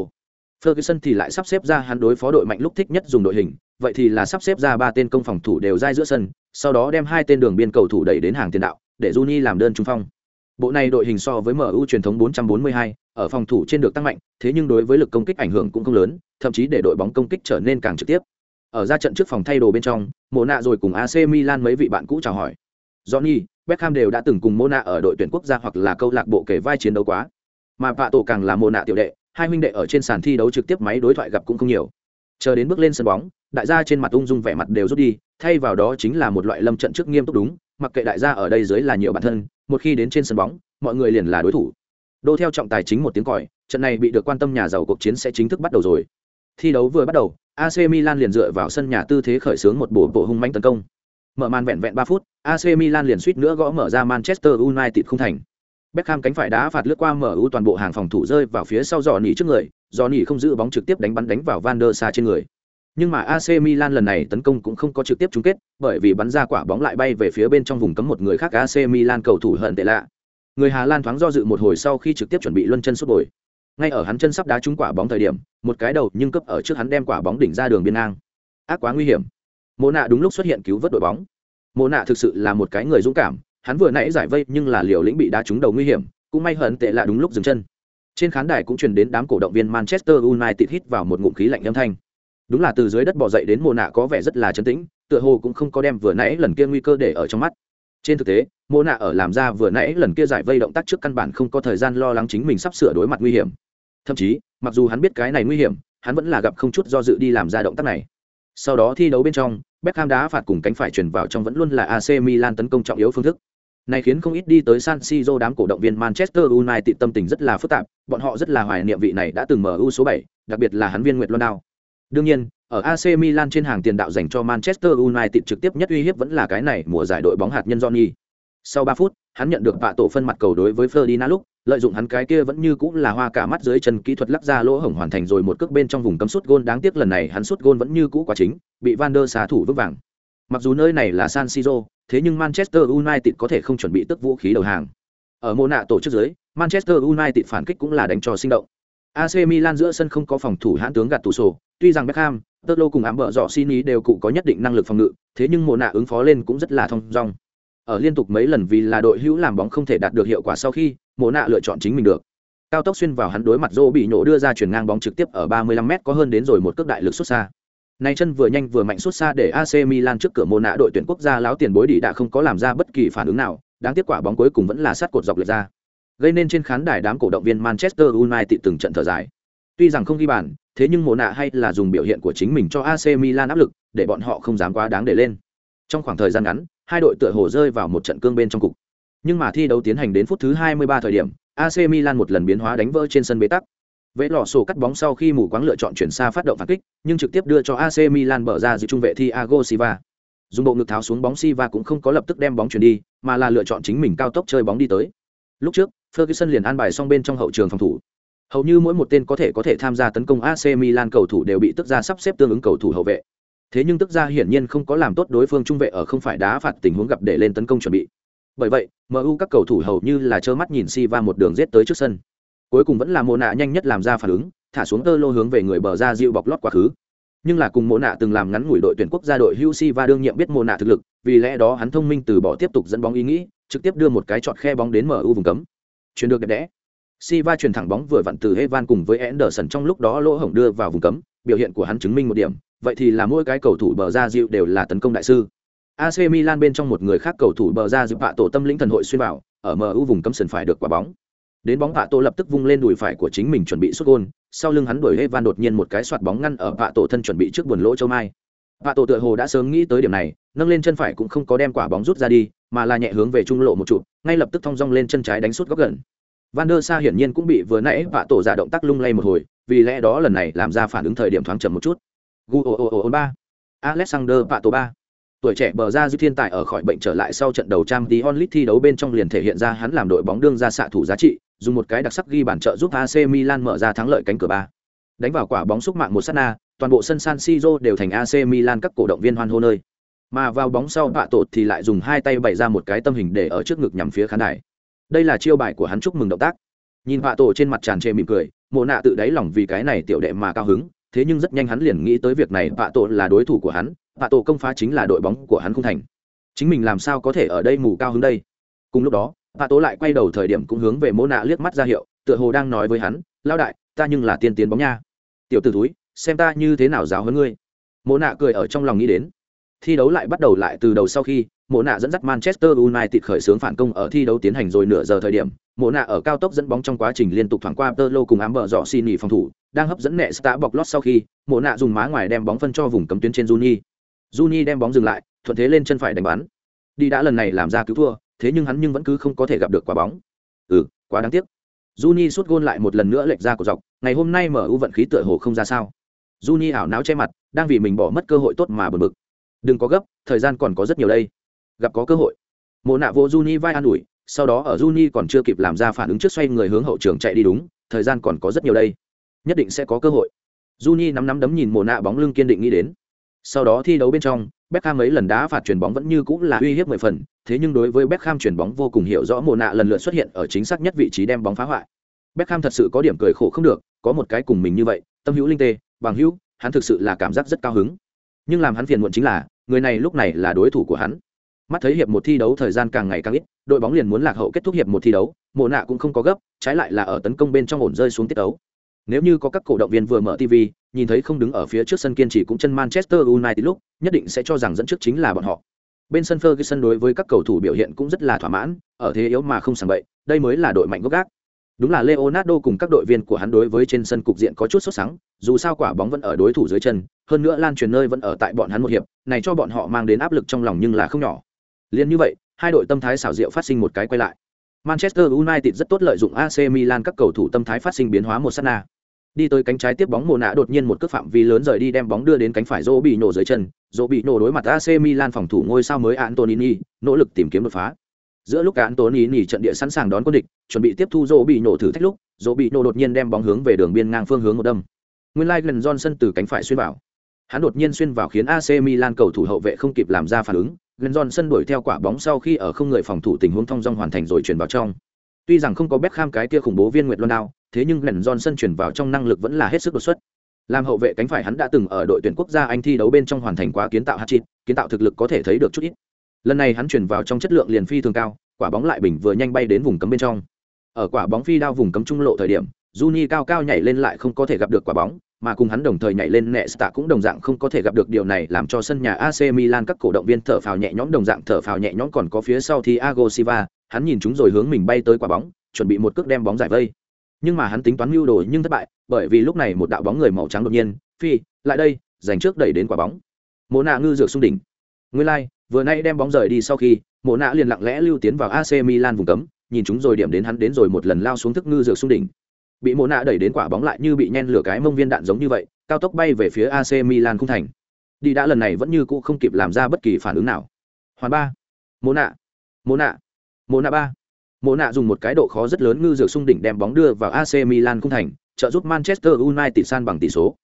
S1: Ferguson thì lại sắp xếp ra hắn đối phó đội mạnh lúc thích nhất dùng đội hình, vậy thì là sắp xếp ra ba tên công phòng thủ đều dai giữa sân, sau đó đem hai tên đường biên cầu thủ đẩy đến hàng tiền đạo, để Juni làm đơn trung phong. Bộ này đội hình so với MU truyền thống 442, ở phòng thủ trên được tăng mạnh, thế nhưng đối với lực công kích ảnh hưởng cũng không lớn, thậm chí để đội bóng công kích trở nên càng trực tiếp. Ở ra trận trước phòng thay đồ bên trong, Mona rồi cùng AC Milan mấy vị bạn cũ chào hỏi. Johnny, Beckham đều đã từng cùng Mona ở đội tuyển quốc gia hoặc là câu lạc bộ kể vai chiến đấu quá. Mà vạ Tổ càng là Mona tiểu đệ, hai huynh đệ ở trên sàn thi đấu trực tiếp máy đối thoại gặp cũng không nhiều. Chờ đến bước lên sân bóng, đại gia trên mặt ung dung vẻ mặt đều rút đi, thay vào đó chính là một loại lâm trận trước nghiêm túc đúng, mặc kệ đại gia ở đây dưới là nhiều bản thân, một khi đến trên sân bóng, mọi người liền là đối thủ. Đô theo trọng tài chính một tiếng còi, trận này bị được quan tâm nhà giàu cuộc chiến sẽ chính thức bắt đầu rồi. Thi đấu vừa bắt đầu, AC Milan liền dựa vào sân nhà tư thế khởi xướng một bộ bộ hung mãnh tấn công. Mở màn vẹn vẹn 3 phút, AC Milan liền suýt nữa gõ mở ra Manchester United không thành. Beckham cánh phải đá phạt lướt qua MU toàn bộ hàng phòng thủ rơi vào phía sau giò nỉ trước người, giò nỉ không giữ bóng trực tiếp đánh bắn đánh vào Van der Sar trên người. Nhưng mà AC Milan lần này tấn công cũng không có trực tiếp chung kết, bởi vì bắn ra quả bóng lại bay về phía bên trong vùng cấm một người khác AC Milan cầu thủ hận tệ lạ. Người Hà Lan thoáng do dự một hồi sau khi trực tiếp chuẩn bị luân chân sút bồi. Ngay ở hắn chân sắp đá trúng quả bóng thời điểm, một cái đầu nhưng cấp ở trước hắn đem quả bóng đỉnh ra đường biên ngang. Ác quá nguy hiểm. Mộ nạ đúng lúc xuất hiện cứu vớt đội bóng. Mộ nạ thực sự là một cái người dũng cảm, hắn vừa nãy giải vây nhưng là liều lĩnh bị đá trúng đầu nguy hiểm, cũng may hận tệ lạ đúng lúc dừng chân. Trên khán đài cũng truyền đến đám cổ động viên Manchester United hít vào một ngụm khí lạnh âm thanh. Đúng là từ dưới đất bò dậy đến Mộ nạ có vẻ rất là trấn tĩnh, tựa hồ cũng không có đem vừa nãy lần kia nguy cơ để ở trong mắt trên thực tế mô nạ ở làm ra vừa nãy lần kia giải vây động tác trước căn bản không có thời gian lo lắng chính mình sắp sửa đối mặt nguy hiểm thậm chí mặc dù hắn biết cái này nguy hiểm hắn vẫn là gặp không chút do dự đi làm ra động tác này sau đó thi đấu bên trong Beckham đá phạt cùng cánh phải chuyển vào trong vẫn luôn là AC Milan tấn công trọng yếu phương thức này khiến không ít đi tới San Siro đám cổ động viên Manchester United tâm tình rất là phức tạp, bọn họ rất là hoài niệm vị này đã từng mở ưu số 7, đặc biệt là hắn viên Nguyệt Luân Đao. Đương nhiên, ở AC Milan trên hàng tiền đạo dành cho Manchester United trực tiếp nhất uy hiếp vẫn là cái này mùa giải đội bóng hạt nhân Johnny. Sau 3 phút, hắn nhận được vạ tổ phân mặt cầu đối với Ferdinand lúc, lợi dụng hắn cái kia vẫn như cũng là hoa cả mắt dưới chân kỹ thuật lắc ra lỗ hổng hoàn thành rồi một cước bên trong vùng cấm sút gôn đáng tiếc lần này hắn sút gôn vẫn như cũ quá chính, bị Van der Sar thủ vứt vàng. Mặc dù nơi này là San Siro, thế nhưng Manchester United có thể không chuẩn bị tức vũ khí đầu hàng. Ở mô nạ tổ chức dưới, Manchester United phản kích cũng là đánh cho sinh động. AC Milan giữa sân không có phòng thủ hãn tướng gạt tủ sổ, tuy rằng Beckham, Tottenham cùng ám bợ dọ Sini đều cụ có nhất định năng lực phòng ngự, thế nhưng mô nạ ứng phó lên cũng rất là thông dong. Ở liên tục mấy lần vì là đội hữu làm bóng không thể đạt được hiệu quả sau khi, mộ nạ lựa chọn chính mình được. Cao tốc xuyên vào hắn đối mặt rô bị nổ đưa ra chuyển ngang bóng trực tiếp ở 35m có hơn đến rồi một cước đại lực xuất xa. Này chân vừa nhanh vừa mạnh xuất xa để AC Milan trước cửa mồ nạ đội tuyển quốc gia láo tiền bối đi đã không có làm ra bất kỳ phản ứng nào, đáng tiếc quả bóng cuối cùng vẫn là sát cột dọc lệch ra. Gây nên trên khán đài đám cổ động viên Manchester United từng trận thở dài. Tuy rằng không ghi bàn, thế nhưng mồ nạ hay là dùng biểu hiện của chính mình cho AC Milan áp lực, để bọn họ không dám quá đáng để lên. Trong khoảng thời gian ngắn, hai đội tựa hồ rơi vào một trận cương bên trong cục. Nhưng mà thi đấu tiến hành đến phút thứ 23 thời điểm, AC Milan một lần biến hóa đánh vỡ trên sân bế tắc. Vẽ lọ sổ cắt bóng sau khi mù quáng lựa chọn chuyển xa phát động phản kích, nhưng trực tiếp đưa cho AC Milan bở ra giữ trung vệ Thiago Silva. Dùng bộ ngực tháo xuống bóng Silva cũng không có lập tức đem bóng chuyển đi, mà là lựa chọn chính mình cao tốc chơi bóng đi tới. Lúc trước, Ferguson liền an bài xong bên trong hậu trường phòng thủ, Hầu như mỗi một tên có thể có thể tham gia tấn công AC Milan cầu thủ đều bị tức ra sắp xếp tương ứng cầu thủ hậu vệ. Thế nhưng tức ra hiển nhiên không có làm tốt đối phương trung vệ ở không phải đá phạt tình huống gặp để lên tấn công chuẩn bị. Bởi vậy, MU các cầu thủ hầu như là trơ mắt nhìn Silva một đường giết tới trước sân. Cuối cùng vẫn là Mona nhanh nhất làm ra phản ứng, thả xuống tơ lô hướng về người bờ ra dịu bọc lót quá khứ. nhưng là cùng mộ nạ từng làm ngắn ngủi đội tuyển quốc gia đội hưu si va đương nhiệm biết mộ nạ thực lực vì lẽ đó hắn thông minh từ bỏ tiếp tục dẫn bóng ý nghĩ trực tiếp đưa một cái chọn khe bóng đến mu vùng cấm chuyển được đẹp đẽ Silva chuyển thẳng bóng vừa vặn từ Evan cùng với Anderson trong lúc đó lỗ hổng đưa vào vùng cấm, biểu hiện của hắn chứng minh một điểm, vậy thì là mỗi cái cầu thủ bờ ra dịu đều là tấn công đại sư. AC Milan bên trong một người khác cầu thủ bờ ra dịu bạ tổ tâm lĩnh thần hội xuyên vào, ở MU vùng cấm sân phải được quả bóng. Đến bóng bạ tổ lập tức vung lên đùi phải của chính mình chuẩn bị sút gol, sau lưng hắn đuổi Evan đột nhiên một cái xoạt bóng ngăn ở bạ tổ thân chuẩn bị trước buồn lỗ châu mai. Bạ tổ tựa hồ đã sớm nghĩ tới điểm này, nâng lên chân phải cũng không có đem quả bóng rút ra đi, mà là nhẹ hướng về trung lộ một trụ, ngay lập tức thong dong lên chân trái đánh sút góc gần van der sa hiển nhiên cũng bị vừa nãy bạ tổ giả động tác lung lay một hồi vì lẽ đó lần này làm ra phản ứng thời điểm thoáng chậm một chút gu o o o ba alexander pato tổ ba. Tuổi trẻ bờ ra dư thiên tài ở khỏi bệnh trở lại sau trận đầu trang tí onlit thi đấu bên trong liền thể hiện ra hắn làm đội bóng đương ra xạ thủ giá trị, dùng một cái đặc sắc ghi bản trợ giúp AC Milan mở ra thắng lợi cánh cửa ba. Đánh vào quả bóng xúc mạng một sát na, toàn bộ sân San Siro đều thành AC Milan các cổ động viên hoan hô nơi. Mà vào bóng sau bạ tột thì lại dùng hai tay bày ra một cái tâm hình để ở trước ngực nhằm phía khán đài. Đây là chiêu bài của hắn chúc mừng động tác. Nhìn bạ tổ trên mặt tràn trề mỉm cười, mộ nạ tự đáy lòng vì cái này tiểu đệ mà cao hứng thế nhưng rất nhanh hắn liền nghĩ tới việc này, vạ tổ là đối thủ của hắn, vạ tổ công phá chính là đội bóng của hắn không thành. Chính mình làm sao có thể ở đây mù cao hứng đây? Cùng lúc đó, vạ tổ lại quay đầu thời điểm cũng hướng về Mô nạ liếc mắt ra hiệu, tựa hồ đang nói với hắn lao đại, ta nhưng là tiên tiến bóng nha. Tiểu t ử túi xem ta như thế nào giáo hơn ngươi. Mô nạ cười ở trong lòng nghĩ đến. Thi đấu lại bắt đầu lại từ đầu sau khi, mộ nạ dẫn dắt manchester united khởi xướng phản công ở thi đấu tiến hành rồi nửa giờ thời điểm mộ nạ ở cao tốc dẫn bóng trong quá trình liên tục thoảng qua tơ lô cùng ám bờ dọ xin nghỉ phòng thủ, đang hấp dẫn nẹ stá bọc lót sau khi, mộ nạ dùng má ngoài đem bóng phân cho vùng cấm tuyến trên juni. Juni đem bóng dừng lại, thuận thế lên chân phải đánh bắn. Đi đã lần này làm ra cứu thua, thế nhưng hắn nhưng vẫn cứ không có thể gặp được quả bóng. Ừ quá đáng tiếc. Juni sút gôn lại một lần nữa lệch ra cổ dọc, ngày hôm nay mở ưu vận khí tựa hồ không ra sao. Juni ảo não che mặt, đang vì mình bỏ mất cơ hội tốt mà bật mực đừng có gấp, thời gian còn có rất nhiều đây. Gặp có cơ hội. Mộ nạ vô juni vai an ủi sau đó ở juni còn chưa kịp làm ra phản ứng trước xoay người hướng hậu trường chạy đi đúng thời gian còn có rất nhiều đây nhất định sẽ có cơ hội juni nắm nắm đấm nhìn mồ nạ bóng lưng kiên định nghĩ đến sau đó thi đấu bên trong Beckham mấy lần đá phạt chuyền bóng vẫn như cũng là uy hiếp mười phần, thế nhưng đối với Beckham chuyền bóng vô cùng hiểu rõ mồ nạ lần lượt xuất hiện ở chính xác nhất vị trí đem bóng phá hoại. Beckham thật sự có điểm cười khổ không được, có một cái cùng mình như vậy, tâm hữu linh tê, bằng hữu, hắn thực sự là cảm giác rất cao hứng. Nhưng làm hắn phiền muộn chính là, người này lúc này là đối thủ của hắn mắt thấy hiệp một thi đấu thời gian càng ngày càng ít, đội bóng liền muốn lạc hậu kết thúc hiệp một thi đấu, mộ nạ cũng không có gấp, trái lại là ở tấn công bên trong ổn rơi xuống tiết đấu nếu như có các cổ động viên vừa mở tv nhìn thấy không đứng ở phía trước sân kiên trì cũng chân manchester united lúc, nhất định sẽ cho rằng dẫn trước chính là bọn họ. Bên sân ferguson đối với các cầu thủ biểu hiện cũng rất là thỏa mãn, ở thế yếu mà không sàng bậy, đây mới là đội mạnh gốc gác. Đúng là leonardo cùng các đội viên của hắn đối với trên sân cục diện có chút sốt sắng, dù sao quả bóng vẫn ở đối thủ dưới chân, hơn nữa lan truyền nơi vẫn ở tại bọn hắn một hiệp, này cho bọn họ mang đến áp lực trong lòng nhưng là không nhỏ. Liên như vậy, hai đội tâm thái xảo diệu phát sinh một cái quay lại. Manchester United rất tốt lợi dụng AC Milan các cầu thủ tâm thái phát sinh biến hóa một sát na. Đi tới cánh trái tiếp bóng mùa nạ đột nhiên một cước phạm vi lớn rời đi đem bóng đưa đến cánh phải Zô bị nổ dưới chân, Zô bị nổ đối mặt AC Milan phòng thủ ngôi sao mới Antonini, nỗ lực tìm kiếm đột phá. Giữa lúc Antonini trận địa sẵn sàng đón quân địch, chuẩn bị tiếp thu Zô bị nổ thử thách lúc, Zô bị nổ đột nhiên đem bóng hướng về đường biên ngang phương hướng một đâm. Nguyên lai like Glenn Johnson từ cánh phải xuyên vào. Hắn đột nhiên xuyên vào khiến AC Milan cầu thủ hậu vệ không kịp làm ra phản ứng, Glenn Johnson đuổi theo quả bóng sau khi ở không người phòng thủ tình huống thông dong hoàn thành rồi chuyển vào trong. Tuy rằng không có Beckham cái kia khủng bố viên nguyệt luân đao, thế nhưng Glenn Johnson chuyển vào trong năng lực vẫn là hết sức đột xuất. Làm hậu vệ cánh phải hắn đã từng ở đội tuyển quốc gia Anh thi đấu bên trong hoàn thành quá kiến tạo hat-trick, kiến tạo thực lực có thể thấy được chút ít. Lần này hắn chuyển vào trong chất lượng liền phi thường cao, quả bóng lại bình vừa nhanh bay đến vùng cấm bên trong. Ở quả bóng phi đao vùng cấm trung lộ thời điểm, Juni cao cao nhảy lên lại không có thể gặp được quả bóng, mà cùng hắn đồng thời nhảy lên Nesta cũng đồng dạng không có thể gặp được điều này làm cho sân nhà AC Milan các cổ động viên thở phào nhẹ nhõm đồng dạng thở phào nhẹ nhõm còn có phía sau thì Thiago Silva, hắn nhìn chúng rồi hướng mình bay tới quả bóng, chuẩn bị một cước đem bóng giải vây. Nhưng mà hắn tính toán mưu đồ nhưng thất bại, bởi vì lúc này một đạo bóng người màu trắng đột nhiên, phi, lại đây, giành trước đẩy đến quả bóng. Mộ nạ ngư dược xung đỉnh. Nguyên lai, like, vừa nay đem bóng rời đi sau khi, Mộ nạ liền lặng lẽ lưu tiến vào AC Milan vùng cấm, nhìn chúng rồi điểm đến hắn đến rồi một lần lao xuống thức ngư dược xung đỉnh bị mồ nạ đẩy đến quả bóng lại như bị nhen lửa cái mông viên đạn giống như vậy, cao tốc bay về phía ac milan không thành. Đi đã lần này vẫn như cũ không kịp làm ra bất kỳ phản ứng nào. Hoàn ba. Mồ nạ. Mồ nạ. Mồ nạ ba. Mồ nạ dùng một cái độ khó rất lớn ngư dược xung đỉnh đem bóng đưa vào ac milan không thành, trợ giúp manchester united san bằng tỷ số.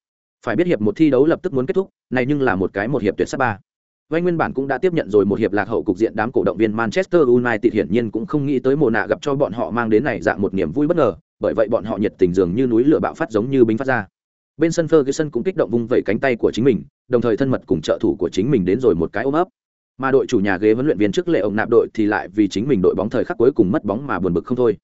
S1: Phải biết hiệp một thi đấu lập tức muốn kết thúc, này nhưng là một cái một hiệp tuyệt sắc ba. Vay nguyên bản cũng đã tiếp nhận rồi một hiệp lạc hậu cục diện đám cổ động viên Manchester United hiển nhiên cũng không nghĩ tới mùa nạ gặp cho bọn họ mang đến này dạng một niềm vui bất ngờ, bởi vậy bọn họ nhiệt tình dường như núi lửa bạo phát giống như binh phát ra. Bên sân Ferguson cũng kích động vung vẩy cánh tay của chính mình đồng thời thân mật cùng trợ thủ của chính mình đến rồi một cái ôm ấp. Mà đội chủ nhà ghế huấn luyện viên trước lệ ông nạp đội thì lại vì chính mình đội bóng thời khắc cuối cùng mất bóng mà buồn bực không thôi.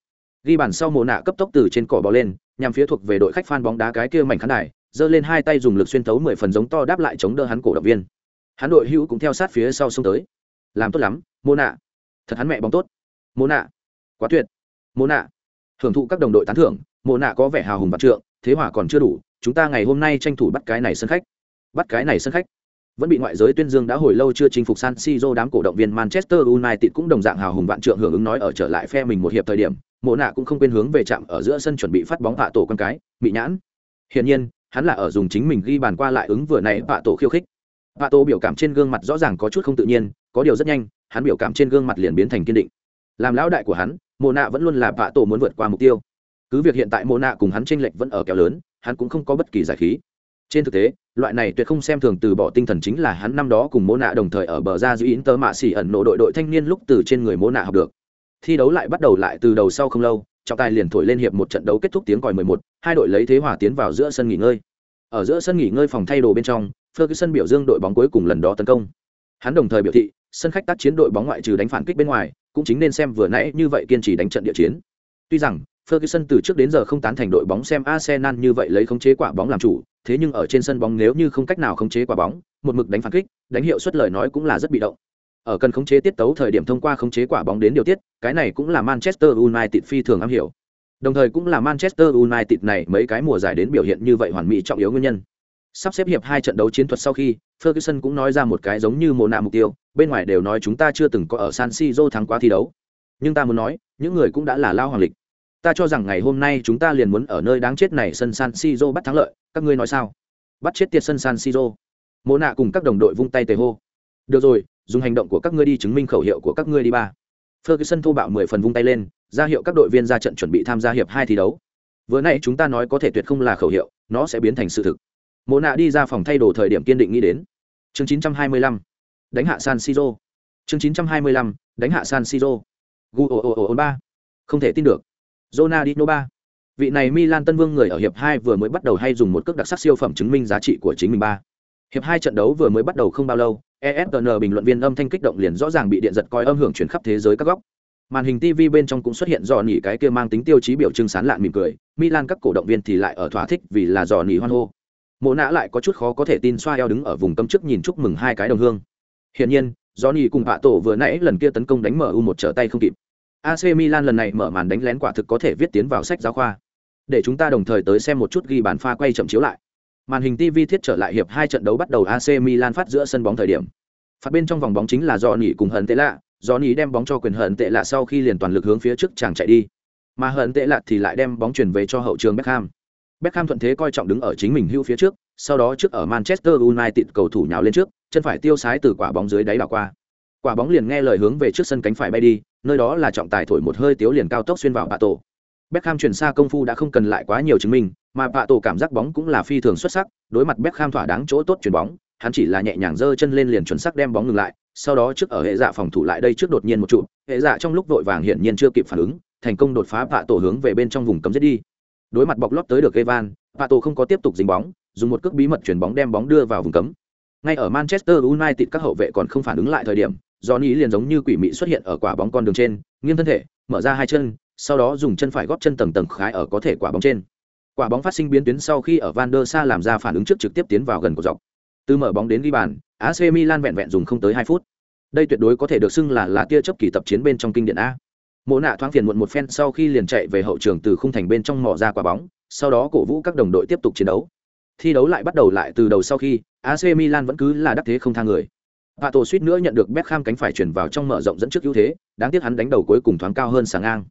S1: Ghi bàn sau mùa nạ cấp tốc từ trên cỏ bò lên nhằm phía thuộc về đội khách fan bóng đá cái kia mảnh khán đài giơ lên hai tay dùng lực xuyên thấu mười phần giống to đáp lại chống đỡ hắn cổ động viên hắn đội hữu cũng theo sát phía sau xông tới. Làm tốt lắm mô nạ. Thật hắn mẹ bóng tốt. Mô nạ. Quá tuyệt. Mô nạ. Hưởng thụ các đồng đội tán thưởng mô nạ có vẻ hào hùng vạn trượng thế hỏa còn chưa đủ chúng ta ngày hôm nay tranh thủ bắt cái này sân khách. Bắt cái này sân khách. Vẫn bị ngoại giới tuyên dương đã hồi lâu chưa chinh phục San Siro đám cổ động viên Manchester United cũng đồng dạng hào hùng vạn trượng hưởng ứng nói ở trở lại phe mình một hiệp thời điểm, Mộ nạ cũng không quên hướng về chạm ở giữa sân chuẩn bị phát bóng hạ tổ con cái, bị nhãn. Hiển nhiên, hắn là ở dùng chính mình ghi bàn qua lại ứng vừa này hạ tổ khiêu khích vạ tổ biểu cảm trên gương mặt rõ ràng có chút không tự nhiên, có điều rất nhanh, hắn biểu cảm trên gương mặt liền biến thành kiên định. Làm lão đại của hắn, Mộ nạ vẫn luôn là vạ tổ muốn vượt qua mục tiêu. Cứ việc hiện tại Mộ nạ cùng hắn chênh lệch vẫn ở kéo lớn, hắn cũng không có bất kỳ giải khí trên thực tế loại này tuyệt không xem thường từ bỏ tinh thần chính là hắn năm đó cùng mô nạ đồng thời ở bờ ra giữ in tơ mạ xỉ ẩn nộ đội đội thanh niên lúc từ trên người mô nạ học được thi đấu lại bắt đầu lại từ đầu sau không lâu trọng tài liền thổi lên hiệp một trận đấu kết thúc tiếng còi 11, hai đội lấy thế hòa tiến vào giữa sân nghỉ ngơi ở giữa sân nghỉ ngơi phòng thay đồ bên trong ferguson biểu dương đội bóng cuối cùng lần đó tấn công hắn đồng thời biểu thị sân khách tác chiến đội bóng ngoại trừ đánh phản kích bên ngoài cũng chính nên xem vừa nãy như vậy kiên trì đánh trận địa chiến tuy rằng Ferguson từ trước đến giờ không tán thành đội bóng xem Arsenal như vậy lấy khống chế quả bóng làm chủ, thế nhưng ở trên sân bóng nếu như không cách nào khống chế quả bóng, một mực đánh phản kích, đánh hiệu suất lời nói cũng là rất bị động. Ở cần khống chế tiết tấu thời điểm thông qua khống chế quả bóng đến điều tiết, cái này cũng là Manchester United phi thường am hiểu. Đồng thời cũng là Manchester United này mấy cái mùa giải đến biểu hiện như vậy hoàn mỹ trọng yếu nguyên nhân. Sắp xếp hiệp hai trận đấu chiến thuật sau khi, Ferguson cũng nói ra một cái giống như mồ nạ mục tiêu, bên ngoài đều nói chúng ta chưa từng có ở San Siro thắng qua thi đấu. Nhưng ta muốn nói, những người cũng đã là lao hoàng lịch. Ta cho rằng ngày hôm nay chúng ta liền muốn ở nơi đáng chết này sân san siro bắt thắng lợi các ngươi nói sao? Bắt chết tiệt sân san siro. Mộ nạ cùng các đồng đội vung tay tề hô. Được rồi dùng hành động của các ngươi đi chứng minh khẩu hiệu của các ngươi đi ba. Ferguson thô bạo mười phần vung tay lên ra hiệu các đội viên ra trận chuẩn bị tham gia hiệp hai thi đấu. Vừa nãy chúng ta nói có thể tuyệt không là khẩu hiệu nó sẽ biến thành sự thực mộ nạ đi ra phòng thay đồ thời điểm kiên định nghĩ đến chương 925. đánh hạ san siro chương 925. đánh hạ san siro gu ồ ồ ồ ba không thể tin được Ronaldinho ba. Vị này Milan Tân Vương người ở hiệp 2 vừa mới bắt đầu hay dùng một cước đặc sắc siêu phẩm chứng minh giá trị của chính mình ba. Hiệp 2 trận đấu vừa mới bắt đầu không bao lâu, ESPN bình luận viên âm thanh kích động liền rõ ràng bị điện giật coi âm hưởng chuyển khắp thế giới các góc. Màn hình TV bên trong cũng xuất hiện dò nỉ cái kia mang tính tiêu chí biểu trưng sán lạn mỉm cười, Milan các cổ động viên thì lại ở thỏa thích vì là dò nỉ hoan hô. Mộ nã lại có chút khó có thể tin xoa eo đứng ở vùng cấm trước nhìn chúc mừng hai cái đồng hương. Hiển nhiên, Johnny cùng bạ Tổ vừa nãy lần kia tấn công đánh MU một trở tay không kịp. AC Milan lần này mở màn đánh lén quả thực có thể viết tiến vào sách giáo khoa. Để chúng ta đồng thời tới xem một chút ghi bàn pha quay chậm chiếu lại. Màn hình TV thiết trở lại hiệp hai trận đấu bắt đầu AC Milan phát giữa sân bóng thời điểm. Phạt bên trong vòng bóng chính là do nỉ cùng hận tệ lạ, do nỉ đem bóng cho quyền hận tệ lạ sau khi liền toàn lực hướng phía trước chàng chạy đi. Mà hận tệ lạ thì lại đem bóng chuyển về cho hậu trường Beckham. Beckham thuận thế coi trọng đứng ở chính mình hưu phía trước, sau đó trước ở Manchester United cầu thủ nhào lên trước, chân phải tiêu sái từ quả bóng dưới đáy đảo qua. Quả bóng liền nghe lời hướng về trước sân cánh phải bay đi, nơi đó là trọng tài thổi một hơi tiếu liền cao tốc xuyên vào bạ tổ Beckham chuyển xa công phu đã không cần lại quá nhiều chứng minh, mà bạ tổ cảm giác bóng cũng là phi thường xuất sắc, đối mặt Beckham thỏa đáng chỗ tốt chuyển bóng, hắn chỉ là nhẹ nhàng giơ chân lên liền chuẩn xác đem bóng ngừng lại, sau đó trước ở hệ dạ phòng thủ lại đây trước đột nhiên một trụ, hệ dạ trong lúc vội vàng hiển nhiên chưa kịp phản ứng, thành công đột phá bạ tổ hướng về bên trong vùng cấm giết đi. Đối mặt bọc lót tới được Evan, Pato tổ không có tiếp tục dính bóng, dùng một cước bí mật chuyển bóng đem bóng đưa vào vùng cấm. Ngay ở Manchester United các hậu vệ còn không phản ứng lại thời điểm, Johnny liền giống như quỷ mị xuất hiện ở quả bóng con đường trên, nghiêng thân thể, mở ra hai chân, sau đó dùng chân phải góp chân tầng tầng khái ở có thể quả bóng trên. Quả bóng phát sinh biến tuyến sau khi ở Van der Sa làm ra phản ứng trước trực tiếp tiến vào gần của dọc. Từ mở bóng đến ghi bàn, AC Milan vẹn vẹn dùng không tới hai phút. Đây tuyệt đối có thể được xưng là là tia chớp kỳ tập chiến bên trong kinh điển a. Mộ nạ thoáng phiền muộn một phen sau khi liền chạy về hậu trường từ khung thành bên trong mò ra quả bóng, sau đó cổ vũ các đồng đội tiếp tục chiến đấu. Thi đấu lại bắt đầu lại từ đầu sau khi AC Milan vẫn cứ là đắc thế không thang người. Hạ tổ suýt nữa nhận được Beckham cánh phải chuyển vào trong mở rộng dẫn trước ưu thế, đáng tiếc hắn đánh đầu cuối cùng thoáng cao hơn sáng ngang.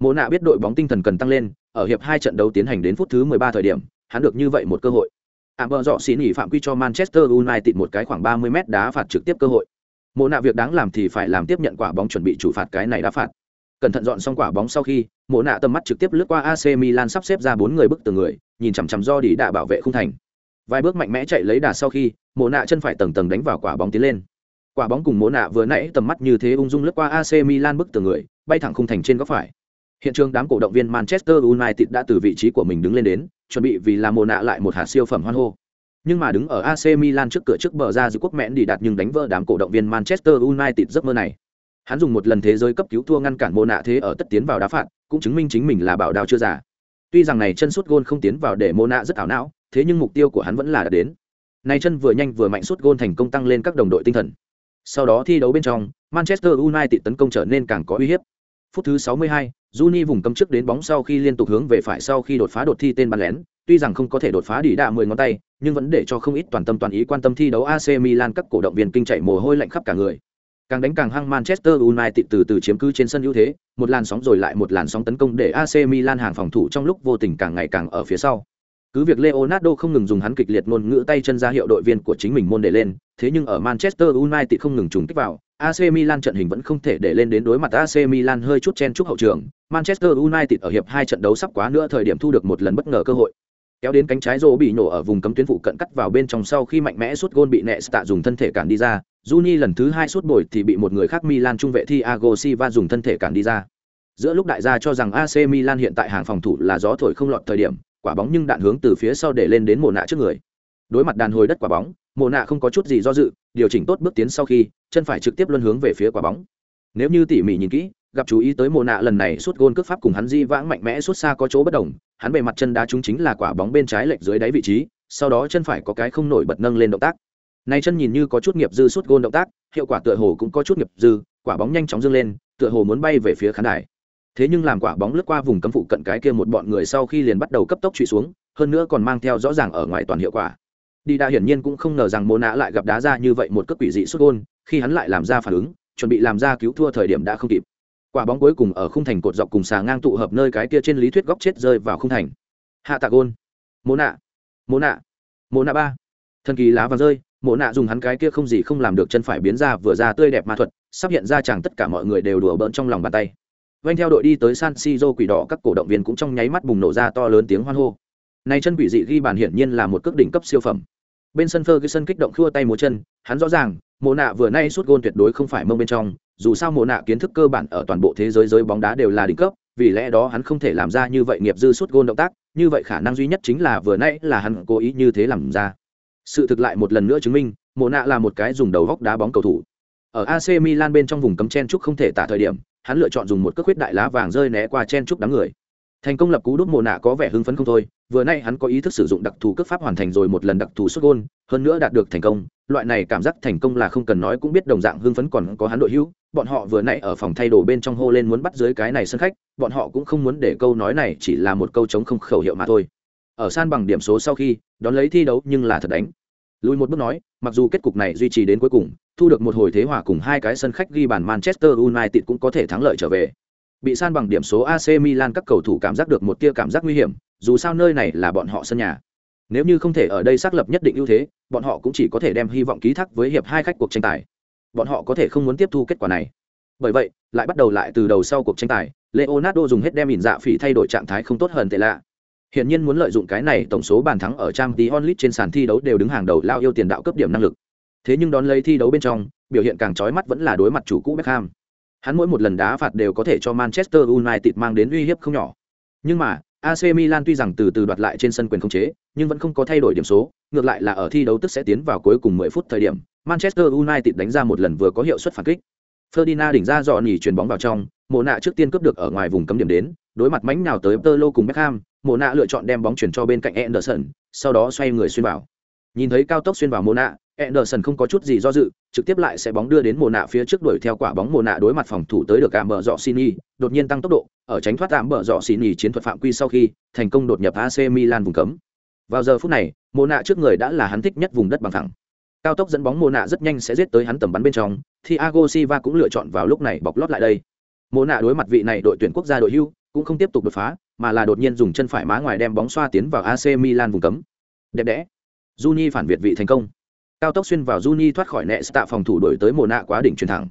S1: Mộ nạ biết đội bóng tinh thần cần tăng lên, ở hiệp hai trận đấu tiến hành đến phút thứ 13 thời điểm, hắn được như vậy một cơ hội. Ảm bờ dọ xỉ nhỉ phạm quy cho Manchester United một cái khoảng 30 mét đá phạt trực tiếp cơ hội. Mộ nạ việc đáng làm thì phải làm tiếp nhận quả bóng chuẩn bị chủ phạt cái này đá phạt. Cẩn thận dọn xong quả bóng sau khi, Mộ nạ tầm mắt trực tiếp lướt qua AC Milan sắp xếp ra bốn người bức tường người, nhìn chằm chằm do đi đạ bảo vệ không thành. Vài bước mạnh mẽ chạy lấy đà sau khi, Mộ nạ chân phải tầng tầng đánh vào quả bóng tiến lên Quả bóng cùng mỗ nạ vừa nãy tầm mắt như thế ung dung lướt qua AC Milan bức tường người, bay thẳng khung thành trên góc phải. Hiện trường đám cổ động viên Manchester United đã từ vị trí của mình đứng lên đến, chuẩn bị vì là mồ nạ lại một hạt siêu phẩm hoan hô nhưng mà đứng ở AC Milan trước cửa trước bờ ra giữa quốc mẹn đi đạt nhưng đánh vỡ đám cổ động viên Manchester United giấc mơ này. Hắn dùng một lần thế giới cấp cứu thua ngăn cản mô nạ thế ở tất tiến vào đá phạt, cũng chứng minh chính mình là bảo đao chưa giả. Tuy rằng này chân sút gôn không tiến vào để mô nạ rất ảo não, thế nhưng mục tiêu của hắn vẫn là đạt đến. Này chân vừa nhanh vừa mạnh sút gôn thành công tăng lên các đồng đội tinh thần. Sau đó thi đấu bên trong, Manchester United tấn công trở nên càng có uy hiếp. Phút thứ 62, Juni vùng cấm trước đến bóng sau khi liên tục hướng về phải sau khi đột phá đột thi tên bắn lén, tuy rằng không có thể đột phá đỉ đạ 10 ngón tay, nhưng vẫn để cho không ít toàn tâm toàn ý quan tâm thi đấu AC Milan các cổ động viên kinh chạy mồ hôi lạnh khắp cả người. Càng đánh càng hăng Manchester United từ từ chiếm cứ trên sân ưu thế, một làn sóng rồi lại một làn sóng tấn công để AC Milan hàng phòng thủ trong lúc vô tình càng ngày càng ở phía sau. Cứ việc Leonardo không ngừng dùng hắn kịch liệt ngôn ngữ tay chân ra hiệu đội viên của chính mình môn để lên, thế nhưng ở Manchester United không ngừng trùng kích vào, AC Milan trận hình vẫn không thể để lên đến đối mặt AC Milan hơi chút chen chúc hậu trường. Manchester United ở hiệp hai trận đấu sắp quá nữa thời điểm thu được một lần bất ngờ cơ hội. Kéo đến cánh trái rô bị nổ ở vùng cấm tuyến phụ cận cắt vào bên trong sau khi mạnh mẽ suốt gôn bị Nesta dùng thân thể cản đi ra, Juni lần thứ hai suốt bồi thì bị một người khác Milan trung vệ Thiago Silva dùng thân thể cản đi ra. Giữa lúc đại gia cho rằng AC Milan hiện tại hàng phòng thủ là gió thổi không lọt thời điểm, quả bóng nhưng đạn hướng từ phía sau để lên đến mồ nạ trước người. Đối mặt đàn hồi đất quả bóng, mồ nạ không có chút gì do dự, điều chỉnh tốt bước tiến sau khi, chân phải trực tiếp luân hướng về phía quả bóng. Nếu như tỉ mỉ nhìn kỹ, gặp chú ý tới mồ nạ lần này suốt gôn cước pháp cùng hắn di vãng mạnh mẽ suốt xa có chỗ bất đồng, hắn bề mặt chân đá trúng chính là quả bóng bên trái lệch dưới đáy vị trí, sau đó chân phải có cái không nổi bật nâng lên động tác. Này chân nhìn như có chút nghiệp dư suốt gôn động tác, hiệu quả tựa hồ cũng có chút nghiệp dư, quả bóng nhanh chóng dâng lên, tựa hồ muốn bay về phía khán đài. Thế nhưng làm quả bóng lướt qua vùng cấm phụ cận cái kia một bọn người sau khi liền bắt đầu cấp tốc truy xuống, hơn nữa còn mang theo rõ ràng ở ngoài toàn hiệu quả. Đi đa hiển nhiên cũng không ngờ rằng mồ Nạ lại gặp đá ra như vậy một cước quỷ dị sút gôn, khi hắn lại làm ra phản ứng, chuẩn bị làm ra cứu thua thời điểm đã không kịp. Quả bóng cuối cùng ở khung thành cột dọc cùng xà ngang tụ hợp nơi cái kia trên lý thuyết góc chết rơi vào khung thành. Hạ tạ gôn. Mộ Nạ. Mộ Nạ. Mộ Nạ ba. Thần kỳ lá vàng rơi, Mộ Nạ dùng hắn cái kia không gì không làm được chân phải biến ra vừa ra tươi đẹp ma thuật, sắp hiện ra chẳng tất cả mọi người đều đùa bỡn trong lòng bàn tay. ven theo đội đi tới San Siro quỷ đỏ các cổ động viên cũng trong nháy mắt bùng nổ ra to lớn tiếng hoan hô. Này chân quỷ dị ghi bàn hiển nhiên là một cước đỉnh cấp siêu phẩm. Bên sân Ferguson kích động khua tay múa chân, hắn rõ ràng, Mộ Nạ vừa nay suốt gôn tuyệt đối không phải mông bên trong, dù sao Mộ Nạ kiến thức cơ bản ở toàn bộ thế giới giới bóng đá đều là đỉnh cấp, vì lẽ đó hắn không thể làm ra như vậy nghiệp dư suốt gôn động tác, như vậy khả năng duy nhất chính là vừa nãy là hắn cố ý như thế làm ra. Sự thực lại một lần nữa chứng minh, Mộ Nạ là một cái dùng đầu góc đá bóng cầu thủ. Ở AC Milan bên trong vùng cấm chen trúc không thể tả thời điểm, hắn lựa chọn dùng một cước huyết đại lá vàng rơi né qua chen trúc đám người thành công lập cú đút mồ nạ có vẻ hưng phấn không thôi, vừa nay hắn có ý thức sử dụng đặc thù cước pháp hoàn thành rồi một lần đặc thù xuất gôn, hơn nữa đạt được thành công, loại này cảm giác thành công là không cần nói cũng biết đồng dạng hưng phấn còn có hắn đội hữu, bọn họ vừa nãy ở phòng thay đồ bên trong hô lên muốn bắt dưới cái này sân khách, bọn họ cũng không muốn để câu nói này chỉ là một câu chống không khẩu hiệu mà thôi. Ở san bằng điểm số sau khi, đón lấy thi đấu nhưng là thật đánh. Lùi một bước nói, mặc dù kết cục này duy trì đến cuối cùng, thu được một hồi thế hòa cùng hai cái sân khách ghi bàn manchester united cũng có thể thắng lợi trở về bị san bằng điểm số AC Milan các cầu thủ cảm giác được một tia cảm giác nguy hiểm, dù sao nơi này là bọn họ sân nhà. Nếu như không thể ở đây xác lập nhất định ưu thế, bọn họ cũng chỉ có thể đem hy vọng ký thác với hiệp hai khách cuộc tranh tài. Bọn họ có thể không muốn tiếp thu kết quả này. Bởi vậy, lại bắt đầu lại từ đầu sau cuộc tranh tài, Leonardo dùng hết đem ỉn dạ phỉ thay đổi trạng thái không tốt hơn tệ lạ. Hiện nhiên muốn lợi dụng cái này tổng số bàn thắng ở Champions League trên sàn thi đấu đều đứng hàng đầu lao yêu tiền đạo cấp điểm năng lực. Thế nhưng đón lấy thi đấu bên trong, biểu hiện càng chói mắt vẫn là đối mặt chủ cũ Beckham. Hắn mỗi một lần đá phạt đều có thể cho Manchester United mang đến uy hiếp không nhỏ. Nhưng mà, AC Milan tuy rằng từ từ đoạt lại trên sân quyền khống chế, nhưng vẫn không có thay đổi điểm số, ngược lại là ở thi đấu tức sẽ tiến vào cuối cùng 10 phút thời điểm, Manchester United đánh ra một lần vừa có hiệu suất phản kích. Ferdinand đỉnh ra dò nhỉ chuyền bóng vào trong, Mộ nạ trước tiên cướp được ở ngoài vùng cấm điểm đến, đối mặt mánh nào tới Tơ cùng Beckham, Mộ nạ lựa chọn đem bóng chuyển cho bên cạnh Anderson, sau đó xoay người xuyên vào. Nhìn thấy cao tốc xuyên vào Mộ nạ, Anderson không có chút gì do dự, trực tiếp lại sẽ bóng đưa đến mồ nạ phía trước đuổi theo quả bóng mồ nạ đối mặt phòng thủ tới được Amber mở đột nhiên tăng tốc độ, ở tránh thoát Amber mở chiến thuật phạm quy sau khi thành công đột nhập AC Milan vùng cấm. Vào giờ phút này, mồ nạ trước người đã là hắn thích nhất vùng đất bằng thẳng. Cao tốc dẫn bóng mồ nạ rất nhanh sẽ giết tới hắn tầm bắn bên trong, Thiago Silva cũng lựa chọn vào lúc này bọc lót lại đây. Mồ nạ đối mặt vị này đội tuyển quốc gia đội hưu, cũng không tiếp tục đột phá, mà là đột nhiên dùng chân phải má ngoài đem bóng xoa tiến vào AC Milan vùng cấm. Đẹp đẽ. Juni phản việt vị thành công cao tốc xuyên vào Juni thoát khỏi nẹ tạ phòng thủ đổi tới mồ nạ quá đỉnh truyền thẳng.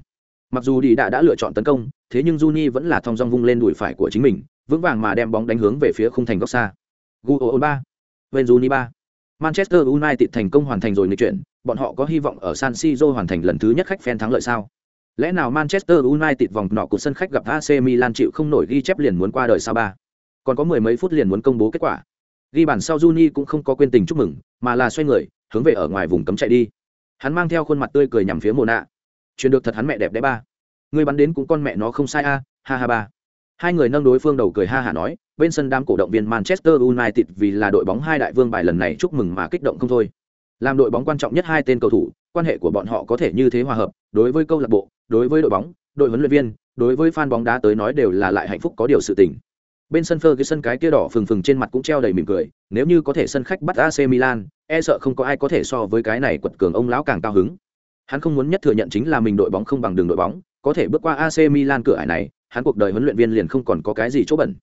S1: Mặc dù đi đã đã lựa chọn tấn công, thế nhưng Juni vẫn là thong dong vung lên đùi phải của chính mình, vững vàng mà đem bóng đánh hướng về phía khung thành góc xa. Guo ba, bên Juni ba. Manchester United thành công hoàn thành rồi nghịch chuyển, bọn họ có hy vọng ở San Siro hoàn thành lần thứ nhất khách fan thắng lợi sao? Lẽ nào Manchester United vòng nọ của sân khách gặp AC Milan chịu không nổi ghi chép liền muốn qua đời sao ba? Còn có mười mấy phút liền muốn công bố kết quả. Ghi bàn sau Juni cũng không có quên tình chúc mừng, mà là xoay người, hướng về ở ngoài vùng cấm chạy đi. Hắn mang theo khuôn mặt tươi cười nhằm phía mồ nạ. Truyền được thật hắn mẹ đẹp đẽ ba. Người bắn đến cũng con mẹ nó không sai a, ha ha ba. Hai người nâng đối phương đầu cười ha hả nói, bên sân đám cổ động viên Manchester United vì là đội bóng hai đại vương bài lần này chúc mừng mà kích động không thôi. Làm đội bóng quan trọng nhất hai tên cầu thủ, quan hệ của bọn họ có thể như thế hòa hợp, đối với câu lạc bộ, đối với đội bóng, đội huấn luyện viên, đối với fan bóng đá tới nói đều là lại hạnh phúc có điều sự tình. Bên sân Ferguson cái kia đỏ phừng phừng trên mặt cũng treo đầy mỉm cười, nếu như có thể sân khách bắt AC Milan, e sợ không có ai có thể so với cái này quật cường ông lão càng cao hứng. Hắn không muốn nhất thừa nhận chính là mình đội bóng không bằng đường đội bóng, có thể bước qua AC Milan cửa ải này, hắn cuộc đời huấn luyện viên liền không còn có cái gì chỗ bẩn.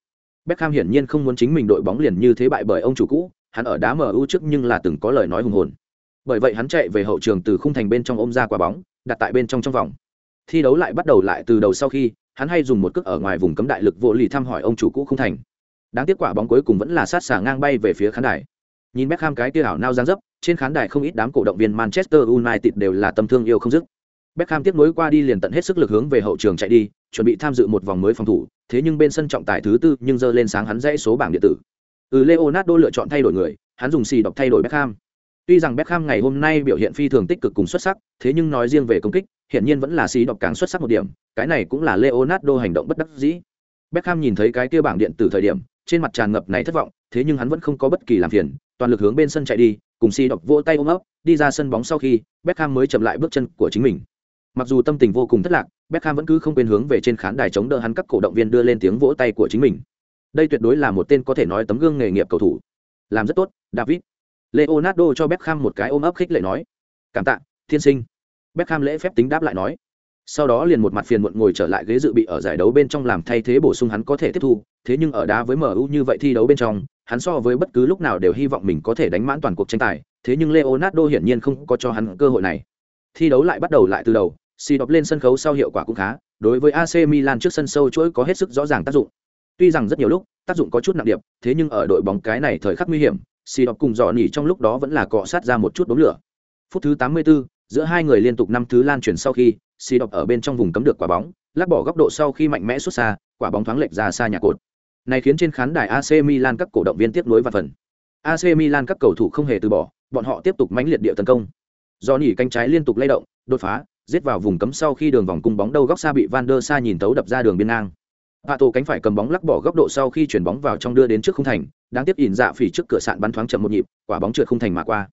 S1: Beckham hiển nhiên không muốn chính mình đội bóng liền như thế bại bởi ông chủ cũ, hắn ở đá MU trước nhưng là từng có lời nói hùng hồn. Bởi vậy hắn chạy về hậu trường từ khung thành bên trong ôm ra quả bóng, đặt tại bên trong trong vòng. Thi đấu lại bắt đầu lại từ đầu sau khi, hắn hay dùng một cước ở ngoài vùng cấm đại lực vô lì thăm hỏi ông chủ cũ không thành. Đáng tiếc quả bóng cuối cùng vẫn là sát xả ngang bay về phía khán đài. Nhìn Beckham cái tia ảo nao giang dấp, trên khán đài không ít đám cổ động viên Manchester United đều là tâm thương yêu không dứt. Beckham tiếp nối qua đi liền tận hết sức lực hướng về hậu trường chạy đi, chuẩn bị tham dự một vòng mới phòng thủ, thế nhưng bên sân trọng tài thứ tư nhưng giơ lên sáng hắn dãy số bảng điện tử. Ừ Leonardo lựa chọn thay đổi người, hắn dùng xì đọc thay đổi Beckham. Tuy rằng Beckham ngày hôm nay biểu hiện phi thường tích cực cùng xuất sắc, thế nhưng nói riêng về công kích, hiện nhiên vẫn là xí đọc càng xuất sắc một điểm, cái này cũng là Leonardo hành động bất đắc dĩ. Beckham nhìn thấy cái kia bảng điện tử thời điểm, trên mặt tràn ngập này thất vọng, thế nhưng hắn vẫn không có bất kỳ làm phiền, toàn lực hướng bên sân chạy đi, cùng xí đọc vỗ tay ôm ấp, đi ra sân bóng sau khi, Beckham mới chậm lại bước chân của chính mình. Mặc dù tâm tình vô cùng thất lạc, Beckham vẫn cứ không quên hướng về trên khán đài chống đỡ hắn các cổ động viên đưa lên tiếng vỗ tay của chính mình. Đây tuyệt đối là một tên có thể nói tấm gương nghề nghiệp cầu thủ. Làm rất tốt, David. Leonardo cho Beckham một cái ôm ấp khích lệ nói: "Cảm tạ, thiên sinh." Beckham lễ phép tính đáp lại nói. Sau đó liền một mặt phiền muộn ngồi trở lại ghế dự bị ở giải đấu bên trong làm thay thế bổ sung hắn có thể tiếp thu, thế nhưng ở đá với MU như vậy thi đấu bên trong, hắn so với bất cứ lúc nào đều hy vọng mình có thể đánh mãn toàn cuộc tranh tài, thế nhưng Leonardo hiển nhiên không có cho hắn cơ hội này. Thi đấu lại bắt đầu lại từ đầu, Si đọc lên sân khấu sau hiệu quả cũng khá, đối với AC Milan trước sân sâu chuỗi có hết sức rõ ràng tác dụng. Tuy rằng rất nhiều lúc, tác dụng có chút nặng điệp, thế nhưng ở đội bóng cái này thời khắc nguy hiểm, xì đọc cùng dò nỉ trong lúc đó vẫn là cọ sát ra một chút đốm lửa. Phút thứ 84, giữa hai người liên tục năm thứ lan chuyển sau khi, xì đọc ở bên trong vùng cấm được quả bóng, lắc bỏ góc độ sau khi mạnh mẽ xuất xa, quả bóng thoáng lệch ra xa nhà cột. Này khiến trên khán đài AC Milan các cổ động viên tiếp nối và phần. AC Milan các cầu thủ không hề từ bỏ, bọn họ tiếp tục mãnh liệt địa tấn công. Do nỉ cánh trái liên tục lay động, đột phá, giết vào vùng cấm sau khi đường vòng cung bóng đâu góc xa bị Van der Sa nhìn tấu đập ra đường biên ngang. Hạ tổ cánh phải cầm bóng lắc bỏ góc độ sau khi chuyển bóng vào trong đưa đến trước khung thành, đáng tiếc ỉn dạ phỉ trước cửa sạn bắn thoáng chậm một nhịp, quả bóng trượt không thành mà qua.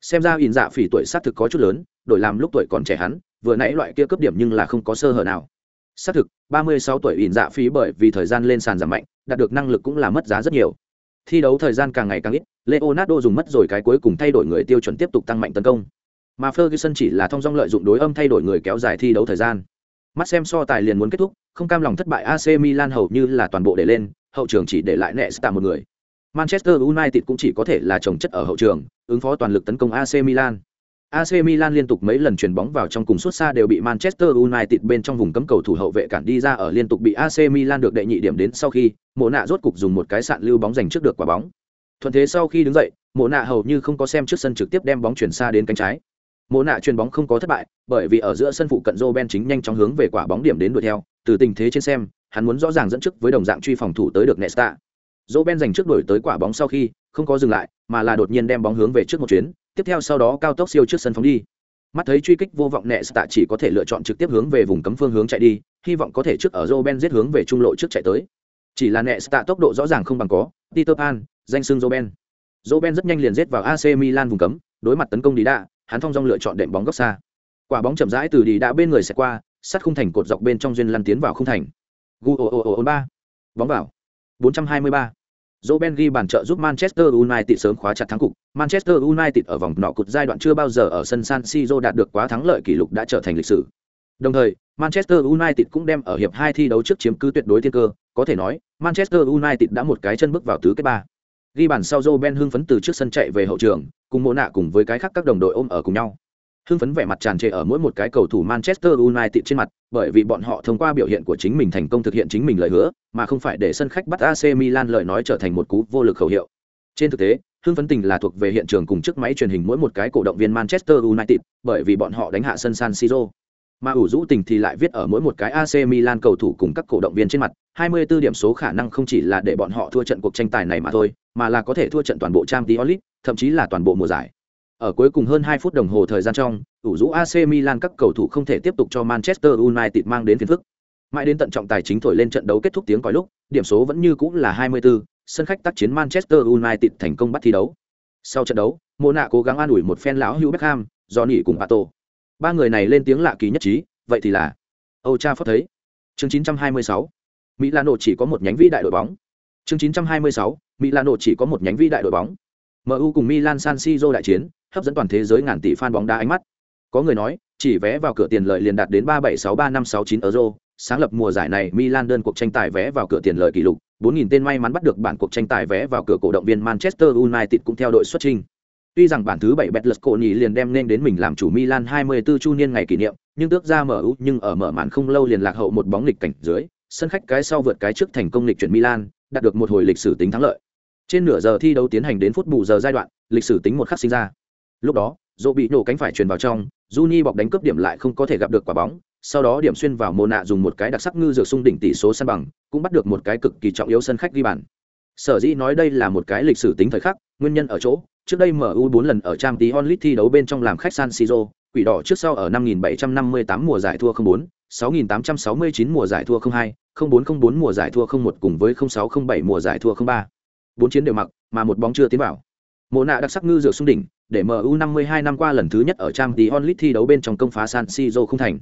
S1: Xem ra ỉn dạ phỉ tuổi xác thực có chút lớn, đổi làm lúc tuổi còn trẻ hắn, vừa nãy loại kia cấp điểm nhưng là không có sơ hở nào. Xác thực, 36 tuổi ỉn dạ phỉ bởi vì thời gian lên sàn giảm mạnh, đạt được năng lực cũng là mất giá rất nhiều. Thi đấu thời gian càng ngày càng ít, Leonardo dùng mất rồi cái cuối cùng thay đổi người tiêu chuẩn tiếp tục tăng mạnh tấn công mà Ferguson chỉ là thông dong lợi dụng đối âm thay đổi người kéo dài thi đấu thời gian. Mắt xem so tài liền muốn kết thúc, không cam lòng thất bại AC Milan hầu như là toàn bộ để lên, hậu trường chỉ để lại Nesta một người. Manchester United cũng chỉ có thể là trồng chất ở hậu trường, ứng phó toàn lực tấn công AC Milan. AC Milan liên tục mấy lần chuyền bóng vào trong cùng suốt xa đều bị Manchester United bên trong vùng cấm cầu thủ hậu vệ cản đi ra ở liên tục bị AC Milan được đệ nhị điểm đến sau khi, Mộ nạ rốt cục dùng một cái sạn lưu bóng giành trước được quả bóng. Thuận thế sau khi đứng dậy, Mộ nạ hầu như không có xem trước sân trực tiếp đem bóng chuyển xa đến cánh trái mộ nạ chuyền bóng không có thất bại bởi vì ở giữa sân phụ cận Roben ben chính nhanh chóng hướng về quả bóng điểm đến đuổi theo từ tình thế trên xem hắn muốn rõ ràng dẫn trước với đồng dạng truy phòng thủ tới được nesta dỗ ben giành trước đổi tới quả bóng sau khi không có dừng lại, mà là đột nhiên đem bóng hướng về trước một chuyến, tiếp theo sau đó cao tốc siêu trước sân phóng đi. Mắt thấy truy kích vô vọng nesta chỉ có thể lựa chọn trực tiếp hướng về vùng cấm phương hướng chạy đi, hy vọng có thể trước ở dỗ ben giết hướng về trung lộ trước chạy tới. Chỉ là nesta tốc độ rõ ràng không bằng có, peter pan, danh xưng dỗ ben. Dỗ ben rất nhanh liền giết vào ac milan vùng cấm, đối mặt tấn công đi đạ, hắn thong dong lựa chọn đệm bóng góc xa. Quả bóng chậm rãi từ đi đạ bên người sẽ qua sát khung thành cột dọc bên trong duyên lăn tiến vào khung thành. Gu o o o ba. Bóng vào. 423 Joe Ben ghi bàn trợ giúp Manchester United sớm khóa chặt thắng cục. Manchester United ở vòng nọ cột giai đoạn chưa bao giờ ở sân San Siro đạt được quá thắng lợi kỷ lục đã trở thành lịch sử. Đồng thời, Manchester United cũng đem ở hiệp hai thi đấu trước chiếm cứ tuyệt đối thiên cơ, có thể nói, Manchester United đã một cái chân bước vào tứ kết ba. Ghi bàn sau Joe Ben hưng phấn từ trước sân chạy về hậu trường, cùng mộ nạ cùng với cái khác các đồng đội ôm ở cùng nhau hưng phấn vẻ mặt tràn trề ở mỗi một cái cầu thủ Manchester United trên mặt, bởi vì bọn họ thông qua biểu hiện của chính mình thành công thực hiện chính mình lời hứa, mà không phải để sân khách bắt AC Milan lời nói trở thành một cú vô lực khẩu hiệu. Trên thực tế, hưng phấn tình là thuộc về hiện trường cùng chiếc máy truyền hình mỗi một cái cổ động viên Manchester United, bởi vì bọn họ đánh hạ sân San Siro. mà ủ rũ tình thì lại viết ở mỗi một cái AC Milan cầu thủ cùng các cổ động viên trên mặt, 24 điểm số khả năng không chỉ là để bọn họ thua trận cuộc tranh tài này mà thôi, mà là có thể thua trận toàn bộ Champions League, thậm chí là toàn bộ mùa giải. Ở cuối cùng hơn 2 phút đồng hồ thời gian trong, ủ rũ AC Milan các cầu thủ không thể tiếp tục cho Manchester United mang đến phiền phức. Mãi đến tận trọng tài chính thổi lên trận đấu kết thúc tiếng còi lúc, điểm số vẫn như cũ là 24, sân khách tác chiến Manchester United thành công bắt thi đấu. Sau trận đấu, Mona cố gắng an ủi một fan lão Hugh Beckham, Johnny cùng Pato. Ba người này lên tiếng lạ kỳ nhất trí, vậy thì là Âu Cha thấy. Chương 926. Milano chỉ có một nhánh vĩ đại đội bóng. Chương 926. Milano chỉ có một nhánh vĩ đại đội bóng. MU cùng Milan San Siro đại chiến, hấp dẫn toàn thế giới ngàn tỷ fan bóng đá ánh mắt. Có người nói, chỉ vé vào cửa tiền lợi liền đạt đến 376359 euro, sáng lập mùa giải này Milan đơn cuộc tranh tài vé vào cửa tiền lợi kỷ lục, 4000 tên may mắn bắt được bản cuộc tranh tài vé vào cửa cổ động viên Manchester United cũng theo đội xuất trình. Tuy rằng bản thứ 7 Betlesconi liền đem nên đến mình làm chủ Milan 24 chu niên ngày kỷ niệm, nhưng tước ra MU nhưng ở mở màn không lâu liền lạc hậu một bóng lịch cảnh dưới, sân khách cái sau vượt cái trước thành công lịch chuyển Milan, đạt được một hồi lịch sử tính thắng lợi. Trên nửa giờ thi đấu tiến hành đến phút bù giờ giai đoạn, lịch sử tính một khắc sinh ra. Lúc đó, Dỗ bị nổ cánh phải truyền vào trong, Juni bọc đánh cướp điểm lại không có thể gặp được quả bóng, sau đó điểm xuyên vào mồ nạ dùng một cái đặc sắc ngư dược xung đỉnh tỷ số sân bằng, cũng bắt được một cái cực kỳ trọng yếu sân khách ghi bàn. Sở dĩ nói đây là một cái lịch sử tính thời khắc, nguyên nhân ở chỗ, trước đây MU 4 lần ở trang tí onlit thi đấu bên trong làm khách San Siro, quỷ đỏ trước sau ở 5758 mùa giải thua 04, 6869 mùa giải thua 02, 0404 mùa giải thua 01 cùng với 0607 mùa giải thua 03. Bốn chiến đều mặc, mà một bóng chưa tiến vào. Mộ nạ đặc sắc ngư dược xung đỉnh, để MU 52 năm qua lần thứ nhất ở trang Champions League thi đấu bên trong công phá San Siro không thành.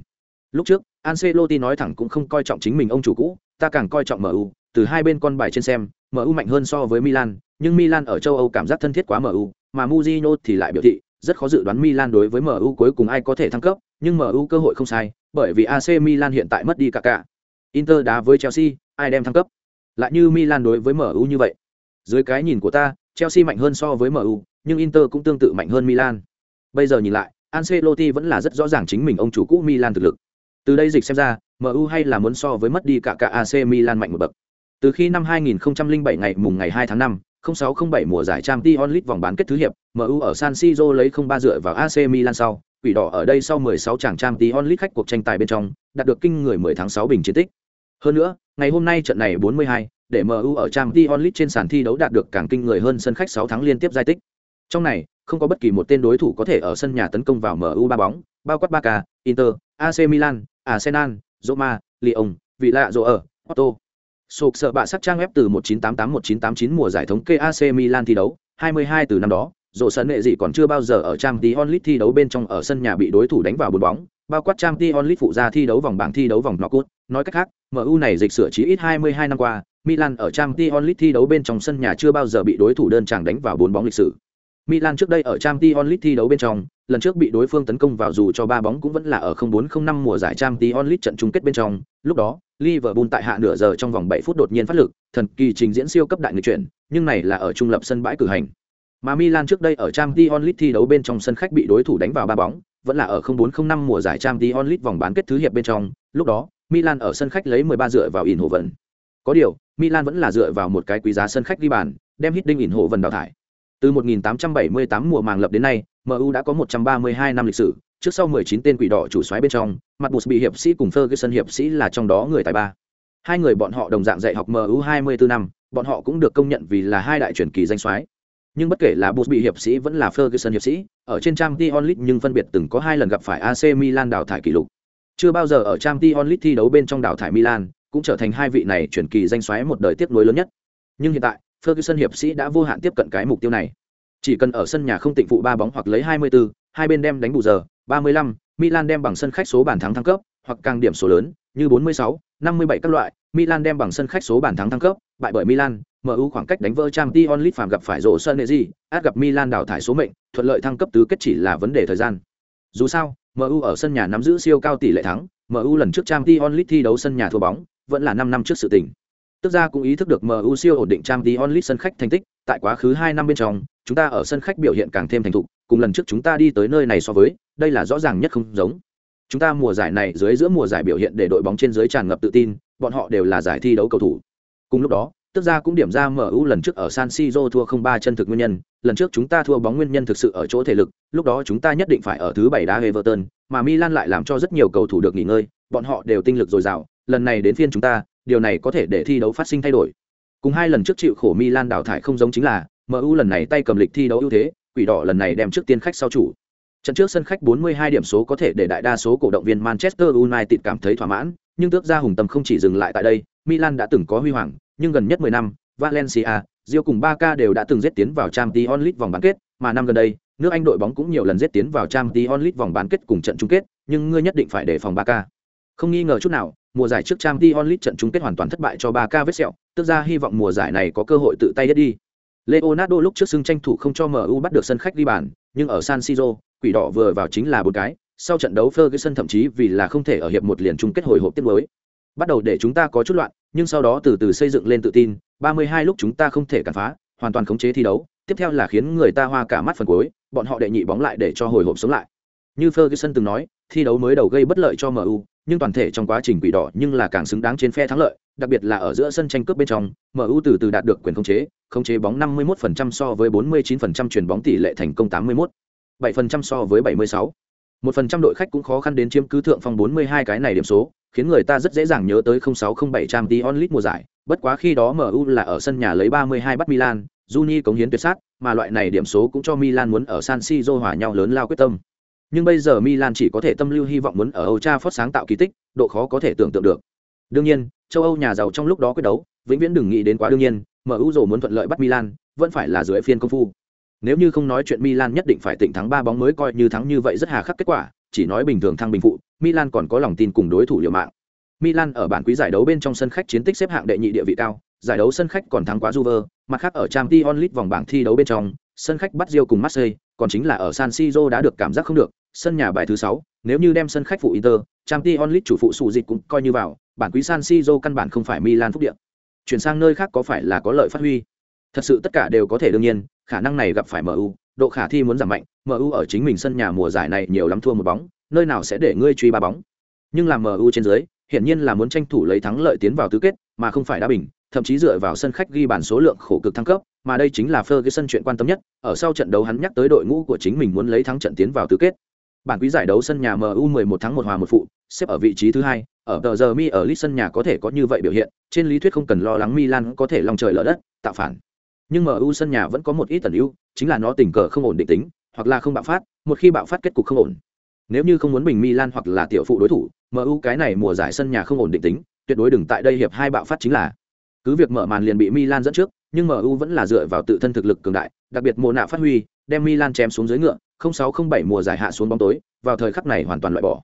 S1: Lúc trước, Ancelotti nói thẳng cũng không coi trọng chính mình ông chủ cũ, ta càng coi trọng MU, từ hai bên con bài trên xem, MU mạnh hơn so với Milan, nhưng Milan ở châu Âu cảm giác thân thiết quá MU, mà Mourinho thì lại biểu thị, rất khó dự đoán Milan đối với MU cuối cùng ai có thể thăng cấp, nhưng MU cơ hội không sai, bởi vì AC Milan hiện tại mất đi cả cả. Inter đá với Chelsea, ai đem thăng cấp? Lại như Milan đối với MU như vậy. Dưới cái nhìn của ta, Chelsea mạnh hơn so với MU, nhưng Inter cũng tương tự mạnh hơn Milan. Bây giờ nhìn lại, Ancelotti vẫn là rất rõ ràng chính mình ông chủ cũ Milan thực lực. Từ đây dịch xem ra, MU hay là muốn so với mất đi cả cả AC Milan mạnh một bậc. Từ khi năm 2007 ngày mùng ngày 2 tháng 5, 0607 mùa giải Champions League vòng bán kết thứ hiệp, MU ở San Siro lấy 0-3 dựa vào AC Milan sau, quỷ đỏ ở đây sau 16 chàng Champions League khách cuộc tranh tài bên trong, đạt được kinh người 10 tháng 6 bình chiến tích. Hơn nữa, ngày hôm nay trận này 42, để MU ở Champions League trên sàn thi đấu đạt được càng kinh người hơn sân khách 6 tháng liên tiếp giai tích. Trong này, không có bất kỳ một tên đối thủ có thể ở sân nhà tấn công vào MU ba bóng, bao quát Barca, Inter, AC Milan, Arsenal, Roma, Lyon, Villa ở Otto. Sục sợ bạ sắc trang web từ 1988-1989 mùa giải thống kê AC Milan thi đấu, 22 từ năm đó, rổ sân nghệ gì còn chưa bao giờ ở Champions League thi đấu bên trong ở sân nhà bị đối thủ đánh vào bốn bóng, bao quát Champions League phụ ra thi đấu vòng bảng thi đấu vòng knockout, nói cách khác, MU này dịch sửa chí ít 22 năm qua, Milan ở Champions League thi đấu bên trong sân nhà chưa bao giờ bị đối thủ đơn chàng đánh vào bốn bóng lịch sử. Milan trước đây ở Champions League thi đấu bên trong, lần trước bị đối phương tấn công vào dù cho ba bóng cũng vẫn là ở 0405 mùa giải Champions League trận chung kết bên trong, lúc đó, Liverpool tại hạ nửa giờ trong vòng 7 phút đột nhiên phát lực, thần kỳ trình diễn siêu cấp đại nghịch chuyển, nhưng này là ở trung lập sân bãi cử hành. Mà Milan trước đây ở Champions League thi đấu bên trong sân khách bị đối thủ đánh vào ba bóng, vẫn là ở 0405 mùa giải Champions League vòng bán kết thứ hiệp bên trong, lúc đó, Milan ở sân khách lấy 13 dựa vào ỉn hộ vận. Có điều, Milan vẫn là dựa vào một cái quý giá sân khách ghi bàn, đem hit đinh ỉn hộ vần đào thải. Từ 1878 mùa màng lập đến nay, MU đã có 132 năm lịch sử, trước sau 19 tên quỷ đỏ chủ soái bên trong, mặt bụt bị hiệp sĩ cùng Ferguson hiệp sĩ là trong đó người tài ba. Hai người bọn họ đồng dạng dạy học MU 24 năm, bọn họ cũng được công nhận vì là hai đại truyền kỳ danh soái. Nhưng bất kể là bụt bị hiệp sĩ vẫn là Ferguson hiệp sĩ, ở trên Champions League nhưng phân biệt từng có hai lần gặp phải AC Milan đào thải kỷ lục. Chưa bao giờ ở Champions League thi đấu bên trong đào thải Milan, cũng trở thành hai vị này truyền kỳ danh xoáy một đời tiếp nối lớn nhất. Nhưng hiện tại, Ferguson hiệp sĩ đã vô hạn tiếp cận cái mục tiêu này. Chỉ cần ở sân nhà không tịnh phụ ba bóng hoặc lấy 24, hai bên đem đánh bù giờ, 35, Milan đem bằng sân khách số bàn thắng thăng cấp, hoặc càng điểm số lớn, như 46, 57 các loại, Milan đem bằng sân khách số bàn thắng thăng cấp, bại bởi Milan, MU khoảng cách đánh vỡ Champions League phàm gặp phải rổ sân gì, át gặp Milan đào thải số mệnh, thuận lợi thăng cấp tứ kết chỉ là vấn đề thời gian. Dù sao, MU ở sân nhà nắm giữ siêu cao tỷ lệ thắng, MU lần trước Champions League thi đấu sân nhà thua bóng, vẫn là 5 năm trước sự tình. Tức ra cũng ý thức được MU siêu ổn định trang Dion Lee sân khách thành tích, tại quá khứ 2 năm bên trong, chúng ta ở sân khách biểu hiện càng thêm thành thục, cùng lần trước chúng ta đi tới nơi này so với, đây là rõ ràng nhất không giống. Chúng ta mùa giải này dưới giữa mùa giải biểu hiện để đội bóng trên dưới tràn ngập tự tin, bọn họ đều là giải thi đấu cầu thủ. Cùng lúc đó, tức ra cũng điểm ra MU lần trước ở San Siro thua không ba chân thực nguyên nhân, lần trước chúng ta thua bóng nguyên nhân thực sự ở chỗ thể lực, lúc đó chúng ta nhất định phải ở thứ bảy đá Everton, mà Milan lại làm cho rất nhiều cầu thủ được nghỉ ngơi, bọn họ đều tinh lực dồi dào, lần này đến phiên chúng ta, điều này có thể để thi đấu phát sinh thay đổi. Cùng hai lần trước chịu khổ Milan đào thải không giống chính là, MU lần này tay cầm lịch thi đấu ưu thế, quỷ đỏ lần này đem trước tiên khách sau chủ. Trận trước sân khách 42 điểm số có thể để đại đa số cổ động viên Manchester United cảm thấy thỏa mãn, nhưng tước ra hùng tầm không chỉ dừng lại tại đây, Milan đã từng có huy hoàng, nhưng gần nhất 10 năm, Valencia, Rio cùng Barca đều đã từng giết tiến vào Champions League vòng bán kết, mà năm gần đây, nước Anh đội bóng cũng nhiều lần giết tiến vào Champions League vòng bán kết cùng trận chung kết, nhưng ngươi nhất định phải đề phòng Barca. Không nghi ngờ chút nào, mùa giải trước Champions League trận chung kết hoàn toàn thất bại cho Barca vết sẹo, tức ra hy vọng mùa giải này có cơ hội tự tay đứt đi. Leonardo lúc trước xưng tranh thủ không cho MU bắt được sân khách đi bàn, nhưng ở San Siro, quỷ đỏ vừa vào chính là bốn cái, sau trận đấu Ferguson thậm chí vì là không thể ở hiệp một liền chung kết hồi hộp tiếp nối. Bắt đầu để chúng ta có chút loạn, nhưng sau đó từ từ xây dựng lên tự tin, 32 lúc chúng ta không thể cản phá, hoàn toàn khống chế thi đấu, tiếp theo là khiến người ta hoa cả mắt phần cuối, bọn họ đệ nhị bóng lại để cho hồi hộp sống lại. Như Ferguson từng nói, thi đấu mới đầu gây bất lợi cho MU, nhưng toàn thể trong quá trình quỷ đỏ nhưng là càng xứng đáng trên phe thắng lợi, đặc biệt là ở giữa sân tranh cướp bên trong, MU từ từ đạt được quyền khống chế, khống chế bóng 51% so với 49% chuyển bóng tỷ lệ thành công 81. 7% so với 76. 1% đội khách cũng khó khăn đến chiếm cứ thượng phong 42 cái này điểm số, khiến người ta rất dễ dàng nhớ tới 0607 Champions League mùa giải, bất quá khi đó MU là ở sân nhà lấy 32 bắt Milan, Juni cống hiến tuyệt sát, mà loại này điểm số cũng cho Milan muốn ở San Siro hòa nhau lớn lao quyết tâm. Nhưng bây giờ Milan chỉ có thể tâm lưu hy vọng muốn ở Old Trafford sáng tạo kỳ tích, độ khó có thể tưởng tượng được. Đương nhiên, châu Âu nhà giàu trong lúc đó quyết đấu, vĩnh viễn đừng nghĩ đến quá đương nhiên, MU dù muốn thuận lợi bắt Milan, vẫn phải là dưới phiên công phu. Nếu như không nói chuyện Milan nhất định phải tỉnh thắng ba bóng mới coi như thắng như vậy rất hà khắc kết quả, chỉ nói bình thường thăng bình phụ, Milan còn có lòng tin cùng đối thủ liều mạng. Milan ở bản quý giải đấu bên trong sân khách chiến tích xếp hạng đệ nhị địa vị cao, giải đấu sân khách còn thắng quá Juve, mặt khác ở Champions League vòng bảng thi đấu bên trong, sân khách bắt Real cùng Marseille, còn chính là ở San Siro đã được cảm giác không được, sân nhà bài thứ 6, nếu như đem sân khách phụ Inter, Champions League chủ phụ sụ dịch cũng coi như vào, bản quý San Siro căn bản không phải Milan phúc địa. Chuyển sang nơi khác có phải là có lợi phát huy? Thật sự tất cả đều có thể đương nhiên, khả năng này gặp phải MU, độ khả thi muốn giảm mạnh, MU ở chính mình sân nhà mùa giải này nhiều lắm thua một bóng, nơi nào sẽ để ngươi truy ba bóng. Nhưng làm MU trên dưới, hiển nhiên là muốn tranh thủ lấy thắng lợi tiến vào tứ kết, mà không phải đá bình, thậm chí dựa vào sân khách ghi bàn số lượng khổ cực thăng cấp, mà đây chính là Ferguson chuyện quan tâm nhất, ở sau trận đấu hắn nhắc tới đội ngũ của chính mình muốn lấy thắng trận tiến vào tứ kết. Bản quý giải đấu sân nhà MU 11 tháng 1 hòa 1 phụ, xếp ở vị trí thứ hai, ở tờ giờ mi ở Lit sân nhà có thể có như vậy biểu hiện, trên lý thuyết không cần lo lắng Milan có thể lòng trời lở đất, tạo phản. Nhưng MU sân nhà vẫn có một ít tần ưu, chính là nó tình cờ không ổn định tính, hoặc là không bạo phát, một khi bạo phát kết cục không ổn. Nếu như không muốn bình Milan hoặc là tiểu phụ đối thủ, MU cái này mùa giải sân nhà không ổn định tính, tuyệt đối đừng tại đây hiệp hai bạo phát chính là. Cứ việc mở màn liền bị Milan dẫn trước, nhưng MU vẫn là dựa vào tự thân thực lực cường đại, đặc biệt mùa nạ phát huy, đem Milan chém xuống dưới ngựa, 0607 mùa giải hạ xuống bóng tối, vào thời khắc này hoàn toàn loại bỏ.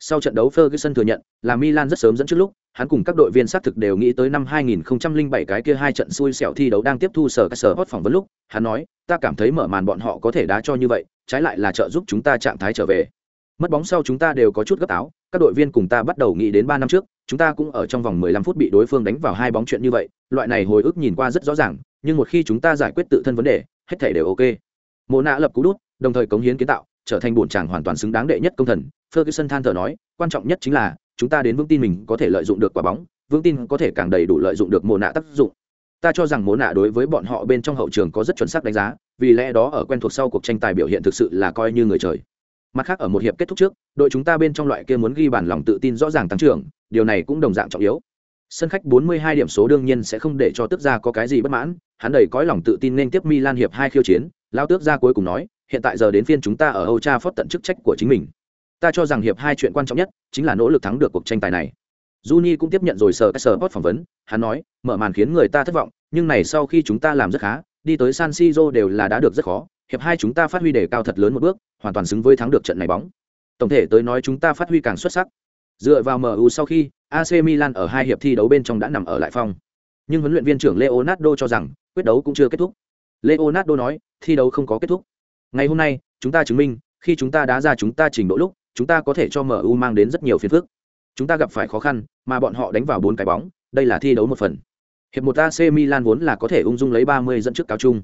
S1: Sau trận đấu Ferguson thừa nhận, là Milan rất sớm dẫn trước lúc, hắn cùng các đội viên xác thực đều nghĩ tới năm 2007 cái kia hai trận xui xẻo thi đấu đang tiếp thu sở các sở hot phỏng vấn lúc, hắn nói, ta cảm thấy mở màn bọn họ có thể đá cho như vậy, trái lại là trợ giúp chúng ta trạng thái trở về. Mất bóng sau chúng ta đều có chút gấp áo, các đội viên cùng ta bắt đầu nghĩ đến 3 năm trước, chúng ta cũng ở trong vòng 15 phút bị đối phương đánh vào hai bóng chuyện như vậy, loại này hồi ức nhìn qua rất rõ ràng, nhưng một khi chúng ta giải quyết tự thân vấn đề, hết thảy đều ok. Mộ nạ lập cú đút, đồng thời cống hiến kiến tạo, trở thành bổn chàng hoàn toàn xứng đáng đệ nhất công thần. Ferguson than thở nói, quan trọng nhất chính là chúng ta đến vững tin mình có thể lợi dụng được quả bóng, vững tin có thể càng đầy đủ lợi dụng được mồ nạ tác dụng. Ta cho rằng mồ nạ đối với bọn họ bên trong hậu trường có rất chuẩn xác đánh giá, vì lẽ đó ở quen thuộc sau cuộc tranh tài biểu hiện thực sự là coi như người trời. Mặt khác ở một hiệp kết thúc trước, đội chúng ta bên trong loại kia muốn ghi bàn lòng tự tin rõ ràng tăng trưởng, điều này cũng đồng dạng trọng yếu. Sân khách 42 điểm số đương nhiên sẽ không để cho tức ra có cái gì bất mãn, hắn đầy cõi lòng tự tin nên tiếp Milan hiệp hai khiêu chiến, lao tước ra cuối cùng nói, hiện tại giờ đến phiên chúng ta ở Old phót tận chức trách của chính mình. Ta cho rằng hiệp hai chuyện quan trọng nhất chính là nỗ lực thắng được cuộc tranh tài này. Juni cũng tiếp nhận rồi sở sở phỏng vấn, hắn nói, mở màn khiến người ta thất vọng, nhưng này sau khi chúng ta làm rất khá, đi tới San Siro đều là đã được rất khó, hiệp hai chúng ta phát huy đề cao thật lớn một bước, hoàn toàn xứng với thắng được trận này bóng. Tổng thể tới nói chúng ta phát huy càng xuất sắc. Dựa vào MU sau khi, AC Milan ở hai hiệp thi đấu bên trong đã nằm ở lại phong. Nhưng huấn luyện viên trưởng Leonardo cho rằng, quyết đấu cũng chưa kết thúc. Leonardo nói, thi đấu không có kết thúc. Ngày hôm nay, chúng ta chứng minh, khi chúng ta đá ra chúng ta trình độ lúc, chúng ta có thể cho MU mang đến rất nhiều phiền phức. Chúng ta gặp phải khó khăn, mà bọn họ đánh vào bốn cái bóng, đây là thi đấu một phần. Hiệp một AC Milan vốn là có thể ung dung lấy 30 dẫn trước cao trung.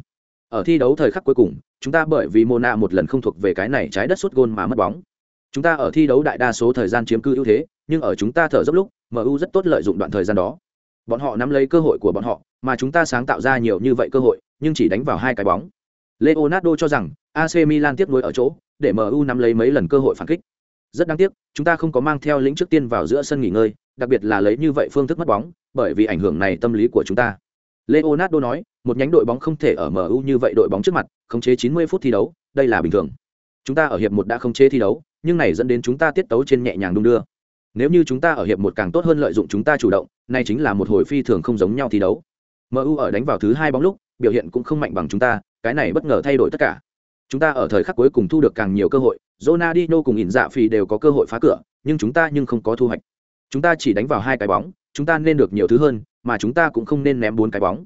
S1: Ở thi đấu thời khắc cuối cùng, chúng ta bởi vì Mona một lần không thuộc về cái này trái đất sút gôn mà mất bóng. Chúng ta ở thi đấu đại đa số thời gian chiếm cư ưu thế, nhưng ở chúng ta thở dốc lúc, MU rất tốt lợi dụng đoạn thời gian đó. Bọn họ nắm lấy cơ hội của bọn họ, mà chúng ta sáng tạo ra nhiều như vậy cơ hội, nhưng chỉ đánh vào hai cái bóng. Leonardo cho rằng AC Milan tiếp nối ở chỗ, để MU nắm lấy mấy lần cơ hội phản kích. Rất đáng tiếc, chúng ta không có mang theo lĩnh trước tiên vào giữa sân nghỉ ngơi, đặc biệt là lấy như vậy phương thức mất bóng, bởi vì ảnh hưởng này tâm lý của chúng ta. Leonardo nói, một nhánh đội bóng không thể ở MU như vậy đội bóng trước mặt, khống chế 90 phút thi đấu, đây là bình thường. Chúng ta ở hiệp một đã khống chế thi đấu, nhưng này dẫn đến chúng ta tiết tấu trên nhẹ nhàng đung đưa. Nếu như chúng ta ở hiệp một càng tốt hơn lợi dụng chúng ta chủ động, này chính là một hồi phi thường không giống nhau thi đấu. MU ở đánh vào thứ hai bóng lúc, biểu hiện cũng không mạnh bằng chúng ta, cái này bất ngờ thay đổi tất cả. Chúng ta ở thời khắc cuối cùng thu được càng nhiều cơ hội, Ronaldinho cùng ỉn dạ phi đều có cơ hội phá cửa, nhưng chúng ta nhưng không có thu hoạch. Chúng ta chỉ đánh vào hai cái bóng, chúng ta nên được nhiều thứ hơn, mà chúng ta cũng không nên ném bốn cái bóng.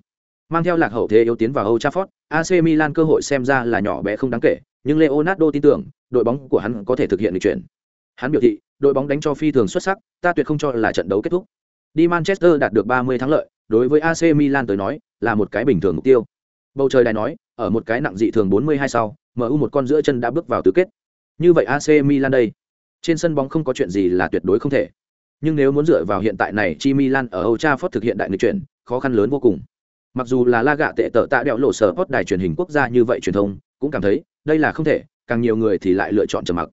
S1: Mang theo lạc hậu thế yếu tiến vào Old Trafford, AC Milan cơ hội xem ra là nhỏ bé không đáng kể, nhưng Leonardo tin tưởng, đội bóng của hắn có thể thực hiện được chuyện. Hắn biểu thị, đội bóng đánh cho phi thường xuất sắc, ta tuyệt không cho là trận đấu kết thúc. Đi Manchester đạt được 30 thắng lợi, đối với AC Milan tới nói, là một cái bình thường mục tiêu. Bầu trời đài nói, ở một cái nặng dị thường 42 sau, MU một con giữa chân đã bước vào tứ kết. Như vậy AC Milan đây, trên sân bóng không có chuyện gì là tuyệt đối không thể. Nhưng nếu muốn dựa vào hiện tại này chi Milan ở Old Trafford thực hiện đại nghịch chuyển, khó khăn lớn vô cùng. Mặc dù là La Gạ tệ tợ tạ đẹo lộ sở post đài truyền hình quốc gia như vậy truyền thông, cũng cảm thấy đây là không thể, càng nhiều người thì lại lựa chọn trầm mặc.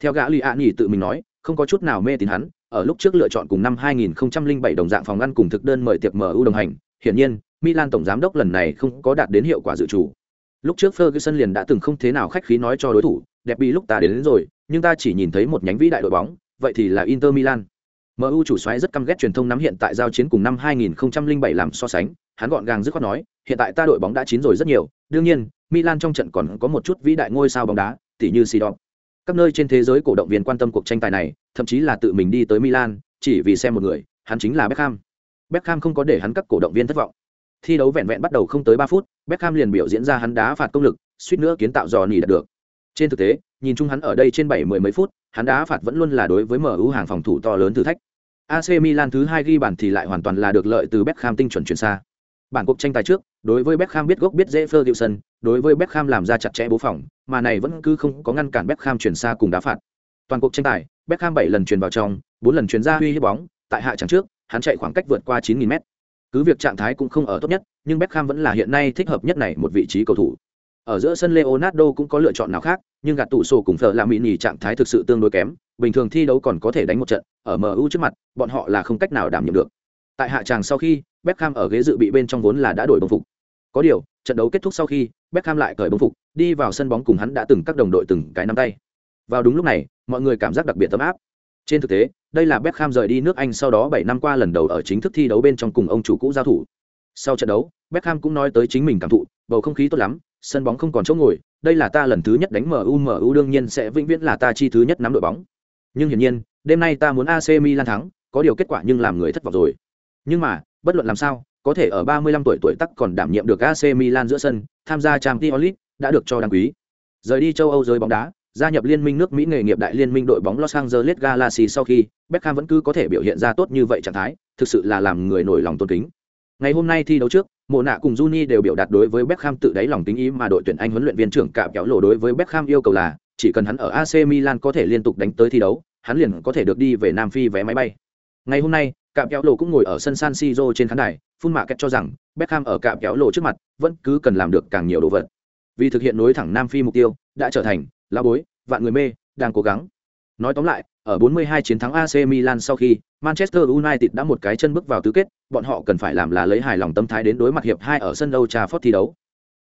S1: Theo gã Lý Án tự mình nói, không có chút nào mê tín hắn, ở lúc trước lựa chọn cùng năm 2007 đồng dạng phòng ngăn cùng thực đơn mời tiệc MU đồng hành, hiển nhiên, Milan tổng giám đốc lần này không có đạt đến hiệu quả dự chủ. Lúc trước Ferguson liền đã từng không thế nào khách khí nói cho đối thủ, đẹp bị lúc ta đến, đến rồi, nhưng ta chỉ nhìn thấy một nhánh vĩ đại đội bóng, vậy thì là Inter Milan. MU chủ soái rất căm ghét truyền thông nắm hiện tại giao chiến cùng năm 2007 làm so sánh, hắn gọn gàng dứt khoát nói, hiện tại ta đội bóng đã chín rồi rất nhiều, đương nhiên, Milan trong trận còn có một chút vĩ đại ngôi sao bóng đá, tỉ như Sidon. Các nơi trên thế giới cổ động viên quan tâm cuộc tranh tài này, thậm chí là tự mình đi tới Milan, chỉ vì xem một người, hắn chính là Beckham. Beckham không có để hắn các cổ động viên thất vọng. Thi đấu vẹn vẹn bắt đầu không tới ba phút, Beckham liền biểu diễn ra hắn đá phạt công lực, suýt nữa kiến tạo dò nỉ đạt được. Trên thực tế, nhìn chung hắn ở đây trên 70 mấy phút, hắn đá phạt vẫn luôn là đối với MU hàng phòng thủ to lớn thử thách. AC Milan thứ hai ghi bàn thì lại hoàn toàn là được lợi từ Beckham tinh chuẩn chuyển xa. Bản cuộc tranh tài trước, đối với Beckham biết gốc biết dễ Ferguson, đối với Beckham làm ra chặt chẽ bố phòng, mà này vẫn cứ không có ngăn cản Beckham chuyển xa cùng đá phạt. Toàn cuộc tranh tài, Beckham bảy lần chuyển vào trong, bốn lần chuyển ra uy hiếp bóng, tại hạ chẳng trước, hắn chạy khoảng cách vượt qua 9000m. Cứ việc trạng thái cũng không ở tốt nhất, nhưng Beckham vẫn là hiện nay thích hợp nhất này một vị trí cầu thủ. Ở giữa sân Leonardo cũng có lựa chọn nào khác, nhưng gạt tủ sổ cùng Phở làm mini trạng thái thực sự tương đối kém, bình thường thi đấu còn có thể đánh một trận, ở MU trước mặt, bọn họ là không cách nào đảm nhiệm được. Tại hạ tràng sau khi, Beckham ở ghế dự bị bên trong vốn là đã đổi đồng phục. Có điều, trận đấu kết thúc sau khi, Beckham lại cởi bông phục, đi vào sân bóng cùng hắn đã từng các đồng đội từng cái nắm tay. Vào đúng lúc này, mọi người cảm giác đặc biệt ấm áp. Trên thực tế, đây là Beckham rời đi nước Anh sau đó 7 năm qua lần đầu ở chính thức thi đấu bên trong cùng ông chủ cũ giao thủ. Sau trận đấu, Beckham cũng nói tới chính mình cảm thụ, bầu không khí tốt lắm, sân bóng không còn chỗ ngồi, đây là ta lần thứ nhất đánh MU, MU đương nhiên sẽ vĩnh viễn là ta chi thứ nhất nắm đội bóng. Nhưng hiển nhiên, đêm nay ta muốn AC Milan thắng, có điều kết quả nhưng làm người thất vọng rồi. Nhưng mà, bất luận làm sao, có thể ở 35 tuổi tuổi tác còn đảm nhiệm được AC Milan giữa sân, tham gia Champions League, đã được cho đáng quý. Rời đi châu Âu giới bóng đá, gia nhập liên minh nước Mỹ nghề nghiệp đại liên minh đội bóng Los Angeles Galaxy sau khi, Beckham vẫn cứ có thể biểu hiện ra tốt như vậy trạng thái, thực sự là làm người nổi lòng tôn kính. Ngày hôm nay thi đấu trước, Mộ nạ cùng Juni đều biểu đạt đối với Beckham tự đáy lòng tính ý mà đội tuyển Anh huấn luyện viên trưởng cạm kéo lộ đối với Beckham yêu cầu là, chỉ cần hắn ở AC Milan có thể liên tục đánh tới thi đấu, hắn liền có thể được đi về Nam Phi vé máy bay. Ngày hôm nay, cạm kéo lộ cũng ngồi ở sân San Siro trên khán đài, phun mạ kẹt cho rằng Beckham ở cạm kéo lộ trước mặt vẫn cứ cần làm được càng nhiều đồ vật. Vì thực hiện nối thẳng Nam Phi mục tiêu, đã trở thành lá bối, vạn người mê, đang cố gắng. Nói tóm lại, ở 42 chiến thắng AC Milan sau khi, Manchester United đã một cái chân bước vào tứ kết, bọn họ cần phải làm là lấy hài lòng tâm thái đến đối mặt hiệp hai ở sân Old Trafford thi đấu.